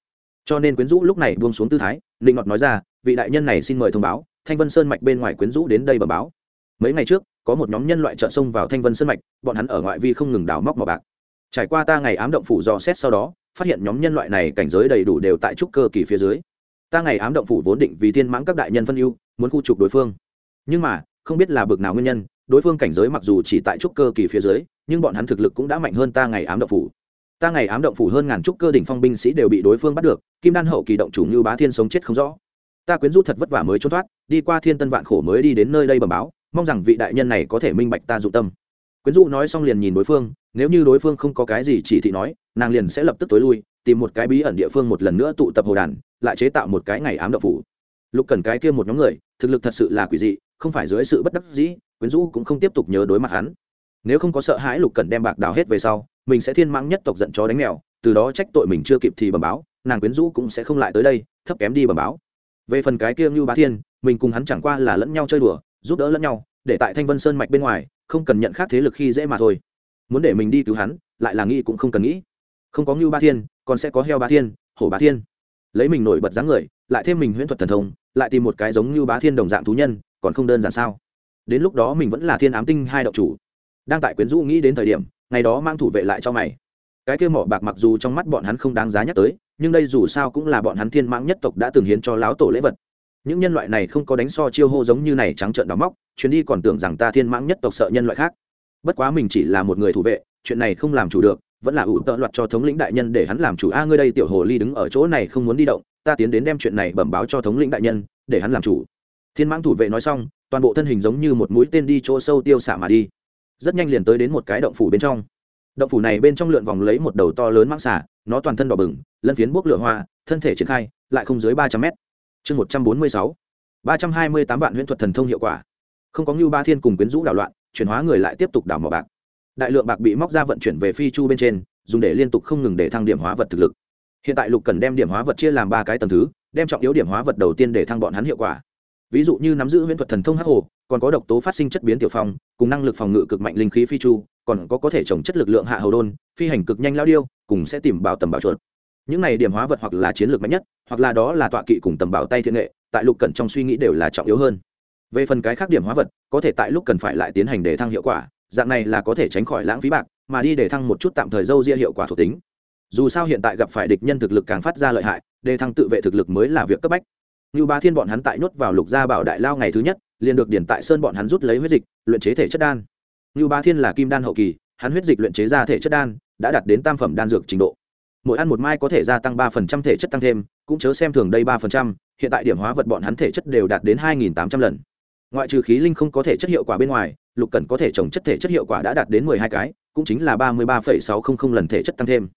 Cho nên quyến rũ lúc này buông xuống tư thái định ngọt nói ra, vị đại nhân này xin mời thông báo, thanh vân sơn mạch bên ngoài quyến rũ đến đây bờ báo. Mấy ngày trước, có một nhóm nhân loại trợ sông vào thanh vân sơn mạch, bọn hắn ở ngoại vi không ngừng đào móc mỏ bạc. Trải qua ta ngày ám động phủ dò xét sau đó, phát hiện nhóm nhân loại này cảnh giới đầy đủ đều tại trúc cơ kỳ phía dưới. Ta ngày ám động phủ vốn định vì thiên mãng các đại nhân phân ưu, muốn khu trục đối phương. Nhưng mà, không biết là bực nào nguyên nhân đối phương cảnh giới mặc dù chỉ tại trúc cơ kỳ phía dưới, nhưng bọn hắn thực lực cũng đã mạnh hơn ta ngày ám động phủ. Ta ngày ám động phủ hơn ngàn trúc cơ đỉnh phong binh sĩ đều bị đối phương bắt được, kim đan hậu kỳ động chủ như bá thiên sống chết không rõ. Ta quyến rũ thật vất vả mới trốn thoát, đi qua thiên tân vạn khổ mới đi đến nơi đây bẩm báo, mong rằng vị đại nhân này có thể minh bạch ta dụng tâm. Quyến rũ nói xong liền nhìn đối phương, nếu như đối phương không có cái gì chỉ thị nói, nàng liền sẽ lập tức tối lui, tìm một cái bí ẩn địa phương một lần nữa tụ tập hồ đàn, lại chế tạo một cái ngày ám động phủ lục cần cái kia một nhóm người, thực lực thật sự là quỷ dị, không phải dưới sự bất đắc dĩ, quyến rũ cũng không tiếp tục nhớ đối mặt hắn. Nếu không có sợ hãi lục cần đem bạc đào hết về sau, mình sẽ thiên mãng nhất tộc giận chó đánh mèo, từ đó trách tội mình chưa kịp thì bẩm báo, nàng quyến rũ cũng sẽ không lại tới đây, thấp kém đi bẩm báo. Về phần cái kia như bá thiên, mình cùng hắn chẳng qua là lẫn nhau chơi đùa, giúp đỡ lẫn nhau, để tại thanh vân sơn mạch bên ngoài, không cần nhận khác thế lực khi dễ mà thôi. Muốn để mình đi cứu hắn, lại là nghĩ cũng không cần nghĩ. Không có ngưu ba thiên, còn sẽ có heo ba thiên, hổ ba thiên. Lấy mình nổi bật dáng người lại thêm mình huyễn thuật thần thông, lại tìm một cái giống như bá thiên đồng dạng thú nhân, còn không đơn giản sao? Đến lúc đó mình vẫn là thiên ám tinh hai đạo chủ. Đang tại quyến rũ nghĩ đến thời điểm, ngày đó mang thủ vệ lại cho mày. Cái kia mỏ bạc mặc dù trong mắt bọn hắn không đáng giá nhắc tới, nhưng đây dù sao cũng là bọn hắn thiên mãng nhất tộc đã từng hiến cho láo tổ lễ vật. Những nhân loại này không có đánh so chiêu hô giống như này trắng trợn đóng móc, chuyến đi còn tưởng rằng ta thiên mãng nhất tộc sợ nhân loại khác. Bất quá mình chỉ là một người thủ vệ, chuyện này không làm chủ được vẫn là ủ tợ loạt cho thống lĩnh đại nhân để hắn làm chủ. A, ngươi đây tiểu hồ ly đứng ở chỗ này không muốn đi động, ta tiến đến đem chuyện này bẩm báo cho thống lĩnh đại nhân, để hắn làm chủ. Thiên mãng thủ vệ nói xong, toàn bộ thân hình giống như một mũi tên đi chỗ sâu tiêu xạ mà đi. Rất nhanh liền tới đến một cái động phủ bên trong. Động phủ này bên trong lượn vòng lấy một đầu to lớn mãng xả nó toàn thân đỏ bừng, lân phiến bốc lửa hoa, thân thể triển khai, lại không dưới ba trăm mét. Chương một trăm bốn mươi sáu, ba trăm hai mươi tám vạn huyễn thuật thần thông hiệu quả. Không có ngưu ba thiên cùng quyến rũ đảo loạn, chuyển hóa người lại tiếp tục đảo mỏ bạc đại lượng bạc bị móc ra vận chuyển về phi chu bên trên, dùng để liên tục không ngừng để thăng điểm hóa vật thực lực. Hiện tại lục cần đem điểm hóa vật chia làm ba cái tầng thứ, đem trọng yếu điểm hóa vật đầu tiên để thăng bọn hắn hiệu quả. Ví dụ như nắm giữ huyễn thuật thần thông hắc hồ, còn có độc tố phát sinh chất biến tiểu phong, cùng năng lực phòng ngự cực mạnh linh khí phi chu, còn có có thể trồng chất lực lượng hạ hầu đôn, phi hành cực nhanh lao điêu, cùng sẽ tìm bảo tầm bảo chuột. Những này điểm hóa vật hoặc là chiến lược mạnh nhất, hoặc là đó là tọa kỵ cùng tầm bảo tay thiên nghệ, tại lục cần trong suy nghĩ đều là trọng yếu hơn. Về phần cái khác điểm hóa vật, có thể tại lúc cần phải lại tiến hành để thăng hiệu quả dạng này là có thể tránh khỏi lãng phí bạc, mà đi để thăng một chút tạm thời dâu ria hiệu quả thuộc tính. Dù sao hiện tại gặp phải địch nhân thực lực càng phát ra lợi hại đề thăng tự vệ thực lực mới là việc cấp bách. Như ba thiên bọn hắn tại nhốt vào lục gia bảo đại lao ngày thứ nhất, liền được điển tại sơn bọn hắn rút lấy huyết dịch, luyện chế thể chất đan. Như ba thiên là kim đan hậu kỳ, hắn huyết dịch luyện chế ra thể chất đan, đã đạt đến tam phẩm đan dược trình độ. Mỗi ăn một mai có thể gia tăng ba phần trăm thể chất tăng thêm, cũng chớ xem thường đây ba phần trăm, hiện tại điểm hóa vật bọn hắn thể chất đều đạt đến hai nghìn tám trăm lần. Ngoại trừ khí linh không có thể chất hiệu quả bên ngoài lục cần có thể trồng chất thể chất hiệu quả đã đạt đến mười hai cái, cũng chính là ba mươi ba phẩy sáu không không lần thể chất tăng thêm.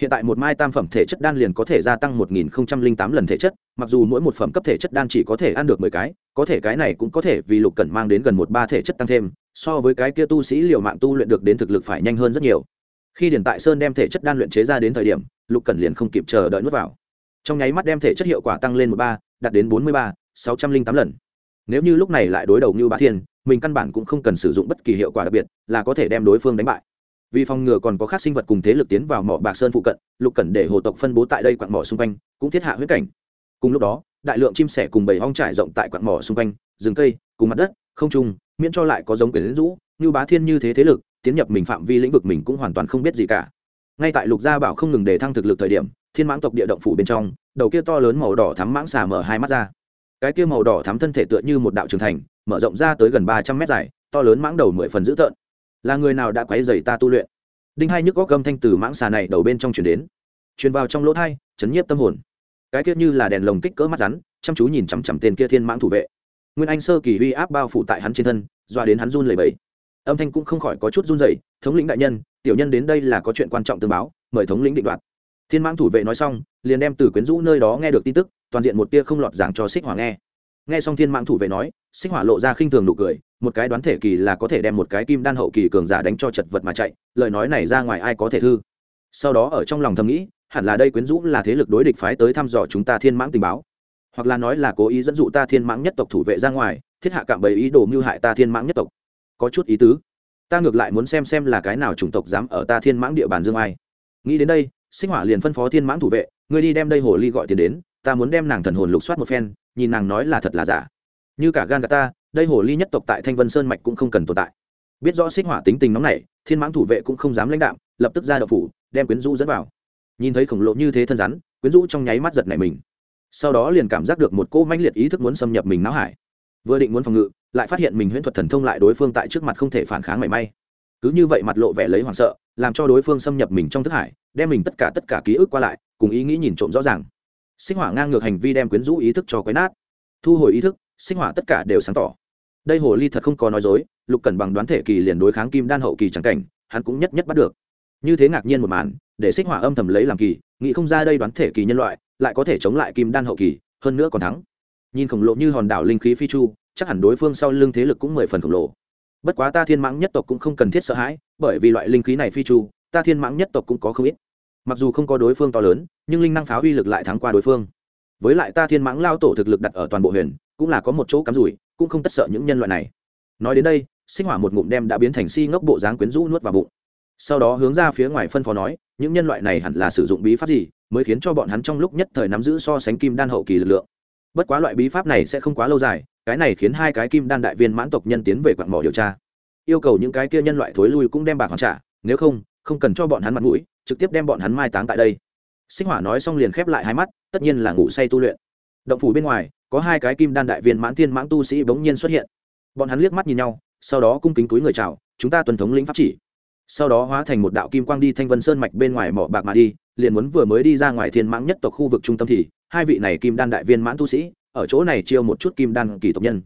Hiện tại một mai tam phẩm thể chất đan liền có thể gia tăng một nghìn không trăm linh tám lần thể chất, mặc dù mỗi một phẩm cấp thể chất đan chỉ có thể ăn được mười cái, có thể cái này cũng có thể vì lục cần mang đến gần một ba thể chất tăng thêm, so với cái kia tu sĩ liều mạng tu luyện được đến thực lực phải nhanh hơn rất nhiều. Khi điển tại sơn đem thể chất đan luyện chế ra đến thời điểm, lục cần liền không kịp chờ đợi nuốt vào. Trong nháy mắt đem thể chất hiệu quả tăng lên một ba, đạt đến bốn mươi ba, sáu trăm linh tám lần nếu như lúc này lại đối đầu như bá thiên, mình căn bản cũng không cần sử dụng bất kỳ hiệu quả đặc biệt là có thể đem đối phương đánh bại. Vì phòng ngừa còn có khác sinh vật cùng thế lực tiến vào mỏ bạc sơn phụ cận, lục cẩn để hồ tộc phân bố tại đây quặng mỏ xung quanh, cũng thiết hạ huyết cảnh. Cùng lúc đó, đại lượng chim sẻ cùng bầy hong trải rộng tại quặng mỏ xung quanh, rừng cây, cùng mặt đất, không trung, miễn cho lại có giống quyển rũ như bá thiên như thế thế lực, tiến nhập mình phạm vi lĩnh vực mình cũng hoàn toàn không biết gì cả. Ngay tại lục gia bảo không ngừng để thăng thực lực thời điểm, thiên mãng tộc địa động phủ bên trong, đầu kia to lớn màu đỏ thắm mãng xà mở hai mắt ra cái kia màu đỏ thắm thân thể tựa như một đạo trường thành, mở rộng ra tới gần ba trăm mét dài, to lớn mãng đầu mười phần dữ tợn. Là người nào đã quấy dày ta tu luyện? Đinh hai nhức góc gâm thanh từ mãng xà này đầu bên trong chuyển đến. Truyền vào trong lỗ thai, chấn nhiếp tâm hồn. Cái kia như là đèn lồng kích cỡ mắt rắn, chăm chú nhìn chằm chằm tên kia thiên mãng thủ vệ. Nguyên anh sơ kỳ uy áp bao phủ tại hắn trên thân doa đến hắn run lẩy bẩy. Âm thanh cũng không khỏi có chút run rẩy. thống lĩnh đại nhân, tiểu nhân đến đây là có chuyện quan trọng tương báo, mời thống lĩnh định đoạt. Thiên mãng thủ vệ nói xong, liền đem từ quyến rũ nơi đó nghe được tin tức toàn diện một tia không lọt giảng cho xích hỏa nghe. Nghe xong thiên mạng thủ vệ nói, xích hỏa lộ ra khinh thường nụ cười, một cái đoán thể kỳ là có thể đem một cái kim đan hậu kỳ cường giả đánh cho chật vật mà chạy, lời nói này ra ngoài ai có thể thư. Sau đó ở trong lòng thầm nghĩ, hẳn là đây quyến rũ là thế lực đối địch phái tới thăm dò chúng ta thiên mãng tình báo. Hoặc là nói là cố ý dẫn dụ ta thiên mãng nhất tộc thủ vệ ra ngoài, thiết hạ cạm bẫy ý đồ mưu hại ta thiên mãng nhất tộc. Có chút ý tứ. Ta ngược lại muốn xem xem là cái nào chủng tộc dám ở ta thiên mãng địa bàn dương ai. Nghĩ đến đây sinh hỏa liền phân phó thiên mãng thủ vệ, ngươi đi đem đây hồ ly gọi tiền đến ta muốn đem nàng thần hồn lục soát một phen, nhìn nàng nói là thật là giả. Như cả gan gà ta, đây hồ ly nhất tộc tại thanh vân sơn mạch cũng không cần tồn tại. Biết rõ xích hỏa tính tình nóng này thiên mãng thủ vệ cũng không dám lãnh đạo lập tức ra đậu phủ, đem quyến rũ dẫn vào. Nhìn thấy khổng lồ như thế thân rắn, quyến rũ trong nháy mắt giật này mình. Sau đó liền cảm giác được một cô mãnh liệt ý thức muốn xâm nhập mình não hải. Vừa định muốn phòng ngự, lại phát hiện mình huyễn thuật thần thông lại đối phương tại trước mặt không thể phản kháng mảy may. Cứ như vậy mặt lộ vẻ lấy hoảng sợ, làm cho đối phương xâm nhập mình trong thức hải, đem mình tất cả tất cả ký ức qua lại, cùng ý nghĩ nhìn trộm rõ ràng sinh hỏa ngang ngược hành vi đem quyến rũ ý thức cho quấy nát. Thu hồi ý thức sinh hỏa tất cả đều sáng tỏ. Đây hồ ly thật không có nói dối, lục cần bằng đoán thể kỳ liền đối kháng kim đan hậu kỳ trắng cảnh, hắn cũng nhất nhất bắt được. Như thế ngạc nhiên một màn, để xích hỏa âm thầm lấy làm kỳ, nghĩ không ra đây đoán thể kỳ nhân loại, lại có thể chống lại kim đan hậu kỳ, hơn nữa còn thắng. Nhìn khổng lồ như hòn đảo linh khí phi chu, chắc hẳn đối phương sau lưng thế lực cũng mười phần khổng lồ. Bất quá ta thiên mãng nhất tộc cũng không cần thiết sợ hãi, bởi vì loại linh khí này phi chu, ta thiên mãng nhất tộc cũng có không ít mặc dù không có đối phương to lớn, nhưng linh năng pháo uy lực lại thắng qua đối phương. Với lại ta thiên mãng lao tổ thực lực đặt ở toàn bộ huyền, cũng là có một chỗ cắm rủi, cũng không tất sợ những nhân loại này. Nói đến đây, sinh hỏa một ngụm đem đã biến thành si ngốc bộ dáng quyến rũ nuốt vào bụng. Sau đó hướng ra phía ngoài phân phó nói, những nhân loại này hẳn là sử dụng bí pháp gì mới khiến cho bọn hắn trong lúc nhất thời nắm giữ so sánh kim đan hậu kỳ lực lượng. Bất quá loại bí pháp này sẽ không quá lâu dài, cái này khiến hai cái kim đan đại viên mãn tộc nhân tiến về quặng mỏ điều tra. Yêu cầu những cái kia nhân loại thối lui cũng đem bạc hoàn trả, nếu không không cần cho bọn hắn mặt mũi trực tiếp đem bọn hắn mai táng tại đây. Xích hỏa nói xong liền khép lại hai mắt, tất nhiên là ngủ say tu luyện. Động phủ bên ngoài, có hai cái kim đan đại viên mãn thiên mãng tu sĩ bỗng nhiên xuất hiện. Bọn hắn liếc mắt nhìn nhau, sau đó cung kính túi người chào, chúng ta tuần thống lĩnh pháp chỉ. Sau đó hóa thành một đạo kim quang đi thanh vân sơn mạch bên ngoài mỏ bạc mà đi, liền muốn vừa mới đi ra ngoài thiên mãng nhất tộc khu vực trung tâm thì, hai vị này kim đan đại viên mãn tu sĩ, ở chỗ này chiêu một chút kim đan kỳ tộc nhân.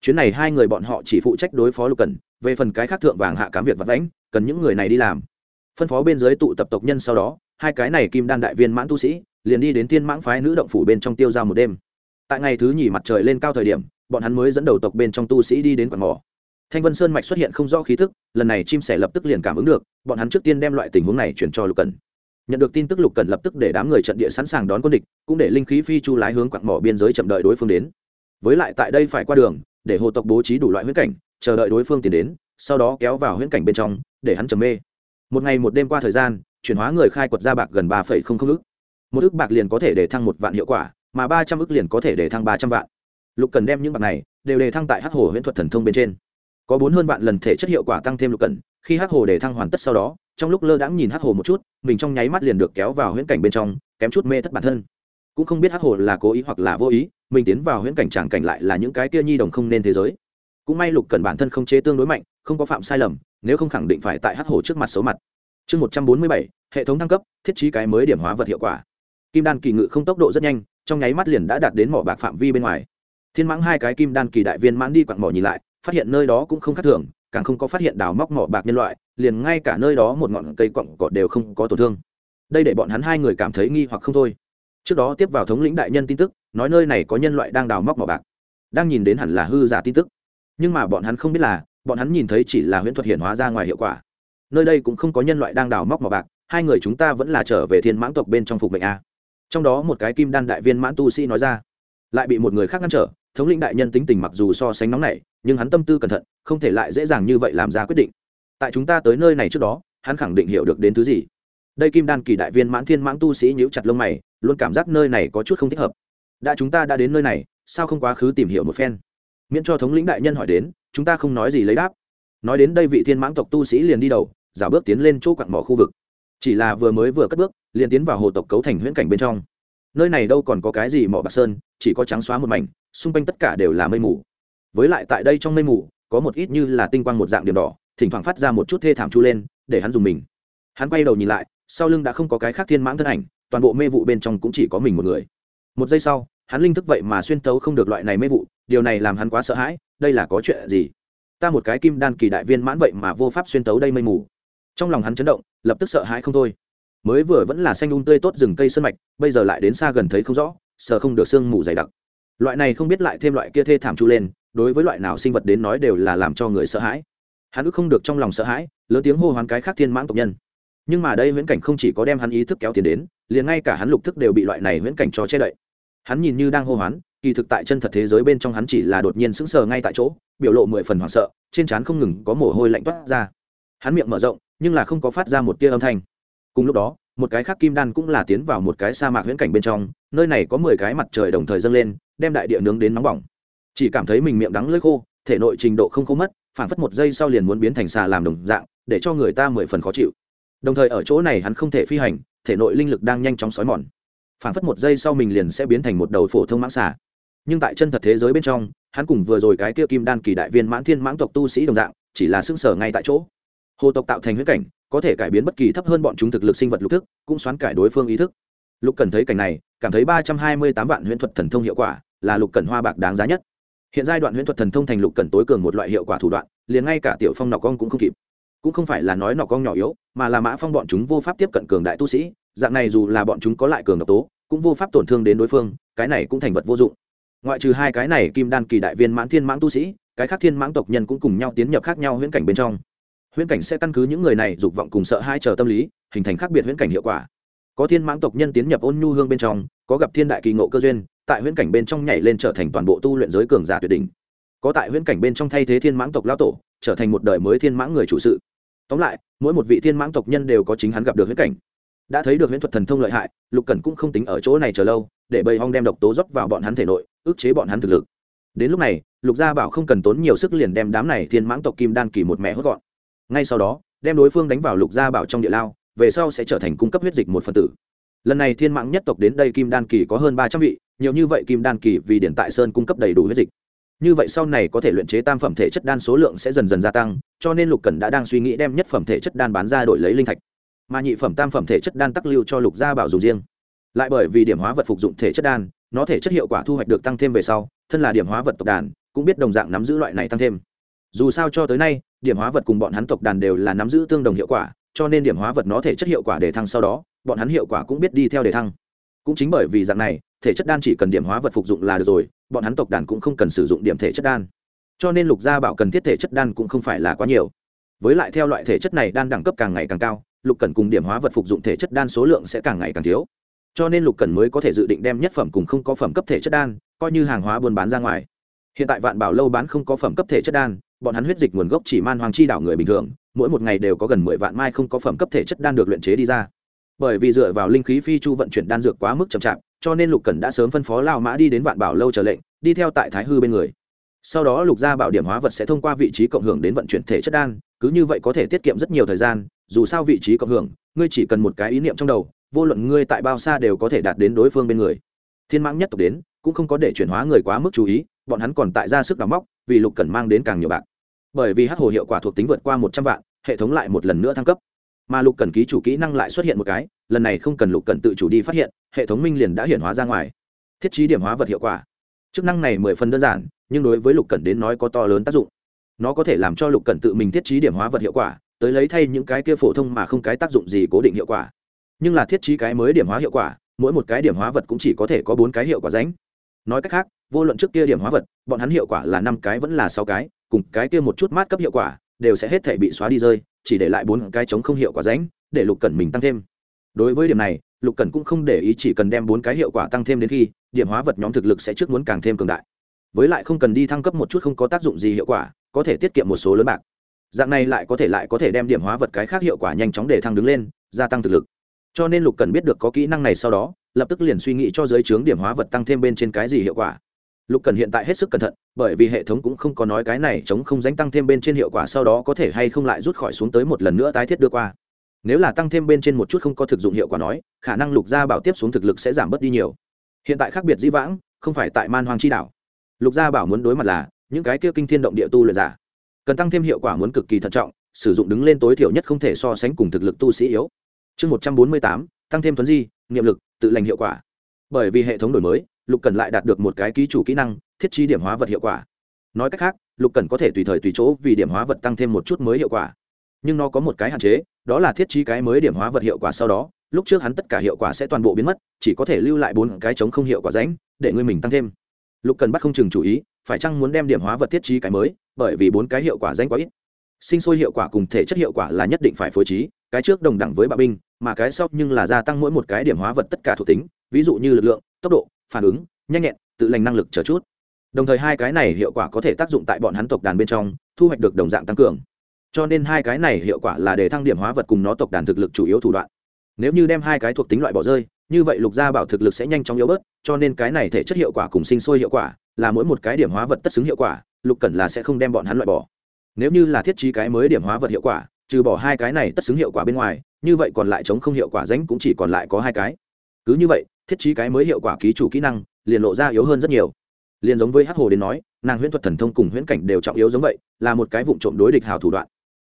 Chuyến này hai người bọn họ chỉ phụ trách đối phó lục cần về phần cái khác thượng vàng hạ cám việc vật lãnh cần những người này đi làm phân phó bên dưới tụ tập tộc nhân sau đó, hai cái này kim đan đại viên mãn tu sĩ, liền đi đến thiên mãng phái nữ động phủ bên trong tiêu giao một đêm. Tại ngày thứ nhì mặt trời lên cao thời điểm, bọn hắn mới dẫn đầu tộc bên trong tu sĩ đi đến quảng mỏ. Thanh vân sơn mạch xuất hiện không rõ khí thức, lần này chim sẻ lập tức liền cảm ứng được, bọn hắn trước tiên đem loại tình huống này chuyển cho lục cần nhận được tin tức lục cần lập tức để đám người trận địa sẵn sàng đón quân địch, cũng để linh khí phi chu lái hướng quặng mỏ biên giới chậm đợi đối phương đến. Với lại tại đây phải qua đường, để hồ tộc bố trí đủ loại huyễn cảnh, chờ đợi đối phương tiến đến, sau đó kéo vào huyễn cảnh bên trong, để hắn trầm mê một ngày một đêm qua thời gian, chuyển hóa người khai quật ra bạc gần ba phẩy không không ức. Một ức bạc liền có thể để thăng một vạn hiệu quả, mà ba trăm ức liền có thể để thăng ba trăm vạn. Lục cần đem những bạc này đều đề thăng tại hắc hồ huyễn thuật thần thông bên trên. Có bốn hơn vạn lần thể chất hiệu quả tăng thêm lục cần, khi hắc hồ đề thăng hoàn tất sau đó, trong lúc lơ đãng nhìn hắc hồ một chút, mình trong nháy mắt liền được kéo vào huyễn cảnh bên trong, kém chút mê thất bản thân. Cũng không biết hắc hồ là cố ý hoặc là vô ý, mình tiến vào huyễn cảnh tràng cảnh lại là những cái kia nhi đồng không nên thế giới. Cũng may lục cần bản thân không chế tương đối mạnh, không có phạm sai lầm nếu không khẳng định phải tại hắc hồ trước mặt xấu mặt. Chương một trăm bốn mươi bảy, hệ thống thăng cấp, thiết trí cái mới điểm hóa vật hiệu quả. Kim đan kỳ ngự không tốc độ rất nhanh, trong nháy mắt liền đã đạt đến mỏ bạc phạm vi bên ngoài. Thiên mãng hai cái kim đan kỳ đại viên mãn đi quặng mỏ nhìn lại, phát hiện nơi đó cũng không khác thường, càng không có phát hiện đào móc mỏ bạc nhân loại, liền ngay cả nơi đó một ngọn cây quặng cỏ đều không có tổn thương. Đây để bọn hắn hai người cảm thấy nghi hoặc không thôi. Trước đó tiếp vào thống lĩnh đại nhân tin tức, nói nơi này có nhân loại đang đào móc mỏ bạc. Đang nhìn đến hẳn là hư giả tin tức. Nhưng mà bọn hắn không biết là bọn hắn nhìn thấy chỉ là huyễn thuật hiện hóa ra ngoài hiệu quả. Nơi đây cũng không có nhân loại đang đào móc mỏ bạc, hai người chúng ta vẫn là trở về thiên mãng tộc bên trong phục mệnh a. Trong đó một cái kim đan đại viên mãn tu sĩ nói ra, lại bị một người khác ngăn trở, thống lĩnh đại nhân tính tình mặc dù so sánh nóng nảy, nhưng hắn tâm tư cẩn thận, không thể lại dễ dàng như vậy làm ra quyết định. Tại chúng ta tới nơi này trước đó, hắn khẳng định hiểu được đến thứ gì. Đây kim đan kỳ đại viên mãn thiên mãng tu sĩ nhíu chặt lông mày, luôn cảm giác nơi này có chút không thích hợp. Đã chúng ta đã đến nơi này, sao không quá khứ tìm hiểu một phen? Miễn cho thống lĩnh đại nhân hỏi đến chúng ta không nói gì lấy đáp. Nói đến đây vị thiên mãng tộc tu sĩ liền đi đầu, giả bước tiến lên chỗ quặng mỏ khu vực. Chỉ là vừa mới vừa cất bước, liền tiến vào hồ tộc cấu thành huyễn cảnh bên trong. Nơi này đâu còn có cái gì mỏ bạc sơn, chỉ có trắng xóa một mảnh, xung quanh tất cả đều là mây mù. Với lại tại đây trong mây mù, có một ít như là tinh quang một dạng điểm đỏ, thỉnh thoảng phát ra một chút thê thảm chu lên, để hắn dùng mình. Hắn quay đầu nhìn lại, sau lưng đã không có cái khác thiên mãng thân ảnh, toàn bộ mê vụ bên trong cũng chỉ có mình một người. Một giây sau hắn linh thức vậy mà xuyên tấu không được loại này mê vụ, điều này làm hắn quá sợ hãi, đây là có chuyện gì? Ta một cái kim đan kỳ đại viên mãn vậy mà vô pháp xuyên tấu đây mây mù. Trong lòng hắn chấn động, lập tức sợ hãi không thôi. Mới vừa vẫn là xanh un um tươi tốt rừng cây sân mạch, bây giờ lại đến xa gần thấy không rõ, sợ không được sương mù dày đặc. Loại này không biết lại thêm loại kia thê thảm chu lên, đối với loại nào sinh vật đến nói đều là làm cho người sợ hãi. Hắn ức không được trong lòng sợ hãi, lớn tiếng hô hoán cái khác thiên mãng tộc nhân. Nhưng mà đây huyễn cảnh không chỉ có đem hắn ý thức kéo tiền đến, liền ngay cả hắn lục thức đều bị loại này huyễn cảnh cho che đậy hắn nhìn như đang hô hoán, kỳ thực tại chân thật thế giới bên trong hắn chỉ là đột nhiên sững sờ ngay tại chỗ, biểu lộ mười phần hoảng sợ, trên trán không ngừng có mồ hôi lạnh toát ra. Hắn miệng mở rộng, nhưng là không có phát ra một tia âm thanh. Cùng lúc đó, một cái khác kim đan cũng là tiến vào một cái sa mạc huyễn cảnh bên trong, nơi này có mười cái mặt trời đồng thời dâng lên, đem đại địa nướng đến nóng bỏng. Chỉ cảm thấy mình miệng đắng lưỡi khô, thể nội trình độ không khô mất phản phất một giây sau liền muốn biến thành xà làm đồng dạng, để cho người ta mười phần khó chịu. Đồng thời ở chỗ này hắn không thể phi hành, thể nội linh lực đang nhanh chóng xói mòn phảng phất một giây sau mình liền sẽ biến thành một đầu phổ thông mãng xà. Nhưng tại chân thật thế giới bên trong, hắn cùng vừa rồi cái kia kim đan kỳ đại viên mãn thiên mãng tộc tu sĩ đồng dạng, chỉ là xương sở ngay tại chỗ. Hồ tộc tạo thành huyết cảnh, có thể cải biến bất kỳ thấp hơn bọn chúng thực lực sinh vật lục thức, cũng xoán cải đối phương ý thức. Lục cần thấy cảnh này, cảm thấy ba trăm hai mươi tám vạn huyễn thuật thần thông hiệu quả là lục cần hoa bạc đáng giá nhất. Hiện giai đoạn huyễn thuật thần thông thành lục cần tối cường một loại hiệu quả thủ đoạn, liền ngay cả tiểu phong nọ con cũng không kịp. Cũng không phải là nói nọ con nhỏ yếu, mà là mã phong bọn chúng vô pháp tiếp cận cường đại tu sĩ dạng này dù là bọn chúng có lại cường độc tố, cũng vô pháp tổn thương đến đối phương, cái này cũng thành vật vô dụng. Ngoại trừ hai cái này kim đan kỳ đại viên mãn thiên mãn tu sĩ, cái khác thiên mãn tộc nhân cũng cùng nhau tiến nhập khác nhau huyễn cảnh bên trong. Huyễn cảnh sẽ căn cứ những người này dục vọng cùng sợ hai chờ tâm lý, hình thành khác biệt huyễn cảnh hiệu quả. Có thiên mãn tộc nhân tiến nhập ôn nhu hương bên trong, có gặp thiên đại kỳ ngộ cơ duyên, tại huyễn cảnh bên trong nhảy lên trở thành toàn bộ tu luyện giới cường giả tuyệt đỉnh. Có tại huyễn cảnh bên trong thay thế thiên mãng tộc lao tổ, trở thành một đời mới thiên mãng người chủ sự. Tóm lại, mỗi một vị thiên mãng tộc nhân đều có chính hắn gặp được huyễn cảnh đã thấy được huyễn thuật thần thông lợi hại, lục cẩn cũng không tính ở chỗ này chờ lâu, để bầy hong đem độc tố dốc vào bọn hắn thể nội, ức chế bọn hắn thực lực. Đến lúc này, lục gia bảo không cần tốn nhiều sức liền đem đám này thiên mãng tộc kim đan kỳ một mẹ hốt gọn. Ngay sau đó, đem đối phương đánh vào lục gia bảo trong địa lao, về sau sẽ trở thành cung cấp huyết dịch một phần tử. Lần này thiên mãng nhất tộc đến đây kim đan kỳ có hơn ba trăm vị, nhiều như vậy kim đan kỳ vì điện tại sơn cung cấp đầy đủ huyết dịch. Như vậy sau này có thể luyện chế tam phẩm thể chất đan số lượng sẽ dần dần gia tăng, cho nên lục cần đã đang suy nghĩ đem nhất phẩm thể chất đan bán ra đổi lấy linh thạch mà nhị phẩm tam phẩm thể chất đan tắc lưu cho lục gia bảo dùng riêng. Lại bởi vì điểm hóa vật phục dụng thể chất đan, nó thể chất hiệu quả thu hoạch được tăng thêm về sau, thân là điểm hóa vật tộc đàn, cũng biết đồng dạng nắm giữ loại này tăng thêm. Dù sao cho tới nay, điểm hóa vật cùng bọn hắn tộc đàn đều là nắm giữ tương đồng hiệu quả, cho nên điểm hóa vật nó thể chất hiệu quả để thăng sau đó, bọn hắn hiệu quả cũng biết đi theo để thăng. Cũng chính bởi vì dạng này, thể chất đan chỉ cần điểm hóa vật phục dụng là được rồi, bọn hắn tộc đàn cũng không cần sử dụng điểm thể chất đan. Cho nên lục gia bảo cần thiết thể chất đan cũng không phải là quá nhiều. Với lại theo loại thể chất này đan đẳng cấp càng ngày càng cao lục cần cùng điểm hóa vật phục dụng thể chất đan số lượng sẽ càng ngày càng thiếu. Cho nên lục cần mới có thể dự định đem nhất phẩm cùng không có phẩm cấp thể chất đan coi như hàng hóa buôn bán ra ngoài. Hiện tại vạn bảo lâu bán không có phẩm cấp thể chất đan, bọn hắn huyết dịch nguồn gốc chỉ man hoàng chi đảo người bình thường, mỗi một ngày đều có gần mười vạn mai không có phẩm cấp thể chất đan được luyện chế đi ra. Bởi vì dựa vào linh khí phi chu vận chuyển đan dược quá mức chậm chạp, cho nên lục cần đã sớm phân phó lao mã đi đến vạn bảo lâu trở lệnh, đi theo tại thái hư bên người. Sau đó lục gia bảo điểm hóa vật sẽ thông qua vị trí cộng hưởng đến vận chuyển thể chất đan, cứ như vậy có thể tiết kiệm rất nhiều thời gian dù sao vị trí cộng hưởng, ngươi chỉ cần một cái ý niệm trong đầu, vô luận ngươi tại bao xa đều có thể đạt đến đối phương bên người. Thiên mãng nhất tộc đến, cũng không có để chuyển hóa người quá mức chú ý, bọn hắn còn tại ra sức đào móc, vì lục cần mang đến càng nhiều bạn. bởi vì hát hồ hiệu quả thuộc tính vượt qua một trăm vạn, hệ thống lại một lần nữa thăng cấp. Mà lục cần ký chủ kỹ năng lại xuất hiện một cái, lần này không cần lục cần tự chủ đi phát hiện, hệ thống minh liền đã hiển hóa ra ngoài. Thiết trí điểm hóa vật hiệu quả. Chức năng này mười phần đơn giản, nhưng đối với lục cần đến nói có to lớn tác dụng. Nó có thể làm cho lục cần tự mình thiết trí điểm hóa vật hiệu quả tới lấy thay những cái kia phổ thông mà không cái tác dụng gì cố định hiệu quả. Nhưng là thiết trí cái mới điểm hóa hiệu quả, mỗi một cái điểm hóa vật cũng chỉ có thể có bốn cái hiệu quả ránh nói cách khác, vô luận trước kia điểm hóa vật, bọn hắn hiệu quả là năm cái vẫn là sáu cái, cùng cái kia một chút mát cấp hiệu quả, đều sẽ hết thể bị xóa đi rơi, chỉ để lại bốn cái chống không hiệu quả ránh để lục cần mình tăng thêm. Đối với điểm này, lục cần cũng không để ý chỉ cần đem bốn cái hiệu quả tăng thêm đến khi, điểm hóa vật nhóm thực lực sẽ trước muốn càng thêm cường đại. Với lại không cần đi thăng cấp một chút không có tác dụng gì hiệu quả, có thể tiết kiệm một số lớn bạc dạng này lại có thể lại có thể đem điểm hóa vật cái khác hiệu quả nhanh chóng để thăng đứng lên, gia tăng thực lực. Cho nên lục cần biết được có kỹ năng này sau đó, lập tức liền suy nghĩ cho giới trướng điểm hóa vật tăng thêm bên trên cái gì hiệu quả. Lục cần hiện tại hết sức cẩn thận, bởi vì hệ thống cũng không có nói cái này chống không dánh tăng thêm bên trên hiệu quả sau đó có thể hay không lại rút khỏi xuống tới một lần nữa tái thiết đưa qua. Nếu là tăng thêm bên trên một chút không có thực dụng hiệu quả nói, khả năng lục gia bảo tiếp xuống thực lực sẽ giảm bớt đi nhiều. Hiện tại khác biệt dĩ vãng, không phải tại man hoàng chi đảo. Lục gia bảo muốn đối mặt là, những cái kia kinh thiên động địa tu luyện giả cần tăng thêm hiệu quả muốn cực kỳ thận trọng, sử dụng đứng lên tối thiểu nhất không thể so sánh cùng thực lực tu sĩ yếu. Chương một trăm bốn mươi tám, tăng thêm thuấn di, nghiệm lực, tự lành hiệu quả. Bởi vì hệ thống đổi mới, lục cần lại đạt được một cái ký chủ kỹ năng, thiết trí điểm hóa vật hiệu quả. Nói cách khác, lục cần có thể tùy thời tùy chỗ vì điểm hóa vật tăng thêm một chút mới hiệu quả. Nhưng nó có một cái hạn chế, đó là thiết trí cái mới điểm hóa vật hiệu quả sau đó, lúc trước hắn tất cả hiệu quả sẽ toàn bộ biến mất, chỉ có thể lưu lại bốn cái chống không hiệu quả rãnh, để ngươi mình tăng thêm. Lục cần bắt không chừng chủ ý phải chăng muốn đem điểm hóa vật thiết trí cái mới, bởi vì bốn cái hiệu quả danh quá ít. Sinh sôi hiệu quả cùng thể chất hiệu quả là nhất định phải phối trí, cái trước đồng đẳng với bạo binh, mà cái sau nhưng là gia tăng mỗi một cái điểm hóa vật tất cả thuộc tính, ví dụ như lực lượng, tốc độ, phản ứng, nhanh nhẹn, tự lành năng lực chờ chút. Đồng thời hai cái này hiệu quả có thể tác dụng tại bọn hắn tộc đàn bên trong, thu hoạch được đồng dạng tăng cường. Cho nên hai cái này hiệu quả là để thăng điểm hóa vật cùng nó tộc đàn thực lực chủ yếu thủ đoạn. Nếu như đem hai cái thuộc tính loại bỏ rơi như vậy lục gia bảo thực lực sẽ nhanh chóng yếu bớt, cho nên cái này thể chất hiệu quả cùng sinh sôi hiệu quả là mỗi một cái điểm hóa vật tất xứng hiệu quả, lục cần là sẽ không đem bọn hắn loại bỏ. Nếu như là thiết trí cái mới điểm hóa vật hiệu quả, trừ bỏ hai cái này tất xứng hiệu quả bên ngoài, như vậy còn lại chống không hiệu quả ránh cũng chỉ còn lại có hai cái. Cứ như vậy, thiết trí cái mới hiệu quả ký chủ kỹ năng liền lộ ra yếu hơn rất nhiều. Liền giống với hắc hồ đến nói, nàng huyễn thuật thần thông cùng huyễn cảnh đều trọng yếu giống vậy, là một cái vụ trộm đối địch hào thủ đoạn.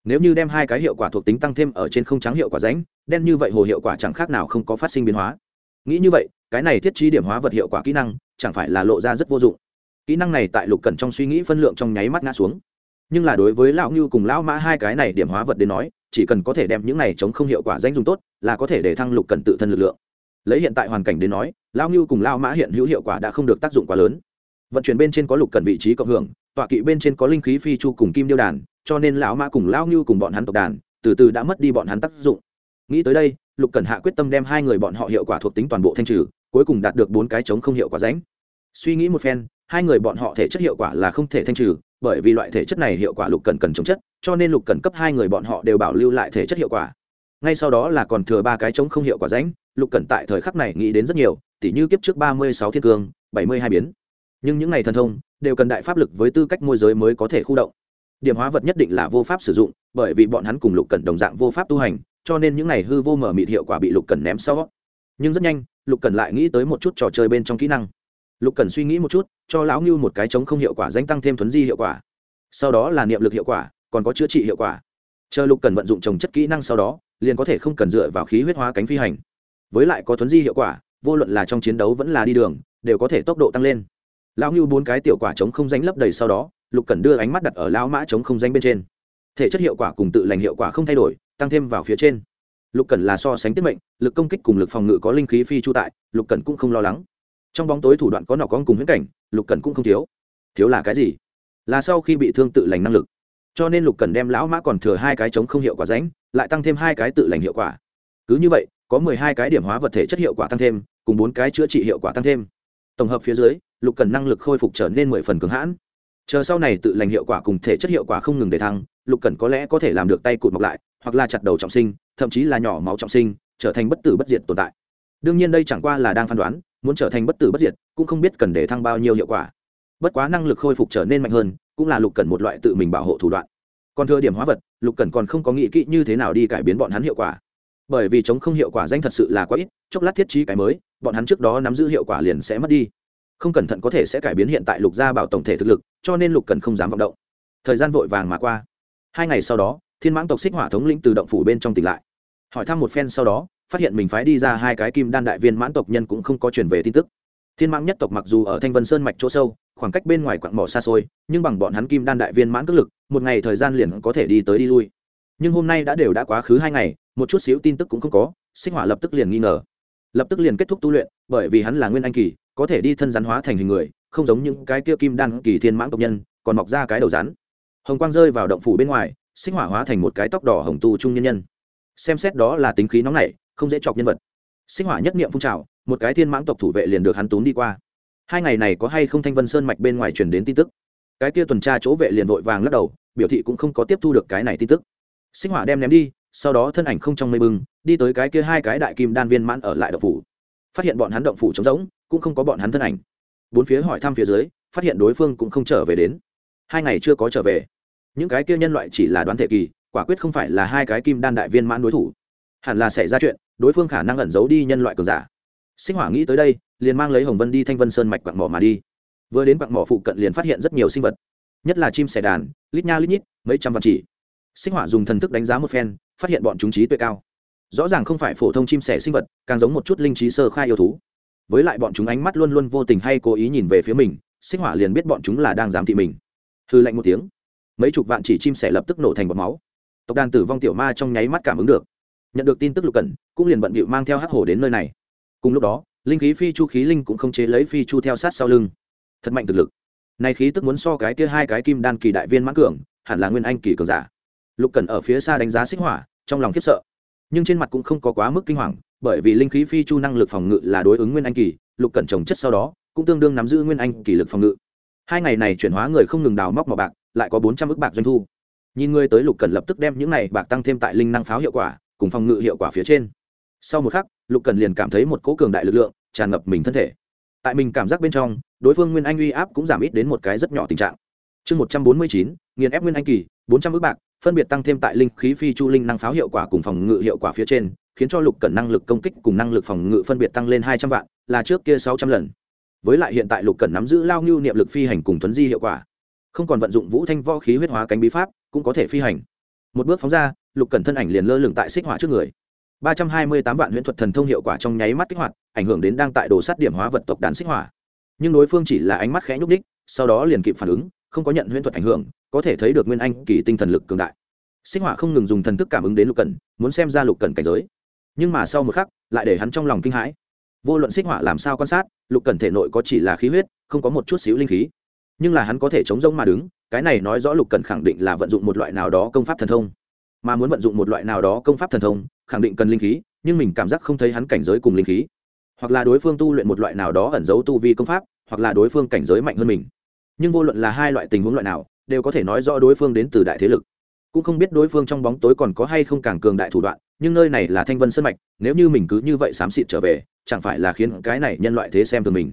Nếu như đem hai cái hiệu quả thuộc tính tăng thêm ở trên không trắng hiệu quả ránh đen như vậy hồ hiệu quả chẳng khác nào không có phát sinh biến hóa nghĩ như vậy, cái này thiết trí điểm hóa vật hiệu quả kỹ năng, chẳng phải là lộ ra rất vô dụng. Kỹ năng này tại lục cẩn trong suy nghĩ phân lượng trong nháy mắt ngã xuống. Nhưng là đối với lão ngưu cùng lão mã hai cái này điểm hóa vật đến nói, chỉ cần có thể đem những này chống không hiệu quả danh dùng tốt, là có thể để thăng lục cẩn tự thân lực lượng. Lấy hiện tại hoàn cảnh đến nói, lão ngưu cùng lão mã hiện hữu hiệu quả đã không được tác dụng quá lớn. Vận chuyển bên trên có lục cẩn vị trí cộng hưởng, tọa kỵ bên trên có linh khí phi chu cùng kim điêu đàn, cho nên lão mã cùng lão ngưu cùng bọn hắn tộc đàn, từ từ đã mất đi bọn hắn tác dụng. Nghĩ tới đây lục cẩn hạ quyết tâm đem hai người bọn họ hiệu quả thuộc tính toàn bộ thanh trừ, cuối cùng đạt được bốn cái chống không hiệu quả ránh suy nghĩ một phen, hai người bọn họ thể chất hiệu quả là không thể thanh trừ, bởi vì loại thể chất này hiệu quả lục cần cần chống chất, cho nên lục cần cấp hai người bọn họ đều bảo lưu lại thể chất hiệu quả. Ngay sau đó là còn thừa ba cái chống không hiệu quả ránh lục cần tại thời khắc này nghĩ đến rất nhiều, tỉ như kiếp trước ba mươi sáu thiên cương, bảy mươi hai biến. Nhưng những n à y thần thông đều cần đại pháp lực với tư cách môi giới mới có thể khu động. Điểm hóa vật nhất định là vô pháp sử dụng, bởi vì bọn hắn cùng lục cần đồng dạng vô pháp tu hành cho nên những này hư vô mở mịt hiệu quả bị lục cần ném sau. Nhưng rất nhanh, lục cần lại nghĩ tới một chút trò chơi bên trong kỹ năng. Lục cần suy nghĩ một chút, cho lão ngưu một cái chống không hiệu quả danh tăng thêm thuấn di hiệu quả. Sau đó là niệm lực hiệu quả, còn có chữa trị hiệu quả. Chờ lục cần vận dụng trồng chất kỹ năng sau đó, liền có thể không cần dựa vào khí huyết hóa cánh phi hành. Với lại có thuấn di hiệu quả, vô luận là trong chiến đấu vẫn là đi đường, đều có thể tốc độ tăng lên. Lão ngưu bốn cái tiểu quả chống không danh lấp đầy sau đó, lục cần đưa ánh mắt đặt ở lão mã chống không danh bên trên. Thể chất hiệu quả cùng tự lành hiệu quả không thay đổi tăng thêm vào phía trên. Lục Cẩn là so sánh tiết mệnh, lực công kích cùng lực phòng ngự có linh khí phi chu tại, lục Cẩn cũng không lo lắng. Trong bóng tối thủ đoạn có nọ con cùng huyễn cảnh, lục Cẩn cũng không thiếu. Thiếu là cái gì? Là sau khi bị thương tự lành năng lực. Cho nên lục Cẩn đem lão mã còn thừa hai cái chống không hiệu quả ránh lại tăng thêm hai cái tự lành hiệu quả. Cứ như vậy, có mười hai cái điểm hóa vật thể chất hiệu quả tăng thêm, cùng bốn cái chữa trị hiệu quả tăng thêm. Tổng hợp phía dưới, lục cần năng lực khôi phục trở nên mười phần cứng hãn. Chờ sau này tự lành hiệu quả cùng thể chất hiệu quả không ngừng để thăng, lục cần có lẽ có thể làm được tay cụt mọc lại hoặc là chặt đầu trọng sinh, thậm chí là nhỏ máu trọng sinh, trở thành bất tử bất diệt tồn tại. Đương nhiên đây chẳng qua là đang phán đoán, muốn trở thành bất tử bất diệt cũng không biết cần để thăng bao nhiêu hiệu quả. Bất quá năng lực khôi phục trở nên mạnh hơn, cũng là lục cần một loại tự mình bảo hộ thủ đoạn. Còn thừa điểm hóa vật, lục cần còn không có nghĩ kỹ như thế nào đi cải biến bọn hắn hiệu quả. Bởi vì chống không hiệu quả danh thật sự là quá ít, chốc lát thiết trí cái mới, bọn hắn trước đó nắm giữ hiệu quả liền sẽ mất đi. Không cẩn thận có thể sẽ cải biến hiện tại lục gia bảo tổng thể thực lực, cho nên lục cần không dám vọng động. Thời gian vội vàng mà qua. Hai ngày sau đó thiên mãng tộc xích hỏa thống lĩnh từ động phủ bên trong tỉnh lại. Hỏi thăm một phen sau đó, phát hiện mình phái đi ra hai cái kim đan đại viên mãn tộc nhân cũng không có truyền về tin tức. Thiên mãng nhất tộc mặc dù ở thanh vân sơn mạch chỗ sâu, khoảng cách bên ngoài quặng mỏ xa xôi, nhưng bằng bọn hắn kim đan đại viên mãn cất lực, một ngày thời gian liền có thể đi tới đi lui. Nhưng hôm nay đã đều đã quá khứ hai ngày, một chút xíu tin tức cũng không có, Xích hỏa lập tức liền nghi ngờ. Lập tức liền kết thúc tu luyện, bởi vì hắn là nguyên anh kỳ, có thể đi thân rắn hóa thành hình người, không giống những cái kia kim đan kỳ thiên mãng tộc nhân, còn mọc ra cái đầu rắn. Hồng quang rơi vào động phủ bên ngoài sinh hỏa hóa thành một cái tóc đỏ hồng tu trung nhân nhân. Xem xét đó là tính khí nóng nảy, không dễ chọc nhân vật. Sinh hỏa nhất niệm phun trào, một cái thiên mãng tộc thủ vệ liền được hắn túm đi qua. Hai ngày này có hay không thanh vân sơn mạch bên ngoài truyền đến tin tức? Cái kia tuần tra chỗ vệ liền vội vàng lắc đầu, biểu thị cũng không có tiếp thu được cái này tin tức. Sinh hỏa đem ném đi, sau đó thân ảnh không trong mây bưng đi tới cái kia hai cái đại kim đan viên mãn ở lại động phủ. Phát hiện bọn hắn động phủ trống rỗng, cũng không có bọn hắn thân ảnh. Bốn phía hỏi thăm phía dưới, phát hiện đối phương cũng không trở về đến. Hai ngày chưa có trở về những cái kia nhân loại chỉ là đoán thể kỳ, quả quyết không phải là hai cái kim đan đại viên mãn đối thủ. Hẳn là xảy ra chuyện, đối phương khả năng ẩn giấu đi nhân loại cường giả. Sinh hỏa nghĩ tới đây, liền mang lấy hồng vân đi thanh vân sơn mạch quạng mỏ mà đi. Vừa đến quạng mỏ phụ cận liền phát hiện rất nhiều sinh vật. Nhất là chim sẻ đàn, lít nha lít nhít, mấy trăm vạn chỉ. Sinh hỏa dùng thần thức đánh giá một phen, phát hiện bọn chúng trí tuệ cao. Rõ ràng không phải phổ thông chim sẻ sinh vật, càng giống một chút linh trí sơ khai yêu thú. Với lại bọn chúng ánh mắt luôn luôn vô tình hay cố ý nhìn về phía mình, sinh hỏa liền biết bọn chúng là đang giám thị mình. Hư lạnh một tiếng mấy chục vạn chỉ chim sẻ lập tức nổ thành bọt máu. Tộc đàn tử vong tiểu ma trong nháy mắt cảm ứng được. Nhận được tin tức lục cẩn, cũng liền bận bịu mang theo hắc hổ đến nơi này. Cùng lúc đó, linh khí phi chu khí linh cũng không chế lấy phi chu theo sát sau lưng. Thật mạnh thực lực. Này khí tức muốn so cái kia hai cái kim đan kỳ đại viên mãn cường, hẳn là nguyên anh kỳ cường giả. Lục cẩn ở phía xa đánh giá xích hỏa, trong lòng khiếp sợ. Nhưng trên mặt cũng không có quá mức kinh hoàng, bởi vì linh khí phi chu năng lực phòng ngự là đối ứng nguyên anh kỳ, lục cẩn trồng chất sau đó, cũng tương đương nắm giữ nguyên anh kỳ lực phòng ngự. Hai ngày này chuyển hóa người không ngừng đào móc mỏ bạc lại có bốn trăm ước bạc doanh thu. Nhìn người tới lục cần lập tức đem những này bạc tăng thêm tại linh năng pháo hiệu quả, cùng phòng ngự hiệu quả phía trên. Sau một khắc, lục cần liền cảm thấy một cỗ cường đại lực lượng tràn ngập mình thân thể. Tại mình cảm giác bên trong, đối phương nguyên anh uy áp cũng giảm ít đến một cái rất nhỏ tình trạng. Chương một trăm bốn mươi chín, nghiền ép nguyên anh kỳ, bốn trăm ước bạc, phân biệt tăng thêm tại linh khí phi chu linh năng pháo hiệu quả cùng phòng ngự hiệu quả phía trên, khiến cho lục cẩn năng lực công kích cùng năng lực phòng ngự phân biệt tăng lên hai trăm vạn, là trước kia sáu trăm lần. Với lại hiện tại lục cẩn nắm giữ lao ngưu niệm lực phi hành cùng thuấn di hiệu quả không còn vận dụng vũ thanh võ khí huyết hóa cánh bí pháp, cũng có thể phi hành. Một bước phóng ra, lục cẩn thân ảnh liền lơ lửng tại xích hỏa trước người. Ba trăm hai mươi tám vạn huyễn thuật thần thông hiệu quả trong nháy mắt kích hoạt, ảnh hưởng đến đang tại đồ sát điểm hóa vật tộc đàn xích hỏa. Nhưng đối phương chỉ là ánh mắt khẽ nhúc ních sau đó liền kịp phản ứng, không có nhận huyễn thuật ảnh hưởng, có thể thấy được nguyên anh kỳ tinh thần lực cường đại. Xích hỏa không ngừng dùng thần thức cảm ứng đến lục cẩn, muốn xem ra lục cẩn cảnh giới. Nhưng mà sau một khắc, lại để hắn trong lòng kinh hãi. Vô luận xích hỏa làm sao quan sát, lục cẩn thể nội có chỉ là khí huyết, không có một chút xíu linh khí nhưng là hắn có thể chống rông mà đứng, cái này nói rõ lục cần khẳng định là vận dụng một loại nào đó công pháp thần thông. Mà muốn vận dụng một loại nào đó công pháp thần thông, khẳng định cần linh khí, nhưng mình cảm giác không thấy hắn cảnh giới cùng linh khí. Hoặc là đối phương tu luyện một loại nào đó ẩn giấu tu vi công pháp, hoặc là đối phương cảnh giới mạnh hơn mình. Nhưng vô luận là hai loại tình huống loại nào, đều có thể nói rõ đối phương đến từ đại thế lực. Cũng không biết đối phương trong bóng tối còn có hay không càng cường đại thủ đoạn, nhưng nơi này là thanh vân sân mạch, nếu như mình cứ như vậy xám xịt trở về, chẳng phải là khiến cái này nhân loại thế xem từ mình.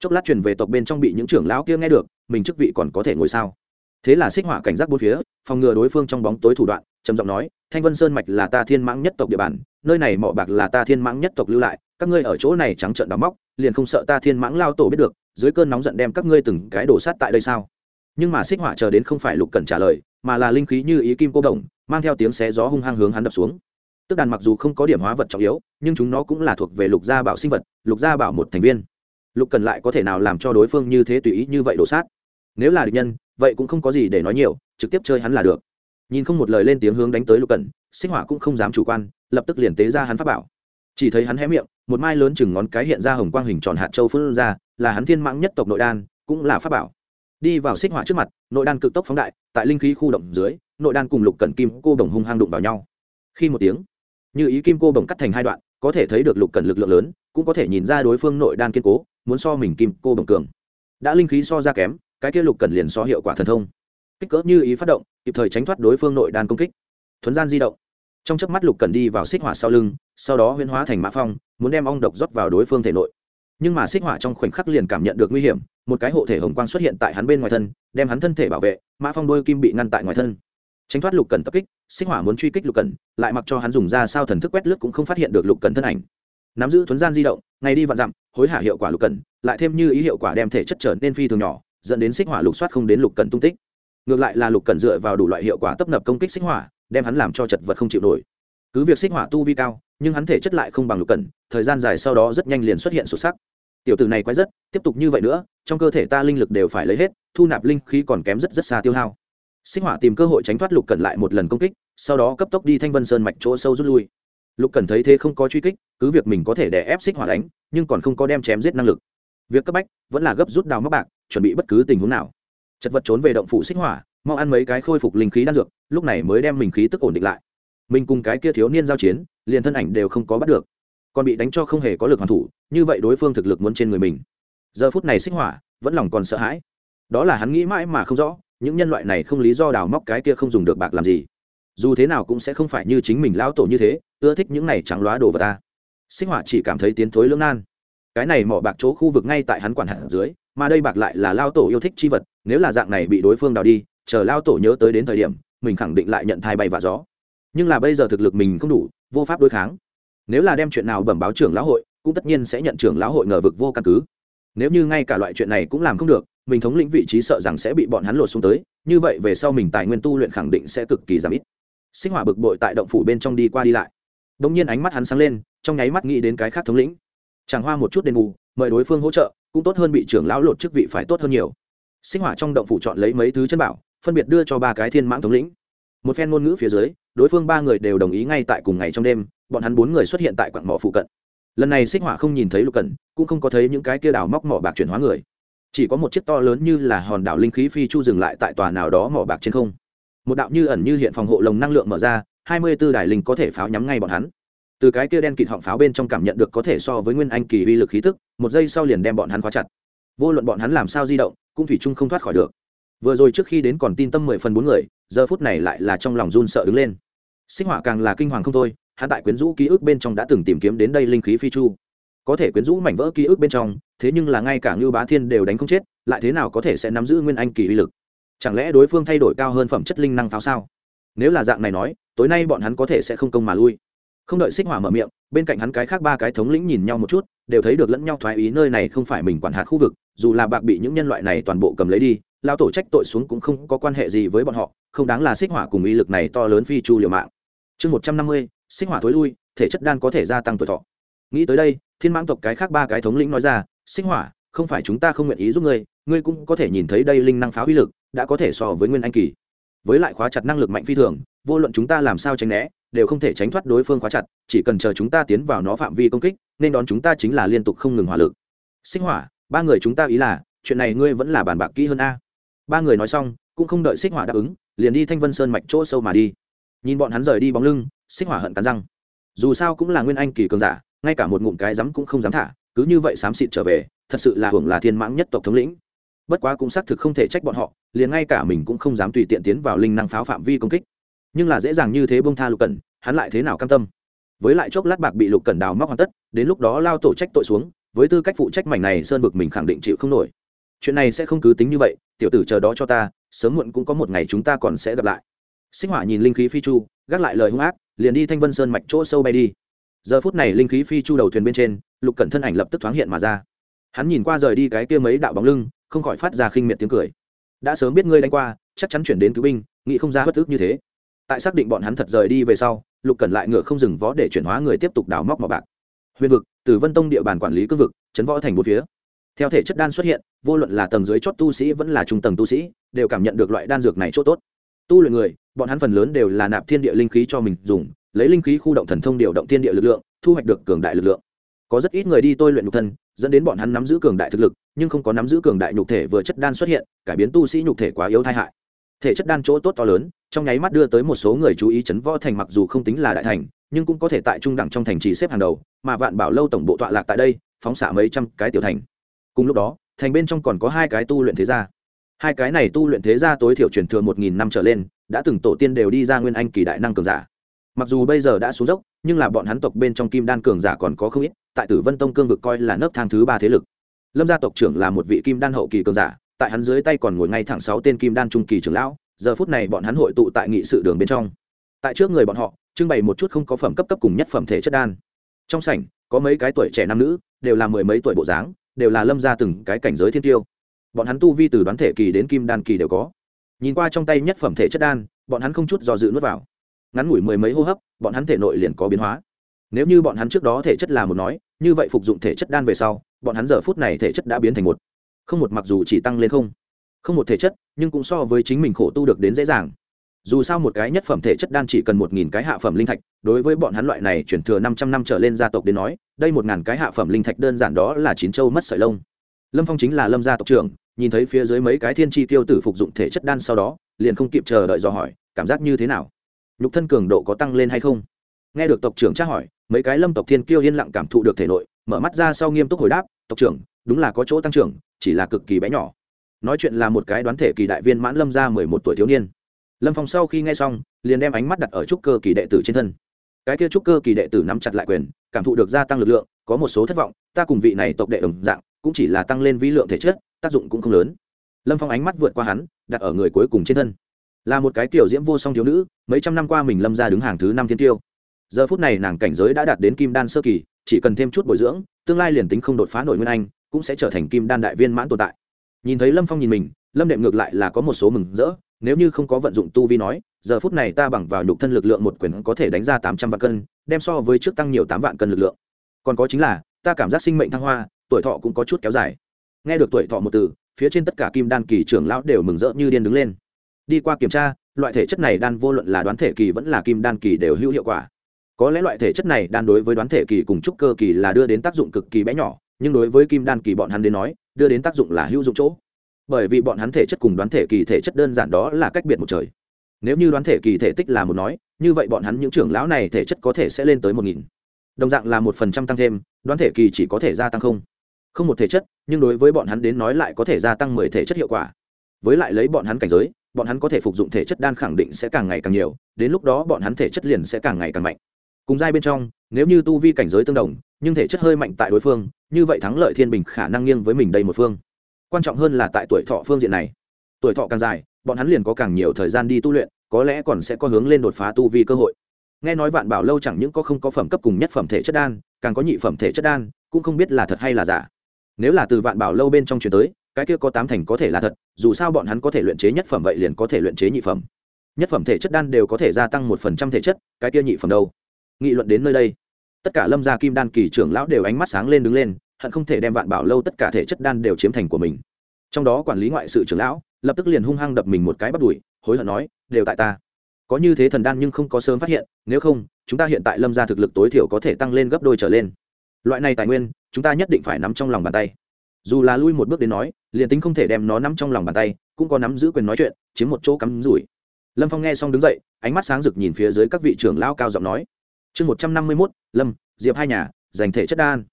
Chốc lát truyền về tộc bên trong bị những trưởng lão kia nghe được mình chức vị còn có thể ngồi sao? Thế là xích hỏa cảnh giác bốn phía, phòng ngừa đối phương trong bóng tối thủ đoạn, trầm giọng nói, thanh vân sơn mạch là ta thiên mãng nhất tộc địa bàn, nơi này mỏ bạc là ta thiên mãng nhất tộc lưu lại, các ngươi ở chỗ này trắng trợn đóng móc, liền không sợ ta thiên mãng lao tổ biết được, dưới cơn nóng giận đem các ngươi từng cái đổ sát tại đây sao? Nhưng mà xích hỏa chờ đến không phải lục cần trả lời, mà là linh khí như ý kim cô đồng, mang theo tiếng xé gió hung hăng hướng hắn đập xuống. Tức đàn mặc dù không có điểm hóa vật trọng yếu, nhưng chúng nó cũng là thuộc về lục gia bảo sinh vật, lục gia bảo một thành viên. Lục cần lại có thể nào làm cho đối phương như thế tùy ý như vậy đổ sát? Nếu là địch nhân, vậy cũng không có gì để nói nhiều, trực tiếp chơi hắn là được. Nhìn không một lời lên tiếng hướng đánh tới lục cần sinh hỏa cũng không dám chủ quan, lập tức liền tế ra hắn pháp bảo. Chỉ thấy hắn hé miệng, một mai lớn chừng ngón cái hiện ra hồng quang hình tròn hạt châu phương ra, là hắn thiên mãng nhất tộc nội đan, cũng là pháp bảo. Đi vào xích hỏa trước mặt, nội đan cực tốc phóng đại, tại linh khí khu động dưới, nội đan cùng lục cẩn kim cô đồng hung hăng đụng vào nhau. Khi một tiếng, như ý kim cô đồng cắt thành hai đoạn, có thể thấy được lục cẩn lực lượng lớn, cũng có thể nhìn ra đối phương nội đan kiên cố, muốn so mình kim cô đồng cường. Đã linh khí so ra kém cái kia lục cần liền so hiệu quả thần thông. Kích cỡ như ý phát động, kịp thời tránh thoát đối phương nội đan công kích. Thuấn gian di động. Trong chớp mắt lục cần đi vào xích hỏa sau lưng, sau đó huyễn hóa thành mã phong, muốn đem ong độc rót vào đối phương thể nội. Nhưng mà xích hỏa trong khoảnh khắc liền cảm nhận được nguy hiểm, một cái hộ thể hồng quang xuất hiện tại hắn bên ngoài thân, đem hắn thân thể bảo vệ, mã phong đôi kim bị ngăn tại ngoài thân. Tránh thoát lục cần tập kích, xích hỏa muốn truy kích lục cần, lại mặc cho hắn dùng ra sao thần thức quét lướt cũng không phát hiện được lục cần thân ảnh. Nắm giữ thuấn gian di động ngày đi vạn dặm, hối hả hiệu quả lục cần, lại thêm như ý hiệu quả đem thể chất trở nên phi thường nhỏ dẫn đến xích hỏa lục soát không đến lục cần tung tích. Ngược lại là lục cần dựa vào đủ loại hiệu quả tấp nập công kích xích hỏa, đem hắn làm cho chật vật không chịu nổi. Cứ việc xích hỏa tu vi cao, nhưng hắn thể chất lại không bằng lục cần thời gian dài sau đó rất nhanh liền xuất hiện sụt sắc tiểu tử này quái rất, tiếp tục như vậy nữa, trong cơ thể ta linh lực đều phải lấy hết, thu nạp linh khí còn kém rất rất xa tiêu hao. Sinh hỏa tìm cơ hội tránh thoát lục cần lại một lần công kích, sau đó cấp tốc đi thanh vân sơn mạch chỗ sâu rút lui. Lục cần thấy thế không có truy kích, cứ việc mình có thể đè ép xích hỏa đánh, nhưng còn không có đem chém giết năng lực. Việc cấp bách vẫn là gấp rút đào móc bạc chuẩn bị bất cứ tình huống nào. Chật vật trốn về động phủ xích hỏa, mau ăn mấy cái khôi phục linh khí đan dược, lúc này mới đem mình khí tức ổn định lại. Mình cùng cái kia thiếu niên giao chiến, liền thân ảnh đều không có bắt được. Còn bị đánh cho không hề có lực hoàn thủ, như vậy đối phương thực lực muốn trên người mình. Giờ phút này xích hỏa, vẫn lòng còn sợ hãi. Đó là hắn nghĩ mãi mà không rõ, những nhân loại này không lý do đào móc cái kia không dùng được bạc làm gì. Dù thế nào cũng sẽ không phải như chính mình lão tổ như thế, ưa thích những này trắng loá đồ vật ta. Xích hỏa chỉ cảm thấy tiến thối lưỡng nan cái này mỏ bạc chỗ khu vực ngay tại hắn quản hạt dưới, mà đây bạc lại là lao tổ yêu thích chi vật, nếu là dạng này bị đối phương đào đi, chờ lao tổ nhớ tới đến thời điểm, mình khẳng định lại nhận thai bay và gió. Nhưng là bây giờ thực lực mình không đủ, vô pháp đối kháng. Nếu là đem chuyện nào bẩm báo trưởng lão hội, cũng tất nhiên sẽ nhận trưởng lão hội ngờ vực vô căn cứ. Nếu như ngay cả loại chuyện này cũng làm không được, mình thống lĩnh vị trí sợ rằng sẽ bị bọn hắn lột xuống tới, như vậy về sau mình tài nguyên tu luyện khẳng định sẽ cực kỳ giảm ít. Sinh hỏa bực bội tại động phủ bên trong đi qua đi lại. Đ ỗ n g nhiên ánh mắt hắn sáng lên, trong nháy mắt nghĩ đến cái khác thống lĩnh chẳng hoa một chút đền bù, mời đối phương hỗ trợ, cũng tốt hơn bị trưởng lão lột chức vị phải tốt hơn nhiều. Sinh hỏa trong động phủ chọn lấy mấy thứ chân bảo, phân biệt đưa cho ba cái thiên mãng thống lĩnh. Một phen ngôn ngữ phía dưới, đối phương ba người đều đồng ý ngay tại cùng ngày trong đêm, bọn hắn bốn người xuất hiện tại quặng mỏ phụ cận. Lần này xích hỏa không nhìn thấy lục cẩn, cũng không có thấy những cái kia đào móc mỏ bạc chuyển hóa người. Chỉ có một chiếc to lớn như là hòn đảo linh khí phi chu dừng lại tại tòa nào đó mỏ bạc trên không. Một đạo như ẩn như hiện phòng hộ lồng năng lượng mở ra, hai mươi b ố đài linh có thể pháo nhắm ngay bọn hắn từ cái kia đen kịt họng pháo bên trong cảm nhận được có thể so với nguyên anh kỳ uy lực khí tức, một giây sau liền đem bọn hắn khóa chặt. Vô luận bọn hắn làm sao di động, cũng thủy chung không thoát khỏi được. Vừa rồi trước khi đến còn tin tâm mười phần bốn người, giờ phút này lại là trong lòng run sợ đứng lên. Sinh hỏa càng là kinh hoàng không thôi, hắn tại quyến rũ ký ức bên trong đã từng tìm kiếm đến đây linh khí phi chu. Có thể quyến rũ mảnh vỡ ký ức bên trong, thế nhưng là ngay cả ngưu bá thiên đều đánh không chết, lại thế nào có thể sẽ nắm giữ nguyên anh kỳ uy lực? Chẳng lẽ đối phương thay đổi cao hơn phẩm chất linh năng pháo sao? Nếu là dạng này nói, tối nay bọn hắn có thể sẽ không công mà lui không đợi xích hỏa mở miệng, bên cạnh hắn cái khác ba cái thống lĩnh nhìn nhau một chút, đều thấy được lẫn nhau thoái ý nơi này không phải mình quản hạt khu vực, dù là bạc bị những nhân loại này toàn bộ cầm lấy đi lao tổ trách tội xuống cũng không có quan hệ gì với bọn họ, không đáng là xích hỏa cùng ý lực này to lớn phi chu liều mạng. Chương một trăm năm mươi, xích hỏa thối lui, thể chất đan có thể gia tăng tuổi thọ. Nghĩ tới đây, thiên mãng tộc cái khác ba cái thống lĩnh nói ra, xích hỏa, không phải chúng ta không nguyện ý giúp ngươi ngươi cũng có thể nhìn thấy đây linh năng pháo uy lực, đã có thể so với nguyên anh kỳ. Với lại khóa chặt năng lực mạnh phi thường, vô luận chúng ta làm sao tránh né đều không thể tránh thoát đối phương khóa chặt, chỉ cần chờ chúng ta tiến vào nó phạm vi công kích, nên đón chúng ta chính là liên tục không ngừng hỏa lực. Sinh hỏa, ba người chúng ta ý là, chuyện này ngươi vẫn là bàn bạc kỹ hơn a. Ba người nói xong, cũng không đợi xích hỏa đáp ứng, liền đi thanh vân sơn mạch chỗ sâu mà đi. Nhìn bọn hắn rời đi bóng lưng, xích hỏa hận cắn răng. Dù sao cũng là nguyên anh kỳ cường giả, ngay cả một ngụm cái rắm cũng không dám thả, cứ như vậy xám xịt trở về, thật sự là hưởng là thiên mãng nhất tộc thống lĩnh. Bất quá cũng xác thực không thể trách bọn họ, liền ngay cả mình cũng không dám tùy tiện tiến vào linh năng pháo phạm vi công kích nhưng là dễ dàng như thế bông tha lục cẩn, hắn lại thế nào cam tâm? Với lại chốc lát bạc bị lục cẩn đào móc hoàn tất, đến lúc đó lao tổ trách tội xuống, với tư cách phụ trách mảnh này sơn vực mình khẳng định chịu không nổi. Chuyện này sẽ không cứ tính như vậy, tiểu tử chờ đó cho ta, sớm muộn cũng có một ngày chúng ta còn sẽ gặp lại. Sinh hỏa nhìn linh khí phi chu, gác lại lời hung ác, liền đi thanh vân sơn mạch chỗ sâu bay đi. Giờ phút này linh khí phi chu đầu thuyền bên trên, lục cẩn thân ảnh lập tức thoáng hiện mà ra. Hắn nhìn qua rời đi cái kia mấy đạo bóng lưng, không khỏi phát ra khinh miệt tiếng cười. Đã sớm biết ngươi đánh qua, chắc chắn chuyển đến cứu binh, nghĩ không ra bất ức như thế tại xác định bọn hắn thật rời đi về sau, lục cần lại ngựa không dừng võ để chuyển hóa người tiếp tục đào móc mỏ bạc. Huyền vực từ vân tông địa bàn quản lý cương vực, chấn võ thành một phía. Theo thể chất đan xuất hiện, vô luận là tầng dưới chót tu sĩ vẫn là trung tầng tu sĩ, đều cảm nhận được loại đan dược này chỗ tốt. tu luyện người, bọn hắn phần lớn đều là nạp thiên địa linh khí cho mình dùng, lấy linh khí khu động thần thông điều động thiên địa lực lượng, thu hoạch được cường đại lực lượng. Có rất ít người đi tôi luyện nhục thân, dẫn đến bọn hắn nắm giữ cường đại thực lực, nhưng không có nắm giữ cường đại nhục thể vừa chất đan xuất hiện, cải biến tu sĩ nhục thể quá yếu tai hại thể chất đan chỗ tốt to lớn, trong nháy mắt đưa tới một số người chú ý chấn võ thành mặc dù không tính là đại thành, nhưng cũng có thể tại trung đẳng trong thành trì xếp hàng đầu, mà vạn bảo lâu tổng bộ tọa lạc tại đây, phóng xạ mấy trăm cái tiểu thành. Cùng lúc đó, thành bên trong còn có hai cái tu luyện thế gia. Hai cái này tu luyện thế gia tối thiểu truyền thừa một nghìn năm trở lên, đã từng tổ tiên đều đi ra nguyên anh kỳ đại năng cường giả. Mặc dù bây giờ đã xuống dốc, nhưng là bọn hắn tộc bên trong kim đan cường giả còn có không ít, tại tử vân tông cương vực coi là nấc thang thứ ba thế lực. Lâm gia tộc trưởng là một vị kim đan hậu kỳ cường giả tại hắn dưới tay còn ngồi ngay thẳng sáu tên kim đan trung kỳ trưởng lão, giờ phút này bọn hắn hội tụ tại nghị sự đường bên trong. Tại trước người bọn họ, trưng bày một chút không có phẩm cấp cấp cùng nhất phẩm thể chất đan. Trong sảnh, có mấy cái tuổi trẻ nam nữ, đều là mười mấy tuổi bộ dáng, đều là lâm ra từng cái cảnh giới thiên tiêu. Bọn hắn tu vi từ đoán thể kỳ đến kim đan kỳ đều có. Nhìn qua trong tay nhất phẩm thể chất đan, bọn hắn không chút do dự nuốt vào. Ngắn ngủi mười mấy hô hấp, bọn hắn thể nội liền có biến hóa. Nếu như bọn hắn trước đó thể chất là một nói, như vậy phục dụng thể chất đan về sau, bọn hắn giờ phút này thể chất đã biến thành một không một mặc dù chỉ tăng lên không không một thể chất, nhưng cũng so với chính mình khổ tu được đến dễ dàng. Dù sao một cái nhất phẩm thể chất đan chỉ cần một nghìn cái hạ phẩm linh thạch, đối với bọn hắn loại này chuyển thừa năm trăm năm trở lên gia tộc đến nói, đây một ngàn cái hạ phẩm linh thạch đơn giản đó là chín châu mất sợi lông. Lâm phong chính là lâm gia tộc trưởng, nhìn thấy phía dưới mấy cái thiên tri tiêu tử phục dụng thể chất đan sau đó, liền không kịp chờ đợi dò hỏi, cảm giác như thế nào? Nhục thân cường độ có tăng lên hay không? Nghe được tộc trưởng tra hỏi, mấy cái lâm tộc thiên kiêu yên lặng cảm thụ được thể nội, mở mắt ra sau nghiêm túc hồi đáp, tộc trưởng, đúng là có chỗ tăng trưởng chỉ là cực kỳ bé nhỏ. Nói chuyện là một cái đoán thể kỳ đại viên mãn lâm ra mười một tuổi thiếu niên. Lâm phong sau khi nghe xong, liền đem ánh mắt đặt ở trúc cơ kỳ đệ tử trên thân. Cái kia trúc cơ kỳ đệ tử nắm chặt lại quyền, cảm thụ được gia tăng lực lượng, có một số thất vọng, ta cùng vị này tộc đệ đồng dạng, cũng chỉ là tăng lên vi lượng thể chất, tác dụng cũng không lớn. Lâm phong ánh mắt vượt qua hắn, đặt ở người cuối cùng trên thân. Là một cái tiểu diễm vô song thiếu nữ, mấy trăm năm qua mình lâm ra đứng hàng thứ năm thiên tiêu. Giờ phút này nàng cảnh giới đã đạt đến kim đan sơ kỳ, chỉ cần thêm chút bồi dưỡng, tương lai liền tính không đột phá nổi nguyên anh cũng sẽ trở thành kim đan đại viên mãn tồn tại. Nhìn thấy lâm phong nhìn mình, lâm đệm ngược lại là có một số mừng rỡ, nếu như không có vận dụng tu vi nói, giờ phút này ta bằng vào nhục thân lực lượng một quyền có thể đánh ra tám trăm vạn cân, đem so với trước tăng nhiều tám vạn cân lực lượng. Còn có chính là, ta cảm giác sinh mệnh thăng hoa, tuổi thọ cũng có chút kéo dài. Nghe được tuổi thọ một từ, phía trên tất cả kim đan kỳ trưởng lão đều mừng rỡ như điên đứng lên. Đi qua kiểm tra, loại thể chất này đan vô luận là đoán thể kỳ vẫn là kim đan kỳ đều hữu hiệu quả. Có lẽ loại thể chất này đan đối với đoán thể kỳ cùng trúc cơ kỳ là đưa đến tác dụng cực kỳ bé nhỏ nhưng đối với kim đan kỳ bọn hắn đến nói, đưa đến tác dụng là hữu dụng chỗ. Bởi vì bọn hắn thể chất cùng đoán thể kỳ thể chất đơn giản đó là cách biệt một trời. Nếu như đoán thể kỳ thể tích là một nói, như vậy bọn hắn những trưởng lão này thể chất có thể sẽ lên tới một nghìn. Đồng dạng là một phần trăm tăng thêm, đoán thể kỳ chỉ có thể gia tăng không. Không một thể chất, nhưng đối với bọn hắn đến nói lại có thể gia tăng mười thể chất hiệu quả. Với lại lấy bọn hắn cảnh giới, bọn hắn có thể phục dụng thể chất đan khẳng định sẽ càng ngày càng nhiều, đến lúc đó bọn hắn thể chất liền sẽ càng ngày càng mạnh. Cùng giai bên trong, nếu như tu vi cảnh giới tương đồng nhưng thể chất hơi mạnh tại đối phương, như vậy thắng lợi thiên bình khả năng nghiêng với mình đây một phương. Quan trọng hơn là tại tuổi thọ phương diện này. Tuổi thọ càng dài, bọn hắn liền có càng nhiều thời gian đi tu luyện, có lẽ còn sẽ có hướng lên đột phá tu vi cơ hội. Nghe nói vạn bảo lâu chẳng những có không có phẩm cấp cùng nhất phẩm thể chất đan, càng có nhị phẩm thể chất đan, cũng không biết là thật hay là giả. Nếu là từ vạn bảo lâu bên trong chuyển tới, cái kia có tám thành có thể là thật, dù sao bọn hắn có thể luyện chế nhất phẩm vậy liền có thể luyện chế nhị phẩm. Nhất phẩm thể chất đan đều có thể gia tăng một phần trăm thể chất, cái kia nhị phẩm đâu? Nghị luận đến nơi đây tất cả lâm gia kim đan kỳ trưởng lão đều ánh mắt sáng lên đứng lên, hận không thể đem vạn bảo lâu tất cả thể chất đan đều chiếm thành của mình. Trong đó quản lý ngoại sự trưởng lão, lập tức liền hung hăng đập mình một cái bắt đùi hối hận nói, đều tại ta. Có như thế thần đan nhưng không có sớm phát hiện, nếu không, chúng ta hiện tại lâm gia thực lực tối thiểu có thể tăng lên gấp đôi trở lên. Loại này tài nguyên, chúng ta nhất định phải nắm trong lòng bàn tay. Dù là lui một bước đến nói, liền tính không thể đem nó nắm trong lòng bàn tay, cũng có nắm giữ quyền nói chuyện, chiếm một chỗ cắm rủi. Lâm phong nghe xong đứng dậy, ánh mắt sáng rực nhìn phía dưới các vị trưởng lao cao giọng nói chương một trăm năm mươi mốt, lâm, diệp hai nhà giành thể chất đan.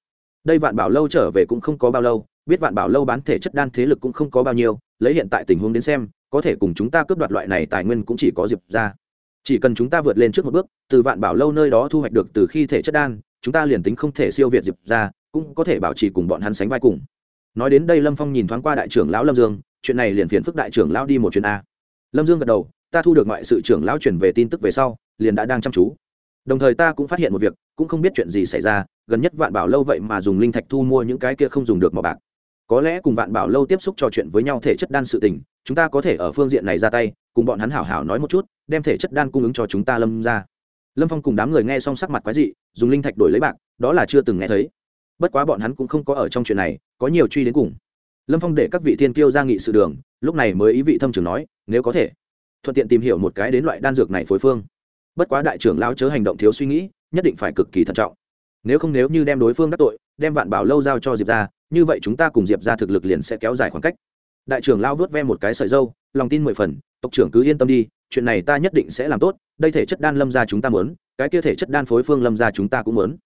Đây vạn bảo lâu trở về cũng không có bao lâu, biết vạn bảo lâu bán thể chất đan thế lực cũng không có bao nhiêu, lấy hiện tại tình huống đến xem, có thể cùng chúng ta cướp đoạt loại này tài nguyên cũng chỉ có diệp ra. Chỉ cần chúng ta vượt lên trước một bước, từ vạn bảo lâu nơi đó thu hoạch được từ khi thể chất đan, chúng ta liền tính không thể siêu việt diệp ra, cũng có thể bảo trì cùng bọn hắn sánh vai cùng. Nói đến đây lâm phong nhìn thoáng qua đại trưởng lão lâm dương, chuyện này liền phiền phức đại trưởng lão đi một chuyến a. Lâm dương gật đầu, ta thu được ngoại sự trưởng lão chuyển về tin tức về sau, liền đã đang chăm chú đồng thời ta cũng phát hiện một việc, cũng không biết chuyện gì xảy ra, gần nhất vạn bảo lâu vậy mà dùng linh thạch thu mua những cái kia không dùng được màu bạc. Có lẽ cùng vạn bảo lâu tiếp xúc trò chuyện với nhau thể chất đan sự tình, chúng ta có thể ở phương diện này ra tay, cùng bọn hắn hảo hảo nói một chút, đem thể chất đan cung ứng cho chúng ta lâm ra lâm phong cùng đám người nghe xong sắc mặt quái dị, dùng linh thạch đổi lấy bạc, đó là chưa từng nghe thấy. Bất quá bọn hắn cũng không có ở trong chuyện này, có nhiều truy đến cùng. Lâm phong để các vị thiên kiêu ra nghị sự đường, lúc này mới ý vị thâm trường nói, nếu có thể, thuận tiện tìm hiểu một cái đến loại đan dược này phối phương bất quá đại trưởng lao chớ hành động thiếu suy nghĩ nhất định phải cực kỳ thận trọng. Nếu không nếu như đem đối phương đắc tội đem vạn bảo lâu giao cho diệp ra như vậy chúng ta cùng diệp ra thực lực liền sẽ kéo dài khoảng cách. Đại trưởng lao vớt ve một cái sợi dâu lòng tin mười phần tộc trưởng cứ yên tâm đi chuyện này ta nhất định sẽ làm tốt đây thể chất đan lâm ra chúng ta muốn, cái kia thể chất đan phối phương lâm ra chúng ta cũng muốn.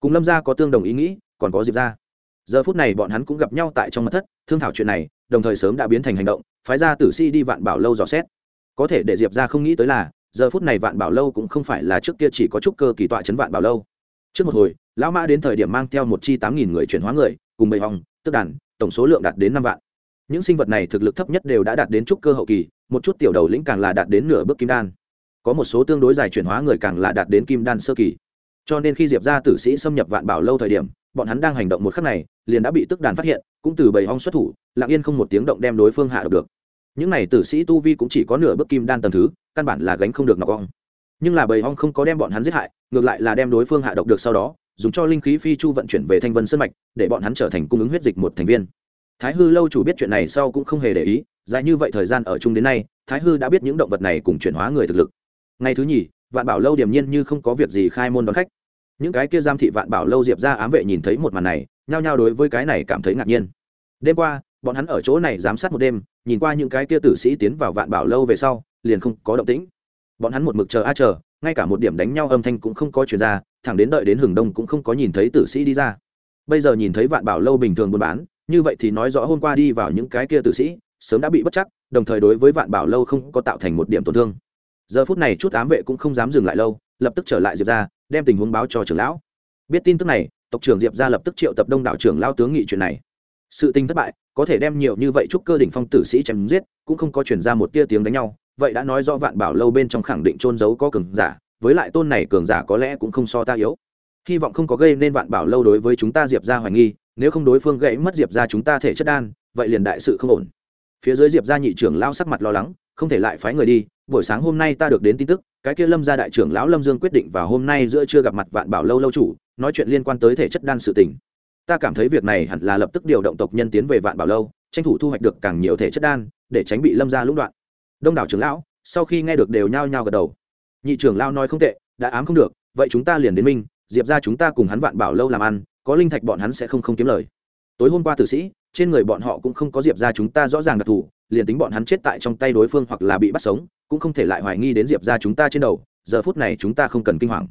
cùng lâm ra có tương đồng ý nghĩ còn có diệp ra giờ phút này bọn hắn cũng gặp nhau tại trong mật thất thương thảo chuyện này đồng thời sớm đã biến thành hành động phái ra tử si đi vạn bảo lâu dò xét. Có thể để diệp ra không nghĩ tới là giờ phút này vạn bảo lâu cũng không phải là trước kia chỉ có chút cơ kỳ tọa chấn vạn bảo lâu. Trước một hồi, lão mã đến thời điểm mang theo một chi tám nghìn người chuyển hóa người, cùng bầy hòng tức đàn, tổng số lượng đạt đến năm vạn. Những sinh vật này thực lực thấp nhất đều đã đạt đến trúc cơ hậu kỳ, một chút tiểu đầu lĩnh càng là đạt đến nửa bước kim đan. Có một số tương đối dài chuyển hóa người càng là đạt đến kim đan sơ kỳ. Cho nên khi diệp ra tử sĩ xâm nhập vạn bảo lâu thời điểm, bọn hắn đang hành động một khắc này, liền đã bị tức đàn phát hiện, cũng từ bầy hong xuất thủ, lặng yên không một tiếng động đem đối phương hạ được những này tử sĩ tu vi cũng chỉ có nửa bước kim đan tầm thứ, căn bản là gánh không được nọc ong. Nhưng là bầy ong không có đem bọn hắn giết hại, ngược lại là đem đối phương hạ độc được sau đó, dùng cho linh khí phi chu vận chuyển về thanh vân sân mạch, để bọn hắn trở thành cung ứng huyết dịch một thành viên. Thái hư lâu chủ biết chuyện này sau cũng không hề để ý, dài như vậy thời gian ở chung đến nay, thái hư đã biết những động vật này cùng chuyển hóa người thực lực. Ngày thứ nhì, vạn bảo lâu điềm nhiên như không có việc gì khai môn đón khách. Những cái kia giam thị vạn bảo lâu diệp ra ám vệ nhìn thấy một màn này, nhao nhao đối với cái này cảm thấy ngạc nhiên. Đêm qua bọn hắn ở chỗ này giám sát một đêm, nhìn qua những cái kia tử sĩ tiến vào vạn bảo lâu về sau, liền không có động tĩnh. Bọn hắn một mực chờ a chờ, ngay cả một điểm đánh nhau âm thanh cũng không có chuyển ra, thẳng đến đợi đến hừng đông cũng không có nhìn thấy tử sĩ đi ra. Bây giờ nhìn thấy vạn bảo lâu bình thường buôn bán, như vậy thì nói rõ hôm qua đi vào những cái kia tử sĩ, sớm đã bị bất chắc, đồng thời đối với vạn bảo lâu không có tạo thành một điểm tổn thương. Giờ phút này chút ám vệ cũng không dám dừng lại lâu, lập tức trở lại diệp ra đem tình huống báo cho trưởng lão. Biết tin tức này, tộc trưởng diệp ra lập tức triệu tập đông đảo trưởng lao tướng nghị chuyện này. Sự tình thất bại có thể đem nhiều như vậy chúc cơ đỉnh phong tử sĩ chém giết, cũng không có chuyển ra một tia tiếng đánh nhau, vậy đã nói rõ vạn bảo lâu bên trong khẳng định trôn giấu có cường giả, với lại tôn này cường giả có lẽ cũng không so ta yếu. Hy vọng không có gây nên vạn bảo lâu đối với chúng ta diệp ra hoài nghi, nếu không đối phương gãy mất diệp ra chúng ta thể chất đan, vậy liền đại sự không ổn. Phía dưới diệp ra nhị trưởng lao sắc mặt lo lắng, không thể lại phái người đi, buổi sáng hôm nay ta được đến tin tức, cái kia lâm gia đại trưởng lão lâm dương quyết định vào hôm nay giữa chưa gặp mặt vạn bảo lâu lâu chủ, nói chuyện liên quan tới thể chất đan sự tình ta cảm thấy việc này hẳn là lập tức điều động tộc nhân tiến về vạn bảo lâu, tranh thủ thu hoạch được càng nhiều thể chất đan, để tránh bị lâm gia lũng đoạn. Đông đảo trưởng lão, sau khi nghe được đều nhao nhao gật đầu. Nhị trưởng lão nói không tệ, đã ám không được, vậy chúng ta liền đến minh, diệp ra chúng ta cùng hắn vạn bảo lâu làm ăn, có linh thạch bọn hắn sẽ không không kiếm lời. Tối hôm qua tử sĩ, trên người bọn họ cũng không có diệp ra chúng ta rõ ràng đặc thù, liền tính bọn hắn chết tại trong tay đối phương hoặc là bị bắt sống, cũng không thể lại hoài nghi đến diệp ra chúng ta trên đầu, giờ phút này chúng ta không cần kinh hoàng.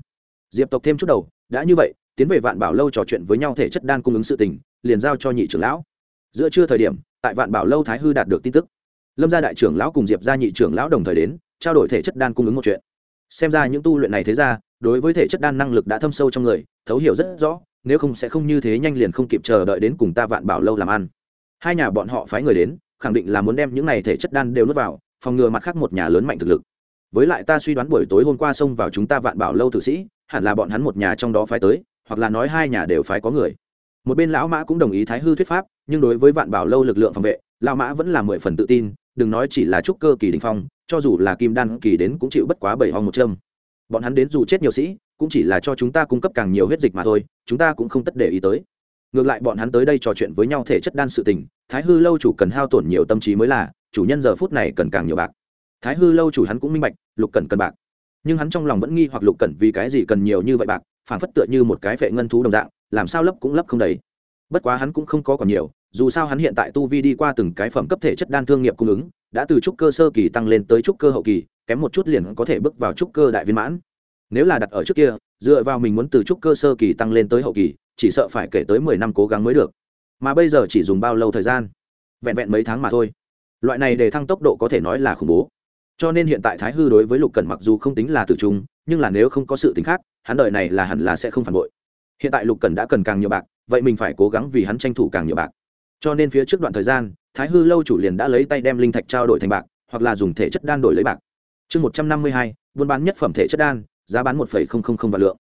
Diệp tộc thêm chút đầu, đã như vậy tiến về vạn bảo lâu trò chuyện với nhau thể chất đan cung ứng sự tình, liền giao cho nhị trưởng lão. Giữa trưa thời điểm, tại vạn bảo lâu thái hư đạt được tin tức. Lâm gia đại trưởng lão cùng diệp gia nhị trưởng lão đồng thời đến, trao đổi thể chất đan cung ứng một chuyện. Xem ra những tu luyện này thế ra, đối với thể chất đan năng lực đã thâm sâu trong người, thấu hiểu rất rõ, nếu không sẽ không như thế nhanh liền không kịp chờ đợi đến cùng ta vạn bảo lâu làm ăn. Hai nhà bọn họ phái người đến, khẳng định là muốn đem những này thể chất đan đều nuốt vào, phòng ngừa mặt khác một nhà lớn mạnh thực lực. Với lại ta suy đoán buổi tối hôm qua xông vào chúng ta vạn bảo lâu tử sĩ, hẳn là bọn hắn một nhà trong đó phái tới hoặc là nói hai nhà đều phái có người. Một bên lão mã cũng đồng ý thái hư thuyết pháp, nhưng đối với vạn bảo lâu lực lượng phòng vệ, lão mã vẫn là mười phần tự tin, đừng nói chỉ là trúc cơ kỳ đình phong, cho dù là kim đan kỳ đến cũng chịu bất quá bảy hòng một châm. Bọn hắn đến dù chết nhiều sĩ, cũng chỉ là cho chúng ta cung cấp càng nhiều huyết dịch mà thôi, chúng ta cũng không tất để ý tới. Ngược lại bọn hắn tới đây trò chuyện với nhau thể chất đan sự tình, thái hư lâu chủ cần hao tổn nhiều tâm trí mới là, chủ nhân giờ phút này cần càng nhiều bạc. Thái hư lâu chủ hắn cũng minh bạch, lục cần cần bạc. Nhưng hắn trong lòng vẫn nghi hoặc lục cần vì cái gì cần nhiều như vậy bạc phản phất tựa như một cái vệ ngân thú đồng dạng, làm sao lấp cũng lấp không đầy. Bất quá hắn cũng không có còn nhiều, dù sao hắn hiện tại tu vi đi qua từng cái phẩm cấp thể chất đan thương nghiệp cung ứng, đã từ trúc cơ sơ kỳ tăng lên tới trúc cơ hậu kỳ, kém một chút liền có thể bước vào trúc cơ đại viên mãn. Nếu là đặt ở trước kia, dựa vào mình muốn từ trúc cơ sơ kỳ tăng lên tới hậu kỳ, chỉ sợ phải kể tới mười năm cố gắng mới được. Mà bây giờ chỉ dùng bao lâu thời gian? Vẹn vẹn mấy tháng mà thôi. Loại này để thăng tốc độ có thể nói là khủng bố. Cho nên hiện tại thái hư đối với lục cần mặc dù không tính là tử trung nhưng là nếu không có sự tính khác, hắn đợi này là hẳn là sẽ không phản bội. Hiện tại lục cần đã cần càng nhiều bạc, vậy mình phải cố gắng vì hắn tranh thủ càng nhiều bạc. Cho nên phía trước đoạn thời gian, thái hư lâu chủ liền đã lấy tay đem linh thạch trao đổi thành bạc, hoặc là dùng thể chất đan đổi lấy bạc. Chương một trăm năm mươi hai, buôn bán nhất phẩm thể chất đan, giá bán một phẩy không không không vạn lượng.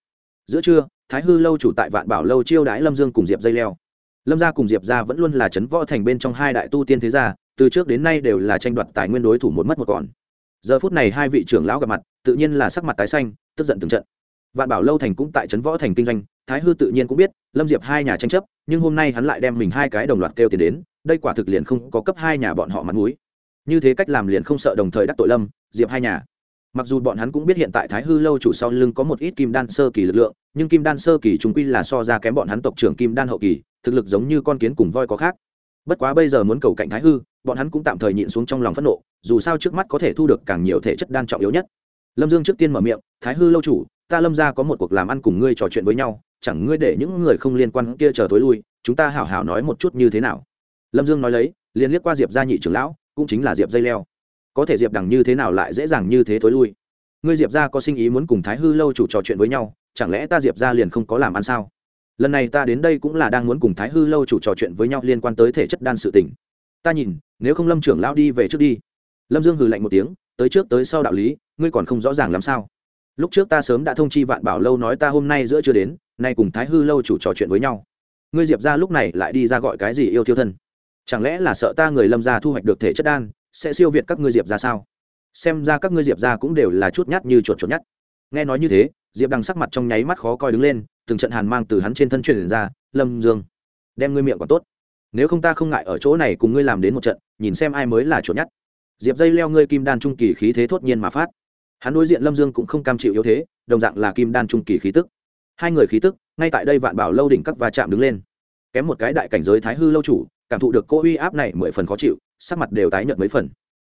Giữa trưa, thái hư lâu chủ tại vạn bảo lâu chiêu đãi lâm dương cùng diệp dây leo. Lâm gia cùng diệp gia vẫn luôn là chấn võ thành bên trong hai đại tu tiên thế gia, từ trước đến nay đều là tranh đoạt tài nguyên đối thủ một mất một còn giờ phút này hai vị trưởng lão gặp mặt, tự nhiên là sắc mặt tái xanh, tức giận từng trận. Vạn bảo lâu thành cũng tại trấn võ thành kinh doanh, thái hư tự nhiên cũng biết, lâm diệp hai nhà tranh chấp, nhưng hôm nay hắn lại đem mình hai cái đồng loạt kêu tiền đến, đây quả thực liền không có cấp hai nhà bọn họ mặt mũi. Như thế cách làm liền không sợ đồng thời đắc tội lâm, diệp hai nhà. Mặc dù bọn hắn cũng biết hiện tại thái hư lâu chủ sau lưng có một ít kim đan sơ kỳ lực lượng, nhưng kim đan sơ kỳ chúng quy là so ra kém bọn hắn tộc trưởng kim đan hậu kỳ, thực lực giống như con kiến cùng voi có khác. Bất quá bây giờ muốn cầu cạnh thái hư bọn hắn cũng tạm thời nhịn xuống trong lòng phẫn nộ, dù sao trước mắt có thể thu được càng nhiều thể chất đan trọng yếu nhất. Lâm dương trước tiên mở miệng, thái hư lâu chủ, ta lâm ra có một cuộc làm ăn cùng ngươi trò chuyện với nhau, chẳng ngươi để những người không liên quan kia chờ tối lui, chúng ta hảo hảo nói một chút như thế nào? Lâm dương nói lấy, liền liếc qua diệp gia nhị trưởng lão, cũng chính là diệp dây leo. Có thể diệp đằng như thế nào lại dễ dàng như thế thối lui? Ngươi diệp gia có sinh ý muốn cùng thái hư lâu chủ trò chuyện với nhau, chẳng lẽ ta diệp gia liền không có làm ăn sao? Lần này ta đến đây cũng là đang muốn cùng thái hư lâu chủ trò chuyện với nhau liên quan tới thể chất đan sự tình. Ta nhìn nếu không lâm trưởng lão đi về trước đi. Lâm dương hừ lạnh một tiếng, tới trước tới sau đạo lý, ngươi còn không rõ ràng làm sao. Lúc trước ta sớm đã thông chi vạn bảo lâu nói ta hôm nay giữa chưa đến, nay cùng thái hư lâu chủ trò chuyện với nhau. Ngươi diệp ra lúc này lại đi ra gọi cái gì yêu thiêu thân? Chẳng lẽ là sợ ta người lâm ra thu hoạch được thể chất đan, sẽ siêu việt các ngươi diệp ra sao? Xem ra các ngươi diệp ra cũng đều là chút nhát như chuột chuột nhát. Nghe nói như thế, diệp đằng sắc mặt trong nháy mắt khó coi đứng lên, từng trận hàn mang từ hắn trên thân truyền ra, lâm dương, đem ngươi miệng còn tốt nếu không ta không ngại ở chỗ này cùng ngươi làm đến một trận, nhìn xem ai mới là chuột nhất. diệp dây leo ngươi kim đan trung kỳ khí thế thốt nhiên mà phát. Hắn đối diện lâm dương cũng không cam chịu yếu thế, đồng dạng là kim đan trung kỳ khí tức. Hai người khí tức, ngay tại đây vạn bảo lâu đỉnh các va chạm đứng lên. Kém một cái đại cảnh giới thái hư lâu chủ, cảm thụ được cô uy áp này mười phần khó chịu, sắc mặt đều tái nhợt mấy phần.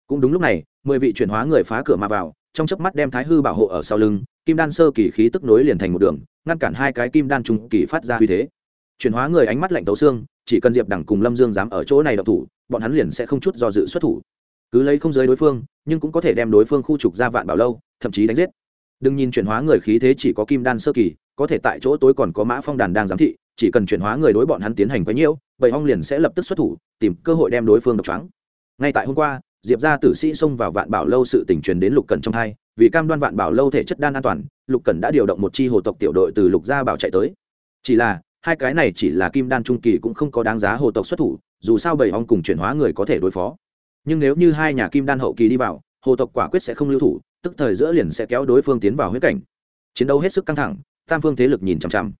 Cũng đúng lúc này, mười vị chuyển hóa người phá cửa mà vào, trong chớp mắt đem thái hư bảo hộ ở sau lưng, kim đan sơ kỳ khí tức nối liền thành một đường, ngăn cản hai cái kim đan trung kỳ phát ra uy thế. Chuyển hóa người ánh mắt lạnh tấu xương chỉ cần diệp đẳng cùng lâm dương dám ở chỗ này độc thủ, bọn hắn liền sẽ không chút do dự xuất thủ. Cứ lấy không giới đối phương, nhưng cũng có thể đem đối phương khu trục ra vạn bảo lâu, thậm chí đánh giết. Đừng nhìn chuyển hóa người khí thế chỉ có kim đan sơ kỳ, có thể tại chỗ tối còn có mã phong đàn đang giám thị, chỉ cần chuyển hóa người đối bọn hắn tiến hành quấy nhiễu bầy hong liền sẽ lập tức xuất thủ, tìm cơ hội đem đối phương độc trắng ngay tại hôm qua, diệp gia tử sĩ xông vào vạn bảo lâu sự tỉnh truyền đến lục cần trong hai, vì cam đoan vạn bảo lâu thể chất đan an toàn, lục cần đã điều động một chi hồ tộc tiểu đội từ lục gia bảo chạy tới. Chỉ là hai cái này chỉ là kim đan trung kỳ cũng không có đáng giá hồ tộc xuất thủ, dù sao bầy ong cùng chuyển hóa người có thể đối phó. Nhưng nếu như hai nhà kim đan hậu kỳ đi vào, hồ tộc quả quyết sẽ không lưu thủ, tức thời giữa liền sẽ kéo đối phương tiến vào huyết cảnh. Chiến đấu hết sức căng thẳng, tam phương thế lực nhìn chằm chằm.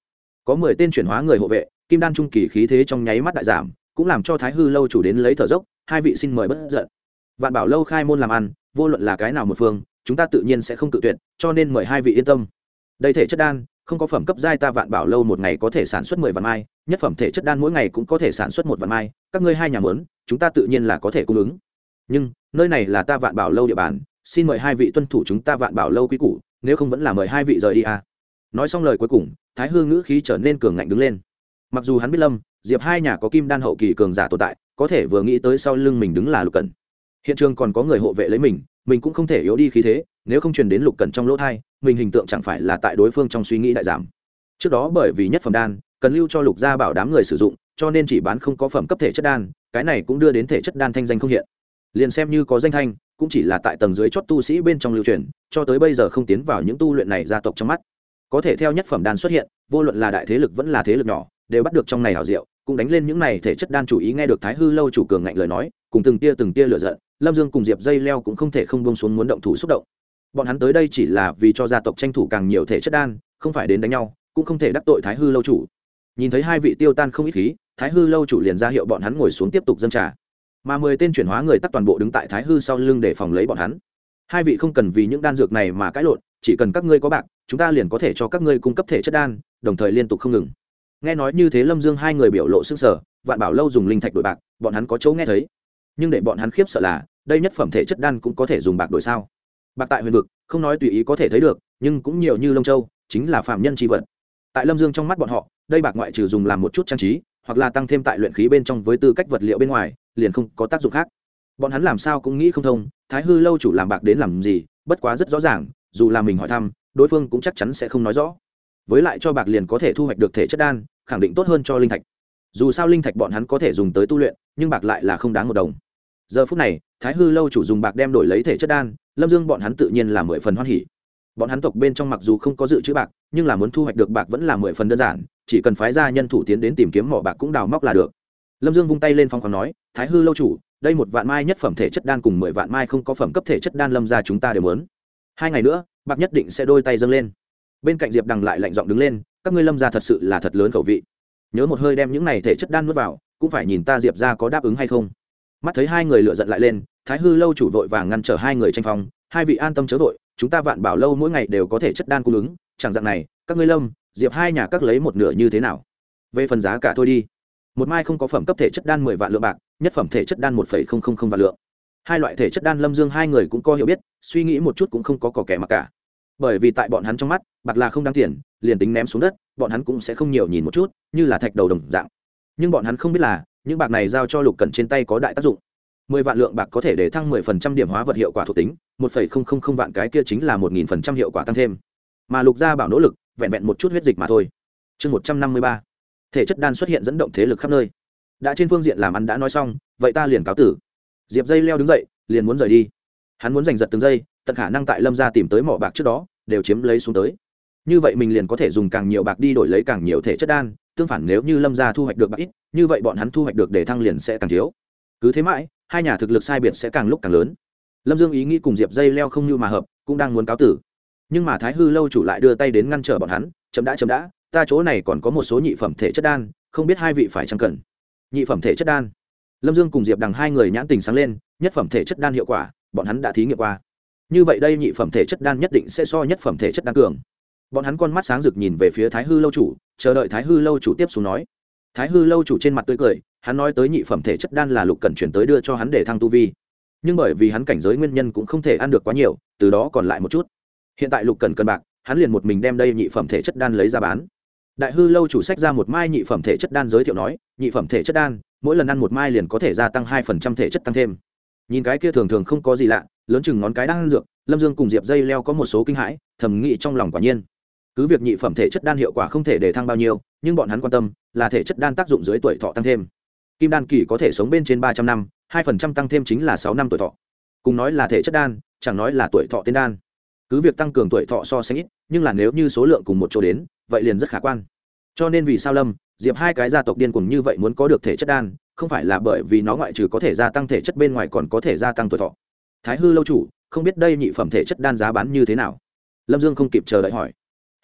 Có mười tên chuyển hóa người hộ vệ, kim đan trung kỳ khí thế trong nháy mắt đại giảm, cũng làm cho thái hư lâu chủ đến lấy thở dốc, hai vị xin mời bất giận. Vạn bảo lâu khai môn làm ăn, vô luận là cái nào một phương, chúng ta tự nhiên sẽ không tự tuyệt, cho nên mời hai vị yên tâm. Đây thể chất đan không có phẩm cấp giai ta vạn bảo lâu một ngày có thể sản xuất mười vạn mai nhất phẩm thể chất đan mỗi ngày cũng có thể sản xuất một vạn mai các ngươi hai nhà mớn chúng ta tự nhiên là có thể cung ứng. Nhưng nơi này là ta vạn bảo lâu địa bàn xin mời hai vị tuân thủ chúng ta vạn bảo lâu quý củ nếu không vẫn là mời hai vị rời đi à. nói xong lời cuối cùng thái Hương ngữ khí trở nên cường ngạnh đứng lên. Mặc dù hắn biết lâm diệp hai nhà có kim đan hậu kỳ cường giả tồn tại có thể vừa nghĩ tới sau lưng mình đứng là lục cận, hiện trường còn có người hộ vệ lấy mình mình cũng không thể yếu đi khí thế nếu không truyền đến lục cần trong lỗ thai, mình hình tượng chẳng phải là tại đối phương trong suy nghĩ đại giảm. Trước đó bởi vì nhất phẩm đan, cần lưu cho lục gia bảo đám người sử dụng, cho nên chỉ bán không có phẩm cấp thể chất đan, cái này cũng đưa đến thể chất đan thanh danh không hiện. Liền xem như có danh thanh, cũng chỉ là tại tầng dưới chót tu sĩ bên trong lưu truyền, cho tới bây giờ không tiến vào những tu luyện này gia tộc trong mắt. Có thể theo nhất phẩm đan xuất hiện, vô luận là đại thế lực vẫn là thế lực nhỏ, đều bắt được trong này hảo diệu, cũng đánh lên những này thể chất đan chủ ý nghe được thái hư lâu chủ cường ngạnh lời nói, cùng từng tia từng tia lửa giận, lâm dương cùng diệp dây leo cũng không thể không bông xuống muốn động thủ xúc động bọn hắn tới đây chỉ là vì cho gia tộc tranh thủ càng nhiều thể chất đan, không phải đến đánh nhau, cũng không thể đắc tội thái hư lâu chủ. Nhìn thấy hai vị tiêu tan không ít khí, thái hư lâu chủ liền ra hiệu bọn hắn ngồi xuống tiếp tục dân trả mà mười tên chuyển hóa người tắt toàn bộ đứng tại thái hư sau lưng để phòng lấy bọn hắn. Hai vị không cần vì những đan dược này mà cãi lộn, chỉ cần các ngươi có bạc, chúng ta liền có thể cho các ngươi cung cấp thể chất đan, đồng thời liên tục không ngừng. Nghe nói như thế lâm dương hai người biểu lộ sức sở vạn bảo lâu dùng linh thạch đổi bạc, bọn hắn có chỗ nghe thấy. Nhưng để bọn hắn khiếp sợ là, đây nhất phẩm thể chất đan cũng có thể dùng bạc đổi sao? Bạc tại huyền vực, không nói tùy ý có thể thấy được, nhưng cũng nhiều như lông châu, chính là phạm nhân tri vật. Tại lâm dương trong mắt bọn họ, đây bạc ngoại trừ dùng làm một chút trang trí, hoặc là tăng thêm tại luyện khí bên trong với tư cách vật liệu bên ngoài, liền không có tác dụng khác. Bọn hắn làm sao cũng nghĩ không thông, thái hư lâu chủ làm bạc đến làm gì, bất quá rất rõ ràng, dù là mình hỏi thăm, đối phương cũng chắc chắn sẽ không nói rõ. Với lại cho bạc liền có thể thu hoạch được thể chất đan, khẳng định tốt hơn cho linh thạch. Dù sao linh thạch bọn hắn có thể dùng tới tu luyện, nhưng bạc lại là không đáng một đồng giờ phút này, thái hư lâu chủ dùng bạc đem đổi lấy thể chất đan, lâm dương bọn hắn tự nhiên là mười phần hoan hỉ. Bọn hắn tộc bên trong mặc dù không có dự trữ bạc, nhưng là muốn thu hoạch được bạc vẫn là mười phần đơn giản, chỉ cần phái ra nhân thủ tiến đến tìm kiếm mỏ bạc cũng đào móc là được. Lâm dương vung tay lên phong khoáng nói, thái hư lâu chủ, đây một vạn mai nhất phẩm thể chất đan cùng mười vạn mai không có phẩm cấp thể chất đan lâm ra chúng ta đều muốn. Hai ngày nữa, bạc nhất định sẽ đôi tay dâng lên. Bên cạnh diệp đằng lại lạnh giọng đứng lên, các ngươi lâm ra thật sự là thật lớn khẩu vị. Nhớ một hơi đem những này thể chất đan nuốt vào, cũng phải nhìn ta diệp ra có đáp ứng hay không mắt thấy hai người lựa giận lại lên, thái hư lâu chủ vội vàng ngăn trở hai người tranh phong, hai vị an tâm chớ vội, chúng ta vạn bảo lâu mỗi ngày đều có thể chất đan cung ứng, chẳng dạng này, các ngươi lâm, diệp hai nhà các lấy một nửa như thế nào? Về phần giá cả thôi đi. Một mai không có phẩm cấp thể chất đan mười vạn lượng bạc, nhất phẩm thể chất đan một phẩy không không không vạn lượng. Hai loại thể chất đan lâm dương hai người cũng có hiểu biết, suy nghĩ một chút cũng không có cỏ kẻ mặc cả. Bởi vì tại bọn hắn trong mắt, bạc là không đáng tiền, liền tính ném xuống đất, bọn hắn cũng sẽ không nhiều nhìn một chút, như là thạch đầu đồng dạng. Nhưng bọn hắn không biết là những bạc này giao cho lục cần trên tay có đại tác dụng. Mười vạn lượng bạc có thể để thăng mười phần trăm điểm hóa vật hiệu quả thuộc tính, một phẩy không không không vạn cái kia chính là một nghìn phần trăm hiệu quả tăng thêm. Mà lục gia bảo nỗ lực, vẹn vẹn một chút huyết dịch mà thôi. Chương một trăm năm mươi ba, thể chất đan xuất hiện dẫn động thế lực khắp nơi. Đã trên phương diện làm ăn đã nói xong, vậy ta liền cáo tử. Diệp dây leo đứng dậy, liền muốn rời đi. Hắn muốn giành giật từng giây, tận khả năng tại lâm gia tìm tới mỏ bạc trước đó, đều chiếm lấy xuống tới. Như vậy mình liền có thể dùng càng nhiều bạc đi đổi lấy càng nhiều thể chất đan tương phản nếu như lâm gia thu hoạch được bạc ít, như vậy bọn hắn thu hoạch được để thăng liền sẽ càng thiếu. Cứ thế mãi, hai nhà thực lực sai biệt sẽ càng lúc càng lớn. Lâm dương ý nghĩ cùng diệp dây leo không như mà hợp, cũng đang muốn cáo tử. Nhưng mà thái hư lâu chủ lại đưa tay đến ngăn trở bọn hắn chậm đã chậm đã, ta chỗ này còn có một số nhị phẩm thể chất đan, không biết hai vị phải chăng cần? Nhị phẩm thể chất đan? Lâm dương cùng diệp đằng hai người nhãn tình sáng lên, nhất phẩm thể chất đan hiệu quả, bọn hắn đã thí nghiệm qua. Như vậy đây nhị phẩm thể chất đan nhất định sẽ so nhất phẩm thể chất đan cường bọn hắn con mắt sáng rực nhìn về phía thái hư lâu chủ, chờ đợi thái hư lâu chủ tiếp xuống nói. Thái hư lâu chủ trên mặt tươi cười, hắn nói tới nhị phẩm thể chất đan là lục cần chuyển tới đưa cho hắn để thăng tu vi. Nhưng bởi vì hắn cảnh giới nguyên nhân cũng không thể ăn được quá nhiều, từ đó còn lại một chút. Hiện tại lục cần cân bạc, hắn liền một mình đem đây nhị phẩm thể chất đan lấy ra bán. Đại hư lâu chủ sách ra một mai nhị phẩm thể chất đan giới thiệu nói, nhị phẩm thể chất đan, mỗi lần ăn một mai liền có thể gia tăng hai phần trăm thể chất tăng thêm. Nhìn cái kia thường thường không có gì lạ, lớn chừng ngón cái đang ăn dược, lâm dương cùng diệp dây leo có một số kinh hãi, thầm nghĩ trong lòng quả nhiên cứ việc nhị phẩm thể chất đan hiệu quả không thể để thăng bao nhiêu, nhưng bọn hắn quan tâm là thể chất đan tác dụng dưới tuổi thọ tăng thêm. Kim đan kỳ có thể sống bên trên ba trăm năm, hai phần trăm tăng thêm chính là sáu năm tuổi thọ. Cùng nói là thể chất đan, chẳng nói là tuổi thọ tiên đan. Cứ việc tăng cường tuổi thọ so sánh ít, nhưng là nếu như số lượng cùng một chỗ đến, vậy liền rất khả quan. Cho nên vì sao lâm, diệp hai cái gia tộc điên cùng như vậy muốn có được thể chất đan, không phải là bởi vì nó ngoại trừ có thể gia tăng thể chất bên ngoài còn có thể gia tăng tuổi thọ. Thái hư lâu chủ, không biết đây nhị phẩm thể chất đan giá bán như thế nào? Lâm dương không kịp chờ đợi hỏi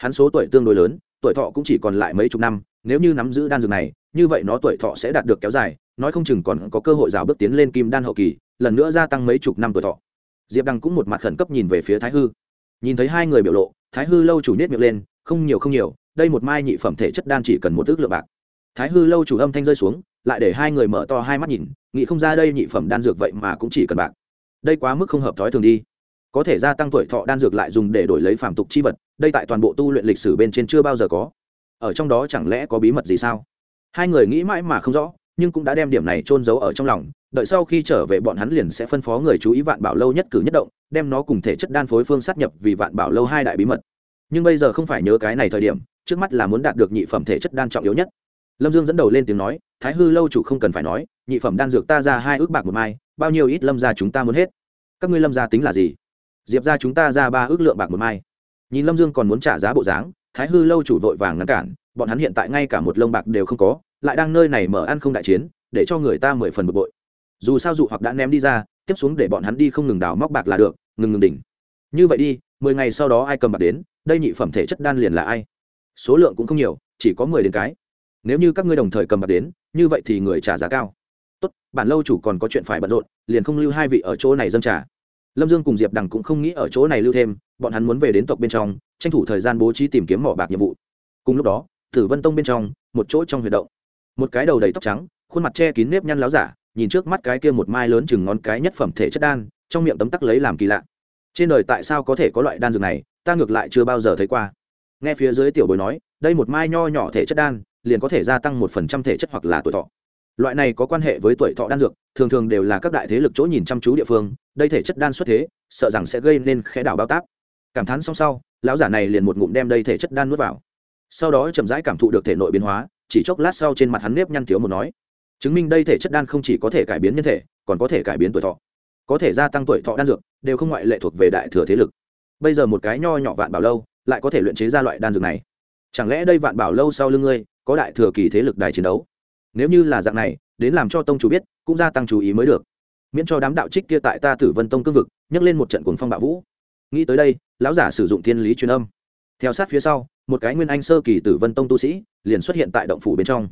hắn số tuổi tương đối lớn, tuổi thọ cũng chỉ còn lại mấy chục năm, nếu như nắm giữ đan dược này, như vậy nó tuổi thọ sẽ đạt được kéo dài, nói không chừng còn có cơ hội rào bước tiến lên kim đan hậu kỳ, lần nữa gia tăng mấy chục năm tuổi thọ. Diệp đăng cũng một mặt khẩn cấp nhìn về phía thái hư. Nhìn thấy hai người biểu lộ, thái hư lâu chủ nết miệng lên, không nhiều không nhiều, đây một mai nhị phẩm thể chất đan chỉ cần một ước lượng bạc. Thái hư lâu chủ âm thanh rơi xuống, lại để hai người mở to hai mắt nhìn, nghĩ không ra đây nhị phẩm đan dược vậy mà cũng chỉ cần bạc. Đây quá mức không hợp thói thường đi có thể gia tăng tuổi thọ đan dược lại dùng để đổi lấy phàm tục chi vật, đây tại toàn bộ tu luyện lịch sử bên trên chưa bao giờ có. Ở trong đó chẳng lẽ có bí mật gì sao? Hai người nghĩ mãi mà không rõ, nhưng cũng đã đem điểm này trôn giấu ở trong lòng, đợi sau khi trở về bọn hắn liền sẽ phân phó người chú ý vạn bảo lâu nhất cử nhất động, đem nó cùng thể chất đan phối phương sát nhập vì vạn bảo lâu hai đại bí mật. Nhưng bây giờ không phải nhớ cái này thời điểm, trước mắt là muốn đạt được nhị phẩm thể chất đan trọng yếu nhất. Lâm dương dẫn đầu lên tiếng nói, thái hư lâu chủ không cần phải nói, nhị phẩm đan dược ta ra hai ước bạc một mai, bao nhiêu ít lâm ra chúng ta muốn hết. Các ngươi lâm gia tính là gì? Diệp ra chúng ta ra ba ước lượng bạc một mai. Nhìn lâm dương còn muốn trả giá bộ dáng, thái hư lâu chủ vội vàng ngăn cản, bọn hắn hiện tại ngay cả một lông bạc đều không có, lại đang nơi này mở ăn không đại chiến, để cho người ta mười phần bực bội. Dù sao dụ hoặc đã ném đi ra, tiếp xuống để bọn hắn đi không ngừng đào móc bạc là được, ngừng ngừng đỉnh. Như vậy đi, mười ngày sau đó ai cầm bạc đến, đây nhị phẩm thể chất đan liền là ai? Số lượng cũng không nhiều, chỉ có mười đến cái. Nếu như các ngươi đồng thời cầm bạc đến, như vậy thì người trả giá cao. Tốt, bản lâu chủ còn có chuyện phải bận rộn, liền không lưu hai vị ở chỗ này dâng trả lâm dương cùng diệp đằng cũng không nghĩ ở chỗ này lưu thêm, bọn hắn muốn về đến tộc bên trong, tranh thủ thời gian bố trí tìm kiếm mỏ bạc nhiệm vụ. Cùng lúc đó, tử vân tông bên trong, một chỗ trong huyệt động. Một cái đầu đầy tóc trắng, khuôn mặt che kín nếp nhăn láo giả, nhìn trước mắt cái kia một mai lớn chừng ngón cái nhất phẩm thể chất đan, trong miệng tấm tắc lấy làm kỳ lạ. Trên đời tại sao có thể có loại đan dược này, ta ngược lại chưa bao giờ thấy qua. Nghe phía dưới tiểu bối nói, đây một mai nho nhỏ thể chất đan, liền có thể gia tăng một phần trăm thể chất hoặc là tuổi thọ loại này có quan hệ với tuổi thọ đan dược, thường thường đều là các đại thế lực chỗ nhìn chăm chú địa phương, đây thể chất đan xuất thế, sợ rằng sẽ gây nên khẽ đảo bao táp. Cảm thán xong sau, lão giả này liền một ngụm đem đây thể chất đan nuốt vào. Sau đó chậm rãi cảm thụ được thể nội biến hóa, chỉ chốc lát sau trên mặt hắn nếp nhăn thiếu một nói. Chứng minh đây thể chất đan không chỉ có thể cải biến nhân thể, còn có thể cải biến tuổi thọ. Có thể gia tăng tuổi thọ đan dược, đều không ngoại lệ thuộc về đại thừa thế lực. Bây giờ một cái nho nhỏ vạn bảo lâu, lại có thể luyện chế ra loại đan dược này. Chẳng lẽ đây vạn bảo lâu sau lưng ngươi, có đại thừa kỳ thế lực đài chiến đấu? Nếu như là dạng này, đến làm cho tông chủ biết, cũng gia tăng chú ý mới được. Miễn cho đám đạo trích kia tại ta tử vân tông cương vực, nhấc lên một trận cuồng phong bạo vũ. Nghĩ tới đây, lão giả sử dụng thiên lý truyền âm. Theo sát phía sau, một cái nguyên anh sơ kỳ tử vân tông tu sĩ liền xuất hiện tại động phủ bên trong.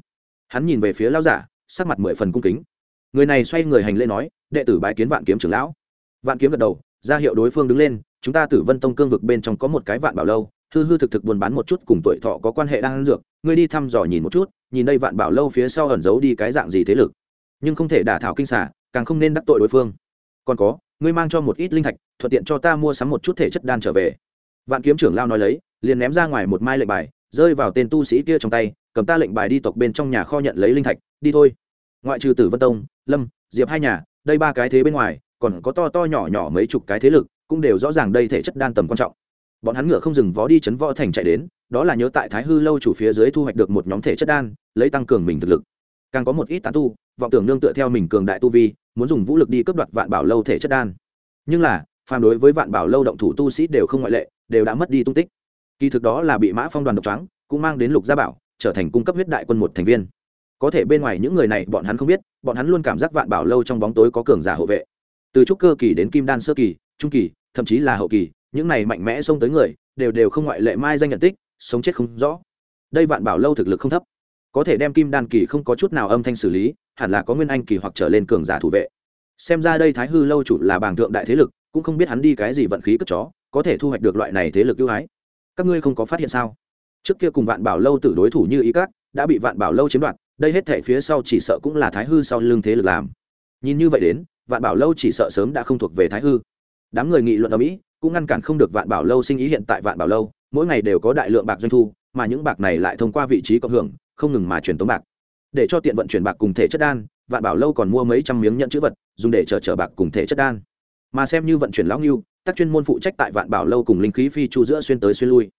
Hắn nhìn về phía lão giả, sắc mặt mười phần cung kính. Người này xoay người hành lễ nói, đệ tử bái kiến vạn kiếm trưởng lão. Vạn kiếm gật đầu, ra hiệu đối phương đứng lên, chúng ta tử vân tông cương vực bên trong có một cái vạn bảo lâu, hư hư thực thực buôn bán một chút cùng tuổi thọ có quan hệ đang ăn dược, ngươi đi thăm dò nhìn một chút nhìn đây vạn bảo lâu phía sau ẩn giấu đi cái dạng gì thế lực. Nhưng không thể đả thảo kinh xả càng không nên đắc tội đối phương. Còn có, ngươi mang cho một ít linh thạch, thuận tiện cho ta mua sắm một chút thể chất đan trở về. Vạn kiếm trưởng lao nói lấy, liền ném ra ngoài một mai lệnh bài, rơi vào tên tu sĩ kia trong tay, cầm ta lệnh bài đi tộc bên trong nhà kho nhận lấy linh thạch, đi thôi. Ngoại trừ tử vân tông, lâm, diệp hai nhà, đây ba cái thế bên ngoài, còn có to to nhỏ nhỏ mấy chục cái thế lực, cũng đều rõ ràng đây thể chất đan tầm quan trọng. Bọn hắn ngựa không dừng vó đi chấn võ thành chạy đến đó là nhớ tại thái hư lâu chủ phía dưới thu hoạch được một nhóm thể chất đan, lấy tăng cường mình thực lực. Càng có một ít tán tu, vọng tưởng nương tựa theo mình cường đại tu vi, muốn dùng vũ lực đi cướp đoạt vạn bảo lâu thể chất đan. Nhưng là, phàm đối với vạn bảo lâu động thủ tu sĩ đều không ngoại lệ, đều đã mất đi tung tích. Kỳ thực đó là bị mã phong đoàn độc trắng cũng mang đến lục gia bảo, trở thành cung cấp huyết đại quân một thành viên. Có thể bên ngoài những người này bọn hắn không biết, bọn hắn luôn cảm giác vạn bảo lâu trong bóng tối có cường giả hộ vệ. Từ trúc cơ kỳ đến kim đan sơ kỳ, trung kỳ, thậm chí là hậu kỳ, những này mạnh mẽ xông tới người, đều đều không ngoại lệ mai danh nhận tích sống chết không rõ. Đây vạn bảo lâu thực lực không thấp. Có thể đem kim đan kỳ không có chút nào âm thanh xử lý, hẳn là có nguyên anh kỳ hoặc trở lên cường giả thủ vệ. Xem ra đây thái hư lâu chủ là bàng thượng đại thế lực, cũng không biết hắn đi cái gì vận khí cất chó, có thể thu hoạch được loại này thế lực ưu ái. Các ngươi không có phát hiện sao? Trước kia cùng vạn bảo lâu tử đối thủ như ý các, đã bị vạn bảo lâu chiếm đoạt, đây hết thể phía sau chỉ sợ cũng là thái hư sau lưng thế lực làm. Nhìn như vậy đến, vạn bảo lâu chỉ sợ sớm đã không thuộc về thái hư. Đám người nghị luận ở mỹ, cũng ngăn cản không được vạn bảo lâu sinh ý hiện tại vạn bảo lâu mỗi ngày đều có đại lượng bạc doanh thu, mà những bạc này lại thông qua vị trí cộng hưởng, không ngừng mà chuyển tống bạc. Để cho tiện vận chuyển bạc cùng thể chất đan, vạn bảo lâu còn mua mấy trăm miếng nhận chữ vật, dùng để chở chở bạc cùng thể chất đan. Mà xem như vận chuyển lão nghiêu tác chuyên môn phụ trách tại vạn bảo lâu cùng linh khí phi chu giữa xuyên tới xuyên lui.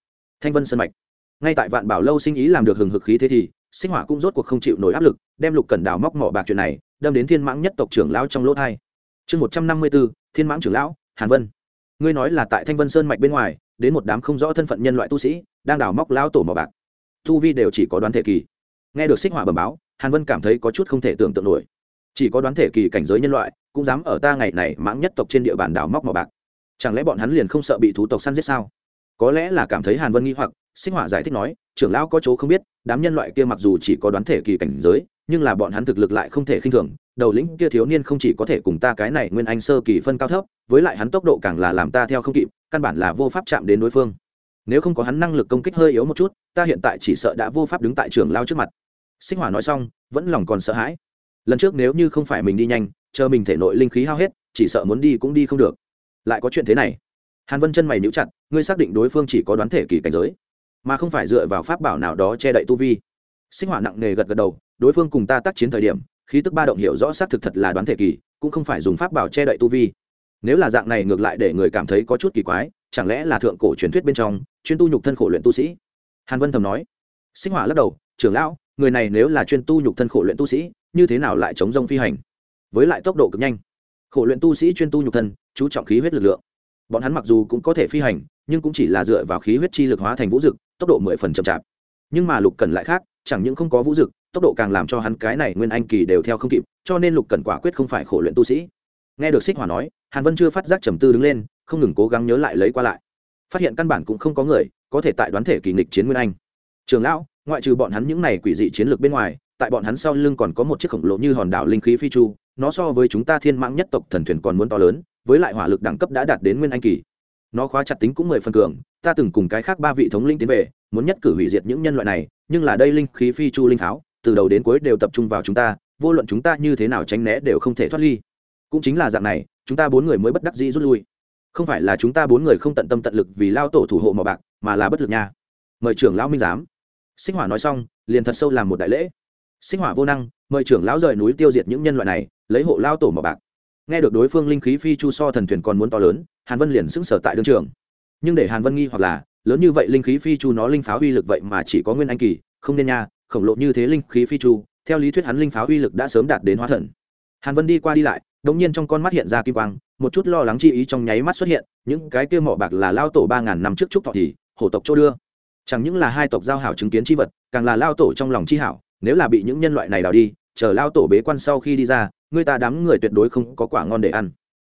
Thanh vân sơn mạch. Ngay tại vạn bảo lâu sinh ý làm được hừng hực khí thế thì, sinh hỏa cũng rốt cuộc không chịu nổi áp lực, đem lục cẩn đào móc mỏ bạc chuyện này, đâm đến thiên mãng nhất tộc trưởng lão trong lỗ thai. Chương một trăm năm mươi b ố thiên mãng trưởng lão, hàn vân. Ngươi nói là tại thanh vân sơn mạch bên ngoài đến một đám không rõ thân phận nhân loại tu sĩ, đang đào móc lão tổ mỏ bạc. Tu vi đều chỉ có đoán thể kỳ. Nghe được xích hỏa bẩm báo, hàn vân cảm thấy có chút không thể tưởng tượng nổi. Chỉ có đoán thể kỳ cảnh giới nhân loại, cũng dám ở ta ngày này mãng nhất tộc trên địa bàn đào móc mỏ bạc. Chẳng lẽ bọn hắn liền không sợ bị thú tộc săn giết sao? Có lẽ là cảm thấy hàn vân nghi hoặc sinh hỏa giải thích nói, trưởng lão có chỗ không biết, đám nhân loại kia mặc dù chỉ có đoán thể kỳ cảnh giới, nhưng là bọn hắn thực lực lại không thể khinh thường, đầu lĩnh kia thiếu niên không chỉ có thể cùng ta cái này nguyên anh sơ kỳ phân cao thấp, với lại hắn tốc độ càng là làm ta theo không kịp căn bản là vô pháp chạm đến đối phương. Nếu không có hắn năng lực công kích hơi yếu một chút, ta hiện tại chỉ sợ đã vô pháp đứng tại trường lao trước mặt. Sinh hỏa nói xong, vẫn lòng còn sợ hãi. Lần trước nếu như không phải mình đi nhanh, chờ mình thể nội linh khí hao hết, chỉ sợ muốn đi cũng đi không được. Lại có chuyện thế này. Hàn vân chân mày níu chặt, ngươi xác định đối phương chỉ có đoán thể kỳ cảnh giới, mà không phải dựa vào pháp bảo nào đó che đậy tu vi. Sinh hỏa nặng nề gật gật đầu, đối phương cùng ta tác chiến thời điểm, khí tức ba động hiểu rõ xác thực thật là đoán thể kỳ, cũng không phải dùng pháp bảo che đậy tu vi nếu là dạng này ngược lại để người cảm thấy có chút kỳ quái, chẳng lẽ là thượng cổ truyền thuyết bên trong, chuyên tu nhục thân khổ luyện tu sĩ? Hàn vân thầm nói. Sinh hỏa lắc đầu, trưởng lão, người này nếu là chuyên tu nhục thân khổ luyện tu sĩ, như thế nào lại chống rông phi hành? Với lại tốc độ cực nhanh. Khổ luyện tu sĩ chuyên tu nhục thân, chú trọng khí huyết lực lượng. Bọn hắn mặc dù cũng có thể phi hành, nhưng cũng chỉ là dựa vào khí huyết chi lực hóa thành vũ dực, tốc độ mười phần chậm chạp. Nhưng mà lục cần lại khác, chẳng những không có vũ dực, tốc độ càng làm cho hắn cái này nguyên anh kỳ đều theo không kịp, cho nên lục cần quả quyết không phải khổ luyện tu sĩ. Nghe được xích hỏa nói hàn vân chưa phát giác trầm tư đứng lên, không ngừng cố gắng nhớ lại lấy qua lại. Phát hiện căn bản cũng không có người, có thể tại đoán thể kỳ nghịch chiến nguyên anh. Trường lão, ngoại trừ bọn hắn những này quỷ dị chiến lược bên ngoài, tại bọn hắn sau lưng còn có một chiếc khổng lồ như hòn đảo linh khí phi chu, nó so với chúng ta thiên mãng nhất tộc thần thuyền còn muốn to lớn, với lại hỏa lực đẳng cấp đã đạt đến nguyên anh kỳ. Nó khóa chặt tính cũng mười phần cường, ta từng cùng cái khác ba vị thống linh tiến về, muốn nhất cử hủy diệt những nhân loại này, nhưng là đây linh khí phi chu linh tháo, từ đầu đến cuối đều tập trung vào chúng ta, vô luận chúng ta như thế nào tránh né đều không thể thoát ly. Cũng chính là dạng này chúng ta bốn người mới bất đắc dĩ rút lui. Không phải là chúng ta bốn người không tận tâm tận lực vì lao tổ thủ hộ màu bạc, mà là bất lực nha. Mời trưởng lão minh giám. Sinh hỏa nói xong, liền thật sâu làm một đại lễ. Sinh hỏa vô năng, mời trưởng lão rời núi tiêu diệt những nhân loại này, lấy hộ lao tổ màu bạc. Nghe được đối phương linh khí phi chu so thần thuyền còn muốn to lớn, hàn vân liền sững sờ tại đương trường. Nhưng để hàn vân nghi hoặc là, lớn như vậy linh khí phi chu nó linh pháo uy lực vậy mà chỉ có nguyên anh kỳ, không nên nha, khổng lồ như thế linh khí phi chu, theo lý thuyết hắn linh pháo uy lực đã sớm đạt đến hóa thần. Hàn vân đi qua đi lại đột nhiên trong con mắt hiện ra kim quang, một chút lo lắng chi ý trong nháy mắt xuất hiện, những cái kia mỏ bạc là lao tổ ba ngàn năm trước trúc thọ thì, hổ tộc chỗ đưa. Chẳng những là hai tộc giao hảo chứng kiến chi vật, càng là lao tổ trong lòng chi hảo, nếu là bị những nhân loại này đào đi, chờ lao tổ bế quan sau khi đi ra, người ta đám người tuyệt đối không có quả ngon để ăn.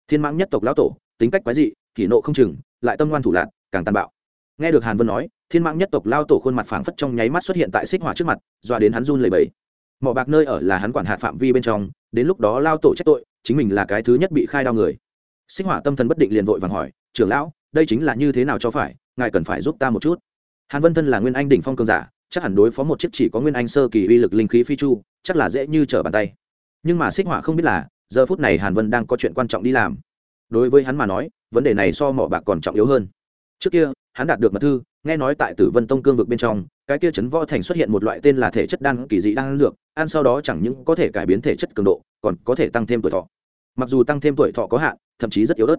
Thiên mãng nhất tộc lao tổ, tính cách quái dị, kỷ nộ không chừng, lại tâm ngoan thủ lạc càng tàn bạo. Nghe được hàn vân nói, thiên mãng nhất tộc lao tổ khuôn mặt phảng phất trong nháy mắt xuất hiện tại xích hỏa trước mặt dọa đến hắn run lầy bẫy mỏ bạc nơi ở là hắn quản hạt phạm vi bên trong, đến lúc đó lao tổ trách tội chính mình là cái thứ nhất bị khai đao người. Xích hỏa tâm thần bất định liền vội vàng hỏi, trưởng lão, đây chính là như thế nào cho phải? Ngài cần phải giúp ta một chút. Hàn vân thân là nguyên anh đỉnh phong cường giả, chắc hẳn đối phó một chiếc chỉ có nguyên anh sơ kỳ uy lực linh khí phi chu, chắc là dễ như trở bàn tay. Nhưng mà xích hỏa không biết là, giờ phút này hàn vân đang có chuyện quan trọng đi làm. Đối với hắn mà nói, vấn đề này so mỏ bạc còn trọng yếu hơn. Trước kia, hắn đạt được mật thư, nghe nói tại tử vân tông cương vực bên trong, cái kia chấn võ thành xuất hiện một loại tên là thể chất đan kỳ dị đan dược, ăn sau đó chẳng những có thể cải biến thể chất cường độ, còn có thể tăng thêm tuổi thọ mặc dù tăng thêm tuổi thọ có hạn, thậm chí rất yếu ớt,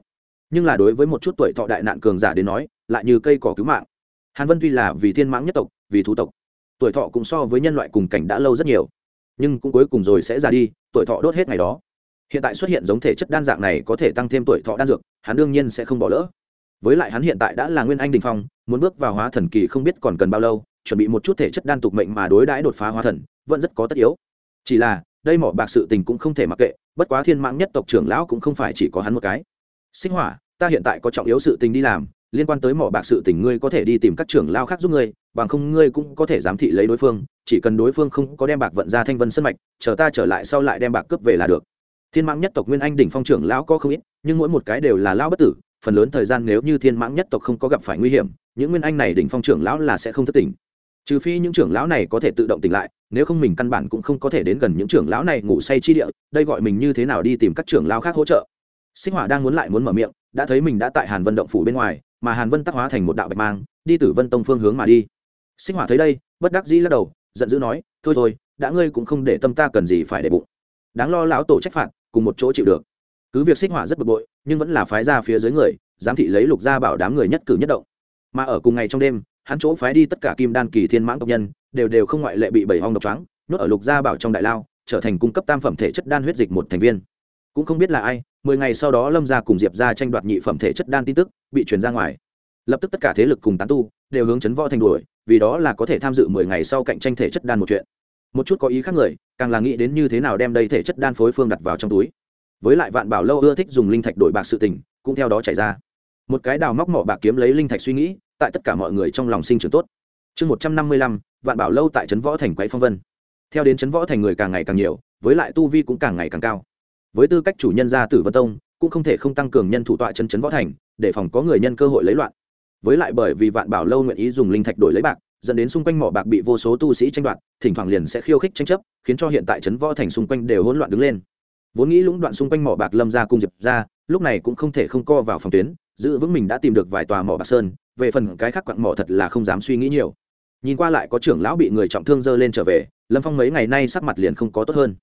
nhưng là đối với một chút tuổi thọ đại nạn cường giả đến nói, lại như cây cỏ cứu mạng. Hàn vân tuy là vì thiên mãng nhất tộc, vì thú tộc, tuổi thọ cũng so với nhân loại cùng cảnh đã lâu rất nhiều, nhưng cũng cuối cùng rồi sẽ ra đi, tuổi thọ đốt hết ngày đó. Hiện tại xuất hiện giống thể chất đan dạng này có thể tăng thêm tuổi thọ đan dược, hắn đương nhiên sẽ không bỏ lỡ. Với lại hắn hiện tại đã là nguyên anh đình phong, muốn bước vào hóa thần kỳ không biết còn cần bao lâu, chuẩn bị một chút thể chất đan tục mệnh mà đối đãi đột phá hóa thần, vẫn rất có tất yếu. Chỉ là, đây mỏ bạc sự tình cũng không thể mặc kệ bất quá thiên mạng nhất tộc trưởng lão cũng không phải chỉ có hắn một cái. Sinh hỏa, ta hiện tại có trọng yếu sự tình đi làm, liên quan tới mỏ bạc sự tình ngươi có thể đi tìm các trưởng lao khác giúp ngươi, bằng không ngươi cũng có thể giám thị lấy đối phương, chỉ cần đối phương không có đem bạc vận ra thanh vân sân mạch, chờ ta trở lại sau lại đem bạc cướp về là được. Thiên mãng nhất tộc nguyên anh đỉnh phong trưởng lão có không ít, nhưng mỗi một cái đều là lão bất tử, phần lớn thời gian nếu như thiên mãng nhất tộc không có gặp phải nguy hiểm, những nguyên anh này đỉnh phong trưởng lão là sẽ không thất tỉnh trừ phi những trưởng lão này có thể tự động tỉnh lại, nếu không mình căn bản cũng không có thể đến gần những trưởng lão này ngủ say chi địa, đây gọi mình như thế nào đi tìm các trưởng lão khác hỗ trợ. Sinh hỏa đang muốn lại muốn mở miệng, đã thấy mình đã tại hàn vân động phủ bên ngoài, mà hàn vân tắc hóa thành một đạo bạch mang, đi từ vân tông phương hướng mà đi. Sinh hỏa thấy đây, bất đắc dĩ lắc đầu, giận dữ nói, thôi thôi, đã ngươi cũng không để tâm ta cần gì phải để bụng. Đáng lo lão tổ trách phạt, cùng một chỗ chịu được. Cứ việc sinh hỏa rất bực bội, nhưng vẫn là phái ra phía dưới người, giám thị lấy lục gia bảo đám người nhất cử nhất động. Mà ở cùng ngày trong đêm hắn chỗ phái đi tất cả kim đan kỳ thiên mãng tộc nhân, đều đều không ngoại lệ bị bảy hong độc trắng nhốt ở lục gia bảo trong đại lao, trở thành cung cấp tam phẩm thể chất đan huyết dịch một thành viên. Cũng không biết là ai, mười ngày sau đó lâm gia cùng diệp ra tranh đoạt nhị phẩm thể chất đan tin tức, bị truyền ra ngoài. Lập tức tất cả thế lực cùng tán tu, đều hướng chấn võ thành đuổi, vì đó là có thể tham dự mười ngày sau cạnh tranh thể chất đan một chuyện. Một chút có ý khác người, càng là nghĩ đến như thế nào đem đây thể chất đan phối phương đặt vào trong túi. Với lại vạn bảo lâu ưa thích dùng linh thạch đổi bạc sự tình, cũng theo đó chảy ra. Một cái đào móc mỏ bạc kiếm lấy linh thạch suy nghĩ tại tất cả mọi người trong lòng sinh trưởng tốt. Chương một trăm năm mươi lăm, vạn bảo lâu tại trấn võ thành quấy phong vân. Theo đến trấn võ thành người càng ngày càng nhiều, với lại tu vi cũng càng ngày càng cao. Với tư cách chủ nhân gia tử vân tông, cũng không thể không tăng cường nhân thủ tọa chân trấn võ thành, để phòng có người nhân cơ hội lấy loạn. Với lại bởi vì vạn bảo lâu nguyện ý dùng linh thạch đổi lấy bạc, dẫn đến xung quanh mỏ bạc bị vô số tu sĩ tranh đoạt, thỉnh thoảng liền sẽ khiêu khích tranh chấp, khiến cho hiện tại trấn võ thành xung quanh đều hỗn loạn đứng lên. Vốn nghĩ lũng đoạn xung quanh mỏ bạc lâm ra cung diệp ra, lúc này cũng không thể không co vào phòng tuyến, giữ vững mình đã tìm được vài tòa mỏ bạc sơn về phần cái khác quặng mỏ thật là không dám suy nghĩ nhiều. Nhìn qua lại có trưởng lão bị người trọng thương dơ lên trở về, lâm phong mấy ngày nay sắc mặt liền không có tốt hơn.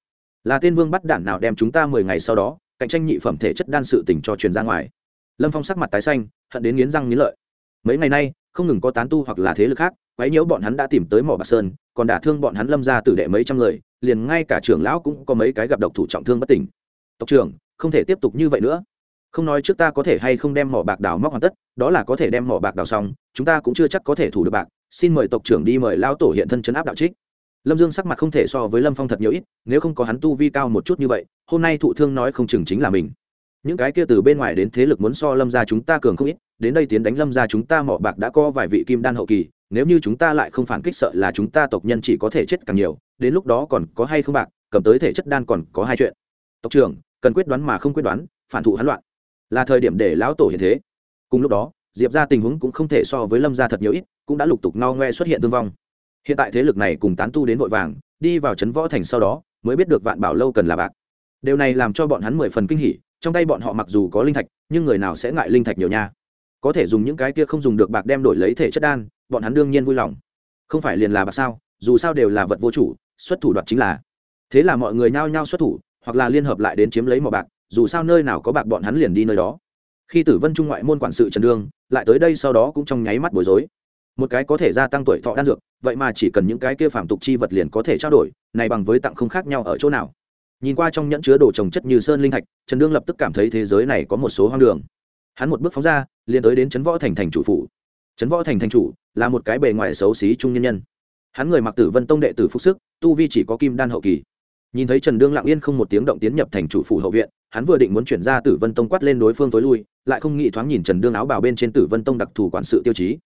Là tên vương bắt đản nào đem chúng ta mười ngày sau đó, cạnh tranh nhị phẩm thể chất đan sự tỉnh cho truyền ra ngoài. Lâm phong sắc mặt tái xanh, hận đến nghiến răng nghiến lợi. Mấy ngày nay, không ngừng có tán tu hoặc là thế lực khác, quấy nhiễu bọn hắn đã tìm tới mỏ bạc sơn, còn đả thương bọn hắn lâm ra tử đệ mấy trăm người, liền ngay cả trưởng lão cũng có mấy cái gặp độc thủ trọng thương bất tỉnh. Tộc trưởng, không thể tiếp tục như vậy nữa không nói trước ta có thể hay không đem mỏ bạc đào móc hoàn tất, đó là có thể đem mỏ bạc đào xong, chúng ta cũng chưa chắc có thể thủ được bạc, xin mời tộc trưởng đi mời lao tổ hiện thân chấn áp đạo trích. Lâm dương sắc mặt không thể so với lâm phong thật nhiều ít, nếu không có hắn tu vi cao một chút như vậy, hôm nay thụ thương nói không chừng chính là mình. Những cái kia từ bên ngoài đến thế lực muốn so lâm ra chúng ta cường không ít, đến đây tiến đánh lâm ra chúng ta mỏ bạc đã có vài vị kim đan hậu kỳ, nếu như chúng ta lại không phản kích sợ là chúng ta tộc nhân chỉ có thể chết càng nhiều, đến lúc đó còn có hay không bạc, cầm tới thể chất đan còn có hai chuyện. Tộc trưởng, cần quyết đoán mà không quyết đoán, phản thụ hắn loạn là thời điểm để lão tổ hiện thế. Cùng lúc đó, diệp ra tình huống cũng không thể so với lâm ra thật nhiều ít, cũng đã lục tục no ngoe xuất hiện thương vong. Hiện tại thế lực này cùng tán tu đến vội vàng, đi vào trấn võ thành sau đó, mới biết được vạn bảo lâu cần là bạc. Điều này làm cho bọn hắn mười phần kinh hỉ, trong tay bọn họ mặc dù có linh thạch, nhưng người nào sẽ ngại linh thạch nhiều nha. Có thể dùng những cái kia không dùng được bạc đem đổi lấy thể chất đan, bọn hắn đương nhiên vui lòng. Không phải liền là bạc sao, dù sao đều là vật vô chủ, xuất thủ đoạt chính là. Thế là mọi người nhao nhao xuất thủ, hoặc là liên hợp lại đến chiếm lấy mỏ bạc dù sao nơi nào có bạc bọn hắn liền đi nơi đó. Khi tử vân trung ngoại môn quản sự trần đương, lại tới đây sau đó cũng trong nháy mắt bối rối. Một cái có thể gia tăng tuổi thọ đan dược, vậy mà chỉ cần những cái kia phạm tục chi vật liền có thể trao đổi, này bằng với tặng không khác nhau ở chỗ nào. Nhìn qua trong nhẫn chứa đồ trồng chất như sơn linh thạch, trần đương lập tức cảm thấy thế giới này có một số hoang đường. Hắn một bước phóng ra, liền tới đến trấn võ thành thành chủ phủ. Trấn võ thành thành chủ là một cái bề ngoài xấu xí trung nhân nhân. Hắn người mặc tử vân tông đệ tử phúc sức, tu vi chỉ có kim đan hậu kỳ nhìn thấy trần đương lặng yên không một tiếng động tiến nhập thành chủ phủ hậu viện, hắn vừa định muốn chuyển ra tử vân tông quát lên đối phương tối lui, lại không nghĩ thoáng nhìn trần đương áo bào bên trên tử vân tông đặc thù quản sự tiêu chí.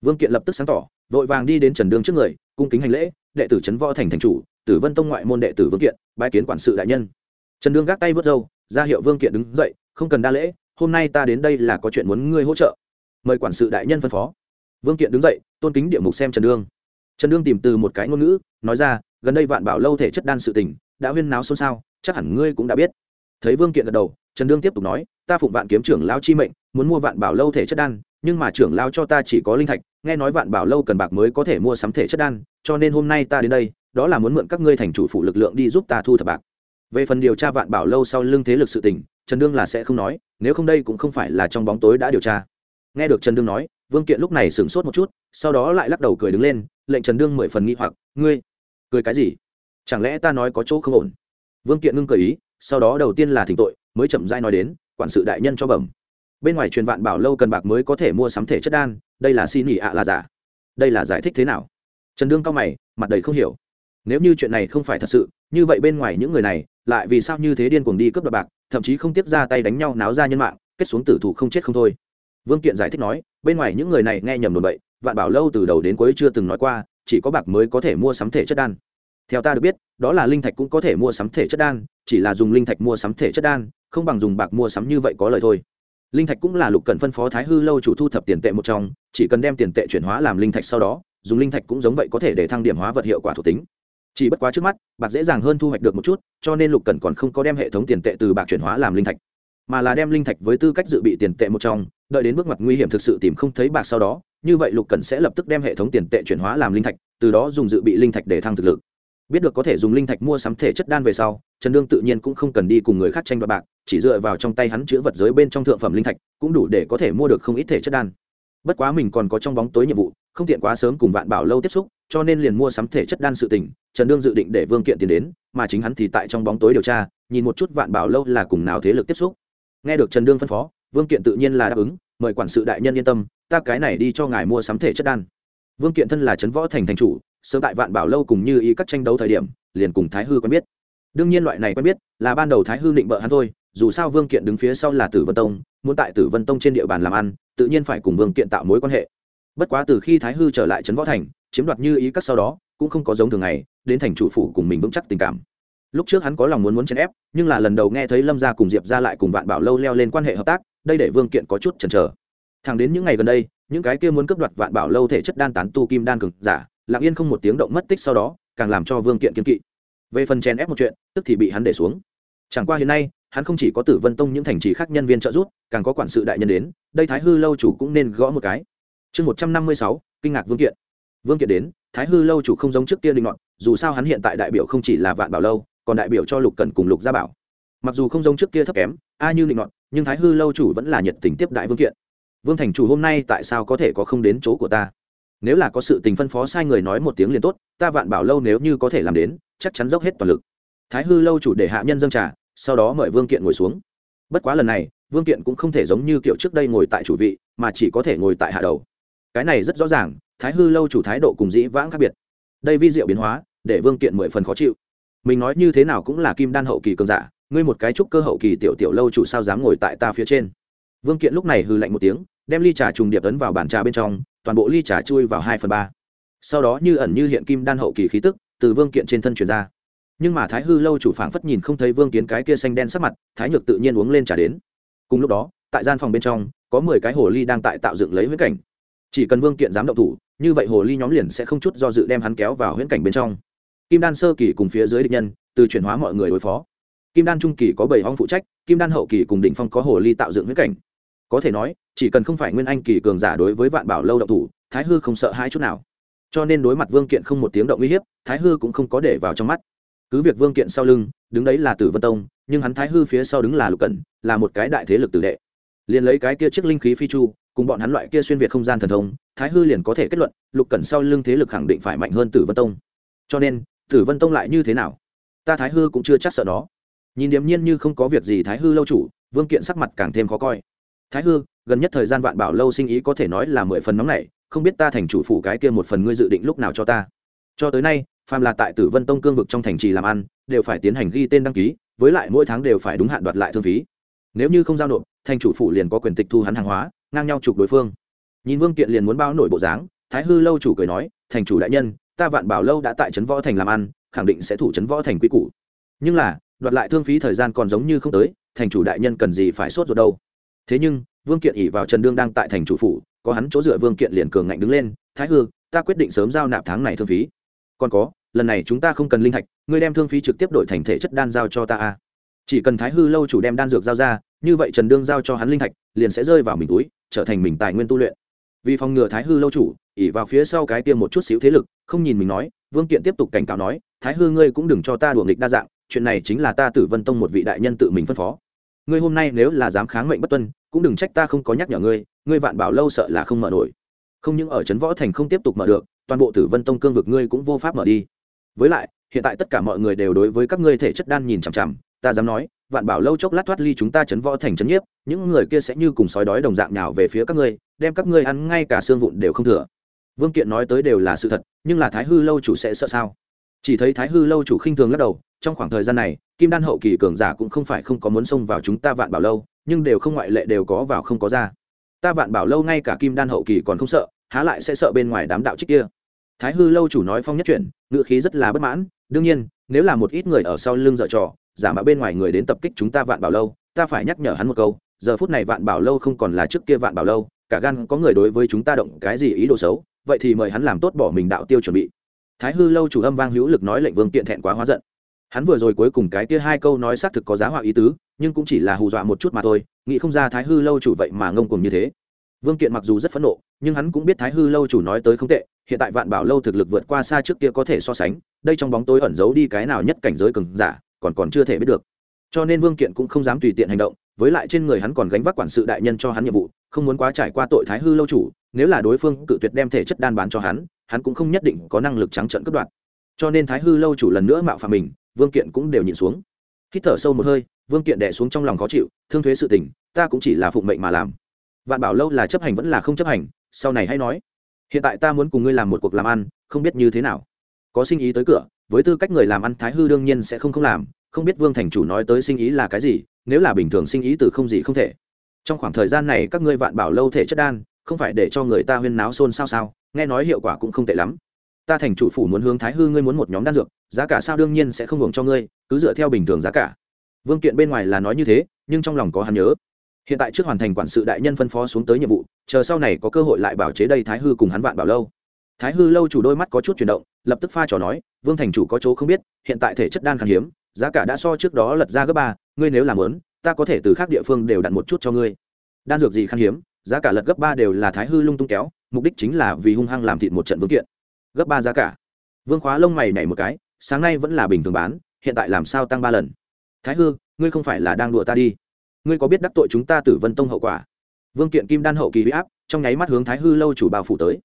Vương kiện lập tức sáng tỏ, vội vàng đi đến trần đương trước người, cung kính hành lễ, đệ tử trấn võ thành thành chủ, tử vân tông ngoại môn đệ tử vương kiện bãi kiến quản sự đại nhân. Trần đương gác tay vớt râu, ra hiệu vương kiện đứng dậy, không cần đa lễ, hôm nay ta đến đây là có chuyện muốn ngươi hỗ trợ. Mời quản sự đại nhân phân phó. Vương kiện đứng dậy, tôn kính địa mục xem trần đương. Trần đương tìm từ một cái ngôn ngữ, nói ra, gần đây vạn bảo lâu thể chất đan sự tình đã huyên náo xôn xao, chắc hẳn ngươi cũng đã biết. Thấy vương kiện gật đầu, trần đương tiếp tục nói, ta phụng vạn kiếm trưởng lao chi mệnh, muốn mua vạn bảo lâu thể chất đan, nhưng mà trưởng lao cho ta chỉ có linh thạch, nghe nói vạn bảo lâu cần bạc mới có thể mua sắm thể chất đan, cho nên hôm nay ta đến đây, đó là muốn mượn các ngươi thành chủ phụ lực lượng đi giúp ta thu thập bạc. Về phần điều tra vạn bảo lâu sau lưng thế lực sự tình, trần đương là sẽ không nói, nếu không đây cũng không phải là trong bóng tối đã điều tra. Nghe được trần đương nói, vương kiện lúc này sửng sốt một chút, sau đó lại lắc đầu cười đứng lên, lệnh trần đương mười phần nghi hoặc, ngươi, cười cái gì? Chẳng lẽ ta nói có chỗ không ổn? Vương kiện ngưng cờ ý, sau đó đầu tiên là thỉnh tội, mới chậm dai nói đến, quản sự đại nhân cho bẩm. Bên ngoài truyền vạn bảo lâu cần bạc mới có thể mua sắm thể chất đan, đây là xin nghỉ ạ là giả. Đây là giải thích thế nào? Trần đương cao mày, mặt đầy không hiểu. Nếu như chuyện này không phải thật sự, như vậy bên ngoài những người này, lại vì sao như thế điên cuồng đi cướp đoạt bạc, thậm chí không tiếp ra tay đánh nhau náo ra nhân mạng, kết xuống tử thủ không chết không thôi. Vương kiện giải thích nói, bên ngoài những người này nghe nhầm đồn bậy, vạn bảo lâu từ đầu đến cuối chưa từng nói qua, chỉ có bạc mới có thể mua sắm thể chất đan theo ta được biết, đó là linh thạch cũng có thể mua sắm thể chất đan, chỉ là dùng linh thạch mua sắm thể chất đan, không bằng dùng bạc mua sắm như vậy có lời thôi. Linh thạch cũng là lục cần phân phó thái hư lâu chủ thu thập tiền tệ một trong, chỉ cần đem tiền tệ chuyển hóa làm linh thạch sau đó, dùng linh thạch cũng giống vậy có thể để thăng điểm hóa vật hiệu quả thuộc tính. Chỉ bất quá trước mắt, bạc dễ dàng hơn thu hoạch được một chút, cho nên lục cần còn không có đem hệ thống tiền tệ từ bạc chuyển hóa làm linh thạch, mà là đem linh thạch với tư cách dự bị tiền tệ một trong, đợi đến bước ngoặt nguy hiểm thực sự tìm không thấy bạc sau đó, như vậy lục cần sẽ lập tức đem hệ thống tiền tệ chuyển hóa làm linh thạch, từ đó dùng dự bị linh thạch để thăng thực lực biết được có thể dùng linh thạch mua sắm thể chất đan về sau, trần đương tự nhiên cũng không cần đi cùng người khác tranh đoạt bạc, chỉ dựa vào trong tay hắn chữ vật giới bên trong thượng phẩm linh thạch, cũng đủ để có thể mua được không ít thể chất đan. Bất quá mình còn có trong bóng tối nhiệm vụ, không tiện quá sớm cùng vạn bảo lâu tiếp xúc, cho nên liền mua sắm thể chất đan sự tình, trần đương dự định để vương kiện tiền đến, mà chính hắn thì tại trong bóng tối điều tra, nhìn một chút vạn bảo lâu là cùng nào thế lực tiếp xúc. Nghe được trần đương phân phó, vương kiện tự nhiên là đáp ứng, mời quản sự đại nhân yên tâm, ta cái này đi cho ngài mua sắm thể chất đan vương kiện thân là trấn võ thành thành chủ, sớm tại vạn bảo lâu cùng như ý các tranh đấu thời điểm, liền cùng thái hư quen biết. Đương nhiên loại này quen biết là ban đầu thái hư định bợ hắn thôi, dù sao vương kiện đứng phía sau là tử vân tông, muốn tại tử vân tông trên địa bàn làm ăn, tự nhiên phải cùng vương kiện tạo mối quan hệ. Bất quá từ khi thái hư trở lại trấn võ thành, chiếm đoạt như ý các sau đó, cũng không có giống thường ngày, đến thành chủ phủ cùng mình vững chắc tình cảm. Lúc trước hắn có lòng muốn muốn chèn ép, nhưng là lần đầu nghe thấy lâm gia cùng diệp ra lại cùng vạn bảo lâu leo lên quan hệ hợp tác, đây để vương kiện có chút chần chờ. Thẳng đến những ngày gần đây những cái kia muốn cướp đoạt vạn bảo lâu thể chất đan tán tu kim đan cực giả, lặng yên không một tiếng động mất tích sau đó, càng làm cho vương kiện kiên kỵ. Về phần chèn ép một chuyện, tức thì bị hắn để xuống. Chẳng qua hiện nay, hắn không chỉ có tử vân tông những thành trì khác nhân viên trợ giúp, càng có quản sự đại nhân đến, đây thái hư lâu chủ cũng nên gõ một cái. Chương một trăm năm mươi sáu, kinh ngạc vương kiện. Vương kiện đến, thái hư lâu chủ không giống trước kia linh ngọn dù sao hắn hiện tại đại biểu không chỉ là vạn bảo lâu, còn đại biểu cho lục cần cùng lục gia bảo. Mặc dù không giống trước kia thấp kém, a như linh ngọn nhưng thái hư lâu chủ vẫn là nhiệt tình tiếp đại vương kiện vương thành chủ hôm nay tại sao có thể có không đến chỗ của ta? Nếu là có sự tình phân phó sai người nói một tiếng liền tốt, ta vạn bảo lâu nếu như có thể làm đến, chắc chắn dốc hết toàn lực. Thái hư lâu chủ để hạ nhân dâng trà, sau đó mời vương kiện ngồi xuống. Bất quá lần này, vương kiện cũng không thể giống như kiểu trước đây ngồi tại chủ vị, mà chỉ có thể ngồi tại hạ đầu. Cái này rất rõ ràng, thái hư lâu chủ thái độ cùng dĩ vãng khác biệt. Đây vi diệu biến hóa, để vương kiện mười phần khó chịu. Mình nói như thế nào cũng là kim đan hậu kỳ cường giả, ngươi một cái trúc cơ hậu kỳ tiểu tiểu lâu chủ sao dám ngồi tại ta phía trên? Vương kiện lúc này hư lạnh một tiếng, đem ly trà trùng điệp ấn vào bàn trà bên trong, toàn bộ ly trà chui vào hai phần ba. Sau đó như ẩn như hiện kim đan hậu kỳ khí tức, từ vương kiện trên thân truyền ra. Nhưng mà thái hư lâu chủ phảng phất nhìn không thấy vương kiến cái kia xanh đen sắc mặt, thái nhược tự nhiên uống lên trà đến. Cùng lúc đó, tại gian phòng bên trong, có mười cái hồ ly đang tại tạo dựng lấy huyễn cảnh. Chỉ cần vương kiện dám động thủ, như vậy hồ ly nhóm liền sẽ không chút do dự đem hắn kéo vào huyễn cảnh bên trong. Kim đan sơ kỳ cùng phía dưới địch nhân, từ chuyển hóa mọi người đối phó. Kim đan trung kỳ có bảy hong phụ trách, kim đan hậu kỳ cùng đỉnh phong có hồ ly tạo dựng huyễn cảnh có thể nói, chỉ cần không phải nguyên anh kỳ cường giả đối với vạn bảo lâu động thủ, thái hư không sợ hai chút nào. Cho nên đối mặt vương kiện không một tiếng động uy hiếp, thái hư cũng không có để vào trong mắt. Cứ việc vương kiện sau lưng, đứng đấy là tử vân tông, nhưng hắn thái hư phía sau đứng là lục cẩn, là một cái đại thế lực tử đệ. Liền lấy cái kia chiếc linh khí phi chu, cùng bọn hắn loại kia xuyên việt không gian thần thông, thái hư liền có thể kết luận, lục cẩn sau lưng thế lực khẳng định phải mạnh hơn tử vân tông. Cho nên, tử vân tông lại như thế nào? Ta thái hư cũng chưa chắc sợ nó nhìn điềm nhiên như không có việc gì thái hư lâu chủ, vương kiện sắc mặt càng thêm khó coi thái hư, gần nhất thời gian vạn bảo lâu sinh ý có thể nói là mười phần nóng này không biết ta thành chủ phủ cái kia một phần ngươi dự định lúc nào cho ta. Cho tới nay, phàm là tại tử vân tông cương vực trong thành trì làm ăn, đều phải tiến hành ghi tên đăng ký, với lại mỗi tháng đều phải đúng hạn đoạt lại thương phí. Nếu như không giao nộp, thành chủ phủ liền có quyền tịch thu hắn hàng hóa, ngang nhau chụp đối phương. Nhìn vương kiện liền muốn bao nổi bộ dáng, thái hư lâu chủ cười nói, thành chủ đại nhân, ta vạn bảo lâu đã tại trấn võ thành làm ăn, khẳng định sẽ thủ trấn võ thành quy củ. Nhưng là, đoạt lại thương phí thời gian còn giống như không tới, thành chủ đại nhân cần gì phải sốt ruột đâu? Thế nhưng, vương kiện ỉ vào trần đương đang tại thành chủ phủ, có hắn chỗ dựa vương kiện liền cường ngạnh đứng lên, thái hư, ta quyết định sớm giao nạp tháng này thương phí. Còn có, lần này chúng ta không cần linh thạch, ngươi đem thương phí trực tiếp đổi thành thể chất đan giao cho ta a. Chỉ cần thái hư lâu chủ đem đan dược giao ra, như vậy trần đương giao cho hắn linh thạch, liền sẽ rơi vào mình túi, trở thành mình tài nguyên tu luyện. Vì phòng ngừa thái hư lâu chủ ỉ vào phía sau cái tiêm một chút xíu thế lực, không nhìn mình nói, vương kiện tiếp tục cảnh cáo nói, thái hư ngươi cũng đừng cho ta đùa nghịch đa dạng, chuyện này chính là ta tử vân tông một vị đại nhân tự mình phân phó ngươi hôm nay nếu là dám kháng mệnh bất tuân, cũng đừng trách ta không có nhắc nhở ngươi ngươi vạn bảo lâu sợ là không mở nổi. Không những ở trấn võ thành không tiếp tục mở được, toàn bộ tử vân tông cương vực ngươi cũng vô pháp mở đi. Với lại, hiện tại tất cả mọi người đều đối với các ngươi thể chất đan nhìn chằm chằm, ta dám nói, vạn bảo lâu chốc lát thoát ly chúng ta chấn võ thành chấn nhiếp, những người kia sẽ như cùng sói đói đồng dạng nhào về phía các ngươi, đem các ngươi ăn ngay cả xương vụn đều không thừa. Vương kiện nói tới đều là sự thật, nhưng là thái hư lâu chủ sẽ sợ sao? Chỉ thấy thái hư lâu chủ khinh thường lắc đầu trong khoảng thời gian này, kim đan hậu kỳ cường giả cũng không phải không có muốn xông vào chúng ta vạn bảo lâu, nhưng đều không ngoại lệ đều có vào không có ra. Ta vạn bảo lâu ngay cả kim đan hậu kỳ còn không sợ, há lại sẽ sợ bên ngoài đám đạo trích kia. Thái hư lâu chủ nói phong nhất chuyển ngựa khí rất là bất mãn, đương nhiên, nếu là một ít người ở sau lưng dở trò, giả mạo bên ngoài người đến tập kích chúng ta vạn bảo lâu, ta phải nhắc nhở hắn một câu, giờ phút này vạn bảo lâu không còn là trước kia vạn bảo lâu, cả gan có người đối với chúng ta động cái gì ý đồ xấu, vậy thì mời hắn làm tốt bỏ mình đạo tiêu chuẩn bị. Thái hư lâu chủ âm vang hữu lực nói lệnh vương kiện thẹn quá hóa giận hắn vừa rồi cuối cùng cái kia hai câu nói xác thực có giá họa ý tứ, nhưng cũng chỉ là hù dọa một chút mà thôi, nghĩ không ra thái hư lâu chủ vậy mà ngông cùng như thế. Vương kiện mặc dù rất phẫn nộ, nhưng hắn cũng biết thái hư lâu chủ nói tới không tệ, hiện tại vạn bảo lâu thực lực vượt qua xa trước kia có thể so sánh, đây trong bóng tối ẩn giấu đi cái nào nhất cảnh giới cường giả, còn còn chưa thể biết được. Cho nên vương kiện cũng không dám tùy tiện hành động, với lại trên người hắn còn gánh vác quản sự đại nhân cho hắn nhiệm vụ, không muốn quá trải qua tội thái hư lâu chủ, nếu là đối phương cự tuyệt đem thể chất đan bán cho hắn hắn cũng không nhất định có năng lực trắng trợn cướp đoạt. Cho nên thái hư lâu chủ lần nữa mạo phạm mình vương kiện cũng đều nhìn xuống. Hít thở sâu một hơi, vương kiện đẻ xuống trong lòng khó chịu, thương thuế sự tình, ta cũng chỉ là phụng mệnh mà làm. Vạn bảo lâu là chấp hành vẫn là không chấp hành, sau này hãy nói. Hiện tại ta muốn cùng ngươi làm một cuộc làm ăn, không biết như thế nào. Có sinh ý tới cửa, với tư cách người làm ăn thái hư đương nhiên sẽ không không làm, không biết vương thành chủ nói tới sinh ý là cái gì, nếu là bình thường sinh ý từ không gì không thể. Trong khoảng thời gian này các ngươi vạn bảo lâu thể chất đan, không phải để cho người ta huyên náo xôn xao sao, nghe nói hiệu quả cũng không tệ lắm ta thành chủ phủ muốn hướng thái hư ngươi muốn một nhóm đan dược, giá cả sao đương nhiên sẽ không hưởng cho ngươi, cứ dựa theo bình thường giá cả. Vương kiện bên ngoài là nói như thế, nhưng trong lòng có hắn nhớ. Hiện tại trước hoàn thành quản sự đại nhân phân phó xuống tới nhiệm vụ, chờ sau này có cơ hội lại bảo chế đây thái hư cùng hắn vạn bảo lâu. Thái hư lâu chủ đôi mắt có chút chuyển động, lập tức pha trò nói, vương thành chủ có chỗ không biết, hiện tại thể chất đan khan hiếm, giá cả đã so trước đó lật ra gấp ba, ngươi nếu làm lớn, ta có thể từ khác địa phương đều đặt một chút cho ngươi. Đan dược gì khan hiếm, giá cả lật gấp ba đều là thái hư lung tung kéo, mục đích chính là vì hung hăng làm thịt một trận vương kiện gấp ba giá cả. Vương khóa lông mày nhảy một cái, sáng nay vẫn là bình thường bán, hiện tại làm sao tăng ba lần? Thái hư, ngươi không phải là đang đùa ta đi. Ngươi có biết đắc tội chúng ta tử vân tông hậu quả? Vương kiện kim đan hậu kỳ huy áp, trong nháy mắt hướng thái hư lâu chủ bao phủ tới.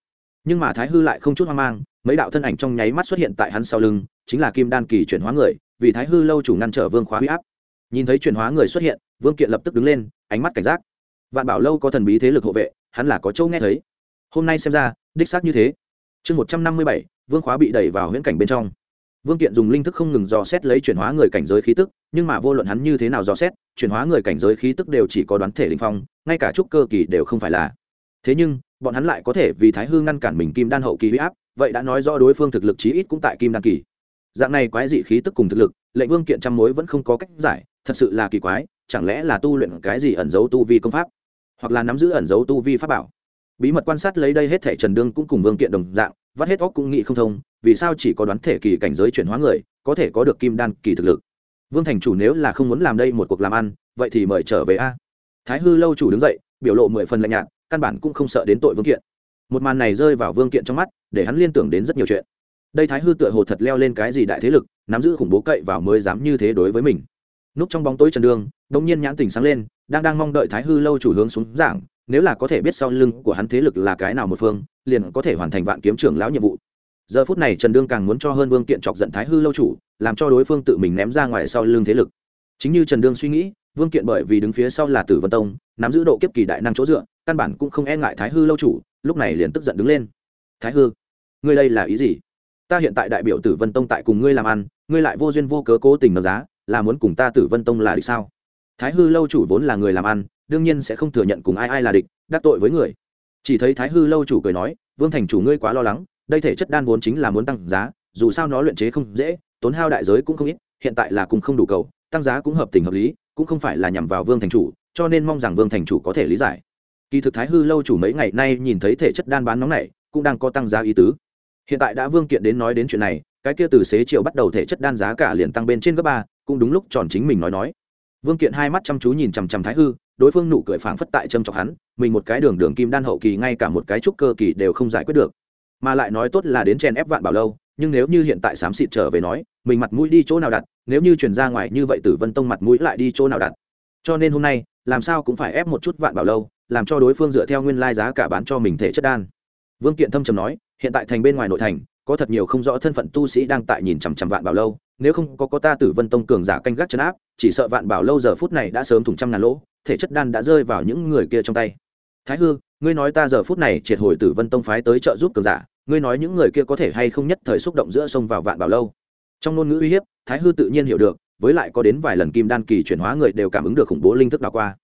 Nhưng mà thái hư lại không chút hoang mang, mấy đạo thân ảnh trong nháy mắt xuất hiện tại hắn sau lưng, chính là kim đan kỳ chuyển hóa người, vì thái hư lâu chủ ngăn trở vương khóa huy áp. Nhìn thấy chuyển hóa người xuất hiện, vương kiện lập tức đứng lên, ánh mắt cảnh giác. Vạn bảo lâu có thần bí thế lực hộ vệ, hắn là có châu nghe thấy. Hôm nay xem ra, đích xác như thế chương một trăm năm mươi bảy, vương khóa bị đẩy vào huyễn cảnh bên trong. Vương kiện dùng linh thức không ngừng dò xét lấy chuyển hóa người cảnh giới khí tức, nhưng mà vô luận hắn như thế nào dò xét, chuyển hóa người cảnh giới khí tức đều chỉ có đoán thể linh phong, ngay cả trúc cơ kỳ đều không phải là. Thế nhưng, bọn hắn lại có thể vì thái hư ngăn cản mình kim đan hậu kỳ huy áp, vậy đã nói rõ đối phương thực lực chí ít cũng tại kim đan kỳ. Dạng này quái dị khí tức cùng thực lực, lệnh vương kiện trăm mối vẫn không có cách giải, thật sự là kỳ quái, chẳng lẽ là tu luyện cái gì ẩn giấu tu vi công pháp, hoặc là nắm giữ ẩn giấu tu vi pháp bảo? Bí mật quan sát lấy đây hết thể trần đương cũng cùng vương kiện đồng dạng, vắt hết óc cũng nghĩ không thông, vì sao chỉ có đoán thể kỳ cảnh giới chuyển hóa người, có thể có được kim đan kỳ thực lực? Vương thành chủ nếu là không muốn làm đây một cuộc làm ăn, vậy thì mời trở về a. Thái hư lâu chủ đứng dậy, biểu lộ mười phần lạnh nhạt, căn bản cũng không sợ đến tội vương kiện. Một màn này rơi vào vương kiện trong mắt, để hắn liên tưởng đến rất nhiều chuyện. Đây thái hư tựa hồ thật leo lên cái gì đại thế lực, nắm giữ khủng bố cậy vào mới dám như thế đối với mình. Núp trong bóng tối trần đường đông nhiên nhãn tình sáng lên, đang đang mong đợi thái hư lâu chủ hướng xuống giảng nếu là có thể biết sau lưng của hắn thế lực là cái nào một phương, liền có thể hoàn thành vạn kiếm trưởng lão nhiệm vụ. Giờ phút này trần đương càng muốn cho hơn vương kiện chọc giận thái hư lâu chủ, làm cho đối phương tự mình ném ra ngoài sau lưng thế lực. Chính như trần đương suy nghĩ, vương kiện bởi vì đứng phía sau là tử vân tông, nắm giữ độ kiếp kỳ đại năng chỗ dựa, căn bản cũng không e ngại thái hư lâu chủ, lúc này liền tức giận đứng lên. Thái hư, ngươi đây là ý gì? Ta hiện tại đại biểu tử vân tông tại cùng ngươi làm ăn, ngươi lại vô duyên vô cớ cố tình nâng giá, là muốn cùng ta tử vân tông là địch sao? Thái hư lâu chủ vốn là người làm ăn đương nhiên sẽ không thừa nhận cùng ai ai là địch, đắc tội với người. Chỉ thấy thái hư lâu chủ cười nói, vương thành chủ ngươi quá lo lắng, đây thể chất đan vốn chính là muốn tăng giá, dù sao nó luyện chế không dễ, tốn hao đại giới cũng không ít, hiện tại là cùng không đủ cầu, tăng giá cũng hợp tình hợp lý, cũng không phải là nhằm vào vương thành chủ, cho nên mong rằng vương thành chủ có thể lý giải. Kỳ thực thái hư lâu chủ mấy ngày nay nhìn thấy thể chất đan bán nóng này, cũng đang có tăng giá ý tứ. Hiện tại đã vương kiện đến nói đến chuyện này, cái kia từ xế chiều bắt đầu thể chất đan giá cả liền tăng bên trên gấp ba, cũng đúng lúc tròn chính mình nói nói vương kiện hai mắt chăm chú nhìn chằm chằm thái hư, đối phương nụ cười phảng phất tại châm chọc hắn, mình một cái đường đường kim đan hậu kỳ ngay cả một cái trúc cơ kỳ đều không giải quyết được. Mà lại nói tốt là đến chen ép vạn bảo lâu, nhưng nếu như hiện tại xám xịt trở về nói, mình mặt mũi đi chỗ nào đặt, nếu như chuyển ra ngoài như vậy tử vân tông mặt mũi lại đi chỗ nào đặt. Cho nên hôm nay, làm sao cũng phải ép một chút vạn bảo lâu, làm cho đối phương dựa theo nguyên lai giá cả bán cho mình thể chất đan. Vương kiện thâm trầm nói, hiện tại thành bên ngoài nội thành, có thật nhiều không rõ thân phận tu sĩ đang tại nhìn chằm chằm vạn bảo lâu nếu không có có ta tử vân tông cường giả canh gác chấn áp, chỉ sợ vạn bảo lâu giờ phút này đã sớm thủng trăm ngàn lỗ, thể chất đan đã rơi vào những người kia trong tay. Thái hư, ngươi nói ta giờ phút này triệt hồi tử vân tông phái tới trợ giúp cường giả, ngươi nói những người kia có thể hay không nhất thời xúc động giữa sông vào vạn bảo lâu? Trong ngôn ngữ uy hiếp, thái hư tự nhiên hiểu được, với lại có đến vài lần kim đan kỳ chuyển hóa người đều cảm ứng được khủng bố linh thức đào qua.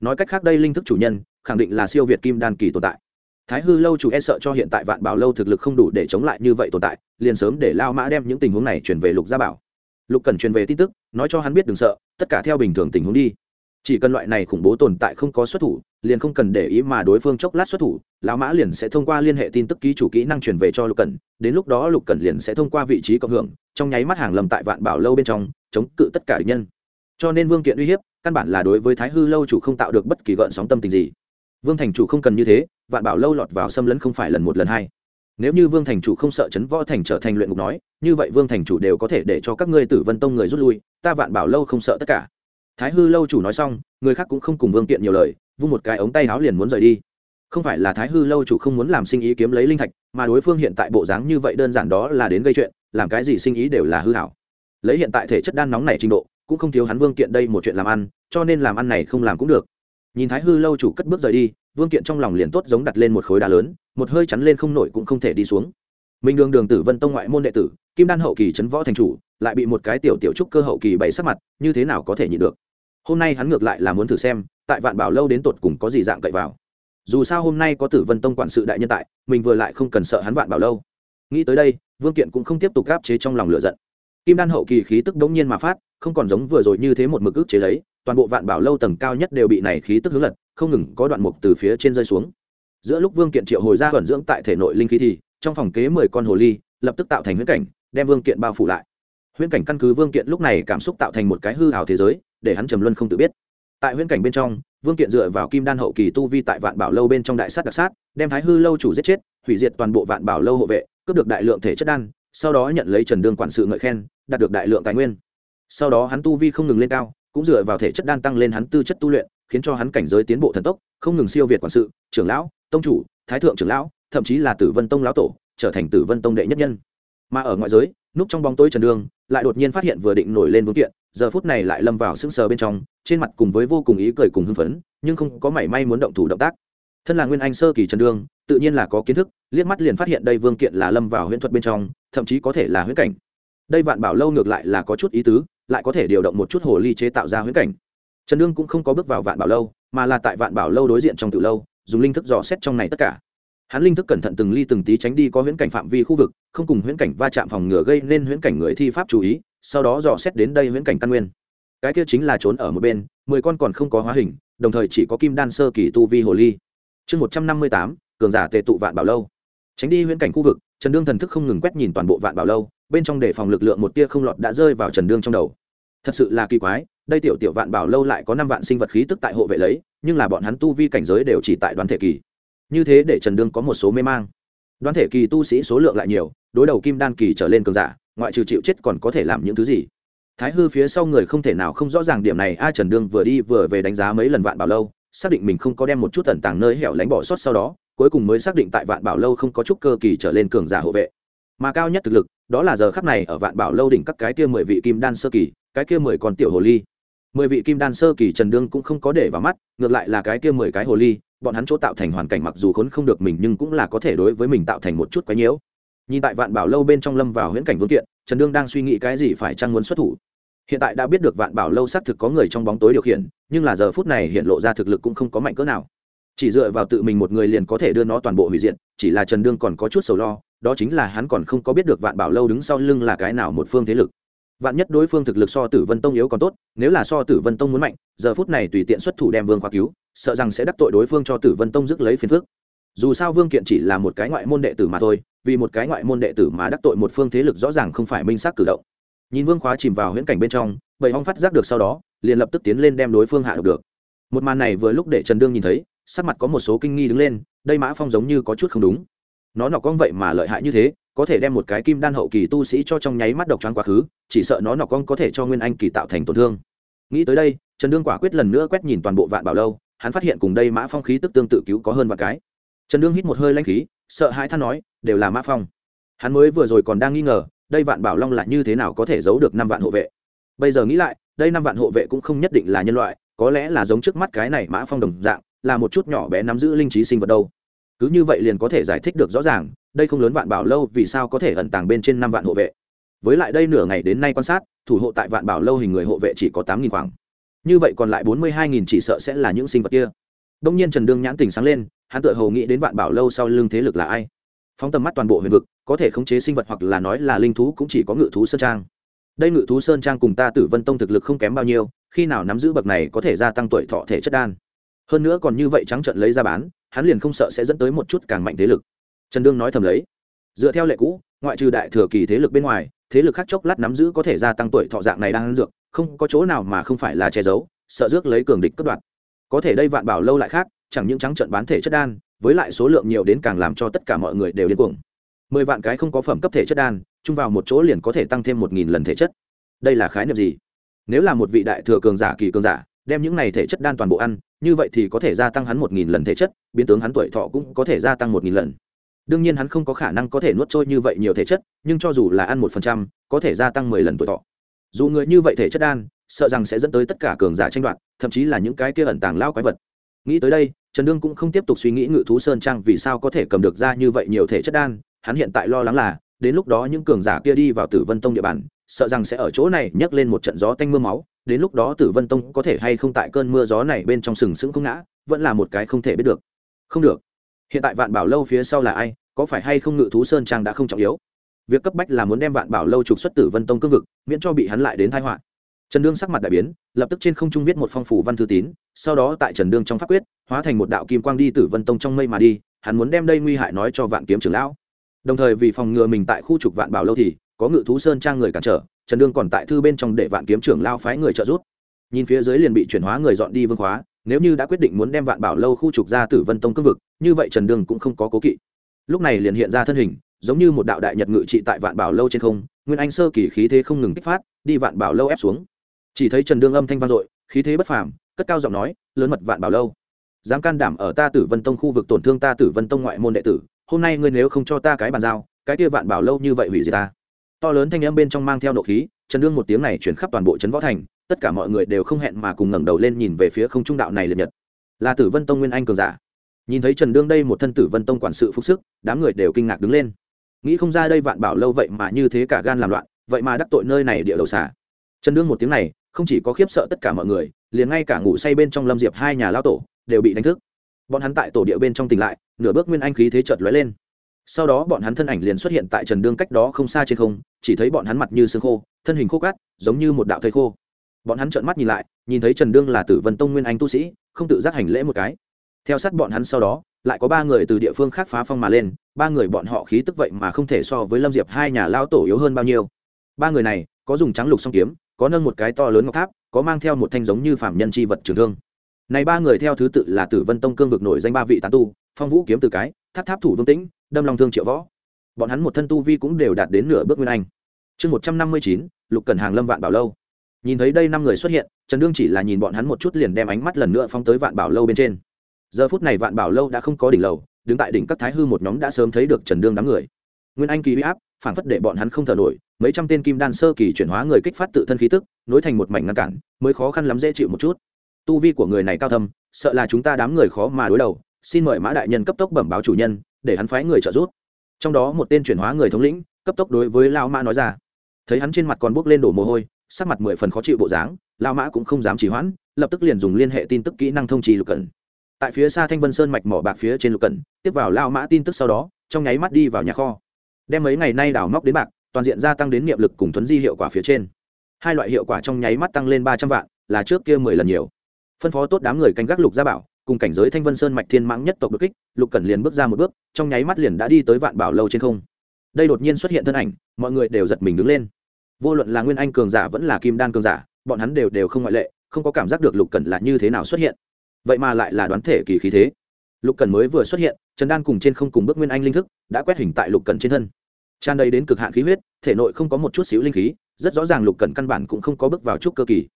Nói cách khác đây linh thức chủ nhân, khẳng định là siêu việt kim đan kỳ tồn tại. Thái hư lâu chủ e sợ cho hiện tại vạn bảo lâu thực lực không đủ để chống lại như vậy tồn tại, liền sớm để lao mã đem những tình huống này chuyển về lục gia bảo lục cần truyền về tin tức, nói cho hắn biết đừng sợ, tất cả theo bình thường tình huống đi. Chỉ cần loại này khủng bố tồn tại không có xuất thủ, liền không cần để ý mà đối phương chốc lát xuất thủ, lão mã liền sẽ thông qua liên hệ tin tức ký chủ kỹ năng truyền về cho lục cần đến lúc đó lục cần liền sẽ thông qua vị trí cộng hưởng, trong nháy mắt hàng lầm tại vạn bảo lâu bên trong, chống cự tất cả địch nhân. Cho nên vương kiện uy hiếp, căn bản là đối với thái hư lâu chủ không tạo được bất kỳ gợn sóng tâm tình gì. Vương thành chủ không cần như thế, vạn bảo lâu lọt vào xâm lấn không phải lần một lần hai nếu như vương thành chủ không sợ chấn võ thành trở thành luyện ngục nói, như vậy vương thành chủ đều có thể để cho các ngươi tử vân tông người rút lui, ta vạn bảo lâu không sợ tất cả. Thái hư lâu chủ nói xong, người khác cũng không cùng vương kiện nhiều lời, vung một cái ống tay áo liền muốn rời đi. Không phải là thái hư lâu chủ không muốn làm sinh ý kiếm lấy linh thạch, mà đối phương hiện tại bộ dáng như vậy đơn giản đó là đến gây chuyện, làm cái gì sinh ý đều là hư hảo. Lấy hiện tại thể chất đan nóng này trình độ, cũng không thiếu hắn vương kiện đây một chuyện làm ăn, cho nên làm ăn này không làm cũng được nhìn thái hư lâu chủ cất bước rời đi, vương kiện trong lòng liền tốt giống đặt lên một khối đá lớn, một hơi chắn lên không nổi cũng không thể đi xuống. Minh đường đường tử vân tông ngoại môn đệ tử, kim đan hậu kỳ chấn võ thành chủ, lại bị một cái tiểu tiểu trúc cơ hậu kỳ bày sắc mặt, như thế nào có thể nhịn được? Hôm nay hắn ngược lại là muốn thử xem, tại vạn bảo lâu đến tột cùng có gì dạng cậy vào. Dù sao hôm nay có tử vân tông quản sự đại nhân tại, mình vừa lại không cần sợ hắn vạn bảo lâu. Nghĩ tới đây, vương kiện cũng không tiếp tục gáp chế trong lòng lửa giận. Kim đan hậu kỳ khí tức đống nhiên mà phát, không còn giống vừa rồi như thế một mực ức chế lấy toàn bộ vạn bảo lâu tầng cao nhất đều bị này khí tức hướng lật, không ngừng có đoạn mục từ phía trên rơi xuống. Giữa lúc vương kiện triệu hồi ra vận dưỡng tại thể nội linh khí thì, trong phòng kế mười con hồ ly, lập tức tạo thành huyễn cảnh, đem vương kiện bao phủ lại. Huyễn cảnh căn cứ vương kiện lúc này cảm xúc tạo thành một cái hư hào thế giới, để hắn trầm luân không tự biết. Tại huyễn cảnh bên trong, vương kiện dựa vào kim đan hậu kỳ tu vi tại vạn bảo lâu bên trong đại sát đặc sát, đem thái hư lâu chủ giết chết, hủy diệt toàn bộ vạn bảo lâu hộ vệ, cướp được đại lượng thể chất đan, sau đó nhận lấy trần đương quản sự ngợi khen, đạt được đại lượng tài nguyên. Sau đó hắn tu vi không ngừng lên cao cũng dựa vào thể chất đan tăng lên hắn tư chất tu luyện, khiến cho hắn cảnh giới tiến bộ thần tốc, không ngừng siêu việt quản sự, trưởng lão, tông chủ, thái thượng trưởng lão, thậm chí là tử vân tông lão tổ, trở thành tử vân tông đệ nhất nhân. Mà ở ngoại giới, núp trong bóng tối trần đương lại đột nhiên phát hiện vừa định nổi lên vương kiện, giờ phút này lại lâm vào sững sờ bên trong, trên mặt cùng với vô cùng ý cười cùng hưng phấn, nhưng không có mảy may muốn động thủ động tác. Thân là nguyên anh sơ kỳ trần đương tự nhiên là có kiến thức, liếc mắt liền phát hiện đây vương kiện là lâm vào huyễn thuật bên trong, thậm chí có thể là huyễn cảnh. Đây vạn bảo lâu ngược lại là có chút ý tứ lại có thể điều động một chút hồ ly chế tạo ra huyễn cảnh. Trần đương cũng không có bước vào vạn bảo lâu, mà là tại vạn bảo lâu đối diện trong tự lâu, dùng linh thức dò xét trong này tất cả. Hắn linh thức cẩn thận từng ly từng tí tránh đi có huyễn cảnh phạm vi khu vực, không cùng huyễn cảnh va chạm phòng ngừa gây nên huyễn cảnh người thi pháp chú ý, sau đó dò xét đến đây huyễn cảnh căn nguyên. Cái kia chính là trốn ở một bên, mười con còn không có hóa hình, đồng thời chỉ có kim đan sơ kỳ tu vi hồ ly. Chương một trăm năm mươi tám, cường giả tề tụ vạn bảo lâu. Tránh đi huyễn cảnh khu vực, trần đương thần thức không ngừng quét nhìn toàn bộ vạn bảo lâu bên trong để phòng lực lượng một tia không lọt đã rơi vào trần đương trong đầu. Thật sự là kỳ quái, đây tiểu tiểu vạn bảo lâu lại có năm vạn sinh vật khí tức tại hộ vệ lấy, nhưng là bọn hắn tu vi cảnh giới đều chỉ tại đoán thể kỳ. Như thế để trần đương có một số mê mang. Đoán thể kỳ tu sĩ số lượng lại nhiều, đối đầu kim đan kỳ trở lên cường giả, ngoại trừ chịu chết còn có thể làm những thứ gì? Thái hư phía sau người không thể nào không rõ ràng điểm này, a trần đương vừa đi vừa về đánh giá mấy lần vạn bảo lâu, xác định mình không có đem một chút tẩn tàng nơi hẻo lánh bỏ sót sau đó, cuối cùng mới xác định tại vạn bảo lâu không có chút cơ kỳ trở lên cường giả hộ vệ mà cao nhất thực lực, đó là giờ khắc này ở vạn bảo lâu đỉnh các cái kia mười vị kim đan sơ kỳ, cái kia mười con tiểu hồ ly. Mười vị kim đan sơ kỳ trần đương cũng không có để vào mắt, ngược lại là cái kia mười cái hồ ly, bọn hắn chỗ tạo thành hoàn cảnh mặc dù khốn không được mình nhưng cũng là có thể đối với mình tạo thành một chút quái nhiễu. Nhìn tại vạn bảo lâu bên trong lâm vào huyễn cảnh vương kiện, trần đương đang suy nghĩ cái gì phải chăng muốn xuất thủ. Hiện tại đã biết được vạn bảo lâu xác thực có người trong bóng tối điều khiển, nhưng là giờ phút này hiện lộ ra thực lực cũng không có mạnh cỡ nào chỉ dựa vào tự mình một người liền có thể đưa nó toàn bộ hủy diệt. chỉ là trần đương còn có chút sầu lo, đó chính là hắn còn không có biết được vạn bảo lâu đứng sau lưng là cái nào một phương thế lực. Vạn nhất đối phương thực lực so tử vân tông yếu còn tốt, nếu là so tử vân tông muốn mạnh, giờ phút này tùy tiện xuất thủ đem vương khoa cứu, sợ rằng sẽ đắc tội đối phương cho tử vân tông dứt lấy phiền phước dù sao vương kiện chỉ là một cái ngoại môn đệ tử mà thôi, vì một cái ngoại môn đệ tử mà đắc tội một phương thế lực rõ ràng không phải minh xác cử động. Nhìn vương khóa chìm vào huyễn cảnh bên trong bầy hong phát giác được sau đó, liền lập tức tiến lên đem đối phương hạ độc được. Một màn này vừa lúc để trần đương nhìn thấy sắc mặt có một số kinh nghi đứng lên, đây mã phong giống như có chút không đúng. Nó nọ con vậy mà lợi hại như thế, có thể đem một cái kim đan hậu kỳ tu sĩ cho trong nháy mắt độc choáng quá khứ, chỉ sợ nó nọ con có thể cho nguyên anh kỳ tạo thành tổn thương. Nghĩ tới đây, trần đương quả quyết lần nữa quét nhìn toàn bộ vạn bảo lâu, hắn phát hiện cùng đây mã phong khí tức tương tự cứu có hơn vài cái. Trần đương hít một hơi lanh khí, sợ hãi than nói, đều là mã phong. Hắn mới vừa rồi còn đang nghi ngờ, đây vạn bảo long là như thế nào có thể giấu được năm vạn hộ vệ. Bây giờ nghĩ lại, đây năm vạn hộ vệ cũng không nhất định là nhân loại, có lẽ là giống trước mắt cái này mã phong đồng dạng là một chút nhỏ bé nắm giữ linh trí sinh vật đâu. Cứ như vậy liền có thể giải thích được rõ ràng, đây không lớn vạn bảo lâu vì sao có thể ẩn tàng bên trên năm vạn hộ vệ. Với lại đây nửa ngày đến nay quan sát, thủ hộ tại vạn bảo lâu hình người hộ vệ chỉ có tám nghìn khoảng. Như vậy còn lại bốn mươi hai nghìn chỉ sợ sẽ là những sinh vật kia. Đông nhiên trần đương nhãn tình sáng lên, hắn tự hầu nghĩ đến vạn bảo lâu sau lưng thế lực là ai. Phóng tầm mắt toàn bộ huyền vực, có thể khống chế sinh vật hoặc là nói là linh thú cũng chỉ có ngự thú sơn trang. Đây ngự thú sơn trang cùng ta tử vân tông thực lực không kém bao nhiêu, khi nào nắm giữ bậc này có thể gia tăng tuổi thọ thể chất đan hơn nữa còn như vậy trắng trận lấy ra bán, hắn liền không sợ sẽ dẫn tới một chút càng mạnh thế lực. Trần đương nói thầm lấy. Dựa theo lệ cũ, ngoại trừ đại thừa kỳ thế lực bên ngoài, thế lực khác chốc lát nắm giữ có thể gia tăng tuổi thọ dạng này đang ăn dược, không có chỗ nào mà không phải là che giấu, sợ rước lấy cường địch cất đoạt. Có thể đây vạn bảo lâu lại khác, chẳng những trắng trận bán thể chất đan, với lại số lượng nhiều đến càng làm cho tất cả mọi người đều điên cuồng. Mười vạn cái không có phẩm cấp thể chất đan, chung vào một chỗ liền có thể tăng thêm một nghìn lần thể chất. Đây là khái niệm gì? Nếu là một vị đại thừa cường giả, kỳ cường giả, đem những này thể chất đan toàn bộ ăn như vậy thì có thể gia tăng hắn một nghìn lần thể chất, biến tướng hắn tuổi thọ cũng có thể gia tăng một nghìn lần. Đương nhiên hắn không có khả năng có thể nuốt trôi như vậy nhiều thể chất, nhưng cho dù là ăn một phần trăm, có thể gia tăng mười lần tuổi thọ. Dù người như vậy thể chất đan, sợ rằng sẽ dẫn tới tất cả cường giả tranh đoạt, thậm chí là những cái kia ẩn tàng lao quái vật. Nghĩ tới đây, trần đương cũng không tiếp tục suy nghĩ ngự thú sơn trang vì sao có thể cầm được ra như vậy nhiều thể chất đan, hắn hiện tại lo lắng là, đến lúc đó những cường giả kia đi vào tử vân tông địa bàn sợ rằng sẽ ở chỗ này nhấc lên một trận gió tanh mưa máu, đến lúc đó tử vân tông có thể hay không tại cơn mưa gió này bên trong sừng sững không ngã, vẫn là một cái không thể biết được. Không được. Hiện tại vạn bảo lâu phía sau là ai, có phải hay không ngự thú sơn trang đã không trọng yếu? Việc cấp bách là muốn đem vạn bảo lâu trục xuất tử vân tông cương vực, miễn cho bị hắn lại đến thái họa. Trần đương sắc mặt đại biến, lập tức trên không trung viết một phong phủ văn thư tín, sau đó tại trần đương trong pháp quyết, hóa thành một đạo kim quang đi tử vân tông trong mây mà đi, hắn muốn đem đây nguy hại nói cho vạn kiếm trưởng lão. Đồng thời vì phòng ngừa mình tại khu trục vạn bảo lâu thì có ngự thú sơn trang người cản trở, trần đương còn tại thư bên trong để vạn kiếm trưởng lao phái người trợ giúp. Nhìn phía dưới liền bị chuyển hóa người dọn đi vương khóa, nếu như đã quyết định muốn đem vạn bảo lâu khu trục ra tử vân tông cương vực, như vậy trần đương cũng không có cố kỵ. Lúc này liền hiện ra thân hình, giống như một đạo đại nhật ngự trị tại vạn bảo lâu trên không, nguyên anh sơ kỳ khí thế không ngừng kích phát, đi vạn bảo lâu ép xuống. Chỉ thấy trần đương âm thanh vang dội, khí thế bất phàm, cất cao giọng nói, lớn mật vạn bảo lâu, dám can đảm ở ta tử vân tông khu vực tổn thương ta tử vân tông ngoại môn đệ tử, hôm nay ngươi nếu không cho ta cái bàn giao, cái kia vạn bảo lâu như vậy hủy diệt ta to lớn thanh âm bên trong mang theo nộ khí, trần đương một tiếng này chuyển khắp toàn bộ trấn võ thành, tất cả mọi người đều không hẹn mà cùng ngẩng đầu lên nhìn về phía không trung đạo này liệt nhật. Là tử vân tông nguyên anh cường giả. Nhìn thấy trần đương đây một thân tử vân tông quản sự phúc sức, đám người đều kinh ngạc đứng lên. Nghĩ không ra đây vạn bảo lâu vậy mà như thế cả gan làm loạn, vậy mà đắc tội nơi này địa đầu xả trần đương một tiếng này, không chỉ có khiếp sợ tất cả mọi người, liền ngay cả ngủ say bên trong lâm diệp hai nhà lao tổ đều bị đánh thức. Bọn hắn tại tổ địa bên trong tỉnh lại, nửa bước nguyên anh khí thế chợt lóe lên sau đó bọn hắn thân ảnh liền xuất hiện tại trần đương cách đó không xa trên không, chỉ thấy bọn hắn mặt như xương khô, thân hình khô cát, giống như một đạo thây khô. Bọn hắn trợn mắt nhìn lại, nhìn thấy trần đương là tử vân tông nguyên anh tu sĩ, không tự giác hành lễ một cái. Theo sát bọn hắn sau đó, lại có ba người từ địa phương khác phá phong mà lên, ba người bọn họ khí tức vậy mà không thể so với lâm diệp hai nhà lao tổ yếu hơn bao nhiêu. Ba người này, có dùng trắng lục song kiếm, có nâng một cái to lớn ngọc tháp, có mang theo một thanh giống như phạm nhân c h i vật trường thương. Này ba người theo thứ tự là tử vân tông cương vực nổi danh ba vị tán tu, phong vũ kiếm từ cái, tháp tháp thủ vương tĩnh đâm lòng thương triệu võ. Bọn hắn một thân tu vi cũng đều đạt đến nửa bước nguyên anh. Chương một trăm năm mươi chín, lục cần hàng lâm vạn bảo lâu. Nhìn thấy đây năm người xuất hiện, trần đương chỉ là nhìn bọn hắn một chút liền đem ánh mắt lần nữa phóng tới vạn bảo lâu bên trên. Giờ phút này vạn bảo lâu đã không có đỉnh lầu, đứng tại đỉnh các thái hư một nhóm đã sớm thấy được trần đương đám người. Nguyên anh kỳ huy áp, phản phất để bọn hắn không thở nổi, mấy trăm tên kim đan sơ kỳ chuyển hóa người kích phát tự thân khí tức, nối thành một mảnh ngăn cản, mới khó khăn lắm dễ chịu một chút. Tu vi của người này cao thâm, sợ là chúng ta đám người khó mà đối đầu xin mời mã đại nhân cấp tốc bẩm báo chủ nhân, để hắn phái người trợ giúp. Trong đó một tên chuyển hóa người thống lĩnh, cấp tốc đối với lao mã nói ra. Thấy hắn trên mặt còn bốc lên đổ mồ hôi, sắc mặt mười phần khó chịu bộ dáng, lao mã cũng không dám trì hoãn, lập tức liền dùng liên hệ tin tức kỹ năng thông trì lục cẩn. Tại phía xa thanh vân sơn mạch mỏ bạc phía trên lục cẩn, tiếp vào lao mã tin tức sau đó, trong nháy mắt đi vào nhà kho. Đem mấy ngày nay đào móc đến bạc, toàn diện gia tăng đến niệm lực cùng thuấn di hiệu quả phía trên. Hai loại hiệu quả trong nháy mắt tăng lên ba trăm vạn, là trước kia mười lần nhiều. Phân phó tốt đám người canh gác lục gia bảo cùng cảnh giới thanh vân sơn mạch thiên mãng nhất tộc đột kích, lục cẩn liền bước ra một bước, trong nháy mắt liền đã đi tới vạn bảo lâu trên không. Đây đột nhiên xuất hiện thân ảnh, mọi người đều giật mình đứng lên. Vô luận là nguyên anh cường giả vẫn là kim đan cường giả, bọn hắn đều đều không ngoại lệ, không có cảm giác được lục cẩn là như thế nào xuất hiện. Vậy mà lại là đoán thể kỳ khí thế. Lục cẩn mới vừa xuất hiện, trần đan cùng trên không cùng bước nguyên anh linh thức, đã quét hình tại lục cẩn trên thân. Tràn đầy đến cực hạn khí huyết, thể nội không có một chút xíu linh khí, rất rõ ràng lục cẩn căn bản cũng không có bước vào chút cơ kỳ.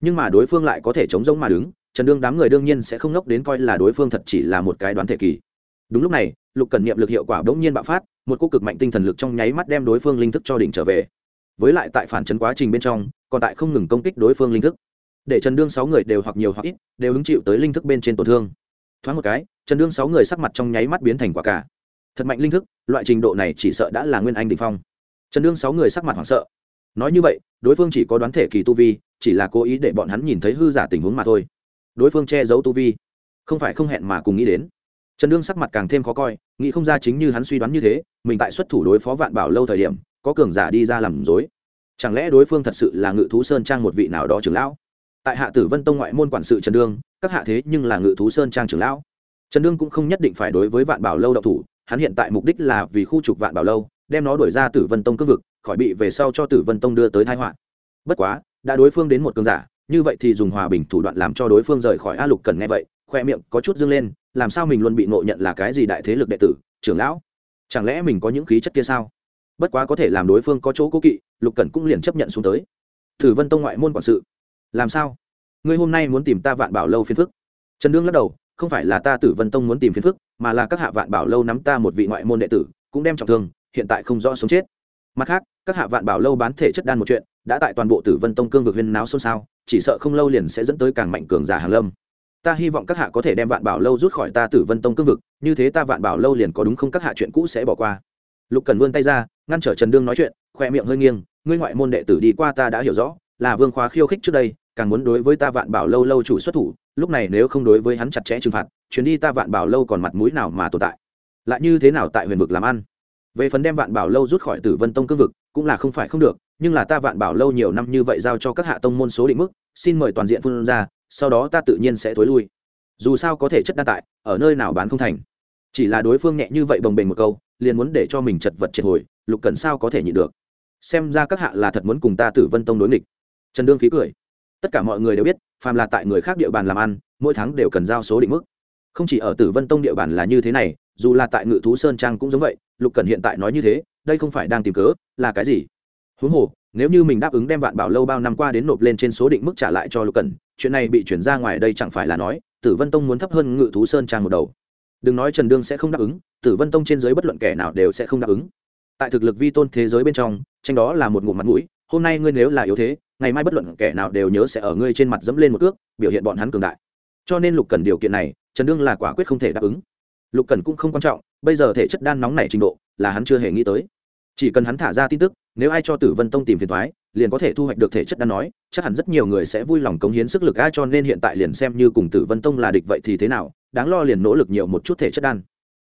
Nhưng mà đối phương lại có thể chống giống mà đứng trần đương đám người đương nhiên sẽ không ngốc đến coi là đối phương thật chỉ là một cái đoán thể kỳ. Đúng lúc này, lục cần niệm lực hiệu quả bỗng nhiên bạo phát, một cô cực mạnh tinh thần lực trong nháy mắt đem đối phương linh thức cho đỉnh trở về. Với lại tại phản chấn quá trình bên trong, còn tại không ngừng công kích đối phương linh thức. Để trần đương sáu người đều hoặc nhiều hoặc ít, đều hứng chịu tới linh thức bên trên tổn thương. Thoáng một cái, trần đương sáu người sắc mặt trong nháy mắt biến thành quả cả. Thật mạnh linh thức, loại trình độ này chỉ sợ đã là nguyên anh đình phong. Trần đương sáu người sắc mặt hoảng sợ. Nói như vậy, đối phương chỉ có đoán thể kỳ tu vi, chỉ là cố ý để bọn hắn nhìn thấy hư giả tình huống mà thôi đối phương che giấu tu vi. Không phải không hẹn mà cùng nghĩ đến. Trần đương sắc mặt càng thêm khó coi, nghĩ không ra chính như hắn suy đoán như thế, mình tại xuất thủ đối phó vạn bảo lâu thời điểm, có cường giả đi ra làm dối chẳng lẽ đối phương thật sự là ngự thú sơn trang một vị nào đó trưởng lão? Tại hạ tử vân tông ngoại môn quản sự trần đương, các hạ thế nhưng là ngự thú sơn trang trưởng lão. Trần đương cũng không nhất định phải đối với vạn bảo lâu đậu thủ, hắn hiện tại mục đích là vì khu trục vạn bảo lâu, đem nó đổi ra tử vân tông cương vực, khỏi bị về sau cho tử vân tông đưa tới thái họa. Bất quá, đã đối phương đến một cường giả như vậy thì dùng hòa bình thủ đoạn làm cho đối phương rời khỏi a lục cần nghe vậy, khoe miệng có chút dâng lên, làm sao mình luôn bị ngộ nhận là cái gì đại thế lực đệ tử, trưởng lão? Chẳng lẽ mình có những khí chất kia sao? Bất quá có thể làm đối phương có chỗ cố kỵ, lục cần cũng liền chấp nhận xuống tới. Thử vân tông ngoại môn quản sự. Làm sao? Ngươi hôm nay muốn tìm ta vạn bảo lâu phiền phức. Trần đương lắc đầu, không phải là ta tử vân tông muốn tìm phiền phức, mà là các hạ vạn bảo lâu nắm ta một vị ngoại môn đệ tử, cũng đem trọng thương, hiện tại không rõ sống chết. Mặt khác, các hạ vạn bảo lâu bán thể chất đan một chuyện, đã tại toàn bộ tử vân tông cương vực huyên náo xôn xao chỉ sợ không lâu liền sẽ dẫn tới càng mạnh cường giả hàng lâm. Ta hy vọng các hạ có thể đem vạn bảo lâu rút khỏi ta tử vân tông cương vực, như thế ta vạn bảo lâu liền có đúng không các hạ chuyện cũ sẽ bỏ qua. Lục cần vươn tay ra, ngăn trở trần đương nói chuyện, khoe miệng hơi nghiêng, ngươi ngoại môn đệ tử đi qua ta đã hiểu rõ, là vương khóa khiêu khích trước đây, càng muốn đối với ta vạn bảo lâu lâu chủ xuất thủ, lúc này nếu không đối với hắn chặt chẽ trừng phạt, chuyến đi ta vạn bảo lâu còn mặt mũi nào mà tồn tại? Lại như thế nào tại huyền vực làm ăn? Về phần đem vạn bảo lâu rút khỏi tử vân tông cương vực, cũng là không phải không được nhưng là ta vạn bảo lâu nhiều năm như vậy giao cho các hạ tông môn số định mức, xin mời toàn diện phun ra, sau đó ta tự nhiên sẽ thối lui. Dù sao có thể chất đa tại, ở nơi nào bán không thành. Chỉ là đối phương nhẹ như vậy bồng bềnh một câu, liền muốn để cho mình chật vật triệt hồi, lục cần sao có thể nhịn được? Xem ra các hạ là thật muốn cùng ta tử vân tông đối nghịch. Trần đương khí cười. Tất cả mọi người đều biết, phàm là tại người khác địa bàn làm ăn, mỗi tháng đều cần giao số định mức. Không chỉ ở tử vân tông địa bàn là như thế này, dù là tại ngự thú sơn trang cũng giống vậy, lục cần hiện tại nói như thế, đây không phải đang tìm cớ, là cái gì? Huống hồ, nếu như mình đáp ứng đem vạn bảo lâu bao năm qua đến nộp lên trên số định mức trả lại cho lục cần chuyện này bị chuyển ra ngoài đây chẳng phải là nói, tử vân tông muốn thấp hơn ngự thú sơn trang một đầu. Đừng nói trần đương sẽ không đáp ứng, tử vân tông trên giới bất luận kẻ nào đều sẽ không đáp ứng. Tại thực lực vi tôn thế giới bên trong, tranh đó là một ngụm mặt mũi, hôm nay ngươi nếu là yếu thế, ngày mai bất luận kẻ nào đều nhớ sẽ ở ngươi trên mặt dẫm lên một ước, biểu hiện bọn hắn cường đại. Cho nên lục cần điều kiện này, trần đương là quả quyết không thể đáp ứng. Lục cần cũng không quan trọng, bây giờ thể chất đan nóng này trình độ, là hắn chưa hề nghĩ tới. Chỉ cần hắn thả ra tin tức nếu ai cho tử vân tông tìm phiền thoái, liền có thể thu hoạch được thể chất đan nói, chắc hẳn rất nhiều người sẽ vui lòng cống hiến sức lực ai cho nên hiện tại liền xem như cùng tử vân tông là địch vậy thì thế nào, đáng lo liền nỗ lực nhiều một chút thể chất đan.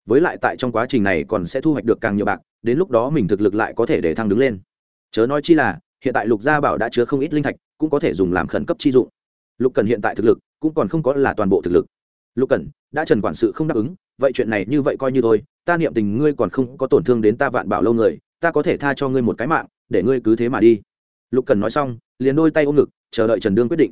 Với lại tại trong quá trình này còn sẽ thu hoạch được càng nhiều bạc, đến lúc đó mình thực lực lại có thể để thăng đứng lên. Chớ nói chi là, hiện tại lục gia bảo đã chứa không ít linh thạch, cũng có thể dùng làm khẩn cấp chi dụng. Lục cần hiện tại thực lực, cũng còn không có là toàn bộ thực lực. Lục cần, đã trần quản sự không đáp ứng, vậy chuyện này như vậy coi như thôi, ta niệm tình ngươi còn không có tổn thương đến ta vạn bảo lâu người ta có thể tha cho ngươi một cái mạng, để ngươi cứ thế mà đi. Lục cần nói xong, liền đôi tay ôm ngực, chờ đợi trần đương quyết định.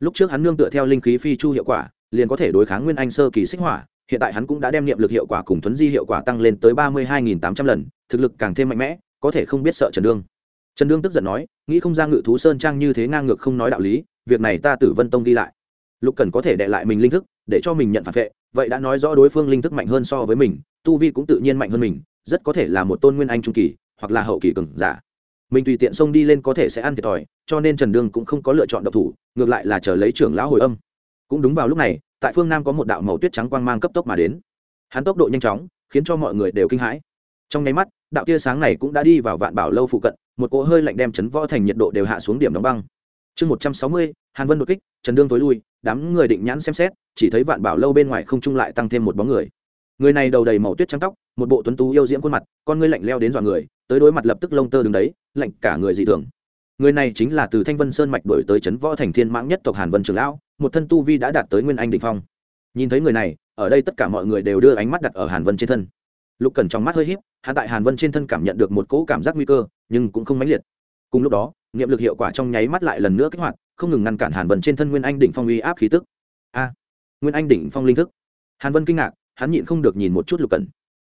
Lúc trước hắn nương tựa theo linh khí phi chu hiệu quả, liền có thể đối kháng nguyên anh sơ kỳ xích hỏa, hiện tại hắn cũng đã đem niệm lực hiệu quả cùng thuấn di hiệu quả tăng lên tới ba mươi hai nghìn tám trăm lần, thực lực càng thêm mạnh mẽ, có thể không biết sợ trần đương. Trần đương tức giận nói, nghĩ không ra ngự thú sơn trang như thế ngang ngược không nói đạo lý, việc này ta tử vân tông đi lại. Lục cần có thể đệ lại mình linh thức, để cho mình nhận phản vệ, vậy đã nói rõ đối phương linh thức mạnh hơn so với mình, tu vi cũng tự nhiên mạnh hơn mình, rất có thể là một tôn nguyên anh trung kỳ hoặc là hậu kỳ cường giả. Mình tùy tiện xông đi lên có thể sẽ ăn thiệt thòi, cho nên trần đương cũng không có lựa chọn độc thủ, ngược lại là chờ lấy trưởng lão hồi âm. Cũng đúng vào lúc này, tại phương nam có một đạo màu tuyết trắng quang mang cấp tốc mà đến. Hắn tốc độ nhanh chóng, khiến cho mọi người đều kinh hãi. Trong nháy mắt, đạo tia sáng này cũng đã đi vào vạn bảo lâu phụ cận, một cỗ hơi lạnh đem chấn võ thành nhiệt độ đều hạ xuống điểm đóng băng. Chương một trăm sáu mươi, hàn vân đột kích, trần đương tối lui, đám người định nhãn xem xét, chỉ thấy vạn bảo lâu bên ngoài không trung lại tăng thêm một bóng người người này đầu đầy màu tuyết trắng tóc, một bộ tuấn tú yêu diễm khuôn mặt, con ngươi lạnh leo đến dọa người, tới đối mặt lập tức lông tơ đứng đấy, lạnh cả người dị thường. Người này chính là từ thanh vân sơn mạch đổi tới trấn võ thành thiên mãng nhất tộc hàn vân trường lão, một thân tu vi đã đạt tới nguyên anh đình phong. Nhìn thấy người này, ở đây tất cả mọi người đều đưa ánh mắt đặt ở hàn vân trên thân. Lục cẩn trong mắt hơi h í p hạ tại hàn vân trên thân cảm nhận được một cỗ cảm giác nguy cơ, nhưng cũng không mãnh liệt. Cùng lúc đó, niệm lực hiệu quả trong nháy mắt lại lần nữa kích hoạt, không ngừng ngăn cản hàn vân trên thân nguyên anh đỉnh phong uy áp khí tức. A, nguyên anh đỉnh phong linh thức. Hàn vân kinh ngạc hắn nhịn không được nhìn một chút lục cẩn.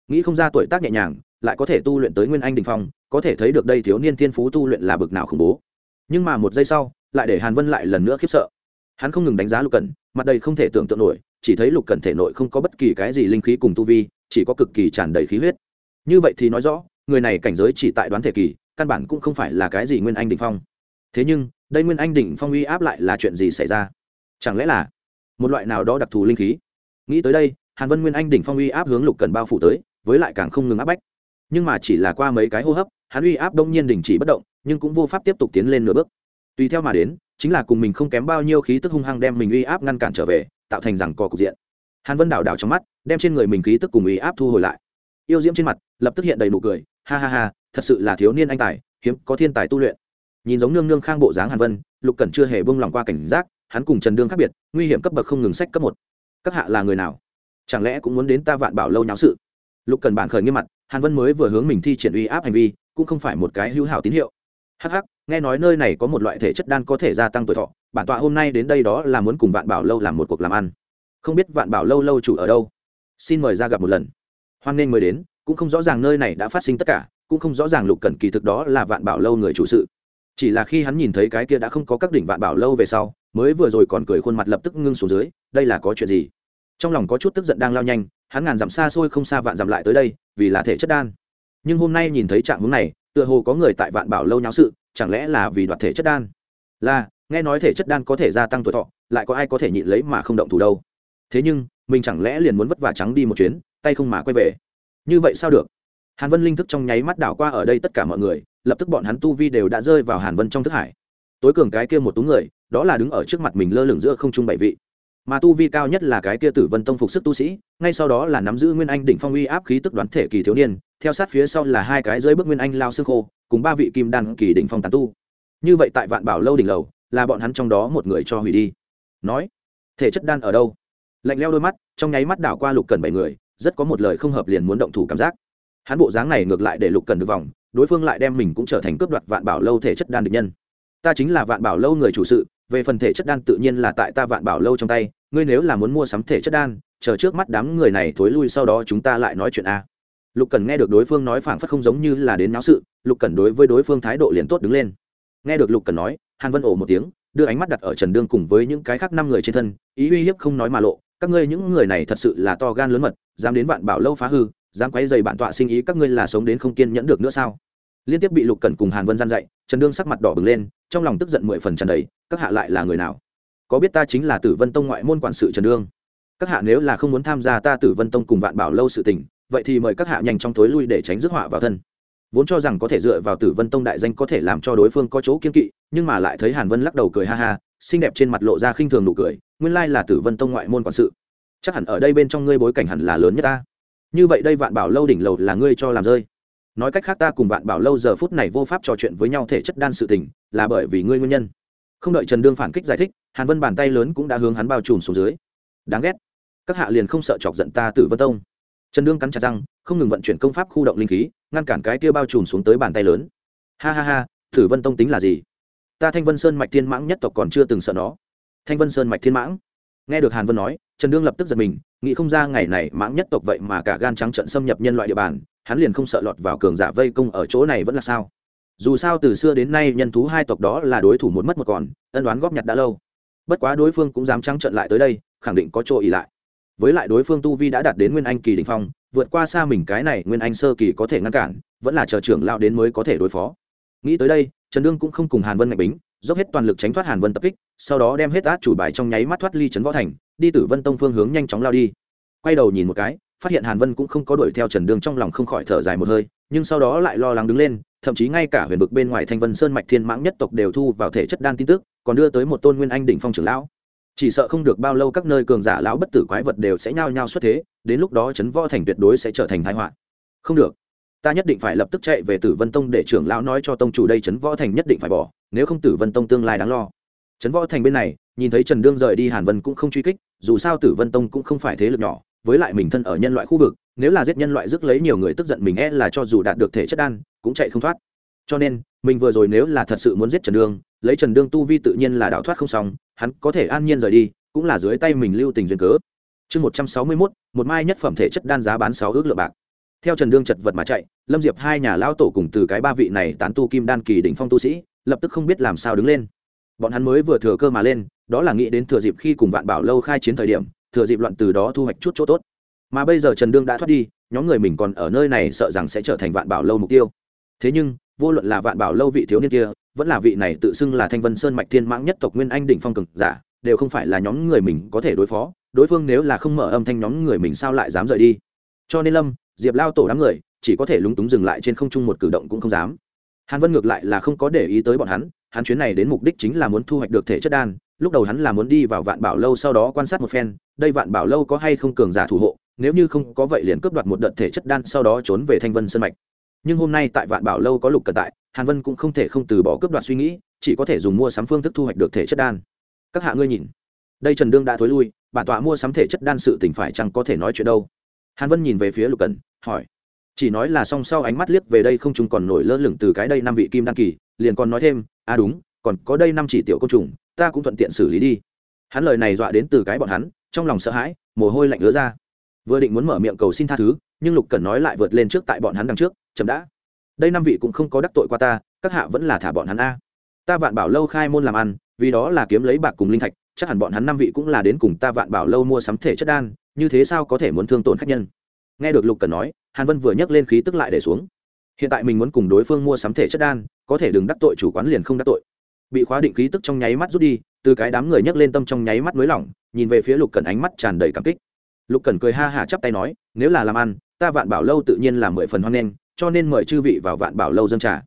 Nghĩ không ra tuổi tác nhẹ nhàng, lại có thể tu luyện tới nguyên anh đình phong, có thể thấy được đây thiếu niên thiên phú tu luyện là bực nào khủng bố. Nhưng mà một giây sau, lại để hàn vân lại lần nữa khiếp sợ. Hắn không ngừng đánh giá lục cẩn, mặt đầy không thể tưởng tượng nổi, chỉ thấy lục cẩn thể nội không có bất kỳ cái gì linh khí cùng tu vi, chỉ có cực kỳ tràn đầy khí huyết. Như vậy thì nói rõ, người này cảnh giới chỉ tại đoán thể kỳ, căn bản cũng không phải là cái gì nguyên anh đình phong. Thế nhưng, đây nguyên anh đỉnh phong uy áp lại là chuyện gì xảy ra? Chẳng lẽ là một loại nào đó đặc thù linh khí? Nghĩ tới đây hàn vân nguyên anh đỉnh phong uy áp hướng lục cần bao phủ tới, với lại càng không ngừng áp bách. Nhưng mà chỉ là qua mấy cái hô hấp, hắn uy áp đông nhiên đình chỉ bất động, nhưng cũng vô pháp tiếp tục tiến lên nửa bước. Tùy theo mà đến, chính là cùng mình không kém bao nhiêu khí tức hung hăng đem mình uy áp ngăn cản trở về, tạo thành rằng co cục diện. Hàn vân đảo đảo trong mắt, đem trên người mình khí tức cùng uy áp thu hồi lại. Yêu diễm trên mặt, lập tức hiện đầy nụ cười, ha ha ha, thật sự là thiếu niên anh tài, hiếm có thiên tài tu luyện. Nhìn giống nương nương khang bộ dáng hàn vân, lục cẩn chưa hề bông lòng qua cảnh giác, hắn cùng trần đương khác biệt, nguy hiểm cấp bậc không ngừng sách cấp một. Các hạ là người nào? Chẳng lẽ cũng muốn đến ta vạn bảo lâu nháo sự? Lục cần bản khởi nghiêm mặt, hàn vân mới vừa hướng mình thi triển uy áp hành vi, cũng không phải một cái hữu hảo tín hiệu. Hh nghe nói nơi này có một loại thể chất đan có thể gia tăng tuổi thọ, bản tọa hôm nay đến đây đó là muốn cùng vạn bảo lâu làm một cuộc làm ăn. Không biết vạn bảo lâu lâu chủ ở đâu? Xin mời ra gặp một lần. Hoan nghênh mời đến, cũng không rõ ràng nơi này đã phát sinh tất cả, cũng không rõ ràng lục cần kỳ thực đó là vạn bảo lâu người chủ sự. Chỉ là khi hắn nhìn thấy cái kia đã không có các đỉnh vạn bảo lâu về sau, mới vừa rồi còn cười khuôn mặt lập tức ngưng xuống dưới, đây là có chuyện gì? Trong lòng có chút tức giận đang lao nhanh, hắn ngàn dặm xa xôi không xa vạn dặm lại tới đây, vì là thể chất đan. Nhưng hôm nay nhìn thấy trạng hướng này, tựa hồ có người tại vạn bảo lâu nháo sự, chẳng lẽ là vì đoạt thể chất đan? Là, nghe nói thể chất đan có thể gia tăng tuổi thọ, lại có ai có thể nhịn lấy mà không động thủ đâu? Thế nhưng, mình chẳng lẽ liền muốn vất vả trắng đi một chuyến, tay không mà quay về? Như vậy sao được? Hàn vân linh thức trong nháy mắt đảo qua ở đây tất cả mọi người, lập tức bọn hắn tu vi đều đã rơi vào hàn vân trong thức hải. Tối cường cái kia một tú người, đó là đứng ở trước mặt mình lơ lửng giữa không trung bảy vị mà tu vi cao nhất là cái kia tử vân tông phục sức tu sĩ, ngay sau đó là nắm giữ nguyên anh đỉnh phong uy áp khí tức đoán thể kỳ thiếu niên, theo sát phía sau là hai cái dưới bước nguyên anh lao xương khô, cùng ba vị kim đan kỳ đỉnh phong tán tu. Như vậy tại vạn bảo lâu đỉnh lầu, là bọn hắn trong đó một người cho hủy đi. Nói, thể chất đan ở đâu? Lạnh leo đôi mắt, trong nháy mắt đảo qua lục cần bảy người, rất có một lời không hợp liền muốn động thủ cảm giác. Hắn bộ dáng này ngược lại để lục cần được vòng, đối phương lại đem mình cũng trở thành cướp đoạt vạn bảo lâu thể chất đan được nhân ta chính là vạn bảo lâu người chủ sự, về phần thể chất đan tự nhiên là tại ta vạn bảo lâu trong tay, ngươi nếu là muốn mua sắm thể chất đan, chờ trước mắt đám người này thối lui sau đó chúng ta lại nói chuyện a. Lục cần nghe được đối phương nói phảng phất không giống như là đến náo sự, lục cần đối với đối phương thái độ liền tốt đứng lên. Nghe được lục cần nói, hàn vân ổ một tiếng, đưa ánh mắt đặt ở trần đương cùng với những cái khác năm người trên thân, ý uy hiếp không nói mà lộ, các ngươi những người này thật sự là to gan lớn mật, dám đến vạn bảo lâu phá hư, dám quấy dày bản tọa sinh ý các ngươi là sống đến không kiên nhẫn được nữa sao? Liên tiếp bị lục cần cùng hàn vân gian dạy trần đương sắc mặt đỏ bừng lên, trong lòng tức giận mười phần trần đầy, các hạ lại là người nào? Có biết ta chính là tử vân tông ngoại môn quản sự trần đương? Các hạ nếu là không muốn tham gia ta tử vân tông cùng vạn bảo lâu sự tình, vậy thì mời các hạ nhanh trong tối lui để tránh rước họa vào thân. Vốn cho rằng có thể dựa vào tử vân tông đại danh có thể làm cho đối phương có chỗ kiên kỵ, nhưng mà lại thấy hàn vân lắc đầu cười ha ha, xinh đẹp trên mặt lộ ra khinh thường nụ cười, nguyên lai là tử vân tông ngoại môn quản sự. Chắc hẳn ở đây bên trong ngươi bối cảnh hẳn là lớn nhất ta. Như vậy đây vạn bảo lâu đỉnh lầu là ngươi cho làm rơi nói cách khác ta cùng vạn bảo lâu giờ phút này vô pháp trò chuyện với nhau thể chất đan sự tình, là bởi vì ngươi nguyên nhân. Không đợi trần đương phản kích giải thích, hàn vân bàn tay lớn cũng đã hướng hắn bao trùm xuống dưới. Đáng ghét. Các hạ liền không sợ chọc giận ta tử vân tông. Trần đương cắn chặt răng, không ngừng vận chuyển công pháp khu động linh khí, ngăn cản cái kia bao trùm xuống tới bàn tay lớn. Ha ha ha, tử vân tông tính là gì? Ta thanh vân sơn mạch thiên mãng nhất tộc còn chưa từng sợ nó. Thanh vân sơn mạch thiên mãng. Nghe được hàn vân nói, trần đương lập tức giật mình, nghĩ không ra ngày này mãng nhất tộc vậy mà cả gan trắng trận xâm nhập nhân loại địa bàn hắn liền không sợ lọt vào cường giả vây công ở chỗ này vẫn là sao? Dù sao từ xưa đến nay nhân thú hai tộc đó là đối thủ một mất một còn, ân đoán góp nhặt đã lâu. Bất quá đối phương cũng dám trắng trận lại tới đây, khẳng định có chỗ ỉ lại. Với lại đối phương tu vi đã đạt đến nguyên anh kỳ đình phong, vượt qua xa mình cái này nguyên anh sơ kỳ có thể ngăn cản, vẫn là chờ trưởng lao đến mới có thể đối phó. Nghĩ tới đây, trần đương cũng không cùng hàn vân ngạch bính, dốc hết toàn lực tránh thoát hàn vân tập kích, sau đó đem hết át chủ bài trong nháy mắt thoát ly trấn võ thành, đi tử vân tông phương hướng nhanh chóng lao đi. Quay đầu nhìn một cái phát hiện hàn vân cũng không có đuổi theo trần đường trong lòng không khỏi thở dài một hơi, nhưng sau đó lại lo lắng đứng lên, thậm chí ngay cả huyền vực bên ngoài thanh vân sơn mạch thiên mãng nhất tộc đều thu vào thể chất đan tin tức, còn đưa tới một tôn nguyên anh đỉnh phong trưởng lão. Chỉ sợ không được bao lâu các nơi cường giả lão bất tử quái vật đều sẽ nhao nhao xuất thế, đến lúc đó trấn võ thành tuyệt đối sẽ trở thành thái họa. Không được. Ta nhất định phải lập tức chạy về tử vân tông để trưởng lão nói cho tông chủ đây trấn võ thành nhất định phải bỏ, nếu không tử vân tông tương lai đáng lo. Trấn võ thành bên này, nhìn thấy trần đương rời đi hàn vân cũng không truy kích, dù sao tử vân tông cũng không phải thế lực nhỏ với lại mình thân ở nhân loại khu vực, nếu là giết nhân loại rước lấy nhiều người tức giận mình e là cho dù đạt được thể chất đan, cũng chạy không thoát. Cho nên, mình vừa rồi nếu là thật sự muốn giết trần đương, lấy trần đương tu vi tự nhiên là đảo thoát không xong, hắn có thể an nhiên rời đi, cũng là dưới tay mình lưu tình duyên cớ. Chương một trăm sáu mươi mốt, một mai nhất phẩm thể chất đan giá bán sáu ước lượng bạc. Theo trần đương chật vật mà chạy, lâm diệp hai nhà lao tổ cùng từ cái ba vị này tán tu kim đan kỳ đỉnh phong tu sĩ, lập tức không biết làm sao đứng lên. Bọn hắn mới vừa thừa cơ mà lên, đó là nghĩ đến thừa dịp khi cùng vạn bảo lâu khai chiến thời điểm thừa dịp loạn từ đó thu hoạch chút chỗ tốt. Mà bây giờ trần đương đã thoát đi, nhóm người mình còn ở nơi này sợ rằng sẽ trở thành vạn bảo lâu mục tiêu. Thế nhưng, vô luận là vạn bảo lâu vị thiếu niên kia, vẫn là vị này tự xưng là thanh vân sơn mạch thiên mãng nhất tộc nguyên anh đỉnh phong cực giả, đều không phải là nhóm người mình có thể đối phó, đối phương nếu là không mở âm thanh nhóm người mình sao lại dám rời đi? Cho nên lâm, diệp lao tổ đám người, chỉ có thể lúng túng dừng lại trên không trung một cử động cũng không dám. Hàn vân ngược lại là không có để ý tới bọn hắn hắn chuyến này đến mục đích chính là muốn thu hoạch được thể chất đan lúc đầu hắn là muốn đi vào vạn bảo lâu sau đó quan sát một phen, đây vạn bảo lâu có hay không cường giả thủ hộ, nếu như không có vậy liền cướp đoạt một đợt thể chất đan sau đó trốn về thanh vân sân mạch. Nhưng hôm nay tại vạn bảo lâu có lục cận tại, hàn vân cũng không thể không từ bỏ cướp đoạt suy nghĩ, chỉ có thể dùng mua sắm phương thức thu hoạch được thể chất đan. Các hạ ngươi nhìn. Đây trần đương đã thối lui, bản tọa mua sắm thể chất đan sự tỉnh phải chăng có thể nói chuyện đâu? Hàn vân nhìn về phía lục cận, hỏi. Chỉ nói là song sau ánh mắt liếc về đây không chúng còn nổi lơ lửng từ cái đây năm vị kim đan kỳ, liền còn nói thêm à đúng, còn có đây năm chỉ tiểu côn trùng ta cũng thuận tiện xử lý đi. Hắn lời này dọa đến từ cái bọn hắn, trong lòng sợ hãi, mồ hôi lạnh ứa ra. Vừa định muốn mở miệng cầu xin tha thứ, nhưng lục cần nói lại vượt lên trước tại bọn hắn đằng trước, chậm đã. Đây năm vị cũng không có đắc tội qua ta, các hạ vẫn là thả bọn hắn a. Ta vạn bảo lâu khai môn làm ăn, vì đó là kiếm lấy bạc cùng linh thạch, chắc hẳn bọn hắn năm vị cũng là đến cùng ta vạn bảo lâu mua sắm thể chất đan, như thế sao có thể muốn thương tổn khách nhân? Nghe được lục cần nói, hàn vân vừa nhấc lên khí tức lại để xuống. Hiện tại mình muốn cùng đối phương mua sắm thể chất đan, có thể đừng đắc tội chủ quán liền không đắc tội bị khóa định khí tức trong nháy mắt rút đi, từ cái đám người nhấc lên tâm trong nháy mắt nới lỏng, nhìn về phía lục cần ánh mắt tràn đầy cảm kích. Lục cần cười ha hả chắp tay nói, nếu là làm ăn, ta vạn bảo lâu tự nhiên là mười phần hoan nghênh, cho nên mời chư vị vào vạn bảo lâu dân trà.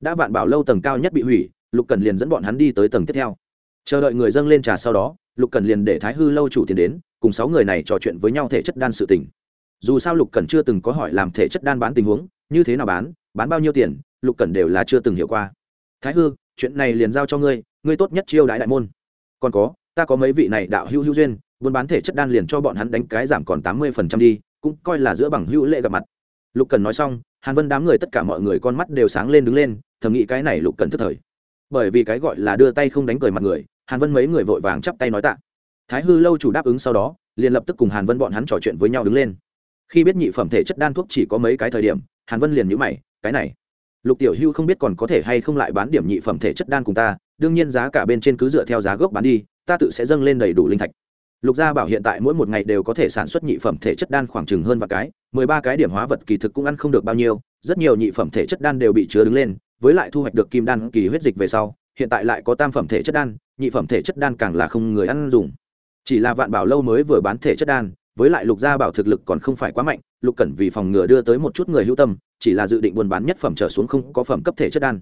Đã vạn bảo lâu tầng cao nhất bị hủy, lục cần liền dẫn bọn hắn đi tới tầng tiếp theo. Chờ đợi người dâng lên trà sau đó, lục cần liền để thái hư lâu chủ tiền đến, cùng sáu người này trò chuyện với nhau thể chất đan sự tình. Dù sao lục cần chưa từng có hỏi làm thể chất đan bán tình huống, như thế nào bán bán bao nhiêu tiền, lục cần đều là chưa từng hiểu qua. Thái hư chuyện này liền giao cho ngươi ngươi tốt nhất chiêu đại đại môn. Còn có, ta có mấy vị này đạo hữu hữu duyên, buôn bán thể chất đan liền cho bọn hắn đánh cái giảm còn tám mươi phần trăm đi, cũng coi là giữa bằng hữu lệ gặp mặt. Lục cần nói xong, hàn vân đám người tất cả mọi người con mắt đều sáng lên đứng lên, thầm nghĩ cái này lục cần thức thời. Bởi vì cái gọi là đưa tay không đánh cười mặt người, hàn vân mấy người vội vàng chắp tay nói tạ. Thái hư lâu chủ đáp ứng sau đó, liền lập tức cùng hàn vân bọn hắn trò chuyện với nhau đứng lên. Khi biết nhị phẩm thể chất đan thuốc chỉ có mấy cái thời điểm, hàn vân liền nhữ mày, cái này lục tiểu hưu không biết còn có thể hay không lại bán điểm nhị phẩm thể chất đan cùng ta, đương nhiên giá cả bên trên cứ dựa theo giá gốc bán đi, ta tự sẽ dâng lên đầy đủ linh thạch. Lục gia bảo hiện tại mỗi một ngày đều có thể sản xuất nhị phẩm thể chất đan khoảng chừng hơn và cái, mười ba cái điểm hóa vật kỳ thực cũng ăn không được bao nhiêu, rất nhiều nhị phẩm thể chất đan đều bị chứa đứng lên, với lại thu hoạch được kim đan kỳ huyết dịch về sau, hiện tại lại có tam phẩm thể chất đan, nhị phẩm thể chất đan càng là không người ăn dùng. Chỉ là vạn bảo lâu mới vừa bán thể chất đan với lại lục gia bảo thực lực còn không phải quá mạnh, lục cẩn vì phòng ngừa đưa tới một chút người hữu tâm, chỉ là dự định buôn bán nhất phẩm trở xuống không có phẩm cấp thể chất đan.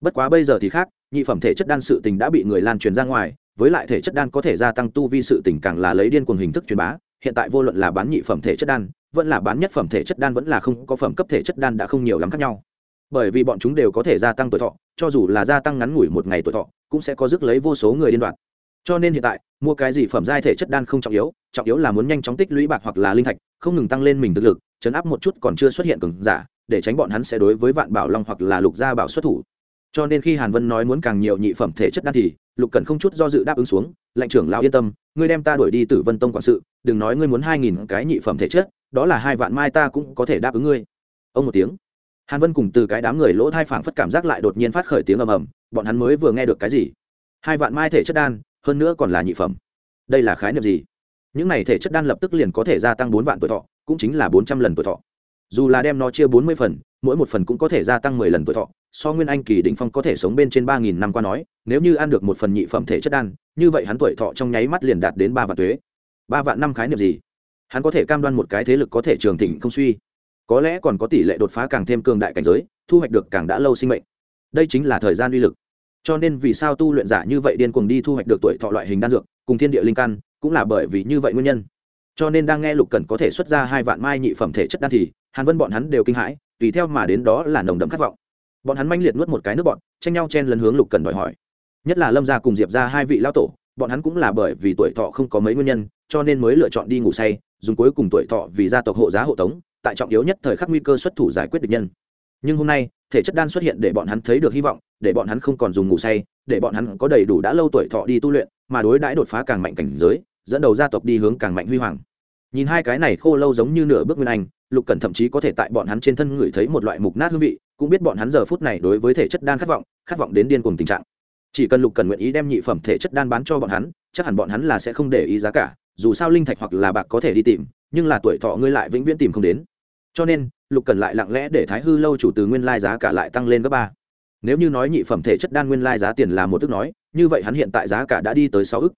Bất quá bây giờ thì khác, nhị phẩm thể chất đan sự tình đã bị người lan truyền ra ngoài, với lại thể chất đan có thể gia tăng tu vi sự tình càng là lấy điên cuồng hình thức truyền bá, hiện tại vô luận là bán nhị phẩm thể chất đan, vẫn là bán nhất phẩm thể chất đan vẫn là không có phẩm cấp thể chất đan đã không nhiều lắm khác nhau. Bởi vì bọn chúng đều có thể gia tăng tuổi thọ, cho dù là gia tăng ngắn ngủi một ngày tuổi thọ, cũng sẽ có rước lấy vô số người điên đoạn cho nên hiện tại, mua cái gì phẩm giai thể chất đan không trọng yếu trọng yếu là muốn nhanh chóng tích lũy bạc hoặc là linh thạch, không ngừng tăng lên mình thực lực, chấn áp một chút còn chưa xuất hiện cường giả, để tránh bọn hắn sẽ đối với vạn bảo long hoặc là lục gia bảo xuất thủ. Cho nên khi hàn vân nói muốn càng nhiều nhị phẩm thể chất đan thì, lục cần không chút do dự đáp ứng xuống, lệnh trưởng lão yên tâm, ngươi đem ta đuổi đi tử vân tông quản sự, đừng nói ngươi muốn hai nghìn cái nhị phẩm thể chất, đó là hai vạn mai ta cũng có thể đáp ứng ngươi. Ông một tiếng. Hàn vân cùng từ cái đám người lỗ thai phảng phất cảm giác lại đột nhiên phát khởi tiếng ầm ầm, bọn hắn mới vừa nghe được cái gì? Hai vạn mai thể chất đan hơn nữa còn là nhị phẩm. Đây là khái niệm gì? Những này thể chất đan lập tức liền có thể gia tăng bốn vạn tuổi thọ, cũng chính là bốn trăm lần tuổi thọ. Dù là đem nó chia bốn mươi phần, mỗi một phần cũng có thể gia tăng mười lần tuổi thọ, so nguyên anh kỳ đỉnh phong có thể sống bên trên ba nghìn năm qua nói, nếu như ăn được một phần nhị phẩm thể chất đan, như vậy hắn tuổi thọ trong nháy mắt liền đạt đến ba vạn tuế. Ba vạn năm khái niệm gì? Hắn có thể cam đoan một cái thế lực có thể trường thịnh không suy. Có lẽ còn có tỷ lệ đột phá càng thêm cường đại cảnh giới, thu hoạch được càng đã lâu sinh mệnh. Đây chính là thời gian uy lực cho nên vì sao tu luyện giả như vậy điên cuồng đi thu hoạch được tuổi thọ loại hình đan dược, cùng thiên địa linh căn, cũng là bởi vì như vậy nguyên nhân. Cho nên đang nghe lục cần có thể xuất ra hai vạn mai nhị phẩm thể chất đan thì, hàn vân bọn hắn đều kinh hãi, tùy theo mà đến đó là nồng đậm khát vọng. Bọn hắn manh liệt nuốt một cái nước bọn tranh nhau chen lấn hướng lục cần đòi hỏi. Nhất là lâm gia cùng diệp ra hai vị lao tổ, bọn hắn cũng là bởi vì tuổi thọ không có mấy nguyên nhân, cho nên mới lựa chọn đi ngủ say, dùng cuối cùng tuổi thọ vì gia tộc hộ giá hộ tống, tại trọng yếu nhất thời khắc nguy cơ xuất thủ giải quyết địch nhân. Nhưng hôm nay thể chất đan xuất hiện để bọn hắn thấy được hy vọng, để bọn hắn không còn dùng ngủ say, để bọn hắn có đầy đủ đã lâu tuổi thọ đi tu luyện, mà đối đãi đột phá càng mạnh cảnh giới, dẫn đầu gia tộc đi hướng càng mạnh huy hoàng. Nhìn hai cái này khô lâu giống như nửa bước nguyên anh, lục cẩn thậm chí có thể tại bọn hắn trên thân ngửi thấy một loại mục nát hương vị, cũng biết bọn hắn giờ phút này đối với thể chất đan khát vọng khát vọng đến điên cùng tình trạng. Chỉ cần lục cần nguyện ý đem nhị phẩm thể chất đan bán cho bọn hắn, chắc hẳn bọn hắn là sẽ không để ý giá cả, dù sao linh thạch hoặc là bạc có thể đi tìm, nhưng là tuổi thọ ngươi lại vĩnh viễn tìm không đến cho nên, lục cần lại lặng lẽ để thái hư lâu chủ từ nguyên lai giá cả lại tăng lên gấp ba. Nếu như nói nhị phẩm thể chất đan nguyên lai giá tiền là một ước nói, như vậy hắn hiện tại giá cả đã đi tới sáu ước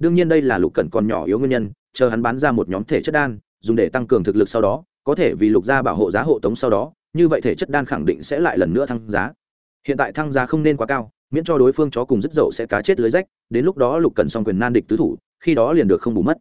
đương nhiên đây là lục cần còn nhỏ yếu nguyên nhân, chờ hắn bán ra một nhóm thể chất đan, dùng để tăng cường thực lực sau đó, có thể vì lục gia bảo hộ giá hộ tống sau đó, như vậy thể chất đan khẳng định sẽ lại lần nữa thăng giá. Hiện tại thăng giá không nên quá cao, miễn cho đối phương chó cùng rất dậu sẽ cá chết lưới rách, đến lúc đó lục cần xong quyền nan địch tứ thủ, khi đó liền được không bù mất.